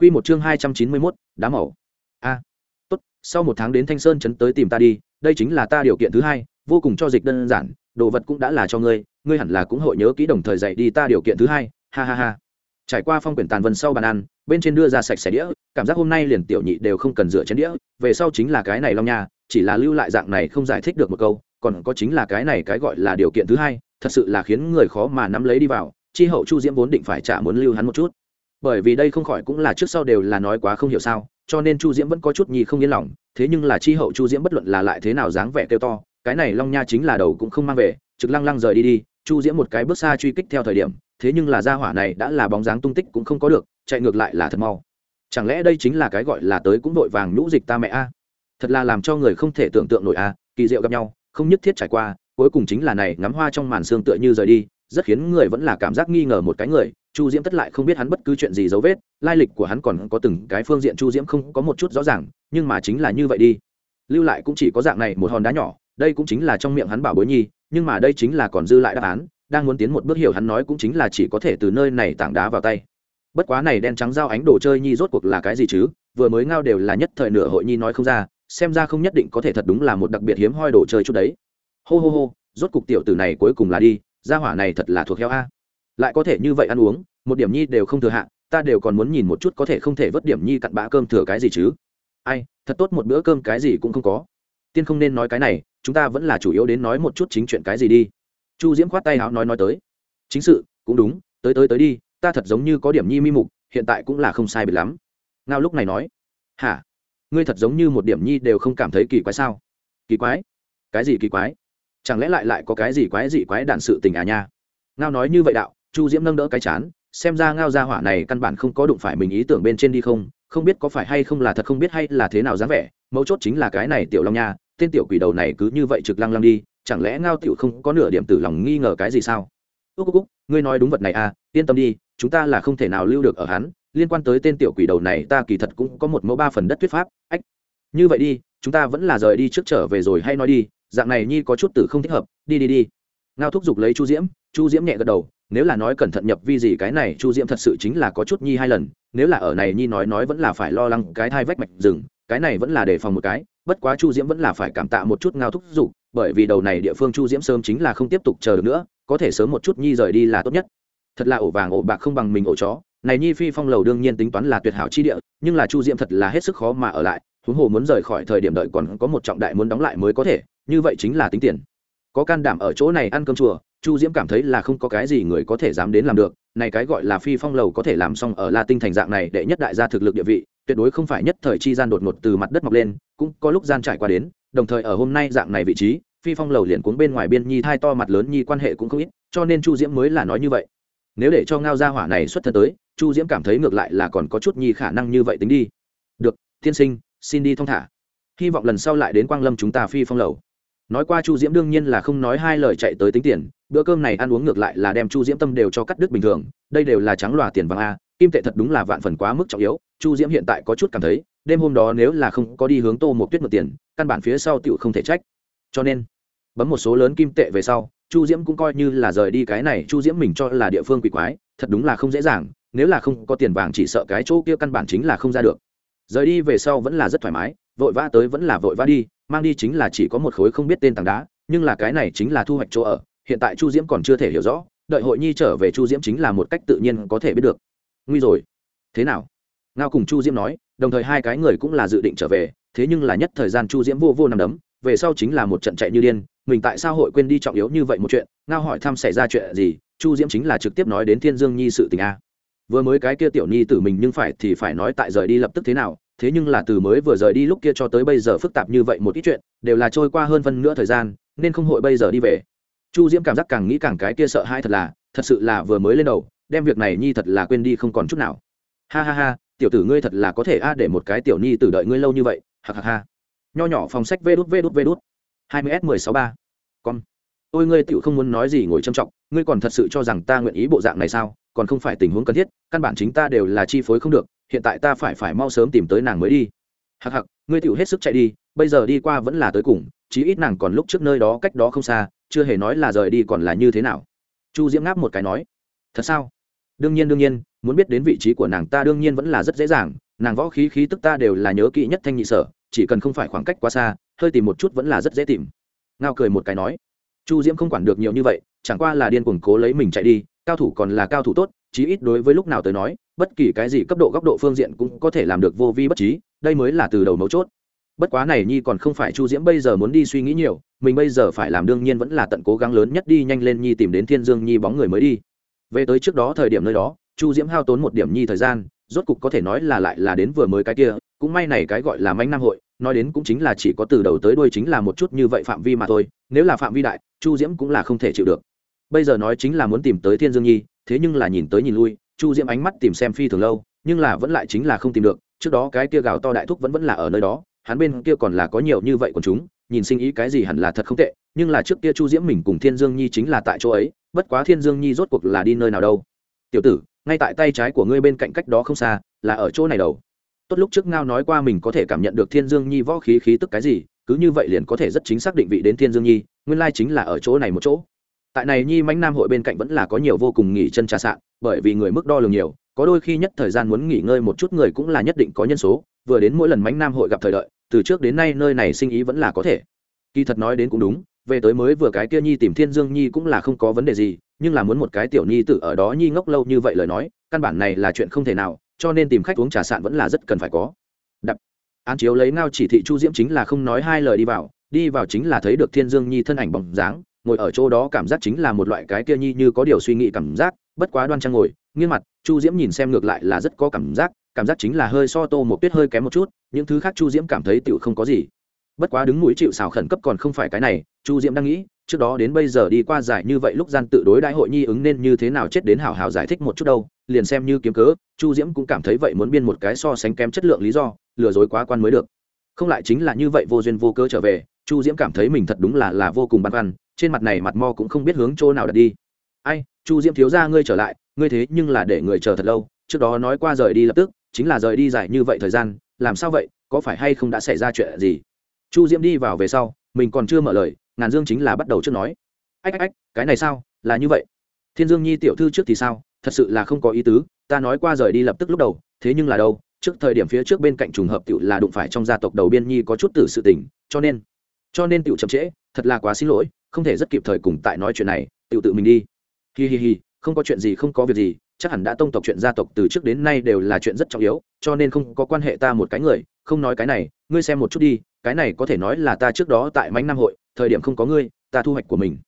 Quy một chương hai trăm chín mươi 291, đá màu. A. tốt, sau một tháng đến Thanh Sơn trấn tới tìm ta đi, đây chính là ta điều kiện thứ hai, vô cùng cho dịch đơn giản, đồ vật cũng đã là cho ngươi, ngươi hẳn là cũng hội nhớ kỹ đồng thời dạy đi ta điều kiện thứ hai, ha ha ha. Trải qua phong quyển tàn vân sau bàn ăn, bên trên đưa ra sạch sẽ đĩa, cảm giác hôm nay liền tiểu nhị đều không cần rửa chén đĩa, về sau chính là cái này long nha, chỉ là lưu lại dạng này không giải thích được một câu, còn có chính là cái này cái gọi là điều kiện thứ hai, thật sự là khiến người khó mà nắm lấy đi vào, chi hậu Chu Diễm vốn định phải trả muốn lưu hắn một chút bởi vì đây không khỏi cũng là trước sau đều là nói quá không hiểu sao, cho nên chu diễm vẫn có chút nhi không yên lòng, thế nhưng là chi hậu chu diễm bất luận là lại thế nào dáng vẻ kêu to, cái này long nha chính là đầu cũng không mang về, trực lăng lăng rời đi đi, chu diễm một cái bước xa truy kích theo thời điểm, thế nhưng là gia hỏa này đã là bóng dáng tung tích cũng không có được, chạy ngược lại là thật mau. Chẳng lẽ đây chính là cái gọi là tới cũng vội vàng nhũ dịch ta mẹ a? Thật là làm cho người không thể tưởng tượng nổi a, kỳ diệu gặp nhau, không nhất thiết trải qua, cuối cùng chính là này, ngắm hoa trong màn xương tựa như rời đi, rất khiến người vẫn là cảm giác nghi ngờ một cái người chu diễm tất lại không biết hắn bất cứ chuyện gì dấu vết, lai lịch của hắn còn có từng cái phương diện chu diễm không có một chút rõ ràng, nhưng mà chính là như vậy đi. Lưu lại cũng chỉ có dạng này một hòn đá nhỏ, đây cũng chính là trong miệng hắn bảo bối nhi, nhưng mà đây chính là còn dư lại đáp án, đang muốn tiến một bước hiểu hắn nói cũng chính là chỉ có thể từ nơi này tảng đá vào tay. Bất quá này đen trắng giao ánh đồ chơi nhi rốt cuộc là cái gì chứ, vừa mới ngao đều là nhất thời nửa hội nhi nói không ra, xem ra không nhất định có thể thật đúng là một đặc biệt hiếm hoi đồ chơi chút đấy. Hô hô hô, rốt cục tiểu tử này cuối cùng là đi, gia hỏa này thật là thuộc heo a lại có thể như vậy ăn uống, một điểm nhi đều không thừa hạ, ta đều còn muốn nhìn một chút có thể không thể vớt điểm nhi cặn bã cơm thừa cái gì chứ. Ai, thật tốt một bữa cơm cái gì cũng không có. Tiên không nên nói cái này, chúng ta vẫn là chủ yếu đến nói một chút chính chuyện cái gì đi. Chu diễm khoát tay háo nói nói tới. Chính sự, cũng đúng, tới tới tới đi, ta thật giống như có điểm nhi mi mục, hiện tại cũng là không sai biệt lắm. Ngao lúc này nói. Hả? Ngươi thật giống như một điểm nhi đều không cảm thấy kỳ quái sao? Kỳ quái? Cái gì kỳ quái? Chẳng lẽ lại lại có cái gì quái gì quái đạn sự tình à nha? Ngao nói như vậy đạo chu diễm nâng đỡ cái chán, xem ra ngao gia hỏa này căn bản không có đụng phải mình ý tưởng bên trên đi không không biết có phải hay không là thật không biết hay là thế nào dáng vẻ, mấu chốt chính là cái này tiểu long nha, tên tiểu quỷ đầu này cứ như vậy trực lăng lăng đi, chẳng lẽ ngao tiểu không có nửa điểm tử lòng nghi ngờ cái gì sao? Ước cúc ngươi nói đúng vật này à yên tâm đi, chúng ta là không thể nào lưu được ở hắn, liên quan tới tên tiểu quỷ đầu này ta kỳ thật cũng có một mẫu ba phần đất thuyết pháp, ách. Như vậy đi, chúng ta vẫn là rời đi trước trở về rồi hay nói đi, dạng này nhi có chút tử không thích hợp, đi đi đi. Ngao thúc giục lấy chu diễm chu diễm nhẹ gật đầu nếu là nói cẩn thận nhập vi gì cái này, chu diễm thật sự chính là có chút nhi hai lần. Nếu là ở này, nhi nói nói vẫn là phải lo lắng cái thai vách mạch rừng, cái này vẫn là đề phòng một cái. Bất quá chu diễm vẫn là phải cảm tạ một chút ngao thúc giục bởi vì đầu này địa phương chu diễm sớm chính là không tiếp tục chờ được nữa, có thể sớm một chút nhi rời đi là tốt nhất. Thật là ổ vàng ổ bạc không bằng mình ổ chó. Này nhi phi phong lầu đương nhiên tính toán là tuyệt hảo chi địa, nhưng là chu diễm thật là hết sức khó mà ở lại, huống hồ muốn rời khỏi thời điểm đợi còn có một trọng đại muốn đóng lại mới có thể, như vậy chính là tính tiền. Có can đảm ở chỗ này ăn cơm chùa chu diễm cảm thấy là không có cái gì người có thể dám đến làm được, này cái gọi là phi phong lầu có thể làm xong ở la tinh thành dạng này để nhất đại gia thực lực địa vị, tuyệt đối không phải nhất thời chi gian đột ngột từ mặt đất mọc lên, cũng có lúc gian trải qua đến, đồng thời ở hôm nay dạng này vị trí, phi phong lầu liền cuốn bên ngoài biên nhi thai to mặt lớn nhi quan hệ cũng không ít, cho nên chu diễm mới là nói như vậy. Nếu để cho ngao gia hỏa này xuất thân tới, chu diễm cảm thấy ngược lại là còn có chút nhi khả năng như vậy tính đi. Được, tiên sinh, xin đi thong thả. Hy vọng lần sau lại đến quang lâm chúng ta phi phong lầu. Nói qua chu diễm đương nhiên là không nói hai lời chạy tới tính tiền bữa cơm này ăn uống ngược lại là đem chu diễm tâm đều cho cắt đứt bình thường, đây đều là trắng lòa tiền vàng a, kim tệ thật đúng là vạn phần quá mức trọng yếu, chu diễm hiện tại có chút cảm thấy, đêm hôm đó nếu là không có đi hướng tô một tuyết một tiền, căn bản phía sau tựu không thể trách. Cho nên, bấm một số lớn kim tệ về sau, chu diễm cũng coi như là rời đi cái này, chu diễm mình cho là địa phương quỷ quái, thật đúng là không dễ dàng, nếu là không có tiền vàng chỉ sợ cái chỗ kia căn bản chính là không ra được. Rời đi về sau vẫn là rất thoải mái, vội vã tới vẫn là vội vã đi, mang đi chính là chỉ có một khối không biết tên tảng đá, nhưng là cái này chính là thu hoạch chỗ ở hiện tại chu diễm còn chưa thể hiểu rõ, đợi hội nhi trở về chu diễm chính là một cách tự nhiên có thể biết được. Nguy rồi. Thế nào? Ngao cùng chu diễm nói, đồng thời hai cái người cũng là dự định trở về, thế nhưng là nhất thời gian chu diễm vô vô nằm đấm, về sau chính là một trận chạy như điên, mình tại sao hội quên đi trọng yếu như vậy một chuyện, ngao hỏi thăm xảy ra chuyện gì, chu diễm chính là trực tiếp nói đến thiên dương nhi sự tình a. Vừa mới cái kia tiểu nhi tử mình nhưng phải thì phải nói tại rời đi lập tức thế nào, thế nhưng là từ mới vừa rời đi lúc kia cho tới bây giờ phức tạp như vậy một ít chuyện, đều là trôi qua hơn phân nửa thời gian, nên không hội bây giờ đi về chu diễm cảm giác càng nghĩ càng cái kia sợ hai thật là thật sự là vừa mới lên đầu đem việc này nhi thật là quên đi không còn chút nào. Ha ha ha tiểu tử ngươi thật là có thể a để một cái tiểu nhi tử đợi ngươi lâu như vậy hạc hạc ha. Nho nhỏ phòng sách vê đút vê đút vê đút. Hai mươi s mười sáu ba. Con ôi ngươi tiểu không muốn nói gì ngồi trầm trọng ngươi còn thật sự cho rằng ta nguyện ý bộ dạng này sao? Còn không phải tình huống cần thiết căn bản chính ta đều là chi phối không được hiện tại ta phải phải mau sớm tìm tới nàng mới đi. Hạc hạc, ngươi tiểu hết sức chạy đi bây giờ đi qua vẫn là tới cùng chí ít nàng còn lúc trước nơi đó cách đó không xa chưa hề nói là rời đi còn là như thế nào. Chu diễm ngáp một cái nói, thật sao? Đương nhiên đương nhiên, muốn biết đến vị trí của nàng ta đương nhiên vẫn là rất dễ dàng, nàng võ khí khí tức ta đều là nhớ kỹ nhất thanh nhị sở, chỉ cần không phải khoảng cách quá xa, hơi tìm một chút vẫn là rất dễ tìm. Ngao cười một cái nói, chu diễm không quản được nhiều như vậy, chẳng qua là điên cuồng cố lấy mình chạy đi, cao thủ còn là cao thủ tốt, chí ít đối với lúc nào tới nói, bất kỳ cái gì cấp độ góc độ phương diện cũng có thể làm được vô vi bất trí, đây mới là từ đầu mấu chốt bất quá này nhi còn không phải chu diễm bây giờ muốn đi suy nghĩ nhiều, mình bây giờ phải làm đương nhiên vẫn là tận cố gắng lớn nhất đi nhanh lên nhi tìm đến thiên dương nhi bóng người mới đi. Về tới trước đó thời điểm nơi đó, chu diễm hao tốn một điểm nhi thời gian, rốt cục có thể nói là lại là đến vừa mới cái kia, cũng may này cái gọi là manh nam hội, nói đến cũng chính là chỉ có từ đầu tới đuôi chính là một chút như vậy phạm vi mà thôi, nếu là phạm vi đại, chu diễm cũng là không thể chịu được. Bây giờ nói chính là muốn tìm tới thiên dương nhi, thế nhưng là nhìn tới nhìn lui, chu diễm ánh mắt tìm xem phi thường lâu, nhưng là vẫn lại chính là không tìm được, trước đó cái kia gào to đại thúc vẫn vẫn là ở nơi đó hắn bên kia còn là có nhiều như vậy còn chúng, nhìn sinh ý cái gì hẳn là thật không tệ, nhưng là trước kia chu diễm mình cùng thiên dương nhi chính là tại chỗ ấy, bất quá thiên dương nhi rốt cuộc là đi nơi nào đâu. Tiểu tử, ngay tại tay trái của ngươi bên cạnh cách đó không xa, là ở chỗ này đâu tốt lúc trước ngao nói qua mình có thể cảm nhận được thiên dương nhi võ khí khí tức cái gì, cứ như vậy liền có thể rất chính xác định vị đến thiên dương nhi, nguyên lai chính là ở chỗ này một chỗ. Tại này nhi mãnh nam hội bên cạnh vẫn là có nhiều vô cùng nghỉ chân trà sạn, bởi vì người mức đo lường nhiều, có đôi khi nhất thời gian muốn nghỉ ngơi một chút người cũng là nhất định có nhân số, vừa đến mỗi lần mãnh nam hội gặp thời đợi từ trước đến nay nơi này sinh ý vẫn là có thể. Kỳ thật nói đến cũng đúng, về tới mới vừa cái kia nhi tìm thiên dương nhi cũng là không có vấn đề gì, nhưng là muốn một cái tiểu nhi tự ở đó nhi ngốc lâu như vậy lời nói, căn bản này là chuyện không thể nào, cho nên tìm khách uống trà sạn vẫn là rất cần phải có. Đặc án chiếu lấy ngao chỉ thị chu diễm chính là không nói hai lời đi vào đi vào chính là thấy được thiên dương nhi thân ảnh bóng dáng, ngồi ở chỗ đó cảm giác chính là một loại cái kia nhi như có điều suy nghĩ cảm giác, bất quá đoan trang ngồi, nghiêng mặt, chu diễm nhìn xem ngược lại là rất có cảm giác cảm giác chính là hơi so tô một tuyết hơi kém một chút, những thứ khác chu diễm cảm thấy tựu không có gì. Bất quá đứng mũi chịu xào khẩn cấp còn không phải cái này, chu diễm đang nghĩ, trước đó đến bây giờ đi qua giải như vậy lúc gian tự đối đại hội nhi ứng nên như thế nào chết đến hảo hảo giải thích một chút đâu, liền xem như kiếm cớ, chu diễm cũng cảm thấy vậy muốn biên một cái so sánh kém chất lượng lý do, lừa dối quá quan mới được. Không lại chính là như vậy vô duyên vô cớ trở về, chu diễm cảm thấy mình thật đúng là là vô cùng băn khoăn, trên mặt này mặt mo cũng không biết hướng chỗ nào đặt đi. Ai, chu diễm thiếu ra ngươi trở lại, ngươi thế nhưng là để người chờ thật lâu, trước đó nói qua rời đi lập tức chính là rời đi dài như vậy thời gian, làm sao vậy, có phải hay không đã xảy ra chuyện gì? Chu diễm đi vào về sau, mình còn chưa mở lời, ngàn dương chính là bắt đầu trước nói. Ách ách ách, cái này sao, là như vậy? Thiên dương nhi tiểu thư trước thì sao, thật sự là không có ý tứ, ta nói qua rời đi lập tức lúc đầu, thế nhưng là đâu, trước thời điểm phía trước bên cạnh trùng hợp tiểu là đụng phải trong gia tộc đầu biên nhi có chút tử sự tình, cho nên cho nên tiểu chậm trễ, thật là quá xin lỗi, không thể rất kịp thời cùng tại nói chuyện này, tiểu tự mình đi. Hi hi hi, không có chuyện gì không có việc gì chắc hẳn đã tông tộc chuyện gia tộc từ trước đến nay đều là chuyện rất trọng yếu, cho nên không có quan hệ ta một cái người, không nói cái này, ngươi xem một chút đi, cái này có thể nói là ta trước đó tại mánh nam hội, thời điểm không có ngươi, ta thu hoạch của mình.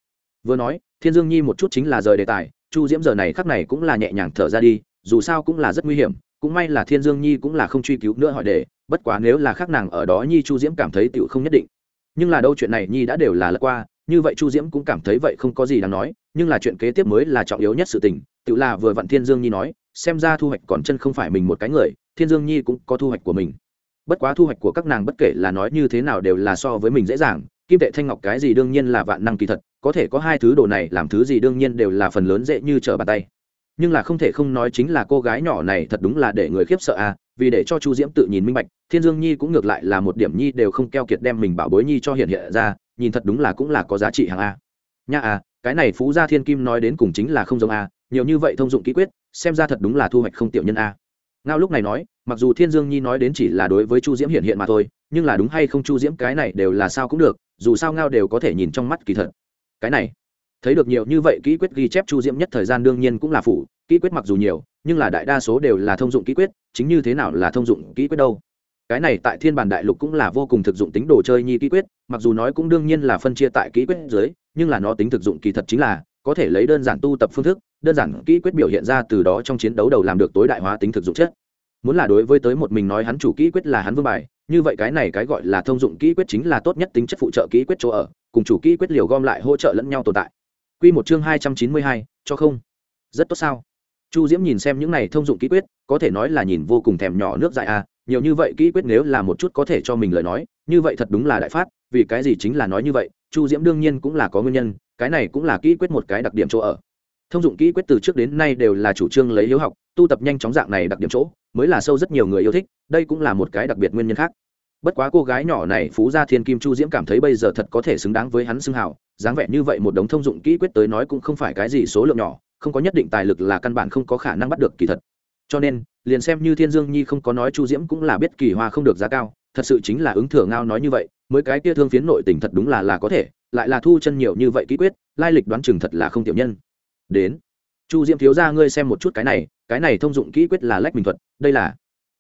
Vừa nói, thiên dương nhi một chút chính là rời đề tài, chu diễm giờ này khắc này cũng là nhẹ nhàng thở ra đi, dù sao cũng là rất nguy hiểm, cũng may là thiên dương nhi cũng là không truy cứu nữa hỏi đề, bất quá nếu là khác nàng ở đó nhi chu diễm cảm thấy tựu không nhất định. Nhưng là đâu chuyện này nhi đã đều là lật qua, như vậy chu diễm cũng cảm thấy vậy không có gì đáng nói, nhưng là chuyện kế tiếp mới là trọng yếu nhất sự tình tự là vừa vặn thiên dương nhi nói, xem ra thu hoạch còn chân không phải mình một cái người, thiên dương nhi cũng có thu hoạch của mình. Bất quá thu hoạch của các nàng bất kể là nói như thế nào đều là so với mình dễ dàng, kim tệ thanh ngọc cái gì đương nhiên là vạn năng kỳ thật, có thể có hai thứ đồ này làm thứ gì đương nhiên đều là phần lớn dễ như trở bàn tay. Nhưng là không thể không nói chính là cô gái nhỏ này thật đúng là để người khiếp sợ à vì để cho chu diễm tự nhìn minh bạch, thiên dương nhi cũng ngược lại là một điểm nhi đều không keo kiệt đem mình bảo bối nhi cho hiện hiện ra, nhìn thật đúng là cũng là có giá trị hàng a. Nha à cái này phú gia thiên kim nói đến cùng chính là không giống a nhiều như vậy thông dụng kỹ quyết, xem ra thật đúng là thu hoạch không tiểu nhân a. Ngao lúc này nói, mặc dù thiên dương nhi nói đến chỉ là đối với chu diễm hiện hiện mà thôi, nhưng là đúng hay không chu diễm cái này đều là sao cũng được, dù sao ngao đều có thể nhìn trong mắt kỳ thật. Cái này, thấy được nhiều như vậy kỹ quyết ghi chép chu diễm nhất thời gian đương nhiên cũng là phủ kỹ quyết mặc dù nhiều, nhưng là đại đa số đều là thông dụng kỹ quyết, chính như thế nào là thông dụng kỹ quyết đâu. Cái này tại thiên bản đại lục cũng là vô cùng thực dụng tính đồ chơi nhi kỹ quyết, mặc dù nói cũng đương nhiên là phân chia tại kỹ quyết dưới, nhưng là nó tính thực dụng kỳ thật chính là, có thể lấy đơn giản tu tập phương thức đơn giản kỹ quyết biểu hiện ra từ đó trong chiến đấu đầu làm được tối đại hóa tính thực dụng chất. Muốn là đối với tới một mình nói hắn chủ kỹ quyết là hắn vương bài, như vậy cái này cái gọi là thông dụng kỹ quyết chính là tốt nhất tính chất phụ trợ kỹ quyết chỗ ở, cùng chủ kỹ quyết liều gom lại hỗ trợ lẫn nhau tồn tại. Quy một chương hai trăm chín mươi hai, cho không. Rất tốt sao? Chu diễm nhìn xem những này thông dụng kỹ quyết, có thể nói là nhìn vô cùng thèm nhỏ nước dại à nhiều như vậy kỹ quyết nếu là một chút có thể cho mình lời nói, như vậy thật đúng là đại phát, vì cái gì chính là nói như vậy, chu diễm đương nhiên cũng là có nguyên nhân, cái này cũng là kỹ quyết một cái đặc điểm chỗ ở thông dụng kỹ quyết từ trước đến nay đều là chủ trương lấy hiếu học, tu tập nhanh chóng dạng này đặc điểm chỗ, mới là sâu rất nhiều người yêu thích, đây cũng là một cái đặc biệt nguyên nhân khác. Bất quá cô gái nhỏ này phú gia thiên kim chu diễm cảm thấy bây giờ thật có thể xứng đáng với hắn xưng hào, dáng vẻ như vậy một đống thông dụng kỹ quyết tới nói cũng không phải cái gì số lượng nhỏ, không có nhất định tài lực là căn bản không có khả năng bắt được kỳ thật. Cho nên, liền xem như thiên dương nhi không có nói chu diễm cũng là biết kỳ hoa không được giá cao, thật sự chính là ứng thừa ngao nói như vậy, mới cái kia thương phiến nội tình thật đúng là là có thể, lại là thu chân nhiều như vậy kỹ quyết, lai lịch đoán chừng thật là không tiểu nhân đến. Chu diễm thiếu ra ngươi xem một chút cái này cái này thông dụng kỹ quyết là lách bình thuật, đây là.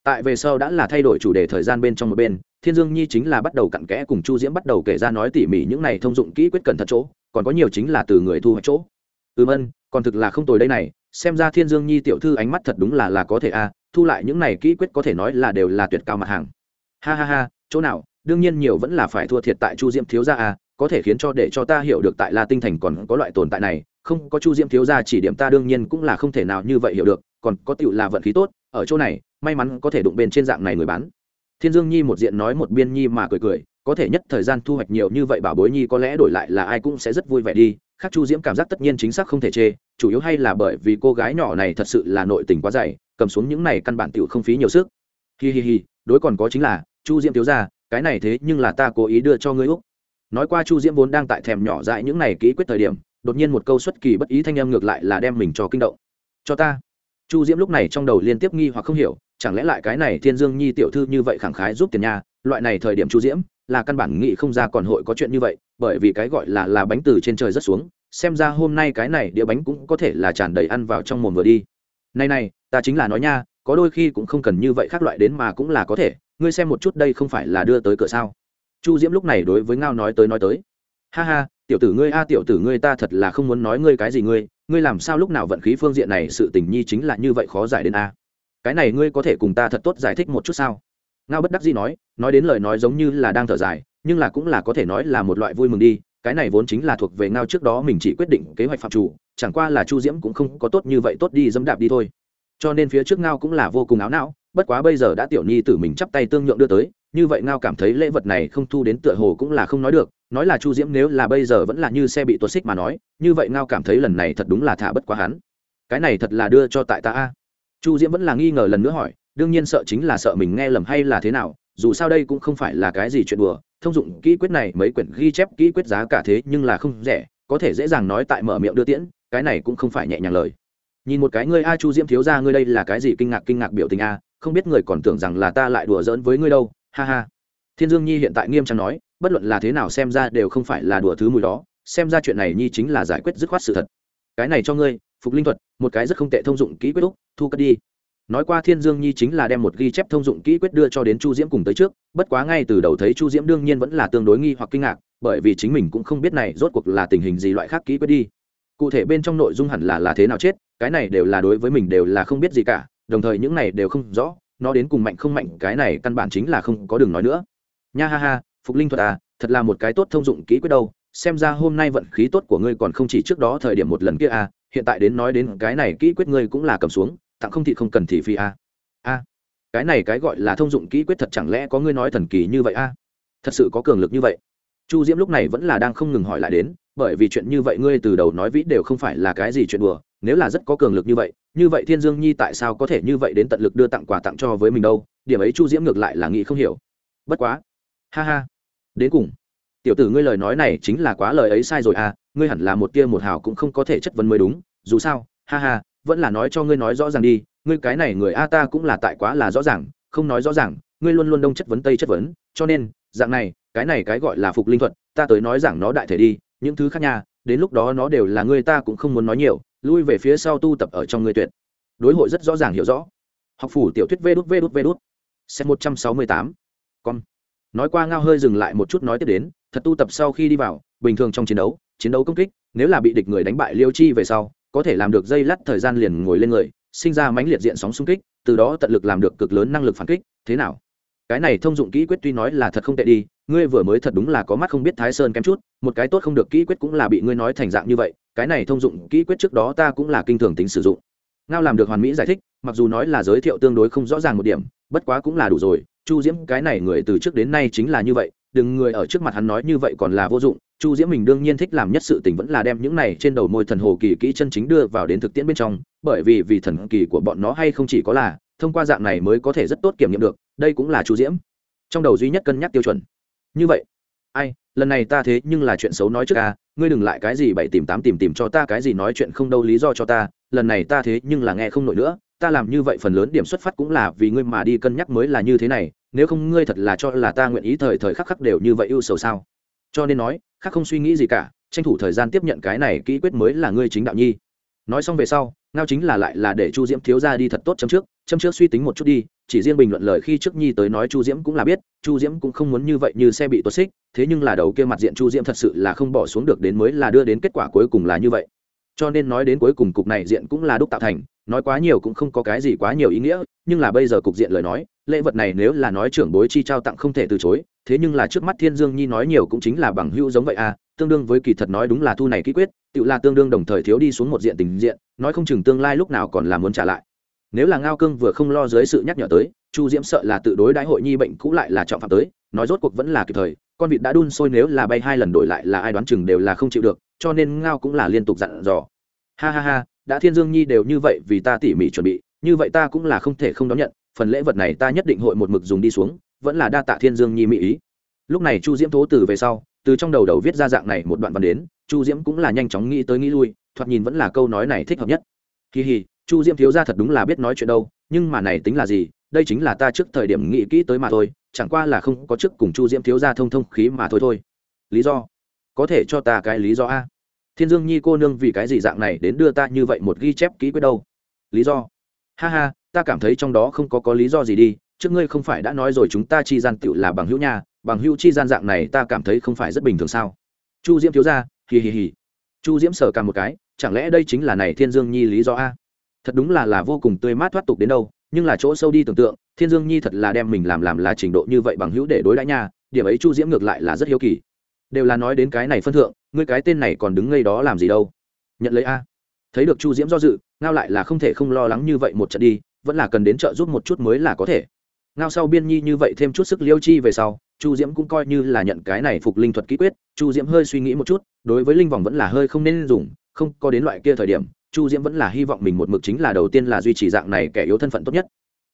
Tại về sau đã là thay đổi chủ đề thời gian bên trong một bên, thiên dương nhi chính là bắt đầu cặn kẽ cùng chu diễm bắt đầu kể ra nói tỉ mỉ những này thông dụng kỹ quyết cẩn thận chỗ, còn có nhiều chính là từ người thu hoạch chỗ. Ừm, ân, còn thực là không tồi đây này, xem ra thiên dương nhi tiểu thư ánh mắt thật đúng là là có thể a, thu lại những này kỹ quyết có thể nói là đều là tuyệt cao mặt hàng. Ha ha ha, chỗ nào, đương nhiên nhiều vẫn là phải thua thiệt tại chu diễm thiếu gia a có thể khiến cho để cho ta hiểu được tại la tinh thành còn có loại tồn tại này, không có chu diễm thiếu gia chỉ điểm ta đương nhiên cũng là không thể nào như vậy hiểu được, còn có tiểu là vận khí tốt, ở chỗ này, may mắn có thể đụng bên trên dạng này người bán. Thiên dương nhi một diện nói một biên nhi mà cười cười, có thể nhất thời gian thu hoạch nhiều như vậy bảo bối nhi có lẽ đổi lại là ai cũng sẽ rất vui vẻ đi, khác chu diễm cảm giác tất nhiên chính xác không thể chê, chủ yếu hay là bởi vì cô gái nhỏ này thật sự là nội tình quá dày, cầm xuống những này căn bản tiểu không phí nhiều sức. Hi hi hi, đối còn có chính là, chu diễm thiếu gia, cái này thế nhưng là ta cố ý đưa cho ngươi úc nói qua chu diễm vốn đang tại thèm nhỏ dại những này kỹ quyết thời điểm, đột nhiên một câu xuất kỳ bất ý thanh âm ngược lại là đem mình cho kinh động. Cho ta. Chu diễm lúc này trong đầu liên tiếp nghi hoặc không hiểu, chẳng lẽ lại cái này thiên dương nhi tiểu thư như vậy khẳng khái giúp tiền nhà, loại này thời điểm chu diễm, là căn bản nghĩ không ra còn hội có chuyện như vậy, bởi vì cái gọi là là bánh từ trên trời rất xuống, xem ra hôm nay cái này đĩa bánh cũng có thể là tràn đầy ăn vào trong mồm vừa đi. Này này, ta chính là nói nha, có đôi khi cũng không cần như vậy khác loại đến mà cũng là có thể, ngươi xem một chút đây không phải là đưa tới cửa sao? Chu diễm lúc này đối với ngao nói tới nói tới. Ha ha, tiểu tử ngươi, a, tiểu tử ngươi ta thật là không muốn nói ngươi cái gì ngươi ngươi làm sao lúc nào vận khí phương diện này sự tình nhi chính là như vậy khó giải đến a. Cái này ngươi có thể cùng ta thật tốt giải thích một chút sao? Ngao bất đắc dĩ nói nói đến lời nói giống như là đang thở dài, nhưng là cũng là có thể nói là một loại vui mừng đi, cái này vốn chính là thuộc về ngao trước đó mình chỉ quyết định kế hoạch phạm chủ, chẳng qua là chu diễm cũng không có tốt như vậy tốt đi dẫm đạp đi thôi. Cho nên phía trước ngao cũng là vô cùng áo não bất quá bây giờ đã tiểu nhi tử mình chắp tay tương nhượng đưa tới, như vậy ngao cảm thấy lễ vật này không thu đến tựa hồ cũng là không nói được, nói là chu diễm nếu là bây giờ vẫn là như xe bị tuột xích mà nói, như vậy ngao cảm thấy lần này thật đúng là thả bất quá hắn. Cái này thật là đưa cho tại ta a. Chu diễm vẫn là nghi ngờ lần nữa hỏi, đương nhiên sợ chính là sợ mình nghe lầm hay là thế nào, dù sao đây cũng không phải là cái gì chuyện đùa, thông dụng kỹ quyết này mấy quyển ghi chép kỹ quyết giá cả thế nhưng là không rẻ, có thể dễ dàng nói tại mở miệng đưa tiễn, cái này cũng không phải nhẹ nhàng lời. Nhìn một cái ngươi, a, chu diễm thiếu ra ngươi đây là cái gì kinh ngạc kinh ngạc biểu tình a không biết người còn tưởng rằng là ta lại đùa giỡn với ngươi đâu, ha ha. Thiên dương nhi hiện tại nghiêm trang nói, bất luận là thế nào xem ra đều không phải là đùa thứ mùi đó, xem ra chuyện này nhi chính là giải quyết dứt khoát sự thật. Cái này cho ngươi, phục linh thuật, một cái rất không tệ thông dụng kỹ quyết úc, thu cất đi. Nói qua thiên dương nhi chính là đem một ghi chép thông dụng kỹ quyết đưa cho đến chu diễm cùng tới trước, bất quá ngay từ đầu thấy chu diễm đương nhiên vẫn là tương đối nghi hoặc kinh ngạc, bởi vì chính mình cũng không biết này rốt cuộc là tình hình gì loại khác kỹ quyết đi. Cụ thể bên trong nội dung hẳn là là thế nào chết, cái này đều là đối với mình đều là không biết gì cả đồng thời những này đều không rõ, nó đến cùng mạnh không mạnh, cái này căn bản chính là không có đường nói nữa. Nha ha ha, phục linh thuật à thật là một cái tốt thông dụng kỹ quyết đâu, xem ra hôm nay vận khí tốt của ngươi còn không chỉ trước đó thời điểm một lần kia à hiện tại đến nói đến cái này kỹ quyết ngươi cũng là cầm xuống tặng không thì không cần thì phi a a cái này cái gọi là thông dụng kỹ quyết thật chẳng lẽ có ngươi nói thần kỳ như vậy a thật sự có cường lực như vậy. Chu diễm lúc này vẫn là đang không ngừng hỏi lại đến, bởi vì chuyện như vậy ngươi từ đầu nói vĩ đều không phải là cái gì chuyện đùa nếu là rất có cường lực như vậy như vậy thiên dương nhi tại sao có thể như vậy đến tận lực đưa tặng quà tặng cho với mình đâu? Điểm ấy chu diễm ngược lại là nghĩ không hiểu. Bất quá. Ha ha. Đến cùng. Tiểu tử ngươi lời nói này chính là quá lời ấy sai rồi à ngươi hẳn là một tia một hào cũng không có thể chất vấn mới đúng, dù sao, ha ha, vẫn là nói cho ngươi nói rõ ràng đi, ngươi cái này người a ta cũng là tại quá là rõ ràng, không nói rõ ràng, ngươi luôn luôn đông chất vấn tây chất vấn, cho nên, dạng này, cái này cái gọi là phục linh thuật, ta tới nói rằng nó đại thể đi, những thứ khác nha, đến lúc đó nó đều là ngươi ta cũng không muốn nói nhiều lui về phía sau tu tập ở trong người tuyệt. Đối hội rất rõ ràng hiểu rõ. Học phủ tiểu thuyết vê đút vê đút vê đút. Set một trăm sáu mươi tám. Con nói qua ngao hơi dừng lại một chút nói tiếp đến, thật tu tập sau khi đi vào, bình thường trong chiến đấu chiến đấu công kích, nếu là bị địch người đánh bại liêu chi về sau, có thể làm được dây lắt thời gian liền ngồi lên người, sinh ra mãnh liệt diện sóng xung kích, từ đó tận lực làm được cực lớn năng lực phản kích. Thế nào? Cái này thông dụng kỹ quyết tuy nói là thật không tệ đi, ngươi vừa mới thật đúng là có mắt không biết thái sơn kém chút, một cái tốt không được kỹ quyết cũng là bị ngươi nói thành dạng như vậy, cái này thông dụng kỹ quyết trước đó ta cũng là kinh thường tính sử dụng. Ngao làm được hoàn mỹ giải thích, mặc dù nói là giới thiệu tương đối không rõ ràng một điểm, bất quá cũng là đủ rồi, chu diễm cái này người từ trước đến nay chính là như vậy, đừng người ở trước mặt hắn nói như vậy còn là vô dụng, chu diễm mình đương nhiên thích làm nhất sự tình vẫn là đem những này trên đầu môi thần hồ kỳ kỹ chân chính đưa vào đến thực tiễn bên trong, bởi vì vì thần kỳ của bọn nó hay không chỉ có là, thông qua dạng này mới có thể rất tốt kiểm nghiệm được đây cũng là chu diễm trong đầu duy nhất cân nhắc tiêu chuẩn như vậy ai lần này ta thế nhưng là chuyện xấu nói trước à ngươi đừng lại cái gì bảy tìm tám tìm tìm cho ta cái gì nói chuyện không đâu lý do cho ta lần này ta thế nhưng là nghe không nổi nữa ta làm như vậy phần lớn điểm xuất phát cũng là vì ngươi mà đi cân nhắc mới là như thế này nếu không ngươi thật là cho là ta nguyện ý thời thời khắc khắc đều như vậy ưu sầu sao cho nên nói khác không suy nghĩ gì cả tranh thủ thời gian tiếp nhận cái này kỹ quyết mới là ngươi chính đạo nhi nói xong về sau, ngao chính là lại là để chu diễm thiếu ra đi thật tốt chấm trước chấm trước suy tính một chút đi, chỉ riêng bình luận lời khi trước nhi tới nói chu diễm cũng là biết, chu diễm cũng không muốn như vậy như xe bị tuột xích, thế nhưng là đầu kia mặt diện chu diễm thật sự là không bỏ xuống được đến mới là đưa đến kết quả cuối cùng là như vậy. Cho nên nói đến cuối cùng cục này diện cũng là đúc tạo thành, nói quá nhiều cũng không có cái gì quá nhiều ý nghĩa, nhưng là bây giờ cục diện lời nói, lễ vật này nếu là nói trưởng bối chi trao tặng không thể từ chối thế nhưng là trước mắt thiên dương nhi nói nhiều cũng chính là bằng hữu giống vậy à tương đương với kỳ thật nói đúng là thu này ký quyết, tự là tương đương đồng thời thiếu đi xuống một diện tình diện, nói không chừng tương lai lúc nào còn là muốn trả lại. Nếu là ngao cương vừa không lo dưới sự nhắc nhở tới, chu diễm sợ là tự đối đãi hội nhi bệnh cũ lại là trọng phạm tới, nói rốt cuộc vẫn là kịp thời, con vịt đã đun sôi nếu là bay hai lần đổi lại là ai đoán chừng đều là không chịu được, cho nên ngao cũng là liên tục dặn dò. Ha ha ha, đã thiên dương nhi đều như vậy vì ta tỉ mỉ chuẩn bị, như vậy ta cũng là không thể không đón nhận, phần lễ vật này ta nhất định hội một mực dùng đi xuống vẫn là đa tạ thiên dương nhi mỹ ý. Lúc này chu diễm thố từ về sau, từ trong đầu đầu viết ra dạng này một đoạn văn đến, chu diễm cũng là nhanh chóng nghĩ tới nghĩ lui, thoạt nhìn vẫn là câu nói này thích hợp nhất. Kỳ hì, chu diễm thiếu ra thật đúng là biết nói chuyện đâu, nhưng mà này tính là gì, đây chính là ta trước thời điểm nghĩ kỹ tới mà thôi, chẳng qua là không có chức cùng chu diễm thiếu ra thông thông khí mà thôi thôi. Lý do? Có thể cho ta cái lý do a? Thiên dương nhi cô nương vì cái gì dạng này đến đưa ta như vậy một ghi chép kỹ quyết đâu? Lý do? Ha ha, ta cảm thấy trong đó không có có lý do gì đi trước ngươi không phải đã nói rồi chúng ta chi gian tựu là bằng hữu nha, bằng hữu chi gian dạng này ta cảm thấy không phải rất bình thường sao? Chu diễm thiếu ra hì hì hì. Chu diễm sờ cả một cái, chẳng lẽ đây chính là này thiên dương nhi lý do a? Thật đúng là là vô cùng tươi mát thoát tục đến đâu, nhưng là chỗ sâu đi tưởng tượng, thiên dương nhi thật là đem mình làm làm là trình độ như vậy bằng hữu để đối đãi nha, điểm ấy chu diễm ngược lại là rất hiếu kỳ. Đều là nói đến cái này phân thượng, ngươi cái tên này còn đứng ngay đó làm gì đâu? Nhận lấy a. Thấy được chu diễm do dự, ngao lại là không thể không lo lắng như vậy một trận đi, vẫn là cần đến trợ giúp một chút mới là có thể ngao sau biên nhi như vậy thêm chút sức liêu chi về sau, chu diễm cũng coi như là nhận cái này phục linh thuật kỹ quyết. Chu diễm hơi suy nghĩ một chút, đối với linh vòng vẫn là hơi không nên dùng, không có đến loại kia thời điểm, chu diễm vẫn là hy vọng mình một mực chính là đầu tiên là duy trì dạng này kẻ yếu thân phận tốt nhất.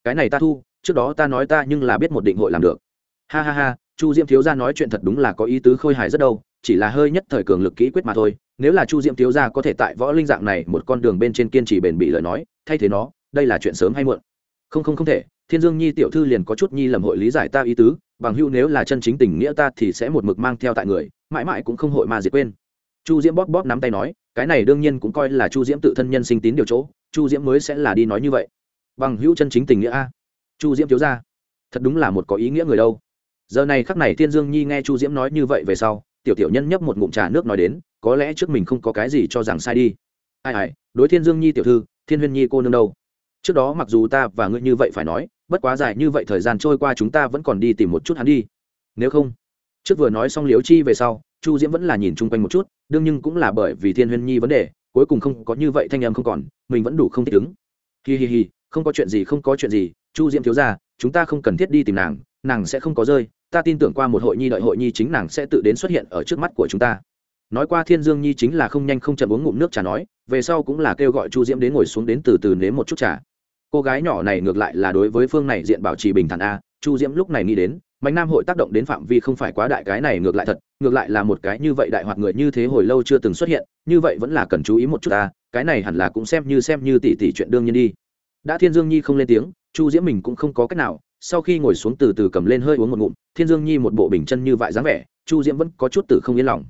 Cái này ta thu, trước đó ta nói ta nhưng là biết một định hội làm được. Ha ha ha, chu diễm thiếu gia nói chuyện thật đúng là có ý tứ khôi hài rất đâu, chỉ là hơi nhất thời cường lực kỹ quyết mà thôi. Nếu là chu diễm thiếu gia có thể tại võ linh dạng này một con đường bên trên kiên trì bền bỉ lời nói, thay thế nó, đây là chuyện sớm hay muộn. Không không không thể thiên dương nhi tiểu thư liền có chút nhi lầm hội lý giải ta ý tứ, bằng hữu nếu là chân chính tình nghĩa ta thì sẽ một mực mang theo tại người, mãi mãi cũng không hội mà diệt quên. Chu diễm bóp bóp nắm tay nói, cái này đương nhiên cũng coi là chu diễm tự thân nhân sinh tín điều chỗ, chu diễm mới sẽ là đi nói như vậy. Bằng hữu chân chính tình nghĩa a. Chu diễm thiếu ra thật đúng là một có ý nghĩa người đâu. Giờ này khắc này thiên dương nhi nghe chu diễm nói như vậy về sau, tiểu tiểu nhân nhấp một ngụm trà nước nói đến, có lẽ trước mình không có cái gì cho rằng sai đi. Ai ai, đối thiên dương nhi tiểu thư, thiên huyên nhi cô nương đâu? Trước đó mặc dù ta và ngươi như vậy phải nói bất quá dài như vậy thời gian trôi qua chúng ta vẫn còn đi tìm một chút hắn đi. Nếu không, trước vừa nói xong liếu chi về sau, chu diễm vẫn là nhìn chung quanh một chút, đương nhưng cũng là bởi vì thiên huyên nhi vấn đề, cuối cùng không có như vậy thanh em không còn, mình vẫn đủ không thích ứng. Hi hi hi, không có chuyện gì, không có chuyện gì, chu diễm thiếu ra chúng ta không cần thiết đi tìm nàng nàng sẽ không có rơi, ta tin tưởng qua một hội nhi đợi hội nhi chính nàng sẽ tự đến xuất hiện ở trước mắt của chúng ta. Nói qua thiên dương nhi chính là không nhanh không chậm uống ngụm nước trà nói, về sau cũng là kêu gọi chu diễm đến ngồi xuống đến từ từ nếm một chút trà cô gái nhỏ này ngược lại là đối với phương này diện bảo trì bình thản a, chu diễm lúc này nghĩ đến, mạnh nam hội tác động đến phạm vi không phải quá đại cái này ngược lại thật, ngược lại là một cái như vậy đại hoạt người như thế hồi lâu chưa từng xuất hiện, như vậy vẫn là cần chú ý một chút ta cái này hẳn là cũng xem như xem như tỷ tỷ chuyện đương nhiên đi. Đã thiên dương nhi không lên tiếng, chu diễm mình cũng không có cách nào, sau khi ngồi xuống từ từ cầm lên hơi uống một ngụm, thiên dương nhi một bộ bình chân như vại dáng vẻ, chu diễm vẫn có chút từ không yên lòng.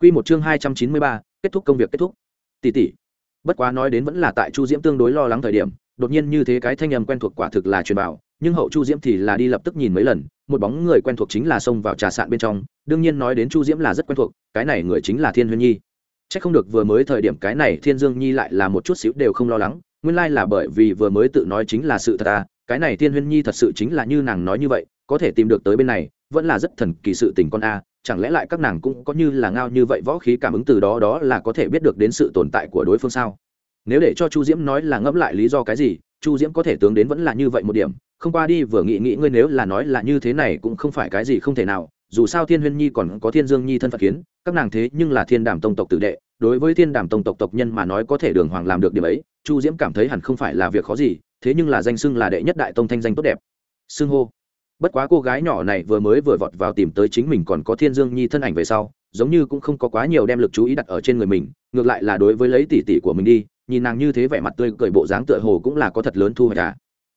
Q một chương hai trăm chín mươi ba, kết thúc công việc kết thúc. Tỷ tỷ bất quá nói đến vẫn là tại chu diễm tương đối lo lắng thời điểm đột nhiên như thế cái thanh âm quen thuộc quả thực là truyền bảo nhưng hậu chu diễm thì là đi lập tức nhìn mấy lần, một bóng người quen thuộc chính là xông vào trà sạn bên trong, đương nhiên nói đến chu diễm là rất quen thuộc, cái này người chính là thiên huyên nhi. C h ắ c không được vừa mới thời điểm cái này thiên dương nhi lại là một chút xíu đều không lo lắng, nguyên lai là bởi vì vừa mới tự nói chính là sự thật à cái này thiên huyên nhi thật sự chính là như nàng nói như vậy, có thể tìm được tới bên này, vẫn là rất thần kỳ sự tình con a, chẳng lẽ lại các nàng cũng có như là ngao như vậy võ khí cảm ứng từ đó đó là có thể biết được đến sự tồn tại của đối phương sao? Nếu để cho chu diễm nói là ngẫm lại lý do cái gì, chu diễm có thể tướng đến vẫn là như vậy một điểm. Không qua đi, vừa nghĩ nghĩ ngươi nếu là nói là như thế này cũng không phải cái gì không thể nào. Dù sao thiên huyên nhi còn có thiên dương nhi thân phận kiến, các nàng thế nhưng là thiên đàm tông tộc tử đệ. Đối với thiên đàm tông tộc tộc nhân mà nói có thể đường hoàng làm được điểm ấy, chu diễm cảm thấy hẳn không phải là việc khó gì, thế nhưng là danh xưng là đệ nhất đại tông thanh danh tốt đẹp. Xưng hô. Bất quá cô gái nhỏ này vừa mới vừa vọt vào tìm tới chính mình còn có thiên dương nhi thân ảnh về sau, giống như cũng không có quá nhiều đem lực chú ý đặt ở trên người mình, ngược lại là đối với lấy tỷ tỷ của mình đi nhìn nàng như thế vẻ mặt tươi cười bộ dáng tựa hồ cũng là có thật lớn thu hoạch à.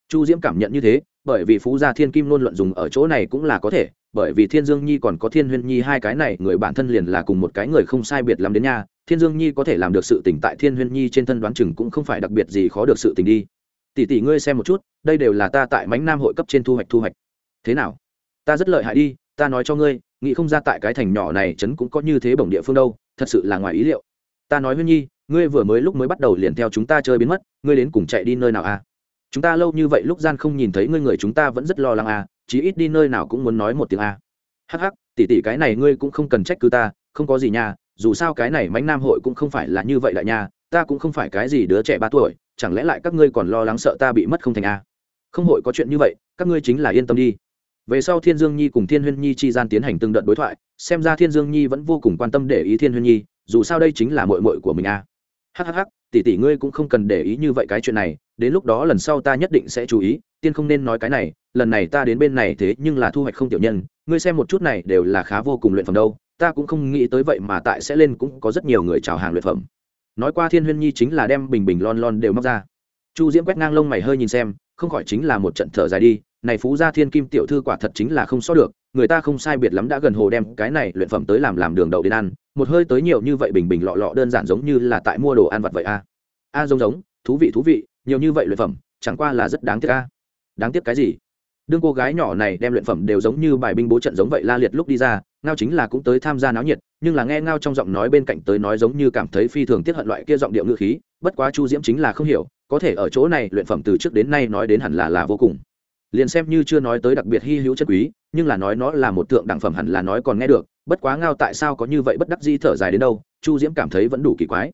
chu diễm cảm nhận như thế, bởi vì phú gia thiên kim luôn luận dùng ở chỗ này cũng là có thể, bởi vì thiên dương nhi còn có thiên huyên nhi hai cái này, người bản thân liền là cùng một cái người không sai biệt lắm đến nha. Thiên dương nhi có thể làm được sự tỉnh tại thiên huyên nhi trên thân đoán chừng cũng không phải đặc biệt gì khó được sự tình đi. Tỷ tỷ ngươi xem một chút, đây đều là ta tại mánh nam hội cấp trên thu hoạch thu hoạch. Thế nào? Ta rất lợi hại đi, ta nói cho ngươi, nghĩ không ra tại cái thành nhỏ này trấn cũng có như thế bổng địa phương đâu, thật sự là ngoài ý liệu ta nói huyên nhi, ngươi vừa mới lúc mới bắt đầu liền theo chúng ta chơi biến mất, ngươi đến cùng chạy đi nơi nào à? Chúng ta lâu như vậy lúc gian không nhìn thấy ngươi, người chúng ta vẫn rất lo lắng à chí ít đi nơi nào cũng muốn nói một tiếng à. Hắc hắc, tỷ tỷ cái này ngươi cũng không cần trách cứ ta, không có gì nha, dù sao cái này mánh nam hội cũng không phải là như vậy đại nha, ta cũng không phải cái gì đứa trẻ ba tuổi, chẳng lẽ lại các ngươi còn lo lắng sợ ta bị mất không thành à? không hội có chuyện như vậy, các ngươi chính là yên tâm đi. Về sau thiên dương nhi cùng thiên huyên nhi chi gian tiến hành từng đợt đối thoại, xem ra thiên dương nhi vẫn vô cùng quan tâm để ý thiên huyên nhi dù sao đây chính là mội mội của mình a. Hhh tỷ tỷ ngươi cũng không cần để ý như vậy cái chuyện này, đến lúc đó lần sau ta nhất định sẽ chú ý, tiên không nên nói cái này, lần này ta đến bên này thế nhưng là thu hoạch không tiểu nhân, ngươi xem một chút này đều là khá vô cùng luyện phẩm đâu, ta cũng không nghĩ tới vậy mà tại sẽ lên cũng có rất nhiều người chào hàng luyện phẩm. Nói qua thiên huyên nhi chính là đem bình bình lon lon đều móc ra. Chu diễm quét ngang lông mày hơi nhìn xem, không khỏi chính là một trận thở dài đi, này phú gia thiên kim tiểu thư quả thật chính là không so được người ta không sai biệt lắm đã gần hồ đem cái này luyện phẩm tới làm làm đường đậu đến ăn, một hơi tới nhiều như vậy bình bình lọ lọ đơn giản giống như là tại mua đồ ăn vặt vậy a. A giống giống, thú vị thú vị, nhiều như vậy luyện phẩm, chẳng qua là rất đáng tiếc a. Đáng tiếc cái gì? Đương cô gái nhỏ này đem luyện phẩm đều giống như bài binh bố trận giống vậy la liệt lúc đi ra, ngao chính là cũng tới tham gia náo nhiệt, nhưng là nghe ngao trong giọng nói bên cạnh tới nói giống như cảm thấy phi thường tiết hận loại kia giọng điệu ngữ khí, bất quá chu diễm chính là không hiểu, có thể ở chỗ này luyện phẩm từ trước đến nay nói đến hẳn là là vô cùng liền xem như chưa nói tới đặc biệt hy hữu chất quý, nhưng là nói nó là một tượng đẳng phẩm hẳn là nói còn nghe được, bất quá ngao tại sao có như vậy bất đắc di thở dài đến đâu, chu diễm cảm thấy vẫn đủ kỳ quái.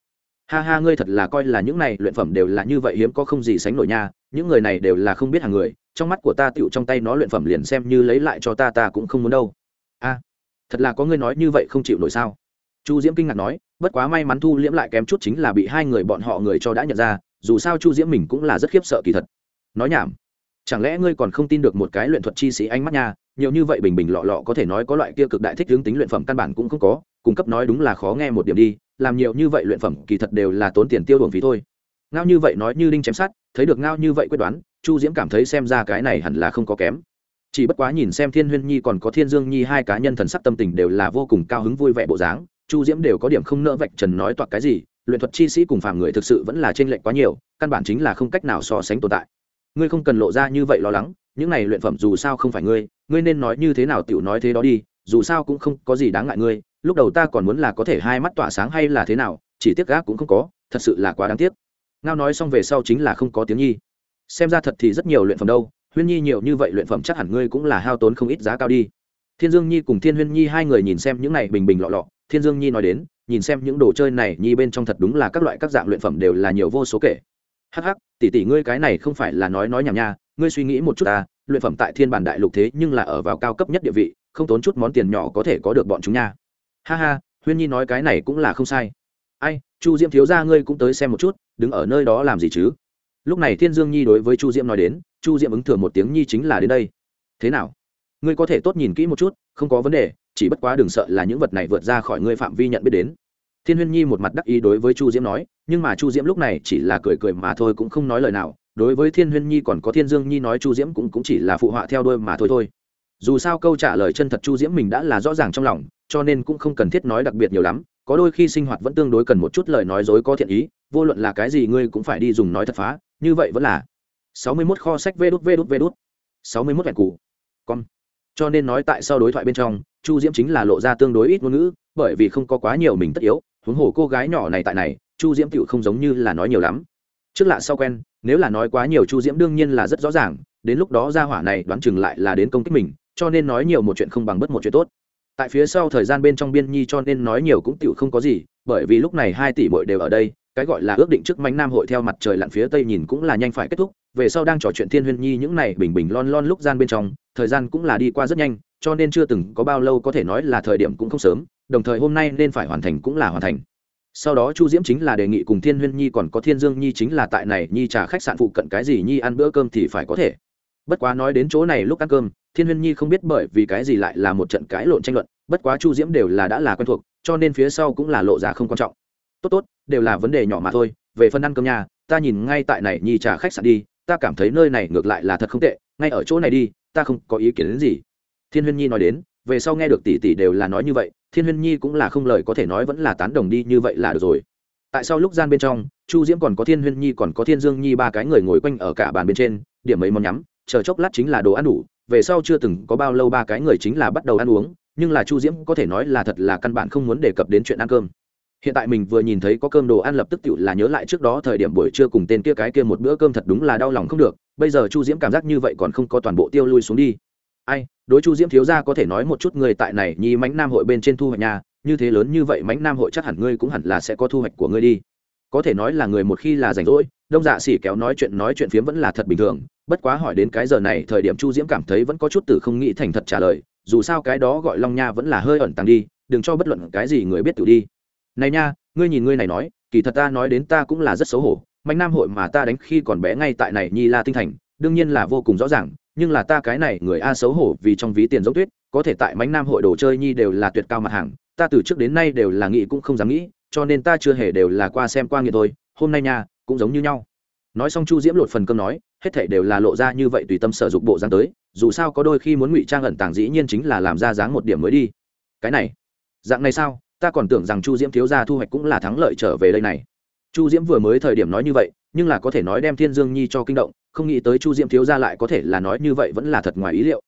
Ha ha, ngươi thật là coi là những này luyện phẩm đều là như vậy hiếm có không gì sánh nổi nha, những người này đều là không biết hàng người, trong mắt của ta tựu trong tay nó luyện phẩm liền xem như lấy lại cho ta ta cũng không muốn đâu. A, thật là có ngươi nói như vậy không chịu nổi sao? Chu diễm kinh ngạc nói, bất quá may mắn thu liễm lại kém chút chính là bị hai người bọn họ người cho đã nhận ra, dù sao chu diễm mình cũng là rất khiếp sợ kỳ thật. Nói nhảm chẳng lẽ ngươi còn không tin được một cái luyện thuật chi sĩ ánh mắt nha? Nhiều như vậy bình bình lọ lọ có thể nói có loại kia cực đại thích hướng tính luyện phẩm căn bản cũng không có, cung cấp nói đúng là khó nghe một điểm đi, làm nhiều như vậy luyện phẩm kỳ thật đều là tốn tiền tiêu đồn phí thôi. Ngao như vậy nói như đinh chém sát thấy được ngao như vậy quyết đoán, chu diễm cảm thấy xem ra cái này hẳn là không có kém. Chỉ bất quá nhìn xem thiên huyên nhi còn có thiên dương nhi hai cá nhân thần sắc tâm tình đều là vô cùng cao hứng vui vẻ bộ dáng, chu diễm đều có điểm không nỡ vạch trần nói toạc cái gì, luyện thuật chi sĩ cùng phàm người thực sự vẫn là t r ê n lệch quá nhiều, căn bản chính là không cách nào so sánh tồn tại ngươi không cần lộ ra như vậy lo lắng, những này luyện phẩm dù sao không phải ngươi ngươi nên nói như thế nào t i ể u nói thế đó đi, dù sao cũng không có gì đáng ngại ngươi, lúc đầu ta còn muốn là có thể hai mắt tỏa sáng hay là thế nào, chỉ tiếc gác cũng không có, thật sự là quá đáng tiếc. Ngao nói xong về sau chính là không có tiếng nhi. Xem ra thật thì rất nhiều luyện phẩm đâu, huyên nhi nhiều như vậy luyện phẩm chắc hẳn ngươi cũng là hao tốn không ít giá cao đi. Thiên dương nhi cùng thiên huyên nhi hai người nhìn xem những này bình bình lọ lọ, thiên dương nhi nói đến, nhìn xem những đồ chơi này nhi bên trong thật đúng là các loại các dạng luyện phẩm đều là nhiều vô số kể hắc hắc, tỷ tỷ ngươi cái này không phải là nói nói nhảm nha, ngươi suy nghĩ một chút ta, luyện phẩm tại thiên bản đại lục thế nhưng là ở vào cao cấp nhất địa vị, không tốn chút món tiền nhỏ có thể có được bọn chúng nha. Ha ha, huyên nhi nói cái này cũng là không sai. Ai, chu diễm thiếu gia ngươi cũng tới xem một chút, đứng ở nơi đó làm gì chứ? Lúc này thiên dương nhi đối với chu diễm nói đến, chu diễm ứng thừa một tiếng nhi chính là đến đây. Thế nào? Ngươi có thể tốt nhìn kỹ một chút, không có vấn đề, chỉ bất quá đừng sợ là những vật này vượt ra khỏi ngươi phạm vi nhận biết đến thiên huyên nhi một mặt đắc ý đối với chu diễm nói nhưng mà chu diễm lúc này chỉ là cười cười mà thôi cũng không nói lời nào. Đối với thiên huyên nhi còn có thiên dương nhi nói chu diễm cũng, cũng chỉ là phụ họa theo đôi mà thôi thôi. Dù sao câu trả lời chân thật chu diễm mình đã là rõ ràng trong lòng cho nên cũng không cần thiết nói đặc biệt nhiều lắm. Có đôi khi sinh hoạt vẫn tương đối cần một chút lời nói dối có thiện ý vô luận là cái gì ngươi cũng phải đi dùng nói thật phá như vậy vẫn là. Sáu mươi 61 kho sách vê đút vê đút vê đút. Sáu mươi 61 vẹn cụ con cho nên nói tại sao đối thoại bên trong, chu diễm chính là lộ ra tương đối ít ngôn ngữ, bởi vì không có quá nhiều mình tất yếu, huống hồ cô gái nhỏ này tại này, chu diễm tựu không giống như là nói nhiều lắm. Trước lạ sau quen, nếu là nói quá nhiều chu diễm đương nhiên là rất rõ ràng, đến lúc đó ra hỏa này đoán chừng lại là đến công kích mình, cho nên nói nhiều một chuyện không bằng bất một chuyện tốt. Tại phía sau thời gian bên trong biên nhi cho nên nói nhiều cũng tựu không có gì, bởi vì lúc này hai tỷ bội đều ở đây, cái gọi là ước định trước mánh nam hội theo mặt trời lặn phía tây nhìn cũng là nhanh phải kết thúc về sau đang trò chuyện thiên huyên nhi những này bình bình lon lon lúc gian bên trong, thời gian cũng là đi qua rất nhanh, cho nên chưa từng có bao lâu có thể nói là thời điểm cũng không sớm, đồng thời hôm nay nên phải hoàn thành cũng là hoàn thành. Sau đó chu diễm chính là đề nghị cùng thiên huyên nhi còn có thiên dương nhi chính là tại này nhi trả khách sạn phụ cận cái gì nhi ăn bữa cơm thì phải có thể. Bất quá nói đến chỗ này lúc ăn cơm, thiên huyên nhi không biết bởi vì cái gì lại là một trận cãi lộn tranh luận, bất quá chu diễm đều là đã là quen thuộc, cho nên phía sau cũng là lộ ra không quan trọng. Tốt tốt, đều là vấn đề nhỏ mà thôi, về phần ăn cơm nhà, ta nhìn ngay tại này nhi trả khách sạn đi ta cảm thấy nơi này ngược lại là thật không tệ, ngay ở chỗ này đi, ta không có ý kiến đến gì. Thiên huyên nhi nói đến, về sau nghe được tỷ tỷ đều là nói như vậy, thiên huyên nhi cũng là không lời có thể nói vẫn là tán đồng đi như vậy là được rồi. Tại sao lúc gian bên trong, chu diễm còn có thiên huyên nhi còn có thiên dương nhi ba cái người ngồi quanh ở cả bàn bên trên, điểm mấy món nhắm, chờ chốc lát chính là đồ ăn đủ, về sau chưa từng có bao lâu ba cái người chính là bắt đầu ăn uống, nhưng là chu diễm có thể nói là thật là căn bản không muốn đề cập đến chuyện ăn cơm hiện tại mình vừa nhìn thấy có cơm đồ ăn lập tức tự là nhớ lại trước đó thời điểm buổi trưa cùng tên kia cái kia một bữa cơm thật đúng là đau lòng không được, bây giờ chu diễm cảm giác như vậy còn không có toàn bộ tiêu lui xuống đi. Ai, đối chu diễm thiếu ra có thể nói một chút người tại này nhi mánh nam hội bên trên thu hoạch nhà, như thế lớn như vậy mánh nam hội chắc hẳn ngươi cũng hẳn là sẽ có thu hoạch của ngươi đi. Có thể nói là người một khi là rảnh rỗi, đông dạ xỉ kéo nói chuyện nói chuyện phiếm vẫn là thật bình thường, bất quá hỏi đến cái giờ này thời điểm chu diễm cảm thấy vẫn có chút từ không nghĩ thành thật trả lời, dù sao cái đó gọi long nha vẫn là hơi ẩn tàng đi, đừng cho bất luận cái gì người biết tự đi này nha, ngươi nhìn ngươi này nói, kỳ thật ta nói đến ta cũng là rất xấu hổ, mạnh nam hội mà ta đánh khi còn bé ngay tại này nhi la tinh thành, đương nhiên là vô cùng rõ ràng, nhưng là ta cái này người a xấu hổ vì trong ví tiền giống tuyết, có thể tại mánh nam hội đồ chơi nhi đều là tuyệt cao mặt hàng, ta từ trước đến nay đều là nghĩ cũng không dám nghĩ, cho nên ta chưa hề đều là qua xem qua nghiện thôi, hôm nay nha, cũng giống như nhau. Nói xong chu diễm lột phần cơm nói, hết thảy đều là lộ ra như vậy tùy tâm sở dụng bộ dáng tới, dù sao có đôi khi muốn ngụy trang ẩn tàng dĩ nhiên chính là làm ra dáng một điểm mới đi. Cái này, dạng này sao? Ta còn tưởng rằng chu diễm thiếu gia thu hoạch cũng là thắng lợi trở về đây này. Chu diễm vừa mới thời điểm nói như vậy, nhưng là có thể nói đem thiên dương nhi cho kinh động, không nghĩ tới chu diễm thiếu gia lại có thể là nói như vậy vẫn là thật ngoài ý liệu.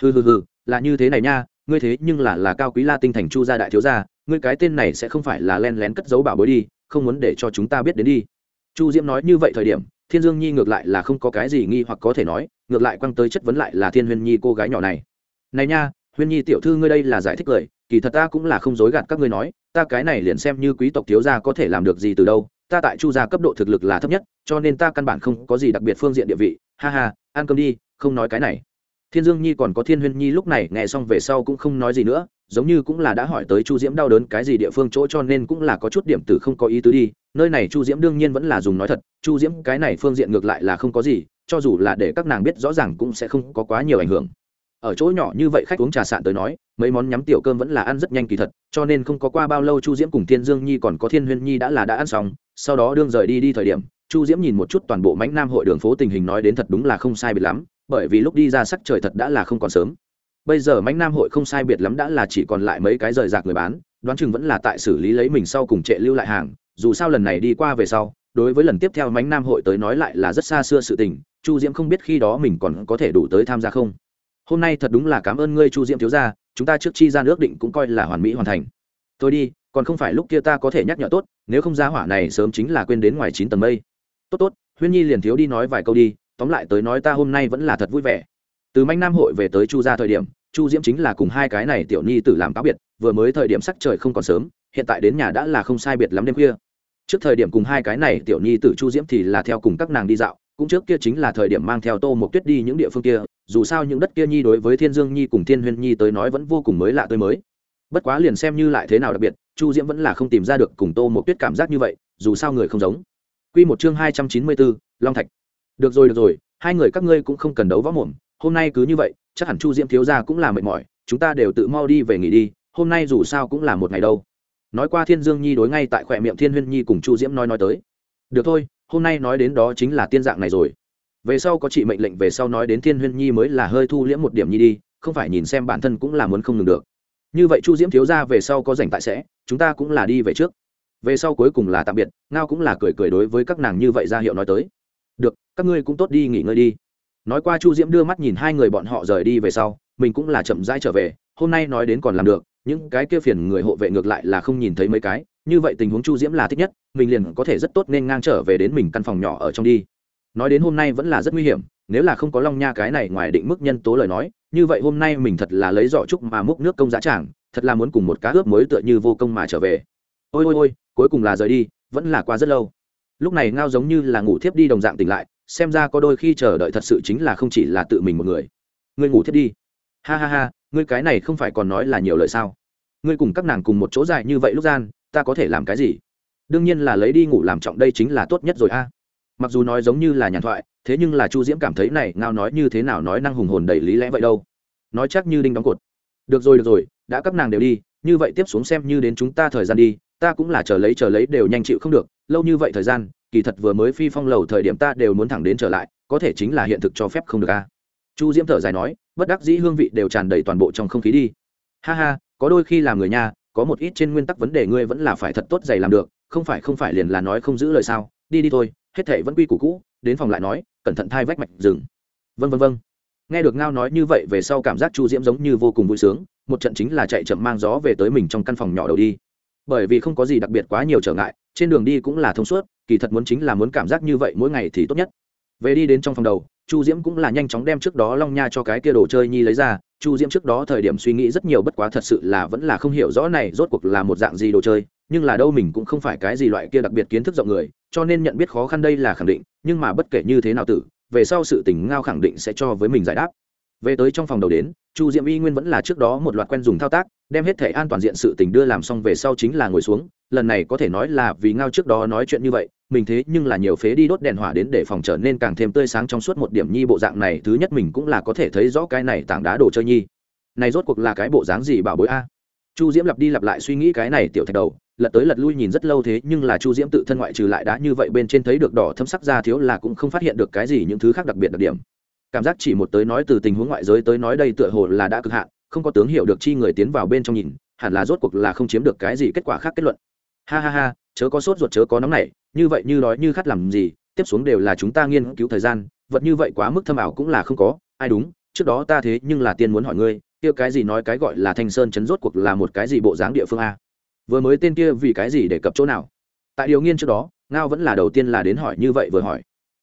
Hừ hừ hừ, là như thế này nha, ngươi thế nhưng là là cao quý la tinh thành chu gia đại thiếu gia, ngươi cái tên này sẽ không phải là len lén cất giấu bảo bối đi, không muốn để cho chúng ta biết đến đi. Chu diễm nói như vậy thời điểm, thiên dương nhi ngược lại là không có cái gì nghi hoặc có thể nói, ngược lại quăng tới chất vấn lại là thiên huyên nhi cô gái nhỏ này. Này nha huyên nhi tiểu thư ngươi đây là giải thích lời, kỳ thật ta cũng là không dối gạt các ngươi nói, ta cái này liền xem như quý tộc thiếu gia có thể làm được gì từ đâu, ta tại chu gia cấp độ thực lực là thấp nhất, cho nên ta căn bản không có gì đặc biệt phương diện địa vị, ha ha, ăn cơm đi, không nói cái này. Thiên dương nhi còn có thiên huyên nhi lúc này nghe xong về sau cũng không nói gì nữa, giống như cũng là đã hỏi tới chu diễm đau đớn cái gì địa phương chỗ cho nên cũng là có chút điểm tử không có ý tứ đi, nơi này chu diễm đương nhiên vẫn là dùng nói thật, chu diễm cái này phương diện ngược lại là không có gì, cho dù là để các nàng biết rõ ràng cũng sẽ không có quá nhiều ảnh hưởng ở chỗ nhỏ như vậy khách uống trà sạn tới nói, mấy món nhắm tiểu cơm vẫn là ăn rất nhanh kỳ thật, cho nên không có qua bao lâu chu diễm cùng thiên dương nhi còn có thiên huyên nhi đã là đã ăn xong, sau đó đương rời đi đi thời điểm, chu diễm nhìn một chút toàn bộ mãnh nam hội đường phố tình hình nói đến thật đúng là không sai biệt lắm, bởi vì lúc đi ra sắc trời thật đã là không còn sớm. Bây giờ mãnh nam hội không sai biệt lắm đã là chỉ còn lại mấy cái rời rạc người bán, đoán chừng vẫn là tại xử lý lấy mình sau cùng trệ lưu lại hàng, dù sao lần này đi qua về sau, đối với lần tiếp theo mãnh nam hội tới nói lại là rất xa xưa sự tình, chu diễm không biết khi đó mình còn có thể đủ tới tham gia không hôm nay thật đúng là cảm ơn ngươi chu diễm thiếu gia, chúng ta trước chi ra nước định cũng coi là hoàn mỹ hoàn thành. Tôi đi, còn không phải lúc kia ta có thể nhắc nhở tốt, nếu không giá hỏa này sớm chính là quên đến ngoài chín tầng mây. Tốt tốt, huyên nhi liền thiếu đi nói vài câu đi, tóm lại tới nói ta hôm nay vẫn là thật vui vẻ. Từ manh nam hội về tới chu ra thời điểm, chu diễm chính là cùng hai cái này tiểu nhi tử làm cáo biệt, vừa mới thời điểm sắc trời không còn sớm, hiện tại đến nhà đã là không sai biệt lắm đêm khuya. Trước thời điểm cùng hai cái này tiểu nhi tử chu diễm thì là theo cùng các nàng đi dạo, cũng trước kia chính là thời điểm mang theo tô Mộc tuyết đi những địa phương kia dù sao những đất kia nhi đối với thiên dương nhi cùng thiên huyên nhi tới nói vẫn vô cùng mới lạ tới mới. Bất quá liền xem như lại thế nào đặc biệt, chu diễm vẫn là không tìm ra được cùng tô một tuyết cảm giác như vậy, dù sao người không giống. Q một chương hai trăm chín mươi bốn, long thạch. Được rồi được rồi, hai người các ngươi cũng không cần đấu võ mồm, hôm nay cứ như vậy, chắc hẳn chu diễm thiếu ra cũng là mệt mỏi, chúng ta đều tự mau đi về nghỉ đi, hôm nay dù sao cũng là một ngày đâu. Nói qua thiên dương nhi đối ngay tại khỏe miệng thiên huyên nhi cùng chu diễm nói nói tới. Được thôi, hôm nay nói đến đó chính là tiên dạng này rồi về sau có chị mệnh lệnh về sau nói đến thiên huyên nhi mới là hơi thu liễm một điểm nhi đi, không phải nhìn xem bản thân cũng là muốn không ngừng được. Như vậy chu diễm thiếu ra về sau có rảnh tại sẽ, chúng ta cũng là đi về trước. Về sau cuối cùng là tạm biệt, ngao cũng là cười cười đối với các nàng như vậy ra hiệu nói tới. Được, các ngươi cũng tốt đi nghỉ ngơi đi. Nói qua chu diễm đưa mắt nhìn hai người bọn họ rời đi về sau, mình cũng là chậm rãi trở về, hôm nay nói đến còn làm được, những cái kia phiền người hộ vệ ngược lại là không nhìn thấy mấy cái, như vậy tình huống chu diễm là thích nhất, mình liền có thể rất tốt nên ngang trở về đến mình căn phòng nhỏ ở trong đi nói đến hôm nay vẫn là rất nguy hiểm, nếu là không có long nha cái này ngoài định mức nhân tố lời nói, như vậy hôm nay mình thật là lấy giỏ trúc mà múc nước công giá tràng, thật là muốn cùng một cá ướp mới tựa như vô công mà trở về. Ôi ôi ôi, cuối cùng là rời đi, vẫn là qua rất lâu. Lúc này ngao giống như là ngủ thiếp đi đồng dạng tỉnh lại, xem ra có đôi khi chờ đợi thật sự chính là không chỉ là tự mình một người. Ngươi ngủ thiếp đi. Ha ha ha, ngươi cái này không phải còn nói là nhiều lời sao? Ngươi cùng các nàng cùng một chỗ dài như vậy lúc gian, ta có thể làm cái gì? Đương nhiên là lấy đi ngủ làm trọng đây chính là tốt nhất rồi a mặc dù nói giống như là nhàn thoại, thế nhưng là chu diễm cảm thấy này, ngao nói như thế nào nói năng hùng hồn đầy lý lẽ vậy đâu. Nói chắc như đinh đóng cột. Được rồi được rồi, đã các nàng đều đi, như vậy tiếp xuống xem như đến chúng ta thời gian đi, ta cũng là chờ lấy chờ lấy đều nhanh chịu không được, lâu như vậy thời gian, kỳ thật vừa mới phi phong lầu thời điểm ta đều muốn thẳng đến trở lại, có thể chính là hiện thực cho phép không được a. Chu diễm thở dài nói, bất đắc dĩ hương vị đều tràn đầy toàn bộ trong không khí đi. Ha ha, có đôi khi làm người nha có một ít trên nguyên tắc vấn đề ngươi vẫn là phải thật tốt dày làm được, không phải không phải liền là nói không giữ lời sao, đi đi thôi hết thể vẫn quy củ cũ, đến phòng lại nói, cẩn thận thai vách mạch rừng. Vân vân vân nghe được ngao nói như vậy về sau cảm giác chu diễm giống như vô cùng vui sướng, một trận chính là chạy chậm mang gió về tới mình trong căn phòng nhỏ đầu đi. Bởi vì không có gì đặc biệt quá nhiều trở ngại, trên đường đi cũng là thông suốt, kỳ thật muốn chính là muốn cảm giác như vậy mỗi ngày thì tốt nhất. Về đi đến trong phòng đầu, chu diễm cũng là nhanh chóng đem trước đó long nha cho cái kia đồ chơi nhi lấy ra. Chu diễm trước đó thời điểm suy nghĩ rất nhiều bất quá thật sự là vẫn là không hiểu rõ này rốt cuộc là một dạng gì đồ chơi nhưng là đâu mình cũng không phải cái gì loại kia đặc biệt kiến thức rộng người, cho nên nhận biết khó khăn đây là khẳng định, nhưng mà bất kể như thế nào tử, về sau sự tình ngao khẳng định sẽ cho với mình giải đáp. Về tới trong phòng đầu đến, chu diễm y nguyên vẫn là trước đó một loạt quen dùng thao tác, đem hết thể an toàn diện sự tình đưa làm xong về sau chính là ngồi xuống, lần này có thể nói là vì ngao trước đó nói chuyện như vậy, mình thế nhưng là nhiều phế đi đốt đèn hỏa đến để phòng trở nên càng thêm tươi sáng trong suốt một điểm nhi bộ dạng này, thứ nhất mình cũng là có thể thấy rõ cái này tảng đá đồ chơi nhi. Này rốt cuộc là cái bộ dáng gì bảo bối a? Chu diễm lặp đi lặp lại suy nghĩ cái này tiểu thạch đầu lật tới lật lui nhìn rất lâu thế, nhưng là chu diễm tự thân ngoại trừ lại đã như vậy bên trên thấy được đỏ thâm sắc ra thiếu là cũng không phát hiện được cái gì những thứ khác đặc biệt đặc điểm. Cảm giác chỉ một tới nói từ tình huống ngoại giới tới nói đây tựa hồ là đã cực hạn, không có tướng hiểu được chi người tiến vào bên trong nhìn, hẳn là rốt cuộc là không chiếm được cái gì kết quả khác kết luận. Ha ha ha, chớ có sốt ruột chớ có nóng này như vậy như nói như khát làm gì, tiếp xuống đều là chúng ta nghiên cứu thời gian, vật như vậy quá mức thâm ảo cũng là không có, ai đúng, trước đó ta thế nhưng là tiên muốn hỏi ngươi, kia cái gì nói cái gọi là thanh sơn chấn rốt cuộc là một cái gì bộ dáng địa phương a? Vừa mới tên kia vì cái gì để cập chỗ nào? Tại điều nghiên trước đó, ngao vẫn là đầu tiên là đến hỏi như vậy vừa hỏi.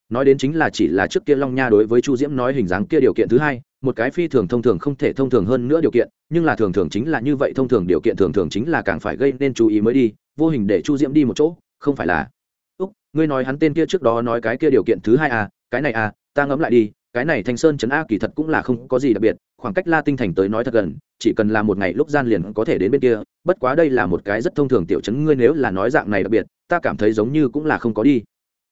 Nói đến chính là chỉ là trước kia long nha đối với chu diễm nói hình dáng kia điều kiện thứ hai, một cái phi thường thông thường không thể thông thường hơn nữa điều kiện, nhưng là thường thường chính là như vậy thông thường điều kiện thường thường chính là càng phải gây nên chú ý mới đi, vô hình để chu diễm đi một chỗ, không phải là. Úc, ngươi nói hắn tên kia trước đó nói cái kia điều kiện thứ hai à cái này à ta ngẫm lại đi cái này thanh sơn chấn a kỳ thật cũng là không có gì đặc biệt, khoảng cách la tinh thành tới nói thật gần, chỉ cần là một ngày lúc gian liền có thể đến bên kia, bất quá đây là một cái rất thông thường tiểu chấn ngươi nếu là nói dạng này đặc biệt, ta cảm thấy giống như cũng là không có đi.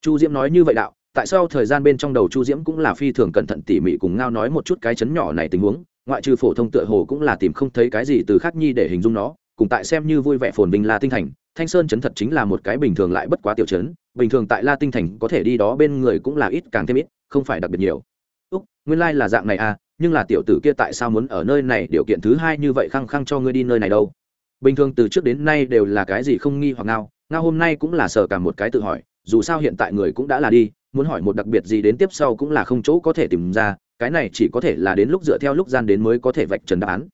Chu diễm nói như vậy đạo, tại sao thời gian bên trong đầu chu diễm cũng là phi thường cẩn thận tỉ mỉ cùng ngao nói một chút cái chấn nhỏ này tình huống, ngoại trừ phổ thông tựa hồ cũng là tìm không thấy cái gì từ khác nhi để hình dung nó, cùng tại xem như vui vẻ phồn vinh la tinh thành, thanh sơn chấn thật chính là một cái bình thường lại bất quá tiểu chấn, bình thường tại la tinh thành có thể đi đó bên người cũng là ít càng thêm ít, không phải đặc biệt nhiều nguyên lai là dạng này à nhưng là tiểu tử kia tại sao muốn ở nơi này? Điều kiện thứ hai như vậy khăng khăng cho ngươi đi nơi này đâu. Bình thường từ trước đến nay đều là cái gì không nghi hoặc ngao ngao hôm nay cũng là sờ cả một cái tự hỏi, dù sao hiện tại người cũng đã là đi, muốn hỏi một đặc biệt gì đến tiếp sau cũng là không chỗ có thể tìm ra, cái này chỉ có thể là đến lúc dựa theo lúc gian đến mới có thể vạch trần đáp án.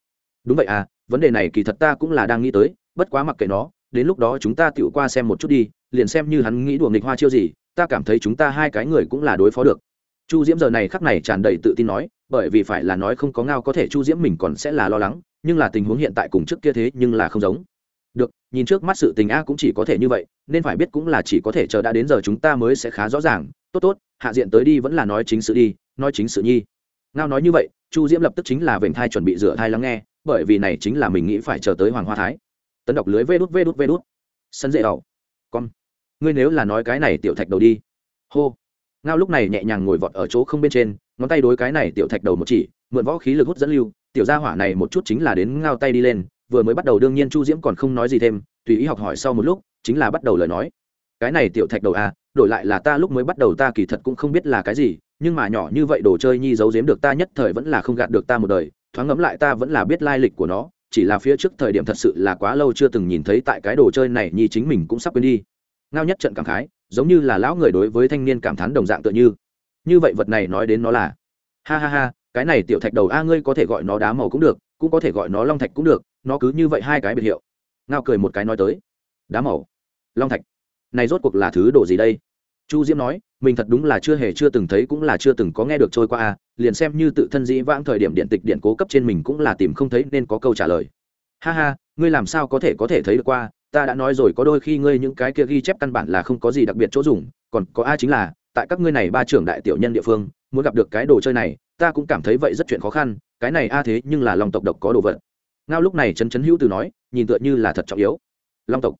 Đúng vậy à vấn đề này kỳ thật ta cũng là đang nghĩ tới, bất quá mặc kệ nó, đến lúc đó chúng ta tựu qua xem một chút đi, liền xem như hắn nghĩ đùa nghịch hoa chiêu gì, ta cảm thấy chúng ta hai cái người cũng là đối phó được chu diễm giờ này khắc này tràn đầy tự tin nói, bởi vì phải là nói không có ngao có thể chu diễm mình còn sẽ là lo lắng, nhưng là tình huống hiện tại cùng trước kia thế nhưng là không giống. Được, nhìn trước mắt sự tình a cũng chỉ có thể như vậy, nên phải biết cũng là chỉ có thể chờ đã đến giờ chúng ta mới sẽ khá rõ ràng. Tốt tốt, hạ diện tới đi vẫn là nói chính sự đi, nói chính sự nhi. Ngao nói như vậy, chu diễm lập tức chính là vểnh thai chuẩn bị rửa thai lắng nghe, bởi vì này chính là mình nghĩ phải chờ tới hoàng hoa thái. Tấn đọc lưới vê đút vê đút vê đút. Sân dễ đầu con. Ngươi nếu là nói cái này tiểu thạch đầu đi. Hô ngao lúc này nhẹ nhàng ngồi vọt ở chỗ không bên trên, ngón tay đối cái này tiểu thạch đầu một chỉ, mượn võ khí lực hút dẫn lưu, tiểu gia hỏa này một chút chính là đến ngao tay đi lên, vừa mới bắt đầu đương nhiên chu diễm còn không nói gì thêm, tùy ý học hỏi sau một lúc, chính là bắt đầu lời nói. Cái này tiểu thạch đầu à đổi lại là ta lúc mới bắt đầu ta kỳ thật cũng không biết là cái gì, nhưng mà nhỏ như vậy đồ chơi nhi giấu giếm được ta nhất thời vẫn là không gạt được ta một đời, thoáng ngẫm lại ta vẫn là biết lai lịch của nó, chỉ là phía trước thời điểm thật sự là quá lâu chưa từng nhìn thấy tại cái đồ chơi này nhi chính mình cũng sắp quên đi. Ngao nhất trận cảm khái giống như là lão người đối với thanh niên cảm thán đồng dạng tựa như. Như vậy vật này nói đến nó là, ha ha ha, cái này tiểu thạch đầu a ngươi có thể gọi nó đá màu cũng được, cũng có thể gọi nó long thạch cũng được, nó cứ như vậy hai cái biệt hiệu. Ngao cười một cái nói tới, đá màu, long thạch, này rốt cuộc là thứ đồ gì đây? Chu diễm nói, mình thật đúng là chưa hề chưa từng thấy cũng là chưa từng có nghe được trôi qua a, liền xem như tự thân dĩ vãng thời điểm điện tịch điện cố cấp trên mình cũng là tìm không thấy nên có câu trả lời. Ha ha, ngươi làm sao có thể có thể thấy được qua ta đã nói rồi, có đôi khi ngươi những cái kia ghi chép căn bản là không có gì đặc biệt chỗ dùng, còn có a chính là, tại các ngươi này ba trưởng đại tiểu nhân địa phương, muốn gặp được cái đồ chơi này, ta cũng cảm thấy vậy rất chuyện khó khăn, cái này a à thế nhưng là lòng tộc độc có đồ vật. Ngao lúc này chấn chấn hữu từ nói, nhìn tựa như là thật trọng yếu. Long tộc.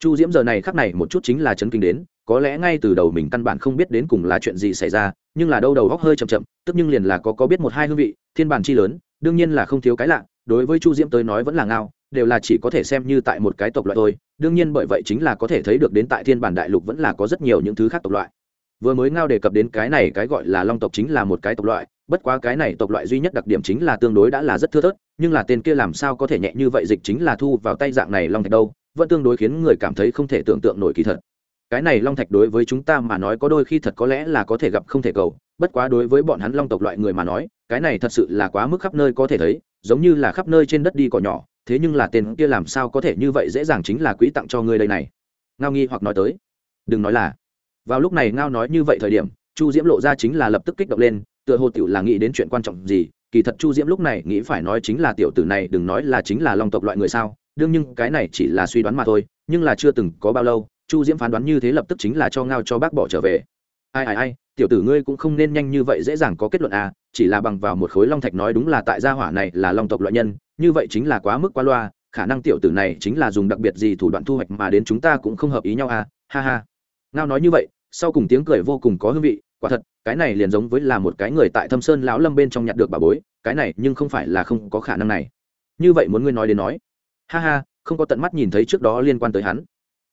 Chu diễm giờ này khắc này một chút chính là chấn kinh đến, có lẽ ngay từ đầu mình căn bản không biết đến cùng là chuyện gì xảy ra, nhưng là đâu đầu góc hơi chậm chậm, tức nhưng liền là có có biết một hai hương vị, thiên bản chi lớn, đương nhiên là không thiếu cái lạ, đối với chu diễm tới nói vẫn là ngao đều là chỉ có thể xem như tại một cái tộc loại thôi. Đương nhiên bởi vậy chính là có thể thấy được đến tại thiên bản đại lục vẫn là có rất nhiều những thứ khác tộc loại. Vừa mới ngao đề cập đến cái này cái gọi là long tộc chính là một cái tộc loại, bất quá cái này tộc loại duy nhất đặc điểm chính là tương đối đã là rất thưa thớt, nhưng là tên kia làm sao có thể nhẹ như vậy dịch chính là thu vào tay dạng này long thạch đâu, vẫn tương đối khiến người cảm thấy không thể tưởng tượng nổi kỳ thật. Cái này long thạch đối với chúng ta mà nói có đôi khi thật có lẽ là có thể gặp không thể cầu, bất quá đối với bọn hắn long tộc loại người mà nói, cái này thật sự là quá mức khắp nơi có thể thấy, giống như là khắp nơi trên đất đi cỏ nhỏ thế nhưng là tên kia làm sao có thể như vậy dễ dàng chính là quỹ tặng cho ngươi đây này? Ngao nghi hoặc nói tới. Đừng nói là. Vào lúc này ngao nói như vậy thời điểm, chu diễm lộ ra chính là lập tức kích động lên, tựa hồ tiểu là nghĩ đến chuyện quan trọng gì, kỳ thật chu diễm lúc này nghĩ phải nói chính là tiểu tử này đừng nói là chính là long tộc loại người sao, đương nhưng cái này chỉ là suy đoán mà thôi, nhưng là chưa từng có bao lâu, chu diễm phán đoán như thế lập tức chính là cho ngao cho bác bỏ trở về ai ai ai, tiểu tử ngươi cũng không nên nhanh như vậy dễ dàng có kết luận à chỉ là bằng vào một khối long thạch nói đúng là tại gia hỏa này là long tộc loại nhân, như vậy chính là quá mức quá loa, khả năng tiểu tử này chính là dùng đặc biệt gì thủ đoạn thu hoạch mà đến chúng ta cũng không hợp ý nhau à ha ha. Ngao nói như vậy, sau cùng tiếng cười vô cùng có hương vị, quả thật, cái này liền giống với là một cái người tại thâm sơn lão lâm bên trong nhặt được bà bối, cái này nhưng không phải là không có khả năng này. Như vậy muốn ngươi nói đến nói. Ha ha, không có tận mắt nhìn thấy trước đó liên quan tới hắn.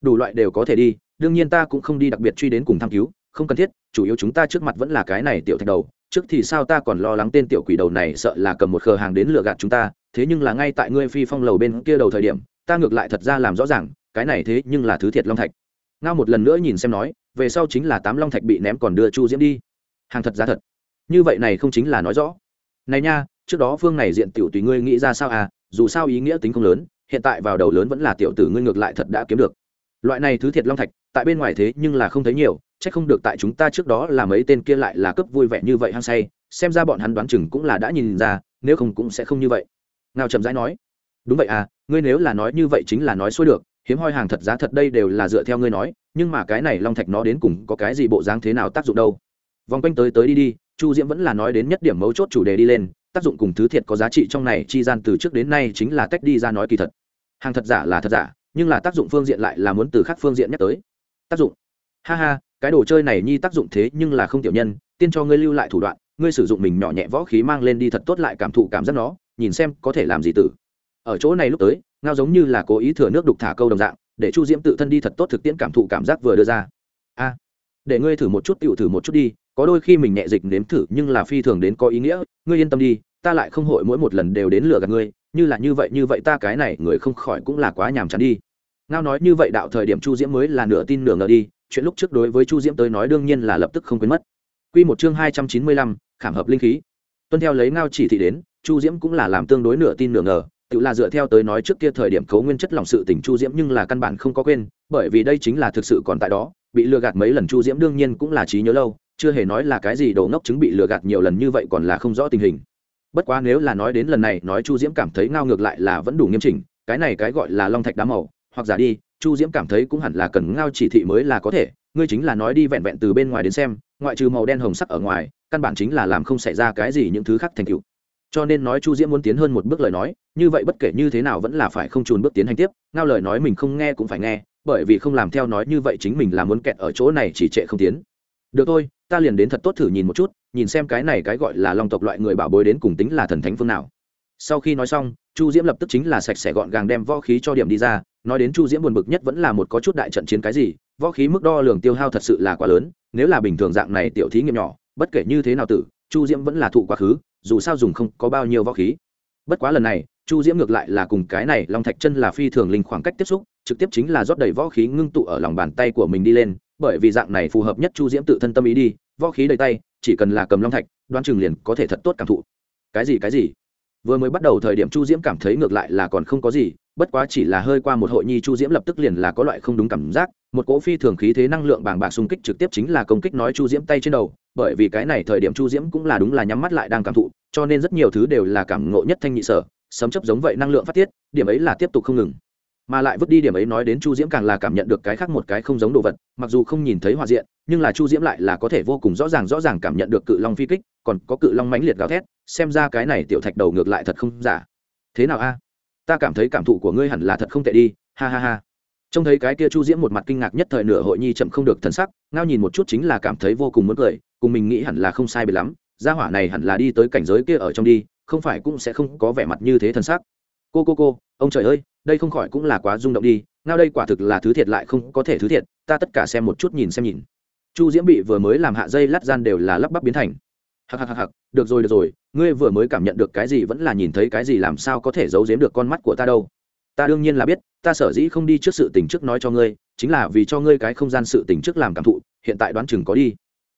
Đủ loại đều có thể đi, đương nhiên ta cũng không đi đặc biệt truy đến cùng tham cứu không cần thiết, chủ yếu chúng ta trước mặt vẫn là cái này tiểu thạch đầu, trước thì sao ta còn lo lắng tên tiểu quỷ đầu này sợ là cầm một khờ hàng đến lừa gạt chúng ta, thế nhưng là ngay tại ngươi phi phong lầu bên kia đầu thời điểm, ta ngược lại thật ra làm rõ ràng, cái này thế nhưng là thứ thiệt long thạch. Ngao một lần nữa nhìn xem nói, về sau chính là tám long thạch bị ném còn đưa chu diễm đi. Hàng thật giá thật. Như vậy này không chính là nói rõ. Này nha, trước đó phương này diện tiểu tùy ngươi nghĩ ra sao à dù sao ý nghĩa tính không lớn, hiện tại vào đầu lớn vẫn là tiểu tử ngươi ngược lại thật đã kiếm được loại này thứ thiệt long thạch, tại bên ngoài thế nhưng là không thấy nhiều, chắc không được tại chúng ta trước đó là mấy tên kia lại là cướp vui vẻ như vậy hăng say, xem ra bọn hắn đoán chừng cũng là đã nhìn ra, nếu không cũng sẽ không như vậy. Ngao chậm rãi nói, đúng vậy à ngươi nếu là nói như vậy chính là nói xuôi được, hiếm hoi hàng thật giá thật đây đều là dựa theo ngươi nói, nhưng mà cái này long thạch nó đến cùng có cái gì bộ dáng thế nào tác dụng đâu? Vòng quanh tới tới đi đi, chu diễm vẫn là nói đến nhất điểm mấu chốt chủ đề đi lên, tác dụng cùng thứ thiệt có giá trị trong này chi gian từ trước đến nay chính là tách đi ra nói kỳ thật. Hàng thật giả là thật giả nhưng là tác dụng phương diện lại là muốn từ khác phương diện nhắc tới. Tác dụng. Ha ha, cái đồ chơi này nhi tác dụng thế nhưng là không tiểu nhân, tiên cho ngươi lưu lại thủ đoạn, ngươi sử dụng mình nhỏ nhẹ võ khí mang lên đi thật tốt lại cảm thụ cảm giác nó, nhìn xem có thể làm gì tử. Ở chỗ này lúc tới, ngao giống như là cố ý thừa nước đục thả câu đồng dạng, để chu diễm tự thân đi thật tốt thực tiễn cảm thụ cảm giác vừa đưa ra. A, để ngươi thử một chút tựu thử một chút đi, có đôi khi mình nhẹ dịch nếm thử nhưng là phi thường đến có ý nghĩa, ngươi yên tâm đi, ta lại không hội mỗi một lần đều đến lừa gạt ngươi, như là như vậy như vậy ta cái này người không khỏi cũng là quá nhàm chán đi ngao nói như vậy đạo thời điểm chu diễm mới là nửa tin nửa ngờ đi, chuyện lúc trước đối với chu diễm tới nói đương nhiên là lập tức không quên mất. Q một chương hai trăm chín mươi lăm, khảm hợp linh khí. Tuân theo lấy ngao chỉ thị đến, chu diễm cũng là làm tương đối nửa tin nửa ngờ, tự là dựa theo tới nói trước kia thời điểm cấu nguyên chất lòng sự tình chu diễm nhưng là căn bản không có quên, bởi vì đây chính là thực sự còn tại đó, bị lừa gạt mấy lần chu diễm đương nhiên cũng là trí nhớ lâu, chưa hề nói là cái gì đồ ngốc chứng bị lừa gạt nhiều lần như vậy còn là không rõ tình hình. Bất quá nếu là nói đến lần này, nói chu diễm cảm thấy ngao ngược lại là vẫn đủ nghiêm chỉnh, cái này cái gọi là long thạch đá màu hoặc giả đi, chu diễm cảm thấy cũng hẳn là cần ngao chỉ thị mới là có thể, ngươi chính là nói đi vẹn vẹn từ bên ngoài đến xem, ngoại trừ màu đen hồng sắc ở ngoài, căn bản chính là làm không xảy ra cái gì những thứ khác thành tựu. Cho nên nói chu diễm muốn tiến hơn một bước lời nói, như vậy bất kể như thế nào vẫn là phải không trùn bước tiến hành tiếp, ngao lời nói mình không nghe cũng phải nghe, bởi vì không làm theo nói như vậy chính mình là muốn kẹt ở chỗ này chỉ trệ không tiến. Được thôi, ta liền đến thật tốt thử nhìn một chút, nhìn xem cái này cái gọi là long tộc loại người bảo bối đến cùng tính là thần thánh phương nào sau khi nói xong, chu diễm lập tức chính là sạch sẽ gọn gàng đem võ khí cho điểm đi ra, nói đến chu diễm buồn bực nhất vẫn là một có chút đại trận chiến cái gì, võ khí mức đo lường tiêu hao thật sự là quá lớn, nếu là bình thường dạng này tiểu thí nghiệm nhỏ, bất kể như thế nào tử, chu diễm vẫn là thụ quá khứ, dù sao dùng không có bao nhiêu võ khí. Bất quá lần này, chu diễm ngược lại là cùng cái này long thạch chân là phi thường linh khoảng cách tiếp xúc, trực tiếp chính là rót đầy võ khí ngưng tụ ở lòng bàn tay của mình đi lên, bởi vì dạng này phù hợp nhất chu diễm tự thân tâm ý đi, võ khí đầy tay, chỉ cần là cầm long thạch đoan chừng liền có thể thật tốt cảm thụ. Cái gì cái gì? Vừa mới bắt đầu thời điểm chu diễm cảm thấy ngược lại là còn không có gì, bất quá chỉ là hơi qua một hội nhi chu diễm lập tức liền là có loại không đúng cảm giác, một cỗ phi thường khí thế năng lượng bàng bạc xung kích trực tiếp chính là công kích nói chu diễm tay trên đầu, bởi vì cái này thời điểm chu diễm cũng là đúng là nhắm mắt lại đang cảm thụ, cho nên rất nhiều thứ đều là cảm ngộ nhất thanh nhị sở, sấm chấp giống vậy năng lượng phát tiết, điểm ấy là tiếp tục không ngừng. Mà lại vứt đi điểm ấy nói đến chu diễm càng là cảm nhận được cái khác một cái không giống đồ vật, mặc dù không nhìn thấy hòa diện, nhưng là chu diễm lại là có thể vô cùng rõ ràng rõ ràng cảm nhận được cự long phi kích, còn có cự long mãnh liệt gào thét xem ra cái này tiểu thạch đầu ngược lại thật không giả. Thế nào a? Ta cảm thấy cảm thụ của ngươi hẳn là thật không tệ đi, ha ha ha. Trông thấy cái kia chu diễm một mặt kinh ngạc nhất thời nửa hội nhi chậm không được thần sắc, ngao nhìn một chút chính là cảm thấy vô cùng muốn cười, cùng mình nghĩ hẳn là không sai bị lắm, gia hỏa này hẳn là đi tới cảnh giới kia ở trong đi, không phải cũng sẽ không có vẻ mặt như thế thân sắc. Cô cô cô, ông trời ơi, đây không khỏi cũng là quá rung động đi, ngao đây quả thực là thứ thiệt lại không có thể thứ thiệt, ta tất cả xem một chút nhìn xem nhìn. Chu diễm bị vừa mới làm hạ dây lát gian đều là lắp bắp biến thành hặc hặc hặc hặc được rồi được rồi, ngươi vừa mới cảm nhận được cái gì vẫn là nhìn thấy cái gì làm sao có thể giấu giếm được con mắt của ta đâu. Ta đương nhiên là biết, ta sở dĩ không đi trước sự tình trước nói cho ngươi, chính là vì cho ngươi cái không gian sự tình trước làm cảm thụ, hiện tại đoán chừng có đi.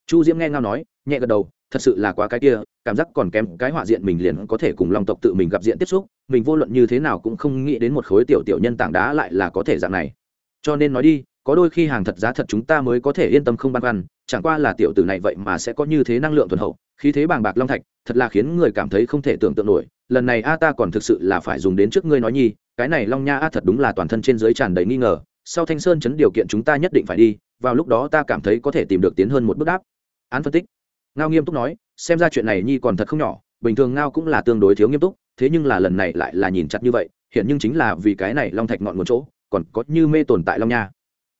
Chu diễm nghe ngao nói, nhẹ gật đầu, thật sự là quá cái kia, cảm giác còn kém cái họa diện mình liền có thể cùng long tộc tự mình gặp diện tiếp xúc, mình vô luận như thế nào cũng không nghĩ đến một khối tiểu tiểu nhân tảng đá lại là có thể dạng này. Cho nên nói đi, có đôi khi hàng thật giá thật chúng ta mới có thể yên tâm không băn khoăn, chẳng qua là tiểu tử này vậy mà sẽ có như thế năng lượng thuần hậu khí thế bàng bạc long thạch, thật là khiến người cảm thấy không thể tưởng tượng nổi. Lần này a ta còn thực sự là phải dùng đến trước ngươi nói nhi, cái này long nha a thật đúng là toàn thân trên dưới tràn đầy nghi ngờ. Sau thanh sơn chấn điều kiện chúng ta nhất định phải đi, vào lúc đó ta cảm thấy có thể tìm được tiến hơn một bước đáp. Án phân tích. Ngao nghiêm túc nói, xem ra chuyện này nhi còn thật không nhỏ, bình thường ngao cũng là tương đối thiếu nghiêm túc, thế nhưng là lần này lại là nhìn chặt như vậy, hiện nhưng chính là vì cái này long thạch ngọn một chỗ, còn có như mê tồn tại long nha.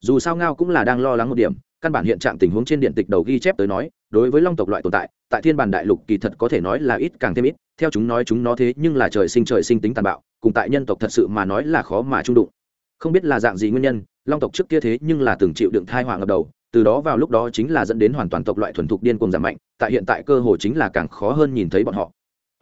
Dù sao ngao cũng là đang lo lắng một điểm, căn bản hiện trạng tình huống trên điện tịch đầu ghi chép tới nói, đối với long tộc loại tồn tại tại thiên bản đại lục kỳ thật có thể nói là ít càng thêm ít, theo chúng nói chúng nó thế nhưng là trời sinh trời sinh tính tàn bạo, cùng tại nhân tộc thật sự mà nói là khó mà trung đụng. Không biết là dạng gì nguyên nhân, long tộc trước kia thế nhưng là từng chịu đựng thai họa ngập đầu, từ đó vào lúc đó chính là dẫn đến hoàn toàn tộc loại thuần thục điên cuồng giảm mạnh, tại hiện tại cơ hồ chính là càng khó hơn nhìn thấy bọn họ.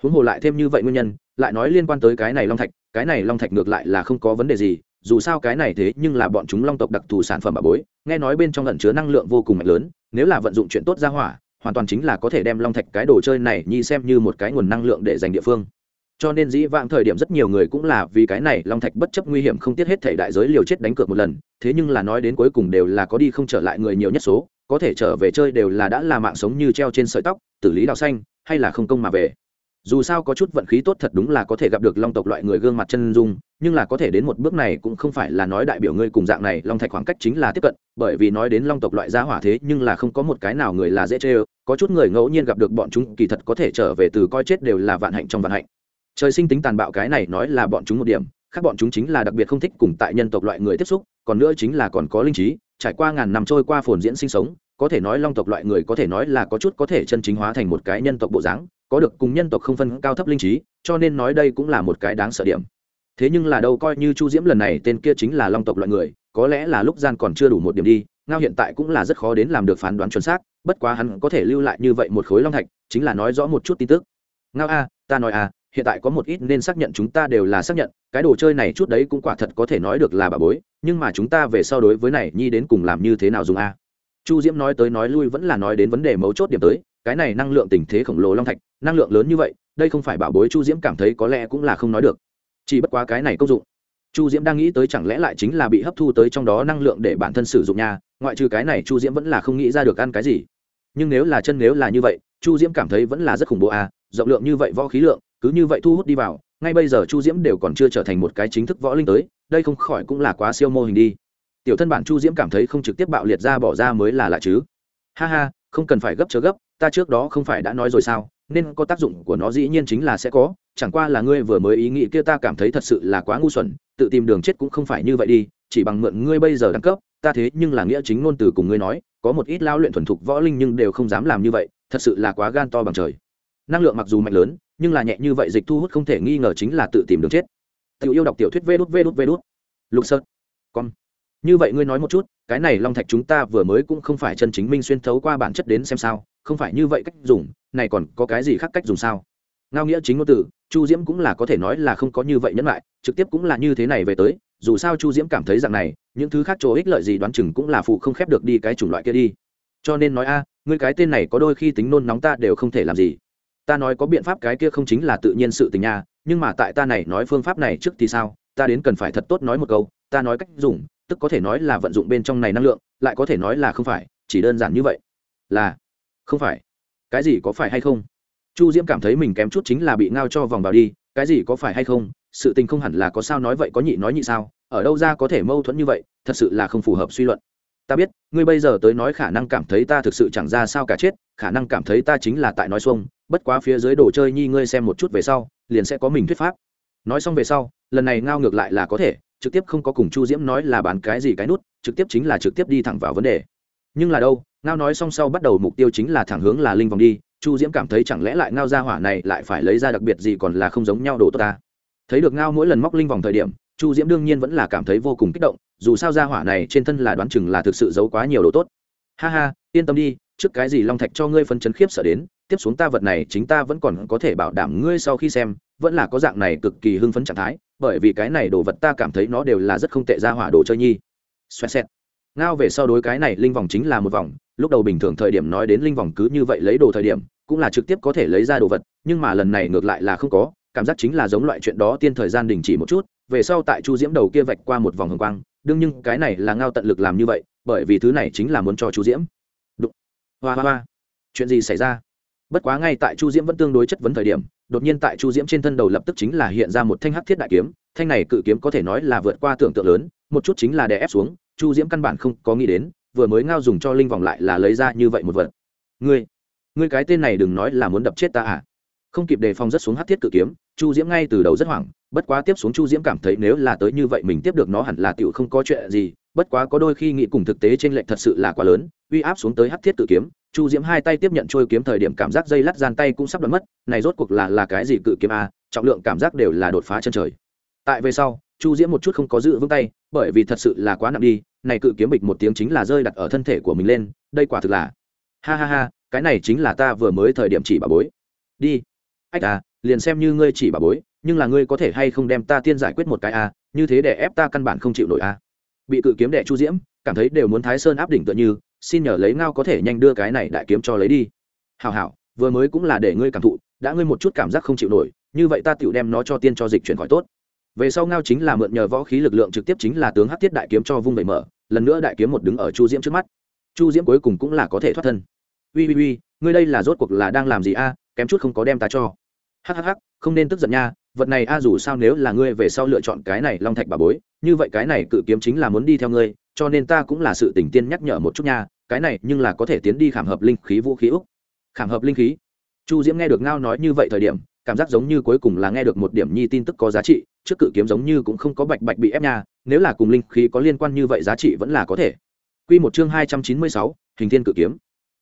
Huống hồ lại thêm như vậy nguyên nhân, lại nói liên quan tới cái này long thạch, cái này long thạch ngược lại là không có vấn đề gì, dù sao cái này thế nhưng là bọn chúng long tộc đặc thù sản phẩm bà bối, nghe nói bên trong lẩn chứa năng lượng vô cùng mạnh lớn, nếu là vận dụng chuyện tốt ra hỏa hoàn toàn chính là có thể đem long thạch cái đồ chơi này nhi xem như một cái nguồn năng lượng để dành địa phương. Cho nên dĩ vãng thời điểm rất nhiều người cũng là vì cái này long thạch bất chấp nguy hiểm không tiết hết thể đại giới liều chết đánh cược một lần, thế nhưng là nói đến cuối cùng đều là có đi không trở lại người nhiều nhất số, có thể trở về chơi đều là đã là mạng sống như treo trên sợi tóc, tử lý đào xanh, hay là không công mà về dù sao có chút vận khí tốt thật đúng là có thể gặp được long tộc loại người gương mặt chân dung, nhưng là có thể đến một bước này cũng không phải là nói đại biểu ngươi cùng dạng này long thạch khoảng cách chính là tiếp cận, bởi vì nói đến long tộc loại gia hỏa thế nhưng là không có một cái nào người là dễ chê ơ, có chút người ngẫu nhiên gặp được bọn chúng kỳ thật có thể trở về từ coi chết đều là vạn hạnh trong vạn hạnh. Trời sinh tính tàn bạo cái này nói là bọn chúng một điểm, khác bọn chúng chính là đặc biệt không thích cùng tại nhân tộc loại người tiếp xúc, còn nữa chính là còn có linh trí, trải qua ngàn năm trôi qua phồn diễn sinh sống, có thể nói long tộc loại người có thể nói là có chút có thể chân chính hóa thành một cái nhân tộc bộ dáng có được cùng nhân tộc không phân cao thấp linh trí, cho nên nói đây cũng là một cái đáng sợ điểm. Thế nhưng là đâu coi như chu diễm lần này tên kia chính là long tộc loại người, có lẽ là lúc gian còn chưa đủ một điểm đi, ngao hiện tại cũng là rất khó đến làm được phán đoán chuẩn xác, bất quá hắn có thể lưu lại như vậy một khối long thạch, chính là nói rõ một chút tin tức. Ngao a, ta nói a, hiện tại có một ít nên xác nhận chúng ta đều là xác nhận, cái đồ chơi này chút đấy cũng quả thật có thể nói được là bà bối, nhưng mà chúng ta về sau đối với này nhi đến cùng làm như thế nào dùng a? Chu diễm nói tới nói lui vẫn là nói đến vấn đề mấu chốt điểm tới cái này năng lượng tình thế khổng lồ long thạch, năng lượng lớn như vậy, đây không phải bảo bối chu diễm cảm thấy có lẽ cũng là không nói được. Chỉ bất quá cái này công dụng. Chu diễm đang nghĩ tới chẳng lẽ lại chính là bị hấp thu tới trong đó năng lượng để bản thân sử dụng nha, ngoại trừ cái này chu diễm vẫn là không nghĩ ra được ăn cái gì. Nhưng nếu là chân nếu là như vậy, chu diễm cảm thấy vẫn là rất khủng bố à rộng lượng như vậy võ khí lượng, cứ như vậy thu hút đi vào, ngay bây giờ chu diễm đều còn chưa trở thành một cái chính thức võ linh tới, đây không khỏi cũng là quá siêu mô hình đi. Tiểu thân bản chu diễm cảm thấy không trực tiếp bạo liệt ra bỏ ra mới là lạ chứ. Ha ha, không cần phải gấp chớ gấp ta trước đó không phải đã nói rồi sao, nên có tác dụng của nó dĩ nhiên chính là sẽ có, chẳng qua là ngươi vừa mới ý nghĩ kia ta cảm thấy thật sự là quá ngu xuẩn, tự tìm đường chết cũng không phải như vậy đi, chỉ bằng mượn ngươi bây giờ đẳng cấp, ta thế nhưng là nghĩa chính ngôn từ cùng ngươi nói, có một ít lao luyện thuần thục võ linh nhưng đều không dám làm như vậy, thật sự là quá gan to bằng trời. Năng lượng mặc dù mạnh lớn, nhưng là nhẹ như vậy dịch thu hút không thể nghi ngờ chính là tự tìm đường chết. Tự yêu đọc tiểu thuyết vê đút vê đút vê đút. Lục sơn. Con như vậy ngươi nói một chút, cái này long thạch chúng ta vừa mới cũng không phải chân chính minh xuyên thấu qua bản chất đến xem sao, không phải như vậy cách dùng, này còn có cái gì khác cách dùng sao? Ngao nghĩa chính ngôn từ chu diễm cũng là có thể nói là không có như vậy nhẫn lại trực tiếp cũng là như thế này về tới, dù sao chu diễm cảm thấy rằng này, những thứ khác chỗ ích lợi gì đoán chừng cũng là phụ không khép được đi cái chủng loại kia đi. Cho nên nói a, ngươi cái tên này có đôi khi tính nôn nóng ta đều không thể làm gì. Ta nói có biện pháp cái kia không chính là tự nhiên sự tình nha, nhưng mà tại ta này nói phương pháp này trước thì sao? Ta đến cần phải thật tốt nói một câu, ta nói cách dùng tức có thể nói là vận dụng bên trong này năng lượng, lại có thể nói là không phải, chỉ đơn giản như vậy. Là, không phải. Cái gì có phải hay không? Chu diễm cảm thấy mình kém chút chính là bị ngao cho vòng vào đi, cái gì có phải hay không? Sự tình không hẳn là có sao nói vậy, có nhị nói nhị sao, ở đâu ra có thể mâu thuẫn như vậy, thật sự là không phù hợp suy luận. Ta biết, ngươi bây giờ tới nói khả năng cảm thấy ta thực sự chẳng ra sao cả chết, khả năng cảm thấy ta chính là tại nói xuông, bất quá phía dưới đồ chơi nhi ngươi xem một chút về sau, liền sẽ có mình thuyết pháp. Nói xong về sau, lần này ngao ngược lại là có thể trực tiếp không có cùng chu diễm nói là bán cái gì cái nút, trực tiếp chính là trực tiếp đi thẳng vào vấn đề. Nhưng là đâu, ngao nói xong sau bắt đầu mục tiêu chính là thẳng hướng là linh vòng đi, chu diễm cảm thấy chẳng lẽ lại ngao ra hỏa này lại phải lấy ra đặc biệt gì còn là không giống nhau đồ tốt ta. Thấy được ngao mỗi lần móc linh vòng thời điểm, chu diễm đương nhiên vẫn là cảm thấy vô cùng kích động, dù sao ra hỏa này trên thân là đoán chừng là thực sự giấu quá nhiều đồ tốt. Ha ha, yên tâm đi, trước cái gì long thạch cho ngươi phân chấn khiếp sợ đến, tiếp xuống ta vật này chính ta vẫn còn có thể bảo đảm ngươi sau khi xem vẫn là có dạng này cực kỳ hưng phấn trạng thái, bởi vì cái này đồ vật ta cảm thấy nó đều là rất không tệ ra hỏa đồ chơi nhi. Xoẹt xẹt. Ngao về sau đối cái này linh vòng chính là một vòng, lúc đầu bình thường thời điểm nói đến linh vòng cứ như vậy lấy đồ thời điểm, cũng là trực tiếp có thể lấy ra đồ vật, nhưng mà lần này ngược lại là không có, cảm giác chính là giống loại chuyện đó tiên thời gian đình chỉ một chút, về sau tại chu diễm đầu kia vạch qua một vòng hồng quang, đương nhưng cái này là ngao tận lực làm như vậy, bởi vì thứ này chính là muốn cho chu diễm. Đụng. Hoa hoa hoa. Chuyện gì xảy ra? Bất quá ngay tại chu diễm vẫn tương đối chất vấn thời điểm đột nhiên tại chu diễm trên thân đầu lập tức chính là hiện ra một thanh hắc thiết đại kiếm, thanh này cự kiếm có thể nói là vượt qua tưởng tượng lớn, một chút chính là đè ép xuống, chu diễm căn bản không có nghĩ đến, vừa mới ngao dùng cho linh vòng lại là lấy ra như vậy một vật. Ngươi ngươi cái tên này đừng nói là muốn đập chết ta à? Không kịp đề phòng rất xuống hắc thiết cự kiếm, chu diễm ngay từ đầu rất hoảng, bất quá tiếp xuống chu diễm cảm thấy nếu là tới như vậy mình tiếp được nó hẳn là tựu không có chuyện gì bất quá có đôi khi nghĩ cùng thực tế trên lệnh thật sự là quá lớn, uy áp xuống tới hắc thiết tự kiếm, chu diễm hai tay tiếp nhận trôi kiếm thời điểm cảm giác dây lát gian tay cũng sắp đoán mất, này rốt cuộc là là cái gì cự kiếm a? Trọng lượng cảm giác đều là đột phá chân trời. Tại về sau, chu diễm một chút không có giữ vững tay, bởi vì thật sự là quá nặng đi, này cự kiếm bịch một tiếng chính là rơi đặt ở thân thể của mình lên, đây quả thực là ha ha ha, cái này chính là ta vừa mới thời điểm chỉ bà bối. Đi. Ách à liền xem như ngươi chỉ bà bối, nhưng là ngươi có thể hay không đem ta tiên giải quyết một cái a? Như thế để ép ta căn bản không chịu nổi a bị cự kiếm đệ chu diễm, cảm thấy đều muốn thái sơn áp đỉnh tựa như, xin nhờ lấy ngao có thể nhanh đưa cái này đại kiếm cho lấy đi. Hào hào vừa mới cũng là để ngươi cảm thụ, đã ngươi một chút cảm giác không chịu nổi, như vậy ta tựu đem nó cho tiên cho dịch chuyển khỏi tốt. Về sau ngao chính là mượn nhờ võ khí lực lượng trực tiếp chính là tướng hát thiết đại kiếm cho vung vẩy mở, lần nữa đại kiếm một đứng ở chu diễm trước mắt. Chu diễm cuối cùng cũng là có thể thoát thân. Ui ui ui ngươi đây là rốt cuộc là đang làm gì a? Kém chút không có đem ta cho. Hhh không nên tức giận nha vật này a dù sao nếu là ngươi về sau lựa chọn cái này long thạch bà bối như vậy cái này cự kiếm chính là muốn đi theo ngươi cho nên ta cũng là sự tỉnh tiên nhắc nhở một chút nha cái này nhưng là có thể tiến đi khảm hợp linh khí vũ khí úc. Khảm hợp linh khí. Chu diễm nghe được ngao nói như vậy thời điểm cảm giác giống như cuối cùng là nghe được một điểm nhi tin tức có giá trị trước cự kiếm giống như cũng không có bạch bạch bị ép nha nếu là cùng linh khí có liên quan như vậy giá trị vẫn là có thể. Quy một chương hai trăm chín mươi sáu, hình thiên cự kiếm.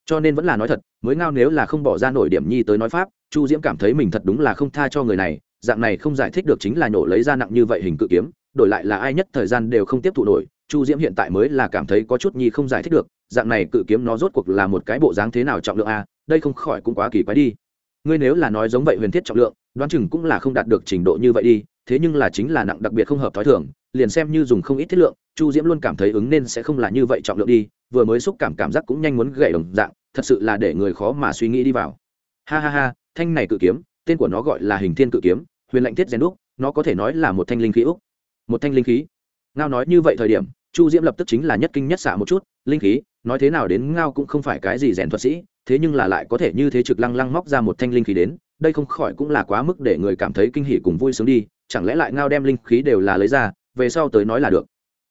Cho nên vẫn là nói thật mới ngao nếu là không bỏ ra nổi điểm nhi tới nói pháp chu diễm cảm thấy mình thật đúng là không tha cho người này dạng này không giải thích được chính là nhổ lấy ra nặng như vậy hình cự kiếm, đổi lại là ai nhất thời gian đều không tiếp thụ nổi, chu diễm hiện tại mới là cảm thấy có chút nhi không giải thích được, dạng này cự kiếm nó rốt cuộc là một cái bộ dáng thế nào trọng lượng a, đây không khỏi cũng quá kỳ quái đi. Ngươi nếu là nói giống vậy huyền thiết trọng lượng, đoán chừng cũng là không đạt được trình độ như vậy đi, thế nhưng là chính là nặng đặc biệt không hợp t h ó i thường, liền xem như dùng không ít thiết lượng, chu diễm luôn cảm thấy ứng nên sẽ không là như vậy trọng lượng đi, vừa mới xúc cảm cảm giác cũng nhanh muốn gậy đồng dạng, thật sự là để người khó mà suy nghĩ đi vào. Ha ha ha, thanh này cự kiếm, tên của nó gọi là hình thiên cự kiếm huyền lạnh thiết rèn đúc, nó có thể nói là một thanh linh khí úc. Một thanh linh khí. Ngao nói như vậy thời điểm, chu diễm lập tức chính là nhất kinh nhất xạ một chút, linh khí, nói thế nào đến ngao cũng không phải cái gì rèn thuật sĩ, thế nhưng là lại có thể như thế trực lăng lăng móc ra một thanh linh khí đến, đây không khỏi cũng là quá mức để người cảm thấy kinh hỉ cùng vui sướng đi, chẳng lẽ lại ngao đem linh khí đều là lấy ra, về sau tới nói là được.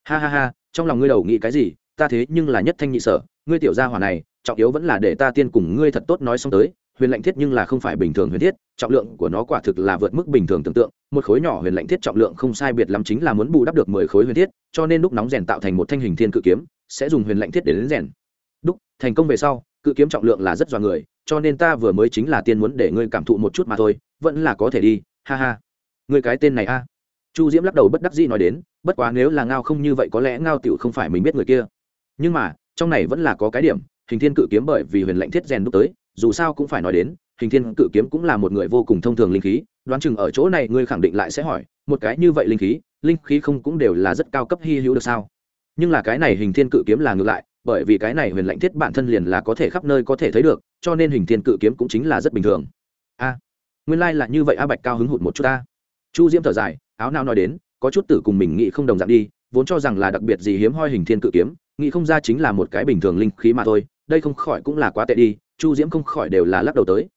Ha ha ha, trong lòng ngươi đầu nghĩ cái gì, ta thế nhưng là nhất thanh nhị sở, ngươi tiểu gia hỏa này, trọng yếu vẫn là để ta tiên cùng ngươi thật tốt nói xong tới huyền lạnh thiết nhưng là không phải bình thường huyền thiết, trọng lượng của nó quả thực là vượt mức bình thường tưởng tượng. Một khối nhỏ huyền lạnh thiết trọng lượng không sai biệt lắm chính là muốn bù đắp được mười khối huyền thiết, cho nên đúc nóng rèn tạo thành một thanh hình thiên cự kiếm, sẽ dùng huyền lạnh thiết để đến rèn. Đúc, thành công về sau, cự kiếm trọng lượng là rất dọa người, cho nên ta vừa mới chính là tiên muốn để ngươi cảm thụ một chút mà thôi, vẫn là có thể đi, ha ha. Ngươi cái tên này a. Chu diễm lắc đầu bất đắc dĩ nói đến, bất quá nếu là ngao không như vậy có lẽ ngao tiểu không phải mình biết người kia. Nhưng mà, trong này vẫn là có cái điểm, hình thiên cự kiếm bởi vì huyền lạnh thiết rèn đúc tới dù sao cũng phải nói đến, hình thiên cự kiếm cũng là một người vô cùng thông thường linh khí, đoán chừng ở chỗ này ngươi khẳng định lại sẽ hỏi, một cái như vậy linh khí linh khí không cũng đều là rất cao cấp hy hữu được sao? Nhưng là cái này hình thiên cự kiếm là ngược lại, bởi vì cái này huyền lạnh thiết bản thân liền là có thể khắp nơi có thể thấy được, cho nên hình thiên cự kiếm cũng chính là rất bình thường. A, nguyên lai、like、là như vậy a bạch cao hứng hụt một chút ta. Chu diễm thở dài, áo nào nói đến, có chút tử cùng mình nghĩ không đồng dạng đi, vốn cho rằng là đặc biệt gì hiếm hoi hình thiên cự kiếm, nghĩ không ra chính là một cái bình thường linh khí mà thôi, đây không khỏi cũng là quá tệ đi chu diễm không khỏi đều là lắc đầu tới.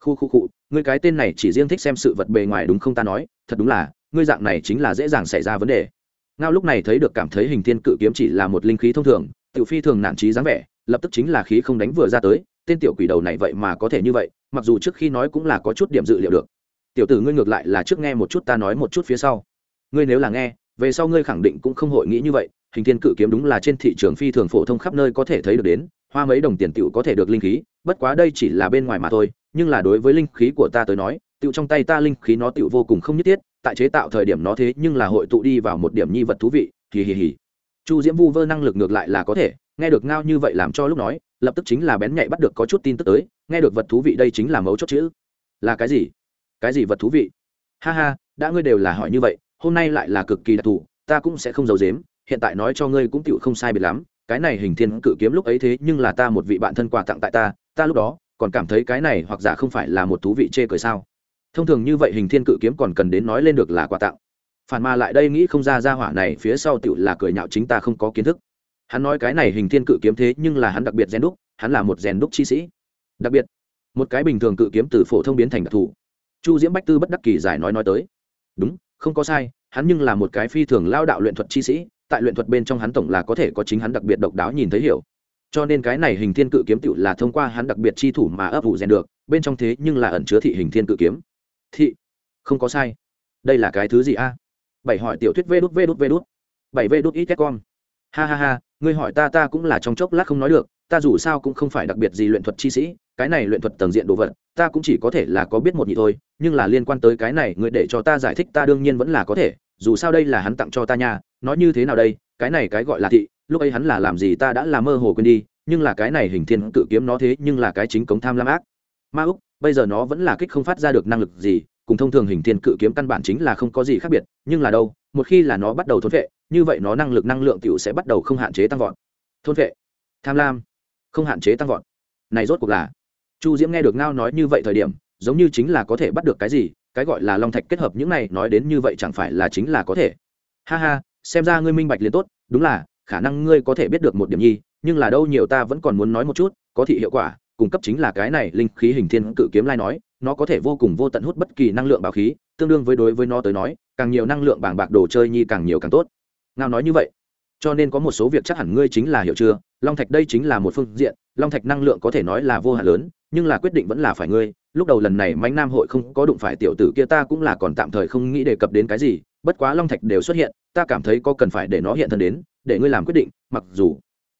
Khu khu cụ ngươi cái tên này chỉ riêng thích xem sự vật bề ngoài đúng không ta nói, thật đúng là, ngươi dạng này chính là dễ dàng xảy ra vấn đề. Ngao lúc này thấy được cảm thấy hình thiên cự kiếm chỉ là một linh khí thông thường, tiểu phi thường nản trí dáng vẻ, lập tức chính là khí không đánh vừa ra tới, tên tiểu quỷ đầu này vậy mà có thể như vậy, mặc dù trước khi nói cũng là có chút điểm dự liệu được. Tiểu tử ngươi ngược lại là trước nghe một chút ta nói một chút phía sau. Ngươi nếu là nghe, về sau ngươi khẳng định cũng không hội nghĩ như vậy, hình thiên cự kiếm đúng là trên thị trường phi thường phổ thông khắp nơi có thể thấy được đến, hoa mấy đồng tiền tiểu có thể được linh khí bất quá đây chỉ là bên ngoài mà thôi, nhưng là đối với linh khí của ta tới nói, tựu trong tay ta linh khí nó tựu vô cùng không nhất thiết, tại chế tạo thời điểm nó thế nhưng là hội tụ đi vào một điểm nhi vật thú vị, hì hì hì. Chu diễm vu vơ năng lực ngược lại là có thể, nghe được ngao như vậy làm cho lúc nói, lập tức chính là bén nhạy bắt được có chút tin tức tới, nghe được vật thú vị đây chính là mấu chốt chữ. Là cái gì? Cái gì vật thú vị? Ha ha, đã ngươi đều là hỏi như vậy, hôm nay lại là cực kỳ đặc thù, ta cũng sẽ không giấu dếm hiện tại nói cho ngươi cũng tựu không sai biệt lắm, cái này hình thiên cự kiếm lúc ấy thế nhưng là ta một vị bạn thân quà tặng tại ta ta lúc đó còn cảm thấy cái này hoặc giả không phải là một thú vị chê cười sao. Thông thường như vậy hình thiên cự kiếm còn cần đến nói lên được là quà tặng. Phản mà lại đây nghĩ không ra ra hỏa này phía sau tựu là cười nhạo chính ta không có kiến thức. Hắn nói cái này hình thiên cự kiếm thế nhưng là hắn đặc biệt rèn đúc, hắn là một rèn đúc chi sĩ. Đặc biệt, một cái bình thường cự kiếm từ phổ thông biến thành đặc thù. Chu diễm bách tư bất đắc kỳ giải nói nói tới. Đúng, không có sai, hắn nhưng là một cái phi thường lao đạo luyện thuật chi sĩ, tại luyện thuật bên trong hắn tổng là có thể có chính hắn đặc biệt độc đáo nhìn thấy hiểu cho nên cái này hình thiên cự kiếm tựu là thông qua hắn đặc biệt chi thủ mà ấp vụ rèn được, bên trong thế nhưng là ẩn chứa thị hình thiên cự kiếm. Thị? Không có sai. Đây là cái thứ gì a? Bảy hỏi tiểu thuyết vê đút vê đút vê đút. Bảy vê đút ít con. Ha ha ha, ngươi hỏi ta ta cũng là trong chốc lát không nói được, ta dù sao cũng không phải đặc biệt gì luyện thuật chi sĩ, cái này luyện thuật tầng diện đồ vật, ta cũng chỉ có thể là có biết một nhị thôi, nhưng là liên quan tới cái này, ngươi để cho ta giải thích ta đương nhiên vẫn là có thể, dù sao đây là hắn tặng cho ta nha, nói như thế nào đây, cái này cái gọi là thị lúc ấy hắn là làm gì ta đã là mơ hồ quên đi, nhưng là cái này hình thiên cự kiếm nó thế nhưng là cái chính cống tham lam ác. Ma úc, bây giờ nó vẫn là kích không phát ra được năng lực gì, cùng thông thường hình thiên cự kiếm căn bản chính là không có gì khác biệt, nhưng là đâu, một khi là nó bắt đầu thôn vệ như vậy nó năng lực năng lượng t sẽ bắt đầu không hạn chế tăng vọt. Thôn vệ tham lam. Không hạn chế tăng vọt. Này rốt cuộc là. Chu diễm nghe được ngao nói như vậy thời điểm, giống như chính là có thể bắt được cái gì, cái gọi là long thạch kết hợp những này nói đến như vậy chẳng phải là chính là có thể. Ha ha, xem ra ngươi minh bạch liền tốt, đúng là khả năng ngươi có thể biết được một điểm nhi, nhưng là đâu nhiều ta vẫn còn muốn nói một chút, có thị hiệu quả, cung cấp chính là cái này linh khí hình thiên cự kiếm lai nói, nó có thể vô cùng vô tận hút bất kỳ năng lượng bảo khí, tương đương với đối với nó tới nói, càng nhiều năng lượng bảng bạc đồ chơi nhi càng nhiều càng tốt. Ngao nói như vậy. Cho nên có một số việc chắc hẳn ngươi chính là hiểu chưa, long thạch đây chính là một phương diện, long thạch năng lượng có thể nói là vô hạn lớn, nhưng là quyết định vẫn là phải ngươi, lúc đầu lần này Mạnh nam hội không có đụng phải tiểu tử kia ta cũng là còn tạm thời không nghĩ đề cập đến cái gì, bất quá long thạch đều xuất hiện, ta cảm thấy có cần phải để nó hiện thân đến để ngươi làm quyết định, mặc dù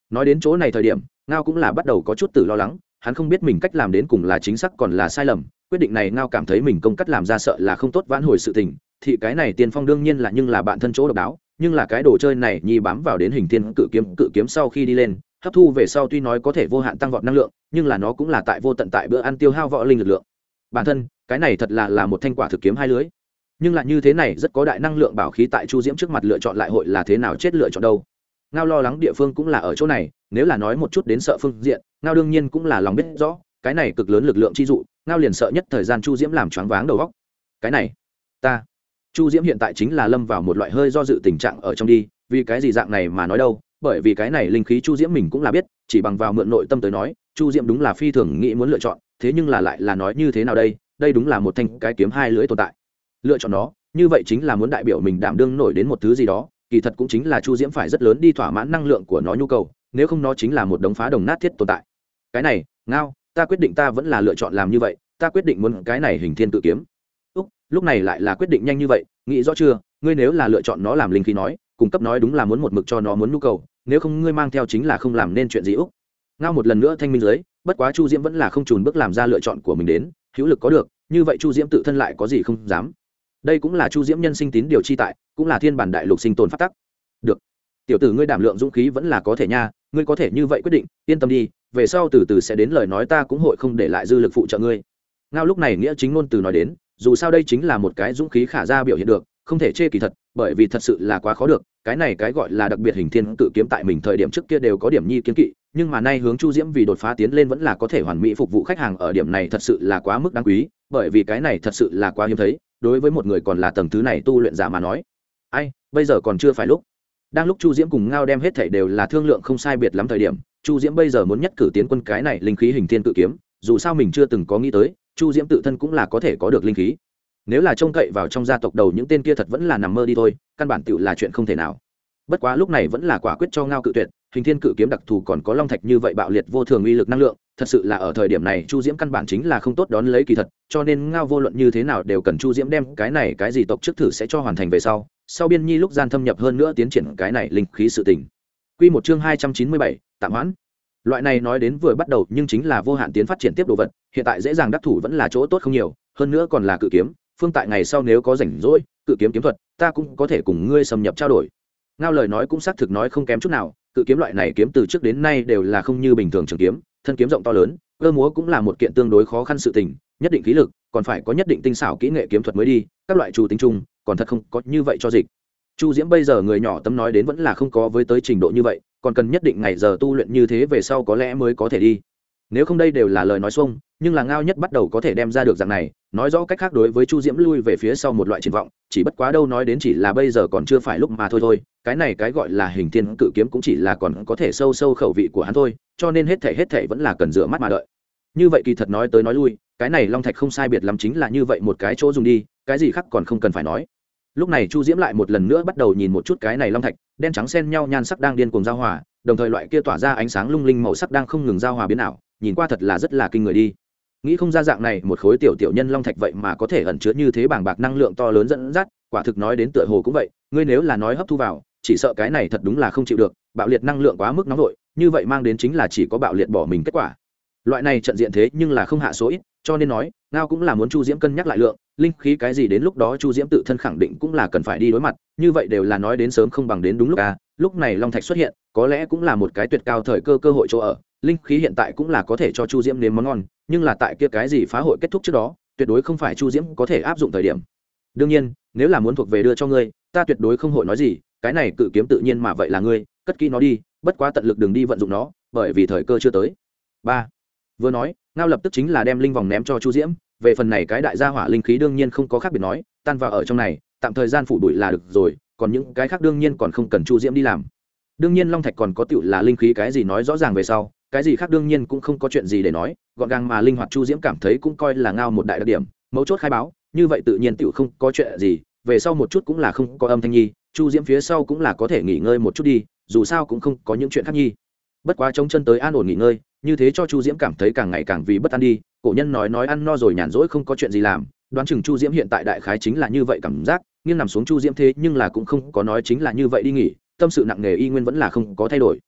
nói đến chỗ này thời điểm, ngao cũng là bắt đầu có chút tử lo lắng, hắn không biết mình cách làm đến cùng là chính xác còn là sai lầm, quyết định này ngao cảm thấy mình công cắt làm ra sợ là không tốt vãn hồi sự tình, thì cái này tiên phong đương nhiên là nhưng là bạn thân chỗ độc đáo, nhưng là cái đồ chơi này nhi bám vào đến hình thiên cự kiếm cự kiếm sau khi đi lên, hấp thu về sau tuy nói có thể vô hạn tăng vọt năng lượng, nhưng là nó cũng là tại vô tận tại bữa ăn tiêu hao võ linh lực lượng. Bản thân, cái này thật là là một thanh quả thực kiếm hai lưới. Nhưng là như thế này rất có đại năng lượng bảo khí tại chu diễm trước mặt lựa chọn lại hội là thế nào chết lựa chọn đâu? Ngao lo lắng địa phương cũng là ở chỗ này, nếu là nói một chút đến sợ phương diện, ngao đương nhiên cũng là lòng biết rõ, cái này cực lớn lực lượng chi dụ, ngao liền sợ nhất thời gian chu diễm làm choáng váng đầu góc cái này, ta, chu diễm hiện tại chính là lâm vào một loại hơi do dự tình trạng ở trong đi, vì cái gì dạng này mà nói đâu, bởi vì cái này linh khí chu diễm mình cũng là biết, chỉ bằng vào mượn nội tâm tới nói, chu diễm đúng là phi thường nghĩ muốn lựa chọn, thế nhưng là lại là nói như thế nào đây đây đúng là một thanh cái kiếm hai lưỡi tồn tại. Lựa chọn nó, như vậy chính là muốn đại biểu mình đảm đương nổi đến một thứ gì đó kỳ thật cũng chính là chu diễm phải rất lớn đi thỏa mãn năng lượng của nó nhu cầu, nếu không nó chính là một đống phá đồng nát thiết tồn tại. Cái này, ngao, ta quyết định ta vẫn là lựa chọn làm như vậy, ta quyết định muốn cái này hình thiên tự kiếm. Úc, lúc này lại là quyết định nhanh như vậy, nghĩ rõ chưa? Ngươi nếu là lựa chọn nó làm linh khí nói, cung cấp nói đúng là muốn một mực cho nó muốn nhu cầu, nếu không ngươi mang theo chính là không làm nên chuyện gì úc. Ngao một lần nữa thanh minh dưới, bất quá chu diễm vẫn là không trùn bước làm ra lựa chọn của mình đến, hữu lực có được, như vậy chu diễm tự thân lại có gì không dám đây cũng là chu diễm nhân sinh tín điều chi tại, cũng là thiên bản đại lục sinh tồn phát tắc. Được. Tiểu tử ngươi đảm lượng dũng khí vẫn là có thể nha, ngươi có thể như vậy quyết định, yên tâm đi, về sau từ từ sẽ đến lời nói ta cũng hội không để lại dư lực phụ trợ ngươi. Ngao lúc này nghĩa chính ngôn từ nói đến, dù sao đây chính là một cái dũng khí khả ra biểu hiện được, không thể chê kỳ thật, bởi vì thật sự là quá khó được, cái này cái gọi là đặc biệt hình thiên tự kiếm tại mình thời điểm trước kia đều có điểm nhi kiến kỵ, nhưng mà nay hướng chu diễm vì đột phá tiến lên vẫn là có thể hoàn mỹ phục vụ khách hàng ở điểm này thật sự là quá mức đáng quý, bởi vì cái này thật sự là quá hiếm thấy đối với một người còn là tầng thứ này tu luyện giả mà nói. Ai, bây giờ còn chưa phải lúc. Đang lúc chu diễm cùng ngao đem hết thảy đều là thương lượng không sai biệt lắm thời điểm, chu diễm bây giờ muốn nhất cử tiến quân cái này linh khí hình thiên tự kiếm, dù sao mình chưa từng có nghĩ tới, chu diễm tự thân cũng là có thể có được linh khí. Nếu là trông cậy vào trong gia tộc đầu những tên kia thật vẫn là nằm mơ đi thôi, căn bản tựu là chuyện không thể nào. Bất quá lúc này vẫn là quả quyết cho ngao cự tuyệt hình thiên cự kiếm đặc thù còn có long thạch như vậy bạo liệt vô thường uy lực năng lượng, thật sự là ở thời điểm này chu diễm căn bản chính là không tốt đón lấy kỳ thật, cho nên ngao vô luận như thế nào đều cần chu diễm đem cái này cái gì tộc trước thử sẽ cho hoàn thành về sau sau biên nhi lúc gian thâm nhập hơn nữa tiến triển cái này linh khí sự tình. Quy một chương hai trăm chín mươi bảy, tạm hoãn. Loại này nói đến vừa bắt đầu nhưng chính là vô hạn tiến phát triển tiếp đồ vật, hiện tại dễ dàng đắc thủ vẫn là chỗ tốt không nhiều, hơn nữa còn là cự kiếm, phương tại ngày sau nếu có rảnh rỗi, cự kiếm kiếm thuật, ta cũng có thể cùng ngươi xâm nhập trao đổi. Ngao lời nói cũng xác thực nói không kém chút nào cự kiếm loại này kiếm từ trước đến nay đều là không như bình thường trường kiếm, thân kiếm rộng to lớn, cơ múa cũng là một kiện tương đối khó khăn sự tình, nhất định khí lực, còn phải có nhất định tinh xảo kỹ nghệ kiếm thuật mới đi, các loại chủ tính chung, còn thật không có như vậy cho dịch. Chu diễm bây giờ người nhỏ tâm nói đến vẫn là không có với tới trình độ như vậy, còn cần nhất định ngày giờ tu luyện như thế về sau có lẽ mới có thể đi. Nếu không đây đều là lời nói xuông, nhưng là ngao nhất bắt đầu có thể đem ra được dạng này nói rõ cách khác đối với chu diễm lui về phía sau một loại triển vọng, chỉ bất quá đâu nói đến chỉ là bây giờ còn chưa phải lúc mà thôi thôi, cái này cái gọi là hình thiên cự kiếm cũng chỉ là còn có thể sâu sâu khẩu vị của hắn thôi, cho nên hết thể hết thể vẫn là cần rửa mắt mà đợi. Như vậy kỳ thật nói tới nói lui, cái này long thạch không sai biệt lắm chính là như vậy một cái chỗ dùng đi, cái gì khác còn không cần phải nói. Lúc này chu diễm lại một lần nữa bắt đầu nhìn một chút cái này long thạch, đen trắng xen nhau nhan sắc đang điên cuồng giao hòa, đồng thời loại kia tỏa ra ánh sáng lung linh màu sắc đang không ngừng giao hòa biến ảo, nhìn qua thật là rất là kinh người đi nghĩ không ra dạng này, một khối tiểu tiểu nhân long thạch vậy mà có thể ẩn chứa như thế bảng bạc năng lượng to lớn dẫn dắt, quả thực nói đến tựa hồ cũng vậy, ngươi nếu là nói hấp thu vào, chỉ sợ cái này thật đúng là không chịu được, bạo liệt năng lượng quá mức nóng vội, như vậy mang đến chính là chỉ có bạo liệt bỏ mình kết quả. Loại này trận diện thế nhưng là không hạ số ít, cho nên nói, ngao cũng là muốn chu diễm cân nhắc lại lượng, linh khí cái gì đến lúc đó chu diễm tự thân khẳng định cũng là cần phải đi đối mặt, như vậy đều là nói đến sớm không bằng đến đúng lúc à lúc này long thạch xuất hiện, có lẽ cũng là một cái tuyệt cao thời cơ cơ hội chỗ ở, linh khí hiện tại cũng là có thể cho chu diễm nếm món ngon, nhưng là tại kia cái gì phá hội kết thúc trước đó, tuyệt đối không phải chu diễm có thể áp dụng thời điểm. Đương nhiên, nếu là muốn thuộc về đưa cho ngươi, ta tuyệt đối không hội nói gì, cái này cự kiếm tự nhiên mà vậy là ngươi, cất kỹ nó đi, bất quá tận lực đừng đi vận dụng nó, bởi vì thời cơ chưa tới. Ba. Vừa nói, ngao lập tức chính là đem linh vòng ném cho chu diễm, về phần này cái đại gia hỏa linh khí đương nhiên không có khác biệt nói, tan vào ở trong này, tạm thời gian phủ đuổi là được rồi còn những cái khác đương nhiên còn không cần chu diễm đi làm. Đương nhiên long thạch còn có tựu là linh khí cái gì nói rõ ràng về sau, cái gì khác đương nhiên cũng không có chuyện gì để nói, gọn gàng mà linh hoạt chu diễm cảm thấy cũng coi là ngao một đại đặc điểm, mấu chốt khai báo, như vậy tự nhiên tựu không có chuyện gì, về sau một chút cũng là không có âm thanh nhi, chu diễm phía sau cũng là có thể nghỉ ngơi một chút đi, dù sao cũng không có những chuyện khác nhi. Bất quá trống chân tới an ổn nghỉ ngơi, như thế cho chu diễm cảm thấy càng ngày càng vì bất an đi, cổ nhân nói nói ăn no rồi nhàn rỗi không có chuyện gì làm, đoán chừng chu diễm hiện tại đại khái chính là như vậy cảm giác nghiêng nằm xuống chu diễm thế nhưng là cũng không có nói chính là như vậy đi nghỉ, tâm sự nặng nề y nguyên vẫn là không có thay đổi.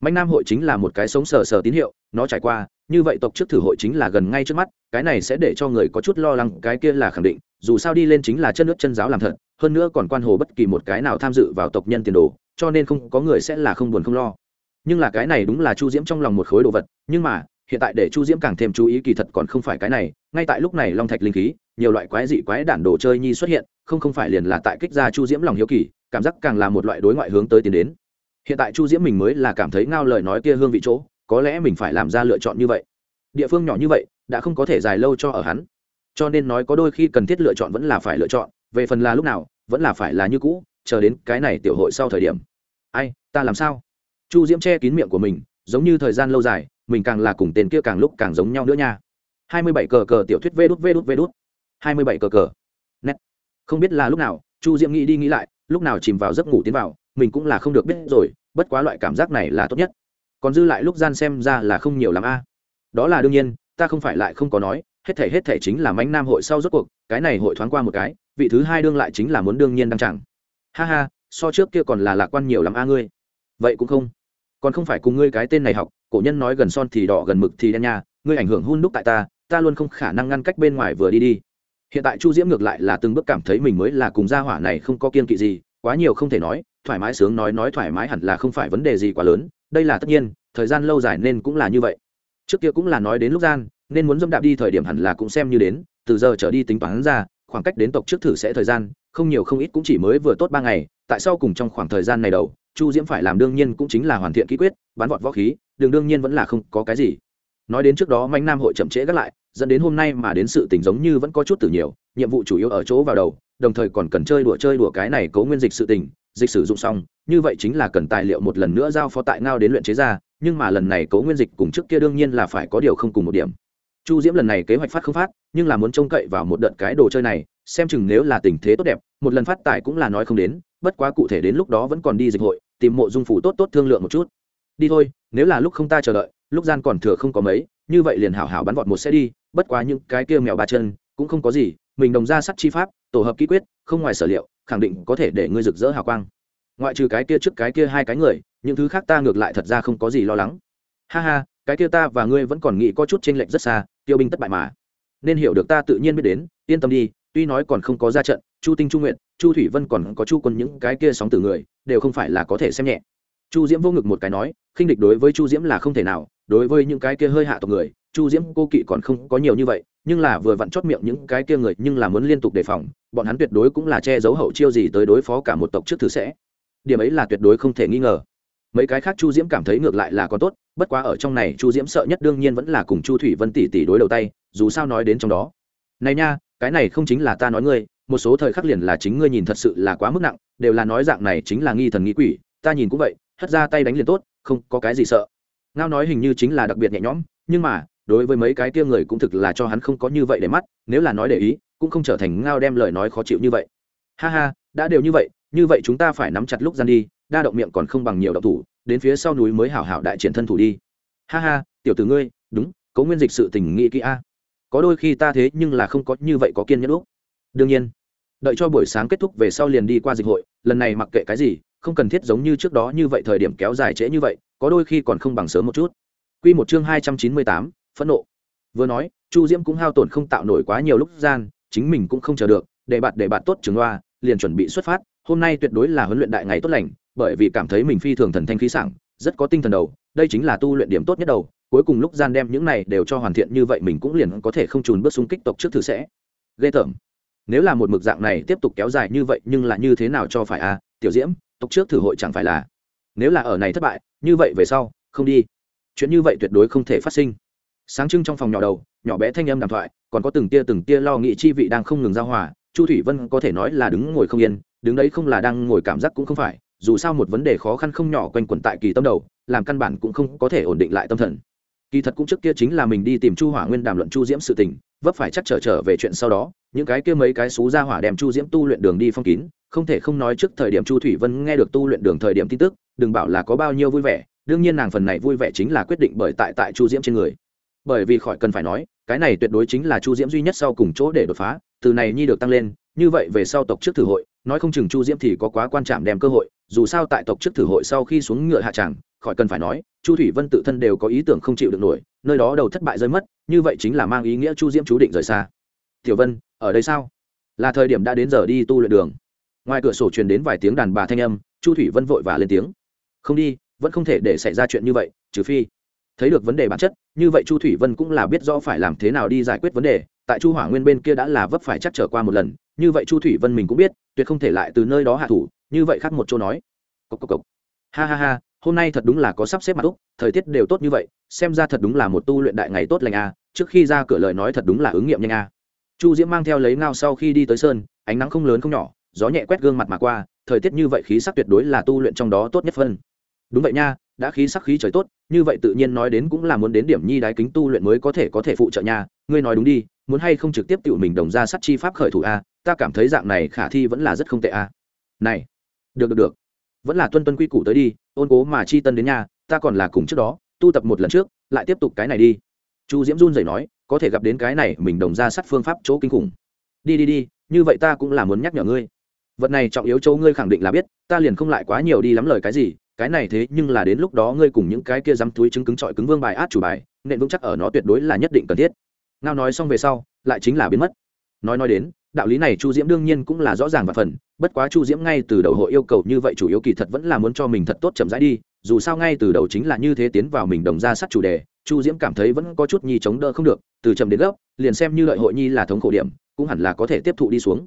Mạnh nam hội chính là một cái sống sờ sờ tín hiệu, nó trải qua, như vậy tộc trước thử hội chính là gần ngay trước mắt, cái này sẽ để cho người có chút lo lắng, cái kia là khẳng định, dù sao đi lên chính là chân nước chân giáo làm thật, hơn nữa còn quan hồ bất kỳ một cái nào tham dự vào tộc nhân tiền đồ, cho nên không có người sẽ là không buồn không lo. Nhưng là cái này đúng là chu diễm trong lòng một khối đồ vật, nhưng mà, hiện tại để chu diễm càng thêm chú ý kỳ thật còn không phải cái này, ngay tại lúc này long thạch linh khí nhiều loại quái dị quái đản đồ chơi nhi xuất hiện, không không phải liền là tại kích ra chu diễm lòng hiếu kỳ, cảm giác càng là một loại đối ngoại hướng tới tiến đến. Hiện tại chu diễm mình mới là cảm thấy ngao lời nói kia hương vị chỗ, có lẽ mình phải làm ra lựa chọn như vậy. Địa phương nhỏ như vậy, đã không có thể dài lâu cho ở hắn. Cho nên nói có đôi khi cần thiết lựa chọn vẫn là phải lựa chọn, về phần là lúc nào, vẫn là phải là như cũ, chờ đến cái này tiểu hội sau thời điểm. Ai, ta làm sao? Chu diễm che kín miệng của mình, giống như thời gian lâu dài, mình càng là cùng tên kia càng lúc càng giống nhau nữa nha. Hai mươi bảy cờ cờ tiểu thuyết vê đút vê đút vê đút hai mươi bảy cờ cờ. Nét. Không biết là lúc nào, chu diễm nghĩ đi nghĩ lại, lúc nào chìm vào giấc ngủ tiến vào, mình cũng là không được biết rồi, bất quá loại cảm giác này là tốt nhất. Còn dư lại lúc gian xem ra là không nhiều l ắ m a. Đó là đương nhiên, ta không phải lại không có nói, hết thể hết thể chính là mánh nam hội sau rốt cuộc, cái này hội thoáng qua một cái, vị thứ hai đương lại chính là muốn đương nhiên đăng chẳng. Ha ha, so trước kia còn là lạc quan nhiều l ắ m a ngươi. Vậy cũng không. Còn không phải cùng ngươi cái tên này học, cổ nhân nói gần son thì đỏ gần mực thì đen nha, ngươi ảnh hưởng hun đúc tại ta ta luôn không khả năng ngăn cách bên ngoài vừa đi đi hiện tại chu diễm ngược lại là từng bước cảm thấy mình mới là cùng gia hỏa này không có kiên kỵ gì, quá nhiều không thể nói, thoải mái sướng nói nói thoải mái hẳn là không phải vấn đề gì quá lớn, đây là tất nhiên, thời gian lâu dài nên cũng là như vậy. Trước kia cũng là nói đến lúc gian, nên muốn dâm đạp đi thời điểm hẳn là cũng xem như đến, từ giờ trở đi tính toán ra, khoảng cách đến tộc trước thử sẽ thời gian, không nhiều không ít cũng chỉ mới vừa tốt ba ngày, tại sao cùng trong khoảng thời gian này đầu, chu diễm phải làm đương nhiên cũng chính là hoàn thiện kỹ quyết, bắn vọt võ khí, đường đương nhiên vẫn là không có cái gì. Nói đến trước đó manh nam hội chậm trễ gác lại dẫn đến hôm nay mà đến sự tình giống như vẫn có chút từ nhiều, nhiệm vụ chủ yếu ở chỗ vào đầu, đồng thời còn cần chơi đùa chơi đùa cái này cấu nguyên dịch sự tình, dịch sử dụng xong, như vậy chính là cần tài liệu một lần nữa giao phó tại ngao đến luyện chế ra, nhưng mà lần này cấu nguyên dịch cùng trước kia đương nhiên là phải có điều không cùng một điểm. Chu diễm lần này kế hoạch phát không phát, nhưng là muốn trông cậy vào một đợt cái đồ chơi này, xem chừng nếu là tình thế tốt đẹp, một lần phát tài cũng là nói không đến, bất quá cụ thể đến lúc đó vẫn còn đi dịch hội, tìm mộ dung phủ tốt tốt thương lượng một chút. Đi thôi, nếu là lúc không ta chờ đợi, lúc gian còn thừa không có mấy, như vậy liền hảo hảo bắn vọt một xe đi bất quá những cái kia mèo ba chân cũng không có gì, mình đồng ra sắt chi pháp, tổ hợp kỹ quyết, không ngoài sở liệu, khẳng định có thể để ngươi rực rỡ hào quang. Ngoại trừ cái kia trước cái kia hai cái người, những thứ khác ta ngược lại thật ra không có gì lo lắng. Ha ha, cái kia ta và ngươi vẫn còn nghĩ có chút chênh lệch rất xa, tiêu binh tất bại mà. Nên hiểu được ta tự nhiên biết đến, yên tâm đi, tuy nói còn không có ra trận, chu tinh chu nguyện chu thủy vân còn có chu quân những cái kia sóng từ người, đều không phải là có thể xem nhẹ. Chu diễm vô ngực một cái nói, khinh địch đối với chu diễm là không thể nào đối với những cái kia hơi hạ tộc người, chu diễm cô kỵ còn không có nhiều như vậy, nhưng là vừa vặn chót miệng những cái kia người nhưng là muốn liên tục đề phòng, bọn hắn tuyệt đối cũng là che giấu hậu chiêu gì tới đối phó cả một tộc trước thử sẽ. Điểm ấy là tuyệt đối không thể nghi ngờ. Mấy cái khác chu diễm cảm thấy ngược lại là có tốt, bất quá ở trong này chu diễm sợ nhất đương nhiên vẫn là cùng chu thủy vân tỷ tỷ đối đầu tay, dù sao nói đến trong đó. Này nha, cái này không chính là ta nói ngươi, một số thời khắc liền là chính ngươi nhìn thật sự là quá mức nặng, đều là nói dạng này chính là nghi thần nghi quỷ, ta nhìn cũng vậy, hất ra tay đánh liền tốt, không có cái gì sợ ngao nói hình như chính là đặc biệt nhẹ nhõm, nhưng mà, đối với mấy cái kia người cũng thực là cho hắn không có như vậy để mắt, nếu là nói để ý, cũng không trở thành ngao đem lời nói khó chịu như vậy. Ha ha, đã đều như vậy như vậy chúng ta phải nắm chặt lúc gian đi, đa động miệng còn không bằng nhiều động thủ, đến phía sau núi mới hảo hảo đại triển thân thủ đi. Ha ha, tiểu tử ngươi, đúng cấu nguyên dịch sự tình nghĩ kỹ a. Có đôi khi ta thế nhưng là không có như vậy có kiên nhẫn lúc. Đương nhiên, đợi cho buổi sáng kết thúc về sau liền đi qua dịch hội, lần này mặc kệ cái gì, không cần thiết giống như trước đó như vậy thời điểm kéo dài trễ như vậy có đôi khi còn không bằng sớm một chút. Quy một chương hai trăm chín mươi tám, phẫn nộ. Vừa nói, chu diễm cũng hao tổn không tạo nổi quá nhiều lúc gian, chính mình cũng không chờ được, để bạn để bạn tốt trường loa, liền chuẩn bị xuất phát. Hôm nay tuyệt đối là huấn luyện đại ngày tốt lành, bởi vì cảm thấy mình phi thường thần thanh khí sảng, rất có tinh thần đầu, đây chính là tu luyện điểm tốt nhất đầu. Cuối cùng lúc gian đem những này đều cho hoàn thiện như vậy mình cũng liền có thể không trùn bước xung kích tộc trước thử sẽ. Ghê tởm. Nếu là một mực dạng này tiếp tục kéo dài như vậy nhưng là như thế nào cho phải a tiểu diễm, tộc trước thử hội chẳng phải là nếu là ở này thất bại, như vậy về sau, không đi. Chuyện như vậy tuyệt đối không thể phát sinh. Sáng trưng trong phòng nhỏ đầu, nhỏ bé thanh âm đàm thoại, còn có từng tia từng tia lo nghĩ chi vị đang không ngừng giao hòa, chu thủy vân có thể nói là đứng ngồi không yên, đứng đấy không là đang ngồi cảm giác cũng không phải, dù sao một vấn đề khó khăn không nhỏ quanh quẩn tại kỳ tâm đầu, làm căn bản cũng không có thể ổn định lại tâm thần kỳ thật cũng trước kia chính là mình đi tìm chu hỏa nguyên đàm luận chu diễm sự tình, vấp phải chắc trở trở về chuyện sau đó, những cái kia mấy cái xú ra hỏa đem chu diễm tu luyện đường đi phong kín, không thể không nói trước thời điểm chu thủy vân nghe được tu luyện đường thời điểm tin tức, đừng bảo là có bao nhiêu vui vẻ, đương nhiên nàng phần này vui vẻ chính là quyết định bởi tại tại chu diễm trên người. Bởi vì khỏi cần phải nói, cái này tuyệt đối chính là chu diễm duy nhất sau cùng chỗ để đột phá, từ này nhi được tăng lên, như vậy về sau tộc trước thử hội, nói không chừng chu diễm thì có quá quan trọng đem cơ hội, dù sao tại tộc trước thử hội sau khi xuống ngựa hạ tràng khỏi cần phải nói, chu thủy vân tự thân đều có ý tưởng không chịu được nổi, nơi đó đầu thất bại rơi mất, như vậy chính là mang ý nghĩa chu diễm chú định rời xa. Tiểu vân, ở đây sao? Là thời điểm đã đến giờ đi tu luyện đường. Ngoài cửa sổ truyền đến vài tiếng đàn bà thanh âm, chu thủy vân vội và lên tiếng. Không đi, vẫn không thể để xảy ra chuyện như vậy, trừ phi thấy được vấn đề bản chất, như vậy chu thủy vân cũng là biết rõ phải làm thế nào đi giải quyết vấn đề, tại chu hỏa nguyên bên kia đã là vấp phải chắc trở qua một lần, như vậy chu thủy vân mình cũng biết, tuyệt không thể lại từ nơi đó hạ thủ, như vậy khác một chỗ nói. Cốc cốc cốc. ha ha ha hôm nay thật đúng là có sắp xếp mặt úc, thời tiết đều tốt như vậy, xem ra thật đúng là một tu luyện đại ngày tốt lành a, trước khi ra cửa lời nói thật đúng là ứng nghiệm nhanh a. Chu diễm mang theo lấy ngao sau khi đi tới sơn, ánh nắng không lớn không nhỏ, gió nhẹ quét gương mặt mà qua, thời tiết như vậy khí sắc tuyệt đối là tu luyện trong đó tốt nhất phân. Đúng vậy nha, đã khí sắc khí trời tốt, như vậy tự nhiên nói đến cũng là muốn đến điểm nhi đái kính tu luyện mới có thể có thể phụ trợ nha. Ngươi nói đúng đi, muốn hay không trực tiếp tự mình đồng ra sắt chi pháp khởi thủ a, ta cảm thấy dạng này khả thi vẫn là rất không tệ a. Này, được được được. Vẫn là tuân tuân quy củ tới đi ôn cố mà chi tân đến nhà, ta còn là cùng trước đó, tu tập một lần trước, lại tiếp tục cái này đi. Chu diễm run rẩy nói, có thể gặp đến cái này, mình đồng ra sắt phương pháp chỗ kinh khủng. Đi đi đi, như vậy ta cũng là muốn nhắc nhở ngươi. Vật này trọng yếu chỗ ngươi khẳng định là biết, ta liền không lại quá nhiều đi lắm lời cái gì, cái này thế nhưng là đến lúc đó ngươi cùng những cái kia dám túi chứng cứng trọi cứng vương bài át chủ bài nện vững chắc ở nó tuyệt đối là nhất định cần thiết. Ngao nói xong về sau, lại chính là biến mất. Nói nói đến đạo lý này chu diễm đương nhiên cũng là rõ ràng và phần, bất quá chu diễm ngay từ đầu hội yêu cầu như vậy chủ yếu kỳ thật vẫn là muốn cho mình thật tốt chậm rãi đi, dù sao ngay từ đầu chính là như thế tiến vào mình đồng ra sát chủ đề, chu diễm cảm thấy vẫn có chút nhi chống đỡ không được, từ chậm đến gốc liền xem như lợi hội nhi là thống khổ điểm, cũng hẳn là có thể tiếp thụ đi xuống.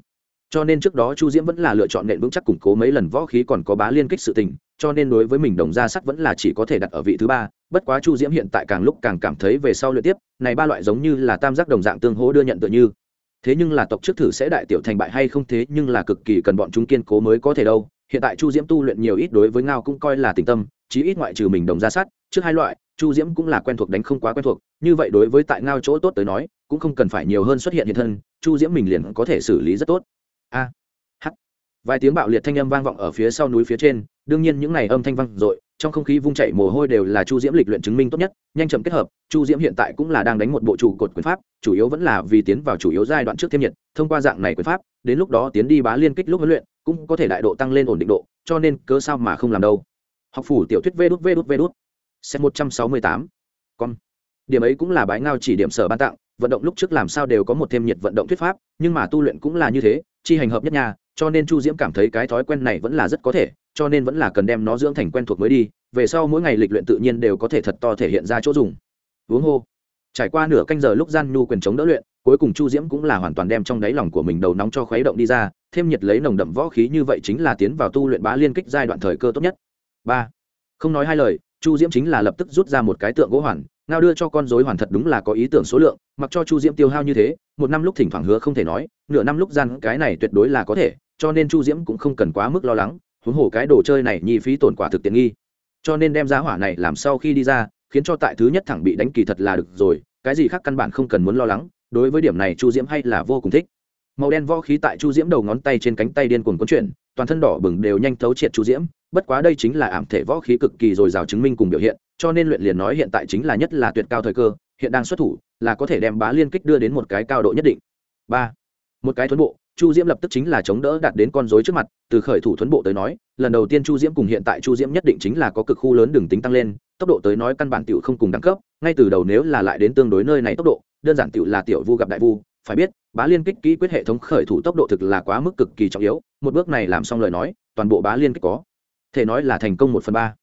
Cho nên trước đó chu diễm vẫn là lựa chọn nện vững chắc củng cố mấy lần võ khí còn có bá liên kích sự tình, cho nên đối với mình đồng ra sắt vẫn là chỉ có thể đặt ở vị thứ ba, bất quá chu diễm hiện tại càng lúc càng cảm thấy về sau luyện tiếp, này ba loại giống như là tam giác đồng dạng tương hỗ đưa nhận tựa như thế nhưng là tộc trước thử sẽ đại tiểu thành bại hay không thế nhưng là cực kỳ cần bọn chúng kiên cố mới có thể đâu. Hiện tại chu diễm tu luyện nhiều ít đối với ngao cũng coi là tình tâm, chí ít ngoại trừ mình đồng ra sát, trước hai loại, chu diễm cũng là quen thuộc đánh không quá quen thuộc. Như vậy đối với tại ngao chỗ tốt tới nói, cũng không cần phải nhiều hơn xuất hiện hiện thân, chu diễm mình liền có thể xử lý rất tốt. A h vài tiếng bạo liệt thanh âm vang vọng ở phía sau núi phía trên, đương nhiên những n à y âm thanh vang r ộ i trong không khí vung chạy mồ hôi đều là chu diễm lịch luyện chứng minh tốt nhất, nhanh chậm kết hợp, chu diễm hiện tại cũng là đang đánh một bộ trụ cột quyền pháp, chủ yếu vẫn là vì tiến vào chủ yếu giai đoạn trước thêm nhiệt, thông qua dạng này quyền pháp, đến lúc đó tiến đi bá liên kích lúc huấn luyện, cũng có thể đại độ tăng lên ổn định độ, cho nên cớ sao mà không làm đâu. Học phủ tiểu thuyết vê đút vê đút vê đút. Xem một trăm sáu mươi tám. Con điểm ấy cũng là bái ngao chỉ điểm sở ban tặng, vận động lúc trước làm sao đều có một thêm nhiệt vận động thuyết pháp, nhưng mà tu luyện cũng là như thế, chi hành hợp nhất nhà cho nên chu diễm cảm thấy cái thói quen này vẫn là rất có thể cho nên vẫn là cần đem nó dưỡng thành quen thuộc mới đi, về sau mỗi ngày lịch luyện tự nhiên đều có thể thật to thể hiện ra chỗ dùng. Uống hô trải qua nửa canh giờ lúc gian nhu quyền chống đỡ luyện, cuối cùng chu diễm cũng là hoàn toàn đem trong đáy lòng của mình đầu nóng cho khuấy động đi ra, thêm nhiệt lấy nồng đậm võ khí như vậy chính là tiến vào tu luyện bá liên kích giai đoạn thời cơ tốt nhất. Ba, không nói hai lời, chu diễm chính là lập tức rút ra một cái tượng gỗ hoàn, ngao đưa cho con dối hoàn thật đúng là có ý tưởng số lượng, mặc cho chu diễm tiêu hao như thế, một năm lúc thỉnh thoảng hứa không thể nói, nửa năm lúc gian cái này tuyệt đối là có thể, cho nên chu diễm cũng không cần quá mức lo lắng huống hồ cái đồ chơi này nhi phí tổn quả thực tiện nghi. Cho nên đem giá hỏa này làm sau khi đi ra, khiến cho tại thứ nhất thẳng bị đánh kỳ thật là được rồi, cái gì khác căn bản không cần muốn lo lắng, đối với điểm này chu diễm hay là vô cùng thích. Màu đen võ khí tại chu diễm đầu ngón tay trên cánh tay điên cuồng cuốn chuyển, toàn thân đỏ bừng đều nhanh thấu triệt chu diễm, bất quá đây chính là ảm thể võ khí cực kỳ dồi dào chứng minh cùng biểu hiện, cho nên luyện liền nói hiện tại chính là nhất là tuyệt cao thời cơ, hiện đang xuất thủ, là có thể đem bá liên kích đưa đến một cái cao độ nhất định. Ba, một cái thuấn bộ chu diễm lập tức chính là chống đỡ đạt đến con dối trước mặt, từ khởi thủ thuấn bộ tới nói, lần đầu tiên chu diễm cùng hiện tại chu diễm nhất định chính là có cực khu lớn đường tính tăng lên, tốc độ tới nói căn bản tiểu không cùng đẳng cấp, ngay từ đầu nếu là lại đến tương đối nơi này tốc độ, đơn giản tiểu là tiểu vu gặp đại vu, phải biết, bá liên kích kỹ quyết hệ thống khởi thủ tốc độ thực là quá mức cực kỳ trọng yếu, một bước này làm xong lời nói, toàn bộ bá liên kích có. Thể nói là thành công một phần ba.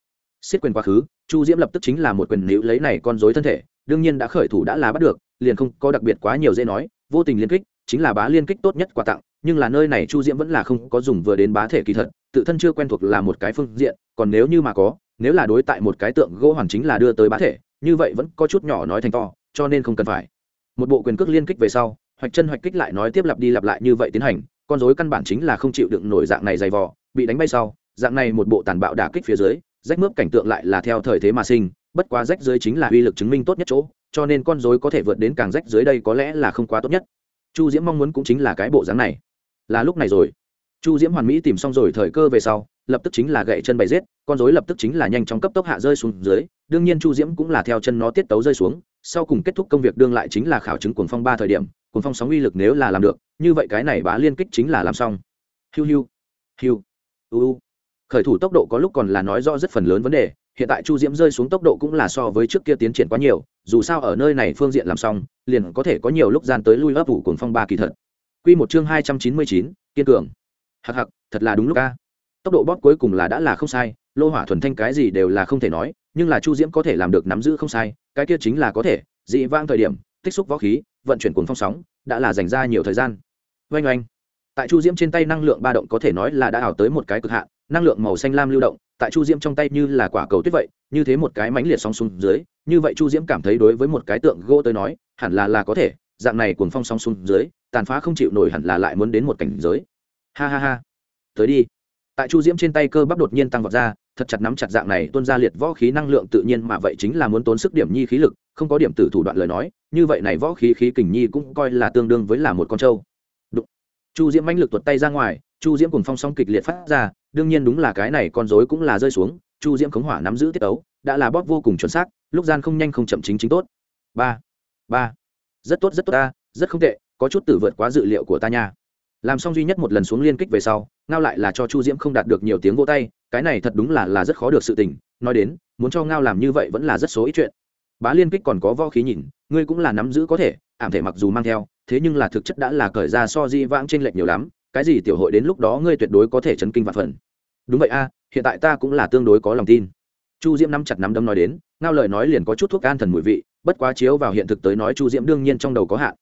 Xiết quyền quá khứ, chu diễm lập tức chính là một quyền nữ lấy này con dối thân thể, đương nhiên đã khởi thủ đã là bắt được, liền không có đặc biệt quá nhiều dễ nói, vô tình liên kích chính là bá liên kích tốt nhất quà tặng, nhưng là nơi này chu diễm vẫn là không có dùng vừa đến bá thể kỳ thật, tự thân chưa quen thuộc là một cái phương diện, còn nếu như mà có, nếu là đối tại một cái tượng gỗ hoàn chính là đưa tới bá thể, như vậy vẫn có chút nhỏ nói thành to, cho nên không cần phải. Một bộ quyền cước liên kích về sau, hoạch chân hoạch kích lại nói tiếp lặp đi lặp lại như vậy tiến hành, con dối căn bản chính là không chịu đựng nổi dạng này dày vò, bị đánh bay sau, dạng này một bộ tàn bạo đả kích phía dưới, rách mướp cảnh tượng lại là theo thời thế mà sinh, bất quá rách dưới chính là uy lực chứng minh tốt nhất chỗ, cho nên con dối có thể vượt đến càng rách dưới đây có lẽ là không quá tốt nhất chu diễm mong muốn cũng chính là cái bộ dáng này. Là lúc này rồi. Chu diễm hoàn mỹ tìm xong rồi thời cơ về sau, lập tức chính là gậy chân bày rết con dối lập tức chính là nhanh chóng cấp tốc hạ rơi xuống dưới, đương nhiên chu diễm cũng là theo chân nó tiết tấu rơi xuống, sau cùng kết thúc công việc đương lại chính là khảo chứng cuồng phong ba thời điểm, cuồng phong sóng uy lực nếu là làm được, như vậy cái này bá liên kích chính là làm xong. Hiu hiu hiu uu khởi thủ tốc độ có lúc còn là nói rõ rất phần lớn vấn đề, hiện tại chu diễm rơi xuống tốc độ cũng là so với trước kia tiến triển quá nhiều, dù sao ở nơi này phương diện làm xong liền có thể có nhiều lúc gian tới lui ấp ủ cuồng phong ba kỳ thật. Quy một chương hai trăm chín mươi chín, kiên cường. Hặc hặc thật là đúng lúc a. Tốc độ bóp cuối cùng là đã là không sai, lô hỏa thuần thanh cái gì đều là không thể nói, nhưng là chu diễm có thể làm được nắm giữ không sai, cái kia chính là có thể, dị vang thời điểm, tích xúc võ khí, vận chuyển cuồng phong sóng, đã là dành ra nhiều thời gian. Oanh oanh. Tại chu diễm trên tay năng lượng ba động có thể nói là đã ảo tới một cái cực hạn, năng lượng màu xanh lam lưu động tại chu diễm trong tay như là quả cầu tuyết vậy, như thế một cái mánh liệt sóng xuống dưới, như vậy chu diễm cảm thấy đối với một cái tượng gỗ tới nói, hẳn là là có thể, dạng này cuồng phong sóng xuống dưới, tàn phá không chịu nổi hẳn là lại muốn đến một cảnh giới. Ha ha ha. Tới đi. Tại chu diễm trên tay cơ bắp đột nhiên tăng vọt ra, thật chặt nắm chặt dạng này tuôn ra liệt võ khí năng lượng tự nhiên mà vậy chính là muốn tốn sức điểm nhi khí lực, không có điểm tử thủ đoạn lời nói, như vậy này võ khí khí kình nhi cũng coi là tương đương với là một con trâu. Đụng. chu diễm mãnh lực tuột tay ra ngoài chu diễm cùng phong song kịch liệt phát ra, đương nhiên đúng là cái này con rối cũng là rơi xuống, chu diễm khống hỏa nắm giữ tiết ấu đã là bóp vô cùng chuẩn xác, lúc gian không nhanh không chậm chính chính tốt. Ba ba. Rất tốt rất tốt ta, rất không tệ, có chút tử vượt quá dự liệu của ta nha. Làm xong duy nhất một lần xuống liên kích về sau, ngao lại là cho chu diễm không đạt được nhiều tiếng vô tay, cái này thật đúng là là rất khó được sự tình, nói đến, muốn cho ngao làm như vậy vẫn là rất số ít chuyện. Bá liên kích còn có võ khí nhìn, ngươi cũng là nắm giữ có thể, ảm thể mặc dù mang theo, thế nhưng là thực chất đã là cởi ra so di vãng trên lệch nhiều lắm cái gì tiểu hội đến lúc đó ngươi tuyệt đối có thể chấn kinh vạn phần. Đúng vậy a, hiện tại ta cũng là tương đối có lòng tin. Chu diễm nắm chặt nắm đấm nói đến, ngao lời nói liền có chút thuốc an thần mùi vị, bất quá chiếu vào hiện thực tới nói chu diễm đương nhiên trong đầu có hạn.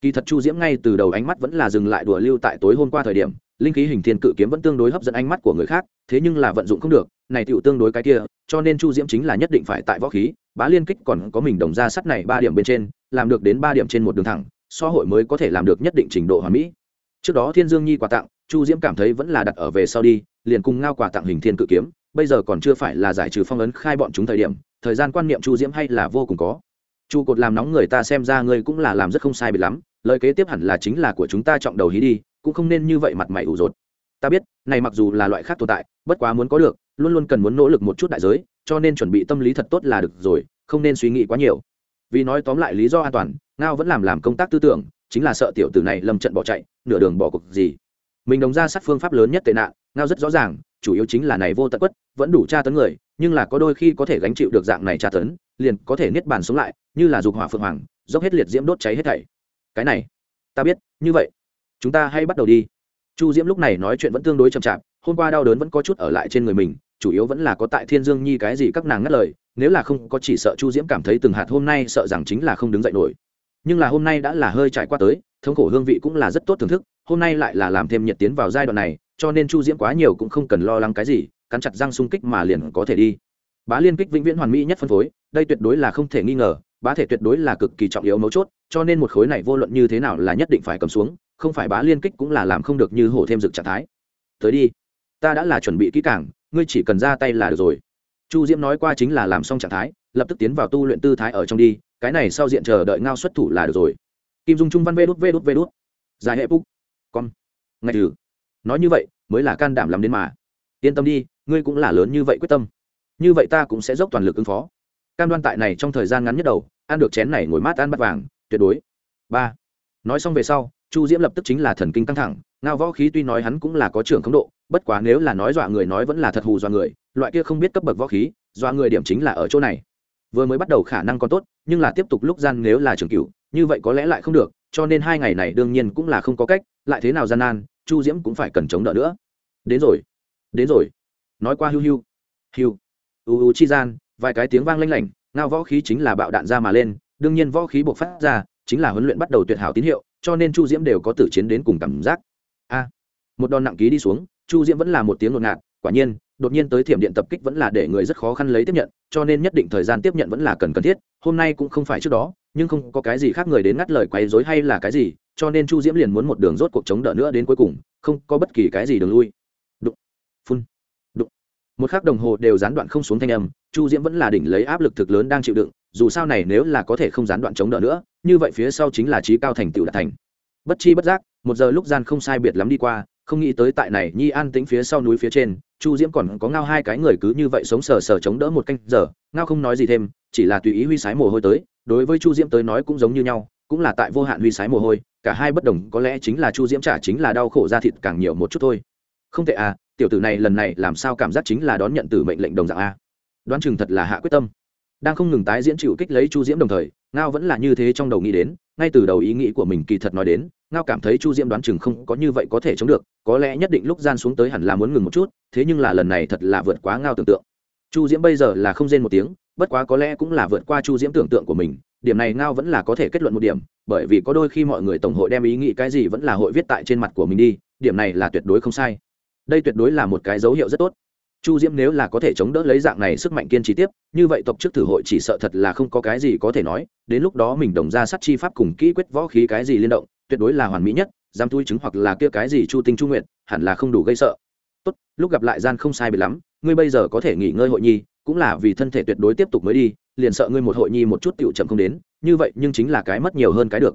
Kỳ thật chu diễm ngay từ đầu ánh mắt vẫn là dừng lại đùa lưu tại tối hôm qua thời điểm, linh khí hình thiên cự kiếm vẫn tương đối hấp dẫn ánh mắt của người khác, thế nhưng là vận dụng không được, này tựu tương đối cái kia, cho nên chu diễm chính là nhất định phải tại võ khí, bá liên kích còn có mình đồng ra sắt này ba điểm bên trên, làm được đến ba điểm trên một đường thẳng, so hội mới có thể làm được nhất định trình độ hoàn mỹ trước đó thiên dương nhi quà tặng, chu diễm cảm thấy vẫn là đặt ở về sau đi, liền cùng ngao quà tặng hình thiên cự kiếm, bây giờ còn chưa phải là giải trừ phong ấn khai bọn chúng thời điểm, thời gian quan niệm chu diễm hay là vô cùng có. Chu cột làm nóng người ta xem ra ngươi cũng là làm rất không sai biệt lắm, lời kế tiếp hẳn là chính là của chúng ta trọng đầu hí đi, cũng không nên như vậy mặt mày ủ rột. Ta biết, này mặc dù là loại khác tồn tại, bất quá muốn có được, luôn luôn cần muốn nỗ lực một chút đại giới, cho nên chuẩn bị tâm lý thật tốt là được rồi, không nên suy nghĩ quá nhiều. Vì nói tóm lại lý do an toàn ngao vẫn làm làm công tác tư tưởng, chính là sợ tiểu tử này lâm trận bỏ chạy, nửa đường bỏ cuộc gì. Mình đồng ra sát phương pháp lớn nhất tệ nạn, ngao rất rõ ràng, chủ yếu chính là này vô tận quất, vẫn đủ tra tấn người, nhưng là có đôi khi có thể gánh chịu được dạng này tra tấn, liền có thể niết bàn sống lại, như là dục hỏa phượng hoàng, dốc hết liệt diễm đốt cháy hết thảy. Cái này, ta biết, như vậy, chúng ta hay bắt đầu đi. Chu diễm lúc này nói chuyện vẫn tương đối chậm chạp, hôm qua đau đớn vẫn có chút ở lại trên người mình, chủ yếu vẫn là có tại thiên dương nhi cái gì các nàng ngắt lời, nếu là không có chỉ sợ chu diễm cảm thấy từng hạt hôm nay sợ rằng chính là không đứng dậy nổi nhưng là hôm nay đã là hơi trải qua tới, thống khổ hương vị cũng là rất tốt thưởng thức, hôm nay lại là làm thêm nhiệt tiến vào giai đoạn này, cho nên chu diễm quá nhiều cũng không cần lo lắng cái gì, cắn chặt răng xung kích mà liền có thể đi. Bá liên kích vĩnh viễn hoàn mỹ nhất phân phối, đây tuyệt đối là không thể nghi ngờ, bá thể tuyệt đối là cực kỳ trọng yếu mấu chốt, cho nên một khối này vô luận như thế nào là nhất định phải cầm xuống, không phải bá liên kích cũng là làm không được như hổ thêm dực trạng thái. Tới đi, ta đã là chuẩn bị kỹ càng, ngươi chỉ cần ra tay là được rồi. Chu diễm nói qua chính là làm xong trạng thái, lập tức tiến vào tu luyện tư thái ở trong đi cái này sau diện chờ đợi ngao xuất thủ là được rồi. Kim dung trung văn vê đút vê đút vê đút. Dài hệ phúc. Con. Ngay từ, nói như vậy mới là can đảm làm đến mà. Yên tâm đi ngươi cũng là lớn như vậy quyết tâm. Như vậy ta cũng sẽ dốc toàn lực ứng phó. Cam đoan tại này trong thời gian ngắn nhất đầu ăn được chén này ngồi mát ăn bắt vàng tuyệt đối. Ba. Nói xong về sau chu diễm lập tức chính là thần kinh căng thẳng ngao võ khí tuy nói hắn cũng là có trưởng khống độ bất quá nếu là nói dọa người nói vẫn là thật hù dọa người loại kia không biết cấp bậc võ khí dọa người điểm chính là ở chỗ này vừa mới bắt đầu khả năng còn tốt, nhưng là tiếp tục lúc gian nếu là trường cửu, như vậy có lẽ lại không được, cho nên hai ngày này đương nhiên cũng là không có cách, lại thế nào gian nan, chu diễm cũng phải cần chống đỡ nữa. Đến rồi đến rồi. Nói qua hưu hưu hưu u u chi gian, vài cái tiếng vang lanh lảnh, ngao võ khí chính là bạo đạn ra mà lên, đương nhiên võ khí buộc phát ra, chính là huấn luyện bắt đầu tuyệt hảo tín hiệu, cho nên chu diễm đều có tử chiến đến cùng cảm giác. A. Một đòn nặng ký đi xuống, chu diễm vẫn là một tiếng ngột ngạt, quả nhiên đột nhiên tới thiểm điện tập kích vẫn là để người rất khó khăn lấy tiếp nhận, cho nên nhất định thời gian tiếp nhận vẫn là cần cần thiết. Hôm nay cũng không phải trước đó, nhưng không có cái gì khác người đến ngắt lời quấy rối hay là cái gì, cho nên chu diễm liền muốn một đường rốt cuộc chống đỡ nữa đến cuối cùng, không có bất kỳ cái gì đường lui. Đụng, phun, đụng. Một khắc đồng hồ đều gián đoạn không xuống thanh âm, chu diễm vẫn là đỉnh lấy áp lực thực lớn đang chịu đựng, dù sao này nếu là có thể không gián đoạn chống đỡ nữa, như vậy phía sau chính là trí cao thành tựu đạt thành. Bất chi bất giác, một giờ lúc gian không sai biệt lắm đi qua không nghĩ tới tại này, nhi an tĩnh phía sau núi phía trên, chu diễm còn có ngao hai cái người cứ như vậy sống sờ sờ chống đỡ một canh giờ, ngao không nói gì thêm, chỉ là tùy ý huy sái mồ hôi tới, đối với chu diễm tới nói cũng giống như nhau, cũng là tại vô hạn huy sái mồ hôi, cả hai bất đồng, có lẽ chính là chu diễm trả chính là đau khổ ra thịt càng nhiều một chút thôi. Không tệ à tiểu tử này lần này làm sao cảm giác chính là đón nhận từ mệnh lệnh đồng dạng a. Đoán chừng thật là hạ quyết tâm. Đang không ngừng tái diễn chịu kích lấy chu diễm đồng thời, ngao vẫn là như thế trong đầu nghĩ đến, ngay từ đầu ý nghĩ của mình kỳ thật nói đến ngao cảm thấy chu diễm đoán chừng không có như vậy có thể chống được, có lẽ nhất định lúc gian xuống tới hẳn là muốn ngừng một chút, thế nhưng là lần này thật là vượt quá ngao tưởng tượng. Chu diễm bây giờ là không rên một tiếng, bất quá có lẽ cũng là vượt qua chu diễm tưởng tượng của mình, điểm này ngao vẫn là có thể kết luận một điểm, bởi vì có đôi khi mọi người tổng hội đem ý nghĩ cái gì vẫn là hội viết tại trên mặt của mình đi, điểm này là tuyệt đối không sai. Đây tuyệt đối là một cái dấu hiệu rất tốt. Chu diễm nếu là có thể chống đỡ lấy dạng này sức mạnh kiên trì tiếp, như vậy tộc trước thử hội chỉ sợ thật là không có cái gì có thể nói, đến lúc đó mình đồng ra sát chi pháp cùng kỹ quyết võ khí cái gì liên động tuyệt đối là hoàn mỹ nhất giam thui chứng hoặc là kia cái gì chu tinh chu nguyện hẳn là không đủ gây sợ. Tốt, lúc gặp lại gian không sai biệt lắm, ngươi bây giờ có thể nghỉ ngơi hội nhi, cũng là vì thân thể tuyệt đối tiếp tục mới đi, liền sợ ngươi một hội nhi một chút tiểu chậm không đến, như vậy nhưng chính là cái mất nhiều hơn cái được.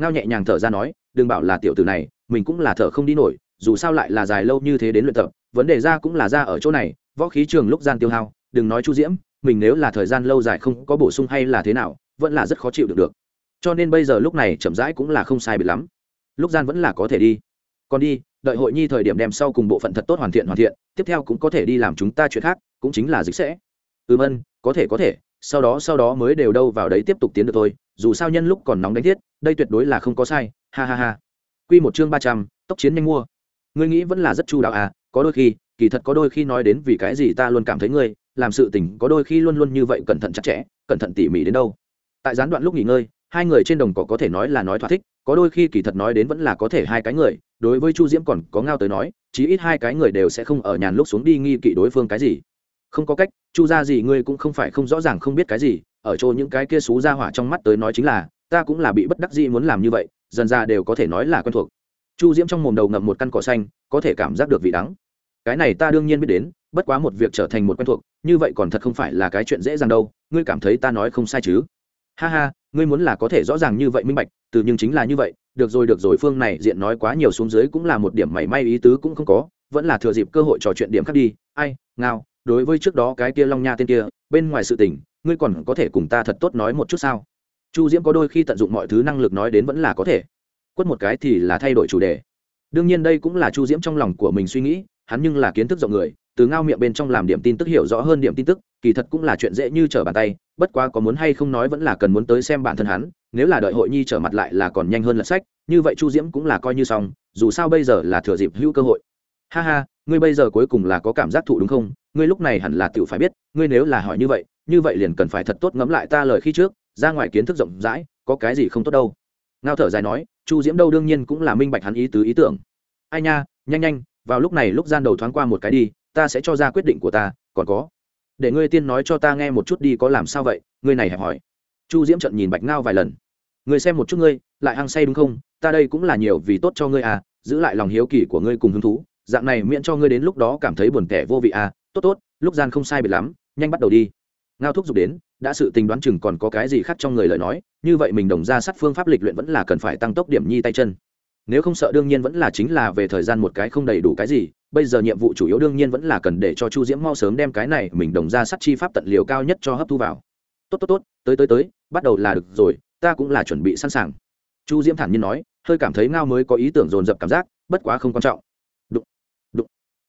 Ngao nhẹ nhàng thở ra nói, đừng bảo là tiểu tử này, mình cũng là thở không đi nổi, dù sao lại là dài lâu như thế đến luyện tập, vấn đề ra cũng là ra ở chỗ này, võ khí trường lúc gian tiêu hao, đừng nói chu diễm, mình nếu là thời gian lâu dài không có bổ sung hay là thế nào, vẫn là rất khó chịu được được cho nên bây giờ lúc này chậm rãi cũng là không sai bị lắm. Lúc gian vẫn là có thể đi. Còn đi, đợi hội nhi thời điểm đem sau cùng bộ phận thật tốt hoàn thiện hoàn thiện, tiếp theo cũng có thể đi làm chúng ta chuyện khác, cũng chính là dịch sẽ. Ừm ân có thể có thể. Sau đó sau đó mới đều đâu vào đấy tiếp tục tiến được thôi. Dù sao nhân lúc còn nóng đánh thiết, đây tuyệt đối là không có sai. Ha ha ha. Quy một chương ba trăm, tốc chiến nhanh mua. Ngươi nghĩ vẫn là rất chu đáo à? Có đôi khi, kỳ thật có đôi khi nói đến vì cái gì ta luôn cảm thấy ngươi, làm sự tình có đôi khi luôn luôn như vậy cẩn thận chặt chẽ, cẩn thận tỉ mỉ đến đâu. Tại gián đoạn lúc nghỉ ngơi hai người trên đồng cỏ có thể nói là nói thỏa thích, có đôi khi kỳ thật nói đến vẫn là có thể hai cái người, đối với chu diễm còn có ngao tới nói, chí ít hai cái người đều sẽ không ở nhàn lúc xuống đi nghi kỵ đối phương cái gì. Không có cách, chu ra gì ngươi cũng không phải không rõ ràng không biết cái gì, ở chỗ những cái kia xú ra hỏa trong mắt tới nói chính là, ta cũng là bị bất đắc dĩ muốn làm như vậy, dần ra đều có thể nói là quen thuộc. Chu diễm trong mồm đầu ngậm một căn cỏ xanh, có thể cảm giác được vị đắng. Cái này ta đương nhiên biết đến, bất quá một việc trở thành một quen thuộc, như vậy còn thật không phải là cái chuyện dễ dàng đâu, ngươi cảm thấy ta nói không sai chứ? Ha ha ngươi muốn là có thể rõ ràng như vậy minh bạch, từ nhưng chính là như vậy, được rồi được rồi, phương này diện nói quá nhiều xuống dưới cũng là một điểm mảy may ý tứ cũng không có, vẫn là thừa dịp cơ hội trò chuyện điểm khác đi. Ai, ngao, đối với trước đó cái kia long nha tên kia, bên ngoài sự tình, ngươi còn có thể cùng ta thật tốt nói một chút sao? Chu diễm có đôi khi tận dụng mọi thứ năng lực nói đến vẫn là có thể. Quất một cái thì là thay đổi chủ đề. Đương nhiên đây cũng là chu diễm trong lòng của mình suy nghĩ, hắn nhưng là kiến thức rộng người, từ ngao miệng bên trong làm điểm tin tức hiểu rõ hơn điểm tin tức, kỳ thật cũng là chuyện dễ như trở bàn tay bất quá có muốn hay không nói vẫn là cần muốn tới xem bản thân hắn, nếu là đợi hội nhi trở mặt lại là còn nhanh hơn lật sách, như vậy chu diễm cũng là coi như xong, dù sao bây giờ là thừa dịp hữu cơ hội. Ha ha, ngươi bây giờ cuối cùng là có cảm giác thụ đúng không? Ngươi lúc này hẳn là tự phải biết, ngươi nếu là hỏi như vậy như vậy liền cần phải thật tốt ngẫm lại ta lời khi trước, ra ngoài kiến thức rộng rãi, có cái gì không tốt đâu. Ngao thở dài nói, chu diễm đâu đương nhiên cũng là minh bạch hắn ý tứ ý tưởng. Ai nha, nhanh nhanh, vào lúc này lúc gian đầu thoáng qua một cái đi, ta sẽ cho ra quyết định của ta, còn có để ngươi tiên nói cho ta nghe một chút đi có làm sao vậy? Ngươi này hẹp hỏi. Chu diễm trận nhìn bạch ngao vài lần. Ngươi xem một chút ngươi, lại hăng say đúng không? Ta đây cũng là nhiều vì tốt cho ngươi à giữ lại lòng hiếu kỳ của ngươi cùng hứng thú. Dạng này miễn cho ngươi đến lúc đó cảm thấy buồn tẻ vô vị à. Tốt tốt, lúc gian không sai biệt lắm, nhanh bắt đầu đi. Ngao thúc giục đến, đã sự tình đoán chừng còn có cái gì khác trong người lời nói, như vậy mình đồng ra sát phương pháp lịch luyện vẫn là cần phải tăng tốc điểm nhi tay chân. Nếu không sợ đương nhiên vẫn là chính là về thời gian một cái không đầy đủ cái gì bây giờ nhiệm vụ chủ yếu đương nhiên vẫn là cần để cho chu diễm mau sớm đem cái này mình đồng ra sắt chi pháp tận liều cao nhất cho hấp thu vào. Tốt tốt tốt, tới tới tới, bắt đầu là được rồi, ta cũng là chuẩn bị sẵn sàng. Chu diễm thản nhiên nói, hơi cảm thấy ngao mới có ý tưởng dồn dập cảm giác, bất quá không quan trọng. Đụng đụng.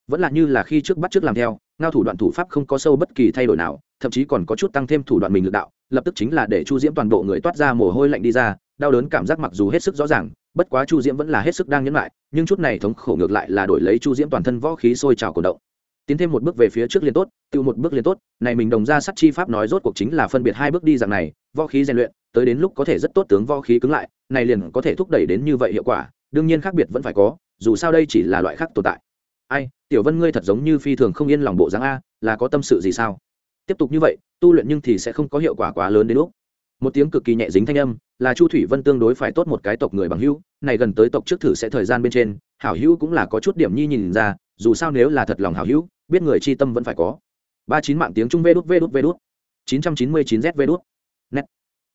Vẫn là như là khi trước bắt trước làm theo, ngao thủ đoạn thủ pháp không có sâu bất kỳ thay đổi nào, thậm chí còn có chút tăng thêm thủ đoạn mình lực đạo, lập tức chính là để chu diễm toàn bộ người toát ra mồ hôi lạnh đi ra, đau đớn cảm giác mặc dù hết sức rõ ràng bất quá chu diễm vẫn là hết sức đang nhấn lại nhưng chút này thống khổ ngược lại là đổi lấy chu diễm toàn thân võ khí sôi trào cổ động. Tiến thêm một bước về phía trước liên tốt tự một bước liên tốt, này mình đồng ra sắt chi pháp nói rốt cuộc chính là phân biệt hai bước đi dạng này, võ khí rèn luyện, tới đến lúc có thể rất tốt tướng võ khí cứng lại, này liền có thể thúc đẩy đến như vậy hiệu quả, đương nhiên khác biệt vẫn phải có, dù sao đây chỉ là loại khác tồn tại. Ai, tiểu vân ngươi thật giống như phi thường không yên lòng bộ dáng a, là có tâm sự gì sao? Tiếp tục như vậy, tu luyện nhưng thì sẽ không có hiệu quả quá lớn đến lúc một tiếng cực kỳ nhẹ dính thanh âm, là chu thủy vân tương đối phải tốt một cái tộc người bằng hữu, này gần tới tộc trước thử sẽ thời gian bên trên, hảo hữu cũng là có chút điểm nhi nhìn ra, dù sao nếu là thật lòng hảo hữu, biết người chi tâm vẫn phải có. Ba chín mạng tiếng trung vê đút vê đút vê đút. Chín trăm chín mươi chín z vê đút. Nét.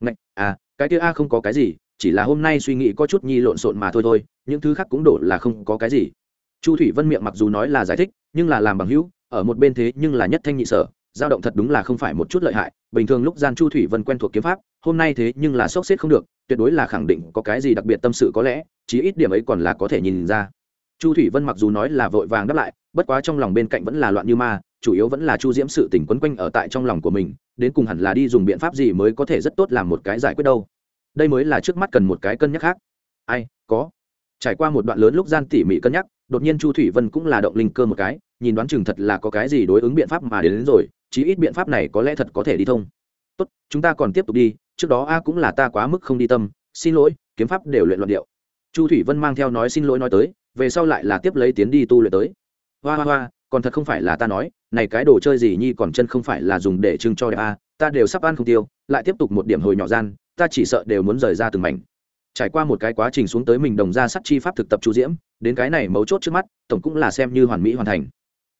Ngạch. À cái kia a không có cái gì, chỉ là hôm nay suy nghĩ có chút nhi lộn xộn mà thôi thôi, những thứ khác cũng đổ là không có cái gì. Chu thủy vân miệng mặc dù nói là giải thích, nhưng là làm bằng hữu, ở một bên thế nhưng là nhất thanh nhị sở dao động thật đúng là không phải một chút lợi hại, bình thường lúc gian chu thủy vân quen thuộc kiếm pháp, hôm nay thế nhưng là sốc xếp không được, tuyệt đối là khẳng định có cái gì đặc biệt tâm sự có lẽ, chí ít điểm ấy còn là có thể nhìn ra. Chu thủy vân mặc dù nói là vội vàng đáp lại, bất quá trong lòng bên cạnh vẫn là loạn như ma, chủ yếu vẫn là chu diễm sự tỉnh quấn quanh ở tại trong lòng của mình, đến cùng hẳn là đi dùng biện pháp gì mới có thể rất tốt làm một cái giải quyết đâu. Đây mới là trước mắt cần một cái cân nhắc khác. Ai, có. Trải qua một đoạn lớn lúc gian tỉ mỉ cân nhắc, đột nhiên chu thủy vân cũng là động linh cơ một cái nhìn đoán chừng thật là có cái gì đối ứng biện pháp mà đến, đến rồi chí ít biện pháp này có lẽ thật có thể đi thông. Tốt chúng ta còn tiếp tục đi trước đó a cũng là ta quá mức không đi tâm xin lỗi kiếm pháp đều luyện luận điệu. Chu thủy vân mang theo nói xin lỗi nói tới về sau lại là tiếp lấy tiến đi tu luyện tới. Hoa hoa hoa còn thật không phải là ta nói này cái đồ chơi gì nhi còn chân không phải là dùng để trưng cho đẹp a ta đều sắp ăn không tiêu lại tiếp tục một điểm hồi nhỏ gian ta chỉ sợ đều muốn rời ra từng mảnh. Trải qua một cái quá trình xuống tới mình đồng ra sắt chi pháp thực tập chu diễm đến cái này mấu chốt trước mắt tổng cũng là xem như hoàn mỹ hoàn thành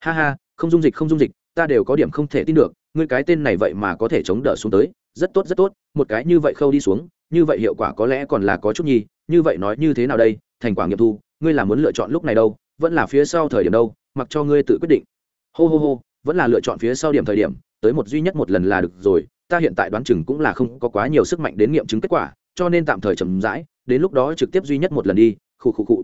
ha ha, không dung dịch, không dung dịch, ta đều có điểm không thể tin được, ngươi cái tên này vậy mà có thể chống đỡ xuống tới, rất tốt rất tốt, một cái như vậy khâu đi xuống, như vậy hiệu quả có lẽ còn là có chút nhi như vậy nói như thế nào đây, thành quả nghiệm thu, ngươi là muốn lựa chọn lúc này đâu, vẫn là phía sau thời điểm đâu, mặc cho ngươi tự quyết định. Hô hô hô, vẫn là lựa chọn phía sau điểm thời điểm, tới một duy nhất một lần là được rồi, ta hiện tại đoán chừng cũng là không có quá nhiều sức mạnh đến nghiệm chứng kết quả, cho nên tạm thời chậm rãi, đến lúc đó trực tiếp duy nhất một lần đi, khụ khụ khụ.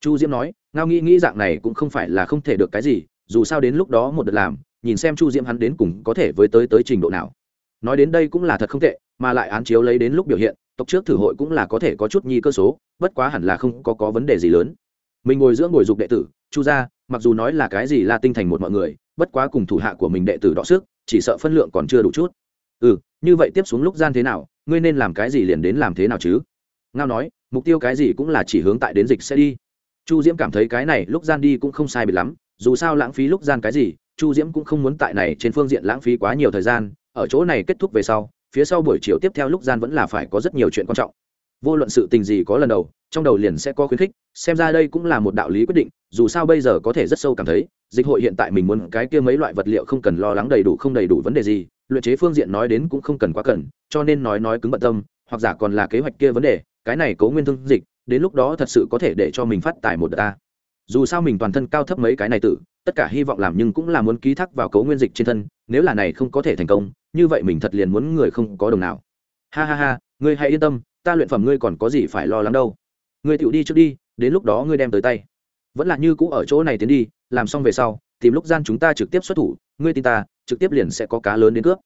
Chu diễm nói, ngao nghĩ nghĩ dạng này cũng không phải là không thể được cái gì dù sao đến lúc đó một đợt làm, nhìn xem chu diễm hắn đến cùng có thể với tới tới trình độ nào. Nói đến đây cũng là thật không tệ, mà lại án chiếu lấy đến lúc biểu hiện, tộc trước thử hội cũng là có thể có chút nhi cơ số, bất quá hẳn là không có có vấn đề gì lớn. Mình ngồi giữa ngồi dục đệ tử, chu gia, mặc dù nói là cái gì là tinh thành một mọi người, bất quá cùng thủ hạ của mình đệ tử đọ sức, chỉ sợ phân lượng còn chưa đủ chút. Ừ như vậy tiếp xuống lúc gian thế nào, ngươi nên làm cái gì liền đến làm thế nào chứ? Ngao nói, mục tiêu cái gì cũng là chỉ hướng tại đến dịch sẽ đi. Chu diễm cảm thấy cái này lúc gian đi cũng không sai biệt lắm dù sao lãng phí lúc gian cái gì, chu diễm cũng không muốn tại này trên phương diện lãng phí quá nhiều thời gian, ở chỗ này kết thúc về sau, phía sau buổi chiều tiếp theo lúc gian vẫn là phải có rất nhiều chuyện quan trọng. Vô luận sự tình gì có lần đầu, trong đầu liền sẽ có khuyến khích, xem ra đây cũng là một đạo lý quyết định, dù sao bây giờ có thể rất sâu cảm thấy, dịch hội hiện tại mình muốn cái kia mấy loại vật liệu không cần lo lắng đầy đủ không đầy đủ vấn đề gì, luyện chế phương diện nói đến cũng không cần quá cần, cho nên nói nói cứng bận tâm, hoặc giả còn là kế hoạch kia vấn đề, cái này cấu nguyên thương dịch, đến lúc đó thật sự có thể để cho mình phát tài một đợt ta dù sao mình toàn thân cao thấp mấy cái này tử, tất cả hy vọng làm nhưng cũng là muốn ký thác vào cấu nguyên dịch trên thân, nếu là này không có thể thành công, như vậy mình thật liền muốn người không có đồng nào. Ha ha ha, ngươi hãy yên tâm, ta luyện phẩm ngươi còn có gì phải lo lắng đâu. Ngươi tựu đi trước đi, đến lúc đó ngươi đem tới tay. Vẫn là như cũ ở chỗ này tiến đi, làm xong về sau, tìm lúc gian chúng ta trực tiếp xuất thủ, ngươi tin ta, trực tiếp liền sẽ có cá lớn đến cướp.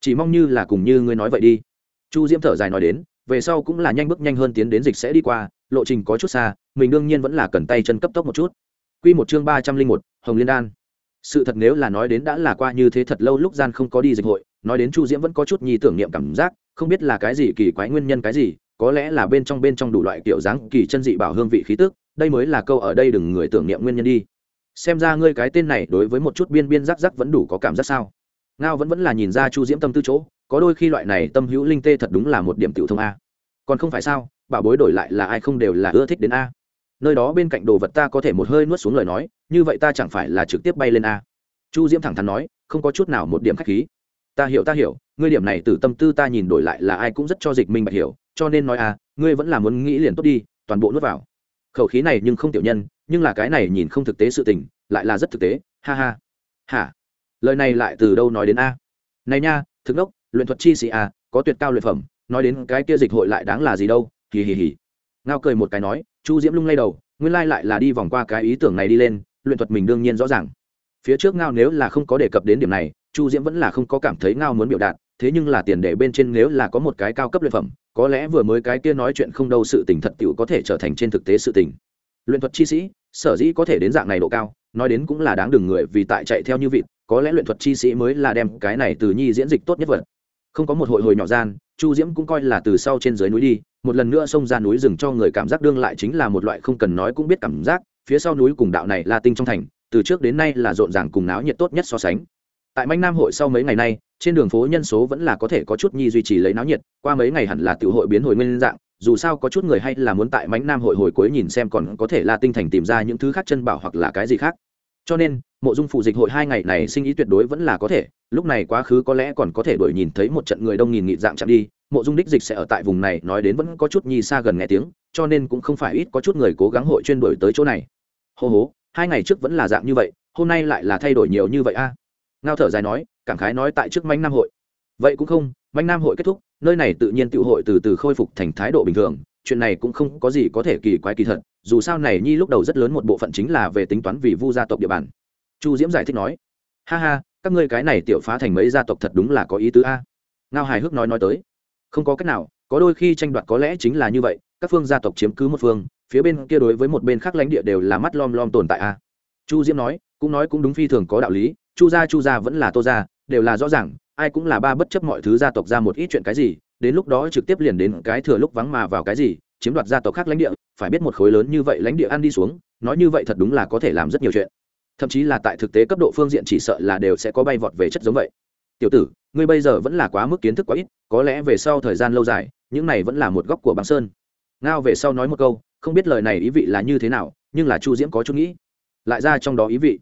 Chỉ mong như là cùng như ngươi nói vậy đi. Chu diễm thở dài nói đến về sau cũng là nhanh bước nhanh hơn tiến đến dịch sẽ đi qua, lộ trình có chút xa, mình đương nhiên vẫn là cần tay chân cấp tốc một chút. Quy một chương ba trăm linh một, hồng liên đan. Sự thật nếu là nói đến đã là qua như thế thật lâu lúc gian không có đi dịch hội, nói đến chu diễm vẫn có chút nhi tưởng niệm cảm giác, không biết là cái gì kỳ quái nguyên nhân cái gì, có lẽ là bên trong bên trong đủ loại kiểu dáng kỳ chân dị bảo hương vị khí tức, đây mới là câu ở đây đừng người tưởng niệm nguyên nhân đi. Xem ra ngươi cái tên này đối với một chút biên biên rắc rắc vẫn đủ có cảm giác sao? Ngao vẫn vẫn là nhìn ra chu diễm tâm tư chỗ có đôi khi loại này tâm hữu linh tê thật đúng là một điểm tiểu thông a. Còn không phải sao, bảo bối đổi lại là ai không đều là ưa thích đến a. Nơi đó bên cạnh đồ vật ta có thể một hơi nuốt xuống lời nói, như vậy ta chẳng phải là trực tiếp bay lên a. Chu diễm thẳng thắn nói, không có chút nào một điểm khách khí. Ta hiểu ta hiểu, ngươi điểm này từ tâm tư ta nhìn đổi lại là ai cũng rất cho dịch minh bạch hiểu, cho nên nói a, ngươi vẫn là muốn nghĩ liền tốt đi, toàn bộ nuốt vào. Khẩu khí này nhưng không tiểu nhân, nhưng là cái này nhìn không thực tế sự tình, lại là rất thực tế, ha ha. Hả? Lời này lại từ đâu nói đến a? Này nha, thực đốc luyện thuật chi sĩ a có tuyệt cao luyện phẩm, nói đến cái kia dịch hội lại đáng là gì đâu, hì hì hì. Ngao cười một cái nói, chu diễm lung lay đầu, nguyên lai lại là đi vòng qua cái ý tưởng này đi lên, luyện thuật mình đương nhiên rõ ràng. Phía trước ngao nếu là không có đề cập đến điểm này, chu diễm vẫn là không có cảm thấy ngao muốn biểu đạt, thế nhưng là tiền đề bên trên nếu là có một cái cao cấp luyện phẩm, có lẽ vừa mới cái kia nói chuyện không đâu sự tình thật tiểu có thể trở thành trên thực tế sự tình. Luyện thuật chi sĩ, sở dĩ có thể đến dạng này độ cao, nói đến cũng là đáng đừng người vì tại chạy theo như vịt, có lẽ luyện thuật chi sĩ mới là đem cái này từ nhi diễn dịch tốt nhất vật không có một hội hồi nhỏ gian, chu diễm cũng coi là từ sau trên dưới núi đi, một lần nữa xông ra núi rừng cho người cảm giác đương lại chính là một loại không cần nói cũng biết cảm giác, phía sau núi cùng đạo này là tinh trong thành, từ trước đến nay là rộn ràng cùng náo nhiệt tốt nhất so sánh. Tại manh nam hội sau mấy ngày nay, trên đường phố nhân số vẫn là có thể có chút nhi duy trì lấy náo nhiệt, qua mấy ngày hẳn là tự hội biến hồi nguyên dạng, dù sao có chút người hay là muốn tại mánh nam hội hồi cuối nhìn xem còn có thể là tinh thành tìm ra những thứ khác chân bảo hoặc là cái gì khác cho nên, mộ dung phụ dịch hội hai ngày này sinh ý tuyệt đối vẫn là có thể, lúc này quá khứ có lẽ còn có thể đổi nhìn thấy một trận người đông nghìn nghị dạng chạm đi, mộ dung đích dịch sẽ ở tại vùng này, nói đến vẫn có chút nhi xa gần nghe tiếng, cho nên cũng không phải ít có chút người cố gắng hội chuyên đổi tới chỗ này. Hô hố hai ngày trước vẫn là dạng như vậy, hôm nay lại là thay đổi nhiều như vậy a. Ngao thở dài nói, cảm khái nói tại trước manh nam hội. Vậy cũng không, manh nam hội kết thúc, nơi này tự nhiên tự hội từ từ khôi phục thành thái độ bình thường chuyện này cũng không có gì có thể kỳ quái kỳ thật, dù sao này nhi lúc đầu rất lớn một bộ phận chính là về tính toán vì vu gia tộc địa bàn. Chu diễm giải thích nói, ha ha, các ngươi cái này tiểu phá thành mấy gia tộc thật đúng là có ý tứ a. Ngao hài hước nói nói tới, không có cách nào, có đôi khi tranh đoạt có lẽ chính là như vậy, các phương gia tộc chiếm cứ một phương, phía bên kia đối với một bên khác lãnh địa đều là mắt lom lom tồn tại a. Chu diễm nói, cũng nói cũng đúng phi thường có đạo lý, chu gia chu gia vẫn là tô gia, đều là rõ ràng, ai cũng là ba bất chấp mọi thứ gia tộc ra một ít chuyện cái gì đến lúc đó trực tiếp liền đến cái thừa lúc vắng mà vào cái gì, chiếm đoạt gia tộc khác lãnh địa, phải biết một khối lớn như vậy lãnh địa ăn đi xuống, nói như vậy thật đúng là có thể làm rất nhiều chuyện. Thậm chí là tại thực tế cấp độ phương diện chỉ sợ là đều sẽ có bay vọt về chất giống vậy. Tiểu tử, ngươi bây giờ vẫn là quá mức kiến thức quá ít, có lẽ về sau thời gian lâu dài, những này vẫn là một góc của băng sơn. Ngao về sau nói một câu, không biết lời này ý vị là như thế nào, nhưng là chu diễm có chút nghĩ. Lại ra trong đó ý vị.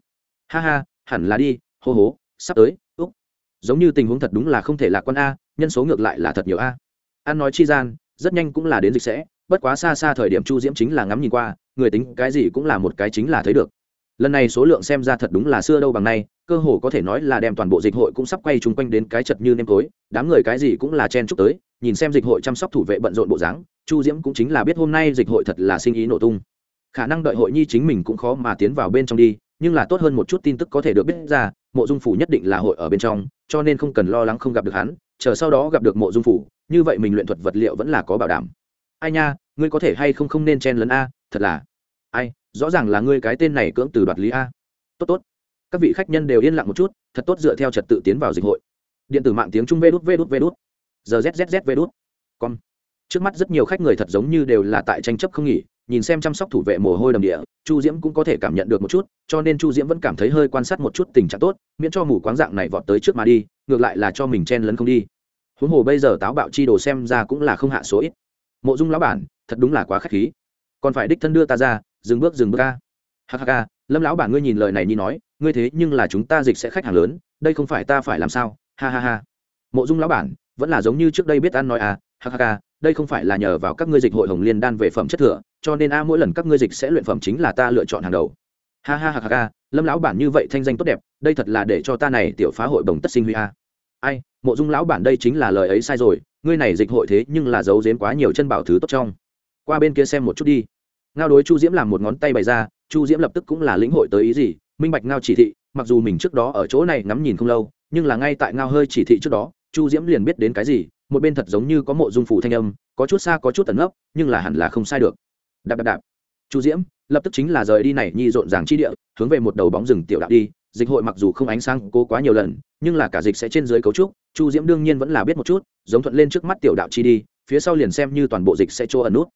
Ha ha, hẳn là đi, hô hố, sắp tới, úc. Giống như tình huống thật đúng là không thể lạc quan a nhân số ngược lại là thật nhiều a. An nói chi gian, rất nhanh cũng là đến dịch sẽ, bất quá xa xa thời điểm chu diễm chính là ngắm nhìn qua, người tính cái gì cũng là một cái chính là thấy được. Lần này số lượng xem ra thật đúng là xưa đâu bằng nay, cơ hồ có thể nói là đem toàn bộ dịch hội cũng sắp quay chung quanh đến cái chật như nêm tối, đám người cái gì cũng là chen chúc tới, nhìn xem dịch hội chăm sóc thủ vệ bận rộn bộ dáng, chu diễm cũng chính là biết hôm nay dịch hội thật là sinh ý nổ tung. Khả năng đợi hội nhi chính mình cũng khó mà tiến vào bên trong đi, nhưng là tốt hơn một chút tin tức có thể được biết ra, mộ dung phủ nhất định là hội ở bên trong, cho nên không cần lo lắng không gặp được hắn chờ sau đó gặp được mộ dung phủ, như vậy mình luyện thuật vật liệu vẫn là có bảo đảm. Ai nha, ngươi có thể hay không không nên chen lấn a, thật là. Ai, rõ ràng là ngươi cái tên này cưỡng từ đoạt lý a. Tốt tốt. Các vị khách nhân đều yên lặng một chút, thật tốt dựa theo trật tự tiến vào dịch hội. Điện tử mạng tiếng trung vê đút vê đút vê đút giờ zzz vê đút con trước mắt rất nhiều khách người thật giống như đều là tại tranh chấp không nghỉ, nhìn xem chăm sóc thủ vệ mồ hôi đầm địa, chu diễm cũng có thể cảm nhận được một chút, cho nên chu diễm vẫn cảm thấy hơi quan sát một chút tình trạng tốt, miễn cho mù quáng dạng này vọt tới trước mà đi, ngược lại là cho mình chen lấn không đi huống hồ bây giờ táo bạo chi đồ xem ra cũng là không hạ số ít. Mộ dung lão bản, thật đúng là quá k h á c h khí. Còn phải đích thân đưa ta ra, dừng bước dừng bước ca hk lâm lão bản ngươi nhìn lời này nhi nói, ngươi thế nhưng là chúng ta dịch sẽ khách hàng lớn, đây không phải ta phải làm sao? Ha ha ha. Mộ dung lão bản, vẫn là giống như trước đây biết ăn nói à hk đây không phải là nhờ vào các ngươi dịch hội hồng liên đan về phẩm chất thừa, cho nên a, mỗi lần các ngươi dịch sẽ luyện phẩm chính là ta lựa chọn hàng đầu. Ha ha ha ha, lâm lão bản như vậy thanh danh tốt đẹp, đây thật là để cho ta này tiểu phá hội đồng tất sinh huy a ai, mộ dung lão bản đây chính là lời ấy sai rồi, ngươi này dịch hội thế nhưng là giấu giếm quá nhiều chân bảo thứ tốt trong. Qua bên kia xem một chút đi. Ngao đối chu diễm làm một ngón tay bày ra, chu diễm lập tức cũng là lĩnh hội tới ý gì, minh bạch ngao chỉ thị, mặc dù mình trước đó ở chỗ này ngắm nhìn không lâu, nhưng là ngay tại ngao hơi chỉ thị trước đó, chu diễm liền biết đến cái gì, một bên thật giống như có mộ dung phủ thanh âm, có chút xa có chút tẩn ngốc nhưng là hẳn là không sai được. Đạp đạp đạp. Chu diễm, lập tức chính là rời đi này, nhi rộn ràng chi địa, hướng về một đầu bóng rừng tiểu đạo đi, dịch hội mặc dù không ánh sáng cố quá nhiều lần nhưng là cả dịch sẽ trên dưới cấu trúc, chu diễm đương nhiên vẫn là biết một chút, giống thuận lên trước mắt tiểu đạo chi đi, phía sau liền xem như toàn bộ dịch sẽ chỗ ẩn nút.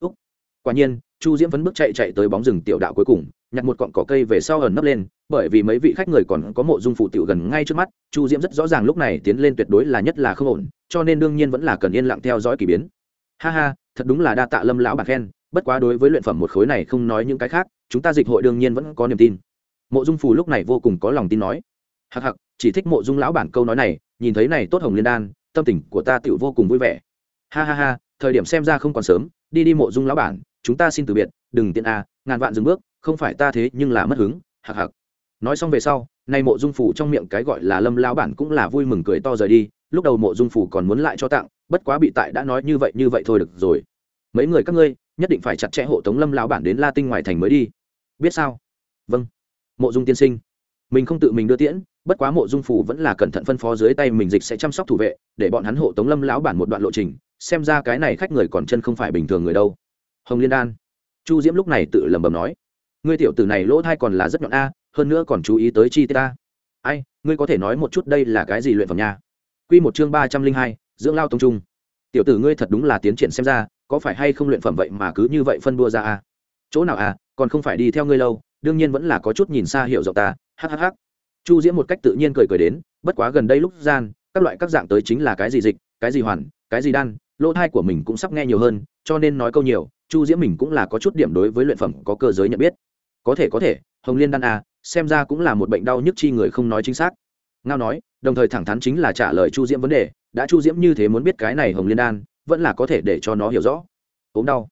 Úc. quả nhiên, chu diễm vẫn bước chạy chạy tới bóng rừng tiểu đạo cuối cùng, nhặt một cọn cỏ cây về sau ẩn nấp lên, bởi vì mấy vị khách người còn có mộ dung phụ tiểu gần ngay trước mắt, chu diễm rất rõ ràng lúc này tiến lên tuyệt đối là nhất là không ổn, cho nên đương nhiên vẫn là cần yên lặng theo dõi k ỳ biến. Ha ha, thật đúng là đa tạ lâm lão bạc khen, bất quá đối với luyện phẩm một khối này không nói những cái khác, chúng ta dịch hội đương nhiên vẫn có niềm tin. Mộ dung phù lúc này vô cùng có lòng tin nói hặc hặc chỉ thích mộ dung lão bản câu nói này nhìn thấy này tốt hồng liên đan tâm tình của ta tựu vô cùng vui vẻ. Ha ha ha thời điểm xem ra không còn sớm đi đi mộ dung lão bản chúng ta xin từ biệt đừng tiện a à, ngàn vạn dừng bước không phải ta thế nhưng là mất hứng hặc hặc nói xong về sau nay mộ dung phủ trong miệng cái gọi là lâm lão bản cũng là vui mừng cười to rời đi lúc đầu mộ dung phủ còn muốn lại cho tặng bất quá bị tại đã nói như vậy như vậy thôi được rồi. Mấy người các ngươi nhất định phải chặt chẽ hộ tống lâm lão bản đến la tinh ngoài thành mới đi. Biết sao? Vâng. Mộ dung tiên sinh mình không tự mình đưa tiễn bất quá mộ dung phủ vẫn là cẩn thận phân phó dưới tay mình dịch sẽ chăm sóc thủ vệ, để bọn hắn hộ tống lâm lão bản một đoạn lộ trình, xem ra cái này khách người còn chân không phải bình thường người đâu. Hồng liên đan. Chu diễm lúc này tự lẩm bẩm nói, ngươi tiểu tử này lỗ thai còn là rất nhọn a, hơn nữa còn chú ý tới chi tiết a ai, ngươi có thể nói một chút đây là cái gì luyện phẩm nha? Quy một chương ba trăm linh hai, dưỡng lao tông trung. Tiểu tử ngươi thật đúng là tiến triển xem ra, có phải hay không luyện phẩm vậy mà cứ như vậy phân đua ra a? Chỗ nào à còn không phải đi theo ngươi lâu, đương nhiên vẫn là có chút nhìn xa hiểu rộng ta hhh chu diễm một cách tự nhiên cười cười đến, bất quá gần đây lúc gian, các loại các dạng tới chính là cái gì dịch, cái gì hoàn, cái gì đan, lỗ thai của mình cũng sắp nghe nhiều hơn, cho nên nói câu nhiều, chu diễm mình cũng là có chút điểm đối với luyện phẩm có cơ giới nhận biết. Có thể có thể, hồng liên đan a xem ra cũng là một bệnh đau nhức chi người không nói chính xác. Ngao nói, đồng thời thẳng thắn chính là trả lời chu diễm vấn đề, đã chu diễm như thế muốn biết cái này hồng liên đan, vẫn là có thể để cho nó hiểu rõ. Ốm đau.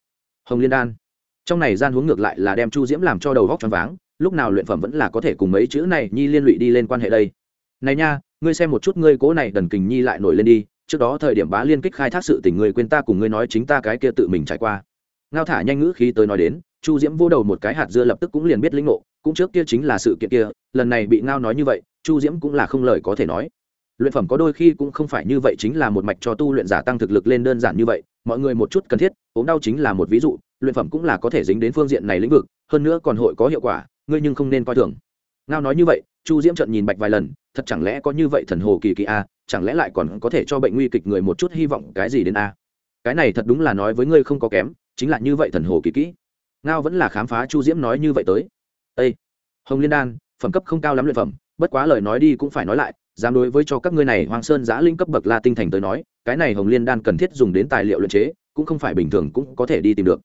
Hồng liên đan. Trong này gian huống ngược lại là đem chu diễm làm cho đầu góc choáng váng lúc nào luyện phẩm vẫn là có thể cùng mấy chữ này nhi liên lụy đi lên quan hệ đây. Này nha, ngươi xem một chút ngươi cố này đần kình nhi lại nổi lên đi, trước đó thời điểm bá liên kích khai thác sự tình ngươi quên ta cùng ngươi nói chính ta cái kia tự mình trải qua. Ngao thả nhanh ngữ khí tới nói đến, chu diễm vô đầu một cái hạt dưa lập tức cũng liền biết lĩnh ngộ, cũng trước kia chính là sự kiện kia, lần này bị ngao nói như vậy, chu diễm cũng là không lời có thể nói. Luyện phẩm có đôi khi cũng không phải như vậy chính là một mạch cho tu luyện giả tăng thực lực lên đơn giản như vậy, mọi người một chút cần thiết, ốm đau chính là một ví dụ, luyện phẩm cũng là có thể dính đến phương diện này lĩnh vực, hơn nữa còn hội có hiệu quả ngươi nhưng không nên coi thường. Ngao nói như vậy, chu diễm trận nhìn bạch vài lần, thật chẳng lẽ có như vậy thần hồ kỳ kỳ a chẳng lẽ lại còn có thể cho bệnh nguy kịch người một chút hy vọng cái gì đến a cái này thật đúng là nói với ngươi không có kém, chính là như vậy thần hồ kỳ kỹ. Ngao vẫn là khám phá chu diễm nói như vậy tới. Ây hồng liên đan, phẩm cấp không cao lắm luyện phẩm, bất quá lời nói đi cũng phải nói lại, dám đối với cho các ngươi này hoàng sơn giã linh cấp bậc la tinh thành tới nói, cái này hồng liên đan cần thiết dùng đến tài liệu luyện chế, cũng không phải bình thường cũng có thể đi tìm được.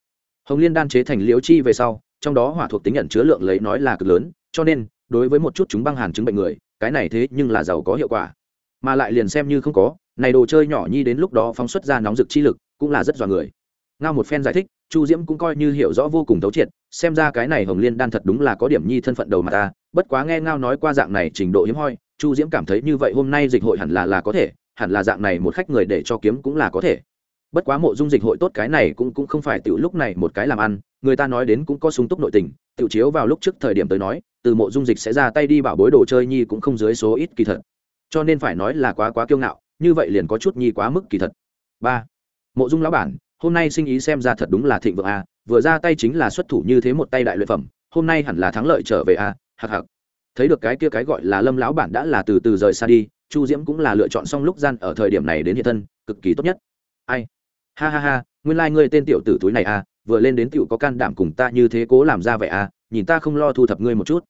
Hồng liên đan chế thành liễu chi về sau trong đó hỏa thuộc tính nhận chứa lượng lấy nói là cực lớn, cho nên, đối với một chút chúng băng hàn chứng bệnh người, cái này thế nhưng là giàu có hiệu quả. Mà lại liền xem như không có, này đồ chơi nhỏ nhi đến lúc đó phóng xuất ra nóng rực chi lực, cũng là rất dọa người. Ngao một phen giải thích, chu diễm cũng coi như hiểu rõ vô cùng thấu triệt, xem ra cái này hồng liên đan thật đúng là có điểm nhi thân phận đầu mà ta, bất quá nghe ngao nói qua dạng này trình độ hiếm hoi, chu diễm cảm thấy như vậy hôm nay dịch hội hẳn là là có thể, hẳn là dạng này một khách người để cho kiếm cũng là có thể bất quá mộ dung dịch hội tốt cái này cũng cũng không phải tiểu lúc này một cái làm ăn, người ta nói đến cũng có sung túc nội tình, tiểu chiếu vào lúc trước thời điểm tới nói, từ mộ dung dịch sẽ ra tay đi bảo bối đồ chơi nhi cũng không dưới số ít kỳ thật. Cho nên phải nói là quá quá kiêu ngạo, như vậy liền có chút nhi quá mức kỳ thật. Ba, mộ dung lão bản, hôm nay sinh ý xem ra thật đúng là thịnh vượng a, vừa ra tay chính là xuất thủ như thế một tay đại luyện phẩm, hôm nay hẳn là thắng lợi trở về a hạc hạc thấy được cái kia cái gọi là lâm lão bản đã là từ từ rời xa đi, chu diễm cũng là lựa chọn xong lúc gian ở thời điểm này đến hiện thân, cực kỳ tốt nhất. Ai? Ha ha ha, nguyên lai、like、ngươi tên tiểu tử túi này à vừa lên đến tiểu có can đảm cùng ta như thế cố làm ra vậy à nhìn ta không lo thu thập ngươi một chút.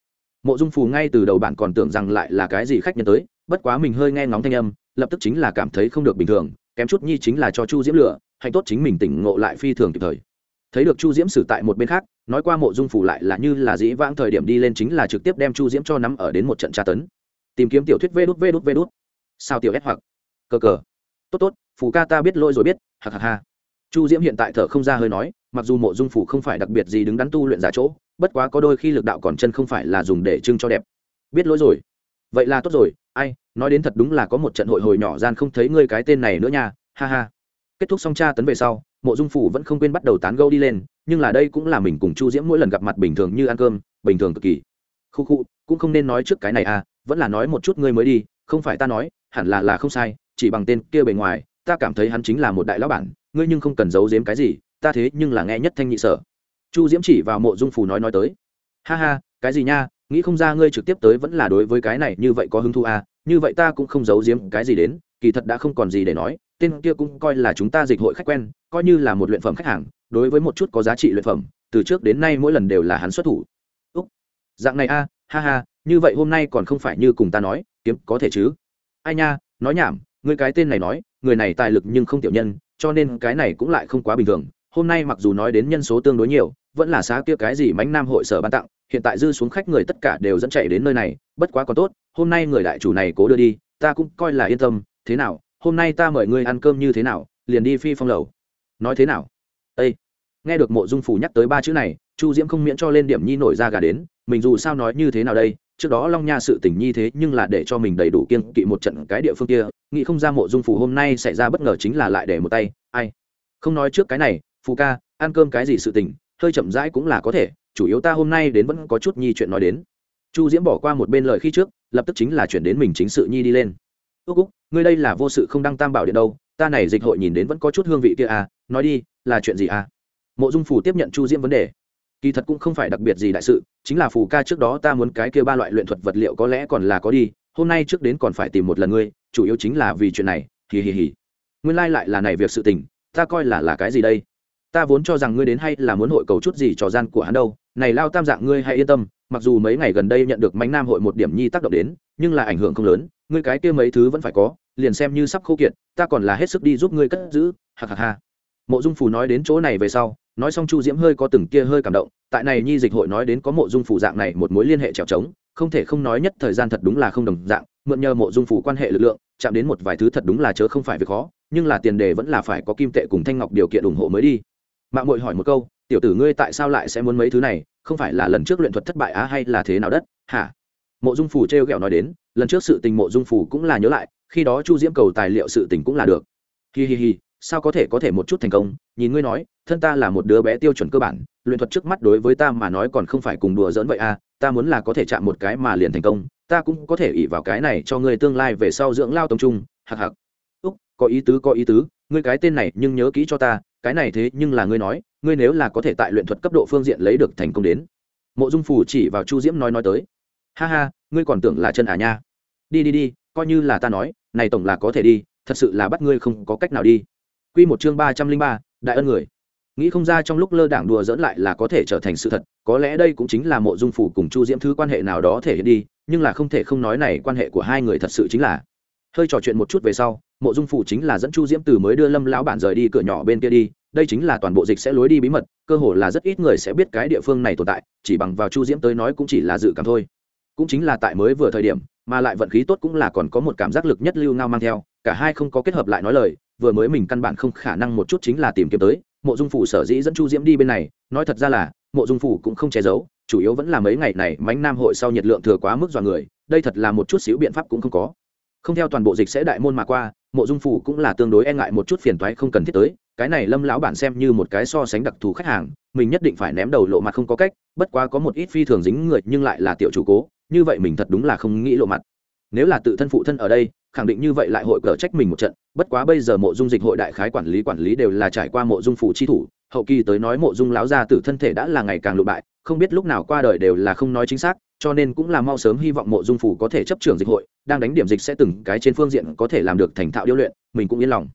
Mộ dung phù ngay từ đầu bản còn tưởng rằng lại là cái gì khách nhân tới, bất quá mình hơi nghe ngóng thanh âm, lập tức chính là cảm thấy không được bình thường, kém chút nhi chính là cho chu diễm lửa, hạnh tốt chính mình tỉnh ngộ lại phi thường kịp thời. Thấy được chu diễm xử tại một bên khác, nói qua mộ dung phủ lại là như là dĩ vãng thời điểm đi lên chính là trực tiếp đem chu diễm cho nắm ở đến một trận tra tấn. Tìm kiếm tiểu thuyết vê đút vê đút vê đút. Sao tiểu ép hoặc? Cờ cờ tốt tốt, phù ca ta biết lỗi rồi biết hạc hạc ha. Chu diễm hiện tại thở không ra hơi nói, mặc dù mộ dung phủ không phải đặc biệt gì đứng đắn tu luyện giả chỗ, bất quá có đôi khi lực đạo còn chân không phải là dùng để trưng cho đẹp. Biết lỗi rồi. Vậy là tốt rồi, ai, nói đến thật đúng là có một trận hội hồi nhỏ gian không thấy ngươi cái tên này nữa nha, ha ha. Kết thúc xong tra tấn về sau, mộ dung phủ vẫn không quên bắt đầu tán gâu đi lên, nhưng là đây cũng là mình cùng chu diễm mỗi lần gặp mặt bình thường như ăn cơm, bình thường cực kỳ. Khu khu, cũng không nên nói trước cái này à vẫn là nói một chút ngươi mới đi, không phải ta nói, hẳn là là không sai chỉ bằng tên kia bề ngoài, ta cảm thấy hắn chính là một đại lão bản, ngươi nhưng không cần giấu giếm cái gì, ta thế nhưng là nghe nhất thanh nhị sở. Chu diễm chỉ vào mộ dung phù nói nói tới. Ha ha, cái gì nha, nghĩ không ra ngươi trực tiếp tới vẫn là đối với cái này như vậy có hứng thú à như vậy ta cũng không giấu giếm cái gì đến, kỳ thật đã không còn gì để nói, tên kia cũng coi là chúng ta dịch hội khách quen, coi như là một luyện phẩm khách hàng, đối với một chút có giá trị luyện phẩm, từ trước đến nay mỗi lần đều là hắn xuất thủ. Úc, dạng này a, ha ha, như vậy hôm nay còn không phải như cùng ta nói, kiếm có thể chứ? Ai nha, nói nhảm Người cái tên này nói, người này tài lực nhưng không tiểu nhân, cho nên cái này cũng lại không quá bình thường. Hôm nay mặc dù nói đến nhân số tương đối nhiều, vẫn là xá kia cái gì mánh nam hội sở ban tặng, hiện tại dư xuống khách người tất cả đều dẫn chạy đến nơi này, bất quá còn tốt, hôm nay người đại chủ này cố đưa đi, ta cũng coi là yên tâm. Thế nào, hôm nay ta mời ngươi ăn cơm như thế nào, liền đi phi phong lầu. Nói thế nào? Ây nghe được mộ dung phủ nhắc tới ba chữ này, chu diễm không miễn cho lên điểm nhi nổi ra gà đến, mình dù sao nói như thế nào đây? Trước đó long nha sự tình nhi thế nhưng là để cho mình đầy đủ kiên kỵ một trận cái địa phương kia, nghĩ không ra mộ dung phủ hôm nay xảy ra bất ngờ chính là lại để một tay, ai? Không nói trước cái này, phù ca, ăn cơm cái gì sự tình, hơi chậm rãi cũng là có thể, chủ yếu ta hôm nay đến vẫn có chút nhi chuyện nói đến. Chu diễm bỏ qua một bên lời khi trước, lập tức chính là chuyển đến mình chính sự nhi đi lên. Ước úc, ngươi đây là vô sự không đăng tam bảo điện đâu, ta này dịch hội nhìn đến vẫn có chút hương vị kia à nói đi, là chuyện gì à? Mộ dung phủ tiếp nhận chu diễm vấn đề kỳ thật cũng không phải đặc biệt gì đại sự, chính là phù ca trước đó ta muốn cái kia ba loại luyện thuật vật liệu có lẽ còn là có đi, hôm nay trước đến còn phải tìm một lần ngươi, chủ yếu chính là vì chuyện này, hì hì hì. Nguyên lai、like、lại là này việc sự tình, ta coi là là cái gì đây? Ta vốn cho rằng ngươi đến hay là muốn hội cầu chút gì trò gian của hắn đâu, này lao tam dạng ngươi hãy yên tâm, mặc dù mấy ngày gần đây nhận được mánh nam hội một điểm nhi tác động đến, nhưng là ảnh hưởng không lớn, ngươi cái kia mấy thứ vẫn phải có, liền xem như sắp khô kiệt, ta còn là hết sức đi giúp ngươi cất giữ hạc hạc ha mộ dung phù nói đến chỗ này về sau, nói xong chu diễm hơi có từng kia hơi cảm động, tại này nhi dịch hội nói đến có mộ dung phù dạng này một mối liên hệ trèo trống, không thể không nói nhất thời gian thật đúng là không đồng dạng, mượn nhờ mộ dung phù quan hệ lực lượng, chạm đến một vài thứ thật đúng là chớ không phải việc khó, nhưng là tiền đề vẫn là phải có kim tệ cùng thanh ngọc điều kiện ủng hộ mới đi. Mạng mội hỏi một câu, tiểu tử ngươi tại sao lại sẽ muốn mấy thứ này? Không phải là lần trước luyện thuật thất bại á hay là thế nào đất? Hả? Mộ dung phủ t r e o g ẹ o nói đến, lần trước sự tình mộ dung phủ cũng là nhớ lại, khi đó chu diễm cầu tài liệu sự tình cũng là được. Hi hi hi sao có thể có thể một chút thành công? Nhìn ngươi nói, thân ta là một đứa bé tiêu chuẩn cơ bản, luyện thuật trước mắt đối với ta mà nói còn không phải cùng đùa dỡn vậy à ta muốn là có thể chạm một cái mà liền thành công, ta cũng có thể ỉ vào cái này cho ngươi tương lai về sau dưỡng lao tông trung, hạc hạc. Úc, có ý tứ, có ý tứ, ngươi cái tên này nhưng nhớ kỹ cho ta, cái này thế nhưng là ngươi nói, ngươi nếu là có thể tại luyện thuật cấp độ phương diện lấy được thành công đến. Mộ dung phủ chỉ vào chu diễm nói nói tới. Ha ha, ngươi còn tưởng là chân à nha. Đi đi đi, coi như là ta nói, này tổng là có thể đi, thật sự là bắt ngươi không có cách nào đi. Quy một chương ba trăm linh ba, đại ân người. Nghĩ không ra trong lúc lơ đảng đùa dỡn lại là có thể trở thành sự thật, có lẽ đây cũng chính là mộ dung phủ cùng chu diễm thứ quan hệ nào đó thể hiện đi, nhưng là không thể không nói này quan hệ của hai người thật sự chính là. Hơi trò chuyện một chút về sau, mộ dung phủ chính là dẫn chu diễm từ mới đưa lâm lão bản rời đi cửa nhỏ bên kia đi, đây chính là toàn bộ dịch sẽ lối đi bí mật, cơ hồ là rất ít người sẽ biết cái địa phương này tồn tại, chỉ bằng vào chu diễm tới nói cũng chỉ là dự cảm thôi. Cũng chính là tại mới vừa thời điểm, mà lại vận khí tốt cũng là còn có một cảm giác lực nhất lưu ngao mang theo, cả hai không có kết hợp lại nói lời vừa mới mình căn bản không khả năng một chút chính là tìm kiếm tới, mộ dung phủ sở dĩ dẫn chu diễm đi bên này, nói thật ra là, mộ dung phủ cũng không che giấu, chủ yếu vẫn là mấy ngày này mánh nam hội sau nhiệt lượng thừa quá mức dọa người, đây thật là một chút xíu biện pháp cũng không có. Không theo toàn bộ dịch sẽ đại môn mà qua, mộ dung phủ cũng là tương đối e ngại một chút phiền toái không cần thiết tới, cái này lâm lão bản xem như một cái so sánh đặc thù khách hàng, mình nhất định phải ném đầu lộ mặt không có cách, bất quá có một ít phi thường dính người nhưng lại là tiểu chủ cố, như vậy mình thật đúng là không nghĩ lộ mặt nếu là tự thân phụ thân ở đây, khẳng định như vậy lại hội cờ trách mình một trận. Bất quá bây giờ mộ dung dịch hội đại khái quản lý quản lý đều là trải qua mộ dung phủ chi thủ. Hậu kỳ tới nói mộ dung lão gia từ thân thể đã là ngày càng lụ bại, không biết lúc nào qua đời đều là không nói chính xác, cho nên cũng là mau sớm hy vọng mộ dung phủ có thể chấp trưởng dịch hội, đang đánh điểm dịch sẽ từng cái trên phương diện có thể làm được thành thạo điêu luyện, mình cũng yên lòng.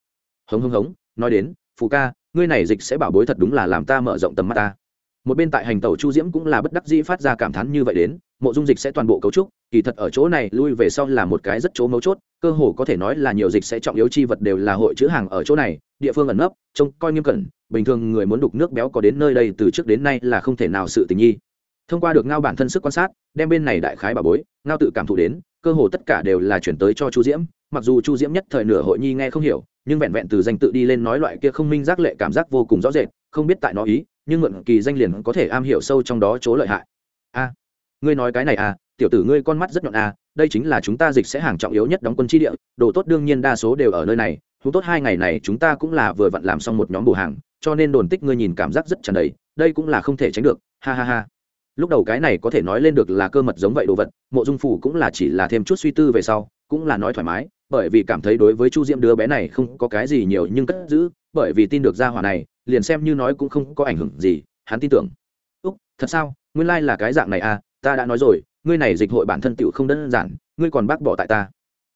Hống hống hống, nói đến, phù ca, ngươi này dịch sẽ bảo bối thật đúng là làm ta mở rộng tầm mắt ta một bên tại hành tàu chu diễm cũng là bất đắc dĩ phát ra cảm thán như vậy đến, mộ dung dịch sẽ toàn bộ cấu trúc, kỳ thật ở chỗ này lui về sau là một cái rất chỗ mấu chốt, cơ hồ có thể nói là nhiều dịch sẽ trọng yếu chi vật đều là hội chữ hàng ở chỗ này, địa phương ẩn nấp, trông coi nghiêm cẩn, bình thường người muốn đục nước béo có đến nơi đây từ trước đến nay là không thể nào sự tình nhi. Thông qua được ngao bản thân sức quan sát, đem bên này đại khái bà bối, ngao tự cảm thụ đến, cơ hồ tất cả đều là chuyển tới cho chu diễm, mặc dù chu diễm nhất thời nửa hội nhi nghe không hiểu, nhưng vẹn vẹn từ danh tự đi lên nói loại kia không minh giác lệ cảm giác vô cùng rõ rệt, không biết tại nó ý nhưng mượn kỳ danh liền có thể am hiểu sâu trong đó chỗ lợi hại. A, ngươi nói cái này à tiểu tử ngươi con mắt rất nhọn à đây chính là chúng ta dịch sẽ hàng trọng yếu nhất đóng quân chi địa, đồ tốt đương nhiên đa số đều ở nơi này, thú tốt hai ngày này chúng ta cũng là vừa vặn làm xong một nhóm bổ hàng, cho nên đồn tích ngươi nhìn cảm giác rất tràn đầy, đây cũng là không thể tránh được, ha ha ha. Lúc đầu cái này có thể nói lên được là cơ mật giống vậy đồ vật, mộ dung phủ cũng là chỉ là thêm chút suy tư về sau, cũng là nói thoải mái, bởi vì cảm thấy đối với chu diễm đứa bé này không có cái gì nhiều nhưng cất giữ, bởi vì tin được gia hỏa này liền xem như nói cũng không có ảnh hưởng gì, hắn tin tưởng. Úc, thật sao? Nguyên lai、like、là cái dạng này à ta đã nói rồi, ngươi này dịch hội bản thân tựu không đơn giản, ngươi còn bác bỏ tại ta.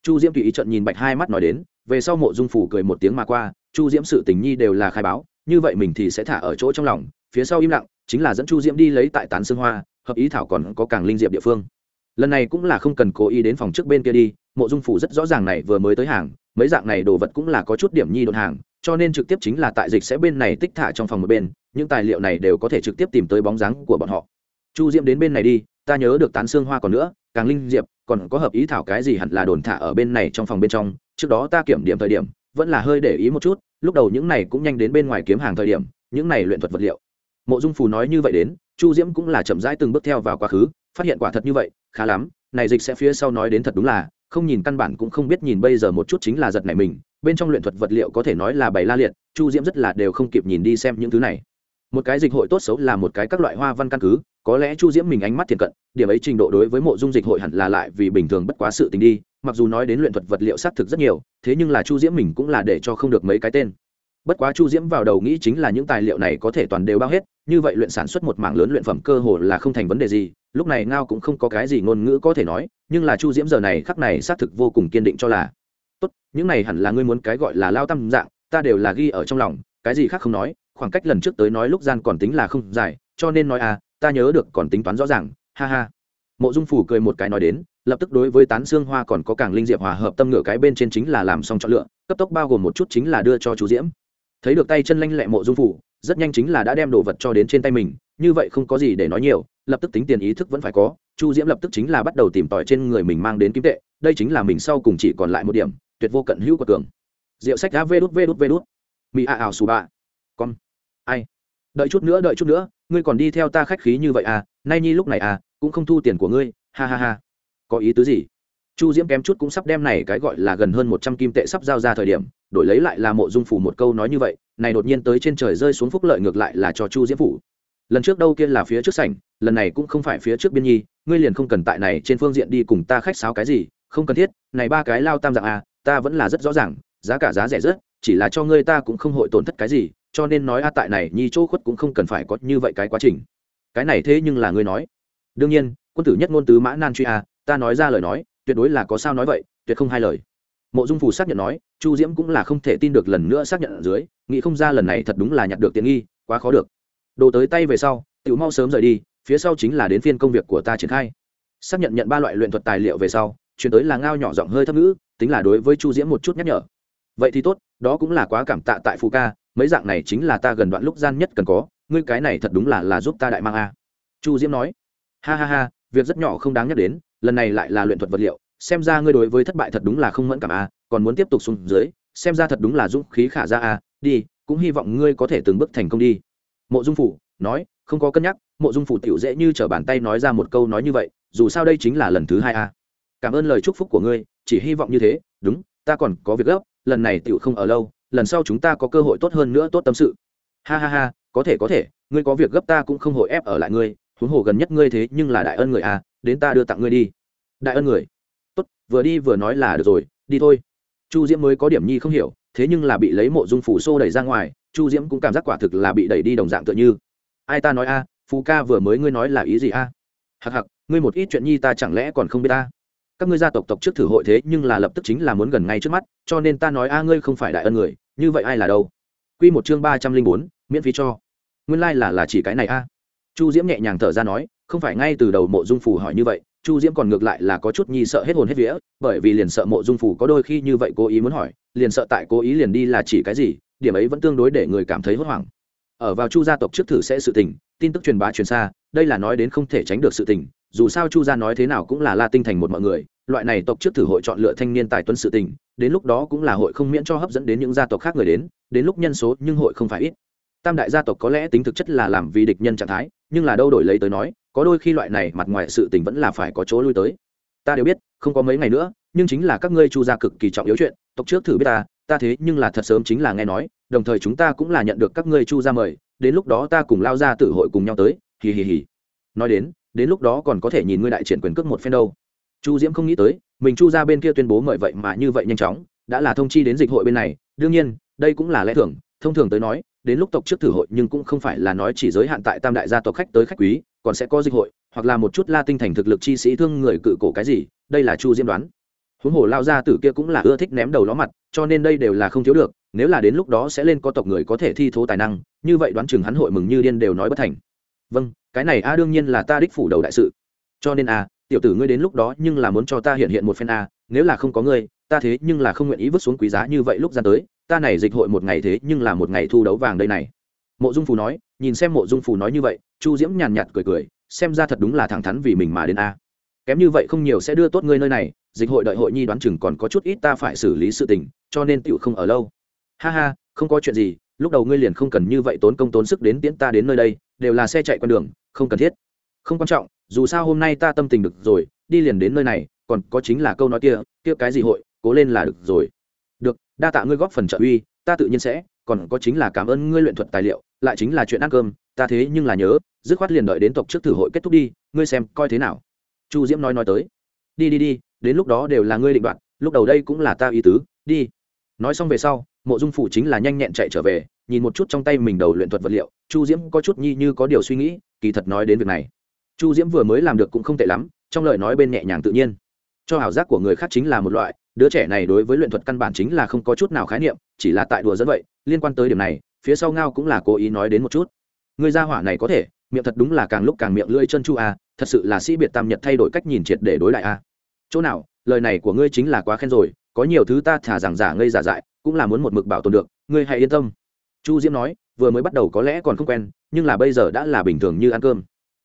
Chu diễm tùy ý trận nhìn bạch hai mắt nói đến, về sau mộ dung phủ cười một tiếng mà qua, chu diễm sự tình nhi đều là khai báo, như vậy mình thì sẽ thả ở chỗ trong lòng, phía sau im lặng, chính là dẫn chu diễm đi lấy tại tán xương hoa, hợp ý thảo còn có càng linh diệp địa phương. Lần này cũng là không cần cố ý đến phòng trước bên kia đi, mộ dung phủ rất rõ ràng này vừa mới tới hàng, mấy dạng này đồ vật cũng là có chút điểm nhi đột hàng cho nên trực tiếp chính là tại dịch sẽ bên này tích thả trong phòng một bên, những tài liệu này đều có thể trực tiếp tìm tới bóng dáng của bọn họ. Chu diễm đến bên này đi, ta nhớ được tán xương hoa còn nữa, càng linh diệp, còn có hợp ý thảo cái gì hẳn là đồn thả ở bên này trong phòng bên trong, trước đó ta kiểm điểm thời điểm, vẫn là hơi để ý một chút, lúc đầu những này cũng nhanh đến bên ngoài kiếm hàng thời điểm, những này luyện thuật vật liệu. Mộ dung phù nói như vậy đến, chu diễm cũng là chậm rãi từng bước theo vào quá khứ, phát hiện quả thật như vậy, khá lắm, này dịch sẽ phía sau nói đến thật đúng là, không nhìn căn bản cũng không biết nhìn bây giờ một chút chính là giật này mình bên trong luyện thuật vật liệu có thể nói là bày la liệt, chu diễm rất là đều không kịp nhìn đi xem những thứ này. Một cái dịch hội tốt xấu là một cái các loại hoa văn căn cứ, có lẽ chu diễm mình ánh mắt thiện cận, điểm ấy trình độ đối với mộ dung dịch hội hẳn là lại vì bình thường bất quá sự tình đi, mặc dù nói đến luyện thuật vật liệu xác thực rất nhiều, thế nhưng là chu diễm mình cũng là để cho không được mấy cái tên. Bất quá chu diễm vào đầu nghĩ chính là những tài liệu này có thể toàn đều bao hết, như vậy luyện sản xuất một mảng lớn luyện phẩm cơ hồ là không thành vấn đề gì, lúc này ngao cũng không có cái gì ngôn ngữ có thể nói, nhưng là chu diễm giờ này khắc này xác thực vô cùng kiên định cho là tốt, những này hẳn là ngươi muốn cái gọi là lao tâm dạng, ta đều là ghi ở trong lòng, cái gì khác không nói, khoảng cách lần trước tới nói lúc gian còn tính là không dài, cho nên nói à ta nhớ được còn tính toán rõ ràng, ha ha. Mộ dung phủ cười một cái nói đến, lập tức đối với tán xương hoa còn có càng linh diệp hòa hợp tâm ngựa cái bên trên chính là làm xong chọn lựa, cấp tốc bao gồm một chút chính là đưa cho chú diễm. Thấy được tay chân lanh lẹ mộ dung phủ, rất nhanh chính là đã đem đồ vật cho đến trên tay mình, như vậy không có gì để nói nhiều, lập tức tính tiền ý thức vẫn phải có chu diễm lập tức chính là bắt đầu tìm tòi trên người mình mang đến kim tệ, đây chính là mình sau cùng chỉ còn lại một điểm tuyệt vô cận hữu của cường. Rượu sách đã vê đút vê đút vê đút. Mỹ a ảo xù bạ. Con. Ai? Đợi chút nữa, đợi chút nữa, ngươi còn đi theo ta khách khí như vậy à? Nay nhi lúc này à cũng không thu tiền của ngươi. Ha ha ha. Có ý tứ gì? Chu diễm kém chút cũng sắp đem này cái gọi là gần hơn một trăm kim tệ sắp giao ra thời điểm, đổi lấy lại là mộ dung phủ một câu nói như vậy, này đột nhiên tới trên trời rơi xuống phúc lợi ngược lại là cho chu diễm phủ. Lần trước đâu kia là phía trước sảnh, lần này cũng không phải phía trước biên nhi, ngươi liền không cần tại này trên phương diện đi cùng ta khách sáo cái gì, không cần thiết, này ba cái lao tam dạng à ta vẫn là rất rõ ràng, giá cả giá rẻ rất, chỉ là cho ngươi ta cũng không hội tổn thất cái gì, cho nên nói a tại này, nhi chỗ khuất cũng không cần phải có như vậy cái quá trình. Cái này thế nhưng là ngươi nói. Đương nhiên, quân tử nhất ngôn tứ mã nan truy a, ta nói ra lời nói, tuyệt đối là có sao nói vậy, tuyệt không hai lời. Mộ dung phù xác nhận nói, chu diễm cũng là không thể tin được lần nữa xác nhận ở dưới, nghĩ không ra lần này thật đúng là nhặt được tiện nghi, quá khó được. Đồ tới tay về sau tự mau sớm rời đi, phía sau chính là đến phiên công việc của ta triển khai. Xác nhận nhận ba loại luyện thuật tài liệu về sau, chuyển tới là ngao nhỏ giọng hơi thấp ngữ tính là đối với chu diễm một chút nhắc nhở. Vậy thì tốt, đó cũng là quá cảm tạ tại phụ ca, mấy dạng này chính là ta gần đoạn lúc gian nhất cần có, ngươi cái này thật đúng là là giúp ta đại mang a. Chu diễm nói. Ha ha ha, việc rất nhỏ không đáng nhắc đến, lần này lại là luyện thuật vật liệu, xem ra ngươi đối với thất bại thật đúng là không mẫn cảm a, còn muốn tiếp tục xuống dưới, xem ra thật đúng là dũng khí khả ra a, đi, cũng hy vọng ngươi có thể từng bước thành công đi. Mộ dung phủ nói, không có cân nhắc, mộ dung phủ tiểu dễ như t bàn tay nói ra một câu nói như vậy, dù sao đây chính là lần thứ hai a cảm ơn lời chúc phúc của ngươi, chỉ hy vọng như thế, đúng, ta còn có việc gấp, lần này tiểu không ở lâu, lần sau chúng ta có cơ hội tốt hơn nữa tốt tâm sự. Ha ha ha, có thể có thể, ngươi có việc gấp ta cũng không hội ép ở lại ngươi, huống hồ gần nhất ngươi thế nhưng là đại ân người à đến ta đưa tặng ngươi đi. Đại ân người. Tốt, vừa đi vừa nói là được rồi, đi thôi. Chu diễm mới có điểm nhi không hiểu, thế nhưng là bị lấy mộ dung phủ xô đẩy ra ngoài, chu diễm cũng cảm giác quả thực là bị đẩy đi đồng dạng tựa như. Ai ta nói a, phú ca vừa mới ngươi nói là ý gì a? À? hặc hặc ngươi một ít chuyện nhi ta chẳng lẽ còn không biết ta các ngươi gia tộc tộc trước thử hội thế nhưng là lập tức chính là muốn gần ngay trước mắt, cho nên ta nói, a, ngươi không phải đại ân người, như vậy ai là đâu? Q một chương ba trăm linh bốn, miễn phí cho. Nguyên lai、like、là là chỉ cái này, a. Chu diễm nhẹ nhàng thở ra nói, không phải ngay từ đầu mộ dung phù hỏi như vậy, chu diễm còn ngược lại là có chút nhi sợ hết hồn hết vía, bởi vì liền sợ mộ dung phù có đôi khi như vậy cố ý muốn hỏi, liền sợ tại cố ý liền đi là chỉ cái gì, điểm ấy vẫn tương đối để người cảm thấy hốt hoảng. Ở vào chu gia tộc trước thử sẽ sự tình, tin tức truyền bá truyền xa, đây là nói đến không thể tránh được sự tình dù sao chu gia nói thế nào cũng là la tinh thành một mọi người, loại này tộc trước thử hội chọn lựa thanh niên tài tuấn sự tình, đến lúc đó cũng là hội không miễn cho hấp dẫn đến những gia tộc khác người đến đến lúc nhân số nhưng hội không phải ít. Tam đại gia tộc có lẽ tính thực chất là làm vì địch nhân trạng thái, nhưng là đâu đổi lấy tới nói, có đôi khi loại này mặt ngoài sự tình vẫn là phải có chỗ lui tới. Ta đều biết, không có mấy ngày nữa, nhưng chính là các ngươi chu gia cực kỳ trọng yếu chuyện, tộc trước thử biết ta ta thế nhưng là thật sớm chính là nghe nói, đồng thời chúng ta cũng là nhận được các ngươi chu gia mời, đến lúc đó ta cùng lao ra tử hội cùng nhau tới, hì hì hì. Nói đến đến lúc đó còn có thể nhìn ngươi đại triển quyền cước một phen đâu. Chu diễm không nghĩ tới, mình chu ra bên kia tuyên bố mời vậy mà như vậy nhanh chóng, đã là thông chi đến dịch hội bên này. Đương nhiên, đây cũng là lẽ thường, thông thường tới nói, đến lúc tộc trước thử hội nhưng cũng không phải là nói chỉ giới hạn tại tam đại gia tộc khách tới khách quý, còn sẽ có dịch hội, hoặc là một chút la tinh thành thực lực chi sĩ thương người cự cổ cái gì, đây là chu diễm đoán. Huống hồ lao gia tử kia cũng là ưa thích ném đầu ló mặt, cho nên đây đều là không thiếu được, nếu là đến lúc đó sẽ lên có tộc người có thể thi thố tài năng, như vậy đoán chừng hắn hội mừng như điên đều nói bất thành vâng cái này a đương nhiên là ta đích phủ đầu đại sự. Cho nên a, tiểu tử ngươi đến lúc đó nhưng là muốn cho ta hiện hiện một phen a, nếu là không có ngươi, ta thế nhưng là không nguyện ý vứt xuống quý giá như vậy lúc ra tới, ta này dịch hội một ngày thế nhưng là một ngày thu đấu vàng đây này. Mộ dung phù nói, nhìn xem mộ dung phù nói như vậy, chu diễm nhàn nhạt cười cười, xem ra thật đúng là thẳng thắn vì mình mà đến a. Kém như vậy không nhiều sẽ đưa tốt ngươi nơi này, dịch hội đợi hội nhi đoán chừng còn có chút ít ta phải xử lý sự tình, cho nên tựu không ở lâu. Ha ha, không có chuyện gì lúc đầu ngươi liền không cần như vậy tốn công tốn sức đến tiễn ta đến nơi đây, đều là xe chạy qua đường, không cần thiết. Không quan trọng, dù sao hôm nay ta tâm tình được rồi, đi liền đến nơi này, còn có chính là câu nói kia kia cái gì hội, cố lên là được rồi. Được, đa tạ ngươi góp phần trợ uy, ta tự nhiên sẽ, còn có chính là cảm ơn ngươi luyện thuật tài liệu, lại chính là chuyện ăn cơm, ta thế nhưng là nhớ, dứt khoát liền đợi đến tộc trước thử hội kết thúc đi, ngươi xem coi thế nào. Chu diễm nói nói tới. Đi đi đi, đến lúc đó đều là ngươi định đoạt, lúc đầu đây cũng là ta ý tứ, đi. Nói xong về sau mộ dung phủ chính là nhanh nhẹn chạy trở về, nhìn một chút trong tay mình đầu luyện thuật vật liệu, chu diễm có chút nhi như có điều suy nghĩ, kỳ thật nói đến việc này. Chu diễm vừa mới làm được cũng không tệ lắm, trong lời nói bên nhẹ nhàng tự nhiên. Cho ảo giác của người khác chính là một loại, đứa trẻ này đối với luyện thuật căn bản chính là không có chút nào khái niệm, chỉ là tại đùa dẫn vậy, liên quan tới điểm này, phía sau ngao cũng là cố ý nói đến một chút. Người gia hỏa này có thể, miệng thật đúng là càng lúc càng miệng lưỡi chân chu a, thật sự là sĩ biệt tam nhật thay đổi cách nhìn triệt để đối lại a. Chỗ nào, lời này của ngươi chính là quá khen rồi, có nhiều thứ ta thả rằng giả ngây giả dại cũng là muốn một mực bảo tồn được, ngươi hãy yên tâm. Chu diễm nói, vừa mới bắt đầu có lẽ còn không quen, nhưng là bây giờ đã là bình thường như ăn cơm.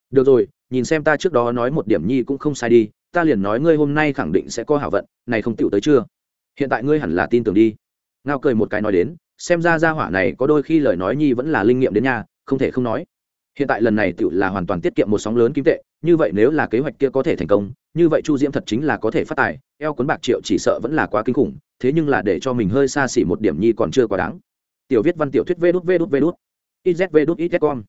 Được rồi, nhìn xem ta trước đó nói một điểm nhi cũng không sai đi, ta liền nói ngươi hôm nay khẳng định sẽ có hảo vận, này không tựu tới chưa? Hiện tại ngươi hẳn là tin tưởng đi. Ngao cười một cái nói đến, xem ra ra hỏa này có đôi khi lời nói nhi vẫn là linh nghiệm đến nhà không thể không nói. Hiện tại lần này tựu là hoàn toàn tiết kiệm một sóng lớn kim tệ, như vậy nếu là kế hoạch kia có thể thành công, như vậy chu diễm thật chính là có thể phát tài, eo cuốn bạc triệu chỉ sợ vẫn là quá kinh khủng thế nhưng là để cho mình hơi xa xỉ một điểm nhi còn chưa quá đáng. Tiểu viết văn tiểu thuyết vê đút vê đút vê đút. Iz vê đút iz com.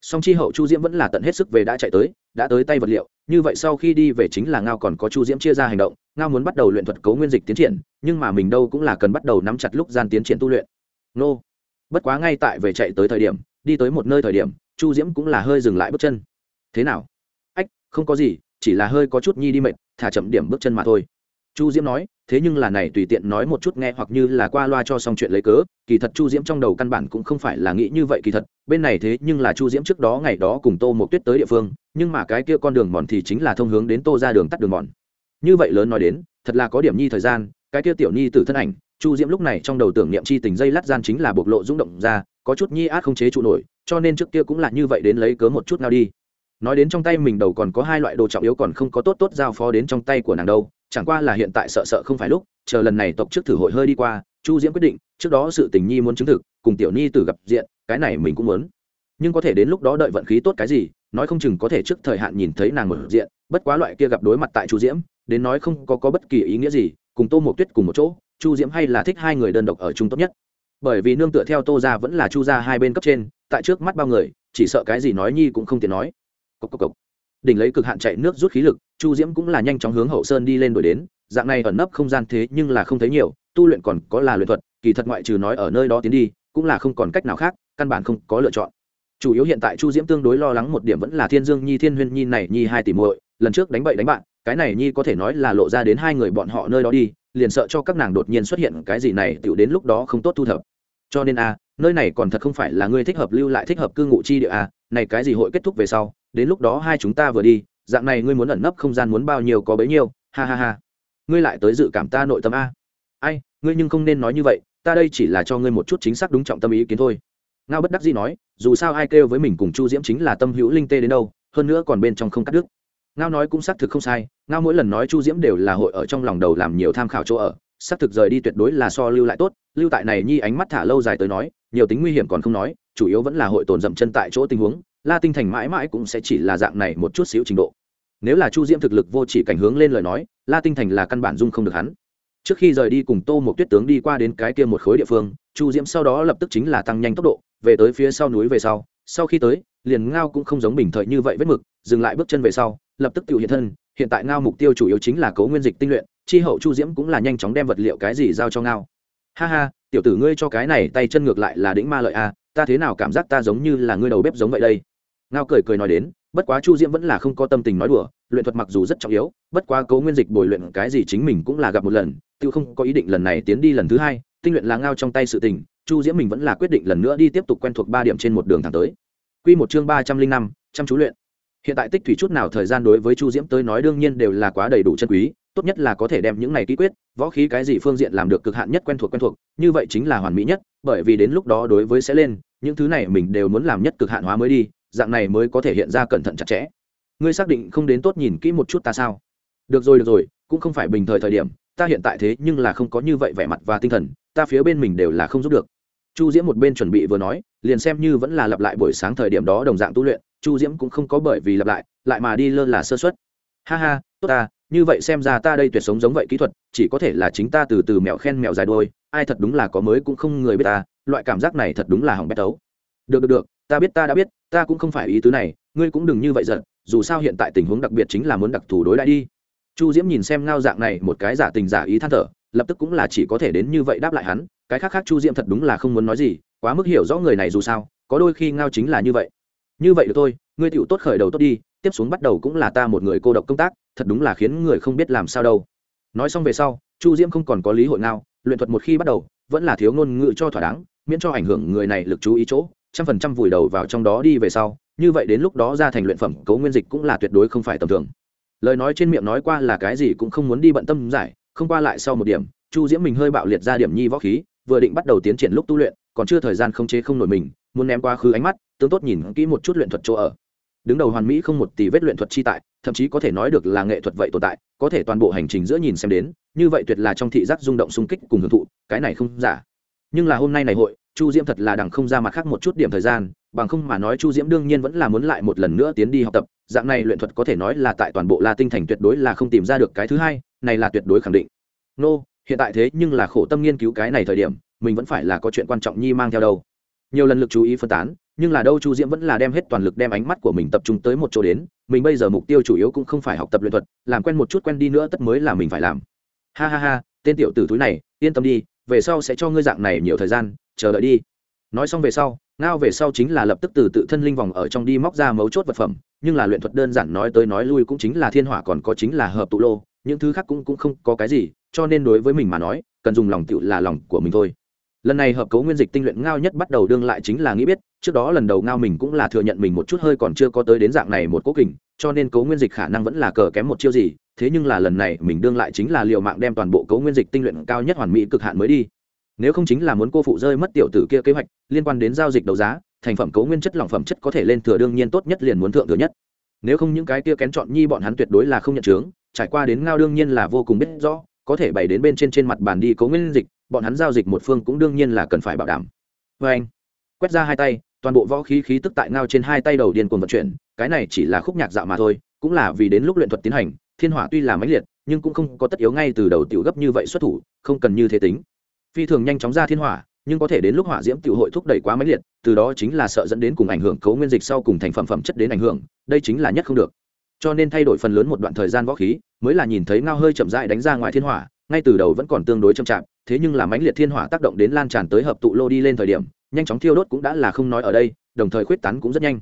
Song chi hậu chu diễm vẫn là tận hết sức về đã chạy tới, đã tới tay vật liệu, như vậy sau khi đi về chính là ngao còn có chu diễm chia ra hành động, ngao muốn bắt đầu luyện thuật cấu nguyên dịch tiến triển, nhưng mà mình đâu cũng là cần bắt đầu nắm chặt lúc gian tiến triển tu luyện. Nô. Bất quá ngay tại về chạy tới thời điểm, đi tới một nơi thời điểm, chu diễm cũng là hơi dừng lại bước chân. Thế nào? Ách, không có gì, chỉ là hơi có chút nhi đi mệt, thả chậm điểm bước chân mà thôi chu diễm nói, thế nhưng là này tùy tiện nói một chút nghe hoặc như là qua loa cho xong chuyện lấy cớ, kỳ thật chu diễm trong đầu căn bản cũng không phải là nghĩ như vậy kỳ thật, bên này thế nhưng là chu diễm trước đó ngày đó cùng tô một tuyết tới địa phương, nhưng mà cái kia con đường mòn thì chính là thông hướng đến tô ra đường tắt đường mòn. Như vậy lớn nói đến, thật là có điểm nhi thời gian, cái kia tiểu nhi từ thân ảnh, chu diễm lúc này trong đầu tưởng niệm chi tình dây lát gian chính là bộc lộ rung động ra, có chút nhi át không chế trụ nổi, cho nên trước kia cũng là như vậy đến lấy cớ một chút nào đi. Nói đến trong tay mình đầu còn có hai loại đồ trọng yếu còn không có tốt tốt giao phó đến trong tay của nàng đâu chẳng qua là hiện tại sợ sợ không phải lúc chờ lần này tộc trước thử hội hơi đi qua chu diễm quyết định trước đó sự tình nhi muốn chứng thực cùng tiểu nhi tử gặp diện cái này mình cũng muốn. Nhưng có thể đến lúc đó đợi vận khí tốt cái gì nói không chừng có thể trước thời hạn nhìn thấy nàng một diện bất quá loại kia gặp đối mặt tại chu diễm đến nói không có, có bất kỳ ý nghĩa gì cùng tô một tuyết cùng một chỗ chu diễm hay là thích hai người đơn độc ở chung tốt nhất. Bởi vì nương tựa theo tô ra vẫn là chu ra hai bên cấp trên tại trước mắt bao người chỉ sợ cái gì nói nhi cũng không tiện nói. Cốc cốc cốc đỉnh lấy cực hạn chạy nước rút khí lực, chu diễm cũng là nhanh chóng hướng hậu sơn đi lên đổi đến, dạng này ẩn nấp không gian thế nhưng là không thấy nhiều, tu luyện còn có là luyện thuật, kỳ thật ngoại trừ nói ở nơi đó tiến đi, cũng là không còn cách nào khác, căn bản không có lựa chọn. Chủ yếu hiện tại chu diễm tương đối lo lắng một điểm vẫn là thiên dương nhi, thiên huyên nhi này nhi hai tỷ muội, lần trước đánh bậy đánh bạn, cái này nhi có thể nói là lộ ra đến hai người bọn họ nơi đó đi, liền sợ cho các nàng đột nhiên xuất hiện cái gì này tựu đến lúc đó không tốt thu thập. Cho nên a, nơi này còn thật không phải là ngươi thích hợp lưu lại thích hợp cư ngụ chi địa a này cái gì hội kết thúc về sau, đến lúc đó hai chúng ta vừa đi, dạng này ngươi muốn ẩn nấp không gian muốn bao nhiêu có bấy nhiêu, ha ha ha. Ngươi lại tới dự cảm ta nội tâm a. Ai, ngươi nhưng không nên nói như vậy, ta đây chỉ là cho ngươi một chút chính xác đúng trọng tâm ý kiến thôi. Ngao bất đắc dĩ nói, dù sao ai kêu với mình cùng chu diễm chính là tâm hữu linh tê đến đâu, hơn nữa còn bên trong không cắt đứt. Ngao nói cũng xác thực không sai, ngao mỗi lần nói chu diễm đều là hội ở trong lòng đầu làm nhiều tham khảo chỗ ở, xác thực rời đi tuyệt đối là so lưu lại tốt, lưu tại này nhi ánh mắt thả lâu dài tới nói, nhiều tính nguy hiểm còn không nói chủ yếu vẫn là hội tồn dậm chân tại chỗ tình huống, la tinh thành mãi mãi cũng sẽ chỉ là dạng này một chút xíu trình độ. Nếu là chu diễm thực lực vô chỉ cảnh hướng lên lời nói, la tinh thành là căn bản dung không được hắn. Trước khi rời đi cùng tô một tuyết tướng đi qua đến cái kia một khối địa phương, chu diễm sau đó lập tức chính là tăng nhanh tốc độ, về tới phía sau núi về sau. Sau khi tới, liền ngao cũng không giống bình thời như vậy vết mực, dừng lại bước chân về sau, lập tức tự hiện thân. Hiện tại ngao mục tiêu chủ yếu chính là cấu nguyên dịch tinh luyện, chi hậu chu diễm cũng là nhanh chóng đem vật liệu cái gì giao cho ngao. Ha ha, tiểu tử ngươi cho cái này tay chân ngược lại là đĩnh ma lợi a ta thế nào cảm giác ta giống như là ngươi đầu bếp giống vậy đây? Ngao cười cười nói đến, bất quá chu diễm vẫn là không có tâm tình nói đùa, luyện thuật mặc dù rất trọng yếu, bất quá cấu nguyên dịch bồi luyện cái gì chính mình cũng là gặp một lần, tự không có ý định lần này tiến đi lần thứ hai, tinh luyện là ngao trong tay sự tình, chu diễm mình vẫn là quyết định lần nữa đi tiếp tục quen thuộc ba điểm trên một đường thẳng tới. Q một chương ba trăm linh năm, chăm chú luyện. Hiện tại tích thủy chút nào thời gian đối với chu diễm tới nói đương nhiên đều là quá đầy đủ chân quý tốt nhất là có thể đem những này ký quyết, võ khí cái gì phương diện làm được cực hạn nhất quen thuộc quen thuộc, như vậy chính là hoàn mỹ nhất, bởi vì đến lúc đó đối với sẽ lên, những thứ này mình đều muốn làm nhất cực hạn hóa mới đi, dạng này mới có thể hiện ra cẩn thận chặt chẽ. Ngươi xác định không đến tốt nhìn kỹ một chút ta sao? Được rồi được rồi, cũng không phải bình thời thời điểm, ta hiện tại thế nhưng là không có như vậy vẻ mặt và tinh thần, ta phía bên mình đều là không giúp được. Chu diễm một bên chuẩn bị vừa nói, liền xem như vẫn là lặp lại buổi sáng thời điểm đó đồng dạng tu luyện, chu diễm cũng không có bởi vì lặp lại lại mà đi lơ là sơ xuất ha ha, tốt ta như vậy xem ra ta đây tuyệt sống giống vậy kỹ thuật, chỉ có thể là chính ta từ từ mèo khen mèo dài đôi, ai thật đúng là có mới cũng không người biết ta, loại cảm giác này thật đúng là hỏng bét tấu. Được được được, ta biết, ta đã biết, ta cũng không phải ý tứ này, ngươi cũng đừng như vậy giận, dù sao hiện tại tình huống đặc biệt chính là muốn đặc thù đối lại đi. Chu diễm nhìn xem ngao dạng này một cái giả tình giả ý than thở, lập tức cũng là chỉ có thể đến như vậy đáp lại hắn, cái khác khác chu diễm thật đúng là không muốn nói gì, quá mức hiểu rõ người này dù sao, có đôi khi ngao chính là như vậy. Như vậy được thôi, ngươi tựu tốt khởi đầu tốt đi tiếp xuống bắt đầu cũng là ta một người cô độc công tác thật đúng là khiến người không biết làm sao đâu. Nói xong về sau chu diễm không còn có lý hội nào, luyện thuật một khi bắt đầu vẫn là thiếu ngôn ngữ cho thỏa đáng miễn cho ảnh hưởng người này lực chú ý chỗ trăm phần trăm vùi đầu vào trong đó đi về sau như vậy đến lúc đó ra thành luyện phẩm cấu nguyên dịch cũng là tuyệt đối không phải tầm thường. Lời nói trên miệng nói qua là cái gì cũng không muốn đi bận tâm giải không qua lại sau một điểm chu diễm mình hơi bạo liệt ra điểm nhi võ khí vừa định bắt đầu tiến triển lúc tu luyện còn chưa thời gian không chế không nổi mình muốn ném qua khứ ánh mắt tương tốt nhìn kỹ một chút luyện thuật chỗ ở đứng đầu hoàn mỹ không một tỷ vết luyện thuật chi tại thậm chí có thể nói được là nghệ thuật vậy tồn tại có thể toàn bộ hành trình giữa nhìn xem đến như vậy tuyệt là trong thị giác rung động xung kích cùng hưởng thụ cái này không giả. Nhưng là hôm nay này hội chu diễm thật là đằng không ra mặt khác một chút điểm thời gian bằng không mà nói chu diễm đương nhiên vẫn là muốn lại một lần nữa tiến đi học tập dạng này luyện thuật có thể nói là tại toàn bộ la tinh thành tuyệt đối là không tìm ra được cái thứ hai này là tuyệt đối khẳng định. Nô、no, hiện tại thế nhưng là khổ tâm nghiên cứu cái này thời điểm mình vẫn phải là có chuyện quan trọng nhi mang theo đâu. Nhiều lần lực chú ý phân tán nhưng là đâu chu diễm vẫn là đem hết toàn lực đem ánh mắt của mình tập trung tới một chỗ đến, mình bây giờ mục tiêu chủ yếu cũng không phải học tập luyện thuật, làm quen một chút quen đi nữa tất mới là mình phải làm. Ha ha ha, tên tiểu tử túi này, yên tâm đi, về sau sẽ cho ngươi dạng này nhiều thời gian, chờ đợi đi. Nói xong về sau, ngao về sau chính là lập tức từ tự thân linh vòng ở trong đi móc ra mấu chốt vật phẩm, nhưng là luyện thuật đơn giản nói tới nói lui cũng chính là thiên hỏa còn có chính là hợp tụ lô, những thứ khác cũng cũng không có cái gì, cho nên đối với mình mà nói, cần dùng lòng tựu là lòng của mình thôi lần này hợp cấu nguyên dịch tinh luyện ngao nhất bắt đầu đương lại chính là nghĩ biết, trước đó lần đầu ngao mình cũng là thừa nhận mình một chút hơi còn chưa có tới đến dạng này một cố kình, cho nên cấu nguyên dịch khả năng vẫn là cờ kém một chiêu gì, thế nhưng là lần này mình đương lại chính là liều mạng đem toàn bộ cấu nguyên dịch tinh luyện cao nhất hoàn mỹ cực hạn mới đi. Nếu không chính là muốn cô phụ rơi mất tiểu tử kia kế hoạch, liên quan đến giao dịch đấu giá, thành phẩm cấu nguyên chất lỏng phẩm chất có thể lên thừa đương nhiên tốt nhất liền muốn thượng thừa nhất. Nếu không những cái kia kén chọn nhi bọn hắn tuyệt đối là không nhận chướng, trải qua đến ngao đương nhiên là vô cùng biết rõ, có thể bày đến bên trên trên mặt bàn đi cấu nguyên dịch bọn hắn giao dịch một phương cũng đương nhiên là cần phải bảo đảm. Vê anh, quét ra hai tay, toàn bộ võ khí khí tức tại ngao trên hai tay đầu điên cuồng vận chuyển, cái này chỉ là khúc nhạc dạo mà thôi, cũng là vì đến lúc luyện thuật tiến hành, thiên hỏa tuy là mãnh liệt, nhưng cũng không có tất yếu ngay từ đầu tiểu gấp như vậy xuất thủ, không cần như thế tính. Phi thường nhanh chóng ra thiên hỏa, nhưng có thể đến lúc hỏa diễm tiểu hội thúc đẩy quá mãnh liệt, từ đó chính là sợ dẫn đến cùng ảnh hưởng cấu nguyên dịch sau cùng thành phẩm phẩm chất đến ảnh hưởng, đây chính là nhất không được. Cho nên thay đổi phần lớn một đoạn thời gian võ khí, mới là nhìn thấy ngao hơi chậm rãi đánh ra ngoài thiên hỏa ngay từ đầu vẫn còn tương đối chậm chạp thế nhưng là mãnh liệt thiên hỏa tác động đến lan tràn tới hợp tụ lô đi lên thời điểm nhanh chóng thiêu đốt cũng đã là không nói ở đây đồng thời khuyết tán cũng rất nhanh.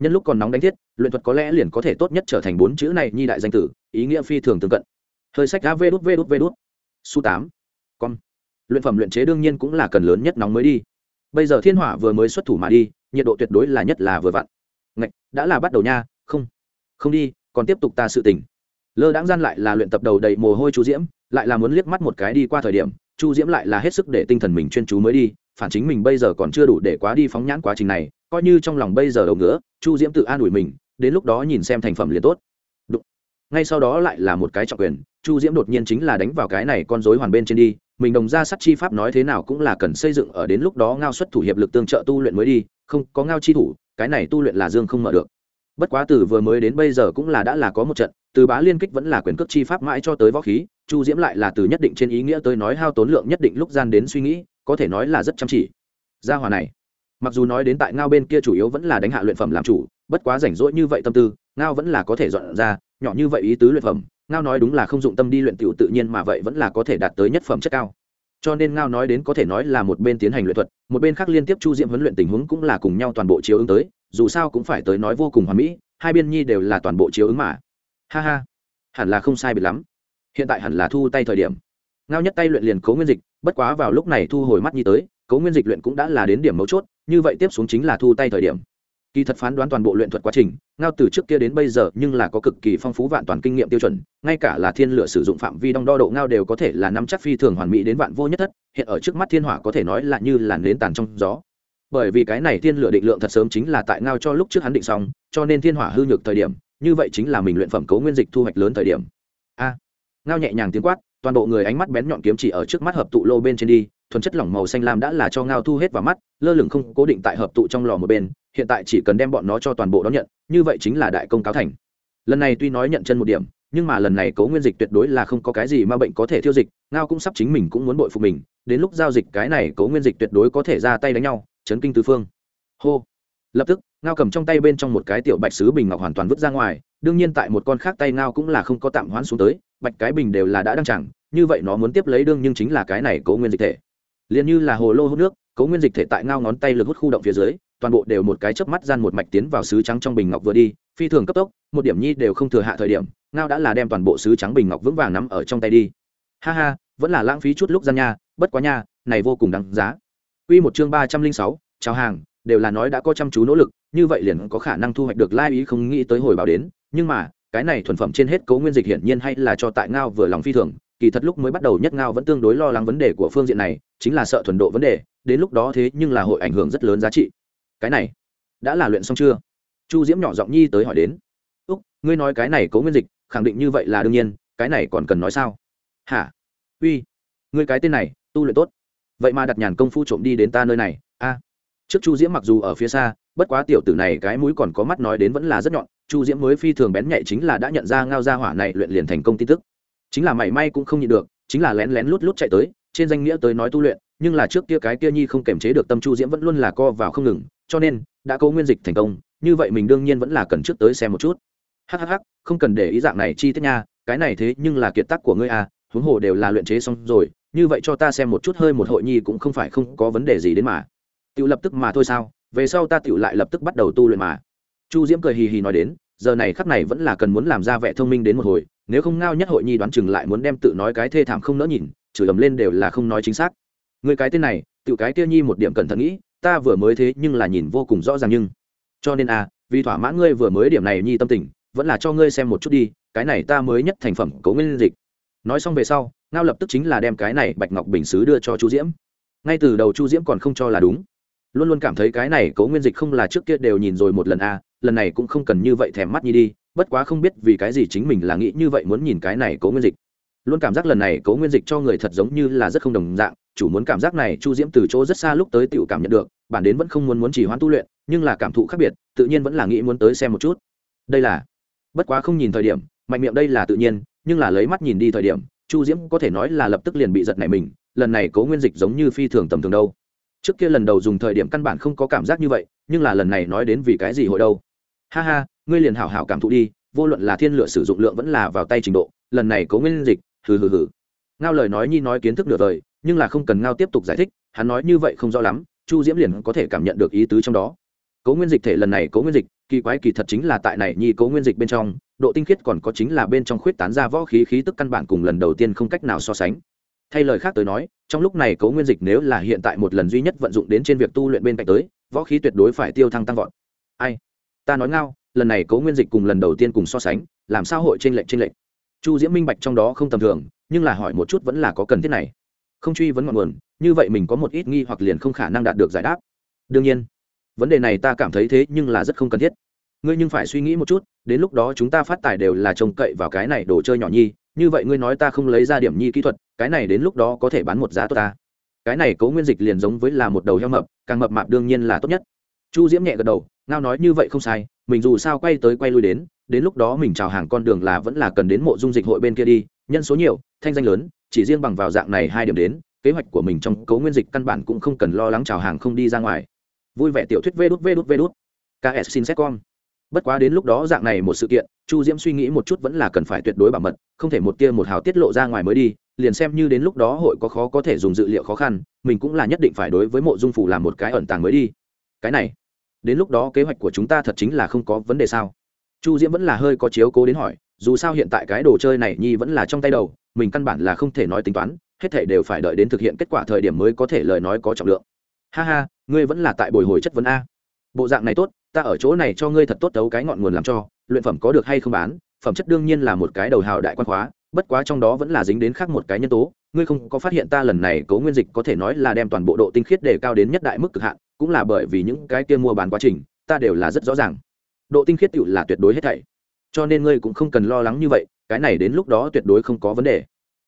Nhân lúc còn nóng đánh thiết luyện thuật có lẽ liền có thể tốt nhất trở thành bốn chữ này nhi đại danh tử ý nghĩa phi thường tương cận. Hơi sách đá vê đút vê đút vê đút. Su tám. Con luyện phẩm luyện chế đương nhiên cũng là cần lớn nhất nóng mới đi. Bây giờ thiên hỏa vừa mới xuất thủ mà đi nhiệt độ tuyệt đối là nhất là vừa vặn. Ngạch, đã là bắt đầu nha không. Không đi còn tiếp tục ta sự tình. Lơ đãng gian lại là luyện tập đầu đầy mồ hôi chú diễm lại là muốn liếc mắt một cái đi qua thời điểm, chu diễm lại là hết sức để tinh thần mình chuyên chú mới đi, phản chính mình bây giờ còn chưa đủ để quá đi phóng nhãn quá trình này, coi như trong lòng bây giờ đầu nữa chu diễm tự an ủi mình, đến lúc đó nhìn xem thành phẩm liền tốt. Ngay sau đó lại là một cái trọng quyền, chu diễm đột nhiên chính là đánh vào cái này con dối hoàn bên trên đi, mình đồng ra sắt chi pháp nói thế nào cũng là cần xây dựng ở đến lúc đó ngao xuất thủ hiệp lực tương trợ tu luyện mới đi, không có ngao chi thủ, cái này tu luyện là dương không mở được. Bất quá từ vừa mới đến bây giờ cũng là đã là có một trận từ bá liên kích vẫn là quyền cước chi pháp mãi cho tới võ khí, chu diễm lại là từ nhất định trên ý nghĩa tới nói hao tốn lượng nhất định lúc gian đến suy nghĩ, có thể nói là rất chăm chỉ. Gia hòa này, mặc dù nói đến tại ngao bên kia chủ yếu vẫn là đánh hạ luyện phẩm làm chủ, bất quá rảnh rỗi như vậy tâm tư, ngao vẫn là có thể dọn ra, nhỏ như vậy ý tứ luyện phẩm, ngao nói đúng là không dụng tâm đi luyện tiểu tự nhiên mà vậy vẫn là có thể đạt tới nhất phẩm chất cao. Cho nên ngao nói đến có thể nói là một bên tiến hành luyện thuật, một bên khác liên tiếp chu diễm huấn luyện tình huống cũng là cùng nhau toàn bộ chiếu ứng tới, dù sao cũng phải tới nói vô cùng hoàn mỹ, hai biên nhi đều là toàn bộ chiếu ứng mà ha ha. Hẳn là không sai biệt lắm. Hiện tại hẳn là thu tay thời điểm. Ngao nhất tay luyện liền cấu nguyên dịch, bất quá vào lúc này thu hồi mắt nhi tới cấu nguyên dịch luyện cũng đã là đến điểm mấu chốt, như vậy tiếp xuống chính là thu tay thời điểm. Kỳ thật phán đoán toàn bộ luyện thuật quá trình, ngao từ trước kia đến bây giờ nhưng là có cực kỳ phong phú vạn toàn kinh nghiệm tiêu chuẩn, ngay cả là thiên Lửa sử dụng phạm vi đong đo độ ngao đều có thể là nắm chắc phi thường hoàn mỹ đến vạn vô nhất thất, hiện ở trước mắt thiên hỏa có thể nói là như làn nến tàn trong gió. Bởi vì cái này thiên Lửa định lượng thật sớm chính là tại ngao cho lúc trước hắn định xong, cho nên thiên hỏa hư nhược thời điểm như vậy chính là mình luyện phẩm cấu nguyên dịch thu hoạch lớn thời điểm. A, ngao nhẹ nhàng tiếng quát, toàn bộ người ánh mắt bén nhọn kiếm chỉ ở trước mắt hợp tụ lô bên trên đi, thuần chất lỏng màu xanh lam đã là cho ngao thu hết vào mắt, lơ lửng không cố định tại hợp tụ trong lò một bên, hiện tại chỉ cần đem bọn nó cho toàn bộ đón nhận, như vậy chính là đại công cáo thành. Lần này tuy nói nhận chân một điểm, nhưng mà lần này cấu nguyên dịch tuyệt đối là không có cái gì mà bệnh có thể thiêu dịch, ngao cũng sắp chính mình cũng muốn bội phục mình, đến lúc giao dịch cái này cấu nguyên dịch tuyệt đối có thể ra tay đánh nhau, chấn kinh tứ phương. Hô lập tức ngao cầm trong tay bên trong một cái tiểu bạch sứ bình ngọc hoàn toàn vứt ra ngoài đương nhiên tại một con khác tay ngao cũng là không có tạm hoãn xuống tới bạch cái bình đều là đã đăng chẳng như vậy nó muốn tiếp lấy đương nhưng chính là cái này cấu nguyên dịch thể. Liền như là hồ lô hút nước cấu nguyên dịch thể tại ngao ngón tay lực hút khu động phía dưới toàn bộ đều một cái chớp mắt gian một mạch tiến vào sứ trắng trong bình ngọc vừa đi phi thường cấp tốc một điểm nhi đều không thừa hạ thời điểm ngao đã là đem toàn bộ sứ trắng bình ngọc vững vàng nắm ở trong tay đi. Ha ha vẫn là lãng phí chút lúc gian nha bất quá nha này vô cùng đáng giá. Quy một chương ba trăm linh sáu, chào hàng, đều là nói đã có chăm chú nỗ lực, như vậy liền có khả năng thu hoạch được lai ý không nghĩ tới hồi báo đến, nhưng mà, cái này thuần phẩm trên hết cấu nguyên dịch hiển nhiên hay là cho tại ngao vừa lòng phi thường, kỳ thật lúc mới bắt đầu nhất ngao vẫn tương đối lo lắng vấn đề của phương diện này, chính là sợ thuần độ vấn đề, đến lúc đó thế nhưng là hội ảnh hưởng rất lớn giá trị. Cái này đã là luyện xong chưa? Chu diễm nhỏ giọng nhi tới hỏi đến. Úc ngươi nói cái này cấu nguyên dịch khẳng định như vậy là đương nhiên cái này còn cần nói sao? Hả? Uy ngươi cái tên này tu luyện tốt. Vậy mà đặt nhàn công phu trộm đi đến ta nơi này a trước chu diễm mặc dù ở phía xa, bất quá tiểu tử này cái mũi còn có mắt nói đến vẫn là rất nhọn, chu diễm mới phi thường bén nhạy chính là đã nhận ra ngao gia hỏa này luyện liền thành công tin tức. Chính là mảy may cũng không nhịn được, chính là lén lén lút lút chạy tới, trên danh nghĩa tới nói tu luyện, nhưng là trước kia cái kia nhi không kềm chế được tâm chu diễm vẫn luôn là co vào không ngừng, cho nên, đã cố nguyên dịch thành công, như vậy mình đương nhiên vẫn là cần trước tới xem một chút. Hhh không cần để ý dạng này chi tiết nha, cái này thế nhưng là kiệt tác của ngươi à huống hồ đều là luyện chế xong rồi, như vậy cho ta xem một chút, hơi một hội nhi cũng không phải không có vấn đề gì đến mà tự lập tức mà thôi sao? Về sau ta tự lại lập tức bắt đầu tu luyện mà. Chu diễm cười hì hì nói đến, giờ này khắc này vẫn là cần muốn làm ra vẻ thông minh đến một hồi, nếu không ngao nhất hội nhi đoán chừng lại muốn đem tự nói cái thê thảm không nỡ nhìn, chửi ầm lên đều là không nói chính xác. Người cái tên này tự cái kia nhi một điểm cẩn thận nghĩ, ta vừa mới thế nhưng là nhìn vô cùng rõ ràng nhưng. Cho nên à vì thỏa mãn ngươi vừa mới điểm này nhi tâm tình, vẫn là cho ngươi xem một chút đi, cái này ta mới nhất thành phẩm cấu nguyên dịch. Nói xong về sau, ngao lập tức chính là đem cái này bạch ngọc bình xứ đưa cho chu diễm. Ngay từ đầu chu diễm còn không cho là đúng luôn luôn cảm thấy cái này cấu nguyên dịch không là trước kia đều nhìn rồi một lần à lần này cũng không cần như vậy thèm mắt nhi đi, bất quá không biết vì cái gì chính mình là nghĩ như vậy muốn nhìn cái này cấu nguyên dịch. Luôn cảm giác lần này cấu nguyên dịch cho người thật giống như là rất không đồng dạng, chủ muốn cảm giác này chu diễm từ chỗ rất xa lúc tới tự cảm nhận được, bản đến vẫn không muốn muốn chỉ hoãn tu luyện, nhưng là cảm thụ khác biệt, tự nhiên vẫn là nghĩ muốn tới xem một chút. Đây là, bất quá không nhìn thời điểm, mạnh miệng đây là tự nhiên, nhưng là lấy mắt nhìn đi thời điểm, chu diễm có thể nói là lập tức liền bị giật này mình, lần này cố nguyên dịch giống như phi thường tầm thường đâu trước kia lần đầu dùng thời điểm căn bản không có cảm giác như vậy, nhưng là lần này nói đến vì cái gì hội đâu? Ha ha, ngươi liền hảo hảo cảm thụ đi, vô luận là thiên lựa sử dụng lượng vẫn là vào tay trình độ, lần này cố nguyên dịch, hừ hừ hừ. Ngao lời nói nhi nói kiến thức được rồi nhưng là không cần ngao tiếp tục giải thích, hắn nói như vậy không rõ lắm, chu diễm liền có thể cảm nhận được ý tứ trong đó. Cố nguyên dịch thể lần này cố nguyên dịch, kỳ quái kỳ thật chính là tại này nhi cố nguyên dịch bên trong, độ tinh khiết còn có chính là bên trong khuyết tán ra võ khí khí tức căn bản cùng lần đầu tiên không cách nào so sánh thay lời khác tới nói, trong lúc này cố nguyên dịch nếu là hiện tại một lần duy nhất vận dụng đến trên việc tu luyện bên cạnh tới, võ khí tuyệt đối phải tiêu thăng tăng vọt. Ai? Ta nói ngao, lần này cố nguyên dịch cùng lần đầu tiên cùng so sánh, làm sao hội trên lệnh trên lệnh chu diễm minh bạch trong đó không tầm thường, nhưng là hỏi một chút vẫn là có cần thiết này. Không truy vấn ngọn nguồn, như vậy mình có một ít nghi hoặc liền không khả năng đạt được giải đáp. Đương nhiên, vấn đề này ta cảm thấy thế nhưng là rất không cần thiết. Ngươi nhưng phải suy nghĩ một chút, đến lúc đó chúng ta phát tài đều là trông cậy vào cái này đồ chơi nhỏ nhi như vậy ngươi nói ta không lấy ra điểm nhi kỹ thuật, cái này đến lúc đó có thể bán một giá tốt ta. Cái này cấu nguyên dịch liền giống với là một đầu heo mập, càng mập mạp đương nhiên là tốt nhất. Chu diễm nhẹ gật đầu, ngao nói như vậy không sai, mình dù sao quay tới quay lui đến đến lúc đó mình chào hàng con đường là vẫn là cần đến mộ dung dịch hội bên kia đi, nhân số nhiều, thanh danh lớn, chỉ riêng bằng vào dạng này hai điểm đến, kế hoạch của mình trong cấu nguyên dịch căn bản cũng không cần lo lắng chào hàng không đi ra ngoài. Vui vẻ tiểu thuyết vê đút vê đút vê đút. Ks xin xét con bất quá đến lúc đó dạng này một sự kiện, chu diễm suy nghĩ một chút vẫn là cần phải tuyệt đối bảo mật, không thể một tia một hào tiết lộ ra ngoài mới đi, liền xem như đến lúc đó hội có khó có thể dùng dự liệu khó khăn, mình cũng là nhất định phải đối với mộ dung phủ làm một cái ẩn tàng mới đi. Cái này, đến lúc đó kế hoạch của chúng ta thật chính là không có vấn đề sao? Chu diễm vẫn là hơi có chiếu cố đến hỏi, dù sao hiện tại cái đồ chơi này nhi vẫn là trong tay đầu, mình căn bản là không thể nói tính toán, hết thể đều phải đợi đến thực hiện kết quả thời điểm mới có thể lời nói có trọng lượng. Ha ha, ngươi vẫn là tại bồi hồi chất vấn a. Bộ dạng này tốt ta ở chỗ này cho ngươi thật tốt đấu cái ngọn nguồn làm cho, luyện phẩm có được hay không bán, phẩm chất đương nhiên là một cái đầu hào đại quan khóa, bất quá trong đó vẫn là dính đến khác một cái nhân tố, ngươi không có phát hiện ta lần này cấu nguyên dịch có thể nói là đem toàn bộ độ tinh khiết để cao đến nhất đại mức cực hạn, cũng là bởi vì những cái kia mua bán quá trình, ta đều là rất rõ ràng. Độ tinh khiết tựu là tuyệt đối hết thảy. Cho nên ngươi cũng không cần lo lắng như vậy, cái này đến lúc đó tuyệt đối không có vấn đề.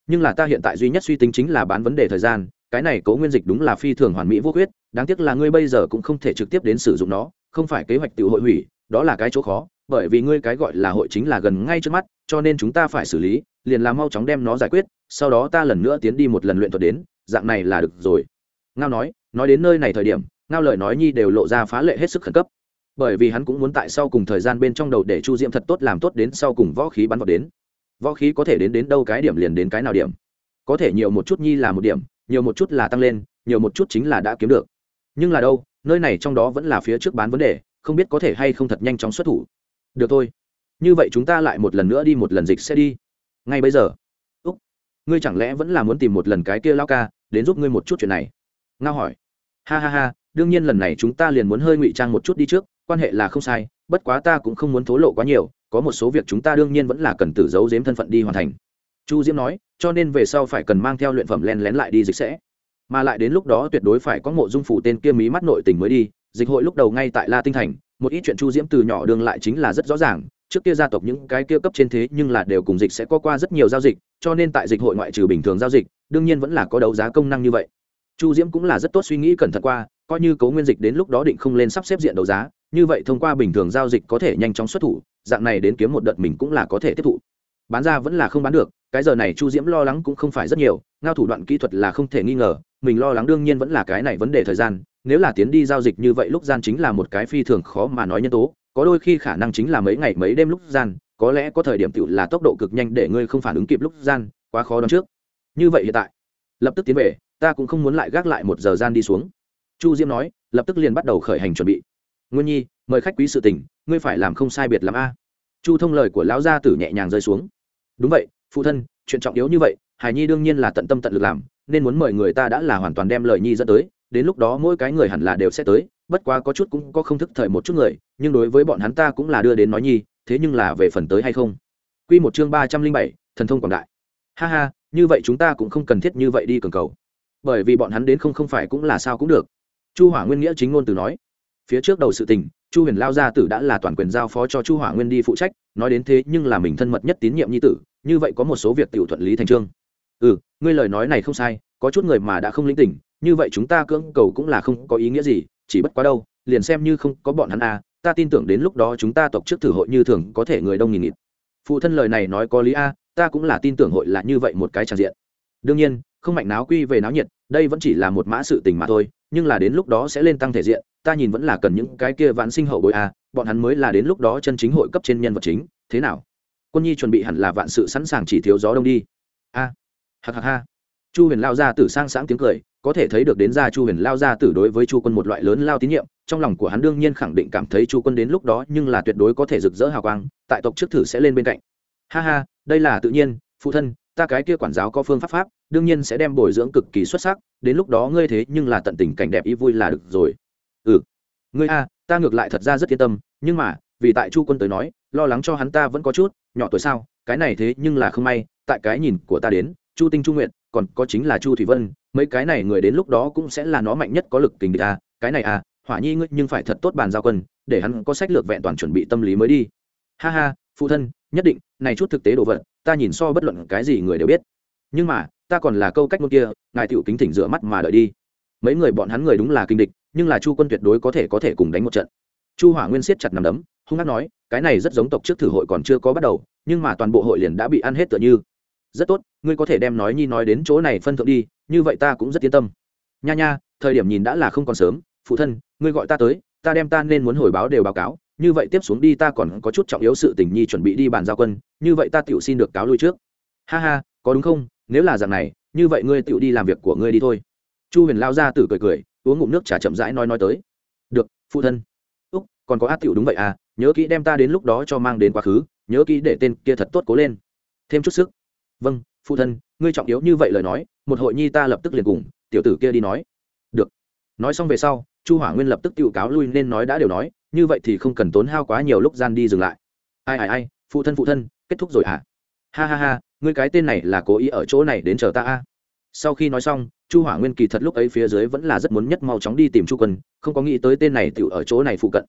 Nhưng là ta hiện tại duy nhất suy tính chính là bán vấn đề thời gian, cái này cấu nguyên dịch đúng là phi thường hoàn mỹ vô khuyết, đáng tiếc là ngươi bây giờ cũng không thể trực tiếp đến sử dụng nó không phải kế hoạch tự hội hủy, đó là cái chỗ khó, bởi vì ngươi cái gọi là hội chính là gần ngay trước mắt, cho nên chúng ta phải xử lý, liền làm mau chóng đem nó giải quyết, sau đó ta lần nữa tiến đi một lần luyện thuật đến, dạng này là được rồi. Ngao nói nói đến nơi này thời điểm, ngao lời nói nhi đều lộ ra phá lệ hết sức khẩn cấp. Bởi vì hắn cũng muốn tại sau cùng thời gian bên trong đầu để chu diễm thật tốt làm tốt đến sau cùng võ khí bắn vào đến. Võ khí có thể đến đến đâu cái điểm liền đến cái nào điểm. Có thể nhiều một chút nhi là một điểm, nhiều một chút là tăng lên, nhiều một chút chính là đã kiếm được. Nhưng là đâu nơi này trong đó vẫn là phía trước bán vấn đề, không biết có thể hay không thật nhanh chóng xuất thủ. Được thôi. Như vậy chúng ta lại một lần nữa đi một lần dịch sẽ đi. Ngay bây giờ. Úc, ngươi chẳng lẽ vẫn là muốn tìm một lần cái kia lao ca, đến giúp ngươi một chút chuyện này? Ngao hỏi. Ha ha ha, đương nhiên lần này chúng ta liền muốn hơi ngụy trang một chút đi trước, quan hệ là không sai, bất quá ta cũng không muốn thố lộ quá nhiều, có một số việc chúng ta đương nhiên vẫn là cần tử giấu giếm thân phận đi hoàn thành. Chu diễm nói, cho nên về sau phải cần mang theo luyện phẩm len lén lại đi dịch sẽ mà lại đến lúc đó tuyệt đối phải có mộ dung phủ tên kia mí mắt nội tình mới đi, dịch hội lúc đầu ngay tại la tinh thành, một ít chuyện chu diễm từ nhỏ đường lại chính là rất rõ ràng, trước kia gia tộc những cái kia cấp trên thế nhưng là đều cùng dịch sẽ có qua rất nhiều giao dịch, cho nên tại dịch hội ngoại trừ bình thường giao dịch, đương nhiên vẫn là có đấu giá công năng như vậy. Chu diễm cũng là rất tốt suy nghĩ cẩn thận qua, coi như cấu nguyên dịch đến lúc đó định không lên sắp xếp diện đấu giá, như vậy thông qua bình thường giao dịch có thể nhanh chóng xuất thủ, dạng này đến kiếm một đợt mình cũng là có thể tiếp thụ. Bán ra vẫn là không bán được cái giờ này chu diễm lo lắng cũng không phải rất nhiều, ngao thủ đoạn kỹ thuật là không thể nghi ngờ, mình lo lắng đương nhiên vẫn là cái này vấn đề thời gian, nếu là tiến đi giao dịch như vậy lúc gian chính là một cái phi thường khó mà nói nhân tố, có đôi khi khả năng chính là mấy ngày mấy đêm lúc gian, có lẽ có thời điểm tự là tốc độ cực nhanh để ngươi không phản ứng kịp lúc gian, quá khó đoán trước. Như vậy hiện tại, lập tức tiến về, ta cũng không muốn lại gác lại một giờ gian đi xuống. Chu diễm nói, lập tức liền bắt đầu khởi hành chuẩn bị. Nguyên nhi, mời khách quý sự tình, ngươi phải làm không sai biệt lắm a. Chu thông lời của lão gia tử nhẹ nhàng rơi xuống. Đúng vậy phụ thân, chuyện trọng yếu như vậy, hải nhi đương nhiên là tận tâm tận lực làm, nên muốn mời người ta đã là hoàn toàn đem lời nhi dẫn tới, đến lúc đó mỗi cái người hẳn là đều sẽ tới, bất quá có chút cũng có không thức thời một chút người, nhưng đối với bọn hắn ta cũng là đưa đến nói nhi, thế nhưng là về phần tới hay không? Q một chương ba trăm linh bảy, thần thông quảng đại. Ha ha, như vậy chúng ta cũng không cần thiết như vậy đi cường cầu. Bởi vì bọn hắn đến không không phải cũng là sao cũng được. Chu hỏa nguyên nghĩa chính ngôn từ nói. Phía trước đầu sự tình, chu huyền lao gia tử đã là toàn quyền giao phó cho chu hỏa nguyên đi phụ trách, nói đến thế nhưng là mình thân mật nhất tín nhiệm nhi tử như vậy có một số việc tiểu thuận lý thành trương. Ừ ngươi lời nói này không sai, có chút người mà đã không linh tỉnh, như vậy chúng ta cưỡng cầu cũng là không có ý nghĩa gì, chỉ bất quá đâu, liền xem như không có bọn hắn à ta tin tưởng đến lúc đó chúng ta tộc trước thử hội như thường có thể người đông nghìn nghịt. Phụ thân lời này nói có lý a ta cũng là tin tưởng hội là như vậy một cái tràn diện. Đương nhiên, không mạnh náo quy về náo nhiệt, đây vẫn chỉ là một mã sự tình mà thôi, nhưng là đến lúc đó sẽ lên tăng thể diện, ta nhìn vẫn là cần những cái kia vãn sinh hậu bối a bọn hắn mới là đến lúc đó chân chính hội cấp trên nhân vật chính, thế nào? Quân nhi chuẩn bị hẳn là vạn sự sẵn sàng chỉ thiếu gió đông đi. A à, hạc hạc ha. Chu huyền lao ra tử sang sáng tiếng cười có thể thấy được đến ra chu huyền lao ra tử đối với chu quân một loại lớn lao tín nhiệm trong lòng của hắn đương nhiên khẳng định cảm thấy chu quân đến lúc đó nhưng là tuyệt đối có thể rực rỡ hào quang tại tộc trước thử sẽ lên bên cạnh. Ha ha đây là tự nhiên phụ thân ta cái kia quản giáo có phương pháp pháp đương nhiên sẽ đem bồi dưỡng cực kỳ xuất sắc đến lúc đó ngươi thế nhưng là tận tình cảnh đẹp ý vui là được rồi. Ừ ngươi a ta ngược lại thật ra rất yên tâm nhưng mà vì tại chu quân tới nói, lo lắng cho hắn ta vẫn có chút, nhỏ tuổi sao, cái này thế nhưng là không may, tại cái nhìn của ta đến, chu tinh chu nguyện còn có chính là chu thủy vân, mấy cái này người đến lúc đó cũng sẽ là nó mạnh nhất có lực tình địch à cái này à hỏa nhi ngươi nhưng phải thật tốt bàn giao quân, để hắn có sách lược vẹn toàn chuẩn bị tâm lý mới đi. Ha ha, phụ thân, nhất định, này chút thực tế đồ vật, ta nhìn so bất luận cái gì người đều biết. Nhưng mà, ta còn là câu cách ngôn kia, ngài tiểu kính thỉnh rửa mắt mà đợi đi. Mấy người bọn hắn người đúng là kinh địch, nhưng là chu quân tuyệt đối có thể có thể cùng đánh một trận. Chu hỏa nguyên siết chặt nằm đấm hung hát nói, cái này rất giống tộc trước thử hội còn chưa có bắt đầu, nhưng mà toàn bộ hội liền đã bị ăn hết tựa như. Rất tốt, ngươi có thể đem nói nhi nói đến chỗ này phân thượng đi, như vậy ta cũng rất yên tâm. Nha nha, thời điểm nhìn đã là không còn sớm, phụ thân, ngươi gọi ta tới, ta đem ta nên muốn hồi báo đều báo cáo, như vậy tiếp xuống đi ta còn có chút trọng yếu sự tình nhi chuẩn bị đi bàn giao quân, như vậy ta tiểu xin được cáo lui trước. Ha ha, có đúng không? Nếu là dạng này, như vậy ngươi tiểu đi làm việc của ngươi đi thôi. Chu huyền lao ra tử cười cười, uống ngụm nước trà chậm rãi nói nói tới. Được, phụ thân. Úc, còn có át tiểu đúng vậy à nhớ kỹ đem ta đến lúc đó cho mang đến quá khứ, nhớ kỹ để tên kia thật tốt cố lên. Thêm chút sức. Vâng phụ thân, ngươi trọng yếu như vậy lời nói, một hội nhi ta lập tức liền cùng, tiểu tử kia đi nói. Được. Nói xong về sau, chu hỏa nguyên lập tức tự cáo lui nên nói đã đều nói, như vậy thì không cần tốn hao quá nhiều lúc gian đi dừng lại. Ai ai ai, phụ thân phụ thân, kết thúc rồi hả? Ha ha ha, ngươi cái tên này là cố ý ở chỗ này đến chờ ta a. Sau khi nói xong, chu hỏa nguyên kỳ thật lúc ấy phía dưới vẫn là rất muốn nhất mau chóng đi tìm chu quân, không có nghĩ tới tên này tiểu ở chỗ này phụ cận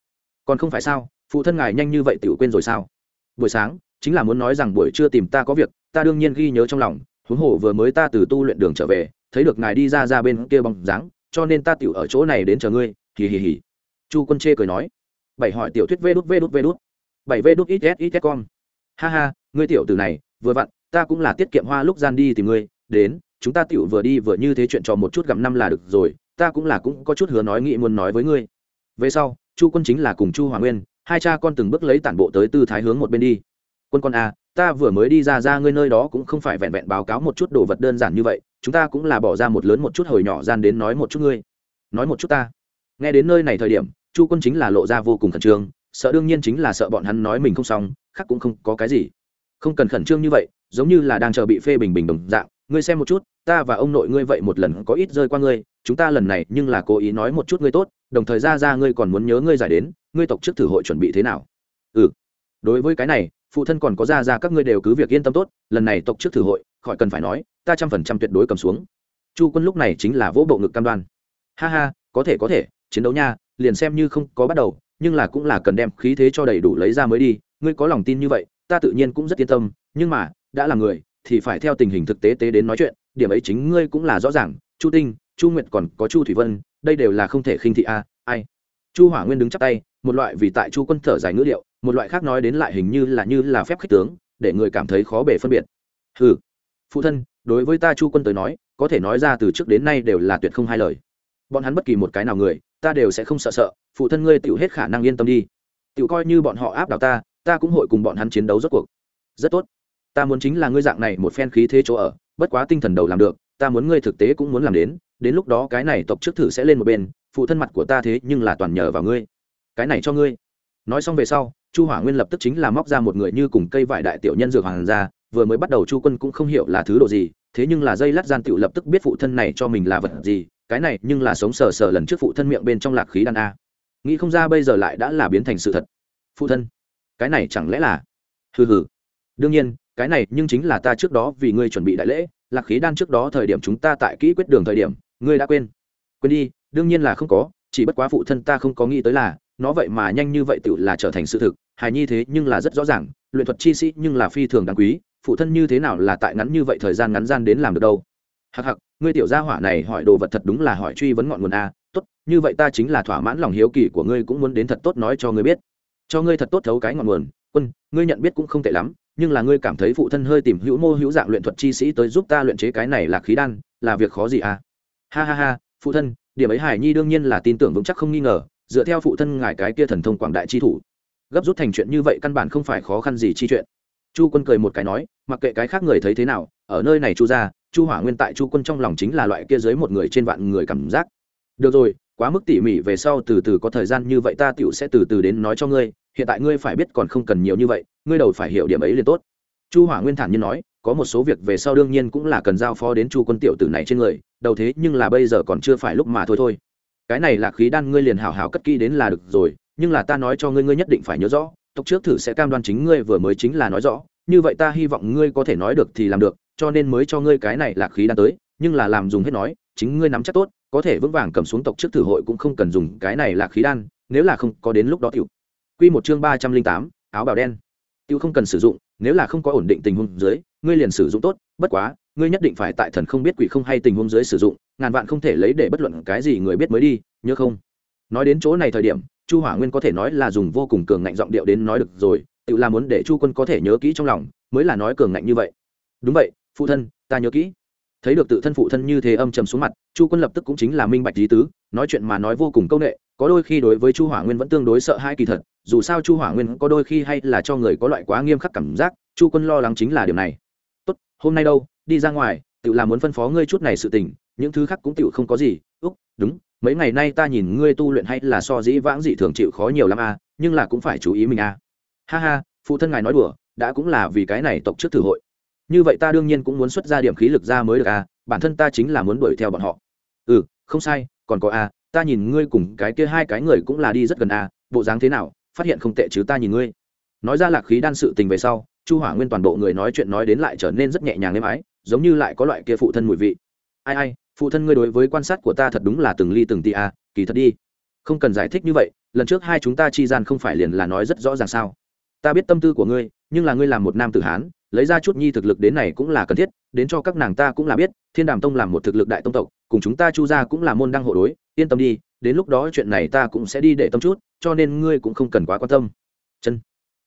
còn không phải sao, phụ thân ngài nhanh như vậy tự quên rồi sao? Buổi sáng, chính là muốn nói rằng buổi trưa tìm ta có việc, ta đương nhiên ghi nhớ trong lòng, huống hồ vừa mới ta từ tu luyện đường trở về, thấy được ngài đi ra ra bên kia bóng dáng, cho nên ta tiểu ở chỗ này đến chờ ngươi, hì hì hì. Chu quân chê cười nói. Bảy hỏi tiểu thuyết vê đút vê đút vê đút. Bảy vê đút ít s ít s con ha ha, ngươi tiểu từ này, vừa vặn, ta cũng là tiết kiệm hoa lúc gian đi tìm ngươi, đến, chúng ta tiểu vừa đi vừa như thế chuyện trò một chút gặm năm là được rồi, ta cũng là cũng có chút hứa nói nghĩ muốn nói với ngươi. Về sau chu quân chính là cùng chu hoàng nguyên hai cha con từng bước lấy tản bộ tới tư thái hướng một bên đi. Quân con a à, ta vừa mới đi ra ra ngươi nơi đó cũng không phải vẹn vẹn báo cáo một chút đồ vật đơn giản như vậy chúng ta cũng là bỏ ra một lớn một chút hồi nhỏ gian đến nói một chút ngươi. Nói một chút ta. Nghe đến nơi này thời điểm chu quân chính là lộ ra vô cùng khẩn trương sợ đương nhiên chính là sợ bọn hắn nói mình không xong khác cũng không có cái gì. Không cần khẩn trương như vậy giống như là đang chờ bị phê bình bình đồng dạng ngươi xem một chút, ta và ông nội ngươi vậy một lần có ít rơi qua ngươi, chúng ta lần này nhưng là cố ý nói một chút ngươi tốt, đồng thời ra ra ngươi còn muốn nhớ ngươi giải đến, ngươi tộc trước thử hội chuẩn bị thế nào? Ừ. Đối với cái này, phụ thân còn có ra ra các ngươi đều cứ việc yên tâm tốt, lần này tộc trước thử hội, khỏi cần phải nói, ta trăm phần trăm tuyệt đối cầm xuống. Chu quân lúc này chính là vỗ bộ ngực cam đoan. Ha ha, có thể có thể, chiến đấu nha, liền xem như không có bắt đầu, nhưng là cũng là cần đem khí thế cho đầy đủ lấy ra mới đi, ngươi có lòng tin như vậy, ta tự nhiên cũng rất yên tâm, nhưng mà, đã là người thì phải theo tình hình thực tế tế đến nói chuyện, điểm ấy chính ngươi cũng là rõ ràng, chu tinh, chu nguyệt còn có chu thủy vân, đây đều là không thể khinh thị a, ai? Chu hỏa nguyên đứng chắp tay, một loại vì tại chu quân thở dài ngữ liệu một loại khác nói đến lại hình như là như là phép khích tướng, để người cảm thấy khó bể phân biệt. Ừ phụ thân, đối với ta chu quân tới nói, có thể nói ra từ trước đến nay đều là tuyệt không hai lời. Bọn hắn bất kỳ một cái nào người, ta đều sẽ không sợ sợ, phụ thân ngươi tự hết khả năng yên tâm đi. Tự coi như bọn họ áp đảo ta ta cũng hội cùng bọn hắn chiến đấu rốt cuộc. Rất tốt ta muốn chính là ngươi dạng này một phen khí thế chỗ ở, bất quá tinh thần đầu làm được, ta muốn ngươi thực tế cũng muốn làm đến đến lúc đó cái này tộc trước thử sẽ lên một bên, phụ thân mặt của ta thế nhưng là toàn nhờ vào ngươi. Cái này cho ngươi. Nói xong về sau, chu hỏa nguyên lập tức chính là móc ra một người như cùng cây vải đại tiểu nhân dược hoàng ra, vừa mới bắt đầu chu quân cũng không hiểu là thứ đồ gì, thế nhưng là dây lát gian tiểu lập tức biết phụ thân này cho mình là vật gì, cái này nhưng là sống sờ sờ lần trước phụ thân miệng bên trong lạc khí đan a. Nghĩ không ra bây giờ lại đã là biến thành sự thật. Phụ thân, cái này chẳng lẽ là? Hừ hừ. Đương nhiên cái này nhưng chính là ta trước đó vì ngươi chuẩn bị đại lễ, lạc khí đan trước đó thời điểm chúng ta tại kỹ quyết đường thời điểm, ngươi đã quên. Quên đi, đương nhiên là không có, chỉ bất quá phụ thân ta không có nghĩ tới là, nó vậy mà nhanh như vậy tự là trở thành sự thực, hài nhi thế nhưng là rất rõ ràng, luyện thuật chi sĩ nhưng là phi thường đáng quý, phụ thân như thế nào là tại ngắn như vậy thời gian ngắn gian đến làm được đâu. Hặc hặc ngươi tiểu gia hỏa này hỏi đồ vật thật đúng là hỏi truy vấn ngọn nguồn a, tốt, như vậy ta chính là thỏa mãn lòng hiếu kỳ của ngươi cũng muốn đến thật tốt nói cho ngươi biết. Cho ngươi thật tốt thấu cái ngọn nguồn quân, ngươi nhận biết cũng không tệ lắm, nhưng là ngươi cảm thấy phụ thân hơi tìm hữu mô hữu dạng luyện thuật chi sĩ tới giúp ta luyện chế cái này là khí đan, là việc khó gì à? Ha ha ha, phụ thân, điểm ấy hải nhi đương nhiên là tin tưởng vững chắc không nghi ngờ, dựa theo phụ thân ngài cái kia thần thông quảng đại chi thủ. Gấp rút thành chuyện như vậy căn bản không phải khó khăn gì chi chuyện. Chu quân cười một cái nói, mặc kệ cái khác người thấy thế nào, ở nơi này chu ra chu hỏa nguyên tại chu quân trong lòng chính là loại kia dưới một người trên vạn người cảm giác. Được rồi, quá mức tỉ mỉ về sau từ từ có thời gian như vậy ta tựu sẽ từ từ đến nói cho ngươi hiện tại ngươi phải biết còn không cần nhiều như vậy, ngươi đầu phải hiểu điểm ấy liền tốt. Chu hỏa nguyên thản nhiên nói, có một số việc về sau đương nhiên cũng là cần giao phó đến chu quân tiểu tử này trên người, đầu thế nhưng là bây giờ còn chưa phải lúc mà thôi thôi. Cái này là khí đan ngươi liền hảo hảo cất kỹ đến là được rồi, nhưng là ta nói cho ngươi ngươi nhất định phải nhớ rõ, tộc trước thử sẽ cam đoan chính ngươi vừa mới chính là nói rõ. Như vậy ta hy vọng ngươi có thể nói được thì làm được, cho nên mới cho ngươi cái này là khí đan tới, nhưng là làm dùng hết nói, chính ngươi nắm chắc tốt, có thể vững vàng cầm xuống tộc trước thử hội cũng không cần dùng cái này là khí đan, nếu là không có đến lúc đó tiểu quy một chương ba trăm linh tám, áo bào đen. Tiêu không cần sử dụng, nếu là không có ổn định tình huống dưới, ngươi liền sử dụng tốt, bất quá, ngươi nhất định phải tại thần không biết quỷ không hay tình huống dưới sử dụng, ngàn vạn không thể lấy để bất luận cái gì người biết mới đi, nhớ không? Nói đến chỗ này thời điểm, chu hỏa nguyên có thể nói là dùng vô cùng cường ngạnh giọng điệu đến nói được rồi, tự là muốn để chu quân có thể nhớ kỹ trong lòng, mới là nói cường ngạnh như vậy. Đúng vậy, phụ thân, ta nhớ kỹ. Thấy được tự thân phụ thân như thế âm trầm xuống mặt, chu quân lập tức cũng chính là minh bạch lý tứ, nói chuyện mà nói vô cùng câu nệ có đôi khi đối với chu hỏa nguyên vẫn tương đối sợ hai kỳ thật, dù sao chu hỏa nguyên có đôi khi hay là cho người có loại quá nghiêm khắc cảm giác, chu quân lo lắng chính là điều này. Tốt, hôm nay đâu, đi ra ngoài tự làm muốn phân phó ngươi chút này sự tình, những thứ khác cũng tự không có gì. Úc, đúng, mấy ngày nay ta nhìn ngươi tu luyện hay là so dĩ vãng dị thường chịu khó nhiều lắm à nhưng là cũng phải chú ý mình à ha ha, phụ thân ngài nói đùa, đã cũng là vì cái này tộc trước thử hội. Như vậy ta đương nhiên cũng muốn xuất ra điểm khí lực ra mới được à bản thân ta chính là muốn đuổi theo bọn họ. Ừ không sai, còn có à ta nhìn ngươi cùng cái kia hai cái người cũng là đi rất gần à bộ dáng thế nào, phát hiện không tệ chứ ta nhìn ngươi. Nói ra lạc khí đan sự tình về sau, chu hỏa nguyên toàn bộ người nói chuyện nói đến lại trở nên rất nhẹ nhàng êm ái, giống như lại có loại kia phụ thân mùi vị. Ai ai, phụ thân ngươi đối với quan sát của ta thật đúng là từng ly từng tì à kỳ thật đi. Không cần giải thích như vậy, lần trước hai chúng ta chi gian không phải liền là nói rất rõ ràng sao. Ta biết tâm tư của ngươi, nhưng là ngươi làm một nam tử hán, lấy ra chút nhi thực lực đến này cũng là cần thiết, đến cho các nàng ta cũng là biết, thiên đàm tông làm một thực lực đại tông tộc cùng chúng ta chu ra cũng là môn đăng hộ đối, yên tâm đi, đến lúc đó chuyện này ta cũng sẽ đi để tâm chút, cho nên ngươi cũng không cần quá quan tâm. Chân.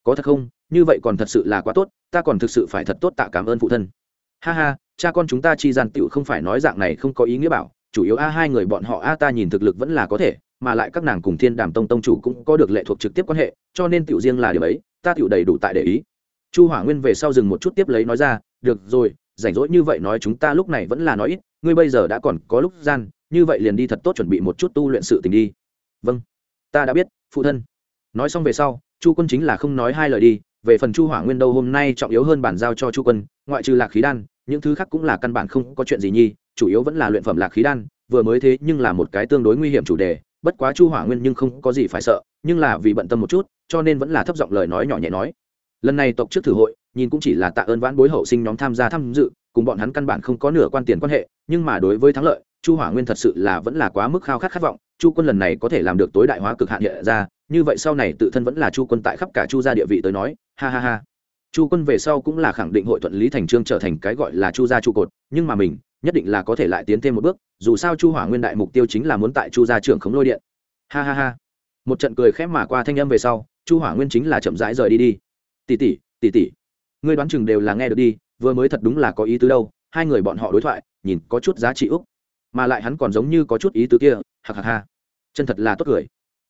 Có thật không? Như vậy còn thật sự là quá tốt, ta còn thực sự phải thật tốt tạ cảm ơn phụ thân. Ha ha, cha con chúng ta chi gian tựu không phải nói dạng này không có ý nghĩa bảo, chủ yếu a hai người bọn họ a ta nhìn thực lực vẫn là có thể, mà lại các nàng cùng thiên đàm tông tông chủ cũng có được lệ thuộc trực tiếp quan hệ, cho nên tựu riêng là điều ấy, ta tựu đầy đủ tại để ý. Chu hỏa nguyên về sau dừng một chút tiếp lấy nói ra, được rồi, rảnh rỗi như vậy nói chúng ta lúc này vẫn là nói ít ngươi bây giờ đã còn có lúc gian, như vậy liền đi thật tốt chuẩn bị một chút tu luyện sự tình đi. Vâng. Ta đã biết, phụ thân. Nói xong về sau, chu quân chính là không nói hai lời đi. Về phần chu hỏa nguyên đâu hôm nay trọng yếu hơn bản giao cho chu quân, ngoại trừ lạc khí đan, những thứ khác cũng là căn bản không có chuyện gì nhi, chủ yếu vẫn là luyện phẩm lạc khí đan, vừa mới thế nhưng là một cái tương đối nguy hiểm chủ đề, bất quá chu hỏa nguyên nhưng không có gì phải sợ, nhưng là vì bận tâm một chút, cho nên vẫn là thấp giọng lời nói nhỏ nhẹ nói. Lần này tộc trước thử hội, nhìn cũng chỉ là tạ ơn vãn bối hậu sinh nhóm tham gia tham dự cùng bọn hắn căn bản không có nửa quan tiền quan hệ, nhưng mà đối với thắng lợi, chu hỏa nguyên thật sự là vẫn là quá mức khao khát khát vọng, chu quân lần này có thể làm được tối đại hóa cực hạn hiện ra, như vậy sau này tự thân vẫn là chu quân tại khắp cả chu gia địa vị tới nói, ha ha ha. Chu quân về sau cũng là khẳng định hội thuận lý thành trương trở thành cái gọi là chu gia trụ cột, nhưng mà mình, nhất định là có thể lại tiến thêm một bước, dù sao chu hỏa nguyên đại mục tiêu chính là muốn tại chu gia trưởng khống lôi điện. Ha ha ha. Một trận cười khép mà qua thanh âm về sau, chu hỏa nguyên chính là chậm rãi rời đi đi. Tỷ tỷ tỷ tỷ, ngươi đoán chừng đều là nghe được đi vừa mới thật đúng là có ý tứ đâu hai người bọn họ đối thoại nhìn có chút giá trị úc. Mà lại hắn còn giống như có chút ý tứ kia hạc hạc ha. Chân thật là tốt cười.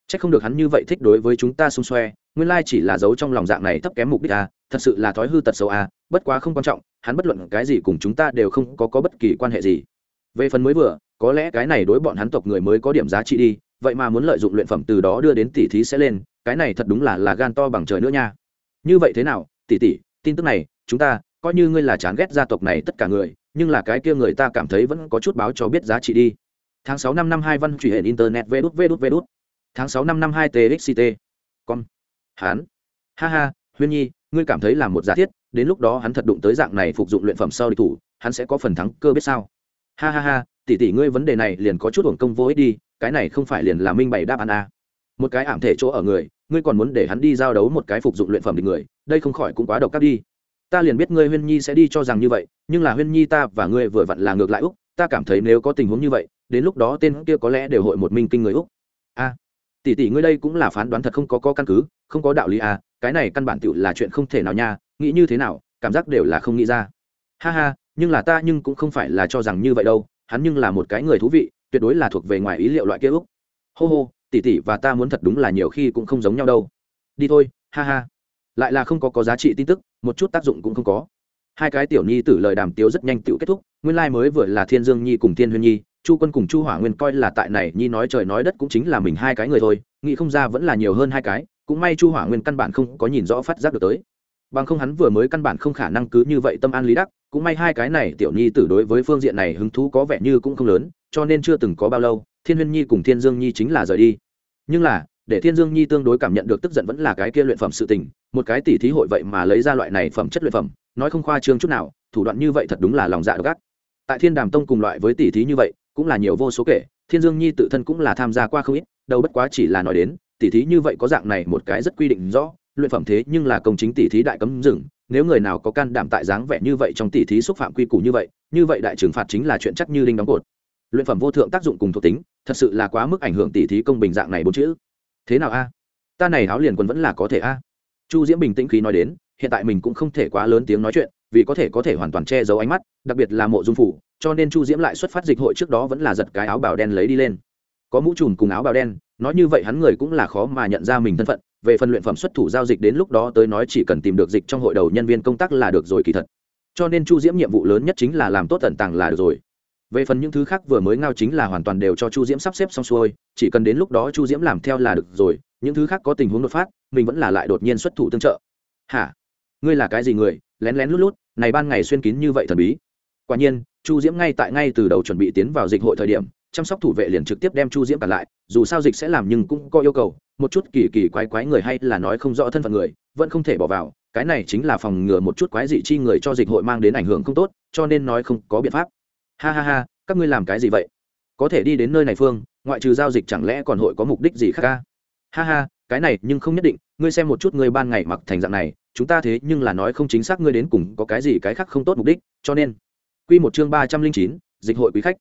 C h ắ c không được hắn như vậy thích đối với chúng ta xung xoe nguyên lai chỉ là giấu trong lòng dạng này thấp kém mục đích à, thật sự là thói hư tật xấu à, bất quá không quan trọng hắn bất luận cái gì cùng chúng ta đều không có, có bất kỳ quan hệ gì. Về phần mới vừa có lẽ cái này đối bọn hắn tộc người mới có điểm giá trị đi vậy mà muốn lợi dụng luyện phẩm từ đó đưa đến tỷ thí sẽ lên cái này thật đúng là là gan to bằng trời nữa nha. Như vậy thế nào tỷ tỷ, tin tức này chúng ta coi như ngươi là chán ghét gia tộc này tất cả người, nhưng là cái kia người ta cảm thấy vẫn có chút báo cho biết giá trị đi. Tháng sáu năm năm hai văn truy hệ internet vê đút vê đút vê đút. Tháng sáu năm năm hai txt con hán. Ha ha, huyên nhi, ngươi cảm thấy là một giả thiết, đến lúc đó hắn thật đụng tới dạng này phục dụng luyện phẩm sau địch thủ, hắn sẽ có phần thắng cơ biết sao? Ha ha ha, tỷ tỷ ngươi vấn đề này liền có chút hưởng công vô ích đi, cái này không phải liền là minh bày đáp án a. Một cái ảm thể chỗ ở người, ngươi còn muốn để hắn đi giao đấu một cái phục dụng luyện phẩm địch người, đây không khỏi cũng quá độc cắt đi ta liền biết ngươi huyên nhi sẽ đi cho rằng như vậy nhưng là huyên nhi ta và ngươi vừa vặn là ngược lại úc ta cảm thấy nếu có tình huống như vậy đến lúc đó tên kia có lẽ đều hội một minh kinh người úc. A tỷ tỷ ngươi đây cũng là phán đoán thật không có, có căn cứ không có đạo lý à cái này căn bản tựu là chuyện không thể nào nha nghĩ như thế nào cảm giác đều là không nghĩ ra. Ha ha nhưng là ta nhưng cũng không phải là cho rằng như vậy đâu hắn nhưng là một cái người thú vị tuyệt đối là thuộc về ngoài ý liệu loại kia úc. Hô hô tỷ tỷ và ta muốn thật đúng là nhiều khi cũng không giống nhau đâu. Đi thôi ha ha. Lại là không có có giá trị tin tức một chút tác dụng cũng không có. Hai cái tiểu nhi tử lời đàm tiếu rất nhanh tựu kết thúc, nguyên lai mới vừa là thiên dương nhi cùng thiên huyên nhi, chu quân cùng chu hỏa nguyên coi là tại này nhi nói trời nói đất cũng chính là mình hai cái người thôi, nghĩ không ra vẫn là nhiều hơn hai cái, cũng may chu hỏa nguyên căn bản không có nhìn rõ phát giác được tới. Bằng không hắn vừa mới căn bản không khả năng cứ như vậy tâm an lý đắc, cũng may hai cái này tiểu nhi tử đối với phương diện này hứng thú có vẻ như cũng không lớn, cho nên chưa từng có bao lâu, thiên huyên nhi cùng thiên dương nhi chính là rời đi. Nhưng là để thiên dương nhi tương đối cảm nhận được tức giận vẫn là cái kia luyện phẩm sự tình, một cái tỷ thí hội vậy mà lấy ra loại này phẩm chất luyện phẩm, nói không khoa trương chút nào, thủ đoạn như vậy thật đúng là lòng dạ độc ác. Tại thiên đàm tông cùng loại với tỷ thí như vậy, cũng là nhiều vô số kể, thiên dương nhi tự thân cũng là tham gia qua không ít, đâu bất quá chỉ là nói đến tỷ thí như vậy có dạng này một cái rất quy định rõ, luyện phẩm thế nhưng là công chính tỷ thí đại cấm dừng, nếu người nào có can đảm tại dáng vẻ như vậy trong tỷ thí xúc phạm quy củ như vậy như vậy đại trừng phạt chính là chuyện chắc như đinh đóng cột. Luyện phẩm vô thượng tác dụng cùng thuộc tính, thật sự là quá mức ảnh hưởng tỷ thí công bình dạng này bốn chữ thế nào a? Ta này háo liền quần vẫn là có thể a. Chu diễm bình tĩnh khí nói đến, hiện tại mình cũng không thể quá lớn tiếng nói chuyện, vì có thể có thể hoàn toàn che giấu ánh mắt, đặc biệt là mộ dung phủ, cho nên chu diễm lại xuất phát dịch hội trước đó vẫn là giật cái áo bảo đen lấy đi lên. Có mũ trùm cùng áo bào đen, nói như vậy hắn người cũng là khó mà nhận ra mình thân phận, về phần luyện phẩm xuất thủ giao dịch đến lúc đó tới nói chỉ cần tìm được dịch trong hội đầu nhân viên công tác là được rồi kỳ thật. Cho nên chu diễm nhiệm vụ lớn nhất chính là làm tốt tận tàng là được rồi về phần những thứ khác vừa mới ngao chính là hoàn toàn đều cho chu diễm sắp xếp xong xuôi, chỉ cần đến lúc đó chu diễm làm theo là được rồi, những thứ khác có tình huống đột phát, mình vẫn là lại đột nhiên xuất thủ tương trợ. Hả? Ngươi là cái gì người? Lén lén lút lút, này ban ngày xuyên kín như vậy thần bí. Quả nhiên, chu diễm ngay tại ngay từ đầu chuẩn bị tiến vào dịch hội thời điểm, chăm sóc thủ vệ liền trực tiếp đem chu diễm cả lại, dù sao dịch sẽ làm nhưng cũng có yêu cầu, một chút kỳ kỳ quái quái người hay là nói không rõ thân phận người, vẫn không thể bỏ vào, cái này chính là phòng ngừa một chút quái dị chi người cho dịch hội mang đến ảnh hưởng không tốt, cho nên nói không có biện pháp ha ha ha, các ngươi làm cái gì vậy? Có thể đi đến nơi này phương, ngoại trừ giao dịch chẳng lẽ còn hội có mục đích gì khác ca? Ha ha, cái này nhưng không nhất định, ngươi xem một chút ngươi ban ngày mặc thành dạng này, chúng ta thế nhưng là nói không chính xác ngươi đến cùng có cái gì cái khác không tốt mục đích, cho nên. Quy một chương ba trăm linh chín, dịch hội quý khách.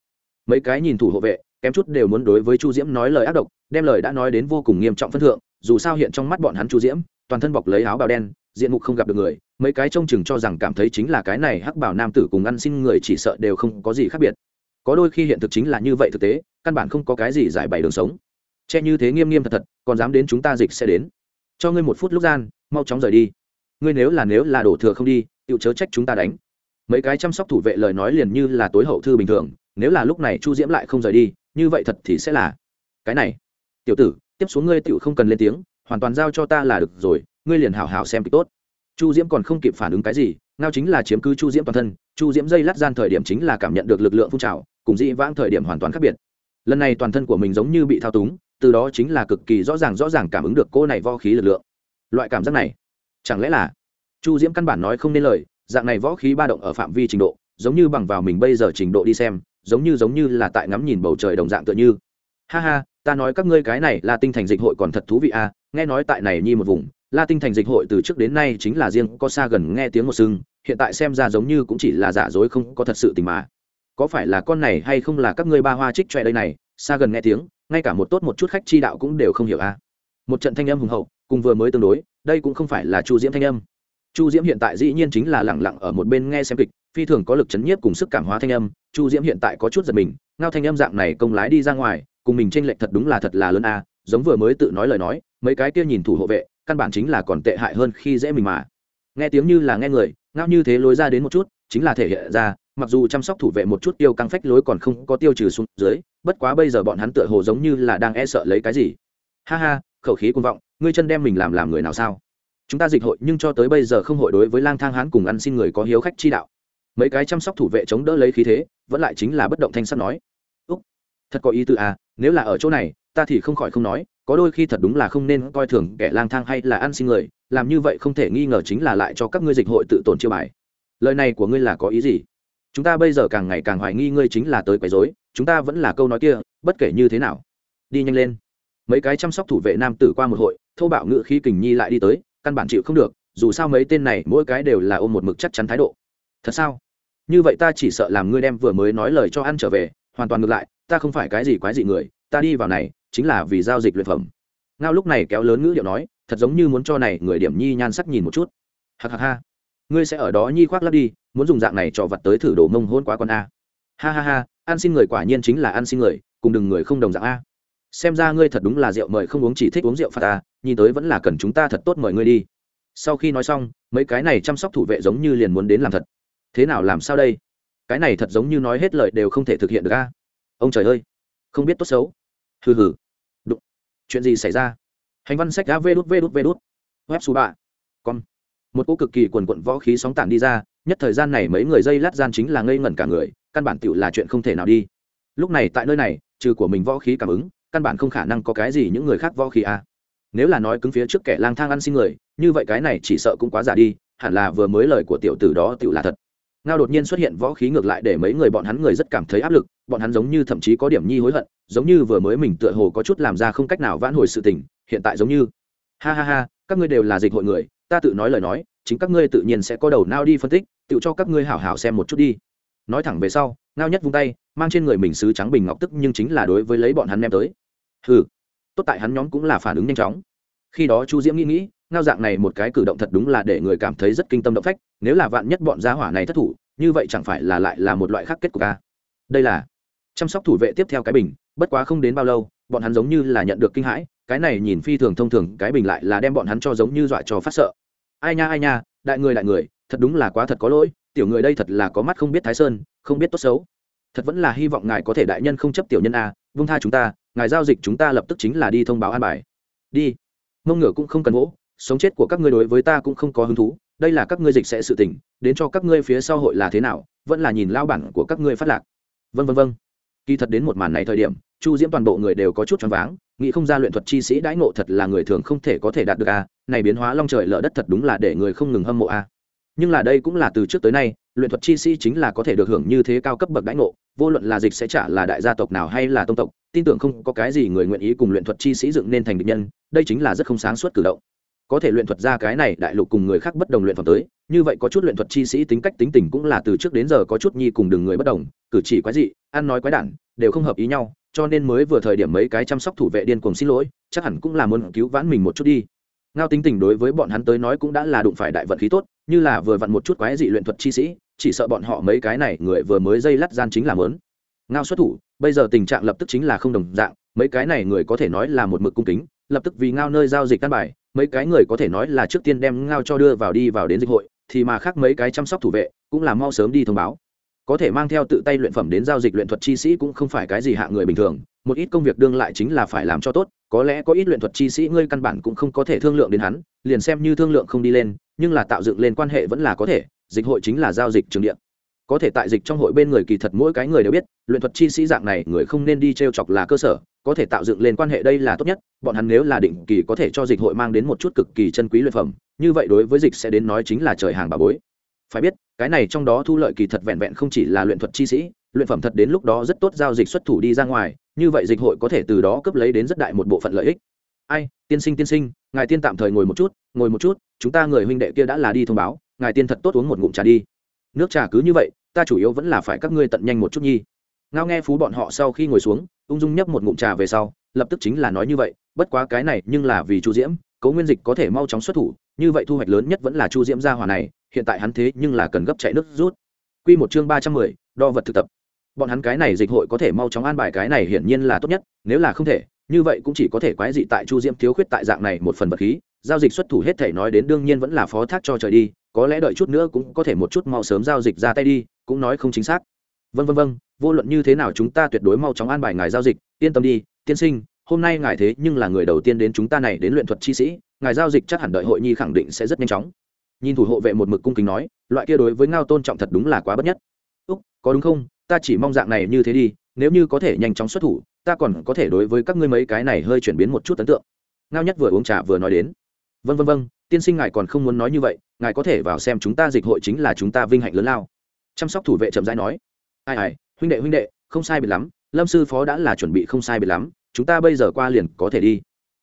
Mấy cái nhìn thủ hộ vệ, kém chút đều muốn đối với chu diễm nói lời ác độc, đem lời đã nói đến vô cùng nghiêm trọng phân thượng, dù sao hiện trong mắt bọn hắn chu diễm, toàn thân bọc lấy áo bào đen, diện mục không gặp được người mấy cái trông chừng cho rằng cảm thấy chính là cái này hắc bảo nam tử cùng ăn xin người chỉ sợ đều không có gì khác biệt. Có đôi khi hiện thực chính là như vậy thực tế, căn bản không có cái gì giải bày đường sống. Che như thế nghiêm nghiêm thật thật, còn dám đến chúng ta dịch sẽ đến. Cho ngươi một phút lúc gian, mau chóng rời đi. Ngươi nếu là nếu là đổ thừa không đi tự chớ trách chúng ta đánh. Mấy cái chăm sóc thủ vệ lời nói liền như là tối hậu thư bình thường, nếu là lúc này chu diễm lại không rời đi, như vậy thật thì sẽ là cái này. Tiểu tử, tiếp xuống ngươi tự không cần lên tiếng, hoàn toàn giao cho ta là được rồi, ngươi liền hảo hảo xem kịch tốt chu diễm còn không kịp phản ứng cái gì, ngao chính là chiếm cứ chu diễm toàn thân, chu diễm dây lát gian thời điểm chính là cảm nhận được lực lượng phun trào, cùng dĩ vãng thời điểm hoàn toàn khác biệt. Lần này toàn thân của mình giống như bị thao túng, từ đó chính là cực kỳ rõ ràng rõ ràng cảm ứng được cô này vo khí lực lượng. Loại cảm giác này, chẳng lẽ là chu diễm căn bản nói không nên lời, dạng này võ khí ba động ở phạm vi trình độ, giống như bằng vào mình bây giờ trình độ đi xem, giống như giống như là tại ngắm nhìn bầu trời đồng dạng tựa như. Ha ha, ta nói các ngươi cái này là tinh thành dịch hội còn thật thú vị à nghe nói tại này nhi một vùng la tinh thành dịch hội từ trước đến nay chính là riêng có xa gần nghe tiếng một sưng hiện tại xem ra giống như cũng chỉ là giả dối không có thật sự tình mà có phải là con này hay không là các ngươi ba hoa trích choe đây này, xa gần nghe tiếng, ngay cả một tốt một chút khách chi đạo cũng đều không hiểu a à. một trận thanh âm hùng hậu, cùng vừa mới tương đối, đây cũng không phải là chu diễm thanh âm chu diễm hiện tại dĩ nhiên chính là lẳng lặng ở một bên nghe xem kịch, phi thường có lực chấn nhiếp cùng sức cảm hóa thanh âm, chu diễm hiện tại có chút giật mình, ngao thanh âm dạng này công lái đi ra ngoài, cùng mình tranh lệch thật đúng là thật là lớn a giống vừa mới tự nói lời nói, mấy cái kia nhìn thủ hộ vệ căn bản chính là còn tệ hại hơn khi dễ mình mà. Nghe tiếng như là nghe người, ngao như thế lối ra đến một chút, chính là thể hiện ra, mặc dù chăm sóc thủ vệ một chút tiêu căng phách lối còn không có tiêu trừ xuống dưới, bất quá bây giờ bọn hắn tựa hồ giống như là đang e sợ lấy cái gì. Ha ha, khẩu khí cuồng vọng, ngươi chân đem mình làm làm người nào sao? Chúng ta dịch hội nhưng cho tới bây giờ không hội đối với lang thang hán cùng ăn xin người có hiếu khách chi đạo. Mấy cái chăm sóc thủ vệ chống đỡ lấy khí thế, vẫn lại chính là bất động thanh sắt nói. Úc, thật có ý tư à nếu là ở chỗ này, ta thì không khỏi không nói, có đôi khi thật đúng là không nên coi thường kẻ lang thang hay là ăn xin người, làm như vậy không thể nghi ngờ chính là lại cho các ngươi dịch hội tự tổn chiêu bài. Lời này của ngươi là có ý gì? Chúng ta bây giờ càng ngày càng hoài nghi ngươi chính là tới quấy rối, chúng ta vẫn là câu nói kia, bất kể như thế nào. Đi nhanh lên. Mấy cái chăm sóc thủ vệ nam tử qua một hội, thô bạo ngự khí kình nhi lại đi tới, căn bản chịu không được, dù sao mấy tên này mỗi cái đều là ôm một mực chắc chắn thái độ. Thật sao? Như vậy ta chỉ sợ làm ngươi đem vừa mới nói lời cho ăn trở về, hoàn toàn ngược lại ta không phải cái gì quái dị người, ta đi vào này, chính là vì giao dịch luyện phẩm. Ngao lúc này kéo lớn ngữ điệu nói, thật giống như muốn cho này người điểm nhi nhan sắc nhìn một chút. Hạc hạc ha. Ngươi sẽ ở đó nhi khoác lắp đi, muốn dùng dạng này cho vật tới thử đồ mông hôn quá con a. Ha ha ha, ăn xin người quả nhiên chính là ăn xin người, cùng đừng người không đồng dạng a. Xem ra ngươi thật đúng là rượu mời không uống chỉ thích uống rượu phạt ta, nhìn tới vẫn là cần chúng ta thật tốt mời ngươi đi. Sau khi nói xong, mấy cái này chăm sóc thủ vệ giống như liền muốn đến làm thật. Thế nào làm sao đây? Cái này thật giống như nói hết lời đều không thể thực hiện được a ông trời ơi, không biết tốt xấu. Hừ hừ. Đụng. Chuyện gì xảy ra? Hành văn sách đã vê đút vê đút vê đút. Web su bạ. Con một cô cực kỳ quần quận võ khí sóng tản đi ra, nhất thời gian này mấy người dây lát gian chính là ngây ngẩn cả người, căn bản tựu là chuyện không thể nào đi. Lúc này tại nơi này, trừ của mình võ khí cảm ứng, căn bản không khả năng có cái gì những người khác võ khí à. nếu là nói cứng phía trước kẻ lang thang ăn xin người, như vậy cái này chỉ sợ cũng quá giả đi, hẳn là vừa mới lời của tiểu tử đó tựu là thật ngao đột nhiên xuất hiện võ khí ngược lại để mấy người bọn hắn người rất cảm thấy áp lực, bọn hắn giống như thậm chí có điểm nhi hối hận, giống như vừa mới mình tựa hồ có chút làm ra không cách nào vãn hồi sự tình, hiện tại giống như, ha ha ha, các ngươi đều là dịch hội người, ta tự nói lời nói, chính các ngươi tự nhiên sẽ có đầu nao đi phân tích, tự cho các ngươi hảo hảo xem một chút đi. Nói thẳng về sau, ngao nhất vung tay, mang trên người mình sứ trắng bình ngọc tức nhưng chính là đối với lấy bọn hắn đem tới. Ừ tốt tại hắn nhóm cũng là phản ứng nhanh chóng. Khi đó chu diễm nghĩ nghĩ ngao dạng này một cái cử động thật đúng là để người cảm thấy rất kinh tâm động phách, nếu là vạn nhất bọn gia hỏa này thất thủ, như vậy chẳng phải là lại là một loại khác kết của ca à? đây là chăm sóc thủ vệ tiếp theo cái bình, bất quá không đến bao lâu, bọn hắn giống như là nhận được kinh hãi, cái này nhìn phi thường thông thường, cái bình lại là đem bọn hắn cho giống như dọa cho phát sợ. Ai nha ai nha, đại người đại người, thật đúng là quá thật có lỗi, tiểu người đây thật là có mắt không biết thái sơn, không biết tốt xấu. Thật vẫn là hy vọng ngài có thể đại nhân không chấp tiểu nhân a, vung tha chúng ta, ngài giao dịch chúng ta lập tức chính là đi thông báo an bài. Đi. Mông ngựa cũng không cần gỗ sống chết của các ngươi đối với ta cũng không có hứng thú, đây là các ngươi dịch sẽ sự tỉnh đến cho các ngươi phía sau hội là thế nào, vẫn là nhìn lao bản của các ngươi phát lạc. Vân vân vân kỳ thật đến một màn này thời điểm, chu diễm toàn bộ người đều có chút choáng váng, nghĩ không ra luyện thuật chi sĩ đãi ngộ thật là người thường không thể có thể đạt được a, này biến hóa long trời lở đất thật đúng là để người không ngừng hâm mộ a. Nhưng là đây cũng là từ trước tới nay, luyện thuật chi sĩ chính là có thể được hưởng như thế cao cấp bậc đãi ngộ, vô luận là dịch sẽ trả là đại gia tộc nào hay là tông tộc, tin tưởng không có cái gì người nguyện ý cùng luyện thuật chi sĩ dựng nên thành địch nhân, đây chính là rất không sáng suốt cử động có thể luyện thuật ra cái này đại lục cùng người khác bất đồng luyện phẩm tới, như vậy có chút luyện thuật chi sĩ tính cách tính tình cũng là từ trước đến giờ có chút nhi cùng đường người bất đồng, cử chỉ quái dị, ăn nói quái đản, đều không hợp ý nhau, cho nên mới vừa thời điểm mấy cái chăm sóc thủ vệ điên cuồng xin lỗi, chắc hẳn cũng là muốn cứu vãn mình một chút đi. Ngao tính tình đối với bọn hắn tới nói cũng đã là đụng phải đại vận khí tốt, như là vừa vặn một chút quái dị luyện thuật chi sĩ, chỉ sợ bọn họ mấy cái này người vừa mới dây lắt gian chính là mớn ngao xuất thủ, bây giờ tình trạng lập tức chính là không đồng dạng, mấy cái này người có thể nói là một mực cung kính, lập tức vì ngao nơi giao dịch căn bài mấy cái người có thể nói là trước tiên đem ngao cho đưa vào đi vào đến dịch hội, thì mà khác mấy cái chăm sóc thủ vệ cũng là mau sớm đi thông báo. Có thể mang theo tự tay luyện phẩm đến giao dịch luyện thuật chi sĩ cũng không phải cái gì hạ người bình thường, một ít công việc đương lại chính là phải làm cho tốt, có lẽ có ít luyện thuật chi sĩ ngươi căn bản cũng không có thể thương lượng đến hắn, liền xem như thương lượng không đi lên, nhưng là tạo dựng lên quan hệ vẫn là có thể, dịch hội chính là giao dịch trường điện có thể tại dịch trong hội bên người kỳ thật mỗi cái người đều biết, luyện thuật chi sĩ dạng này người không nên đi t r e o chọc là cơ sở, có thể tạo dựng lên quan hệ đây là tốt nhất, bọn hắn nếu là định kỳ có thể cho dịch hội mang đến một chút cực kỳ chân quý luyện phẩm, như vậy đối với dịch sẽ đến nói chính là trời hàng bà bối. Phải biết, cái này trong đó thu lợi kỳ thật vẹn vẹn không chỉ là luyện thuật chi sĩ, luyện phẩm thật đến lúc đó rất tốt giao dịch xuất thủ đi ra ngoài, như vậy dịch hội có thể từ đó cấp lấy đến rất đại một bộ phận lợi ích. Ai, tiên sinh tiên sinh, ngài tiên tạm thời ngồi một chút, ngồi một chút, chúng ta người huynh đệ kia đã là đi thông báo, ngài tiên thật tốt uống một ngụm trà đi. Nước trà cứ như vậy ta chủ yếu vẫn là phải các ngươi tận nhanh một chút nhi. Ngao nghe phú bọn họ sau khi ngồi xuống, ung dung nhấp một ngụm trà về sau, lập tức chính là nói như vậy, bất quá cái này nhưng là vì chu diễm cấu nguyên dịch có thể mau chóng xuất thủ, như vậy thu hoạch lớn nhất vẫn là chu diễm gia hòa này, hiện tại hắn thế nhưng là cần gấp chạy nước rút. Q một chương ba trăm mười, đo vật thực tập. Bọn hắn cái này dịch hội có thể mau chóng an bài cái này hiển nhiên là tốt nhất, nếu là không thể, như vậy cũng chỉ có thể quái dị tại chu diễm thiếu khuyết tại dạng này một phần vật khí, giao dịch xuất thủ hết thể nói đến đương nhiên vẫn là phó thác cho trời đi, có lẽ đợi chút nữa cũng có thể một chút mau sớm giao dịch ra tay đi cũng nói không chính xác. Vân vân vân vô luận như thế nào chúng ta tuyệt đối mau chóng an bài ngài giao dịch, yên tâm đi, tiên sinh, hôm nay ngài thế nhưng là người đầu tiên đến chúng ta này đến luyện thuật chi sĩ, ngài giao dịch chắc hẳn đợi hội nhi khẳng định sẽ rất nhanh chóng. Nhìn thủ hộ vệ một mực cung kính nói, loại kia đối với ngao tôn trọng thật đúng là quá bất nhất. Úc, có đúng không? Ta chỉ mong dạng này như thế đi, nếu như có thể nhanh chóng xuất thủ, ta còn có thể đối với các ngươi mấy cái này hơi chuyển biến một chút ấn tượng. Ngao nhất vừa uống trà vừa nói đến. Vân vân vân tiên sinh ngài còn không muốn nói như vậy, ngài có thể vào xem chúng ta dịch hội chính là chúng ta vinh hạnh lớn lao chăm sóc thủ vệ chậm rãi nói, ai ai, huynh đệ huynh đệ, không sai biệt lắm, lâm sư phó đã là chuẩn bị không sai biệt lắm, chúng ta bây giờ qua liền có thể đi.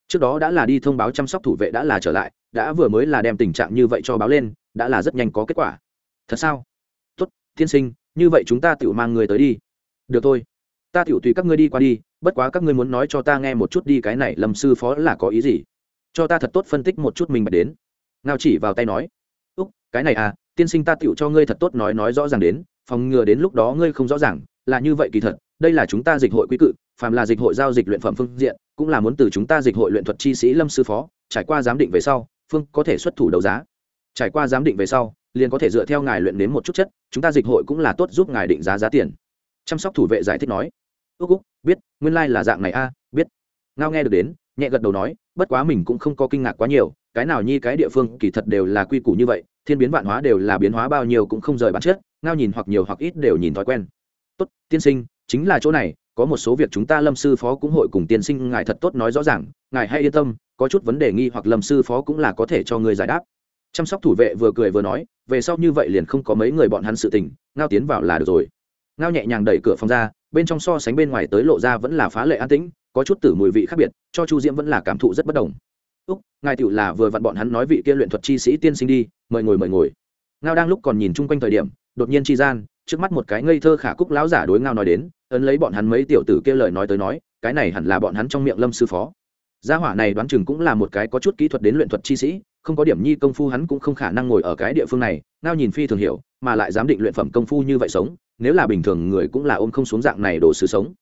Trước đó đã là đi thông báo chăm sóc thủ vệ đã là trở lại, đã vừa mới là đem tình trạng như vậy cho báo lên, đã là rất nhanh có kết quả. Thật sao? Tốt, tiên sinh, như vậy chúng ta tự mang người tới đi. Được thôi, ta tự tùy các ngươi đi qua đi, bất quá các ngươi muốn nói cho ta nghe một chút đi cái này lâm sư phó là có ý gì? Cho ta thật tốt phân tích một chút mình bật đến. Ngao chỉ vào tay nói, úc, cái này à tiên sinh ta tựu cho ngươi thật tốt nói nói rõ ràng đến, phòng ngừa đến lúc đó ngươi không rõ ràng, là như vậy kỳ thật, đây là chúng ta dịch hội quý cự, phàm là dịch hội giao dịch luyện phẩm phương diện, cũng là muốn từ chúng ta dịch hội luyện thuật chi sĩ lâm sư phó, trải qua giám định về sau, phương có thể xuất thủ đấu giá. Trải qua giám định về sau, liền có thể dựa theo ngài luyện đến một chút chất, chúng ta dịch hội cũng là tốt giúp ngài định giá giá tiền. Chăm sóc thủ vệ giải thích nói. Ước úc, biết, nguyên lai、like、là dạng này a, biết. Ngao nghe được đến, nhẹ gật đầu nói, bất quá mình cũng không có kinh ngạc quá nhiều, cái nào nhi cái địa phương kỳ thật đều là quy củ như vậy thiên biến vạn hóa đều là biến hóa bao nhiêu cũng không rời bản chất, ngao nhìn hoặc nhiều hoặc ít đều nhìn thói quen. Tốt, tiên sinh, chính là chỗ này, có một số việc chúng ta lâm sư phó cũng hội cùng tiên sinh ngài thật tốt nói rõ ràng, ngài hay yên tâm, có chút vấn đề nghi hoặc lâm sư phó cũng là có thể cho người giải đáp. Chăm sóc thủ vệ vừa cười vừa nói, về sau như vậy liền không có mấy người bọn hắn sự tình, ngao tiến vào là được rồi. Ngao nhẹ nhàng đẩy cửa phòng ra, bên trong so sánh bên ngoài tới lộ ra vẫn là phá lệ an tĩnh, có chút tử mùi vị khác biệt, cho chu diễm vẫn là cảm thụ rất bất đồng úc, ngài tựu là vừa vặn bọn hắn nói vị kia luyện thuật chi sĩ tiên sinh đi, mời ngồi mời ngồi. Ngao đang lúc còn nhìn chung quanh thời điểm, đột nhiên chi gian, trước mắt một cái ngây thơ khả cúc lão giả đối ngao nói đến, ấn lấy bọn hắn mấy tiểu tử kia lời nói tới nói, cái này hẳn là bọn hắn trong miệng lâm sư phó. Gia hỏa này đoán chừng cũng là một cái có chút kỹ thuật đến luyện thuật chi sĩ, không có điểm nhi công phu hắn cũng không khả năng ngồi ở cái địa phương này, ngao nhìn phi thường hiểu, mà lại dám định luyện phẩm công phu như vậy sống, nếu là bình thường người cũng là ôm không xuống dạng này đồ sứ sống.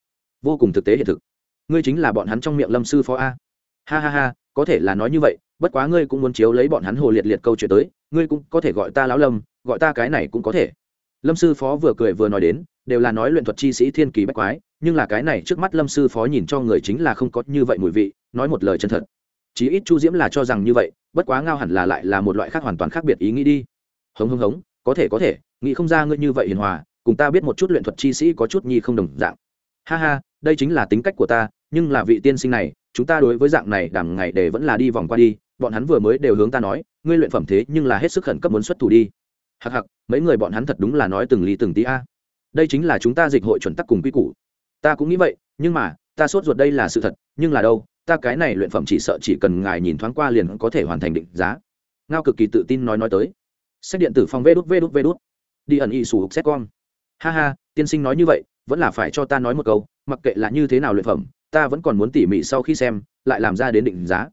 Vô cùng thực tế hiện thực. Ngươi chính là bọn hắn trong miệng lâm sư phó a. Ha ha ha có thể là nói như vậy, bất quá ngươi cũng muốn chiếu lấy bọn hắn hồ liệt liệt câu chuyện tới, ngươi cũng có thể gọi ta lão lâm, gọi ta cái này cũng có thể. Lâm sư phó vừa cười vừa nói đến, đều là nói luyện thuật chi sĩ thiên kỳ bách quái, nhưng là cái này trước mắt lâm sư phó nhìn cho người chính là không có như vậy mùi vị, nói một lời chân thật. Chí ít chu diễm là cho rằng như vậy, bất quá ngao hẳn là lại là một loại khác hoàn toàn khác biệt ý nghĩ đi. Hống hống hống, có thể có thể, nghĩ không ra ngươi như vậy hiền hòa, cùng ta biết một chút luyện thuật chi sĩ có chút nhi không đồng dạng. Ha ha, đây chính là tính cách của ta nhưng là vị tiên sinh này, chúng ta đối với dạng này đằng ngày để vẫn là đi vòng qua đi, bọn hắn vừa mới đều hướng ta nói, ngươi luyện phẩm thế nhưng là hết sức khẩn cấp muốn xuất thủ đi. Hặc hặc mấy người bọn hắn thật đúng là nói từng ly từng tí a. Đây chính là chúng ta dịch hội chuẩn tắc cùng quy củ. Ta cũng nghĩ vậy, nhưng mà, ta sốt ruột đây là sự thật, nhưng là đâu, ta cái này luyện phẩm chỉ sợ chỉ cần ngài nhìn thoáng qua liền có thể hoàn thành định giá. Ngao cực kỳ tự tin nói nói tới. Sách điện tử phòng vê đút vê đút vê đút. Đi ẩn y sủ hục xét con ha ha, tiên sinh nói như vậy, vẫn là phải cho ta nói một câu, mặc kệ là như thế nào luyện phẩm ta vẫn còn muốn tỉ mỉ sau khi xem, lại làm ra đến định giá.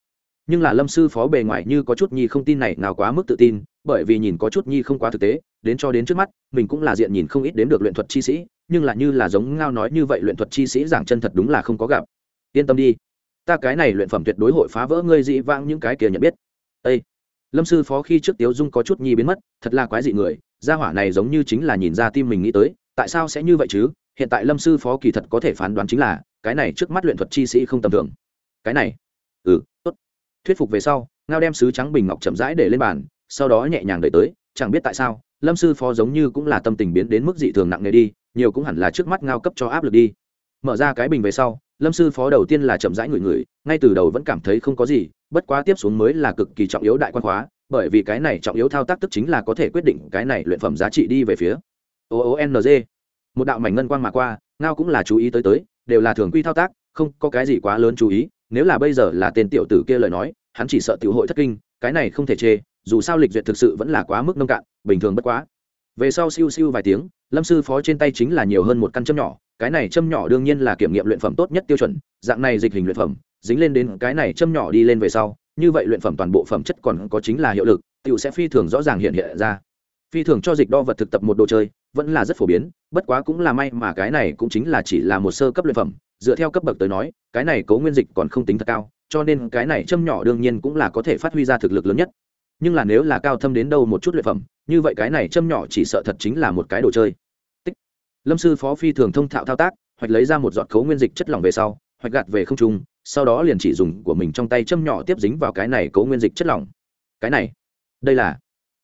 Nhưng là lâm sư phó bề ngoài như có chút nhi không tin này nào quá mức tự tin, bởi vì nhìn có chút nhi không quá thực tế, đến cho đến trước mắt, mình cũng là diện nhìn không ít đến được luyện thuật chi sĩ, nhưng là như là giống ngao nói như vậy luyện thuật chi sĩ giảng chân thật đúng là không có gặp. Yên tâm đi, ta cái này luyện phẩm tuyệt đối hội phá vỡ ngươi dị vãng những cái kia nhận biết. Ê! lâm sư phó khi trước tiếu dung có chút nhi biến mất, thật là quái dị người, gia hỏa này giống như chính là nhìn ra tim mình nghĩ tới, tại sao sẽ như vậy chứ? Hiện tại lâm sư phó kỳ thật có thể phán đoán chính là, cái này trước mắt luyện thuật chi sĩ không tầm thường. Cái này? Ừ tốt. Thuyết phục về sau, ngao đem sứ trắng bình ngọc chậm rãi để lên bàn, sau đó nhẹ nhàng đợi tới, chẳng biết tại sao, lâm sư phó giống như cũng là tâm tình biến đến mức dị thường nặng nề đi, nhiều cũng hẳn là trước mắt ngao cấp cho áp lực đi. Mở ra cái bình về sau, lâm sư phó đầu tiên là chậm rãi ngửi ngửi, ngay từ đầu vẫn cảm thấy không có gì, bất quá tiếp xuống mới là cực kỳ trọng yếu đại quan khóa, bởi vì cái này trọng yếu thao tác tức chính là có thể quyết định cái này luyện phẩm giá trị đi về phía. O o n g một đạo mảnh ngân quang mà qua, ngao cũng là chú ý tới tới, đều là thường quy thao tác, không có cái gì quá lớn chú ý, nếu là bây giờ là tên tiểu tử kia lời nói, hắn chỉ sợ tiểu hội thất kinh, cái này không thể chê, dù sao lịch duyệt thực sự vẫn là quá mức nông cạn, bình thường bất quá. Về sau siêu siêu vài tiếng, lâm sư phó trên tay chính là nhiều hơn một căn châm nhỏ, cái này châm nhỏ đương nhiên là kiểm nghiệm luyện phẩm tốt nhất tiêu chuẩn, dạng này dịch hình luyện phẩm, dính lên đến cái này châm nhỏ đi lên về sau, như vậy luyện phẩm toàn bộ phẩm chất còn có chính là hiệu lực, tiểu sẽ phi thường rõ ràng hiện hiện ra phi thường cho dịch đo vật thực tập một đồ chơi, vẫn là rất phổ biến, bất quá cũng là may mà cái này cũng chính là chỉ là một sơ cấp luyện phẩm, dựa theo cấp bậc tới nói, cái này cấu nguyên dịch còn không tính thật cao, cho nên cái này châm nhỏ đương nhiên cũng là có thể phát huy ra thực lực lớn nhất. Nhưng là nếu là cao thâm đến đâu một chút luyện phẩm, như vậy cái này châm nhỏ chỉ sợ thật chính là một cái đồ chơi. Tích. lâm sư phó phi thường thông thạo thao tác hoặc lấy ra một giọt cấu nguyên dịch chất lỏng về sau hoặc gạt về không trung, sau đó liền chỉ dùng của mình trong tay châm nhỏ tiếp dính vào cái này cấu nguyên dịch chất lỏng. Cái này. Đây là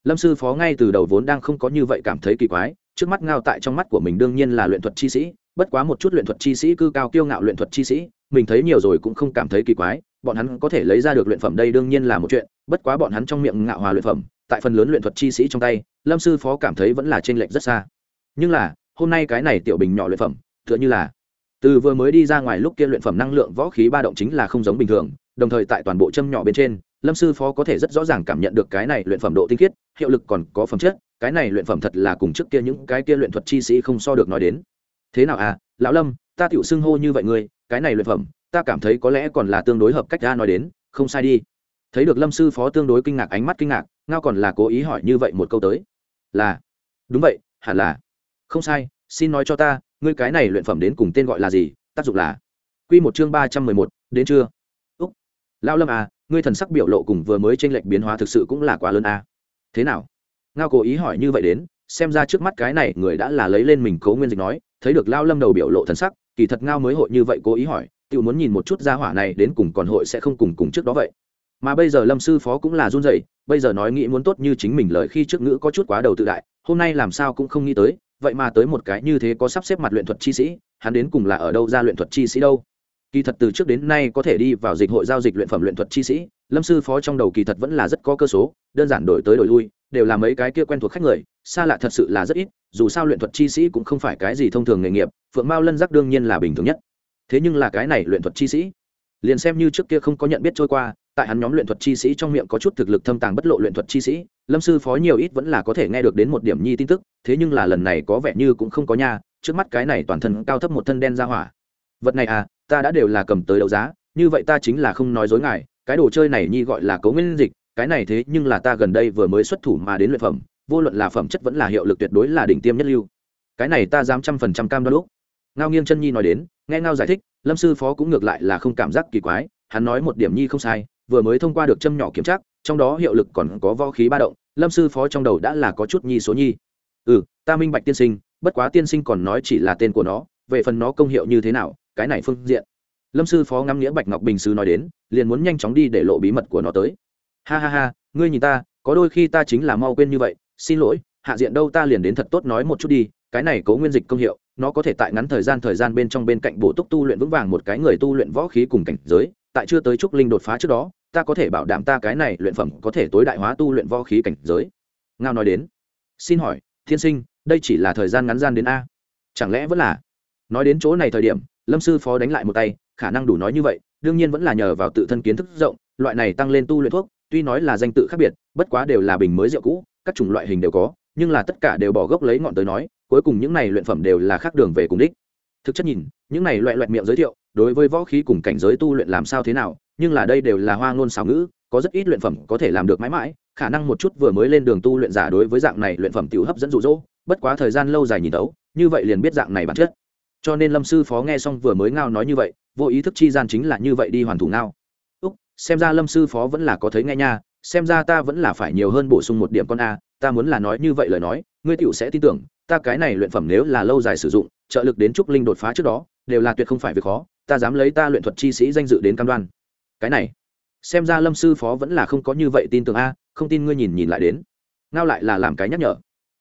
lâm sư phó ngay từ đầu vốn đang không có như vậy cảm thấy kỳ quái, trước mắt ngao tại trong mắt của mình đương nhiên là luyện thuật chi sĩ, bất quá một chút luyện thuật chi sĩ cư cao kiêu ngạo luyện thuật chi sĩ, mình thấy nhiều rồi cũng không cảm thấy kỳ quái, bọn hắn có thể lấy ra được luyện phẩm đây đương nhiên là một chuyện, bất quá bọn hắn trong miệng ngạo hòa luyện phẩm, tại phần lớn luyện thuật chi sĩ trong tay, lâm sư phó cảm thấy vẫn là t r ê n lệch rất xa. Nhưng là, hôm nay cái này tiểu bình nhỏ luyện phẩm, tựa như là, từ vừa mới đi ra ngoài lúc kia luyện phẩm năng lượng võ khí ba động chính là không giống bình thường, đồng thời tại toàn bộ châm nhỏ bên trên lâm sư phó có thể rất rõ ràng cảm nhận được cái này luyện phẩm độ tinh khiết, hiệu lực còn có phẩm chất, cái này luyện phẩm thật là cùng trước kia những cái kia luyện thuật chi sĩ không so được nói đến. Thế nào à lão lâm, ta tiểu xưng hô như vậy ngươi, cái này luyện phẩm, ta cảm thấy có lẽ còn là tương đối hợp cách ra nói đến, không sai đi. Thấy được lâm sư phó tương đối kinh ngạc, ánh mắt kinh ngạc, ngao còn là cố ý hỏi như vậy một câu tới. Là, đúng vậy, hẳn là. Không sai, xin nói cho ta, ngươi cái này luyện phẩm đến cùng tên gọi là gì, tác dụng là. Q một chương ba trăm mười một, đến chưa? Úc. Lao lâm à ngươi thần sắc biểu lộ cùng vừa mới tranh lệch biến hóa thực sự cũng là quá lớn à. thế nào? Ngao cố ý hỏi như vậy đến, xem ra trước mắt cái này người đã là lấy lên mình cố nguyên dịch nói, thấy được lao lâm đầu biểu lộ thần sắc, kỳ thật ngao mới hội như vậy cố ý hỏi tự muốn nhìn một chút gia hỏa này đến cùng còn hội sẽ không cùng cùng trước đó vậy. Mà bây giờ lâm sư phó cũng là run rẩy, bây giờ nói nghĩ muốn tốt như chính mình lời khi trước ngữ có chút quá đầu tự đại, hôm nay làm sao cũng không nghĩ tới, vậy mà tới một cái như thế có sắp xếp mặt luyện thuật chi sĩ, hắn đến cùng là ở đâu ra luyện thuật chi sĩ đâu? Kỳ thật từ trước đến nay có thể đi vào dịch hội giao dịch luyện phẩm luyện thuật chi sĩ, lâm sư phó trong đầu kỳ thật vẫn là rất có cơ số, đơn giản đổi tới đổi lui, đều là mấy cái kia quen thuộc khách người, xa lạ thật sự là rất ít, dù sao luyện thuật chi sĩ cũng không phải cái gì thông thường nghề nghiệp, phượng mao lân giác đương nhiên là bình thường nhất. Thế nhưng là cái này luyện thuật chi sĩ, liền xem như trước kia không có nhận biết trôi qua, tại hắn nhóm luyện thuật chi sĩ trong miệng có chút thực lực thâm tàng bất lộ luyện thuật chi sĩ, lâm sư phó nhiều ít vẫn là có thể nghe được đến một điểm nhi tin tức, thế nhưng là lần này có vẻ như cũng không có nha, trước mắt cái này toàn thân cao thấp một thân đen ra hỏa. Vật này à ta đã đều là cầm tới đấu giá, như vậy ta chính là không nói dối ngài, cái đồ chơi này nhi gọi là cấu nguyên dịch, cái này thế nhưng là ta gần đây vừa mới xuất thủ mà đến luyện phẩm, vô luận là phẩm chất vẫn là hiệu lực tuyệt đối là đỉnh tiêm nhất lưu. Cái này ta dám trăm phần trăm cam đoan lúc. Ngao nghiêng chân nhi nói đến, nghe ngao giải thích, lâm sư phó cũng ngược lại là không cảm giác kỳ quái, hắn nói một điểm nhi không sai, vừa mới thông qua được châm nhỏ kiểm tra, trong đó hiệu lực còn có võ khí ba động, lâm sư phó trong đầu đã là có chút nhi số nhi. Ừ ta minh bạch tiên sinh, bất quá tiên sinh còn nói chỉ là tên của nó, về phần nó công hiệu như thế nào cái này phương diện. Lâm sư phó ngắm nghĩa bạch ngọc bình sứ nói đến, liền muốn nhanh chóng đi để lộ bí mật của nó tới. Ha ha ha, ngươi nhìn ta, có đôi khi ta chính là mau quên như vậy, xin lỗi, hạ diện đâu ta liền đến thật tốt nói một chút đi, cái này cấu nguyên dịch công hiệu, nó có thể tại ngắn thời gian thời gian bên trong bên cạnh bổ túc tu luyện vững vàng một cái người tu luyện võ khí cùng cảnh giới, tại chưa tới trúc linh đột phá trước đó, ta có thể bảo đảm ta cái này luyện phẩm có thể tối đại hóa tu luyện võ khí cảnh giới. Ngao nói đến, xin hỏi, thiên sinh, đây chỉ là thời gian ngắn gian đến a? Chẳng lẽ vẫn là, nói đến chỗ này thời điểm lâm sư phó đánh lại một tay, khả năng đủ nói như vậy, đương nhiên vẫn là nhờ vào tự thân kiến thức rộng, loại này tăng lên tu luyện thuốc, tuy nói là danh tự khác biệt, bất quá đều là bình mới rượu cũ, các chủng loại hình đều có, nhưng là tất cả đều bỏ gốc lấy ngọn tới nói, cuối cùng những này luyện phẩm đều là khác đường về cùng đích. Thực chất nhìn, những này loại loại miệng giới thiệu, đối với võ khí cùng cảnh giới tu luyện làm sao thế nào, nhưng là đây đều là hoa ngôn xảo ngữ, có rất ít luyện phẩm có thể làm được mãi mãi, khả năng một chút vừa mới lên đường tu luyện giả đối với dạng này luyện phẩm tiểu hấp dẫn rụ rỗ bất quá thời gian lâu dài nhìn tấu, như vậy liền biết dạng này bản chất cho nên lâm sư phó nghe xong vừa mới ngao nói như vậy, vô ý thức chi gian chính là như vậy đi hoàn thủ ngao. Úc, xem ra lâm sư phó vẫn là có thấy nghe nha, xem ra ta vẫn là phải nhiều hơn bổ sung một điểm con a, ta muốn là nói như vậy lời nói, ngươi tiểu sẽ tin tưởng, ta cái này luyện phẩm nếu là lâu dài sử dụng, trợ lực đến trúc linh đột phá trước đó, đều là tuyệt không phải việc khó, ta dám lấy ta luyện thuật chi sĩ danh dự đến cam đoan. Cái này, xem ra lâm sư phó vẫn là không có như vậy tin tưởng a, không tin ngươi nhìn nhìn lại đến. Ngao lại là làm cái nhắc nhở.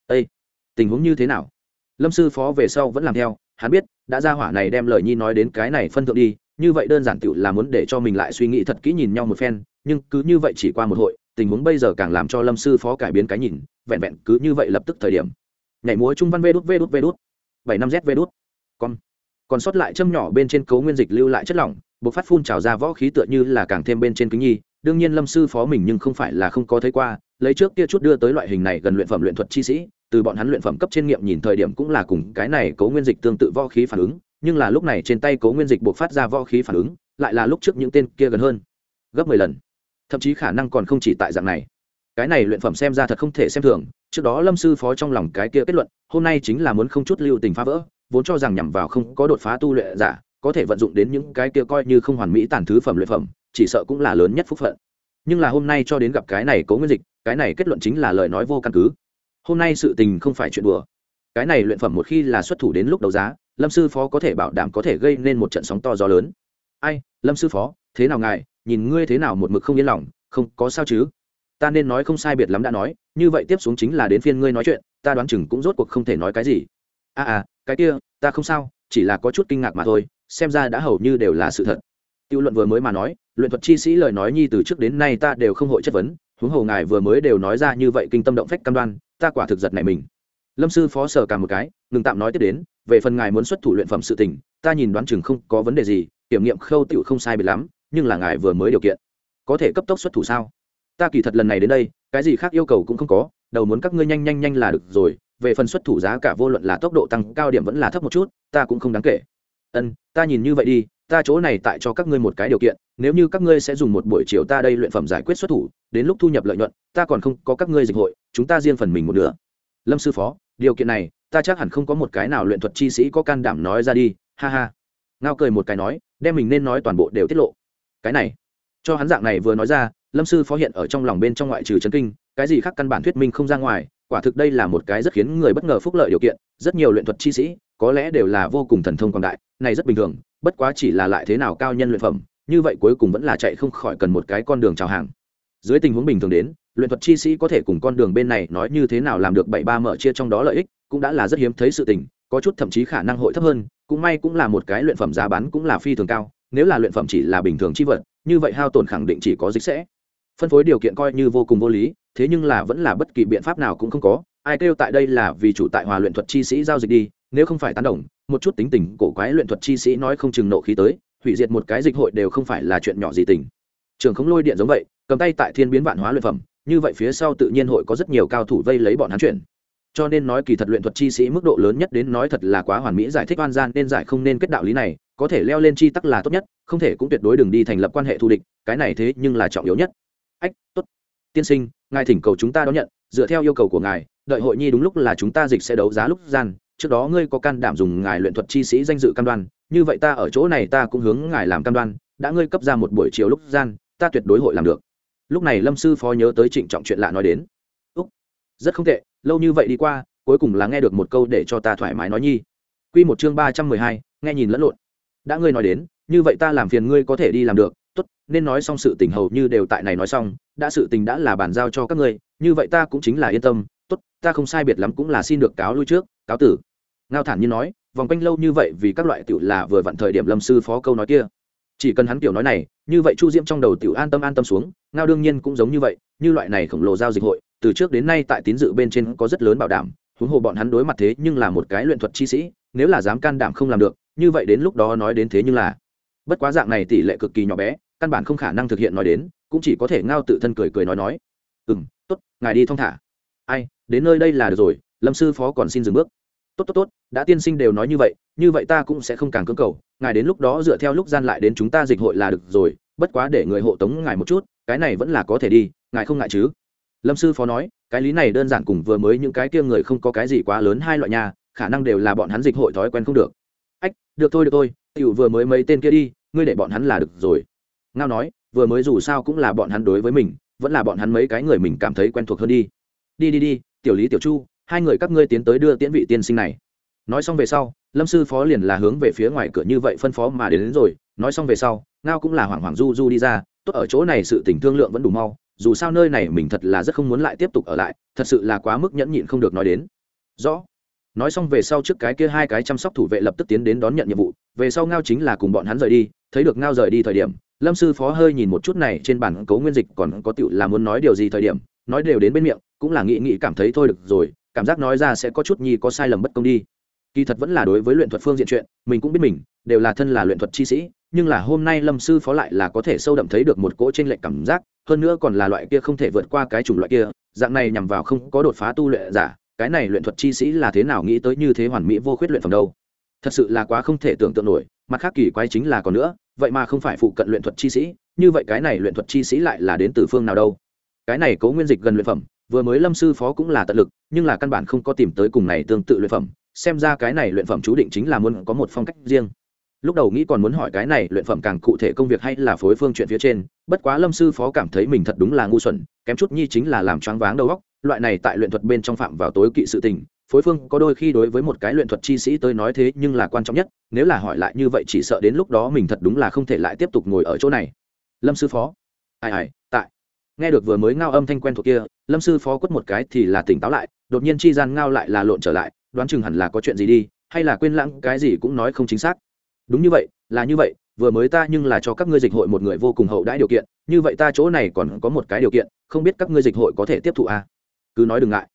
Ây tình huống như thế nào? Lâm sư phó về sau vẫn làm theo hắn biết, đã ra hỏa này đem lời nhi nói đến cái này phân thượng đi, như vậy đơn giản tựu là muốn để cho mình lại suy nghĩ thật kỹ nhìn nhau một phen, nhưng cứ như vậy chỉ qua một hội, tình huống bây giờ càng làm cho lâm sư phó cải biến cái nhìn, vẹn vẹn cứ như vậy lập tức thời điểm. Nhảy múa trung văn vê đút vê đút vê đút. Bảy năm z vê đút. Con. Còn sót lại châm nhỏ bên trên cấu nguyên dịch lưu lại chất lỏng, bộc phát phun trào ra võ khí tựa như là càng thêm bên trên kính nhi. Đương nhiên lâm sư phó mình nhưng không phải là không có thấy qua, lấy trước kia chút đưa tới loại hình này gần luyện phẩm luyện thuật chi sĩ từ bọn hắn luyện phẩm cấp trên nghiệm nhìn thời điểm cũng là cùng cái này cấu nguyên dịch tương tự võ khí phản ứng, nhưng là lúc này trên tay cấu nguyên dịch buộc phát ra võ khí phản ứng, lại là lúc trước những tên kia gần hơn, gấp mười lần. Thậm chí khả năng còn không chỉ tại dạng này. Cái này luyện phẩm xem ra thật không thể xem thường, trước đó lâm sư phó trong lòng cái kia kết luận, hôm nay chính là muốn không chút lưu tình phá vỡ, vốn cho rằng nhằm vào không có đột phá tu luyện giả, có thể vận dụng đến những cái kia coi như không hoàn mỹ tàn thứ phẩm luyện phẩm, chỉ sợ cũng là lớn nhất phúc phận. Nhưng là hôm nay cho đến gặp cái này cố nguyên dịch, cái này kết luận chính là lời nói vô căn cứ hôm nay sự tình không phải chuyện đùa. Cái này luyện phẩm một khi là xuất thủ đến lúc đấu giá, lâm sư phó có thể bảo đảm có thể gây nên một trận sóng to gió lớn. Ai, lâm sư phó, thế nào ngài, nhìn ngươi thế nào một mực không yên lòng, không có sao chứ? Ta nên nói không sai biệt lắm đã nói, như vậy tiếp xuống chính là đến phiên ngươi nói chuyện, ta đoán chừng cũng rốt cuộc không thể nói cái gì. À à cái kia, ta không sao, chỉ là có chút kinh ngạc mà thôi, xem ra đã hầu như đều là sự thật. Tiêu luận vừa mới mà nói, luyện thuật chi sĩ lời nói nhi từ trước đến nay ta đều không hội chất vấn, huống hồ ngài vừa mới đều nói ra như vậy kinh tâm động phách cam đoan ta quả thực giật này mình. Lâm sư phó sở cả một cái, ngừng tạm nói tiếp đến, về phần ngài muốn xuất thủ luyện phẩm sự tình, ta nhìn đoán chừng không có vấn đề gì, kiểm nghiệm khâu tiểu không sai biệt lắm, nhưng là ngài vừa mới điều kiện. Có thể cấp tốc xuất thủ sao? Ta kỳ thật lần này đến đây, cái gì khác yêu cầu cũng không có, đầu muốn các ngươi nhanh nhanh nhanh là được rồi, về phần xuất thủ giá cả vô luận là tốc độ tăng cao điểm vẫn là thấp một chút, ta cũng không đáng kể. Ân, ta nhìn như vậy đi ta chỗ này tại cho các ngươi một cái điều kiện, nếu như các ngươi sẽ dùng một buổi chiều ta đây luyện phẩm giải quyết xuất thủ, đến lúc thu nhập lợi nhuận, ta còn không có các ngươi dịch hội, chúng ta riêng phần mình một nửa. Lâm sư phó, điều kiện này, ta chắc hẳn không có một cái nào luyện thuật chi sĩ có can đảm nói ra đi, ha ha. Ngao cười một cái nói, đem mình nên nói toàn bộ đều tiết lộ. Cái này, cho hắn dạng này vừa nói ra, lâm sư phó hiện ở trong lòng bên trong ngoại trừ chấn kinh, cái gì khác căn bản thuyết minh không ra ngoài, quả thực đây là một cái rất khiến người bất ngờ phúc lợi điều kiện, rất nhiều luyện thuật chi sĩ, có lẽ đều là vô cùng thần thông quảng đại, này rất bình thường bất quá chỉ là lại thế nào cao nhân luyện phẩm, như vậy cuối cùng vẫn là chạy không khỏi cần một cái con đường chào hàng. Dưới tình huống bình thường đến, luyện thuật chi sĩ có thể cùng con đường bên này nói như thế nào làm được bảy ba mở chia trong đó lợi ích, cũng đã là rất hiếm thấy sự tình, có chút thậm chí khả năng hội thấp hơn, cũng may cũng là một cái luyện phẩm giá bán cũng là phi thường cao, nếu là luyện phẩm chỉ là bình thường chi vật, như vậy hao tổn khẳng định chỉ có dịch sẽ. Phân phối điều kiện coi như vô cùng vô lý, thế nhưng là vẫn là bất kỳ biện pháp nào cũng không có, ai kêu tại đây là vì chủ tại hòa luyện thuật chi sĩ giao dịch đi, nếu không phải tán đồng một chút tính tình cổ quái luyện thuật chi sĩ nói không chừng nộ khí tới, hủy diệt một cái dịch hội đều không phải là chuyện nhỏ gì tình. Trường không lôi điện giống vậy, cầm tay tại thiên biến vạn hóa luyện phẩm, như vậy phía sau tự nhiên hội có rất nhiều cao thủ vây lấy bọn hắn chuyển. Cho nên nói kỳ thật luyện thuật chi sĩ mức độ lớn nhất đến nói thật là quá hoàn mỹ giải thích oan gian nên giải không nên kết đạo lý này, có thể leo lên chi tắc là tốt nhất, không thể cũng tuyệt đối đừng đi thành lập quan hệ thù địch, cái này thế nhưng là trọng yếu nhất. Ách, tốt. Tiên sinh, ngài thỉnh cầu chúng ta đón nhận, dựa theo yêu cầu của ngài, đợi hội nhi đúng lúc là chúng ta dịch sẽ đấu giá lúc gian trước đó ngươi có can đảm dùng ngài luyện thuật chi sĩ danh dự cam đoan, như vậy ta ở chỗ này ta cũng hướng ngài làm cam đoan, đã ngươi cấp ra một buổi chiều lúc gian, ta tuyệt đối hội làm được. Lúc này lâm sư phó nhớ tới trịnh trọng chuyện lạ nói đến. Úc, rất không tệ, lâu như vậy đi qua, cuối cùng là nghe được một câu để cho ta thoải mái nói nhi. Q một chương ba trăm mười hai, nghe nhìn lẫn lộn. Đã ngươi nói đến, như vậy ta làm phiền ngươi có thể đi làm được, tốt, nên nói xong sự tình hầu như đều tại này nói xong, đã sự tình đã là bàn giao cho các ngươi, như vậy ta cũng chính là yên tâm, tốt, ta không sai biệt lắm cũng là xin được cáo lui trước, cáo tử ngao thản nhiên nói, vòng quanh lâu như vậy vì các loại tiểu là vừa vặn thời điểm lâm sư phó câu nói kia. Chỉ cần hắn tiểu nói này, như vậy chu diễm trong đầu tiểu an tâm an tâm xuống, ngao đương nhiên cũng giống như vậy, như loại này khổng lồ giao dịch hội, từ trước đến nay tại tín dự bên trên có rất lớn bảo đảm, huống hồ bọn hắn đối mặt thế nhưng là một cái luyện thuật chi sĩ, nếu là dám can đảm không làm được, như vậy đến lúc đó nói đến thế nhưng là. Bất quá dạng này tỷ lệ cực kỳ nhỏ bé, căn bản không khả năng thực hiện nói đến, cũng chỉ có thể ngao tự thân cười cười nói nói. Ừ m t ố t ngài đi thong thả. Ai, đến nơi đây là được rồi, lâm sư phó còn xin dừng bước tốt tốt tốt, đã tiên sinh đều nói như vậy như vậy ta cũng sẽ không càng cưỡng cầu, ngài đến lúc đó dựa theo lúc gian lại đến chúng ta dịch hội là được rồi, bất quá để người hộ tống ngài một chút, cái này vẫn là có thể đi, ngài không ngại chứ? Lâm sư phó nói, cái lý này đơn giản cùng vừa mới những cái kia người không có cái gì quá lớn hai loại nhà khả năng đều là bọn hắn dịch hội thói quen không được. Ách, được thôi được thôi, tiểu vừa mới mấy tên kia đi, ngươi để bọn hắn là được rồi. Ngao nói, vừa mới dù sao cũng là bọn hắn đối với mình, vẫn là bọn hắn mấy cái người mình cảm thấy quen thuộc hơn đi. Đi đi đi, tiểu lý, tiểu chu hai người các ngươi tiến tới đưa tiễn vị tiên sinh này. Nói xong về sau lâm sư phó liền là hướng về phía ngoài cửa như vậy phân phó mà đến, đến rồi. Nói xong về sau ngao cũng là hoảng hoảng du du đi ra. Tốt ở chỗ này sự tình thương lượng vẫn đủ mau. Dù sao nơi này mình thật là rất không muốn lại tiếp tục ở lại. Thật sự là quá mức nhẫn nhịn không được nói đến. Rõ. Nói xong về sau trước cái kia hai cái chăm sóc thủ vệ lập tức tiến đến đón nhận nhiệm vụ. Về sau ngao chính là cùng bọn hắn rời đi. Thấy được ngao rời đi thời điểm lâm sư phó hơi nhìn một chút này trên bản cấu nguyên dịch còn có tựu là muốn nói điều gì thời điểm. Nói đều đến bên miệng cũng là nghĩ nghĩ cảm thấy thôi được rồi cảm giác nói ra sẽ có chút nhi có sai lầm bất công đi. Kỳ thật vẫn là đối với luyện thuật phương diện chuyện, mình cũng biết mình, đều là thân là luyện thuật chi sĩ, nhưng là hôm nay lâm sư phó lại là có thể sâu đậm thấy được một cỗ trên lệch cảm giác, hơn nữa còn là loại kia không thể vượt qua cái chủng loại kia, dạng này nhằm vào không có đột phá tu luyện giả, cái này luyện thuật chi sĩ là thế nào nghĩ tới như thế hoàn mỹ vô khuyết luyện phẩm đâu. Thật sự là quá không thể tưởng tượng nổi, mặt khác kỳ quái chính là còn nữa, vậy mà không phải phụ cận luyện thuật chi sĩ, như vậy cái này luyện thuật chi sĩ lại là đến từ phương nào đâu? Cái này cố nguyên dịch gần luyện phẩm vừa mới lâm sư phó cũng là tận lực, nhưng là căn bản không có tìm tới cùng này tương tự luyện phẩm. Xem ra cái này luyện phẩm chú định chính là muốn có một phong cách riêng. Lúc đầu nghĩ còn muốn hỏi cái này luyện phẩm càng cụ thể công việc hay là phối phương chuyện phía trên, bất quá lâm sư phó cảm thấy mình thật đúng là ngu xuẩn, kém chút nhi chính là làm choáng váng đầu óc. Loại này tại luyện thuật bên trong phạm vào tối kỵ sự tình, phối phương có đôi khi đối với một cái luyện thuật chi sĩ tới nói thế nhưng là quan trọng nhất, nếu là hỏi lại như vậy chỉ sợ đến lúc đó mình thật đúng là không thể lại tiếp tục ngồi ở chỗ này. Lâm sư phó, ai ai, tại nghe được vừa mới ngao âm thanh quen thuộc kia, lâm sư phó quất một cái thì là tỉnh táo lại, đột nhiên chi gian ngao lại là lộn trở lại, đoán chừng hẳn là có chuyện gì đi, hay là quên lãng cái gì cũng nói không chính xác. Đúng như vậy, là như vậy, vừa mới ta nhưng là cho các ngươi dịch hội một người vô cùng hậu đãi điều kiện, như vậy ta chỗ này còn có một cái điều kiện, không biết các ngươi dịch hội có thể tiếp thụ à? cứ nói đừng ngại.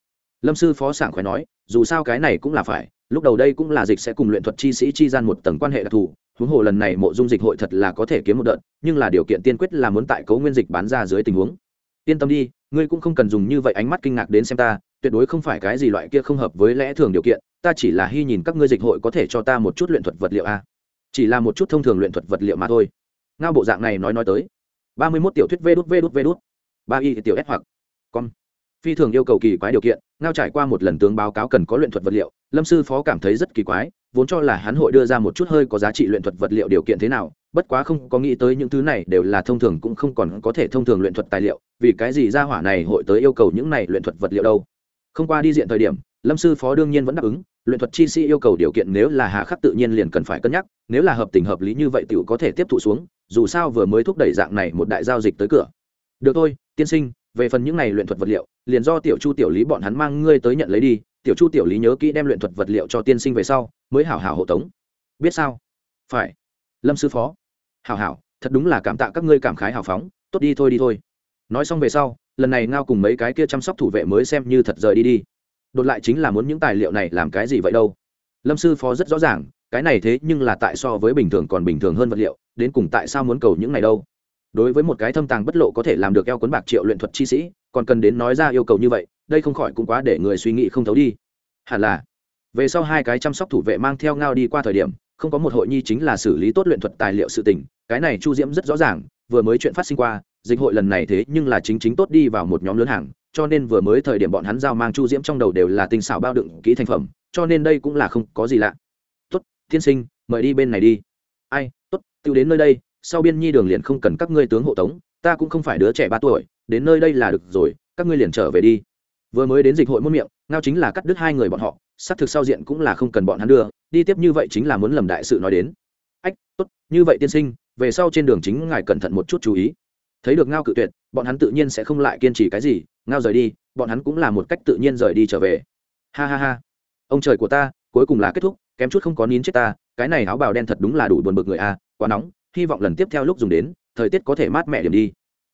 Lâm sư phó sảng khỏe nói, dù sao cái này cũng là phải, lúc đầu đây cũng là dịch sẽ cùng luyện thuật chi sĩ chi gian một tầng quan hệ đặc thù, huống hồ lần này mộ dung dịch hội thật là có thể kiếm một đợt, nhưng là điều kiện tiên quyết là muốn tại cấu nguyên dịch bán ra dưới tình huống yên tâm đi, ngươi cũng không cần dùng như vậy ánh mắt kinh ngạc đến xem ta, tuyệt đối không phải cái gì loại kia không hợp với lẽ thường điều kiện, ta chỉ là hy nhìn các ngươi dịch hội có thể cho ta một chút luyện thuật vật liệu a. Chỉ là một chút thông thường luyện thuật vật liệu mà thôi. Ngao bộ dạng này nói nói tới. Ba mươi mốt tiểu thuyết vê đút vê đút vê đút. Ba y tiểu s hoặc. Con phi thường yêu cầu kỳ quái điều kiện, ngao trải qua một lần tướng báo cáo cần có luyện thuật vật liệu, lâm sư phó cảm thấy rất kỳ quái, vốn cho là hắn hội đưa ra một chút hơi có giá trị luyện thuật vật liệu điều kiện thế nào bất quá không có nghĩ tới những thứ này đều là thông thường cũng không còn có thể thông thường luyện thuật tài liệu, vì cái gì ra hỏa này hội tới yêu cầu những này luyện thuật vật liệu đâu? Không qua đi diện thời điểm, lâm sư phó đương nhiên vẫn đáp ứng, luyện thuật chi sĩ yêu cầu điều kiện nếu là hạ khắc tự nhiên liền cần phải cân nhắc, nếu là hợp tình hợp lý như vậy t có thể tiếp thụ xuống, dù sao vừa mới thúc đẩy dạng này một đại giao dịch tới cửa. Được thôi, tiên sinh, về phần những này luyện thuật vật liệu, liền do tiểu chu tiểu lý bọn hắn mang ngươi tới nhận lấy đi, tiểu chu tiểu lý nhớ kỹ đem luyện thuật vật liệu cho tiên sinh về sau, mới hảo hảo hộ tống. Biết sao? Phải. Lâm sư phó hảo hảo, thật đúng là cảm tạ các ngươi cảm khái hào phóng, tốt đi thôi đi thôi. Nói xong về sau, lần này ngao cùng mấy cái kia chăm sóc thủ vệ mới xem như thật rời đi đi. Đột lại chính là muốn những tài liệu này làm cái gì vậy đâu? Lâm sư phó rất rõ ràng, cái này thế nhưng là tại so với bình thường còn bình thường hơn vật liệu, đến cùng tại sao muốn cầu những này đâu? Đối với một cái thâm tàng bất lộ có thể làm được eo cuốn bạc triệu luyện thuật chi sĩ, còn cần đến nói ra yêu cầu như vậy, đây không khỏi cũng quá để người suy nghĩ không thấu đi. Hẳn là, về sau hai cái chăm sóc thủ vệ mang theo ngao đi qua thời điểm không có một hội nhi chính là xử lý tốt luyện thuật tài liệu sự tình, cái này chu diễm rất rõ ràng, vừa mới chuyện phát sinh qua, dịch hội lần này thế nhưng là chính chính tốt đi vào một nhóm lớn hàng, cho nên vừa mới thời điểm bọn hắn giao mang chu diễm trong đầu đều là tinh xảo bao đựng kỹ thành phẩm, cho nên đây cũng là không có gì lạ. Tốt, tiên sinh, mời đi bên này đi. Ai, tốt tự đến nơi đây, sau biên nhi đường liền không cần các ngươi tướng hộ tống, ta cũng không phải đứa trẻ ba tuổi, đến nơi đây là được rồi, các ngươi liền trở về đi. Vừa mới đến dịch hội muôn miệng, ngao chính là cắt đứt hai người bọn họ xác thực sau diện cũng là không cần bọn hắn đưa, đi tiếp như vậy chính là muốn lầm đại sự nói đến. Ách, tốt, như vậy tiên sinh, về sau trên đường chính ngài cẩn thận một chút chú ý. Thấy được ngao cự tuyệt, bọn hắn tự nhiên sẽ không lại kiên trì cái gì, ngao rời đi, bọn hắn cũng là một cách tự nhiên rời đi trở về. Ha ha ha. Ông trời của ta, cuối cùng là kết thúc, kém chút không có nín chết ta, cái này áo bào đen thật đúng là đủ buồn bực người a, quá nóng, hy vọng lần tiếp theo lúc dùng đến, thời tiết có thể mát mẻ điểm đi.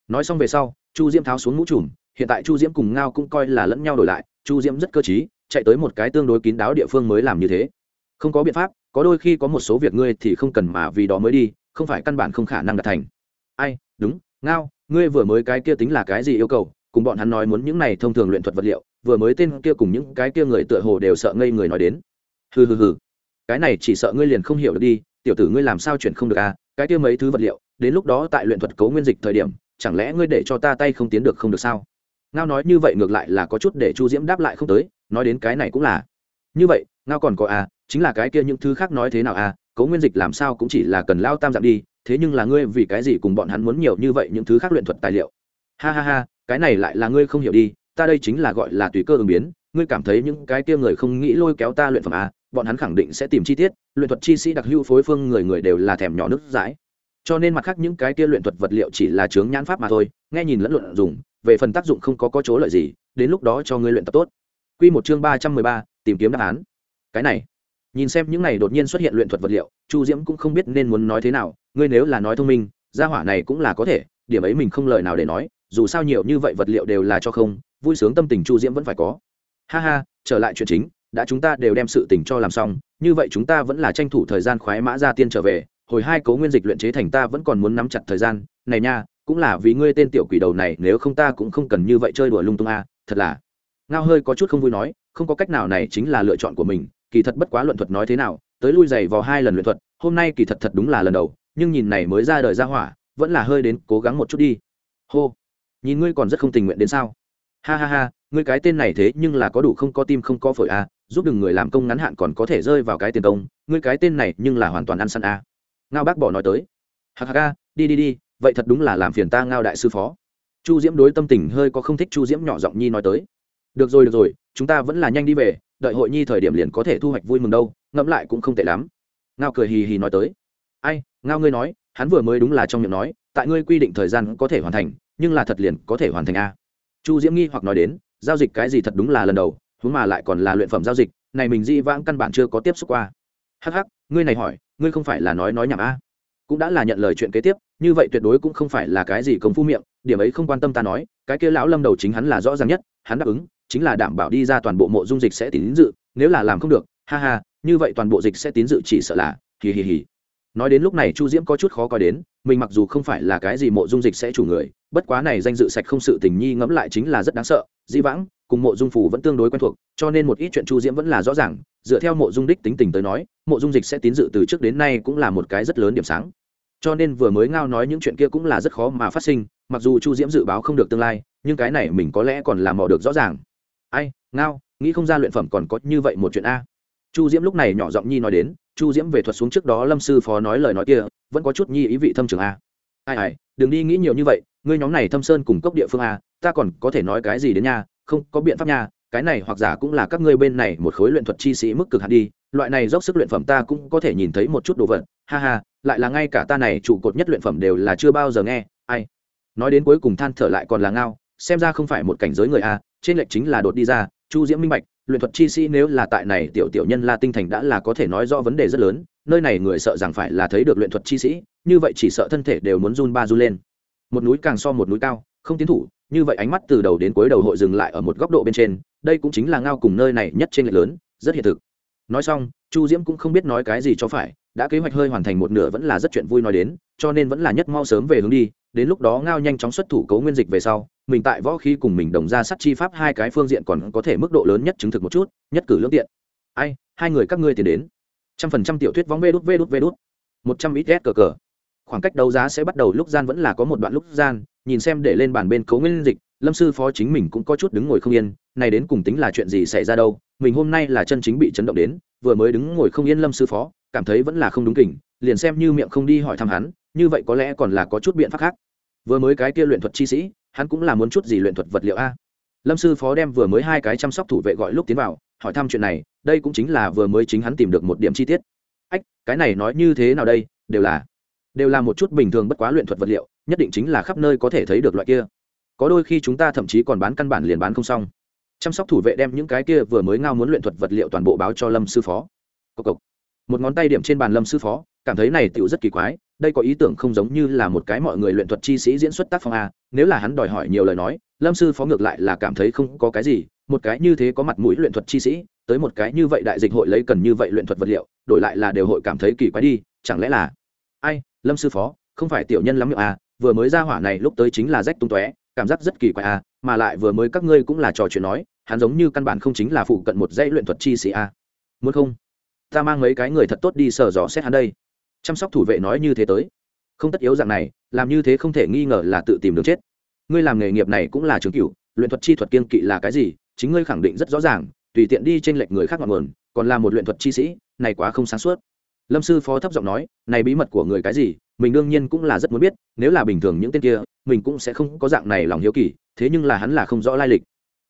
Nói xong về sau, chu diễm tháo xuống mũ trùm, hiện tại chu diễm cùng ngao cũng coi là lẫn nhau đổi lại, chu diễm rất cơ t chạy tới một cái tương đối kín đáo địa phương mới làm như thế. Không có biện pháp, có đôi khi có một số việc ngươi thì không cần mà vì đó mới đi, không phải căn bản không khả năng đạt thành. Ai, đúng, ngao, ngươi vừa mới cái kia tính là cái gì yêu cầu? Cùng bọn hắn nói muốn những này thông thường luyện thuật vật liệu, vừa mới tên kia cùng những cái kia người tựa hồ đều sợ ngây người nói đến. Hừ hừ hừ, cái này chỉ sợ ngươi liền không hiểu được đi, tiểu tử ngươi làm sao chuyển không được à? Cái kia mấy thứ vật liệu, đến lúc đó tại luyện thuật cấu nguyên dịch thời điểm, chẳng lẽ ngươi để cho ta tay không tiến được không được sao? Ngao nói như vậy ngược lại là có chút để chu diễm đáp lại không tới nói đến cái này cũng là. Như vậy, ngao còn có à chính là cái kia những thứ khác nói thế nào à cấu nguyên dịch làm sao cũng chỉ là cần lao tam dạng đi, thế nhưng là ngươi vì cái gì cùng bọn hắn muốn nhiều như vậy những thứ khác luyện thuật tài liệu? Ha ha ha, cái này lại là ngươi không hiểu đi, ta đây chính là gọi là tùy cơ ứng biến, ngươi cảm thấy những cái kia người không nghĩ lôi kéo ta luyện phẩm à bọn hắn khẳng định sẽ tìm chi tiết, luyện thuật chi sĩ đặc hữu phối phương người người đều là thèm nhỏ nước dãi. Cho nên mặt khác những cái kia luyện thuật vật liệu chỉ là chướng nhãn pháp mà thôi, nghe nhìn lẫn luận dùng, về phần tác dụng không có có chỗ lợi gì, đến lúc đó cho ngươi luyện tập tốt. Quy một chương ba trăm mười ba, tìm kiếm đáp án. Cái này, nhìn xem những này đột nhiên xuất hiện luyện thuật vật liệu, chu diễm cũng không biết nên muốn nói thế nào, ngươi nếu là nói thông minh, gia hỏa này cũng là có thể, điểm ấy mình không lời nào để nói, dù sao nhiều như vậy vật liệu đều là cho không, vui sướng tâm tình chu diễm vẫn phải có. Ha ha, trở lại chuyện chính, đã chúng ta đều đem sự tình cho làm xong, như vậy chúng ta vẫn là tranh thủ thời gian khoái mã ra tiên trở về, hồi hai cấu nguyên dịch luyện chế thành ta vẫn còn muốn nắm chặt thời gian, này nha, cũng là vì ngươi tên tiểu quỷ đầu này, nếu không ta cũng không cần như vậy chơi đùa lung tung a, thật là ngao hơi có chút không vui nói không có cách nào này chính là lựa chọn của mình kỳ thật bất quá luận thuật nói thế nào tới lui dày vào hai lần luyện thuật hôm nay kỳ thật thật đúng là lần đầu nhưng nhìn này mới ra đời ra hỏa vẫn là hơi đến cố gắng một chút đi. Hô nhìn ngươi còn rất không tình nguyện đến sao? Ha ha ha ngươi cái tên này thế nhưng là có đủ không có tim không có phổi a giúp đừng người làm công ngắn hạn còn có thể rơi vào cái tiền công ngươi cái tên này nhưng là hoàn toàn ăn săn a ngao bác bỏ nói tới. Ha ha ha, đi đi đi vậy thật đúng là làm phiền ta ngao đại sư phó. Chu diễm đối tâm tình hơi có không thích chu diễm nhỏ giọng nhi nói tới được rồi được rồi, chúng ta vẫn là nhanh đi về, đợi hội nhi thời điểm liền có thể thu hoạch vui mừng đâu, ngẫm lại cũng không tệ lắm. Ngao cười hì hì nói tới. Ai, ngao ngươi nói, hắn vừa mới đúng là trong miệng nói, tại ngươi quy định thời gian có thể hoàn thành, nhưng là thật liền có thể hoàn thành a. Chu diễm nghi hoặc nói đến, giao dịch cái gì thật đúng là lần đầu, huống mà lại còn là luyện phẩm giao dịch, này mình di vãng căn bản chưa có tiếp xúc qua. Hắc hắc, ngươi này hỏi, ngươi không phải là nói nói nhảm a? Cũng đã là nhận lời chuyện kế tiếp, như vậy tuyệt đối cũng không phải là cái gì công phu miệng, điểm ấy không quan tâm ta nói, cái kia lão lâm đầu chính hắn là rõ ràng nhất, hắn đáp ứng chính là đảm bảo đi ra toàn bộ mộ dung dịch sẽ tín dự, nếu là làm không được, ha ha, như vậy toàn bộ dịch sẽ tín dự chỉ sợ là, hì hì hì. Nói đến lúc này chu diễm có chút khó coi đến, mình mặc dù không phải là cái gì mộ dung dịch sẽ chủ người, bất quá này danh dự sạch không sự tình nhi ngẫm lại chính là rất đáng sợ di vãng, cùng mộ dung phủ vẫn tương đối quen thuộc, cho nên một ít chuyện chu diễm vẫn là rõ ràng, dựa theo mộ dung đích tính tình tới nói, mộ dung dịch sẽ tín dự từ trước đến nay cũng là một cái rất lớn điểm sáng. Cho nên vừa mới ngao nói những chuyện kia cũng là rất khó mà phát sinh, mặc dù chu diễm dự báo không được tương lai, nhưng cái này mình có lẽ còn làm mò được rõ ràng ai, ngao, nghĩ không ra luyện phẩm còn có như vậy một chuyện a. Chu diễm lúc này nhỏ giọng nhi nói đến, chu diễm về thuật xuống trước đó lâm sư phó nói lời nói kia, vẫn có chút nhi ý vị thâm trường a. Ai ai, đừng đi nghĩ nhiều như vậy, ngươi nhóm này thâm sơn cùng cốc địa phương a, ta còn có thể nói cái gì đến nha, không, có biện pháp nha, cái này hoặc giả cũng là các ngươi bên này một khối luyện thuật chi sĩ mức cực hạn đi, loại này dốc sức luyện phẩm ta cũng có thể nhìn thấy một chút đồ vật, ha ha, lại là ngay cả ta này trụ cột nhất luyện phẩm đều là chưa bao giờ nghe, ai. Nói đến cuối cùng than thở lại còn là ngao, xem ra không phải một cảnh giới người a trên lệch chính là đột đi ra, chu diễm minh bạch, luyện thuật chi sĩ nếu là tại này tiểu tiểu nhân la tinh thành đã là có thể nói rõ vấn đề rất lớn, nơi này người sợ rằng phải là thấy được luyện thuật chi sĩ, như vậy chỉ sợ thân thể đều muốn run ba run lên. Một núi càng so một núi cao, không tiến thủ, như vậy ánh mắt từ đầu đến cuối đầu hội dừng lại ở một góc độ bên trên, đây cũng chính là ngao cùng nơi này nhất trên lệch lớn, rất hiện thực. Nói xong, chu diễm cũng không biết nói cái gì cho phải đã kế hoạch hơi hoàn thành một nửa vẫn là rất chuyện vui nói đến, cho nên vẫn là nhất mau sớm về hướng đi, đến lúc đó ngao nhanh chóng xuất thủ cấu nguyên dịch về sau, mình tại võ khí cùng mình đồng ra sắt chi pháp hai cái phương diện còn có thể mức độ lớn nhất chứng thực một chút, nhất cử lương tiện. Ai, hai người các ngươi tiến đến. Trăm phần trăm tiểu thuyết vóng vê đút vê đút vê đút. Một trăm ít ghét cờ cờ. Khoảng cách đấu giá sẽ bắt đầu lúc gian vẫn là có một đoạn lúc gian, nhìn xem để lên bàn bên cấu nguyên dịch, lâm sư phó chính mình cũng có chút đứng ngồi không yên, này đến cùng tính là chuyện gì xảy ra đâu, mình hôm nay là chân chính bị chấn động đến, vừa mới đứng ngồi không yên lâm sư phó cảm thấy vẫn là không đúng kỉnh liền xem như miệng không đi hỏi thăm hắn, như vậy có lẽ còn là có chút biện pháp khác. Vừa mới cái kia luyện thuật chi sĩ, hắn cũng là muốn chút gì luyện thuật vật liệu a? Lâm sư phó đem vừa mới hai cái chăm sóc thủ vệ gọi lúc tiến vào, hỏi thăm chuyện này, đây cũng chính là vừa mới chính hắn tìm được một điểm chi tiết. Ách, cái này nói như thế nào đây? Đều là đều là một chút bình thường bất quá luyện thuật vật liệu, nhất định chính là khắp nơi có thể thấy được loại kia. Có đôi khi chúng ta thậm chí còn bán căn bản liền bán không xong. Chăm sóc thủ vệ đem những cái kia vừa mới ngao muốn luyện thuật vật liệu toàn bộ báo cho lâm sư phó. Cộc cộc một ngón tay điểm trên bàn lâm sư phó, cảm thấy này tựu rất kỳ quái, đây có ý tưởng không giống như là một cái mọi người luyện thuật chi sĩ diễn xuất tác phong a, nếu là hắn đòi hỏi nhiều lời nói, lâm sư phó ngược lại là cảm thấy không có cái gì, một cái như thế có mặt mũi luyện thuật chi sĩ, tới một cái như vậy đại dịch hội lấy cần như vậy luyện thuật vật liệu, đổi lại là đều hội cảm thấy kỳ quái đi, chẳng lẽ là, ai, lâm sư phó, không phải tiểu nhân lắm miệng à vừa mới ra hỏa này lúc tới chính là rách tung tóe, cảm giác rất kỳ quái à mà lại vừa mới các ngươi cũng là trò chuyện nói, hắn giống như căn bản không chính là phụ cận một dãy luyện thuật chi sĩ à. Muốn không? Ta mang mấy cái người thật tốt đi sở dò xét hắn đây. Chăm sóc thủ vệ nói như thế tới. Không tất yếu dạng này, làm như thế không thể nghi ngờ là tự tìm đường chết. Ngươi làm nghề nghiệp này cũng là trường cửu, luyện thuật chi thuật kiên kỵ là cái gì, chính ngươi khẳng định rất rõ ràng, tùy tiện đi trên lệch người khác ngọn nguồn, còn là một luyện thuật chi sĩ, này quá không sáng suốt. Lâm sư phó thấp giọng nói, này bí mật của người cái gì, mình đương nhiên cũng là rất muốn biết, nếu là bình thường những tên kia, mình cũng sẽ không có dạng này lòng hiếu kỳ, thế nhưng là hắn là không rõ lai lịch.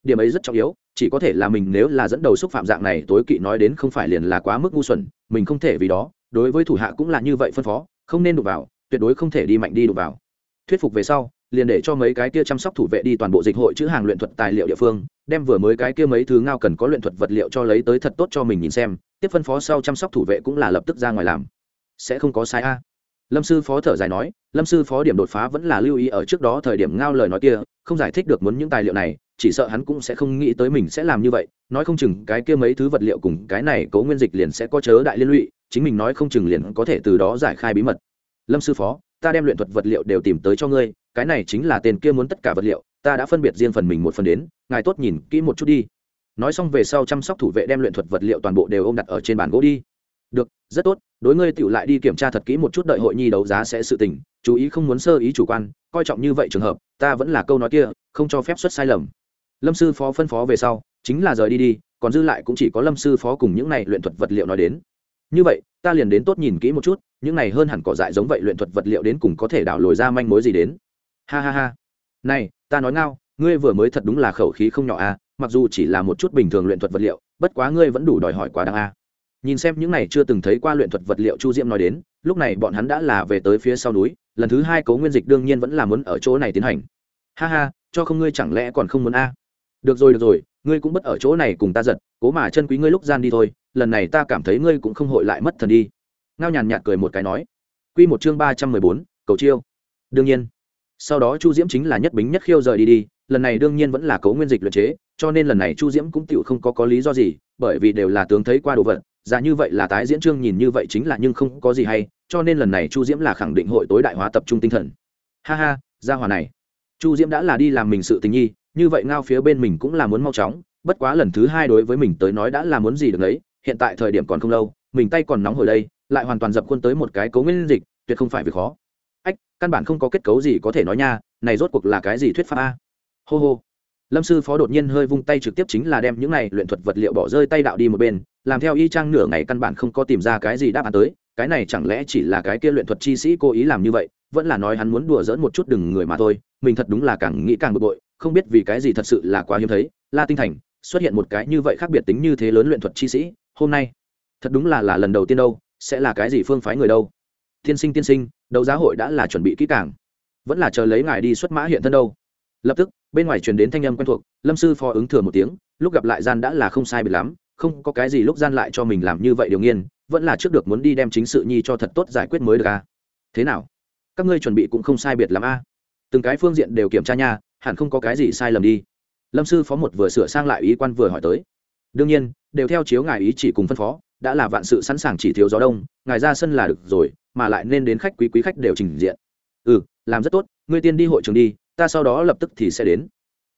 Điểm ấy rất trọng yếu chỉ có thể là mình nếu là dẫn đầu xúc phạm dạng này, tối kỵ nói đến không phải liền là quá mức ngu xuẩn, mình không thể vì đó. Đối với thủ hạ cũng là như vậy phân phó, không nên đụng vào, tuyệt đối không thể đi mạnh đi đụng vào. Thuyết phục về sau, liền để cho mấy cái kia chăm sóc thủ vệ đi toàn bộ dịch hội chữ hàng luyện thuật tài liệu địa phương, đem vừa mới cái kia mấy thứ ngao cần có luyện thuật vật liệu cho lấy tới thật tốt cho mình nhìn xem, tiếp phân phó sau chăm sóc thủ vệ cũng là lập tức ra ngoài làm. Sẽ không có sai a. Lâm sư phó thở dài nói, lâm sư phó điểm đột phá vẫn là lưu ý ở trước đó thời điểm ngao lời nói kia, không giải thích được muốn những tài liệu này chỉ sợ hắn cũng sẽ không nghĩ tới mình sẽ làm như vậy, nói không chừng cái kia mấy thứ vật liệu cùng cái này cố nguyên dịch liền sẽ có chớ đại liên lụy, chính mình nói không chừng liền có thể từ đó giải khai bí mật. Lâm sư phó, ta đem luyện thuật vật liệu đều tìm tới cho ngươi, cái này chính là tên kia muốn tất cả vật liệu, ta đã phân biệt riêng phần mình một phần đến, ngài tốt nhìn kỹ một chút đi. Nói xong về sau chăm sóc thủ vệ đem luyện thuật vật liệu toàn bộ đều ôm đặt ở trên bàn gỗ đi. Được, rất tốt, đối ngươi tựu lại đi kiểm tra thật kỹ một chút đợi hội nhi đấu giá sẽ sự tình, chú ý không muốn sơ ý chủ quan, coi trọng như vậy trường hợp, ta vẫn là câu nói kia, không cho phép xuất sai lầm lâm sư phó phân phó về sau, chính là rời đi đi, còn dư lại cũng chỉ có lâm sư phó cùng những này luyện thuật vật liệu nói đến như vậy, ta liền đến tốt nhìn kỹ một chút, những này hơn hẳn cỏ dại giống vậy luyện thuật vật liệu đến cùng có thể đảo lồi ra manh mối gì đến ha ha ha này, ta nói ngao, ngươi vừa mới thật đúng là khẩu khí không nhỏ à mặc dù chỉ là một chút bình thường luyện thuật vật liệu, bất quá ngươi vẫn đủ đòi hỏi quá đáng a à. nhìn xem những này chưa từng thấy qua luyện thuật vật liệu chu diễm nói đến, lúc này bọn hắn đã là về tới phía sau núi, lần thứ hai cấu nguyên dịch đương nhiên vẫn là muốn ở chỗ này tiến hành ha ha, cho không ngươi chẳng lẽ còn không muốn a à? Được rồi được rồi, ngươi cũng bất ở chỗ này cùng ta giật, cố mà chân quý ngươi lúc gian đi thôi, lần này ta cảm thấy ngươi cũng không hội lại mất thần đi. Ngao nhàn nhạt cười một cái nói. Quy một chương ba trăm mười bốn, cầu chiêu. Đương nhiên. Sau đó chu diễm chính là nhất bính nhất khiêu rời đi đi, lần này đương nhiên vẫn là cấu nguyên dịch luyện chế, cho nên lần này chu diễm cũng tựu không có có lý do gì, bởi vì đều là tướng thấy qua đồ vật, ra như vậy là tái diễn chương nhìn như vậy chính là nhưng không có gì hay, cho nên lần này chu diễm là khẳng định hội tối đại hóa tập trung tinh thần. Ha ha ra hòa này. Chu diễm đã là đi làm mình sự tình nhi như vậy ngao phía bên mình cũng là muốn mau chóng, bất quá lần thứ hai đối với mình tới nói đã là muốn gì được đấy hiện tại thời điểm còn không lâu, mình tay còn nóng hồi đây, lại hoàn toàn dập khuôn tới một cái cấu nguyên dịch, tuyệt không phải việc khó. Ách, căn bản không có kết cấu gì có thể nói nha, này rốt cuộc là cái gì thuyết pháp a? Hô hô. Lâm sư phó đột nhiên hơi vung tay trực tiếp chính là đem những này luyện thuật vật liệu bỏ rơi tay đạo đi một bên, làm theo y trang nửa ngày căn bản không có tìm ra cái gì đáp án tới, cái này chẳng lẽ chỉ là cái kia luyện thuật chi sĩ cố ý làm như vậy, vẫn là nói hắn muốn đùa dỡn một chút đừng người mà thôi, mình thật đúng là càng nghĩ càng bực bội không biết vì cái gì thật sự là quá hiếm thấy, la tinh thành xuất hiện một cái như vậy khác biệt tính như thế lớn luyện thuật chi sĩ, hôm nay, thật đúng là là lần đầu tiên đâu, sẽ là cái gì phương phái người đâu tiên sinh tiên sinh, đấu giá hội đã là chuẩn bị kỹ càng, vẫn là chờ lấy ngài đi xuất mã hiện thân đâu lập tức, bên ngoài truyền đến thanh âm quen thuộc, lâm sư phó ứng thừa một tiếng, lúc gặp lại gian đã là không sai biệt lắm, không có cái gì lúc gian lại cho mình làm như vậy điều nghiên, vẫn là trước được muốn đi đem chính sự nhi cho thật tốt giải quyết mới được a à? thế nào các ngươi chuẩn bị cũng không sai biệt lắm a à? Từng cái phương diện đều kiểm tra nha, hẳn không có cái gì sai lầm đi. Lâm sư phó một vừa sửa sang lại ý quan vừa hỏi tới. Đương nhiên, đều theo chiếu ngài ý chỉ cùng phân phó, đã là vạn sự sẵn sàng chỉ thiếu gió đông, ngài ra sân là được rồi, mà lại nên đến khách quý quý khách đều trình diện. Ừ làm rất tốt, ngươi tiên đi hội trường đi, ta sau đó lập tức thì sẽ đến.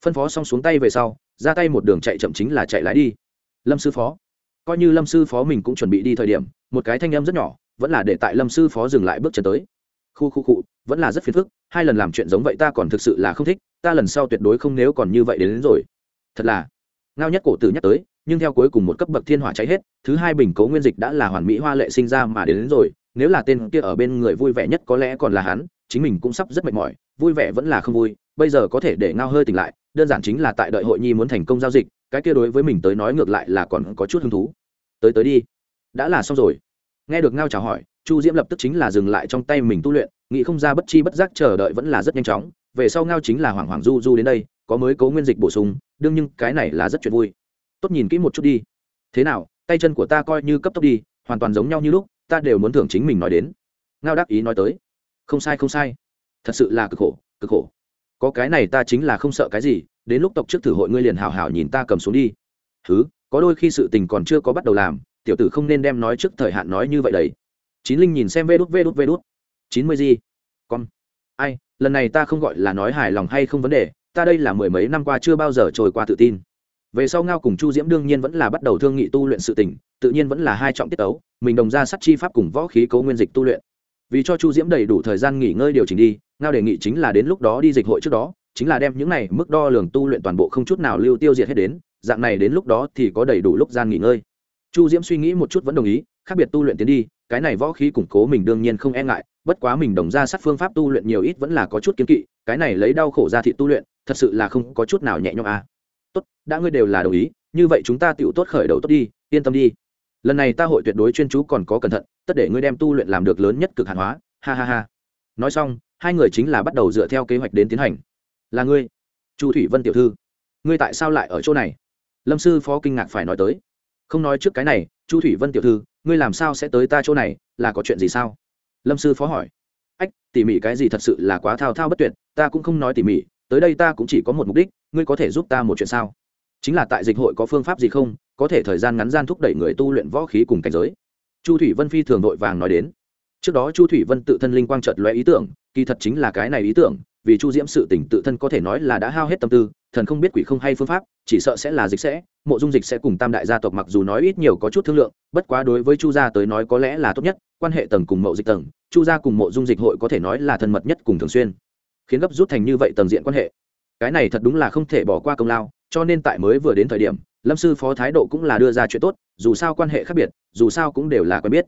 Phân phó xong xuống tay về sau, ra tay một đường chạy chậm chính là chạy lái đi. Lâm sư phó. Coi như lâm sư phó mình cũng chuẩn bị đi thời điểm, một cái thanh âm rất nhỏ, vẫn là để tại lâm sư phó dừng lại bước chân tới khu khu cụ vẫn là rất phiền phức hai lần làm chuyện giống vậy ta còn thực sự là không thích ta lần sau tuyệt đối không nếu còn như vậy đến, đến rồi. Thật là ngao nhất cổ tử nhắc tới nhưng theo cuối cùng một cấp bậc thiên hỏa cháy hết thứ hai bình cấu nguyên dịch đã là hoàn mỹ hoa lệ sinh ra mà đến, đến rồi nếu là tên kia ở bên người vui vẻ nhất có lẽ còn là hắn chính mình cũng sắp rất mệt mỏi vui vẻ vẫn là không vui bây giờ có thể để ngao hơi tỉnh lại đơn giản chính là tại đợi hội nhi muốn thành công giao dịch cái kia đối với mình tới nói ngược lại là còn có chút hứng thú. Tới tới đi đã là xong rồi. Nghe được ngao chào hỏi chu diễm lập tức chính là dừng lại trong tay mình tu luyện, nghĩ không ra bất chi bất giác chờ đợi vẫn là rất nhanh chóng, về sau ngao chính là hoàng hoàng du du đến đây, có mới cố nguyên dịch bổ sung, đương nhưng cái này là rất chuyện vui. Tốt nhìn kỹ một chút đi. Thế nào, tay chân của ta coi như cấp tốc đi, hoàn toàn giống nhau như lúc, ta đều muốn thưởng chính mình nói đến. Ngao đáp ý nói tới. Không sai không sai. Thật sự là cực khổ cực khổ. Có cái này ta chính là không sợ cái gì, đến lúc tộc trước thử hội ngươi liền hào hào nhìn ta cầm xuống đi. Thứ có đôi khi sự tình còn chưa có bắt đầu làm, tiểu tử không nên đem nói trước thời hạn nói như vậy đấy chín linh nhìn xem vê đút vê đút vê đút. Chín mươi gì con ai, lần này ta không gọi là nói hài lòng hay không vấn đề, ta đây là mười mấy năm qua chưa bao giờ trôi qua tự tin. Về sau ngao cùng chu diễm đương nhiên vẫn là bắt đầu thương nghị tu luyện sự tình, tự nhiên vẫn là hai trọng tiết tấu, mình đồng ra sắt chi pháp cùng võ khí cấu nguyên dịch tu luyện. Vì cho chu diễm đầy đủ thời gian nghỉ ngơi điều chỉnh đi, ngao đề nghị chính là đến lúc đó đi dịch hội trước đó, chính là đem những này mức đo lường tu luyện toàn bộ không chút nào lưu tiêu diệt hết đến, dạng này đến lúc đó thì có đầy đủ lúc gian nghỉ ngơi. Chu diễm suy nghĩ một chút vẫn đồng ý, khác biệt tu luyện tiến đi cái này võ khí củng cố mình đương nhiên không e ngại, bất quá mình đồng ra sát phương pháp tu luyện nhiều ít vẫn là có chút kiến kỵ, cái này lấy đau khổ ra thị tu luyện, thật sự là không có chút nào nhẹ nhõm à. tốt, đã ngươi đều là đồng ý, như vậy chúng ta tựu tốt khởi đầu tốt đi, yên tâm đi. Lần này ta hội tuyệt đối chuyên chú còn có cẩn thận, tất để ngươi đem tu luyện làm được lớn nhất cực hạn hóa, ha ha ha. Nói xong, hai người chính là bắt đầu dựa theo kế hoạch đến tiến hành. Là ngươi, chu thủy vân tiểu thư, ngươi tại sao lại ở chỗ này? Lâm sư phó kinh ngạc phải nói tới không nói trước cái này, chu thủy vân tiểu thư, ngươi làm sao sẽ tới ta chỗ này, là có chuyện gì sao? Lâm sư phó hỏi. Ách, tỉ mỉ cái gì thật sự là quá thao thao bất tuyệt, ta cũng không nói tỉ mỉ, tới đây ta cũng chỉ có một mục đích, ngươi có thể giúp ta một chuyện sao? Chính là tại dịch hội có phương pháp gì không, có thể thời gian ngắn gian thúc đẩy người tu luyện võ khí cùng cảnh giới. Chu thủy vân phi thường vội vàng nói đến. Trước đó chu thủy vân tự thân linh quang trợt lóe ý tưởng, kỳ thật chính là cái này ý tưởng vì chu diễm sự tỉnh tự thân có thể nói là đã hao hết tâm tư, thần không biết quỷ không hay phương pháp, chỉ sợ sẽ là dịch sẽ, mộ dung dịch sẽ cùng tam đại gia tộc mặc dù nói ít nhiều có chút thương lượng, bất quá đối với chu gia tới nói có lẽ là tốt nhất, quan hệ tầng cùng mộ dịch tầng, chu gia cùng mộ dung dịch hội có thể nói là thân mật nhất cùng thường xuyên. Khiến gấp rút thành như vậy tầng diện quan hệ. Cái này thật đúng là không thể bỏ qua công lao, cho nên tại mới vừa đến thời điểm, lâm sư phó thái độ cũng là đưa ra chuyện tốt, dù sao quan hệ khác biệt, dù sao cũng đều là quen biết.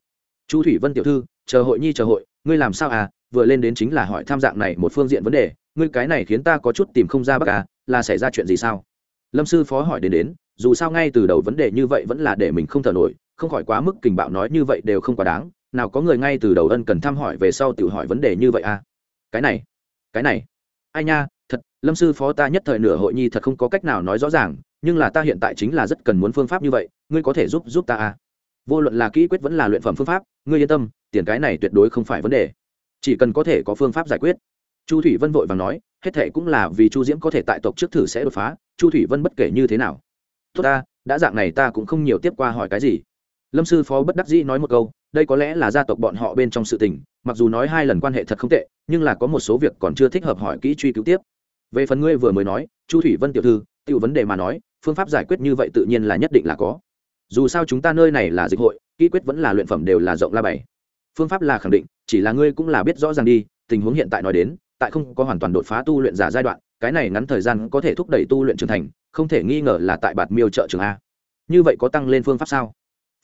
Chu thủy vân tiểu thư, chờ hội nhi chờ hội, ngươi làm sao à vừa lên đến chính là hỏi tham dạng này một phương diện vấn đề, ngươi cái này khiến ta có chút tìm không ra bác à là xảy ra chuyện gì sao? Lâm sư phó hỏi đến đến, dù sao ngay từ đầu vấn đề như vậy vẫn là để mình không thở nổi, không khỏi quá mức kình bạo nói như vậy đều không quá đáng, nào có người ngay từ đầu ân cần thăm hỏi về sau tự hỏi vấn đề như vậy à? Cái này cái này, ai nha, thật, lâm sư phó ta nhất thời nửa hội nhi thật không có cách nào nói rõ ràng, nhưng là ta hiện tại chính là rất cần muốn phương pháp như vậy, ngươi có thể giúp giúp ta à? Vô luận là kỹ quyết vẫn là luyện phẩm phương pháp, ngươi yên tâm, tiền cái này tuyệt đối không phải vấn đề chỉ cần có thể có phương pháp giải quyết. Chu thủy vân vội và nói, hết thệ cũng là vì chu diễm có thể tại tộc trước thử sẽ đột phá. Chu thủy vân bất kể như thế nào. Tốt ta, đã dạng này ta cũng không nhiều tiếp qua hỏi cái gì. Lâm sư phó bất đắc dĩ nói một câu, đây có lẽ là gia tộc bọn họ bên trong sự tình, mặc dù nói hai lần quan hệ thật không tệ, nhưng là có một số việc còn chưa thích hợp hỏi kỹ truy cứu tiếp. Về phần ngươi vừa mới nói, chu thủy vân tiểu thư, tiểu vấn đề mà nói, phương pháp giải quyết như vậy tự nhiên là nhất định là có. Dù sao chúng ta nơi này là dịch hội, kỹ quyết vẫn là luyện phẩm đều là rộng la bảy. Phương pháp là khẳng định chỉ là ngươi cũng là biết rõ ràng đi, tình huống hiện tại nói đến, tại không có hoàn toàn đột phá tu luyện giả giai đoạn, cái này ngắn thời gian có thể thúc đẩy tu luyện trưởng thành, không thể nghi ngờ là tại bạt miêu trợ trường a. Như vậy có tăng lên phương pháp sao?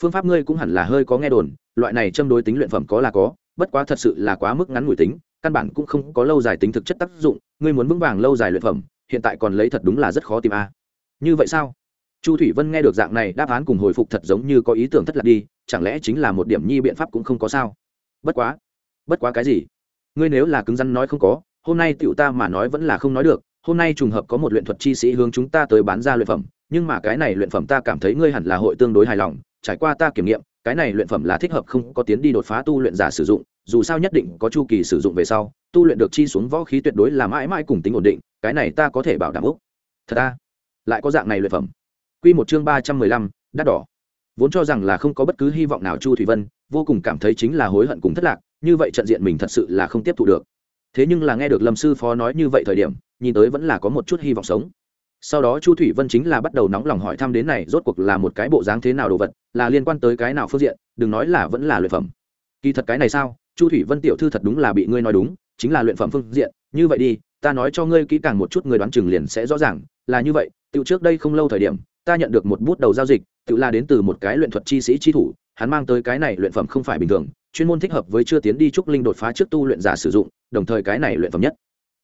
Phương pháp ngươi cũng hẳn là hơi có nghe đồn, loại này châm đối tính luyện phẩm có là có, bất quá thật sự là quá mức ngắn ngủi tính, căn bản cũng không có lâu dài tính thực chất tác dụng, ngươi muốn vững vàng lâu dài luyện phẩm, hiện tại còn lấy thật đúng là rất khó tìm a. Như vậy sao? Chu thủy vân nghe được dạng này, đáp án cùng hồi phục thật giống như có ý tưởng thất lạc đi, chẳng lẽ chính là một điểm nhi biện pháp cũng không có sao? Bất quá bất quá cái gì? Ngươi nếu là cứng rắn nói không có, hôm nay tựu ta mà nói vẫn là không nói được, hôm nay trùng hợp có một luyện thuật chi sĩ hướng chúng ta tới bán ra luyện phẩm, nhưng mà cái này luyện phẩm ta cảm thấy ngươi hẳn là hội tương đối hài lòng, trải qua ta kiểm nghiệm, cái này luyện phẩm là thích hợp không có tiến đi đột phá tu luyện giả sử dụng, dù sao nhất định có chu kỳ sử dụng về sau, tu luyện được chi xuống võ khí tuyệt đối là mãi mãi cùng tính ổn định, cái này ta có thể bảo đảm úc thật ta lại có dạng này luyện phẩm. Q một chương ba trăm mười lăm, đắt đỏ. Vốn cho rằng là không có bất cứ hy vọng nào chu thủy vân, vô cùng cảm thấy chính là hối hận cùng thất lạc như vậy trận diện mình thật sự là không tiếp thu được. Thế nhưng là nghe được lâm sư phó nói như vậy thời điểm, nhìn tới vẫn là có một chút hy vọng sống. Sau đó chu thủy vân chính là bắt đầu nóng lòng hỏi thăm đến này rốt cuộc là một cái bộ dáng thế nào đồ vật, là liên quan tới cái nào phương diện, đừng nói là vẫn là luyện phẩm. Kỳ thật cái này sao? Chu thủy vân tiểu thư thật đúng là bị ngươi nói đúng, chính là luyện phẩm phương diện. Như vậy đi, ta nói cho ngươi kỹ càng một chút người đoán chừng liền sẽ rõ ràng, là như vậy tự trước đây không lâu thời điểm, ta nhận được một bút đầu giao dịch tự là đến từ một cái luyện thuật chi sĩ chi thủ, hắn mang tới cái này luyện phẩm không phải bình thường chuyên môn thích hợp với chưa tiến đi trúc linh đột phá trước tu luyện giả sử dụng, đồng thời cái này luyện phẩm nhất.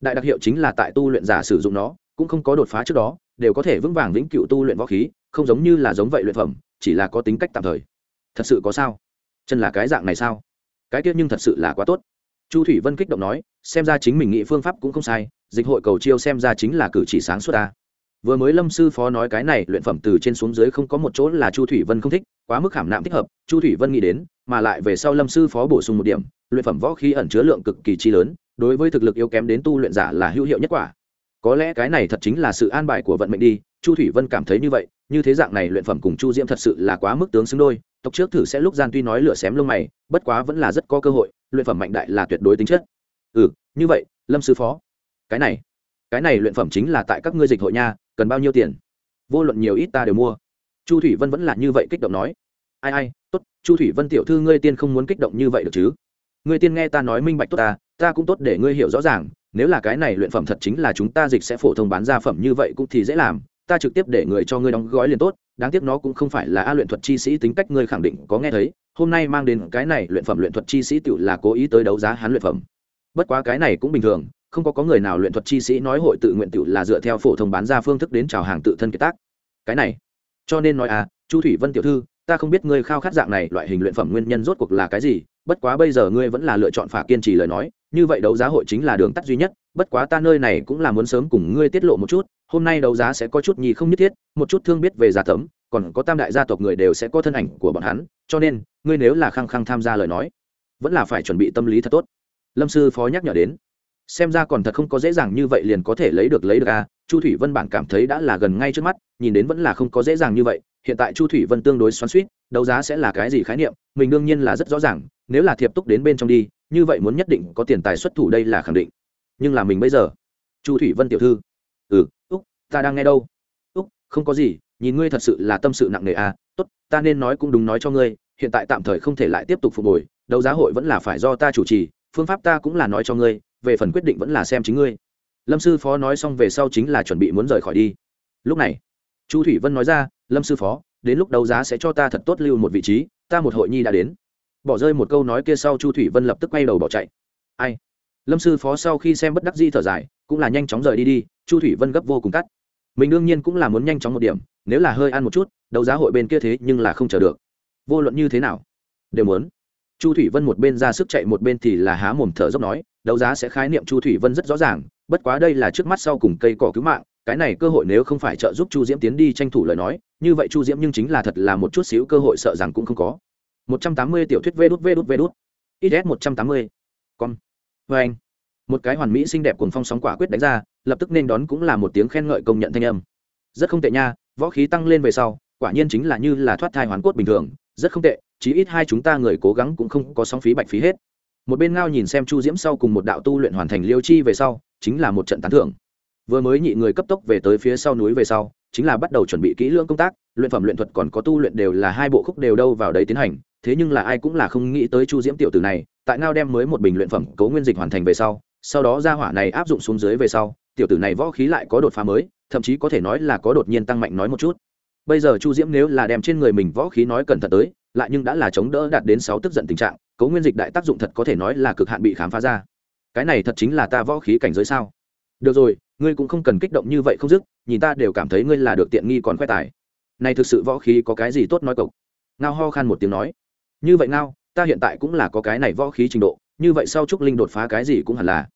Đại đặc hiệu chính là tại tu luyện giả sử dụng nó, cũng không có đột phá trước đó, đều có thể vững vàng vĩnh cựu tu luyện võ khí, không giống như là giống vậy luyện phẩm, chỉ là có tính cách tạm thời. Thật sự có sao? Chân là cái dạng này sao? Cái kia nhưng thật sự là quá tốt. Chu thủy vân kích động nói, xem ra chính mình nghĩ phương pháp cũng không sai, dịch hội cầu chiêu xem ra chính là cử chỉ sáng suốt ta vừa mới lâm sư phó nói cái này, luyện phẩm từ trên xuống dưới không có một chỗ là chu thủy vân không thích, quá mức khảm nạm thích hợp. Chu thủy vân nghĩ đến, mà lại về sau lâm sư phó bổ sung một điểm, luyện phẩm võ khí ẩn chứa lượng cực kỳ chi lớn, đối với thực lực yếu kém đến tu luyện giả là hữu hiệu nhất quả. Có lẽ cái này thật chính là sự an bài của vận mệnh đi, chu thủy vân cảm thấy như vậy, như thế dạng này luyện phẩm cùng chu diễm thật sự là quá mức tướng xứng đôi, tộc trước thử sẽ lúc gian tuy nói lửa xém lông mày, bất quá vẫn là rất có cơ hội, luyện phẩm mạnh đại là tuyệt đối tính chất. Ừ như vậy, lâm sư phó, cái này cái này luyện phẩm chính là tại các ngươi dịch hội nha cần bao nhiêu tiền? Vô luận nhiều ít ta đều mua. Chu thủy vân vẫn là như vậy kích động nói. Ai ai, tốt, chu thủy vân tiểu thư ngươi tiên không muốn kích động như vậy được chứ? Ngươi tiên nghe ta nói minh bạch tốt ta ta cũng tốt để ngươi hiểu rõ ràng, nếu là cái này luyện phẩm thật chính là chúng ta dịch sẽ phổ thông bán ra phẩm như vậy cũng thì dễ làm, ta trực tiếp để người cho ngươi đóng gói liền tốt, đáng tiếc nó cũng không phải là a luyện thuật chi sĩ tính cách ngươi khẳng định có nghe thấy, hôm nay mang đến cái này luyện phẩm luyện thuật chi sĩ tự là cố ý tới đấu giá hắn luyện phẩm. Bất quá cái này cũng bình thường không có có người nào luyện thuật chi sĩ nói hội tự nguyện tự là dựa theo phổ thông bán ra phương thức đến chào hàng tự thân kiệt tác. Cái này, cho nên nói à chu thủy vân tiểu thư, ta không biết ngươi khao khát dạng này loại hình luyện phẩm nguyên nhân rốt cuộc là cái gì, bất quá bây giờ ngươi vẫn là lựa chọn phả kiên trì lời nói, như vậy đấu giá hội chính là đường tắt duy nhất, bất quá ta nơi này cũng là muốn sớm cùng ngươi tiết lộ một chút, hôm nay đấu giá sẽ có chút nhì không nhất thiết, một chút thương biết về giá tấm còn có tam đại gia tộc người đều sẽ có thân ảnh của bọn hắn, cho nên, ngươi nếu là khăng khăng tham gia lời nói, vẫn là phải chuẩn bị tâm lý thật tốt. Lâm sư phó nhắc nhở đến xem ra còn thật không có dễ dàng như vậy liền có thể lấy được lấy được a chu thủy vân bản cảm thấy đã là gần ngay trước mắt, nhìn đến vẫn là không có dễ dàng như vậy. Hiện tại chu thủy vân tương đối xoắn suýt đấu giá sẽ là cái gì khái niệm? Mình đương nhiên là rất rõ ràng, nếu là thiệp túc đến bên trong đi, như vậy muốn nhất định có tiền tài xuất thủ đây là khẳng định. Nhưng là mình bây giờ, chu thủy vân tiểu thư. Ừ úc, ta đang nghe đâu? Úc, không có gì, nhìn ngươi thật sự là tâm sự nặng nề à. Tốt, ta nên nói cũng đúng nói cho ngươi, hiện tại tạm thời không thể lại tiếp tục phục hồi, đấu giá hội vẫn là phải do ta chủ trì phương pháp ta cũng là nói cho ngươi, về phần quyết định vẫn là xem chính ngươi. Lâm sư phó nói xong về sau chính là chuẩn bị muốn rời khỏi đi. Lúc này, chu thủy vân nói ra, lâm sư phó, đến lúc đấu giá sẽ cho ta thật tốt lưu một vị trí, ta một hội nhi đã đến. Bỏ rơi một câu nói kia sau chu thủy vân lập tức quay đầu bỏ chạy. Ai? Lâm sư phó sau khi xem bất đắc di thở dài, cũng là nhanh chóng rời đi đi, chu thủy vân gấp vô cùng cắt. Mình đương nhiên cũng là muốn nhanh chóng một điểm, nếu là hơi ăn một chút, đấu giá hội bên kia thế nhưng là không chờ được. Vô luận như thế nào, đều muốn chu thủy vân một bên ra sức chạy một bên thì là há mồm thở dốc nói, đấu giá sẽ khái niệm chu thủy vân rất rõ ràng, bất quá đây là trước mắt sau cùng cây cỏ cứu mạng, cái này cơ hội nếu không phải trợ giúp chu diễm tiến đi tranh thủ lời nói, như vậy chu diễm nhưng chính là thật là một chút xíu cơ hội sợ rằng cũng không có. Một trăm tám mươi tiểu thuyết vê đút vê đút vê đút. Một trăm tám mươi. Con vê vâng anh. Một cái hoàn mỹ xinh đẹp cùng phong sóng quả quyết đánh ra, lập tức nên đón cũng là một tiếng khen ngợi công nhận thanh âm. Rất không tệ nha, võ khí tăng lên về sau, quả nhiên chính là như là thoát thai hoàn cốt bình thường, rất không tệ chí ít hai chúng ta người cố gắng cũng không có sóng phí bạch phí hết. Một bên ngao nhìn xem chu diễm sau cùng một đạo tu luyện hoàn thành liêu chi về sau, chính là một trận tán thưởng. Vừa mới nhị người cấp tốc về tới phía sau núi về sau, chính là bắt đầu chuẩn bị kỹ lưỡng công tác, luyện phẩm luyện thuật còn có tu luyện đều là hai bộ khúc đều đâu vào đấy tiến hành, thế nhưng là ai cũng là không nghĩ tới chu diễm tiểu tử này, tại ngao đem mới một bình luyện phẩm cấu nguyên dịch hoàn thành về sau sau đó ra hỏa này áp dụng xuống dưới về sau, tiểu tử này võ khí lại có đột phá mới, thậm chí có thể nói là có đột nhiên tăng mạnh nói một chút. Bây giờ chu diễm nếu là đem trên người mình võ khí nói cẩn thận tới lại nhưng đã là chống đỡ đạt đến sáu tức giận tình trạng, cấu nguyên dịch đại tác dụng thật có thể nói là cực hạn bị khám phá ra. Cái này thật chính là ta võ khí cảnh giới sao? Được rồi, ngươi cũng không cần kích động như vậy không dứt, nhìn ta đều cảm thấy ngươi là được tiện nghi còn khoe tài. Này thực sự võ khí có cái gì tốt nói cộc? Ngao ho khan một tiếng nói. Như vậy ngao, ta hiện tại cũng là có cái này võ khí trình độ, như vậy sau trúc linh đột phá cái gì cũng hẳn là.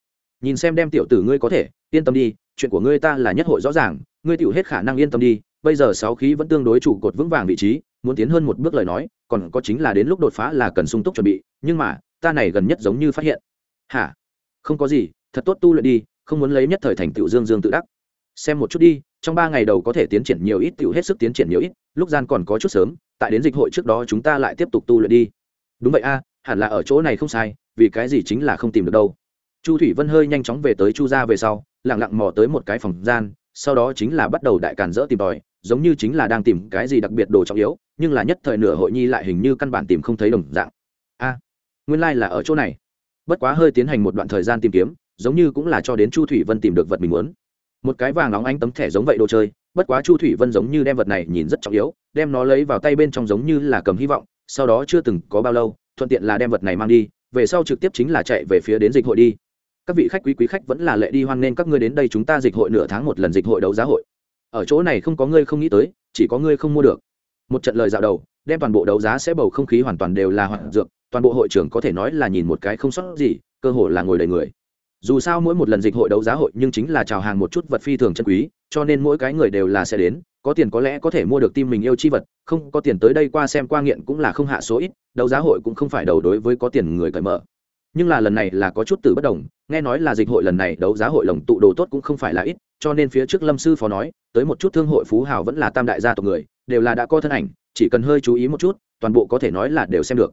Nhìn xem đem tiểu tử ngươi có thể, yên tâm đi, chuyện của ngươi ta là nhất hội rõ ràng, ngươi tiểu hết khả năng yên tâm đi, bây giờ sáu khí vẫn tương đối trụ cột vững vàng vị trí muốn tiến hơn một bước lời nói, còn có chính là đến lúc đột phá là cần sung túc chuẩn bị, nhưng mà, ta này gần nhất giống như phát hiện. Hả? Không có gì, thật tốt tu luyện đi, không muốn lấy nhất thời thành tựu dương dương tự đắc. Xem một chút đi, trong ba ngày đầu có thể tiến triển nhiều ít, tựu hết sức tiến triển nhiều ít, lúc gian còn có chút sớm, tại đến dịch hội trước đó chúng ta lại tiếp tục tu luyện đi. Đúng vậy a, hẳn là ở chỗ này không sai, vì cái gì chính là không tìm được đâu. Chu thủy vân hơi nhanh chóng về tới chu gia về sau lẳng lặng mò tới một cái phòng gian, sau đó chính là bắt đầu đại càn dỡ tìm tòi, giống như chính là đang tìm cái gì đặc biệt đồ trọng yếu nhưng là nhất thời nửa hội nhi lại hình như căn bản tìm không thấy đồng dạng. A à, nguyên lai、like、là ở chỗ này. Bất quá hơi tiến hành một đoạn thời gian tìm kiếm, giống như cũng là cho đến chu thủy vân tìm được vật mình muốn. Một cái vàng óng ánh tấm thẻ giống vậy đồ chơi, bất quá chu thủy vân giống như đem vật này nhìn rất trọng yếu, đem nó lấy vào tay bên trong giống như là cầm hy vọng, sau đó chưa từng có bao lâu, thuận tiện là đem vật này mang đi, về sau trực tiếp chính là chạy về phía đến dịch hội đi. Các vị khách quý quý khách vẫn là lệ đi hoan nên các ngươi đến đây chúng ta dịch hội nửa tháng một lần dịch hội đấu giá hội. Ở chỗ này không có ngươi không nghĩ tới, chỉ có ngươi không mua được một trận lời dạo đầu, đem toàn bộ đấu giá sẽ bầu không khí hoàn toàn đều là hoạt dược, toàn bộ hội trưởng có thể nói là nhìn một cái không sót gì, cơ hội là ngồi đầy người. Dù sao mỗi một lần dịch hội đấu giá hội nhưng chính là chào hàng một chút vật phi thường chân quý, cho nên mỗi cái người đều là sẽ đến, có tiền có lẽ có thể mua được tim mình yêu chi vật, không có tiền tới đây qua xem qua nghiện cũng là không hạ số ít, đấu giá hội cũng không phải đầu đối với có tiền người cởi mở. Nhưng là lần này là có chút từ bất đồng, nghe nói là dịch hội lần này đấu giá hội lồng tụ đồ tốt cũng không phải là ít, cho nên phía trước lâm sư phó nói, tới một chút thương hội phú hào vẫn là tam đại gia tộc người đều là đã có thân ảnh, chỉ cần hơi chú ý một chút, toàn bộ có thể nói là đều xem được.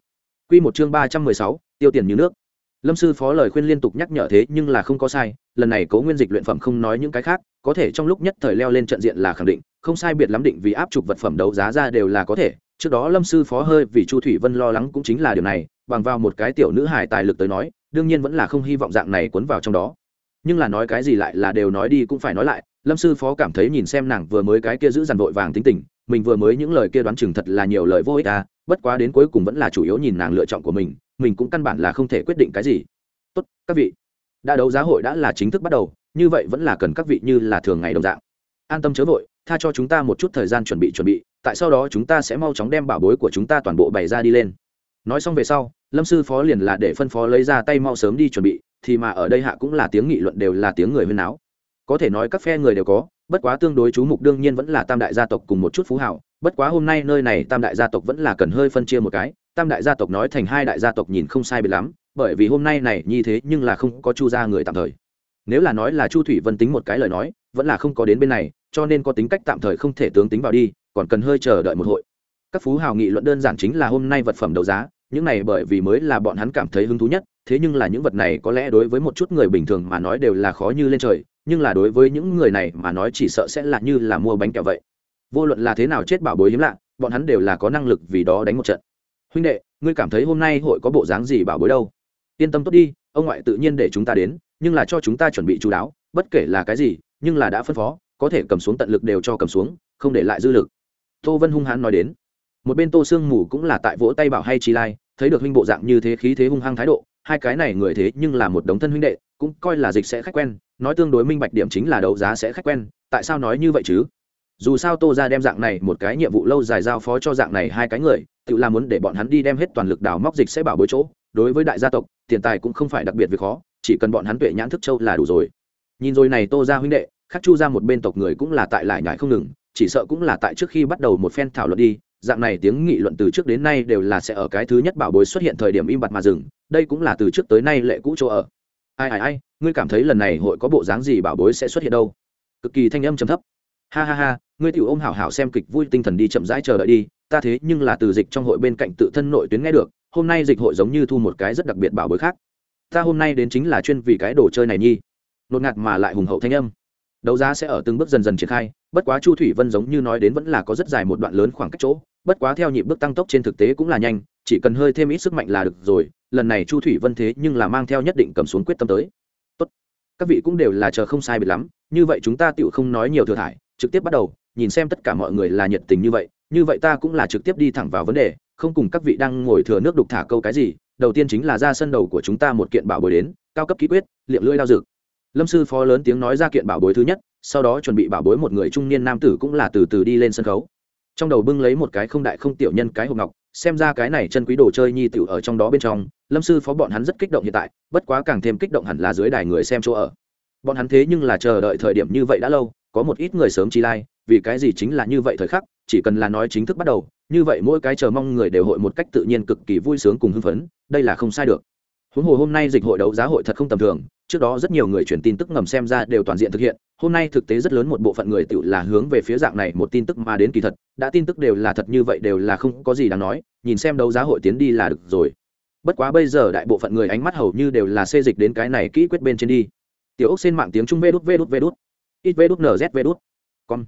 Quy một chương ba trăm mười sáu, tiêu tiền như nước. Lâm sư phó lời khuyên liên tục nhắc nhở thế nhưng là không có sai, lần này cố nguyên dịch luyện phẩm không nói những cái khác, có thể trong lúc nhất thời leo lên trận diện là khẳng định, không sai biệt lắm định vì áp chụp vật phẩm đấu giá ra đều là có thể. Trước đó lâm sư phó hơi vì chu thủy vân lo lắng cũng chính là điều này, bằng vào một cái tiểu nữ hài tài lực tới nói, đương nhiên vẫn là không hy vọng dạng này cuốn vào trong đó. Nhưng là nói cái gì lại là đều nói đi cũng phải nói lại, lâm sư phó cảm thấy nhìn xem nàng vừa mới cái kia giữ dằn vội vàng tính tình mình vừa mới những lời kia đoán chừng thật là nhiều lời vô ích à bất quá đến cuối cùng vẫn là chủ yếu nhìn nàng lựa chọn của mình mình cũng căn bản là không thể quyết định cái gì. Tốt, các vị, đã đấu giá hội đã là chính thức bắt đầu, như vậy vẫn là cần các vị như là thường ngày đồng dạng. An tâm chớ vội, tha cho chúng ta một chút thời gian chuẩn bị chuẩn bị, tại sau đó chúng ta sẽ mau chóng đem bảo bối của chúng ta toàn bộ bày ra đi lên. Nói xong về sau, lâm sư phó liền là để phân phó lấy ra tay mau sớm đi chuẩn bị, thì mà ở đây hạ cũng là tiếng nghị luận đều là tiếng người huyên náo có thể nói các phe người đều có, bất quá tương đối chú mục đương nhiên vẫn là tam đại gia tộc cùng một chút phú hảo. Bất quá hôm nay nơi này tam đại gia tộc vẫn là cần hơi phân chia một cái, tam đại gia tộc nói thành hai đại gia tộc nhìn không sai biệt lắm, bởi vì hôm nay này như thế nhưng là không có chu gia người tạm thời. Nếu là nói là chu thủy vân tính một cái lời nói, vẫn là không có đến bên này, cho nên có tính cách tạm thời không thể tướng tính vào đi, còn cần hơi chờ đợi một hội. Các phú hào nghị luận đơn giản chính là hôm nay vật phẩm đấu giá, những này bởi vì mới là bọn hắn cảm thấy hứng thú nhất, thế nhưng là những vật này có lẽ đối với một chút người bình thường mà nói đều là khó như lên trời nhưng là đối với những người này mà nói chỉ sợ sẽ là như là mua bánh kẹo vậy. Vô luận là thế nào chết bảo bối hiếm lạ, bọn hắn đều là có năng lực vì đó đánh một trận. Huynh đệ, ngươi cảm thấy hôm nay hội có bộ dáng gì bảo bối đâu? Yên tâm tốt đi, ông ngoại tự nhiên để chúng ta đến, nhưng là cho chúng ta chuẩn bị chú đáo, bất kể là cái gì, nhưng là đã phân phó, có thể cầm xuống tận lực đều cho cầm xuống, không để lại dư lực. Tô vân hung hãn nói đến. Một bên tô sương mù cũng là tại vỗ tay bảo hay chi lai, thấy được huynh bộ dạng như thế khí thế hung hăng thái độ hai cái này người thế nhưng là một đống thân huynh đệ, cũng coi là dịch sẽ khách quen, nói tương đối minh bạch điểm chính là đấu giá sẽ khách quen, tại sao nói như vậy chứ? Dù sao tô ra đem dạng này một cái nhiệm vụ lâu dài giao phó cho dạng này hai cái người, tự làm muốn để bọn hắn đi đem hết toàn lực đào móc dịch sẽ bảo bối chỗ, đối với đại gia tộc, tiền tài cũng không phải đặc biệt việc khó, chỉ cần bọn hắn tuệ nhãn thức châu là đủ rồi. Nhìn rồi này tô ra huynh đệ, khắc chu ra một bên tộc người cũng là tại lại nhải không ngừng, chỉ sợ cũng là tại trước khi bắt đầu một phen thảo luận đi dạng này tiếng nghị luận từ trước đến nay đều là sẽ ở cái thứ nhất bảo bối xuất hiện thời điểm im bặt mà dừng, đây cũng là từ trước tới nay lệ cũ chỗ ở. Ai ai ai, ngươi cảm thấy lần này hội có bộ dáng gì bảo bối sẽ xuất hiện đâu? Cực kỳ thanh âm trầm thấp. Ha ha ha, ngươi tiểu ôm hảo hảo xem kịch vui tinh thần đi chậm rãi chờ đợi đi, ta thế nhưng là từ dịch trong hội bên cạnh tự thân nội tuyến nghe được, hôm nay dịch hội giống như thu một cái rất đặc biệt bảo bối khác. Ta hôm nay đến chính là chuyên vì cái đồ chơi này nhi. Nột ngạt mà lại hùng hậu thanh âm. Đấu giá sẽ ở từng bước dần dần triển khai, bất quá chu thủy vân giống như nói đến vẫn là có rất dài một đoạn lớn khoảng cách chỗ bất quá theo nhịp bước tăng tốc trên thực tế cũng là nhanh, chỉ cần hơi thêm ít sức mạnh là được rồi, lần này chu thủy vân thế nhưng là mang theo nhất định cầm xuống quyết tâm tới. Tốt. các vị cũng đều là chờ không sai biệt lắm, như vậy chúng ta tựu không nói nhiều thừa thải, trực tiếp bắt đầu, nhìn xem tất cả mọi người là nhiệt tình như vậy như vậy ta cũng là trực tiếp đi thẳng vào vấn đề, không cùng các vị đang ngồi thừa nước đục thả câu cái gì, đầu tiên chính là ra sân đầu của chúng ta một kiện bảo bối đến, cao cấp ký quyết, liệm lưỡi đao dược. Lâm sư phó lớn tiếng nói ra kiện bảo bối thứ nhất, sau đó chuẩn bị bảo bối một người trung niên nam tử cũng là từ từ đi lên sân khấu trong đầu bưng lấy một cái không đại không tiểu nhân cái hộp ngọc, xem ra cái này chân quý đồ chơi nhi tiểu ở trong đó bên trong, lâm sư phó bọn hắn rất kích động hiện tại, bất quá càng thêm kích động hẳn là dưới đài người xem chỗ ở. Bọn hắn thế nhưng là chờ đợi thời điểm như vậy đã lâu, có một ít người sớm chi lai, vì cái gì chính là như vậy thời khắc, chỉ cần là nói chính thức bắt đầu, như vậy mỗi cái chờ mong người đều hội một cách tự nhiên cực kỳ vui sướng cùng hưng phấn, đây là không sai được. Huống hồ hôm nay dịch hội đấu giá hội thật không tầm thường trước đó rất nhiều người truyền tin tức ngầm xem ra đều toàn diện thực hiện, hôm nay thực tế rất lớn một bộ phận người tự là hướng về phía dạng này một tin tức mà đến kỳ thật, đã tin tức đều là thật như vậy đều là không có gì đáng nói, nhìn xem đấu giá hội tiến đi là được rồi. Bất quá bây giờ đại bộ phận người ánh mắt hầu như đều là xê dịch đến cái này kỹ quyết bên trên đi. Tiểu ốc trên mạng tiếng trung vê đút vê đút vê đút. Ít vê đút nz vê đút. Con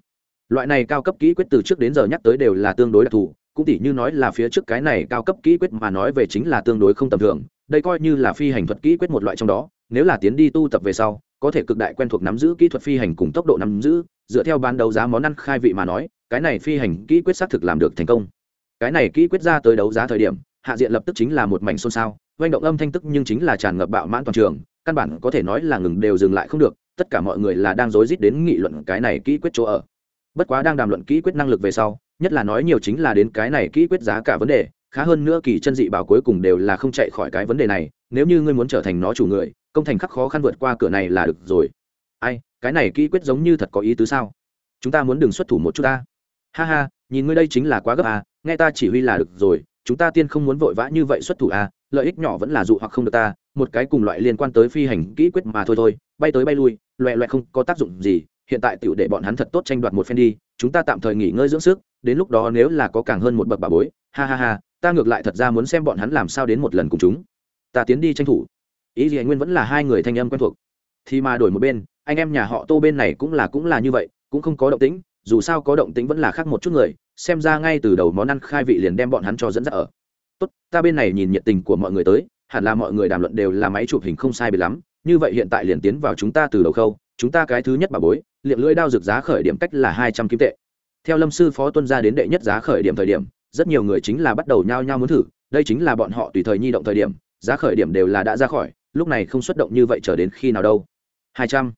loại này cao cấp kỹ quyết từ trước đến giờ nhắc tới đều là tương đối đặc thù, cũng tỉ như nói là phía trước cái này cao cấp kỹ quyết mà nói về chính là tương đối không tầm thường, đây coi như là phi hành thuật kỹ quyết một loại trong đó nếu là tiến đi tu tập về sau, có thể cực đại quen thuộc nắm giữ kỹ thuật phi hành cùng tốc độ nắm giữ, dựa theo bán đấu giá món ăn khai vị mà nói, cái này phi hành kỹ quyết xác thực làm được thành công. Cái này kỹ quyết ra tới đấu giá thời điểm, hạ diện lập tức chính là một mảnh xôn xao doanh động âm thanh tức nhưng chính là tràn ngập bạo mãn toàn trường, căn bản có thể nói là ngừng đều dừng lại không được, tất cả mọi người là đang rối rít đến nghị luận cái này kỹ quyết chỗ ở. Bất quá đang đàm luận kỹ quyết năng lực về sau, nhất là nói nhiều chính là đến cái này kỹ quyết giá cả vấn đề, khá hơn nữa kỳ chân dị bảo cuối cùng đều là không chạy khỏi cái vấn đề này, nếu như ngươi muốn trở thành nó chủ người công thành khắc khó khăn vượt qua cửa này là được rồi. Ai, cái này kỹ quyết giống như thật có ý tứ sao? Chúng ta muốn đừng xuất thủ một chút ta. Ha ha, nhìn ngươi đây chính là quá gấp à nghe ta chỉ huy là được rồi, chúng ta tiên không muốn vội vã như vậy xuất thủ à lợi ích nhỏ vẫn là dụ hoặc không được ta, một cái cùng loại liên quan tới phi hành kỹ quyết mà thôi thôi, bay tới bay lui, loẹ loẹ không có tác dụng gì, hiện tại tựu để bọn hắn thật tốt tranh đoạt một phen đi, chúng ta tạm thời nghỉ ngơi dưỡng sức, đến lúc đó nếu là có càng hơn một bậc bà bối, ha ha ha, ta ngược lại thật ra muốn xem bọn hắn làm sao đến một lần cùng chúng. Ta tiến đi tranh thủ ý gì anh nguyên vẫn là hai người thanh âm quen thuộc. Thì mà đổi một bên, anh em nhà họ tô bên này cũng là cũng là như vậy, cũng không có động tĩnh, dù sao có động tĩnh vẫn là khác một chút người, xem ra ngay từ đầu món ăn khai vị liền đem bọn hắn cho dẫn dắt ở. Tốt, ta bên này nhìn nhiệt tình của mọi người tới, hẳn là mọi người đàm luận đều là máy chụp hình không sai bị lắm, như vậy hiện tại liền tiến vào chúng ta từ đầu khâu, chúng ta cái thứ nhất bà bối liệng lưỡi đao rực giá khởi điểm cách là hai trăm kim tệ. Theo lâm sư phó tuân ra đến đệ nhất giá khởi điểm thời điểm, rất nhiều người chính là bắt đầu nhao nhao muốn thử, đây chính là bọn họ tùy thời nhi động thời điểm, giá khởi điểm đều là đã ra khỏi lúc này không xuất động như vậy chờ đến khi nào đâu. Hai trăm,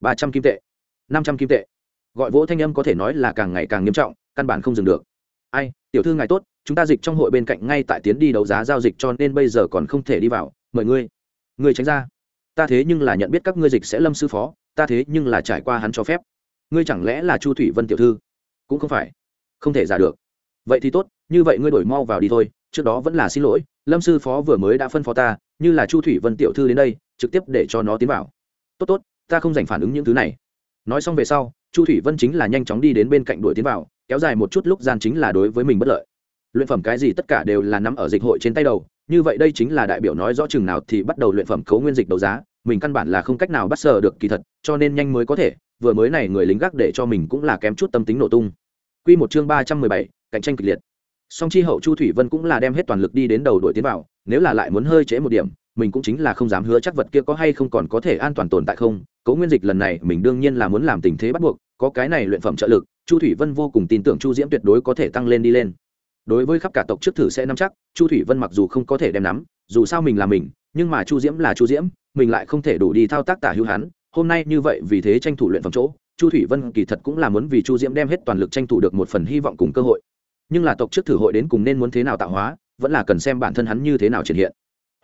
ba trăm kim tệ, năm trăm kim tệ. Gọi vỗ thanh âm có thể nói là càng ngày càng nghiêm trọng, căn bản không dừng được. Ai, tiểu thư ngài tốt, chúng ta dịch trong hội bên cạnh ngay tại tiến đi đấu giá giao dịch cho nên bây giờ còn không thể đi vào, mời ngươi. Ngươi tránh ra. Ta thế nhưng là nhận biết các ngươi dịch sẽ lâm sư phó, ta thế nhưng là trải qua hắn cho phép. Ngươi chẳng lẽ là chu thủy vân tiểu thư? Cũng không phải. Không thể giả được. Vậy thì tốt, như vậy ngươi đổi mau vào đi thôi, trước đó vẫn là xin lỗi lâm sư phó vừa mới đã phân phó ta, như là chu thủy vân tiểu thư đến đây, trực tiếp để cho nó tiến vào. Tốt tốt, ta không dành phản ứng những thứ này. Nói xong về sau, chu thủy vân chính là nhanh chóng đi đến bên cạnh đuổi tiến vào, kéo dài một chút lúc gian chính là đối với mình bất lợi. Luyện phẩm cái gì tất cả đều là nắm ở dịch hội trên tay đầu, như vậy đây chính là đại biểu nói rõ chừng nào thì bắt đầu luyện phẩm cấu nguyên dịch đấu giá, mình căn bản là không cách nào bắt sờ được kỳ thật, cho nên nhanh mới có thể, vừa mới này người lính gác để cho mình cũng là kém chút tâm tính nổ tung. Quy một chương ba trăm mười bảy, cạnh tranh kịch liệt song chi hậu chu thủy vân cũng là đem hết toàn lực đi đến đầu đội tiến vào, nếu là lại muốn hơi trễ một điểm, mình cũng chính là không dám hứa chắc vật kia có hay không còn có thể an toàn tồn tại không. Cấu nguyên dịch lần này mình đương nhiên là muốn làm tình thế bắt buộc, có cái này luyện phẩm trợ lực, chu thủy vân vô cùng tin tưởng chu diễm tuyệt đối có thể tăng lên đi lên. Đối với khắp cả tộc trước thử sẽ nắm chắc, chu thủy vân mặc dù không có thể đem nắm, dù sao mình là mình, nhưng mà chu diễm là chu diễm, mình lại không thể đủ đi thao tác tả hữu hắn. Hôm nay như vậy vì thế tranh thủ luyện phẩm chỗ, chu thủy vân kỳ thật cũng là muốn vì chu diễm đem hết toàn lực tranh thủ được một phần hy vọng cùng cơ hội nhưng là tộc trước thử hội đến cùng nên muốn thế nào tạo hóa, vẫn là cần xem bản thân hắn như thế nào triển hiện.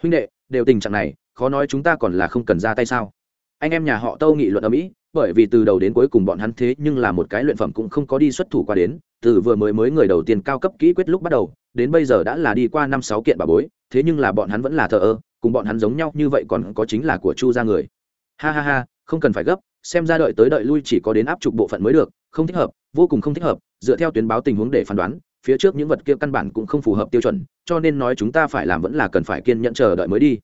Huynh đệ, đều tình trạng này, khó nói chúng ta còn là không cần ra tay sao? Anh em nhà họ tâu nghị luận ở mỹ, bởi vì từ đầu đến cuối cùng bọn hắn thế nhưng là một cái luyện phẩm cũng không có đi xuất thủ qua đến, từ vừa mới mới người đầu tiên cao cấp kỹ quyết lúc bắt đầu, đến bây giờ đã là đi qua năm sáu kiện bà bối, thế nhưng là bọn hắn vẫn là thờ ơ, cùng bọn hắn giống nhau như vậy còn có chính là của chu ra người. Ha ha ha, không cần phải gấp, xem ra đợi tới đợi lui chỉ có đến áp trục bộ phận mới được, không thích hợp, vô cùng không thích hợp, dựa theo tuyến báo tình huống để phán đoán phía trước những vật kia căn bản cũng không phù hợp tiêu chuẩn, cho nên nói chúng ta phải làm vẫn là cần phải kiên nhẫn chờ đợi mới đi.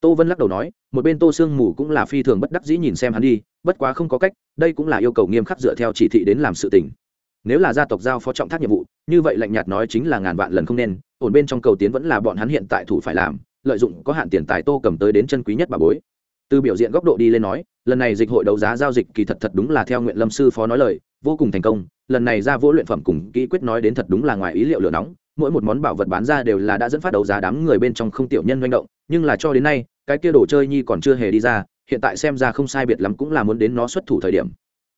Tô vân lắc đầu nói, một bên tô sương mù cũng là phi thường bất đắc dĩ nhìn xem hắn đi, bất quá không có cách, đây cũng là yêu cầu nghiêm khắc dựa theo chỉ thị đến làm sự tình. Nếu là gia tộc giao phó trọng thác nhiệm vụ, như vậy lạnh nhạt nói chính là ngàn vạn lần không nên, ổn bên trong cầu tiến vẫn là bọn hắn hiện tại thủ phải làm, lợi dụng có hạn tiền tài tô cầm tới đến chân quý nhất bà bối từ biểu diện góc độ đi lên nói, lần này dịch hội đấu giá giao dịch kỳ thật thật đúng là theo nguyện lâm sư phó nói lời, vô cùng thành công, lần này ra vô luyện phẩm cùng kỹ quyết nói đến thật đúng là ngoài ý liệu lửa nóng, mỗi một món bảo vật bán ra đều là đã dẫn phát đấu giá đám người bên trong không tiểu nhân manh động, nhưng là cho đến nay, cái kia đồ chơi nhi còn chưa hề đi ra, hiện tại xem ra không sai biệt lắm cũng là muốn đến nó xuất thủ thời điểm.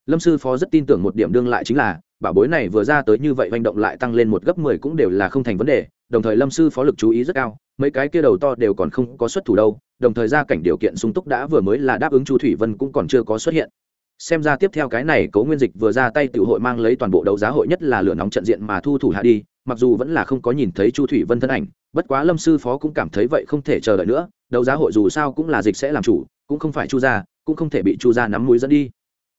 Lâm sư phó rất tin tưởng một điểm đương lại chính là, bảo bối này vừa ra tới như vậy manh động lại tăng lên một gấp mười cũng đều là không thành vấn đề đồng thời lâm sư phó lực chú ý rất cao, mấy cái kia đầu to đều còn không có xuất thủ đâu, đồng thời gia cảnh điều kiện sung túc đã vừa mới là đáp ứng chu thủy vân cũng còn chưa có xuất hiện. Xem ra tiếp theo cái này cấu nguyên dịch vừa ra tay tiểu hội mang lấy toàn bộ đấu giá hội nhất là lửa nóng trận diện mà thu thủ hạ đi, mặc dù vẫn là không có nhìn thấy chu thủy vân thân ảnh, bất quá lâm sư phó cũng cảm thấy vậy không thể chờ đợi nữa, đấu giá hội dù sao cũng là dịch sẽ làm chủ, cũng không phải chu gia, cũng không thể bị chu gia nắm mũi dẫn đi.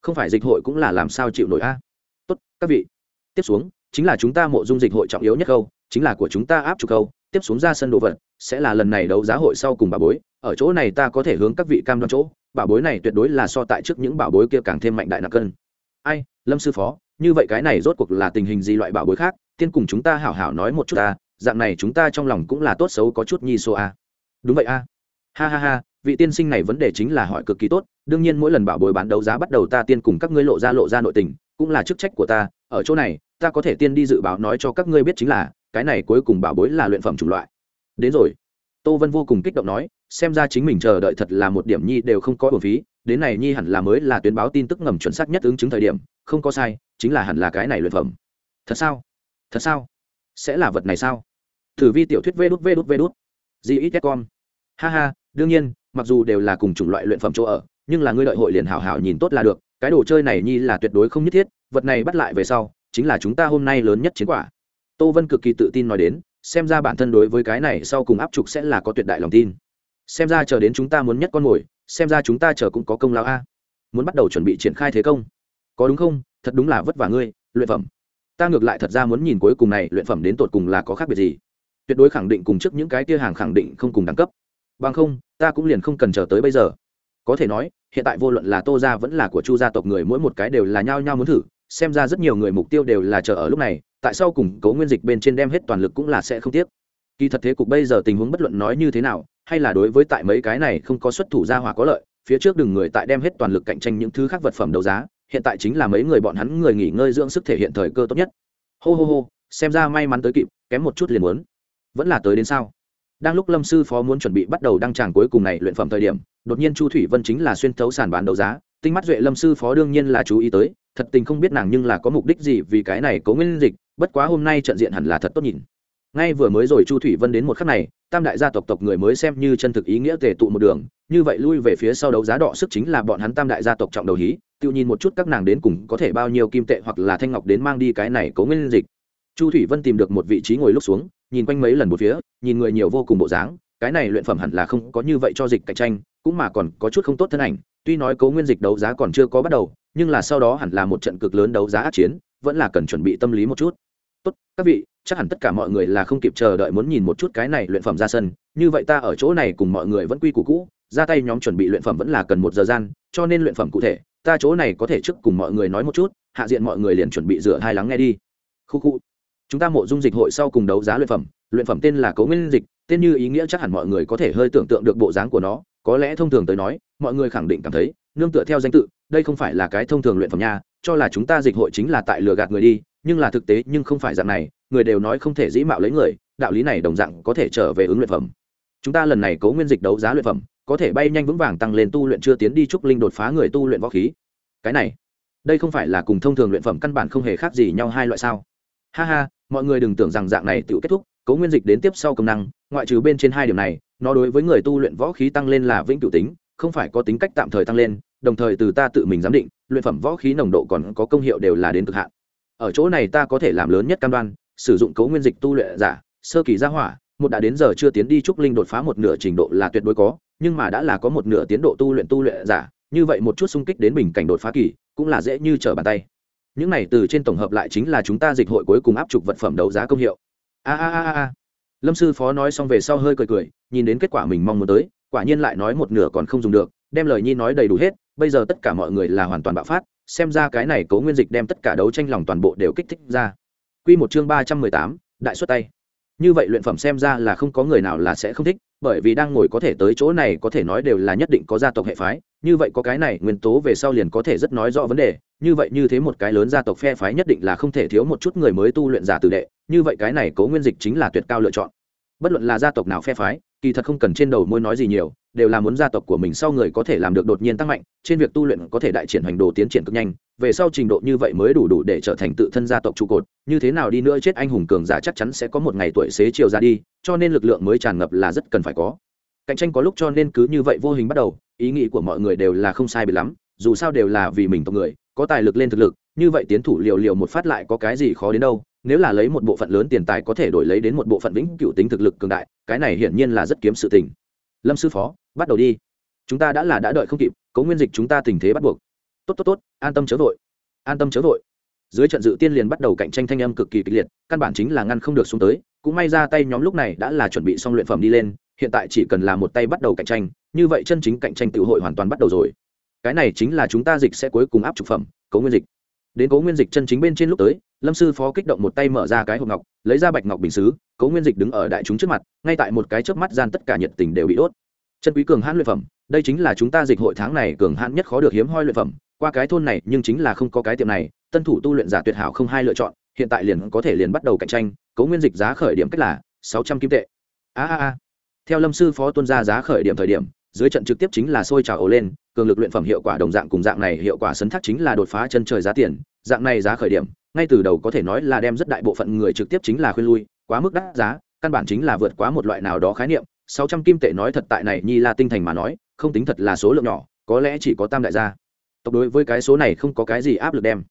Không phải dịch hội cũng là làm sao chịu nổi a? Tốt, các vị, tiếp xuống, chính là chúng ta mộ dung dịch hội trọng yếu nhất câu chính là của chúng ta áp trục câu, tiếp xuống ra sân đồ vật, sẽ là lần này đấu giá hội sau cùng bà bối, ở chỗ này ta có thể hướng các vị cam đoan chỗ bảo bối này tuyệt đối là so tại trước những bảo bối kia càng thêm mạnh đại nặng cân. Ai, lâm sư phó, như vậy cái này rốt cuộc là tình hình gì loại bảo bối khác, tiên cùng chúng ta hảo hảo nói một chút ta, dạng này chúng ta trong lòng cũng là tốt xấu có chút nhi số a. Đúng vậy a. Ha ha ha, vị tiên sinh này vấn đề chính là hỏi cực kỳ tốt, đương nhiên mỗi lần bảo bối bán đấu giá bắt đầu ta tiên cùng các ngươi lộ ra lộ ra nội tình, cũng là chức trách của ta, ở chỗ này, ta có thể tiên đi dự báo nói cho các ngươi biết chính là cái này cuối cùng bảo bối là luyện phẩm chủng loại. Đến rồi. Tô vân vô cùng kích động nói, xem ra chính mình chờ đợi thật là một điểm nhi đều không có bổ phí, đến này nhi hẳn là mới là tuyến báo tin tức ngầm chuẩn xác nhất ứng chứng thời điểm, không có sai, chính là hẳn là cái này luyện phẩm. Thật sao? Thật sao? Sẽ là vật này sao? Thử vi tiểu thuyết vê đút vê đút vê đút. Gxcom ha ha, đương nhiên, mặc dù đều là cùng chủng loại luyện phẩm chỗ ở, nhưng là ngươi đợi hội liền hảo hảo nhìn tốt là được, cái đồ chơi này nhi là tuyệt đối không nhất thiết, vật này bắt lại về sau, chính là chúng ta hôm nay lớn nhất chiến quả tô vân cực kỳ tự tin nói đến, xem ra bản thân đối với cái này sau cùng áp trục sẽ là có tuyệt đại lòng tin. Xem ra chờ đến chúng ta muốn nhất con mồi, xem ra chúng ta chờ cũng có công lao a. Muốn bắt đầu chuẩn bị triển khai thế công. Có đúng không? Thật đúng là vất vả ngươi, luyện phẩm. Ta ngược lại thật ra muốn nhìn cuối cùng này, luyện phẩm đến tột cùng là có khác biệt gì. Tuyệt đối khẳng định cùng trước những cái kia hàng khẳng định không cùng đẳng cấp. Bằng không, ta cũng liền không cần chờ tới bây giờ. Có thể nói, hiện tại vô luận là tô gia vẫn là của chu gia tộc người mỗi một cái đều là nhao nhao muốn thử xem ra rất nhiều người mục tiêu đều là chờ ở lúc này, tại sao cùng cấu nguyên dịch bên trên đem hết toàn lực cũng là sẽ không tiếc. Kỳ thật thế cục bây giờ tình huống bất luận nói như thế nào, hay là đối với tại mấy cái này không có xuất thủ gia hỏa có lợi, phía trước đừng người tại đem hết toàn lực cạnh tranh những thứ khác vật phẩm đấu giá, hiện tại chính là mấy người bọn hắn người nghỉ ngơi dưỡng sức thể hiện thời cơ tốt nhất. Hô hô hô, xem ra may mắn tới kịp, kém một chút liền muốn. Vẫn là tới đến sao? Đang lúc lâm sư phó muốn chuẩn bị bắt đầu đăng tràng cuối cùng này luyện phẩm thời điểm, đột nhiên chu thủy vân chính là xuyên thấu sàn bán đấu giá, tinh mắt duệ lâm sư phó đương nhiên là chú ý tới thật tình không biết nàng nhưng là có mục đích gì vì cái này cố nguyên dịch, bất quá hôm nay trận diện hẳn là thật tốt nhìn. Ngay vừa mới rồi chu thủy vân đến một khắc này, tam đại gia tộc tộc người mới xem như chân thực ý nghĩa tề tụ một đường, như vậy lui về phía sau đấu giá đỏ sức chính là bọn hắn tam đại gia tộc trọng đầu hí, tự nhìn một chút các nàng đến cùng có thể bao nhiêu kim tệ hoặc là thanh ngọc đến mang đi cái này cố nguyên dịch. Chu thủy vân tìm được một vị trí ngồi lúc xuống, nhìn quanh mấy lần một phía, nhìn người nhiều vô cùng bộ dáng, cái này luyện phẩm hẳn là không có như vậy cho dịch cạnh tranh, cũng mà còn có chút không tốt thân ảnh, tuy nói cố nguyên dịch đấu giá còn chưa có bắt đầu nhưng là sau đó hẳn là một trận cực lớn đấu giá ác chiến, vẫn là cần chuẩn bị tâm lý một chút. Tốt, các vị, chắc hẳn tất cả mọi người là không kịp chờ đợi muốn nhìn một chút cái này luyện phẩm ra sân. Như vậy ta ở chỗ này cùng mọi người vẫn quy củ cũ, ra tay nhóm chuẩn bị luyện phẩm vẫn là cần một giờ gian, cho nên luyện phẩm cụ thể, ta chỗ này có thể trước cùng mọi người nói một chút, hạ diện mọi người liền chuẩn bị rửa hai lắng nghe đi. Khu khu. Chúng ta mộ dung dịch hội sau cùng đấu giá luyện phẩm luyện phẩm tên là cấu nguyên dịch, tên như ý nghĩa chắc hẳn mọi người có thể hơi tưởng tượng được bộ dáng của nó, có lẽ thông thường tới nói, mọi người khẳng định cảm thấy nương tựa theo danh tự, đây không phải là cái thông thường luyện phẩm nha, cho là chúng ta dịch hội chính là tại lừa gạt người đi, nhưng là thực tế, nhưng không phải dạng này, người đều nói không thể dĩ mạo lấy người, đạo lý này đồng dạng có thể trở về ứng luyện phẩm. Chúng ta lần này cố nguyên dịch đấu giá luyện phẩm, có thể bay nhanh vững vàng tăng lên tu luyện chưa tiến đi trúc linh đột phá người tu luyện võ khí. Cái này, đây không phải là cùng thông thường luyện phẩm căn bản không hề khác gì nhau hai loại sao? Ha ha, mọi người đừng tưởng rằng dạng này tự kết thúc cố nguyên dịch đến tiếp sau công năng, ngoại trừ bên trên hai điểm này, nó đối với người tu luyện võ khí tăng lên là vĩnh cửu tính, không phải có tính cách tạm thời tăng lên đồng thời từ ta tự mình giám định, luyện phẩm võ khí nồng độ còn có công hiệu đều là đến cực hạn. Ở chỗ này ta có thể làm lớn nhất cam đoan, sử dụng cấu nguyên dịch tu luyện giả, sơ kỳ gia hỏa, một đã đến giờ chưa tiến đi trúc linh đột phá một nửa trình độ là tuyệt đối có, nhưng mà đã là có một nửa tiến độ tu luyện tu luyện giả, như vậy một chút xung kích đến bình cảnh đột phá kỳ, cũng là dễ như trở bàn tay. Những này từ trên tổng hợp lại chính là chúng ta dịch hội cuối cùng áp trục vật phẩm đấu giá công hiệu. A a a a lâm sư phó nói xong về sau hơi cười cười, nhìn đến kết quả mình mong muốn tới, quả nhiên lại nói một nửa còn không dùng được, đem lời nhi nói đầy đủ hết bây giờ tất cả mọi người là hoàn toàn bạo phát, xem ra cái này cố nguyên dịch đem tất cả đấu tranh lòng toàn bộ đều kích thích ra. Quy một chương ba trăm mười tám, đại xuất tay. Như vậy luyện phẩm xem ra là không có người nào là sẽ không thích, bởi vì đang ngồi có thể tới chỗ này có thể nói đều là nhất định có gia tộc hệ phái, như vậy có cái này nguyên tố về sau liền có thể rất nói rõ vấn đề, như vậy như thế một cái lớn gia tộc phe phái nhất định là không thể thiếu một chút người mới tu luyện giả tử đệ, như vậy cái này cố nguyên dịch chính là tuyệt cao lựa chọn bất luận là gia tộc nào phe phái, kỳ thật không cần trên đầu môi nói gì nhiều, đều là muốn gia tộc của mình sau người có thể làm được đột nhiên tăng mạnh, trên việc tu luyện có thể đại triển hành đồ tiến triển cực nhanh, về sau trình độ như vậy mới đủ đủ để trở thành tự thân gia tộc trụ cột, như thế nào đi nữa chết anh hùng cường giả chắc chắn sẽ có một ngày tuổi xế chiều ra đi, cho nên lực lượng mới tràn ngập là rất cần phải có. Cạnh tranh có lúc cho nên cứ như vậy vô hình bắt đầu, ý nghĩ của mọi người đều là không sai bị lắm, dù sao đều là vì mình tộc người, có tài lực lên thực lực, như vậy tiến thủ liều liều một phát lại có cái gì khó đến đâu nếu là lấy một bộ phận lớn tiền tài có thể đổi lấy đến một bộ phận vĩnh cửu tính thực lực cường đại, cái này hiển nhiên là rất kiếm sự tình. Lâm sư phó, bắt đầu đi. Chúng ta đã là đã đợi không kịp cấu nguyên dịch chúng ta tình thế bắt buộc. Tốt tốt tốt, an tâm chớ vội. An tâm chớ vội. Dưới trận dự tiên liền bắt đầu cạnh tranh thanh âm cực kỳ kịch liệt, căn bản chính là ngăn không được xuống tới. Cũng may ra tay nhóm lúc này đã là chuẩn bị xong luyện phẩm đi lên, hiện tại chỉ cần là một tay bắt đầu cạnh tranh, như vậy chân chính cạnh tranh tự hội hoàn toàn bắt đầu rồi. Cái này chính là chúng ta dịch sẽ cuối cùng áp trục phẩm cấu nguyên dịch. Đến cố nguyên dịch chân chính bên trên lúc tới lâm sư phó kích động một tay mở ra cái hộp ngọc, lấy ra bạch ngọc bình xứ cố nguyên dịch đứng ở đại chúng trước mặt, ngay tại một cái chớp mắt gian tất cả nhiệt tình đều bị đốt. Chân quý cường hãn luyện phẩm, đây chính là chúng ta dịch hội tháng này cường hãn nhất khó được hiếm hoi luyện phẩm, qua cái thôn này nhưng chính là không có cái tiệm này, tân thủ tu luyện giả tuyệt hảo không hai lựa chọn, hiện tại liền có thể liền bắt đầu cạnh tranh, cấu nguyên dịch giá khởi điểm cách là sáu trăm kim tệ. A a a. Theo lâm sư phó tuân ra giá khởi điểm thời điểm, dưới trận trực tiếp chính là sôi trào ổ lên, cường lực luyện phẩm hiệu quả đồng dạng cùng dạng này hiệu quả sấn thác chính là đột phá chân trời giá tiền, dạng này giá khởi điểm ngay từ đầu có thể nói là đem rất đại bộ phận người trực tiếp chính là khuyên lui, quá mức đắt giá, căn bản chính là vượt quá một loại nào đó khái niệm. Sáu trăm kim tệ nói thật tại này nhi la tinh thành mà nói, không tính thật là số lượng nhỏ, có lẽ chỉ có tam đại gia. Tộc đối với cái số này không có cái gì áp lực đem.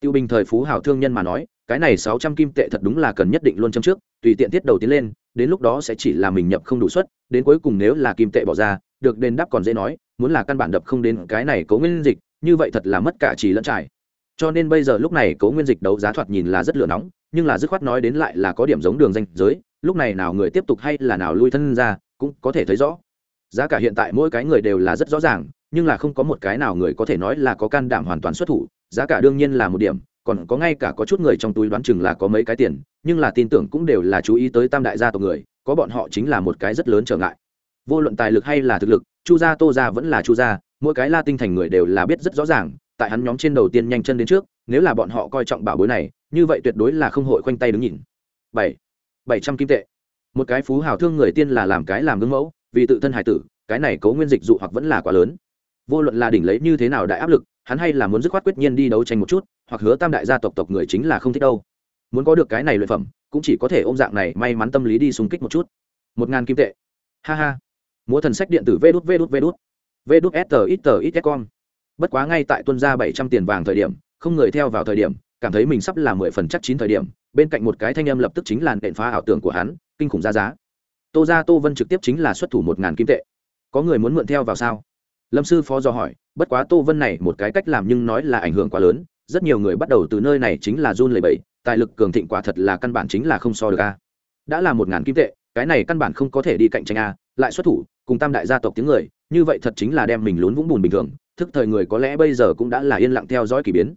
Tiêu bình thời phú hảo thương nhân mà nói, cái này sáu trăm kim tệ thật đúng là cần nhất định luôn châm trước, tùy tiện tiết đầu tiến lên, đến lúc đó sẽ chỉ là mình nhập không đủ suất, đến cuối cùng nếu là kim tệ bỏ ra, được đền đáp còn dễ nói, muốn là căn bản đập không đến cái này cấu nguyên dịch, như vậy thật là mất cả trì lẫn trải cho nên bây giờ lúc này cố nguyên dịch đấu giá thoạt nhìn là rất lửa nóng, nhưng là dứt khoát nói đến lại là có điểm giống đường danh giới, lúc này nào người tiếp tục hay là nào lui thân ra, cũng có thể thấy rõ. Giá cả hiện tại mỗi cái người đều là rất rõ ràng, nhưng là không có một cái nào người có thể nói là có can đảm hoàn toàn xuất thủ, giá cả đương nhiên là một điểm, còn có ngay cả có chút người trong túi đoán chừng là có mấy cái tiền, nhưng là tin tưởng cũng đều là chú ý tới tam đại gia tộc người, có bọn họ chính là một cái rất lớn trở ngại. Vô luận tài lực hay là thực lực chu gia, tô gia vẫn là chu gia, mỗi cái la tinh thành người đều là biết rất rõ ràng, tại hắn nhóm trên đầu tiên nhanh chân đến trước, nếu là bọn họ coi trọng bảo bối này, như vậy tuyệt đối là không hội khoanh tay đứng nhìn. Bảy bảy trăm kim tệ. Một cái phú hào thương người tiên là làm cái làm gương mẫu, vì tự thân hải tử, cái này cấu nguyên dịch dụ hoặc vẫn là quá lớn. Vô luận là đỉnh lấy như thế nào đại áp lực, hắn hay là muốn dứt khoát quyết nhiên đi đấu tranh một chút, hoặc hứa tam đại gia tộc tộc người chính là không thích đâu. Muốn có được cái này luyện phẩm, cũng chỉ có thể ôm dạng này may mắn tâm lý đi xung kích một chút. Một ngàn kim tệ. Ha ha múa thần sách điện tử vê đút vê đút vê đút. Vê đút s tờ ít tờ ít con bất quá ngay tại tuân ra bảy trăm tiền vàng thời điểm, không người theo vào thời điểm, cảm thấy mình sắp là mười phần chắc chín thời điểm, bên cạnh một cái thanh âm lập tức chính là nện phá ảo tưởng của hắn, kinh khủng ra giá. Tô ra tô vân trực tiếp chính là xuất thủ một ngàn kim tệ. Có người muốn mượn theo vào sao? Lâm sư phó do hỏi, bất quá tô vân này một cái cách làm nhưng nói là ảnh hưởng quá lớn, rất nhiều người bắt đầu từ nơi này chính là run lầy bẫy tài lực cường thịnh quả thật là căn bản chính là không so được a. Đã là một ngàn kim tệ, cái này căn bản không có thể đi cạnh tranh a, lại xuất thủ cùng tam đại gia tộc tiếng người, như vậy thật chính là đem mình lún vũng bùn bình thường, thức thời người có lẽ bây giờ cũng đã là yên lặng theo dõi k ỳ biến.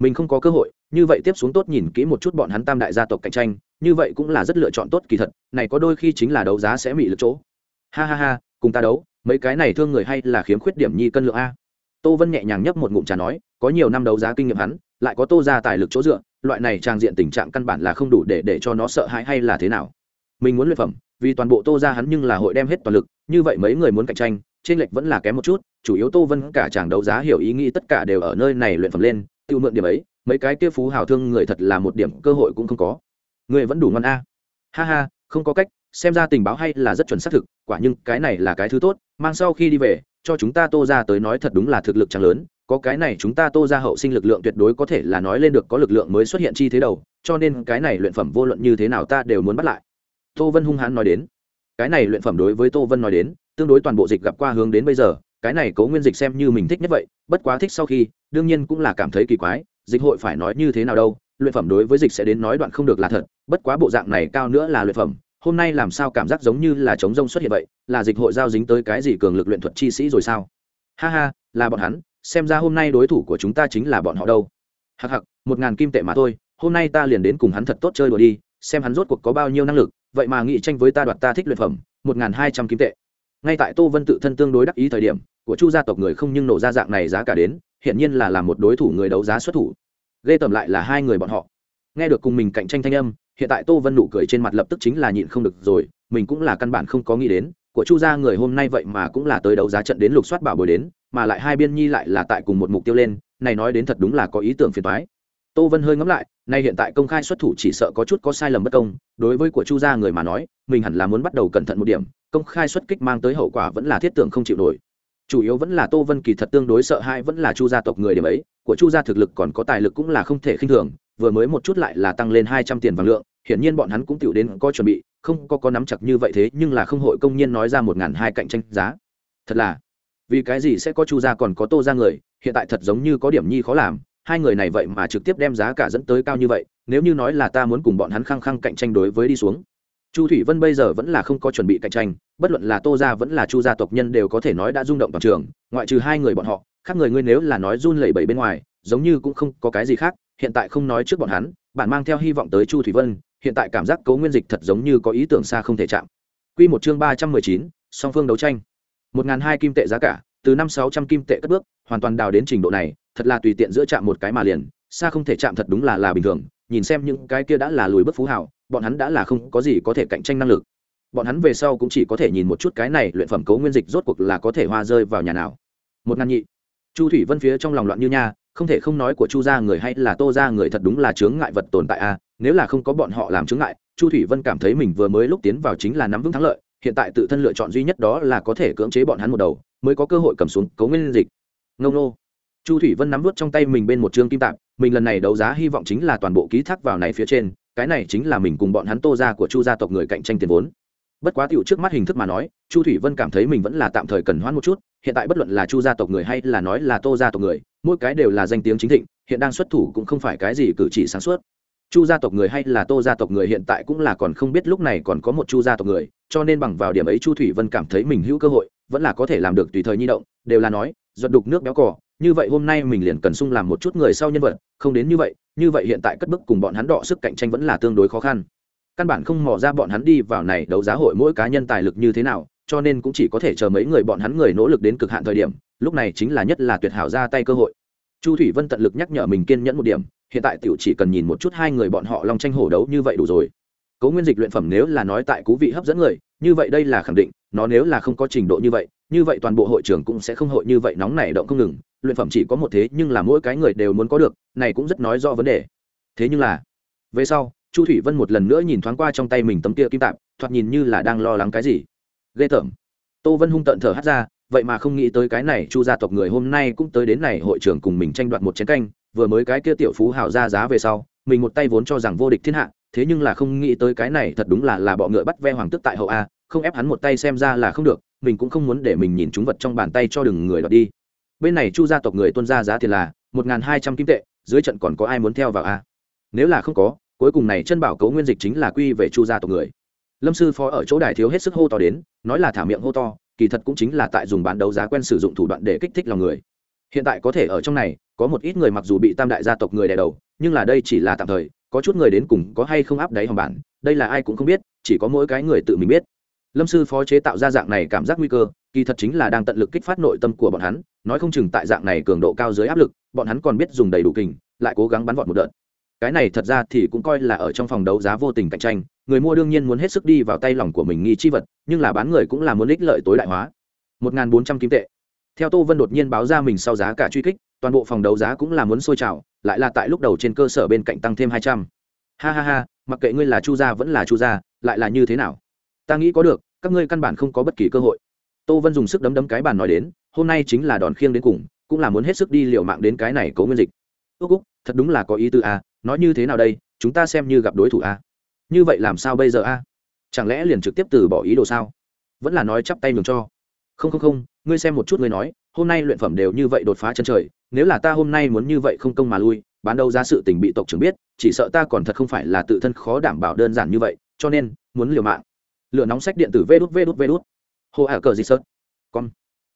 Mình không có cơ hội, như vậy tiếp xuống tốt nhìn kỹ một chút bọn hắn tam đại gia tộc cạnh tranh, như vậy cũng là rất lựa chọn tốt kỳ thật, này có đôi khi chính là đấu giá sẽ bị lực chỗ. Ha ha ha, cùng ta đấu, mấy cái này thương người hay là khiếm khuyết điểm nhi cân lượng a. Tô vân nhẹ nhàng nhấp một ngụm trà nói, có nhiều năm đấu giá kinh nghiệm hắn, lại có tô ra tài lực chỗ dựa, loại này trang diện tình trạng căn bản là không đủ để để cho nó sợ hãi hay là thế nào. Mình muốn luyện phẩm vì toàn bộ tô ra hắn nhưng là hội đem hết toàn lực, như vậy mấy người muốn cạnh tranh, trên lệch vẫn là kém một chút, chủ yếu tô vân cả chàng đấu giá hiểu ý nghĩ tất cả đều ở nơi này luyện phẩm lên tự mượn điểm ấy, mấy cái kia phú hào thương người thật là một điểm cơ hội cũng không có. Người vẫn đủ ngon a. Ha ha, không có cách, xem ra tình báo hay là rất chuẩn xác thực, quả nhưng cái này là cái thứ tốt, mang sau khi đi về, cho chúng ta tô ra tới nói thật đúng là thực lực chẳng lớn, có cái này chúng ta tô ra hậu sinh lực lượng tuyệt đối có thể là nói lên được có lực lượng mới xuất hiện chi thế đầu, cho nên cái này luyện phẩm vô luận như thế nào ta đều muốn bắt lại tô vân hung hãn nói đến. Cái này luyện phẩm đối với tô vân nói đến, tương đối toàn bộ dịch gặp qua hướng đến bây giờ, cái này cố nguyên dịch xem như mình thích nhất vậy, bất quá thích sau khi, đương nhiên cũng là cảm thấy kỳ quái, dịch hội phải nói như thế nào đâu, luyện phẩm đối với dịch sẽ đến nói đoạn không được là thật, bất quá bộ dạng này cao nữa là luyện phẩm, hôm nay làm sao cảm giác giống như là chống rông xuất hiện vậy, là dịch hội giao dính tới cái gì cường lực luyện thuật chi sĩ rồi sao? Ha ha, là bọn hắn, xem ra hôm nay đối thủ của chúng ta chính là bọn họ đâu. Hặc hặc một ngàn kim tệ mà thôi, hôm nay ta liền đến cùng hắn thật tốt chơi đùa đi, xem hắn rốt cuộc có bao nhiêu năng lực vậy mà nghị tranh với ta đoạt ta thích luyện phẩm, một ngàn hai trăm kim tệ. Ngay tại tô vân tự thân tương đối đắc ý thời điểm, của chu gia tộc người không nhưng nổ ra dạng này giá cả đến hiện nhiên là làm một đối thủ người đấu giá xuất thủ. Ghê tầm lại là hai người bọn họ. Nghe được cùng mình cạnh tranh thanh âm, hiện tại tô vân nụ cười trên mặt lập tức chính là nhịn không được rồi, mình cũng là căn bản không có nghĩ đến, của chu gia người hôm nay vậy mà cũng là tới đấu giá trận đến lục soát bảo bồi đến, mà lại hai biên nhi lại là tại cùng một mục tiêu lên, này nói đến thật đúng là có ý tưởng phiền toái. Tô vân hơi ngẫm lại nay hiện tại công khai xuất thủ chỉ sợ có chút có sai lầm bất công, đối với của chu gia người mà nói, mình hẳn là muốn bắt đầu cẩn thận một điểm, công khai xuất kích mang tới hậu quả vẫn là thiết tưởng không chịu nổi. Chủ yếu vẫn là tô vân kỳ thật tương đối sợ hãi vẫn là chu gia tộc người điểm ấy, của chu gia thực lực còn có tài lực cũng là không thể khinh thường, vừa mới một chút lại là tăng lên hai trăm tiền vàng lượng, hiển nhiên bọn hắn cũng tiểu đến có chuẩn bị, không có có nắm chặt như vậy thế, nhưng là không hội công nhiên nói ra một ngàn hai cạnh tranh giá. Thật là, vì cái gì sẽ có chu gia còn có tô gia người, hiện tại thật giống như có điểm nhi khó làm hai người này vậy mà trực tiếp đem giá cả dẫn tới cao như vậy, nếu như nói là ta muốn cùng bọn hắn khăng khăng cạnh tranh đối với đi xuống. Chu thủy vân bây giờ vẫn là không có chuẩn bị cạnh tranh, bất luận là tô gia vẫn là chu gia tộc nhân đều có thể nói đã rung động toàn trường, ngoại trừ hai người bọn họ, khác người ngươi nếu là nói run lẩy bẩy bên ngoài, giống như cũng không có cái gì khác, hiện tại không nói trước bọn hắn, bạn mang theo hy vọng tới chu thủy vân, hiện tại cảm giác cấu nguyên dịch thật giống như có ý tưởng xa không thể chạm. Quy một chương ba trăm mười chín, song phương đấu tranh. Một ngàn hai kim tệ giá cả, từ năm sáu trăm kim tệ cất bước, hoàn toàn đào đến trình độ này thật là tùy tiện giữa chạm một cái mà liền, xa không thể chạm thật đúng là là bình thường, nhìn xem những cái kia đã là lùi bước phú hảo bọn hắn đã là không có gì có thể cạnh tranh năng lực. Bọn hắn về sau cũng chỉ có thể nhìn một chút cái này luyện phẩm cấu nguyên dịch rốt cuộc là có thể hoa rơi vào nhà nào. Một ngàn nhị. Chu thủy vân phía trong lòng loạn như nha, không thể không nói của chu gia người hay là tô gia người thật đúng là chướng ngại vật tồn tại a, nếu là không có bọn họ làm chướng ngại, chu thủy vân cảm thấy mình vừa mới lúc tiến vào chính là nắm vững thắng lợi, hiện tại tự thân lựa chọn duy nhất đó là có thể cưỡng chế bọn hắn một đầu, mới có cơ hội cầm xuống cấu nguyên dịch. Ngông nô chu thủy vân nắm vút trong tay mình bên một chương kim tạp, mình lần này đấu giá hy vọng chính là toàn bộ ký thác vào này phía trên, cái này chính là mình cùng bọn hắn tô gia của chu gia tộc người cạnh tranh tiền vốn. Bất quá tựu trước mắt hình thức mà nói, chu thủy vân cảm thấy mình vẫn là tạm thời cần hoãn một chút, hiện tại bất luận là chu gia tộc người hay là nói là tô gia tộc người, mỗi cái đều là danh tiếng chính thịnh, hiện đang xuất thủ cũng không phải cái gì cử chỉ sáng suốt. Chu gia tộc người hay là tô gia tộc người hiện tại cũng là còn không biết lúc này còn có một chu gia tộc người, cho nên bằng vào điểm ấy chu thủy vân cảm thấy mình hữu cơ hội, vẫn là có thể làm được tùy thời nhi động, đều là nói, giọt đục nước béo cỏ như vậy hôm nay mình liền cần sung làm một chút người sau nhân vật, không đến như vậy như vậy hiện tại cất bức cùng bọn hắn đọ sức cạnh tranh vẫn là tương đối khó khăn. Căn bản không mò ra bọn hắn đi vào này đấu giá hội mỗi cá nhân tài lực như thế nào, cho nên cũng chỉ có thể chờ mấy người bọn hắn người nỗ lực đến cực hạn thời điểm, lúc này chính là nhất là tuyệt hảo ra tay cơ hội. Chu thủy vân tận lực nhắc nhở mình kiên nhẫn một điểm, hiện tại tiểu chỉ cần nhìn một chút hai người bọn họ long tranh hổ đấu như vậy đủ rồi. Cấu nguyên dịch luyện phẩm nếu là nói tại cú vị hấp dẫn người, như vậy đây là khẳng định, nó nếu là không có trình độ như vậy như vậy toàn bộ hội trưởng cũng sẽ không hội như vậy nóng nảy động không ngừng, luyện phẩm chỉ có một thế nhưng là mỗi cái người đều muốn có được, này cũng rất nói do vấn đề. Thế nhưng là, về sau, chu thủy vân một lần nữa nhìn thoáng qua trong tay mình tấm kia kim tạp, thoạt nhìn như là đang lo lắng cái gì. Ghê tởm. Tô vân hung tận thở hắt ra, vậy mà không nghĩ tới cái này, chu gia tộc người hôm nay cũng tới đến này hội trưởng cùng mình tranh đoạt một chén canh, vừa mới cái kia tiểu phú hào ra giá về sau, mình một tay vốn cho rằng vô địch thiên hạ, thế nhưng là không nghĩ tới cái này thật đúng là là bọ ngựa bắt ve hoàng tức tại hậu a, không ép hắn một tay xem ra là không được mình cũng không muốn để mình nhìn chúng vật trong bàn tay cho đừng người đoạt đi. Bên này chu gia tộc người tuân ra giá tiền là một n g h n hai trăm kim tệ, dưới trận còn có ai muốn theo vào a nếu là không có, cuối cùng này chân bảo cấu nguyên dịch chính là quy về chu gia tộc người. Lâm sư phó ở chỗ đài thiếu hết sức hô to đến, nói là thả miệng hô to, kỳ thật cũng chính là tại dùng bán đấu giá quen sử dụng thủ đoạn để kích thích lòng người. Hiện tại có thể ở trong này, có một ít người mặc dù bị tam đại gia tộc người đè đầu, nhưng là đây chỉ là tạm thời, có chút người đến cùng có hay không áp đáy hòm bản, đây là ai cũng không biết, chỉ có mỗi cái người tự mình biết lâm sư phó chế tạo ra dạng này cảm giác nguy cơ, kỳ thật chính là đang tận lực kích phát nội tâm của bọn hắn, nói không chừng tại dạng này cường độ cao dưới áp lực, bọn hắn còn biết dùng đầy đủ kình, lại cố gắng bắn vọt một đợt. Cái này thật ra thì cũng coi là ở trong phòng đấu giá vô tình cạnh tranh, người mua đương nhiên muốn hết sức đi vào tay lòng của mình nghi chi vật, nhưng là bán người cũng là muốn ích lợi tối đại hóa. Một n g h n bốn trăm kim tệ. Theo tô vân đột nhiên báo ra mình sau giá cả truy kích, toàn bộ phòng đấu giá cũng là muốn sôi trào, lại là tại lúc đầu trên cơ sở bên cạnh tăng thêm hai trăm. Ha ha ha, mặc kệ ngươi là chu gia vẫn là chu gia, lại là như thế nào? Ta nghĩ có được các ngươi căn bản không có bất kỳ cơ hội. Tô vân dùng sức đấm đấm cái bàn nói đến, hôm nay chính là đòn khiêng đến cùng, cũng là muốn hết sức đi liệu mạng đến cái này cấu nguyên dịch. Ước úc, thật đúng là có ý tư a nói như thế nào đây, chúng ta xem như gặp đối thủ a như vậy làm sao bây giờ a chẳng lẽ liền trực tiếp từ bỏ ý đồ sao? Vẫn là nói chắp tay nhường cho. Không không không, ngươi xem một chút ngươi nói, hôm nay luyện phẩm đều như vậy đột phá chân trời, nếu là ta hôm nay muốn như vậy không công mà lui, bán đâu ra sự tình bị tộc trưởng biết, chỉ sợ ta còn thật không phải là tự thân khó đảm bảo đơn giản như vậy, cho nên, muốn liều mạng lửa nóng sách điện tử vê đút vê đút vê đút. Hồ ả cờ gì sớt con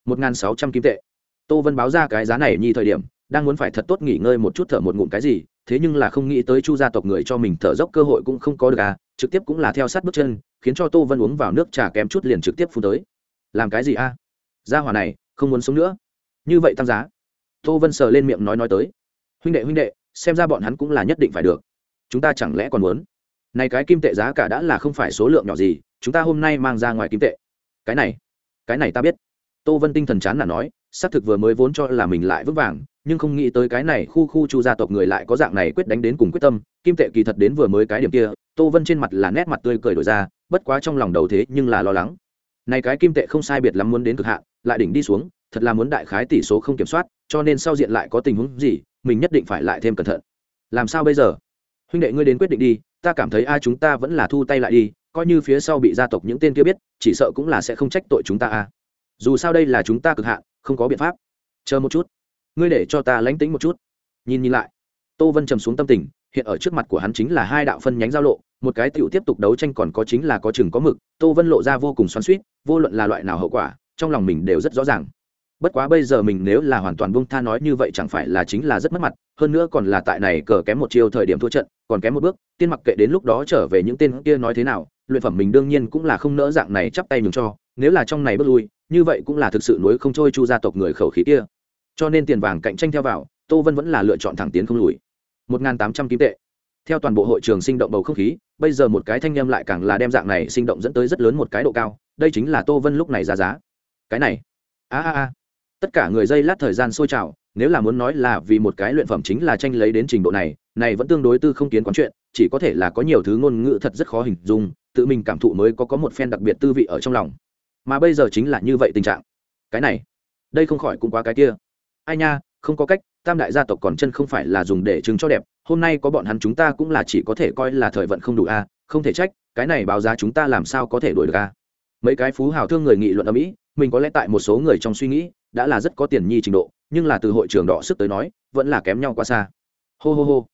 một n g h n sáu trăm kim tệ. Tô vân báo ra cái giá này nhi thời điểm, đang muốn phải thật tốt nghỉ ngơi một chút thở một ngụm cái gì, thế nhưng là không nghĩ tới chu gia tộc người cho mình thở dốc cơ hội cũng không có được à trực tiếp cũng là theo sát bước chân, khiến cho tô vân uống vào nước trà kém chút liền trực tiếp phun tới. Làm cái gì a à? gia hỏa này, không muốn sống nữa. Như vậy tăng giá. Tô vân sờ lên miệng nói nói tới. Huynh đệ huynh đệ, xem ra bọn hắn cũng là nhất định phải được. Chúng ta chẳng lẽ còn muốn? Này cái kim tệ giá cả đã là không phải số lượng nhỏ gì, chúng ta hôm nay mang ra ngoài kim tệ. Cái này cái này ta biết. Tô vân tinh thần chán là nói, xác thực vừa mới vốn cho là mình lại vững vàng, nhưng không nghĩ tới cái này khu khu chu gia tộc người lại có dạng này quyết đánh đến cùng quyết tâm. Kim tệ kỳ thật đến vừa mới cái điểm kia, tô vân trên mặt là nét mặt tươi cười đổi ra, bất quá trong lòng đầu thế nhưng là lo lắng. Này cái kim tệ không sai biệt lắm muốn đến cực hạn, lại đỉnh đi xuống, thật là muốn đại khái tỷ số không kiểm soát, cho nên sau diện lại có tình huống gì, mình nhất định phải lại thêm cẩn thận. Làm sao bây giờ? Huynh đệ ngươi đến quyết định đi ta cảm thấy ai chúng ta vẫn là thu tay lại đi, coi như phía sau bị gia tộc những tên kia biết, chỉ sợ cũng là sẽ không trách tội chúng ta a. Dù sao đây là chúng ta cực hạn, không có biện pháp. Chờ một chút. Ngươi để cho ta lánh tính một chút. Nhìn nhìn lại. Tô vân trầm xuống tâm tình, hiện ở trước mặt của hắn chính là hai đạo phân nhánh giao lộ, một cái tựu tiếp tục đấu tranh còn có chính là có chừng có mực, tô vân lộ ra vô cùng xoắn suýt vô luận là loại nào hậu quả, trong lòng mình đều rất rõ ràng. Bất quá bây giờ mình nếu là hoàn toàn bông tha nói như vậy chẳng phải là chính là rất mất mặt hơn nữa còn là tại này cờ kém một chiều thời điểm thua trận, còn kém một bước, tiên mặc kệ đến lúc đó trở về những tên kia nói thế nào, luyện phẩm mình đương nhiên cũng là không nỡ dạng này chắp tay nhường cho, nếu là trong này bước lui, như vậy cũng là thực sự nối không trôi chu gia tộc người khẩu khí kia. Cho nên tiền vàng cạnh tranh theo vào, tô vân vẫn là lựa chọn thẳng tiến không lùi. Một tám trăm kim tệ. Theo toàn bộ hội trường sinh động bầu không khí, bây giờ một cái thanh â m lại càng là đem dạng này sinh động dẫn tới rất lớn một cái độ cao, đây chính là tô vân lúc này ra giá. Cái này. A a a. Tất cả người dây lát thời gian sôi trào nếu là muốn nói là vì một cái luyện phẩm chính là tranh lấy đến trình độ này này vẫn tương đối tư không kiến quán chuyện, chỉ có thể là có nhiều thứ ngôn ngữ thật rất khó hình dung, tự mình cảm thụ mới có có một phen đặc biệt tư vị ở trong lòng. Mà bây giờ chính là như vậy tình trạng. Cái này, đây không khỏi cũng quá cái kia. Ai nha, không có cách, tam đại gia tộc còn chân không phải là dùng để chứng cho đẹp, hôm nay có bọn hắn chúng ta cũng là chỉ có thể coi là thời vận không đủ a, không thể trách, cái này báo giá chúng ta làm sao có thể đổi được a? Mấy cái phú hào thương người nghị luận ở mỹ, mình có lẽ tại một số người trong suy nghĩ, đã là rất có tiền nhi trình độ nhưng là từ hội trưởng đỏ sức tới nói, vẫn là kém nhau quá xa. Hô hô hô.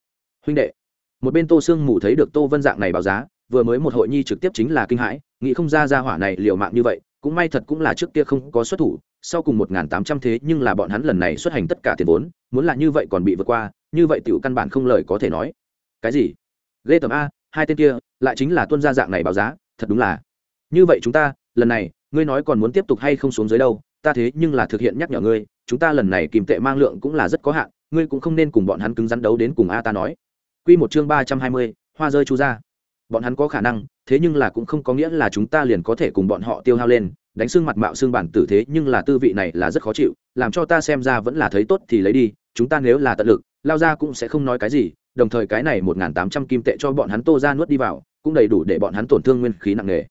Huynh đệ. Một bên tô sương mù thấy được tô vân dạng này báo giá, vừa mới một hội nhi trực tiếp chính là kinh hãi, nghĩ không ra ra hỏa này liều mạng như vậy, cũng may thật cũng là trước kia không có xuất thủ, sau cùng một tám trăm thế nhưng là bọn hắn lần này xuất hành tất cả tiền vốn, muốn là như vậy còn bị vượt qua, như vậy tiểu căn bản không lời có thể nói. Cái gì? Ghê tầm a, hai tên kia, lại chính là tuân gia dạng này báo giá, thật đúng là. Như vậy chúng ta, lần này, ngươi nói còn muốn tiếp tục hay không xuống dưới đâu ta thế nhưng là thực hiện nhắc nhở ngươi chúng ta lần này kìm tệ mang lượng cũng là rất có hạn ngươi cũng không nên cùng bọn hắn cứng rắn đấu đến cùng a ta nói Quy một chương ba trăm hai mươi, hoa rơi chu ra. Bọn hắn có khả năng, thế nhưng là cũng không có nghĩa là chúng ta liền có thể cùng bọn họ tiêu hao lên, đánh xương mặt mạo xương bản tử thế nhưng là tư vị này là rất khó chịu, làm cho ta xem ra vẫn là thấy tốt thì lấy đi, chúng ta nếu là tận lực, lao ra cũng sẽ không nói cái gì, đồng thời cái này một tám trăm kim tệ cho bọn hắn Tô ra nuốt đi vào, cũng đầy đủ để bọn hắn tổn thương nguyên khí nặng nề.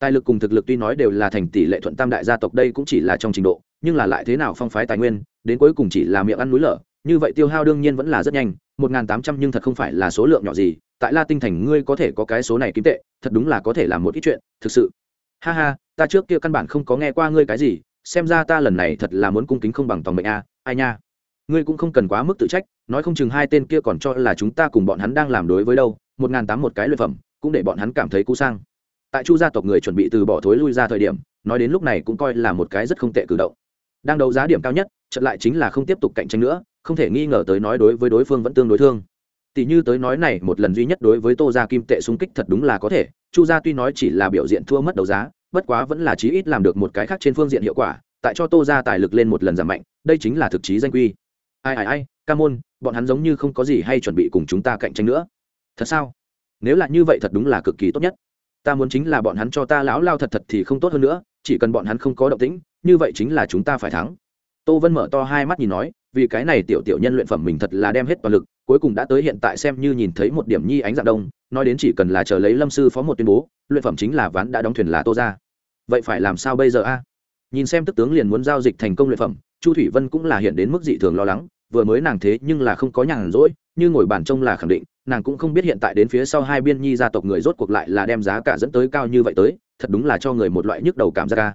Tài lực cùng thực lực tuy nói đều là thành tỷ lệ thuận tam đại gia tộc đây cũng chỉ là trong trình độ, nhưng là lại thế nào phong phái tài nguyên, đến cuối cùng chỉ là miệng ăn núi lở, như vậy tiêu hao đương nhiên vẫn là rất nhanh, một tám trăm nhưng thật không phải là số lượng nhỏ gì, tại La Tinh thành ngươi có thể có cái số này kiếm tệ, thật đúng là có thể làm một ít chuyện, thực sự. Ha ha, ta trước kia căn bản không có nghe qua ngươi cái gì, xem ra ta lần này thật là muốn cung kính không bằng tòng mệnh a, ai nha. Ngươi cũng không cần quá mức tự trách, nói không chừng hai tên kia còn cho là chúng ta cùng bọn hắn đang làm đối với đâu, một tám một cái luyện phẩm, cũng để bọn hắn cảm thấy cú sang. Tại Chu gia tộc người chuẩn bị từ bỏ thối lui ra thời điểm, nói đến lúc này cũng coi là một cái rất không tệ cử động. Đang đấu giá điểm cao nhất, chợt lại chính là không tiếp tục cạnh tranh nữa, không thể nghi ngờ tới nói đối với đối phương vẫn tương đối thương. Tỷ như tới nói này một lần duy nhất đối với tô gia kim tệ xung kích thật đúng là có thể chu gia tuy nói chỉ là biểu diện thua mất đấu giá bất quá vẫn là chí ít làm được một cái khác trên phương diện hiệu quả tại cho tô gia tài lực lên một lần giảm mạnh đây chính là thực chí danh quy. Ai ai ai ca môn bọn hắn giống như không có gì hay chuẩn bị cùng chúng ta cạnh tranh nữa. Thật sao? Nếu là như vậy thật đúng là cực kỳ tốt nhất ta muốn chính là bọn hắn cho ta lão lao thật thật thì không tốt hơn nữa, chỉ cần bọn hắn không có động tĩnh, như vậy chính là chúng ta phải thắng. Tô vân mở to hai mắt nhìn nói, vì cái này tiểu tiểu nhân luyện phẩm mình thật là đem hết toàn lực, cuối cùng đã tới hiện tại xem như nhìn thấy một điểm nhi ánh dạng đông, nói đến chỉ cần là chờ lấy lâm sư phó một tuyên bố, luyện phẩm chính là ván đã đóng thuyền là tô ra vậy phải làm sao bây giờ a? Nhìn xem tức tướng liền muốn giao dịch thành công luyện phẩm, chu thủy vân cũng là hiện đến mức dị thường lo lắng, vừa mới nàng thế nhưng là không có nhàn rỗi, như ngồi bàn trông là khẳng định nàng cũng không biết hiện tại đến phía sau hai biên nhi gia tộc người rốt cuộc lại là đem giá cả dẫn tới cao như vậy tới, thật đúng là cho người một loại nhức đầu cảm giác ca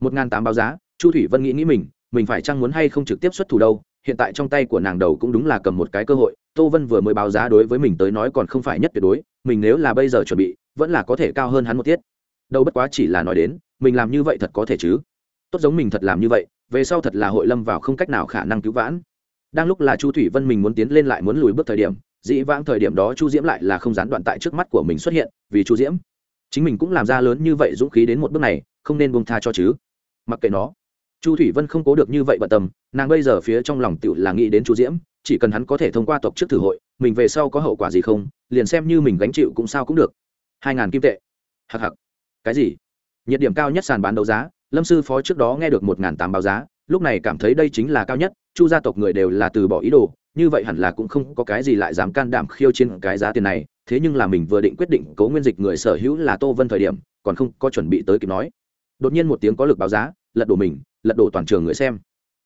một n g h n tám báo giá, chu thủy vân nghĩ nghĩ mình mình phải chăng muốn hay không trực tiếp xuất thủ đâu, hiện tại trong tay của nàng đầu cũng đúng là cầm một cái cơ hội, tô vân vừa mới báo giá đối với mình tới nói còn không phải nhất tuyệt đối, mình nếu là bây giờ chuẩn bị, vẫn là có thể cao hơn hắn một tiết. Đâu bất quá chỉ là nói đến, mình làm như vậy thật có thể chứ. Tốt giống mình thật làm như vậy, về sau thật là hội lâm vào không cách nào khả năng cứu vãn. Đang lúc là chu thủy vân mình muốn tiến lên lại muốn lùi bước thời điểm dĩ vãng thời điểm đó chu diễm lại là không gián đoạn tại trước mắt của mình xuất hiện, vì chu diễm, chính mình cũng làm ra lớn như vậy dũng khí đến một bước này, không nên buông tha cho chứ. Mặc kệ nó, chu thủy vân không cố được như vậy bận tâm, nàng bây giờ phía trong lòng tựu là nghĩ đến chu diễm, chỉ cần hắn có thể thông qua tộc trước thử hội, mình về sau có hậu quả gì không, liền xem như mình gánh chịu cũng sao cũng được. Hai ngàn kim tệ. Hặc hặc cái gì? Nhiệt điểm cao nhất sàn bán đấu giá, lâm sư phó trước đó nghe được một ngàn tám báo giá, lúc này cảm thấy đây chính là cao nhất, chu gia tộc người đều là từ bỏ ý đồ như vậy hẳn là cũng không có cái gì lại dám can đảm khiêu trên cái giá tiền này, thế nhưng là mình vừa định quyết định cố nguyên dịch người sở hữu là tô vân thời điểm, còn không có chuẩn bị tới kịp nói. Đột nhiên một tiếng có lực báo giá, lật đổ mình, lật đổ toàn trường người xem.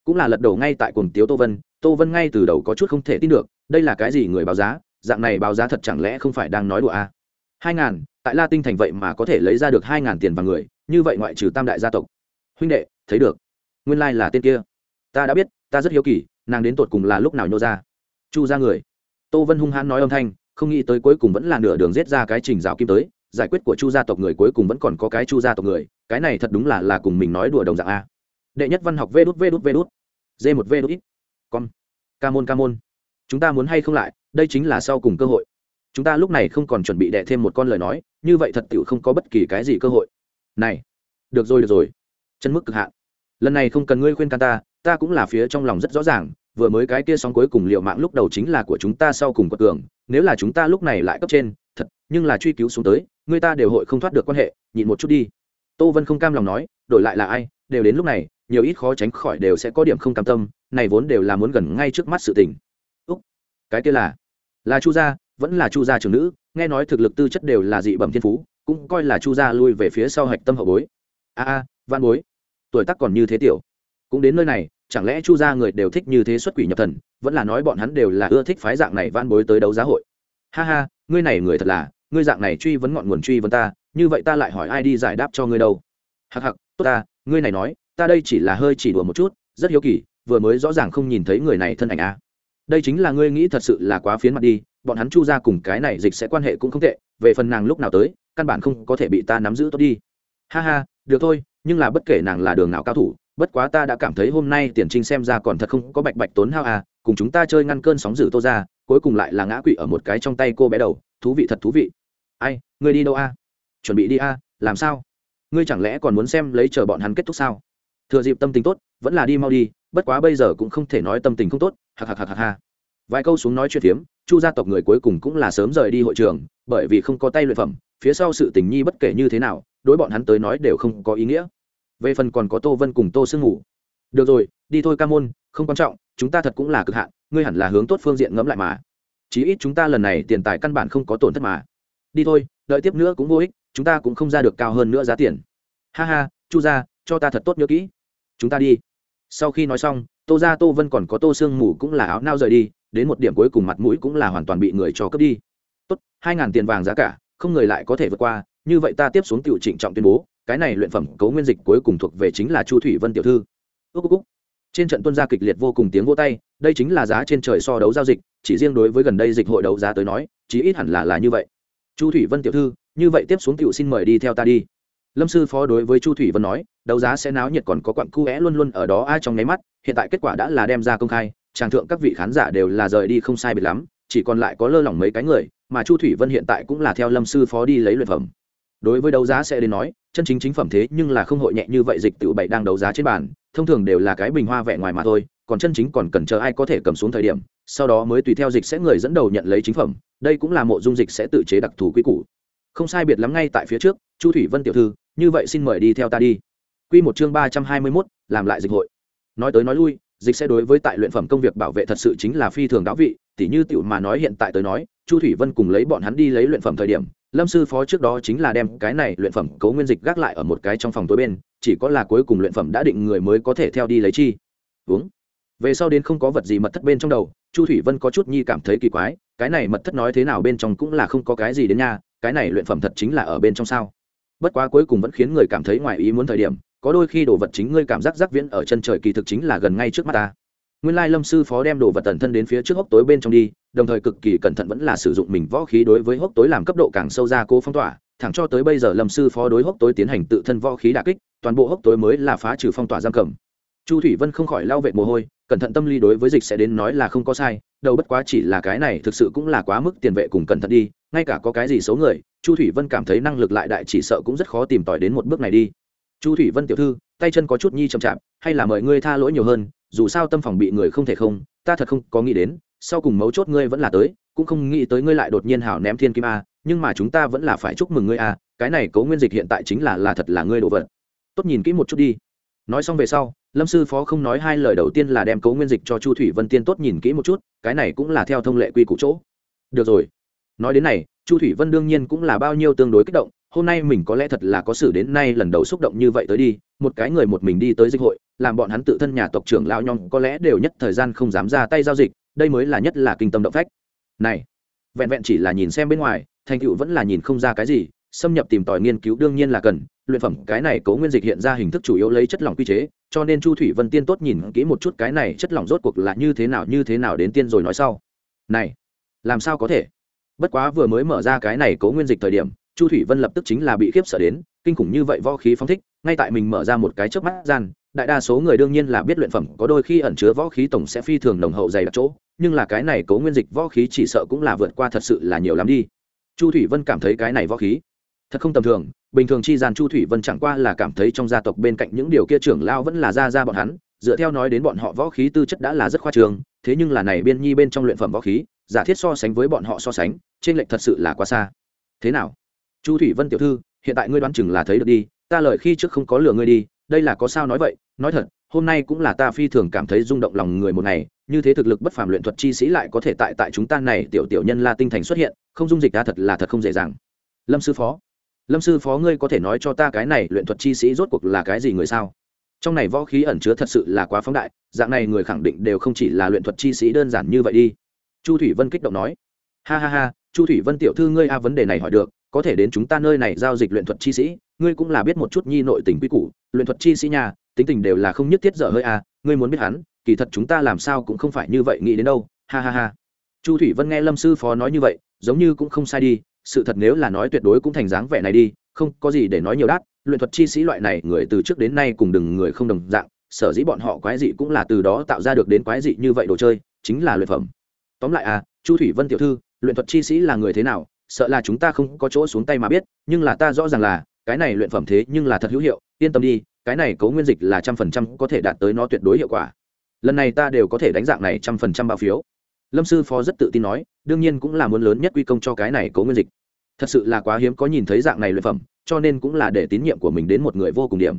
Cũng là lật đổ ngay tại cùng tiếu tô vân tô vân ngay từ đầu có chút không thể tin được, đây là cái gì người báo giá, dạng này báo giá thật chẳng lẽ không phải đang nói đùa à? hai ngàn, tại la tinh thành vậy mà có thể lấy ra được hai ngàn tiền vàng người, như vậy ngoại trừ tam đại gia tộc. Huynh đệ, thấy được. Nguyên lai、like、là tên kia. Ta đã biết, ta rất hiếu kỳ nàng đến tột cùng là lúc nào nhô ra? Chu ra người. Tô vân hung hãn nói âm thanh, không nghĩ tới cuối cùng vẫn là nửa đường rết ra cái trình rào kim tới, giải quyết của chu gia tộc người cuối cùng vẫn còn có cái chu gia tộc người, cái này thật đúng là là cùng mình nói đùa đồng dạng a. Đệ nhất văn học vê đút vê đút vê đút. D một vê đút ít. Con ca môn ca môn. Chúng ta muốn hay không lại, đây chính là sau cùng cơ hội. Chúng ta lúc này không còn chuẩn bị đệ thêm một con lời nói, như vậy thật tiểu không có bất kỳ cái gì cơ hội. Này, được rồi được rồi. Chân mức cực hạn. Lần này không cần ngươi khuyên can ta ta cũng là phía trong lòng rất rõ ràng, vừa mới cái kia sóng cuối cùng liệu mạng lúc đầu chính là của chúng ta sau cùng quật cường, nếu là chúng ta lúc này lại cấp trên, thật, nhưng là truy cứu xuống tới, người ta đều hội không thoát được quan hệ, nhịn một chút đi. Tô vân không cam lòng nói, đổi lại là ai, đều đến lúc này, nhiều ít khó tránh khỏi đều sẽ có điểm không cam tâm, này vốn đều là muốn gần ngay trước mắt sự tình. Úc, cái kia là là chu gia, vẫn là chu gia trưởng nữ, nghe nói thực lực tư chất đều là dị bẩm thiên phú, cũng coi là chu gia lui về phía sau hạch tâm hậu bối. A a văn bối, tuổi tác còn như thế tiểu cũng đến nơi này, chẳng lẽ chu gia người đều thích như thế xuất quỷ nhập thần, vẫn là nói bọn hắn đều là ưa thích phái dạng này van bối tới đấu giá hội? Ha ha, ngươi này người thật là, ngươi dạng này truy vấn ngọn nguồn truy vấn ta, như vậy ta lại hỏi ai đi giải đáp cho ngươi đâu? Hặc hặc tốt ta, ngươi này nói, ta đây chỉ là hơi chỉ đùa một chút, rất hiếu kỳ, vừa mới rõ ràng không nhìn thấy người này thân ảnh a à. đây chính là ngươi nghĩ thật sự là quá phiến mặt đi, bọn hắn chu ra cùng cái này dịch sẽ quan hệ cũng không tệ, về phần nàng lúc nào tới, căn bản không có thể bị ta nắm giữ tốt đi. Ha ha, được thôi, nhưng là bất kể nàng là đường nào cao thủ bất quá ta đã cảm thấy hôm nay tiền trinh xem ra còn thật không có bạch bạch tốn hao à cùng chúng ta chơi ngăn cơn sóng dữ tô ra, cuối cùng lại là ngã quỵ ở một cái trong tay cô bé đầu, thú vị thật thú vị. Ai, ngươi đi đâu a chuẩn bị đi a làm sao? Ngươi chẳng lẽ còn muốn xem lấy chờ bọn hắn kết thúc sao? Thừa dịp tâm tình tốt, vẫn là đi mau đi, bất quá bây giờ cũng không thể nói tâm tình không tốt hạc hạc hạc hạc ha. Vài câu xuống nói chuyện phiếm, chu gia tộc người cuối cùng cũng là sớm rời đi hội trường, bởi vì không có tay luyện phẩm, phía sau sự tình nhi bất kể như thế nào, đối bọn hắn tới nói đều không có ý nghĩa về phần còn có tô vân cùng tô sương ngủ. Được rồi, đi thôi ca môn, không quan trọng, chúng ta thật cũng là cực hạn, ngươi hẳn là hướng tốt phương diện ngẫm lại mà. Chí ít chúng ta lần này tiền tài căn bản không có tổn thất mà. Đi thôi, đợi tiếp nữa cũng vô ích, chúng ta cũng không ra được cao hơn nữa giá tiền. Ha ha, chu ra cho ta thật tốt nhớ kỹ. Chúng ta đi. Sau khi nói xong, tô ra tô vân còn có tô sương mù cũng là áo nao rời đi, đến một điểm cuối cùng mặt mũi cũng là hoàn toàn bị người cho cướp đi. Tốt, hai ngàn tiền vàng giá cả, không người lại có thể vượt qua, như vậy ta tiếp xuống tiểu trịnh trọng tuyên bố cái này luyện phẩm cấu nguyên dịch cuối cùng thuộc về chính là chu thủy vân tiểu thư. Ước ước trên trận tuân gia kịch liệt vô cùng tiếng vô tay, đây chính là giá trên trời so đấu giao dịch, chỉ riêng đối với gần đây dịch hội đấu giá tới nói, chí ít hẳn là là như vậy. Chu thủy vân tiểu thư, như vậy tiếp xuống tiểu xin mời đi theo ta đi. Lâm sư phó đối với chu thủy vân nói, đấu giá sẽ náo nhiệt còn có quặng cu é luôn luôn ở đó ai trong nháy mắt, hiện tại kết quả đã là đem ra công khai tràng thượng các vị khán giả đều là rời đi không sai biệt lắm, chỉ còn lại có lơ lỏng mấy cái người, mà chu thủy vân hiện tại cũng là theo lâm sư phó đi lấy luyện phẩm. Đối với đấu giá sẽ đến nói chân chính chính phẩm thế nhưng là không hội nhẹ như vậy dịch tự bảy đang đấu giá trên bàn, thông thường đều là cái bình hoa vẽ ngoài mà thôi, còn chân chính còn cần chờ ai có thể cầm xuống thời điểm, sau đó mới tùy theo dịch sẽ người dẫn đầu nhận lấy chính phẩm, đây cũng là mộ dung dịch sẽ tự chế đặc thù quy củ. Không sai biệt lắm ngay tại phía trước, chu thủy vân tiểu thư, như vậy xin mời đi theo ta đi. Q một chương ba trăm hai mươi mốt, làm lại dịch hội. Nói tới nói lui, dịch sẽ đối với tại luyện phẩm công việc bảo vệ thật sự chính là phi thường đáo vị, tỉ như tiểu mà nói hiện tại tới nói, chu thủy vân cùng lấy bọn hắn đi lấy luyện phẩm thời điểm lâm sư phó trước đó chính là đem cái này luyện phẩm cấu nguyên dịch gác lại ở một cái trong phòng tối bên, chỉ có là cuối cùng luyện phẩm đã định người mới có thể theo đi lấy chi. Uống. Về sau đến không có vật gì mật thất bên trong đầu, chu thủy vân có chút nhi cảm thấy kỳ quái, cái này mật thất nói thế nào bên trong cũng là không có cái gì đến nha, cái này luyện phẩm thật chính là ở bên trong sao? Bất quá cuối cùng vẫn khiến người cảm thấy ngoài ý muốn thời điểm, có đôi khi đồ vật chính ngươi cảm giác giác viễn ở chân trời kỳ thực chính là gần ngay trước mắt ta nguyên lai lâm sư phó đem đồ vật tần thân đến phía trước hốc tối bên trong đi, đồng thời cực kỳ cẩn thận vẫn là sử dụng mình võ khí đối với hốc tối làm cấp độ càng sâu ra cố phong tỏa, thẳng cho tới bây giờ lâm sư phó đối hốc tối tiến hành tự thân võ khí đà kích, toàn bộ hốc tối mới là phá trừ phong tỏa giam cầm. Chu thủy vân không khỏi lao vệ mồ hôi, cẩn thận tâm lý đối với dịch sẽ đến nói là không có sai đâu bất quá chỉ là cái này thực sự cũng là quá mức tiền vệ cùng cẩn thận đi, ngay cả có cái gì xấu người, chu thủy vân cảm thấy năng lực lại đại chỉ sợ cũng rất khó tìm tòi đến một bước này đi. Chu thủy vân tiểu thư, tay chân có chút nhi chậm chạp, hay là mời ngươi tha lỗi nhiều hơn dù sao tâm phòng bị người không thể không, ta thật không có nghĩ đến, sau cùng mấu chốt ngươi vẫn là tới, cũng không nghĩ tới ngươi lại đột nhiên hảo ném thiên kim a, nhưng mà chúng ta vẫn là phải chúc mừng ngươi a, cái này cấu nguyên dịch hiện tại chính là là thật là ngươi đồ vật. Tốt nhìn kỹ một chút đi. Nói xong về sau, lâm sư phó không nói hai lời đầu tiên là đem cấu nguyên dịch cho chu thủy vân tiên tốt nhìn kỹ một chút, cái này cũng là theo thông lệ quy củ chỗ. Được rồi. Nói đến này, chu thủy vân đương nhiên cũng là bao nhiêu tương đối kích động hôm nay mình có lẽ thật là có xử đến nay lần đầu xúc động như vậy tới đi, một cái người một mình đi tới dịch hội, làm bọn hắn tự thân nhà tộc trưởng lao nhong, có lẽ đều nhất thời gian không dám ra tay giao dịch, đây mới là nhất là kinh tâm động phách. Này, vẹn vẹn chỉ là nhìn xem bên ngoài, thành tựu vẫn là nhìn không ra cái gì, xâm nhập tìm tòi nghiên cứu đương nhiên là cần, luyện phẩm cái này cấu nguyên dịch hiện ra hình thức chủ yếu lấy chất lỏng quy chế, cho nên chu thủy vân tiên tốt nhìn kỹ một chút cái này chất lỏng rốt cuộc là như thế nào, như thế nào đến tiên rồi nói sau. Này, làm sao có thể? Bất quá vừa mới mở ra cái này cấu nguyên dịch thời điểm chu thủy vân lập tức chính là bị khiếp sợ đến, kinh khủng như vậy võ khí phóng thích, ngay tại mình mở ra một cái chớp mắt gian, đại đa số người đương nhiên là biết luyện phẩm, có đôi khi ẩn chứa võ khí tổng sẽ phi thường nồng hậu dày đặc chỗ, nhưng là cái này cấu nguyên dịch võ khí chỉ sợ cũng là vượt qua thật sự là nhiều lắm đi. Chu thủy vân cảm thấy cái này võ khí thật không tầm thường, bình thường chi gian chu thủy vân chẳng qua là cảm thấy trong gia tộc bên cạnh những điều kia trưởng lao vẫn là ra ra bọn hắn, dựa theo nói đến bọn họ võ khí tư chất đã là rất khoa trường thế nhưng là này biên nhi bên trong luyện phẩm võ khí, giả thiết so sánh với bọn họ so sánh trên lệch thật sự là quá xa. Thế nào? Chu thủy vân tiểu thư, hiện tại ngươi đoán chừng là thấy được đi, ta lời khi trước không có lừa ngươi đi, đây là có sao nói vậy, nói thật, hôm nay cũng là ta phi thường cảm thấy rung động lòng người một ngày, như thế thực lực bất phàm luyện thuật chi sĩ lại có thể tại tại chúng ta này tiểu tiểu nhân la tinh thành xuất hiện, không dung dịch ta thật là thật không dễ dàng. Lâm sư phó, lâm sư phó ngươi có thể nói cho ta cái này luyện thuật chi sĩ rốt cuộc là cái gì người sao? Trong này võ khí ẩn chứa thật sự là quá phóng đại, dạng này người khẳng định đều không chỉ là luyện thuật chi sĩ đơn giản như vậy đi. Chu thủy vân kích động nói, ha ha ha, chu thủy vân tiểu thư ngươi a vấn đề này hỏi được có thể đến chúng ta nơi này giao dịch luyện thuật chi sĩ, ngươi cũng là biết một chút nhi nội tình quy củ, luyện thuật chi sĩ nhà, tính tình đều là không nhất thiết dở hơi à? ngươi muốn biết hắn, kỳ thật chúng ta làm sao cũng không phải như vậy nghĩ đến đâu, ha ha ha chu thủy vân nghe lâm sư phó nói như vậy, giống như cũng không sai đi, sự thật nếu là nói tuyệt đối cũng thành dáng vẻ này đi, không có gì để nói nhiều đắt luyện thuật chi sĩ loại này người từ trước đến nay cùng đừng người không đồng dạng, sở dĩ bọn họ quái dị cũng là từ đó tạo ra được đến quái dị như vậy đồ chơi, chính là luyện phẩm tóm lại à chu thủy vân tiểu thư, luyện thuật chi sĩ là người thế nào sợ là chúng ta không có chỗ xuống tay mà biết, nhưng là ta rõ ràng là, cái này luyện phẩm thế nhưng là thật hữu hiệu, yên tâm đi, cái này cấu nguyên dịch là trăm phần trăm có thể đạt tới nó tuyệt đối hiệu quả. Lần này ta đều có thể đánh dạng này trăm phần trăm bao phiếu. Lâm sư phó rất tự tin nói, đương nhiên cũng là muốn lớn nhất quy công cho cái này cấu nguyên dịch. Thật sự là quá hiếm có nhìn thấy dạng này luyện phẩm, cho nên cũng là để tín nhiệm của mình đến một người vô cùng điểm.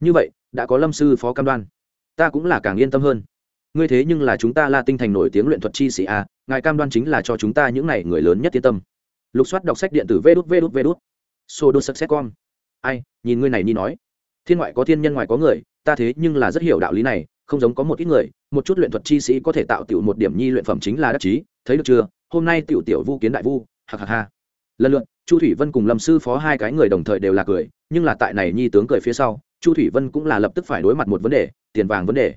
Như vậy, đã có lâm sư phó cam đoan. Ta cũng là càng yên tâm hơn. Ngươi thế nhưng là chúng ta là tinh thành nổi tiếng luyện thuật chi sĩ a, ngài cam đoan chính là cho chúng ta những này người lớn nhất yên tâm lục soát đọc sách điện tử vê đút vê đút vê đút. Sô đô sắc xét con ai, nhìn ngươi này nhi nói. Thiên ngoại có thiên, nhân ngoài có người, ta thế nhưng là rất hiểu đạo lý này, không giống có một ít người, một chút luyện thuật chi sĩ có thể tạo tiểu một điểm nhi luyện phẩm chính là đắc chí, thấy được chưa? Hôm nay tiểu tiểu vu kiến đại vu hạc hạc ha. Lần lượt, chu thủy vân cùng lâm sư phó hai cái người đồng thời đều là cười, nhưng là tại này nhi tướng cười phía sau, chu thủy vân cũng là lập tức phải đối mặt một vấn đề, tiền vàng vấn đề.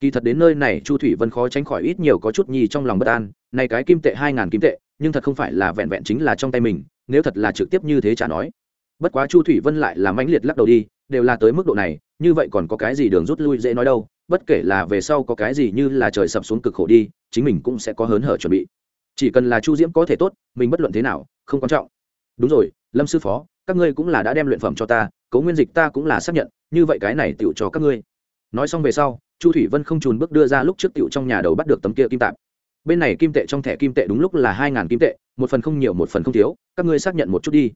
Kỳ thật đến nơi này, chu thủy vân khó tránh khỏi ít nhiều có chút nhi trong lòng bất an này cái kim tệ hai ngàn kim tệ nhưng thật không phải là vẹn vẹn chính là trong tay mình, nếu thật là trực tiếp như thế chả nói. Bất quá chu thủy vân lại là mãnh liệt lắc đầu đi, đều là tới mức độ này, như vậy còn có cái gì đường rút lui dễ nói đâu, bất kể là về sau có cái gì như là trời sập xuống cực khổ đi, chính mình cũng sẽ có hớn hở chuẩn bị. Chỉ cần là chu diễm có thể tốt, mình bất luận thế nào, không quan trọng. Đúng rồi, lâm sư phó, các ngươi cũng là đã đem luyện phẩm cho ta, cấu nguyên dịch ta cũng là xác nhận, như vậy cái này tựu cho các ngươi. Nói xong về sau, chu thủy vân không trùn bước đưa ra lúc trước tựu trong nhà đầu bắt được tấm kia kim tạp bên này kim tệ trong thẻ kim tệ đúng lúc là hai ngàn kim tệ, một phần không nhiều, một phần không thiếu, các ngươi xác nhận một chút đi.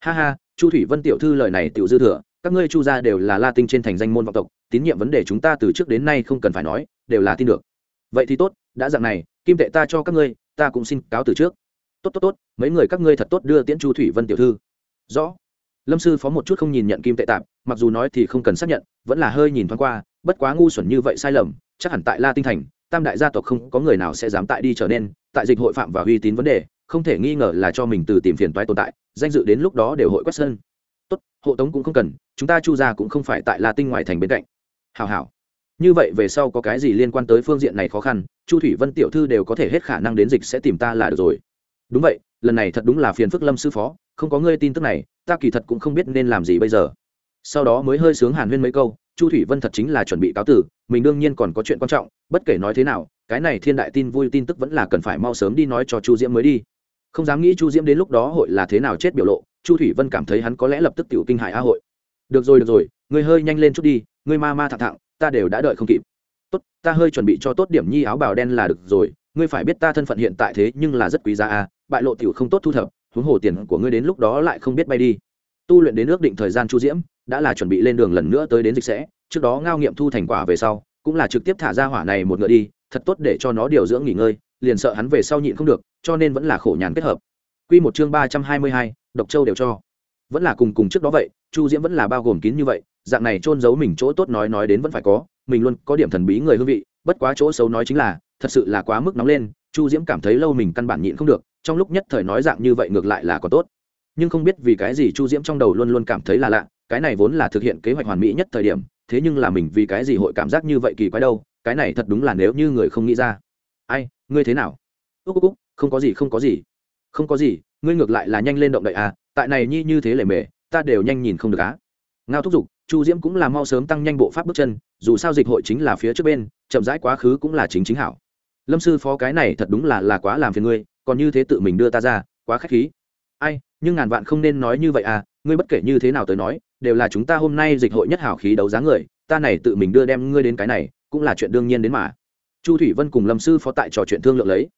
Ha ha, chu thủy vân tiểu thư lời này tiểu dư thừa, các ngươi chu gia đều là la tinh trên thành danh môn vọng tộc, tín nhiệm vấn đề chúng ta từ trước đến nay không cần phải nói, đều là tin được. Vậy thì tốt, đã dạng này, kim tệ ta cho các ngươi, ta cũng xin cáo từ trước. Tốt tốt tốt, mấy người các ngươi thật tốt đưa tiễn chu thủy vân tiểu thư. Rõ. Lâm sư phó một chút không nhìn nhận kim tệ tạm, mặc dù nói thì không cần xác nhận, vẫn là hơi nhìn thoáng qua, bất quá ngu xuẩn như vậy sai lầm, chắc hẳn tại la tinh thành tam đại gia tộc không có người nào sẽ dám tại đi trở nên, tại dịch hội phạm và uy tín vấn đề, không thể nghi ngờ là cho mình từ tìm phiền toái tồn tại, danh dự đến lúc đó đều hội quét sơn tốt, hộ tống cũng không cần, chúng ta chu ra cũng không phải tại la tinh ngoài thành bên cạnh. Hào hào như vậy về sau có cái gì liên quan tới phương diện này khó khăn, chu thủy vân tiểu thư đều có thể hết khả năng đến dịch sẽ tìm ta là được rồi. Đúng vậy, lần này thật đúng là phiền phức lâm sư phó, không có ngươi tin tức này, ta kỳ thật cũng không biết nên làm gì bây giờ. Sau đó mới hơi sướng hàn huyên mấy câu chu thủy vân thật chính là chuẩn bị cáo tử mình đương nhiên còn có chuyện quan trọng, bất kể nói thế nào, cái này thiên đại tin vui tin tức vẫn là cần phải mau sớm đi nói cho chu diễm mới đi. Không dám nghĩ chu diễm đến lúc đó hội là thế nào chết biểu lộ, chu thủy vân cảm thấy hắn có lẽ lập tức tiểu kinh hại a hội. Được rồi được rồi, ngươi hơi nhanh lên chút đi, ngươi ma ma thẳng thẳng, ta đều đã đợi không kịp. Tốt, ta hơi chuẩn bị cho tốt điểm nhi áo bào đen là được rồi, ngươi phải biết ta thân phận hiện tại thế nhưng là rất quý giá a, bại lộ tiểu không tốt thu thập, huống hồ tiền của ngươi đến lúc đó lại không biết bay đi. Tu luyện đến ước định thời gian chu diễm đã là chuẩn bị lên đường lần nữa tới đến dịch sẽ trước đó ngao nghiệm thu thành quả về sau cũng là trực tiếp thả ra hỏa này một ngựa đi thật tốt để cho nó điều dưỡng nghỉ ngơi liền sợ hắn về sau nhịn không được cho nên vẫn là khổ nhàn kết hợp. Quy một chương ba trăm hai mươi hai, độc châu đều cho. Vẫn là cùng cùng trước đó vậy chu diễm vẫn là bao gồm kín như vậy dạng này trôn giấu mình chỗ tốt nói nói đến vẫn phải có mình luôn có điểm thần bí người hương vị bất quá chỗ xấu nói chính là thật sự là quá mức nóng lên chu diễm cảm thấy lâu mình căn bản nhịn không được trong lúc nhất thời nói dạng như vậy ngược lại là có tốt. Nhưng không biết vì cái gì chu diễm trong đầu luôn luôn cảm thấy là lạ cái này vốn là thực hiện kế hoạch hoàn mỹ nhất thời điểm, thế nhưng là mình vì cái gì hội cảm giác như vậy kỳ quái đâu, cái này thật đúng là nếu như người không nghĩ ra. Ai, ngươi thế nào? Úc úc úc, không có gì, không có gì. Không có gì, ngươi ngược lại là nhanh lên động đậy à tại này nhi như thế lề mề, ta đều nhanh nhìn không được á. Ngao thúc giục, chu diễm cũng là mau sớm tăng nhanh bộ pháp bước chân, dù sao dịch hội chính là phía trước bên, chậm rãi quá khứ cũng là chính chính hảo. Lâm sư phó cái này thật đúng là là quá làm phiền ngươi, còn như thế tự mình đưa ta ra, quá k h á c h khí. Ai, nhưng ngàn vạn không nên nói như vậy à ngươi bất kể như thế nào tới nói đều là chúng ta hôm nay dịch hội nhất hảo khí đấu giá người, ta này tự mình đưa đem ngươi đến cái này, cũng là chuyện đương nhiên đến mà. Chu thủy vân cùng lâm sư phó tại trò chuyện thương lượng lấy.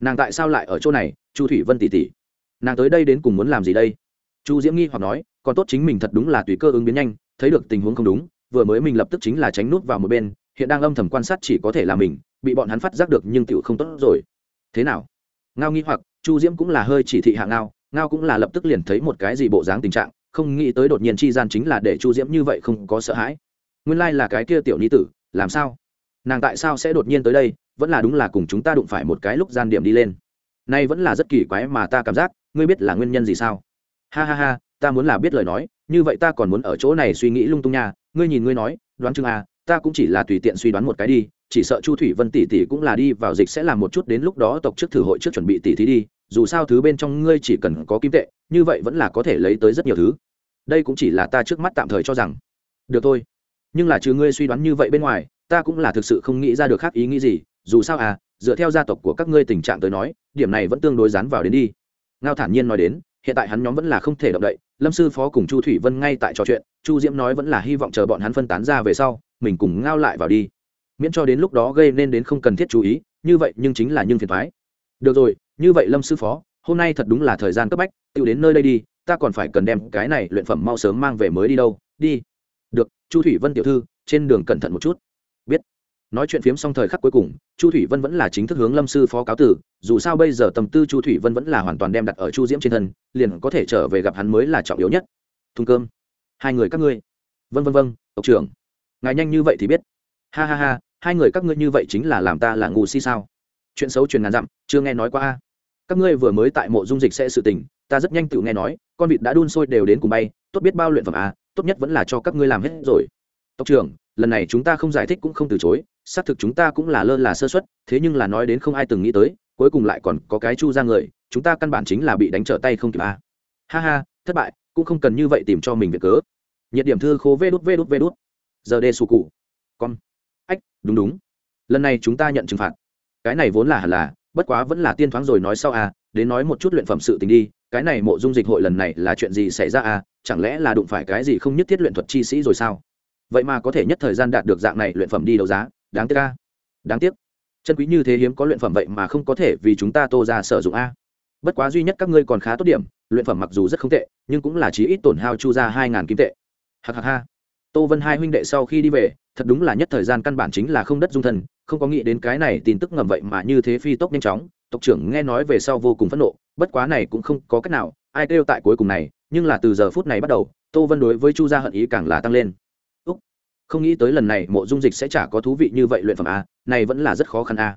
Nàng tại sao lại ở chỗ này? Chu thủy vân tỉ tỉ. Nàng tới đây đến cùng muốn làm gì đây? Chu diễm nghi hoặc nói, còn tốt chính mình thật đúng là tùy cơ ứng biến nhanh, thấy được tình huống không đúng, vừa mới mình lập tức chính là tránh nút vào một bên, hiện đang âm thầm quan sát chỉ có thể là mình, bị bọn hắn phát giác được nhưng tựu không tốt rồi. Thế nào? Ngao nghi hoặc, chu diễm cũng là hơi chỉ thị hạ ngao ngao cũng là lập tức liền thấy một cái gì bộ dáng tình trạng không nghĩ tới đột nhiên chi gian chính là để chu diễm như vậy không có sợ hãi. Nguyên lai、like、là cái kia tiểu ni tử, làm sao? Nàng tại sao sẽ đột nhiên tới đây, vẫn là đúng là cùng chúng ta đụng phải một cái lúc gian điểm đi lên. Nay vẫn là rất kỳ quái mà ta cảm giác, ngươi biết là nguyên nhân gì sao? Ha ha ha, ta muốn là biết lời nói, như vậy ta còn muốn ở chỗ này suy nghĩ lung tung nha. Ngươi nhìn ngươi nói, đoán chừng à ta cũng chỉ là tùy tiện suy đoán một cái đi, chỉ sợ chu thủy vân tỷ tỷ cũng là đi vào dịch sẽ làm một chút đến lúc đó tộc trước thử hội trước chuẩn bị tỷ thí đi dù sao thứ bên trong ngươi chỉ cần có kim tệ, như vậy vẫn là có thể lấy tới rất nhiều thứ. Đây cũng chỉ là ta trước mắt tạm thời cho rằng. Được thôi. Nhưng là trừ ngươi suy đoán như vậy bên ngoài, ta cũng là thực sự không nghĩ ra được khác ý nghĩ gì. Dù sao à dựa theo gia tộc của các ngươi tình trạng tới nói, điểm này vẫn tương đối dán vào đến đi. Ngao thản nhiên nói đến, hiện tại hắn nhóm vẫn là không thể động đậy. Lâm sư phó cùng chu thủy vân ngay tại trò chuyện, chu diễm nói vẫn là hy vọng chờ bọn hắn phân tán ra về sau, mình cùng ngao lại vào đi. Miễn cho đến lúc đó gây nên đến không cần thiết chú ý, như vậy nhưng chính là nhưng phiền thoái được rồi như vậy lâm sư phó, hôm nay thật đúng là thời gian cấp bách, tự đến nơi đây đi, ta còn phải cần đem cái này luyện phẩm mau sớm mang về mới đi đâu, đi. Được, chu thủy vân tiểu thư, trên đường cẩn thận một chút. Biết. Nói chuyện phiếm xong thời khắc cuối cùng, chu thủy vân vẫn là chính thức hướng lâm sư phó cáo tử dù sao bây giờ tầm tư chu thủy vân vẫn là hoàn toàn đem đặt ở chu diễm trên thân, liền có thể trở về gặp hắn mới là trọng yếu nhất. Thùng cơm. Hai người các ngươi. Vân vân vân tộc trưởng. Ngài nhanh như vậy thì biết. Ha ha ha, hai người các ngươi như vậy chính là làm ta là ngu si sao? Chuyện xấu truyền ngàn dặm, chưa nghe nói qua a các ngươi vừa mới tại mộ dung dịch sẽ sự tình ta rất nhanh tự nghe nói con vịt đã đun sôi đều đến cùng bay tốt biết bao luyện phẩm à, tốt nhất vẫn là cho các ngươi làm hết rồi. Tộc trưởng lần này chúng ta không giải thích cũng không từ chối xác thực chúng ta cũng là lơ là sơ xuất thế nhưng là nói đến không ai từng nghĩ tới cuối cùng lại còn có cái chu ra người chúng ta căn bản chính là bị đánh trở tay không kịp à. ha ha thất bại cũng không cần như vậy tìm cho mình việc cớ. Nhiệt điểm thư khô vê đút vê đút vê đút. Giờ đê sù cụ. Con. Ách đúng đúng. Lần này chúng ta nhận trừng phạt. Cái này vốn là hẳn là bất quá vẫn là tiên thoáng rồi nói sau à đến nói một chút luyện phẩm sự tình đi, cái này mộ dung dịch hội lần này là chuyện gì xảy ra à chẳng lẽ là đụng phải cái gì không nhất thiết luyện thuật chi sĩ rồi sao? Vậy mà có thể nhất thời gian đạt được dạng này luyện phẩm đi đấu giá, đáng tiếc a. Đáng tiếc. Chân quý như thế hiếm có luyện phẩm vậy mà không có thể vì chúng ta tô ra sử dụng a. Bất quá duy nhất các ngươi còn khá tốt điểm, luyện phẩm mặc dù rất không tệ, nhưng cũng là chí ít tổn hao chu ra hai ngàn kim tệ. Hạc hạc ha. Tô vân hai huynh đệ sau khi đi về, thật đúng là nhất thời gian căn bản chính là không đất dung thân không có nghĩ đến cái này tin tức ngầm vậy mà như thế phi tốc nhanh chóng, tộc trưởng nghe nói về sau vô cùng phẫn nộ, bất quá này cũng không có cách nào, ai kêu tại cuối cùng này, nhưng là từ giờ phút này bắt đầu, tô vân đối với chu gia hận ý càng là tăng lên. Úc, không nghĩ tới lần này mộ dung dịch sẽ chả có thú vị như vậy luyện phẩm a này vẫn là rất khó khăn a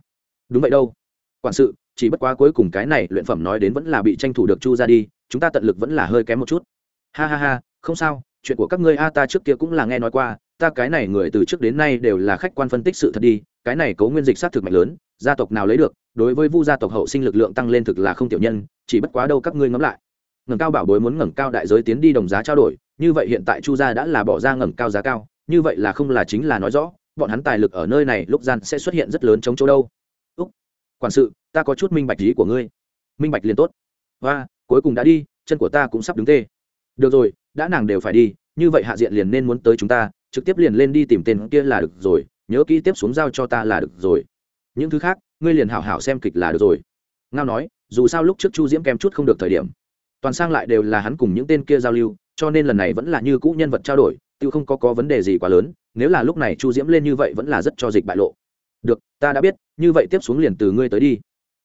đúng vậy đâu. Quản sự, chỉ bất quá cuối cùng cái này luyện phẩm nói đến vẫn là bị tranh thủ được chu ra đi, chúng ta tận lực vẫn là hơi kém một chút. Ha ha ha, không sao, chuyện của các ngươi a, ta trước kia cũng là nghe nói qua, ta cái này người từ trước đến nay đều là khách quan phân tích sự thật đi cái này cấu nguyên dịch sát thực mạnh lớn, gia tộc nào lấy được, đối với vu gia tộc hậu sinh lực lượng tăng lên thực là không tiểu nhân, chỉ bất quá đâu các ngươi ngẫm lại. Ngẩng cao bảo bối muốn ngẩng cao đại giới tiến đi đồng giá trao đổi, như vậy hiện tại chu gia đã là bỏ ra ngẩng cao giá cao, như vậy là không là chính là nói rõ, bọn hắn tài lực ở nơi này lúc gian sẽ xuất hiện rất lớn chống chỗ đâu. Úc, quản sự, ta có chút minh bạch ý của ngươi. Minh bạch liền tốt. Và cuối cùng đã đi, chân của ta cũng sắp đứng tê. Được rồi, đã nàng đều phải đi, như vậy hạ diện liền nên muốn tới chúng ta, trực tiếp liền lên đi tìm tên kia là được rồi nhớ kỹ tiếp xuống giao cho ta là được rồi. Những thứ khác, ngươi liền hảo hảo xem kịch là được rồi. Ngao nói, dù sao lúc trước chu diễm kém chút không được thời điểm. Toàn sang lại đều là hắn cùng những tên kia giao lưu, cho nên lần này vẫn là như cũ nhân vật trao đổi tự không có có vấn đề gì quá lớn, nếu là lúc này chu diễm lên như vậy vẫn là rất cho dịch bại lộ. Được, ta đã biết, như vậy tiếp xuống liền từ ngươi tới đi.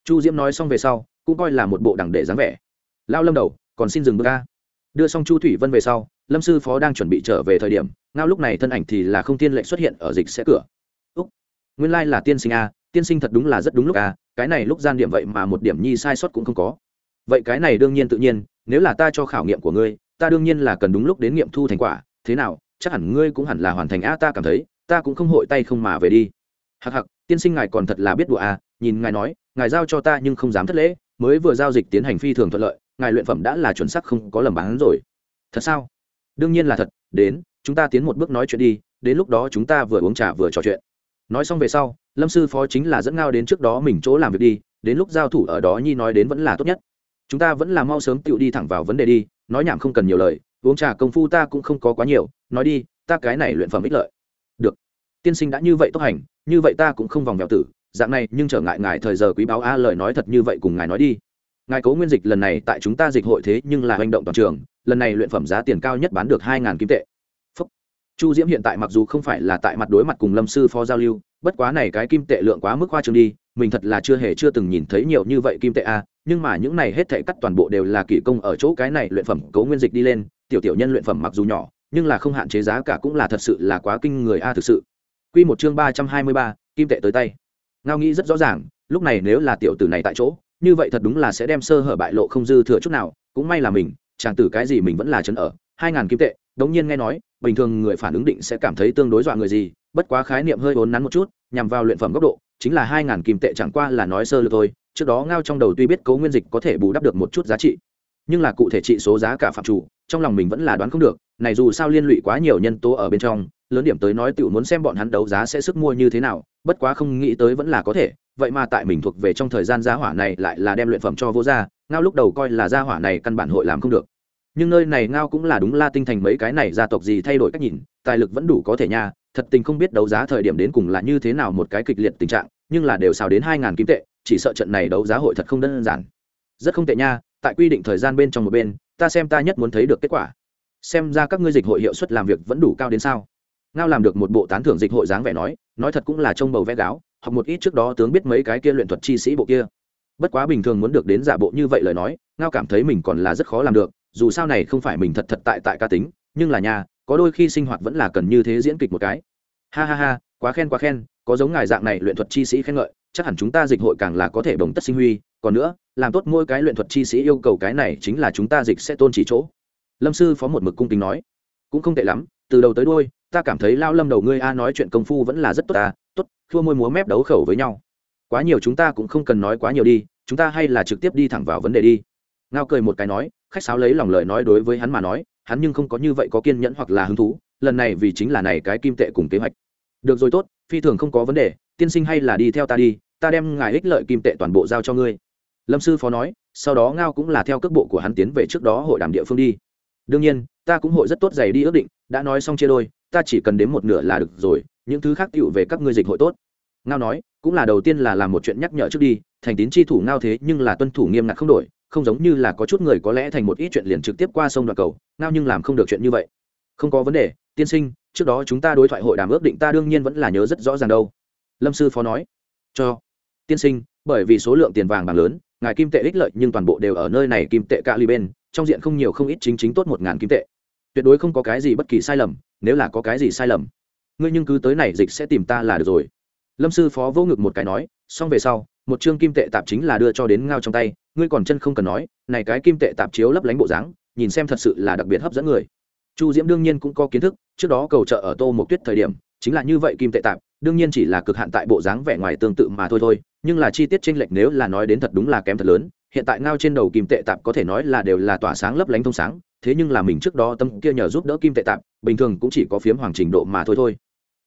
Chu diễm nói xong về sau, cũng coi là một bộ đẳng để dáng vẻ. Lao lâm đầu, còn xin dừng bước ca đưa xong chu thủy vân về sau, lâm sư phó đang chuẩn bị trở về thời điểm, ngao lúc này thân ảnh thì là không tiên lệnh xuất hiện ở dịch sẽ cửa. Úc, nguyên lai、like、là tiên sinh a, tiên sinh thật đúng là rất đúng lúc a, cái này lúc gian điểm vậy mà một điểm nhi sai sót cũng không có. Vậy cái này đương nhiên tự nhiên, nếu là ta cho khảo nghiệm của ngươi, ta đương nhiên là cần đúng lúc đến nghiệm thu thành quả, thế nào, chắc hẳn ngươi cũng hẳn là hoàn thành a, ta cảm thấy, ta cũng không hội tay không mà về đi. Hặc hặc tiên sinh ngài còn thật là biết đùa a, nhìn ngài nói, ngài giao cho ta nhưng không dám thất lễ, mới vừa giao dịch tiến hành phi thường thuận lợi ngài luyện phẩm đã là chuẩn sắc không có lầm bán rồi. Thật sao? Đương nhiên là thật, đến, chúng ta tiến một bước nói chuyện đi, đến lúc đó chúng ta vừa uống trà vừa trò chuyện. Nói xong về sau, lâm sư phó chính là dẫn ngao đến trước đó mình chỗ làm việc đi, đến lúc giao thủ ở đó nhi nói đến vẫn là tốt nhất. Chúng ta vẫn là mau sớm tựu đi thẳng vào vấn đề đi, nói nhảm không cần nhiều lời, uống trà công phu ta cũng không có quá nhiều, nói đi, ta cái này luyện phẩm ích lợi. Được. Tiên sinh đã như vậy tốc hành, như vậy ta cũng không vòng vèo tử, dạng này nhưng trở ngại ngài thời giờ quý báo a lời nói thật như vậy cùng ngài nói đi ngài cố nguyên dịch lần này tại chúng ta dịch hội thế nhưng là hành động toàn trường lần này luyện phẩm giá tiền cao nhất bán được hai ngàn kim tệ Phúc. chu diễm hiện tại mặc dù không phải là tại mặt đối mặt cùng lâm sư phó giao lưu bất quá này cái kim tệ lượng quá mức khoa trương đi mình thật là chưa hề chưa từng nhìn thấy nhiều như vậy kim tệ a nhưng mà những này hết thảy cắt toàn bộ đều là kỹ công ở chỗ cái này luyện phẩm cố nguyên dịch đi lên tiểu tiểu nhân luyện phẩm mặc dù nhỏ nhưng là không hạn chế giá cả cũng là thật sự là quá kinh người a thực sự Quy một chương ba trăm hai mươi ba, kim tệ tới tay. Ngao nghĩ rất rõ ràng, lúc này nếu là tiểu tử này tại chỗ, như vậy thật đúng là sẽ đem sơ hở bại lộ không dư thừa chút nào, cũng may là mình, chàng tử cái gì mình vẫn là chấn ở, hai ngàn kim tệ, đống nhiên nghe nói, bình thường người phản ứng định sẽ cảm thấy tương đối dọa người gì, bất quá khái niệm hơi vốn nắn một chút, nhằm vào luyện phẩm góc độ, chính là hai ngàn kim tệ chẳng qua là nói sơ lược thôi, trước đó ngao trong đầu tuy biết cấu nguyên dịch có thể bù đắp được một chút giá trị, nhưng là cụ thể trị số giá cả phạm chủ, trong lòng mình vẫn là đoán không được, này dù sao liên lụy quá nhiều nhân tố ở bên trong, lớn điểm tới nói tiểu muốn xem bọn hắn đấu giá sẽ sức mua như thế nào, bất quá không nghĩ tới vẫn là có thể, vậy mà tại mình thuộc về trong thời gian gia hỏa này lại là đem luyện phẩm cho vô gia, ngao lúc đầu coi là gia hỏa này căn bản hội làm không được. Nhưng nơi này ngao cũng là đúng La Tinh thành mấy cái này gia tộc gì thay đổi cách nhìn, tài lực vẫn đủ có thể nha, thật tình không biết đấu giá thời điểm đến cùng là như thế nào một cái kịch liệt tình trạng, nhưng là đều xào đến hai ngàn kim tệ, chỉ sợ trận này đấu giá hội thật không đơn giản. Rất không tệ nha, tại quy định thời gian bên trong một bên, ta xem ta nhất muốn thấy được kết quả. Xem ra các ngươi dịch hội hiệu suất làm việc vẫn đủ cao đến sao? ngao làm được một bộ tán thưởng dịch hội dáng vẻ nói nói thật cũng là trông bầu vẽ gáo học một ít trước đó tướng biết mấy cái kia luyện thuật chi sĩ bộ kia. Bất quá bình thường muốn được đến giả bộ như vậy lời nói, ngao cảm thấy mình còn là rất khó làm được, dù sao này không phải mình thật thật tại tại ca tính, nhưng là nhà, có đôi khi sinh hoạt vẫn là cần như thế diễn kịch một cái. Ha ha ha, quá khen quá khen, có giống ngài dạng này luyện thuật chi sĩ khen ngợi, chắc hẳn chúng ta dịch hội càng là có thể bồng tất sinh huy. Còn nữa, làm tốt mỗi cái luyện thuật chi sĩ yêu cầu cái này chính là chúng ta dịch sẽ tôn chỉ chỗ. Lâm sư phó một mực cung kính nói. Cũng không tệ lắm, từ đầu tới đôi ta cảm thấy lao lâm đầu ngươi a nói chuyện công phu vẫn là rất tốt ta tốt thua môi múa mép đấu khẩu với nhau. Quá nhiều chúng ta cũng không cần nói quá nhiều đi, chúng ta hay là trực tiếp đi thẳng vào vấn đề đi. Ngao cười một cái nói, khách sáo lấy lòng lời nói đối với hắn mà nói, hắn nhưng không có như vậy có kiên nhẫn hoặc là hứng thú, lần này vì chính là này cái kim tệ cùng kế hoạch. Được rồi tốt, phi thường không có vấn đề, tiên sinh hay là đi theo ta đi, ta đem ngài ích lợi kim tệ toàn bộ giao cho ngươi. Lâm sư phó nói, sau đó ngao cũng là theo cước bộ của hắn tiến về trước đó hội đàm địa phương đi. Đương nhiên, ta cũng hội rất tốt giày đi ước định, đã nói xong chia đôi, ta chỉ cần đến một nửa là được rồi những thứ khác tựu về các ngươi dịch hội tốt. Ngao nói, cũng là đầu tiên là làm một chuyện nhắc nhở trước đi, thành tín chi thủ ngao thế nhưng là tuân thủ nghiêm ngặt không đổi, không giống như là có chút người có lẽ thành một ít chuyện liền trực tiếp qua sông đoạn cầu, ngao nhưng làm không được chuyện như vậy. Không có vấn đề, tiên sinh, trước đó chúng ta đối thoại hội đàm ước định ta đương nhiên vẫn là nhớ rất rõ ràng đâu. Lâm sư phó nói, cho, tiên sinh, bởi vì số lượng tiền vàng bằng lớn, ngài kim tệ ích lợi nhưng toàn bộ đều ở nơi này kim tệ cạ ly bên, trong diện không nhiều không ít chính chính tốt một ngàn kim tệ. Tuyệt đối không có cái gì bất kỳ sai lầm, nếu là có cái gì sai lầm ngươi nhưng cứ tới này dịch sẽ tìm ta là được rồi. Lâm sư phó vô ngực một cái nói, xong về sau, một chương kim tệ tạp chính là đưa cho đến ngao trong tay, ngươi còn chân không cần nói, này cái kim tệ tạp chiếu lấp lánh bộ dáng, nhìn xem thật sự là đặc biệt hấp dẫn người. Chu diễm đương nhiên cũng có kiến thức, trước đó cầu trợ ở tô một tuyết thời điểm, chính là như vậy kim tệ tạp, đương nhiên chỉ là cực hạn tại bộ dáng vẻ ngoài tương tự mà thôi thôi, nhưng là chi tiết tranh lệch nếu là nói đến thật đúng là kém thật lớn, hiện tại ngao trên đầu kim tệ tạp có thể nói là đều là tỏa sáng lấp lánh thông sáng, thế nhưng là mình trước đó tâm kia nhờ giúp đỡ kim tệ tạp, bình thường cũng chỉ có phiếm hoàng trình độ mà thôi thôi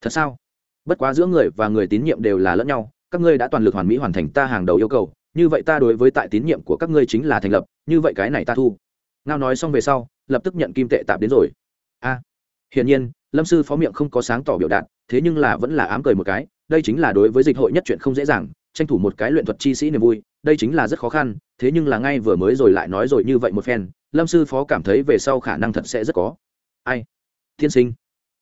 thật sao? Bất quá giữa người và người tín nhiệm đều là lẫn nhau, các ngươi đã toàn lực hoàn mỹ hoàn thành ta hàng đầu yêu cầu, như vậy ta đối với tại tín nhiệm của các ngươi chính là thành lập, như vậy cái này ta thu. Ngao nói xong về sau, lập tức nhận kim tệ tạp đến rồi. A, hiển nhiên, lâm sư phó miệng không có sáng tỏ biểu đạt, thế nhưng là vẫn là ám cười một cái, đây chính là đối với dịch hội nhất chuyện không dễ dàng, tranh thủ một cái luyện thuật chi sĩ niềm vui, đây chính là rất khó khăn, thế nhưng là ngay vừa mới rồi lại nói rồi như vậy một phen, lâm sư phó cảm thấy về sau khả năng thật sẽ rất có. Ai? Tiên sinh.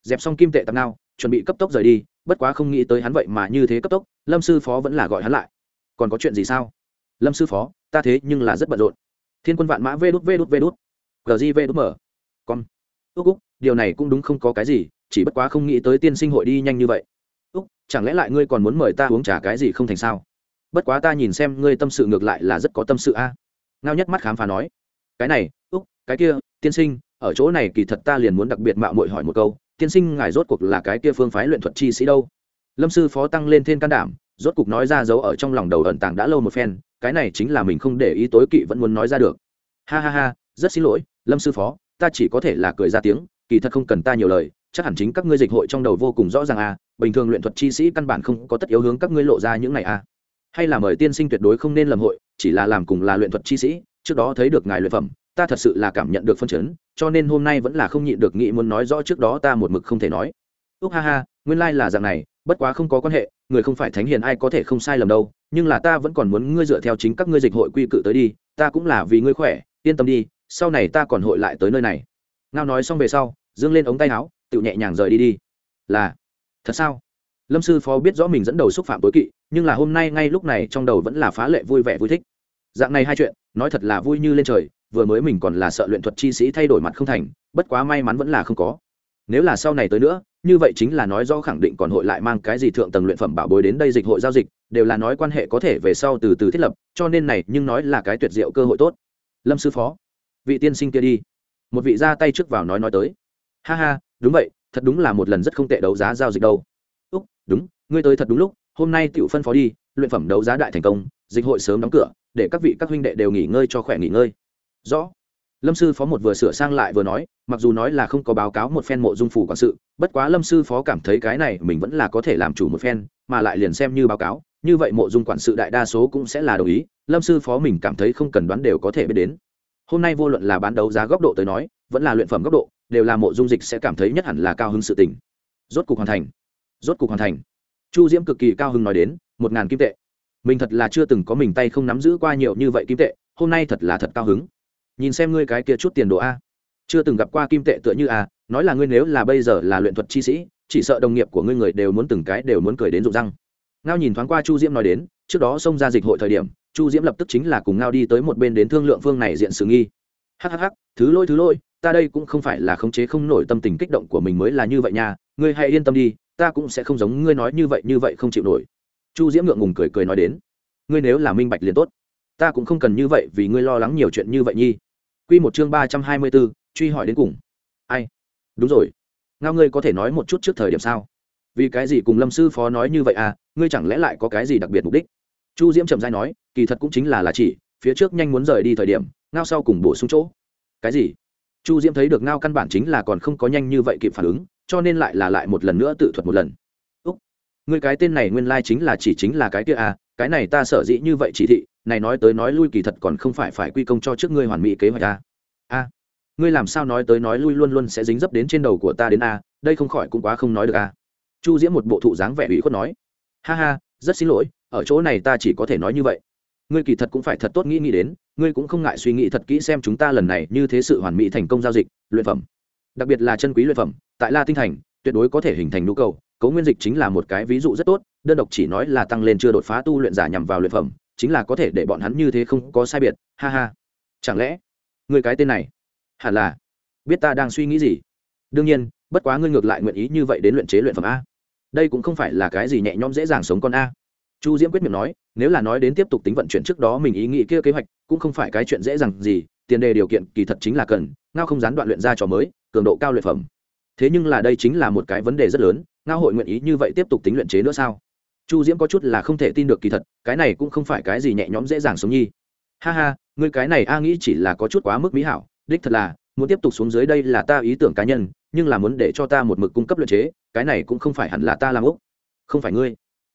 Dẹp xong kim tệ tạp nào chuẩn bị cấp tốc rời đi, bất quá không nghĩ tới hắn vậy mà như thế cấp tốc, lâm sư phó vẫn là gọi hắn lại. Còn có chuyện gì sao? Lâm sư phó, ta thế nhưng là rất bận rộn. Thiên quân vạn mã vê đút vê đút vê đút. Gg vê đút mở. Con ước úc, điều này cũng đúng không có cái gì, chỉ bất quá không nghĩ tới tiên sinh hội đi nhanh như vậy. Úc, chẳng lẽ lại ngươi còn muốn mời ta uống trà cái gì không thành sao? Bất quá ta nhìn xem ngươi tâm sự ngược lại là rất có tâm sự a. Ngao nhất mắt khám phá nói. Cái này, úc, cái kia, tiên sinh, ở chỗ này kỳ thật ta liền muốn đặc biệt mạo muội hỏi một câu tiên sinh ngài rốt cuộc là cái kia phương phái luyện thuật chi sĩ đâu? Lâm sư phó tăng lên thêm can đảm, rốt cuộc nói ra dấu ở trong lòng đầu ẩn tàng đã lâu một phen, cái này chính là mình không để ý tối kỵ vẫn muốn nói ra được. Ha ha ha, rất xin lỗi, lâm sư phó, ta chỉ có thể là cười ra tiếng, kỳ thật không cần ta nhiều lời, chắc hẳn chính các ngươi dịch hội trong đầu vô cùng rõ ràng à bình thường luyện thuật chi sĩ căn bản không có tất yếu hướng các ngươi lộ ra những này à. Hay là mời tiên sinh tuyệt đối không nên lầm hội, chỉ là làm cùng là luyện thuật chi sĩ, trước đó thấy được ngài luyện phẩm ta thật sự là cảm nhận được phân chấn, cho nên hôm nay vẫn là không nhịn được nghĩ muốn nói rõ trước đó ta một mực không thể nói. Úc ha ha, nguyên lai、like、là dạng này, bất quá không có quan hệ, người không phải thánh hiền ai có thể không sai lầm đâu, nhưng là ta vẫn còn muốn ngươi dựa theo chính các ngươi dịch hội quy cự tới đi, ta cũng là vì ngươi khỏe, yên tâm đi, sau này ta còn hội lại tới nơi này. Ngao nói xong về sau, dương lên ống tay áo tự nhẹ nhàng rời đi đi. Là, thật sao? Lâm sư phó biết rõ mình dẫn đầu xúc phạm tối kỵ, nhưng là hôm nay ngay lúc này trong đầu vẫn là phá lệ vui vẻ vui thích. Dạng này hai chuyện, nói thật là vui như lên trời vừa mới mình còn là sợ luyện thuật chi sĩ thay đổi mặt không thành, bất quá may mắn vẫn là không có. Nếu là sau này tới nữa, như vậy chính là nói do khẳng định còn hội lại mang cái gì thượng tầng luyện phẩm bảo bối đến đây dịch hội giao dịch, đều là nói quan hệ có thể về sau từ từ thiết lập, cho nên này nhưng nói là cái tuyệt diệu cơ hội tốt. Lâm sư phó, vị tiên sinh kia đi. Một vị ra tay trước vào nói nói tới. Ha ha, đúng vậy, thật đúng là một lần rất không tệ đấu giá giao dịch đâu. Úc, đúng, ngươi tới thật đúng lúc, hôm nay tiểu phân phó đi, luyện phẩm đấu giá đại thành công, dịch hội sớm đóng cửa, để các vị các huynh đệ đều nghỉ ngơi cho khỏe nghỉ ngơi rõ. Lâm sư phó một vừa sửa sang lại vừa nói, mặc dù nói là không có báo cáo một phen mộ dung phủ quản sự, bất quá lâm sư phó cảm thấy cái này mình vẫn là có thể làm chủ một phen, mà lại liền xem như báo cáo, như vậy mộ dung quản sự đại đa số cũng sẽ là đồng ý, lâm sư phó mình cảm thấy không cần đoán đều có thể biết đến. Hôm nay vô luận là bán đấu giá góc độ tới nói, vẫn là luyện phẩm góc độ, đều là mộ dung dịch sẽ cảm thấy nhất hẳn là cao hứng sự tình. Rốt cục hoàn thành. Rốt cục hoàn thành. Chu diễm cực kỳ cao hứng nói đến, một ngàn kim tệ. Mình thật là chưa từng có mình tay không nắm giữ qua nhiều như vậy kim tệ, hôm nay thật là thật cao hứng nhìn xem ngươi cái kia chút tiền đồ a. Chưa từng gặp qua kim tệ tựa như a, nói là ngươi nếu là bây giờ là luyện thuật chi sĩ, chỉ sợ đồng nghiệp của ngươi người đều muốn từng cái đều muốn cười đến rụng răng. Ngao nhìn thoáng qua chu diễm nói đến, trước đó xông ra dịch hội thời điểm, chu diễm lập tức chính là cùng ngao đi tới một bên đến thương lượng phương này diện sự nghi. Hhh thứ lôi thứ lôi ta đây cũng không phải là khống chế không nổi tâm tình kích động của mình mới là như vậy nha, ngươi hãy yên tâm đi, ta cũng sẽ không giống ngươi nói như vậy như vậy không chịu nổi. Chu diễm ngượng ngùng cười cười nói đến, ngươi nếu là minh bạch liền tốt, ta cũng không cần như vậy vì ngươi lo lắng nhiều chuyện như vậy nhi. Quy một chương ba trăm hai mươi b ố truy hỏi đến cùng. Ai? Đúng rồi. Ngao ngươi có thể nói một chút trước thời điểm sao? Vì cái gì cùng lâm sư phó nói như vậy à? Ngươi chẳng lẽ lại có cái gì đặc biệt mục đích? Chu diễm chậm rãi nói, kỳ thật cũng chính là là chỉ, phía trước nhanh muốn rời đi thời điểm, ngao sau cùng bổ sung chỗ. Cái gì? Chu diễm thấy được ngao căn bản chính là còn không có nhanh như vậy kịp phản ứng, cho nên lại là lại một lần nữa tự thuật một lần. Úc, ngươi cái tên này nguyên lai chính là chỉ chính là cái kia à? Cái này ta sở dĩ như vậy chỉ thị, này nói tới nói lui kỳ thật còn không phải phải quy công cho trước ngươi hoàn mỹ kế hoạch a a ngươi làm sao nói tới nói lui luôn luôn sẽ dính dấp đến trên đầu của ta đến a đây không khỏi cũng quá không nói được a chu diễm một bộ thụ dáng vẻ ủy khuất nói. Ha ha, rất xin lỗi, ở chỗ này ta chỉ có thể nói như vậy. Ngươi kỳ thật cũng phải thật tốt nghĩ nghĩ đến, ngươi cũng không ngại suy nghĩ thật kỹ xem chúng ta lần này như thế sự hoàn mỹ thành công giao dịch, luyện phẩm. Đặc biệt là chân quý luyện phẩm, tại la tinh thành, tuyệt đối có thể hình thành nhu cầu cấu nguyên dịch chính là một cái ví dụ rất tốt, đơn độc chỉ nói là tăng lên chưa đột phá tu luyện giả nhằm vào luyện phẩm, chính là có thể để bọn hắn như thế không có sai biệt, ha ha. Chẳng lẽ, người cái tên này, hẳn là biết ta đang suy nghĩ gì? Đương nhiên, bất quá ngươi ngược lại nguyện ý như vậy đến luyện chế luyện phẩm a. Đây cũng không phải là cái gì nhẹ nhõm dễ dàng sống con a. Chu diễm quyết miệng nói, nếu là nói đến tiếp tục tính vận chuyển trước đó mình ý nghĩ kia kế hoạch, cũng không phải cái chuyện dễ dàng gì, tiền đề điều kiện kỳ thật chính là cần, ngao không gián đoạn luyện ra trò mới, cường độ cao luyện phẩm thế nhưng là đây chính là một cái vấn đề rất lớn, ngao hội nguyện ý như vậy tiếp tục tính luyện chế nữa sao? Chu diễm có chút là không thể tin được kỳ thật, cái này cũng không phải cái gì nhẹ nhõm dễ dàng sống nhi. Ha ha, ngươi cái này a nghĩ chỉ là có chút quá mức mỹ hảo, đích thật là, muốn tiếp tục xuống dưới đây là ta ý tưởng cá nhân, nhưng là muốn để cho ta một mực cung cấp luyện chế, cái này cũng không phải hẳn là ta làm úc không phải ngươi.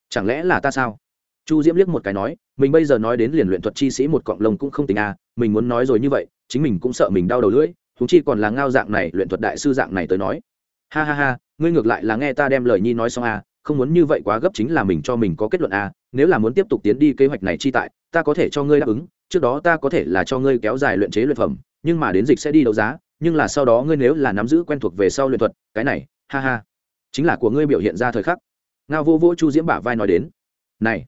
Chẳng lẽ là ta sao? Chu diễm liếc một cái nói, mình bây giờ nói đến liền luyện thuật chi sĩ một cọng lông cũng không tình à mình muốn nói rồi như vậy, chính mình cũng sợ mình đau đầu lưỡi chúng chi còn là ngao dạng này, luyện thuật đại sư dạng này tới nói. Ha ha ha, ngươi ngược lại là nghe ta đem lời nhi nói xong à không muốn như vậy quá gấp chính là mình cho mình có kết luận à nếu là muốn tiếp tục tiến đi kế hoạch này chi tại, ta có thể cho ngươi đáp ứng, trước đó ta có thể là cho ngươi kéo dài luyện chế luyện phẩm, nhưng mà đến dịch sẽ đi đấu giá, nhưng là sau đó ngươi nếu là nắm giữ quen thuộc về sau luyện thuật, cái này, ha ha, chính là của ngươi biểu hiện ra thời khắc. Ngao vô vô chu diễm bả vai nói đến. Này,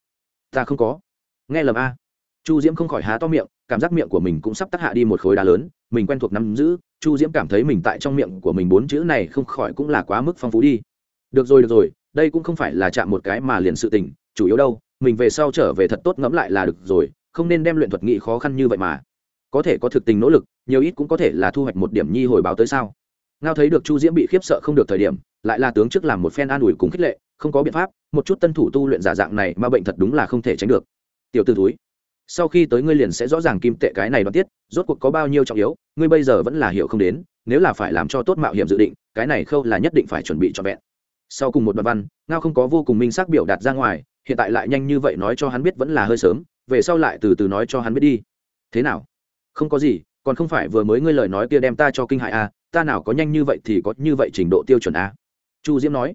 ta không có. Nghe lầm a chu diễm không khỏi há to miệng, cảm giác miệng của mình cũng sắp tắc hạ đi một khối đá lớn mình quen thuộc nắm giữ, chu diễm cảm thấy mình tại trong miệng của mình bốn chữ này không khỏi cũng là quá mức phong phú đi. Được rồi được rồi, đây cũng không phải là chạm một cái mà liền sự tình, chủ yếu đâu, mình về sau trở về thật tốt ngẫm lại là được rồi, không nên đem luyện thuật nghị khó khăn như vậy mà. Có thể có thực tình nỗ lực, nhiều ít cũng có thể là thu hoạch một điểm nhi hồi báo tới sao. Ngao thấy được chu diễm bị khiếp sợ không được thời điểm, lại là tướng trước làm một phen an ủi cùng khích lệ, không có biện pháp, một chút tân thủ tu luyện giả dạng này mà bệnh thật đúng là không thể tránh được. Tiểu t ử túi sau khi tới ngươi liền sẽ rõ ràng kim tệ cái này đoạn tiết, rốt cuộc có bao nhiêu trọng yếu, ngươi bây giờ vẫn là hiểu không đến, nếu là phải làm cho tốt mạo hiểm dự định, cái này khâu là nhất định phải chuẩn bị cho vẹn sau cùng một đoạn văn, ngao không có vô cùng minh xác biểu đạt ra ngoài, hiện tại lại nhanh như vậy nói cho hắn biết vẫn là hơi sớm, về sau lại từ từ nói cho hắn biết đi thế nào không có gì, còn không phải vừa mới ngươi lời nói kia đem ta cho kinh hại à? ta nào có nhanh như vậy thì có như vậy trình độ tiêu chuẩn à? chu diễm nói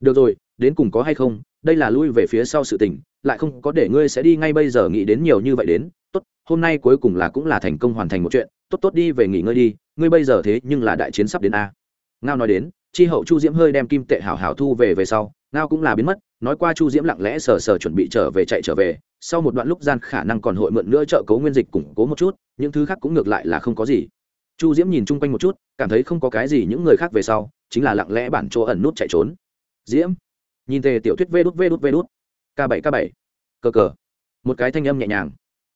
được rồi, đến cùng có hay không, đây là lui về phía sau sự tình lại không có để ngươi sẽ đi ngay bây giờ nghĩ đến nhiều như vậy đến. Tốt, hôm nay cuối cùng là cũng là thành công hoàn thành một chuyện. Tốt tốt, đi về nghỉ ngơi đi. Ngươi bây giờ thế nhưng là đại chiến sắp đến a. Ngao nói đến, chi hậu chu diễm hơi đem kim tệ hảo hảo thu về về sau, ngao cũng là biến mất. Nói qua chu diễm lặng lẽ sờ sờ chuẩn bị trở về chạy trở về. Sau một đoạn lúc gian khả năng còn hội mượn nữa trợ cấu nguyên dịch củng cố một chút, những thứ khác cũng ngược lại là không có gì. Chu diễm nhìn chung quanh một chút, cảm thấy không có cái gì những người khác về sau, chính là lặng lẽ bản chỗ ẩn nút chạy trốn. Diễm, nhìn tề tiểu thuyết vê đút vê đút vê đút k bảy k bảy. Cờ cờ. Một cái thanh âm nhẹ nhàng.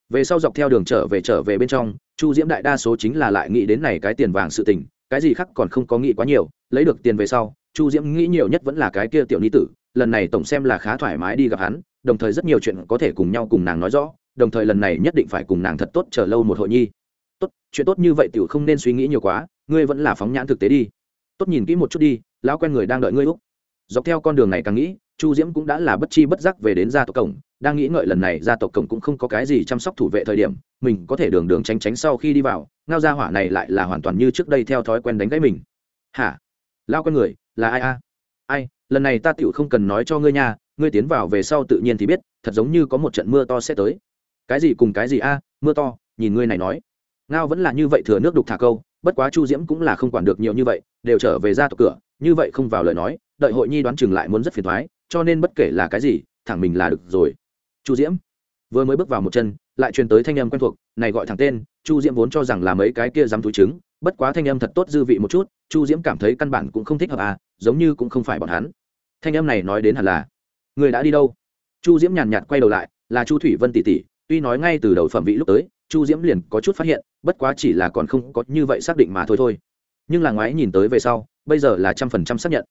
Về sau dọc theo đường trở về trở về bên trong, chu diễm đại đa số chính là lại nghĩ đến này cái tiền vàng sự tình, cái gì khác còn không có nghĩ quá nhiều, lấy được tiền về sau, chu diễm nghĩ nhiều nhất vẫn là cái kia tiểu ni tử, lần này tổng xem là khá thoải mái đi gặp hắn, đồng thời rất nhiều chuyện có thể cùng nhau cùng nàng nói rõ, đồng thời lần này nhất định phải cùng nàng thật tốt chờ lâu một hội nhi. Tốt, chuyện tốt như vậy tiểu không nên suy nghĩ nhiều quá, ngươi vẫn là phóng nhãn thực tế đi. Tốt nhìn kỹ một chút đi, lão quen người đang đợi ngươi úc. Dọc theo con đường này càng nghĩ chu diễm cũng đã là bất chi bất giác về đến gia tộc cổng, đang nghĩ ngợi lần này gia tộc cổng cũng không có cái gì chăm sóc thủ vệ thời điểm, mình có thể đường đường tránh tránh sau khi đi vào, ngao gia hỏa này lại là hoàn toàn như trước đây theo thói quen đánh gãy mình. Hả? Lao con người, là ai a? Ai, lần này ta tựu không cần nói cho ngươi nha, ngươi tiến vào về sau tự nhiên thì biết, thật giống như có một trận mưa to sẽ tới. Cái gì cùng cái gì a, mưa to, nhìn ngươi này nói. Ngao vẫn là như vậy thừa nước đục thả câu, bất quá chu diễm cũng là không quản được nhiều như vậy, đều trở về ra tộc cửa, như vậy không vào lời nói, đợi hội nhi đoán chừng lại muốn rất phiền thoái cho nên bất kể là cái gì, thẳng mình là được rồi. Chu diễm vừa mới bước vào một chân, lại truyền tới thanh âm quen thuộc, này gọi thẳng tên, chu diễm vốn cho rằng là mấy cái kia dám túi trứng, bất quá thanh âm thật tốt dư vị một chút, chu diễm cảm thấy căn bản cũng không thích hợp à giống như cũng không phải bọn hắn. Thanh âm này nói đến hẳn là, người đã đi đâu? Chu diễm nhàn nhạt quay đầu lại, là chu thủy vân tỷ tỷ, tuy nói ngay từ đầu phẩm vị lúc tới, chu diễm liền có chút phát hiện, bất quá chỉ là còn không có như vậy xác định mà thôi thôi. Nhưng là ngoái nhìn tới về sau, bây giờ là trăm phần trăm xác nhận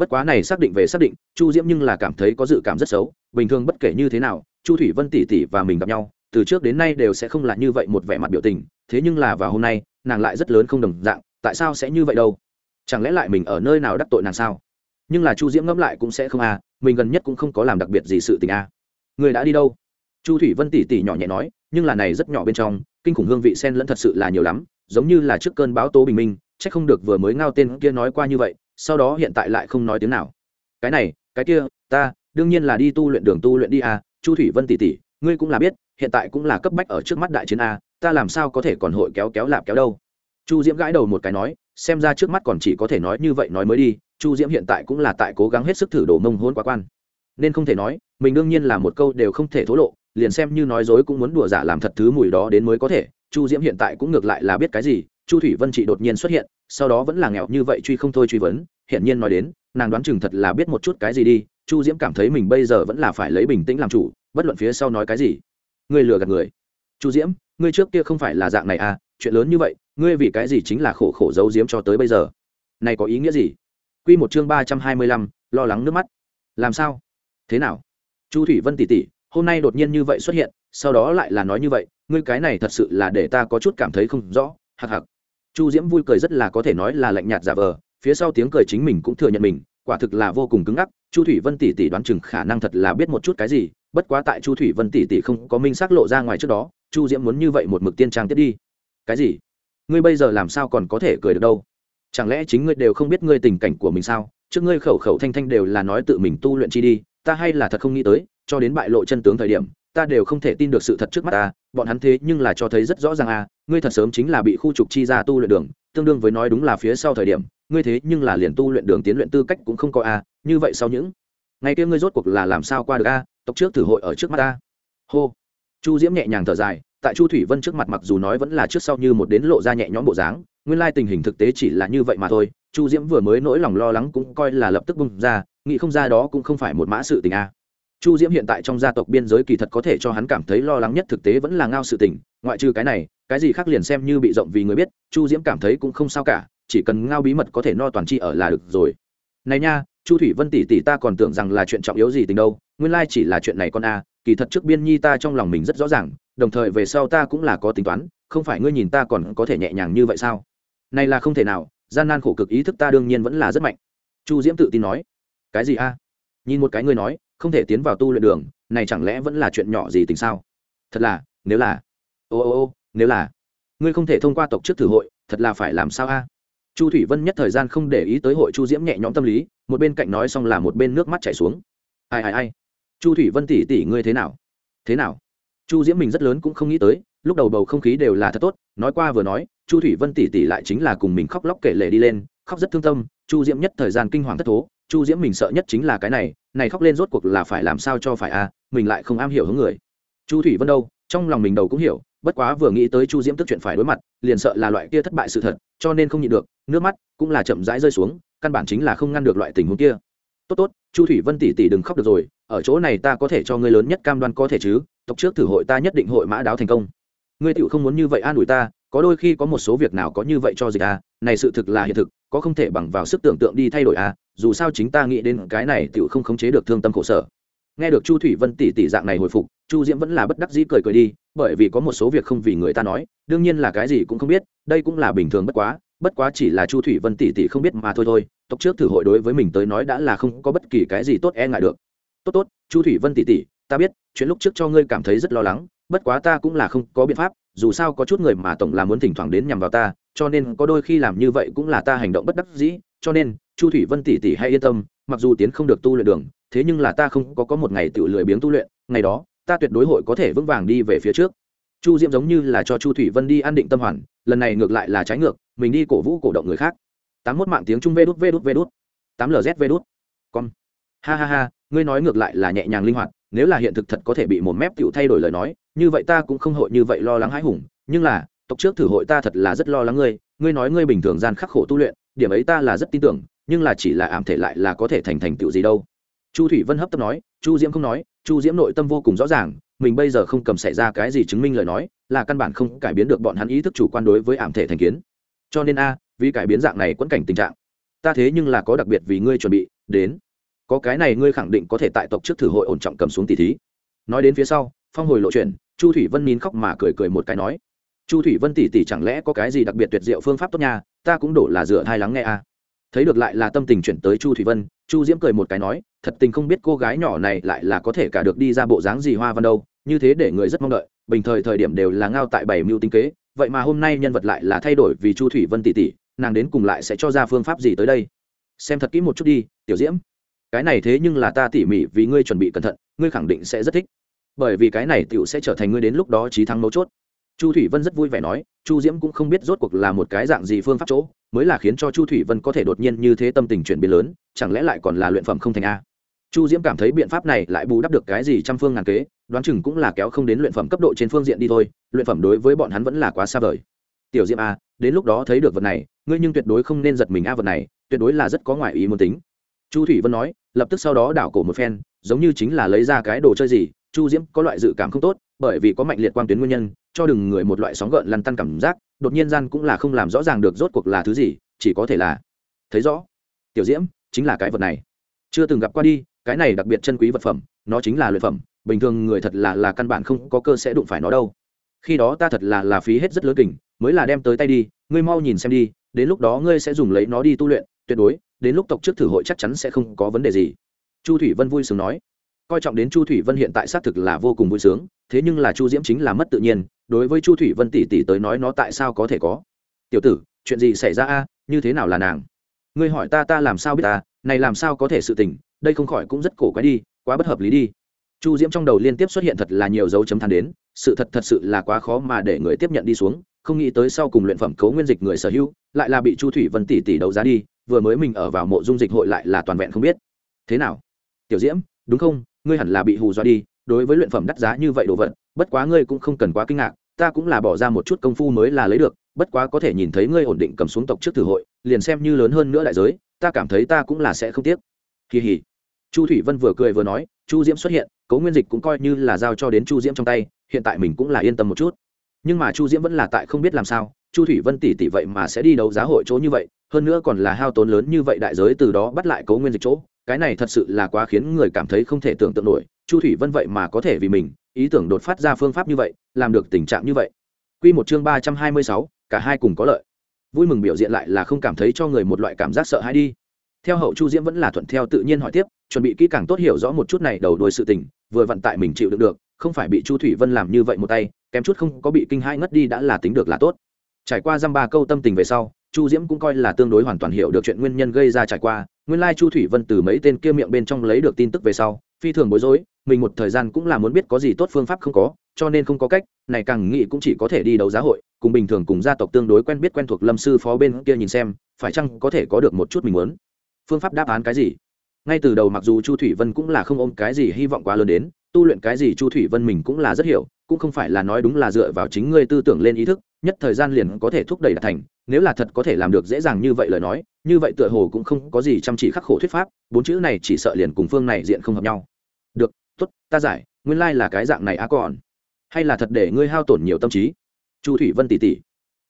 bất quá này xác định về xác định, chu diễm nhưng là cảm thấy có dự cảm rất xấu, bình thường bất kể như thế nào, chu thủy vân tỷ tỷ và mình gặp nhau, từ trước đến nay đều sẽ không là như vậy một vẻ mặt biểu tình, thế nhưng là vào hôm nay, nàng lại rất lớn không đồng dạng, tại sao sẽ như vậy đâu? Chẳng lẽ lại mình ở nơi nào đắc tội nàng sao? Nhưng là chu diễm ngẫm lại cũng sẽ không à mình gần nhất cũng không có làm đặc biệt gì sự tình à. Người đã đi đâu? Chu thủy vân tỷ tỷ nhỏ nhẹ nói, nhưng là này rất nhỏ bên trong, kinh khủng hương vị sen lẫn thật sự là nhiều lắm, giống như là trước cơn báo tố bình minh c h ắ c không được vừa mới ngao tên kia nói qua như vậy sau đó hiện tại lại không nói tiếng nào. Cái này, cái kia, ta, đương nhiên là đi tu luyện đường tu luyện đi à chu thủy vân tỷ tỷ, ngươi cũng là biết, hiện tại cũng là cấp bách ở trước mắt đại chiến a ta làm sao có thể còn hội kéo kéo lạp kéo đâu. Chu diễm gãi đầu một cái nói, xem ra trước mắt còn chỉ có thể nói như vậy nói mới đi, chu diễm hiện tại cũng là tại cố gắng hết sức thử đổ mông hôn quá quan. Nên không thể nói, mình đương nhiên là một câu đều không thể thố lộ, liền xem như nói dối cũng muốn đùa giả làm thật thứ mùi đó đến mới có thể, chu diễm hiện tại cũng ngược lại là biết cái gì chu thủy vân chị đột nhiên xuất hiện, sau đó vẫn là nghèo như vậy truy không thôi truy vấn hiện nhiên nói đến, nàng đoán chừng thật là biết một chút cái gì đi, chu diễm cảm thấy mình bây giờ vẫn là phải lấy bình tĩnh làm chủ, bất luận phía sau nói cái gì. Ngươi lừa gạt người. Chu diễm, ngươi trước kia không phải là dạng này à chuyện lớn như vậy, ngươi vì cái gì chính là khổ khổ giấu diếm cho tới bây giờ? Này có ý nghĩa gì? Q một chương ba trăm hai mươi lăm, lo lắng nước mắt. Làm sao? Thế nào? Chu thủy vân tỉ tỉ, hôm nay đột nhiên như vậy xuất hiện, sau đó lại là nói như vậy, ngươi cái này thật sự là để ta có chút cảm thấy không rõ hạc hạc chu diễm vui cười rất là có thể nói là lạnh nhạt giả vờ, phía sau tiếng cười chính mình cũng thừa nhận mình, quả thực là vô cùng cứng ngắc, chu thủy vân tỷ tỷ đoán chừng khả năng thật là biết một chút cái gì, bất quá tại chu thủy vân tỷ tỷ không có minh xác lộ ra ngoài trước đó, chu diễm muốn như vậy một mực tiên trang tiếp đi. Cái gì? Ngươi bây giờ làm sao còn có thể cười được đâu? Chẳng lẽ chính ngươi đều không biết ngươi tình cảnh của mình sao? Trước ngươi khẩu khẩu thanh thanh đều là nói tự mình tu luyện chi đi, ta hay là thật không nghĩ tới, cho đến bại lộ chân tướng thời điểm ta đều không thể tin được sự thật trước mắt ta, bọn hắn thế nhưng là cho thấy rất rõ ràng à ngươi thật sớm chính là bị khu trục chi ra tu luyện đường, tương đương với nói đúng là phía sau thời điểm, ngươi thế nhưng là liền tu luyện đường tiến luyện tư cách cũng không có a như vậy sau những ngày kia ngươi rốt cuộc là làm sao qua được a tộc trước thử hội ở trước mắt ta. Hô. Chu diễm nhẹ nhàng thở dài, tại chu thủy vân trước mặt mặc dù nói vẫn là trước sau như một đến lộ ra nhẹ nhõm bộ dáng, nguyên lai tình hình thực tế chỉ là như vậy mà thôi, chu diễm vừa mới nỗi lòng lo lắng cũng coi là lập tức bung ra, nghĩ không ra đó cũng không phải một mã sự tình a chu diễm hiện tại trong gia tộc biên giới kỳ thật có thể cho hắn cảm thấy lo lắng nhất thực tế vẫn là ngao sự tình, ngoại trừ cái này, cái gì khác liền xem như bị rộng vì người biết, chu diễm cảm thấy cũng không sao cả, chỉ cần ngao bí mật có thể no toàn chi ở là được rồi. Này nha, chu thủy vân tỷ tỷ ta còn tưởng rằng là chuyện trọng yếu gì tình đâu, nguyên lai chỉ là chuyện này con a, kỳ thật trước biên nhi ta trong lòng mình rất rõ ràng, đồng thời về sau ta cũng là có tính toán, không phải ngươi nhìn ta còn có thể nhẹ nhàng như vậy sao? Này là không thể nào, gian nan khổ cực ý thức ta đương nhiên vẫn là rất mạnh. Chu diễm tự tin nói. Cái gì a? Nhìn một cái ngươi nói không thể tiến vào tu luyện đường, này chẳng lẽ vẫn là chuyện nhỏ gì tình sao? Thật là, nếu là, ô ô ô, nếu là, ngươi không thể thông qua tộc trước thử hội, thật là phải làm sao a? Chu thủy vân nhất thời gian không để ý tới hội chu diễm nhẹ nhõm tâm lý, một bên cạnh nói xong là một bên nước mắt chảy xuống. Ai ai ai, chu thủy vân tỷ tỷ ngươi thế nào? Thế nào? Chu diễm mình rất lớn cũng không nghĩ tới, lúc đầu bầu không khí đều là thật tốt, nói qua vừa nói, chu thủy vân tỷ tỷ lại chính là cùng mình khóc lóc kể lể đi lên, khóc rất thương tâm, chu diễm nhất thời gian kinh hoàng thất thố chu diễm mình sợ nhất chính là cái này này khóc lên rốt cuộc là phải làm sao cho phải a mình lại không am hiểu hướng người. Chu thủy vân đâu, trong lòng mình đầu cũng hiểu, bất quá vừa nghĩ tới chu diễm tức chuyện phải đối mặt, liền sợ là loại kia thất bại sự thật, cho nên không nhịn được, nước mắt cũng là chậm rãi rơi xuống, căn bản chính là không ngăn được loại tình huống kia. Tốt tốt, chu thủy vân tỷ tỷ đừng khóc được rồi, ở chỗ này ta có thể cho ngươi lớn nhất cam đoan có thể chứ, tộc trước thử hội ta nhất định hội mã đáo thành công. Ngươi tựu không muốn như vậy an ủi ta, có đôi khi có một số việc nào có như vậy cho dịch à này sự thực là hiện thực có không thể bằng vào sức tưởng tượng đi thay đổi à dù sao chính ta nghĩ đến cái này tựu không khống chế được thương tâm khổ sở. Nghe được chu thủy vân tỷ tỷ dạng này hồi phục, chu diễm vẫn là bất đắc dĩ cười cười đi, bởi vì có một số việc không vì người ta nói, đương nhiên là cái gì cũng không biết, đây cũng là bình thường bất quá bất quá chỉ là chu thủy vân tỷ tỷ không biết mà thôi thôi, tộc trước thử hội đối với mình tới nói đã là không có bất kỳ cái gì tốt e ngại được. Tốt tốt, chu thủy vân tỷ tỷ, ta biết, chuyện lúc trước cho ngươi cảm thấy rất lo lắng, bất quá ta cũng là không có biện pháp, dù sao có chút người mà tổng là muốn thỉnh thoảng đến nhằm vào ta cho nên có đôi khi làm như vậy cũng là ta hành động bất đắc dĩ, cho nên, chu thủy vân tỷ tỷ hãy yên tâm, mặc dù tiến không được tu luyện đường, thế nhưng là ta không có có một ngày tự lười biếng tu luyện, ngày đó, ta tuyệt đối hội có thể vững vàng đi về phía trước. Chu diễm giống như là cho chu thủy vân đi an định tâm hoàn, lần này ngược lại là trái ngược, mình đi cổ vũ cổ động người khác. Tám mốt mạng tiếng trung vê đút vê đút vê đút. Tám lz vê đút. Con ha ha ha, ngươi nói ngược lại là nhẹ nhàng linh hoạt, nếu là hiện thực thật có thể bị một mép tựu thay đổi lời nói, như vậy ta cũng không hội như vậy lo lắng hãi hùng, nhưng là tộc trước thử hội ta thật là rất lo lắng ngươi ngươi nói ngươi bình thường gian khắc khổ tu luyện, điểm ấy ta là rất tin tưởng, nhưng là chỉ là ảm thể lại là có thể thành thành tựu gì đâu. Chu thủy vân hấp tấp nói, chu diễm không nói, chu diễm nội tâm vô cùng rõ ràng, mình bây giờ không cầm xảy ra cái gì chứng minh lời nói, là căn bản không cải biến được bọn hắn ý thức chủ quan đối với ảm thể thành kiến. Cho nên a, vì cải biến dạng này quẫn cảnh tình trạng, ta thế nhưng là có đặc biệt vì ngươi chuẩn bị, đến. Có cái này ngươi khẳng định có thể tại tộc trước thử hội ổn trọng cầm xuống tỷ thí. Nói đến phía sau, phong hồi lộ chuyện, chu thủy vân nín khóc mà cười cười một cái nói chu thủy vân tỷ tỷ chẳng lẽ có cái gì đặc biệt tuyệt diệu phương pháp tốt nha, ta cũng đổ là dựa hai lắng nghe a. Thấy được lại là tâm tình chuyển tới chu thủy vân, chu diễm cười một cái nói, thật tình không biết cô gái nhỏ này lại là có thể cả được đi ra bộ dáng gì hoa văn đâu, như thế để người rất mong đợi, bình thời thời điểm đều là ngao tại bảy mưu tinh kế, vậy mà hôm nay nhân vật lại là thay đổi vì chu thủy vân tỷ tỷ, nàng đến cùng lại sẽ cho ra phương pháp gì tới đây? Xem thật kỹ một chút đi, tiểu diễm. Cái này thế nhưng là ta tỉ mỉ vì ngươi chuẩn bị cẩn thận, ngươi khẳng định sẽ rất thích. Bởi vì cái này tiểu sẽ trở thành ngươi đến lúc đó trí thắng mấu chốt chu thủy vân rất vui vẻ nói, chu diễm cũng không biết rốt cuộc là một cái dạng gì phương pháp chỗ, mới là khiến cho chu thủy vân có thể đột nhiên như thế tâm tình chuyển biến lớn, chẳng lẽ lại còn là luyện phẩm không thành a? Chu diễm cảm thấy biện pháp này lại bù đắp được cái gì trăm phương ngàn kế, đoán chừng cũng là kéo không đến luyện phẩm cấp độ trên phương diện đi thôi, luyện phẩm đối với bọn hắn vẫn là quá xa vời. Tiểu diễm a, đến lúc đó thấy được vật này, ngươi nhưng tuyệt đối không nên giật mình a vật này, tuyệt đối là rất có ngoại ý muốn tính. Chu thủy vân nói, lập tức sau đó đảo cổ một phen, giống như chính là lấy ra cái đồ chơi gì, chu diễm có loại dự cảm không tốt, bởi vì có mạnh liệt quang tuyến nguyên nhân cho đừng người một loại sóng gợn lăn tăn cảm giác, đột nhiên gian cũng là không làm rõ ràng được rốt cuộc là thứ gì, chỉ có thể là, thấy rõ. Tiểu diễm, chính là cái vật này. Chưa từng gặp qua đi, cái này đặc biệt chân quý vật phẩm, nó chính là luyện phẩm, bình thường người thật là là căn bản không có cơ sẽ đụng phải nó đâu. Khi đó ta thật là là phí hết rất lớn kình, mới là đem tới tay đi, ngươi mau nhìn xem đi, đến lúc đó ngươi sẽ dùng lấy nó đi tu luyện, tuyệt đối, đến lúc tộc trước thử hội chắc chắn sẽ không có vấn đề gì. Chu thủy vân vui sướng nói coi trọng đến chu thủy vân hiện tại xác thực là vô cùng vui sướng, thế nhưng là chu diễm chính là mất tự nhiên, đối với chu thủy vân tỷ tỷ tới nói nó tại sao có thể có? Tiểu tử, chuyện gì xảy ra a? Như thế nào là nàng? Ngươi hỏi ta ta làm sao biết ta? Này làm sao có thể sự tình? Đây không khỏi cũng rất cổ quái đi, quá bất hợp lý đi. Chu diễm trong đầu liên tiếp xuất hiện thật là nhiều dấu chấm than đến, sự thật thật sự là quá khó mà để người tiếp nhận đi xuống, không nghĩ tới sau cùng luyện phẩm cấu nguyên dịch người sở hữu, lại là bị chu thủy vân tỷ tỷ đấu giá đi, vừa mới mình ở vào mộ dung dịch hội lại là toàn vẹn không biết. Thế nào? Tiểu diễm, đúng không? Ngươi hẳn là bị hù dọa đi, đối với luyện phẩm đắt giá như vậy đồ vật, bất quá ngươi cũng không cần quá kinh ngạc, ta cũng là bỏ ra một chút công phu mới là lấy được, bất quá có thể nhìn thấy ngươi ổn định cầm xuống tộc trước thử hội, liền xem như lớn hơn nữa đại giới, ta cảm thấy ta cũng là sẽ không tiếc. Kỳ hỉ chu thủy vân vừa cười vừa nói, chu diễm xuất hiện cấu nguyên dịch cũng coi như là giao cho đến chu diễm trong tay, hiện tại mình cũng là yên tâm một chút. Nhưng mà chu diễm vẫn là tại không biết làm sao, chu thủy vân tỷ tỷ vậy mà sẽ đi đấu giá hội chỗ như vậy, hơn nữa còn là hao tốn lớn như vậy đại giới từ đó bắt lại cấu nguyên dịch chỗ cái này thật sự là quá khiến người cảm thấy không thể tưởng tượng nổi, chu thủy vân vậy mà có thể vì mình, ý tưởng đột phát ra phương pháp như vậy, làm được tình trạng như vậy. Q một chương ba trăm hai mươi sáu, cả hai cùng có lợi. Vui mừng biểu diện lại là không cảm thấy cho người một loại cảm giác sợ hãi đi. Theo hậu chu diễm vẫn là thuận theo tự nhiên hỏi tiếp, chuẩn bị kỹ càng tốt hiểu rõ một chút này đầu đuôi sự tình, vừa vận tại mình chịu đựng được, không phải bị chu thủy vân làm như vậy một tay, kém chút không có bị kinh hãi ngất đi đã là tính được là tốt. Trải qua dăm ba câu tâm tình về sau chu diễm cũng coi là tương đối hoàn toàn hiểu được chuyện nguyên nhân gây ra trải qua. Nguyên lai chu thủy vân từ mấy tên kia miệng bên trong lấy được tin tức về sau, phi thường bối rối, mình một thời gian cũng là muốn biết có gì tốt phương pháp không có, cho nên không có cách, này càng nghĩ cũng chỉ có thể đi đấu giá hội, cùng bình thường cùng gia tộc tương đối quen biết quen thuộc lâm sư phó bên kia nhìn xem, phải chăng có thể có được một chút mình muốn. Phương pháp đáp án cái gì? Ngay từ đầu mặc dù chu thủy vân cũng là không ôm cái gì hy vọng quá lớn đến, tu luyện cái gì chu thủy vân mình cũng là rất hiểu, cũng không phải là nói đúng là dựa vào chính ngươi tư tưởng lên ý thức, nhất thời gian liền có thể thúc đẩy đạt thành nếu là thật có thể làm được dễ dàng như vậy lời nói, như vậy tựa hồ cũng không có gì chăm chỉ khắc khổ thuyết pháp, bốn chữ này chỉ sợ liền cùng phương này diện không hợp nhau. Được t ố t ta giải, nguyên lai là cái dạng này á còn hay là thật để ngươi hao tổn nhiều tâm trí? Chu thủy vân tỷ tỷ.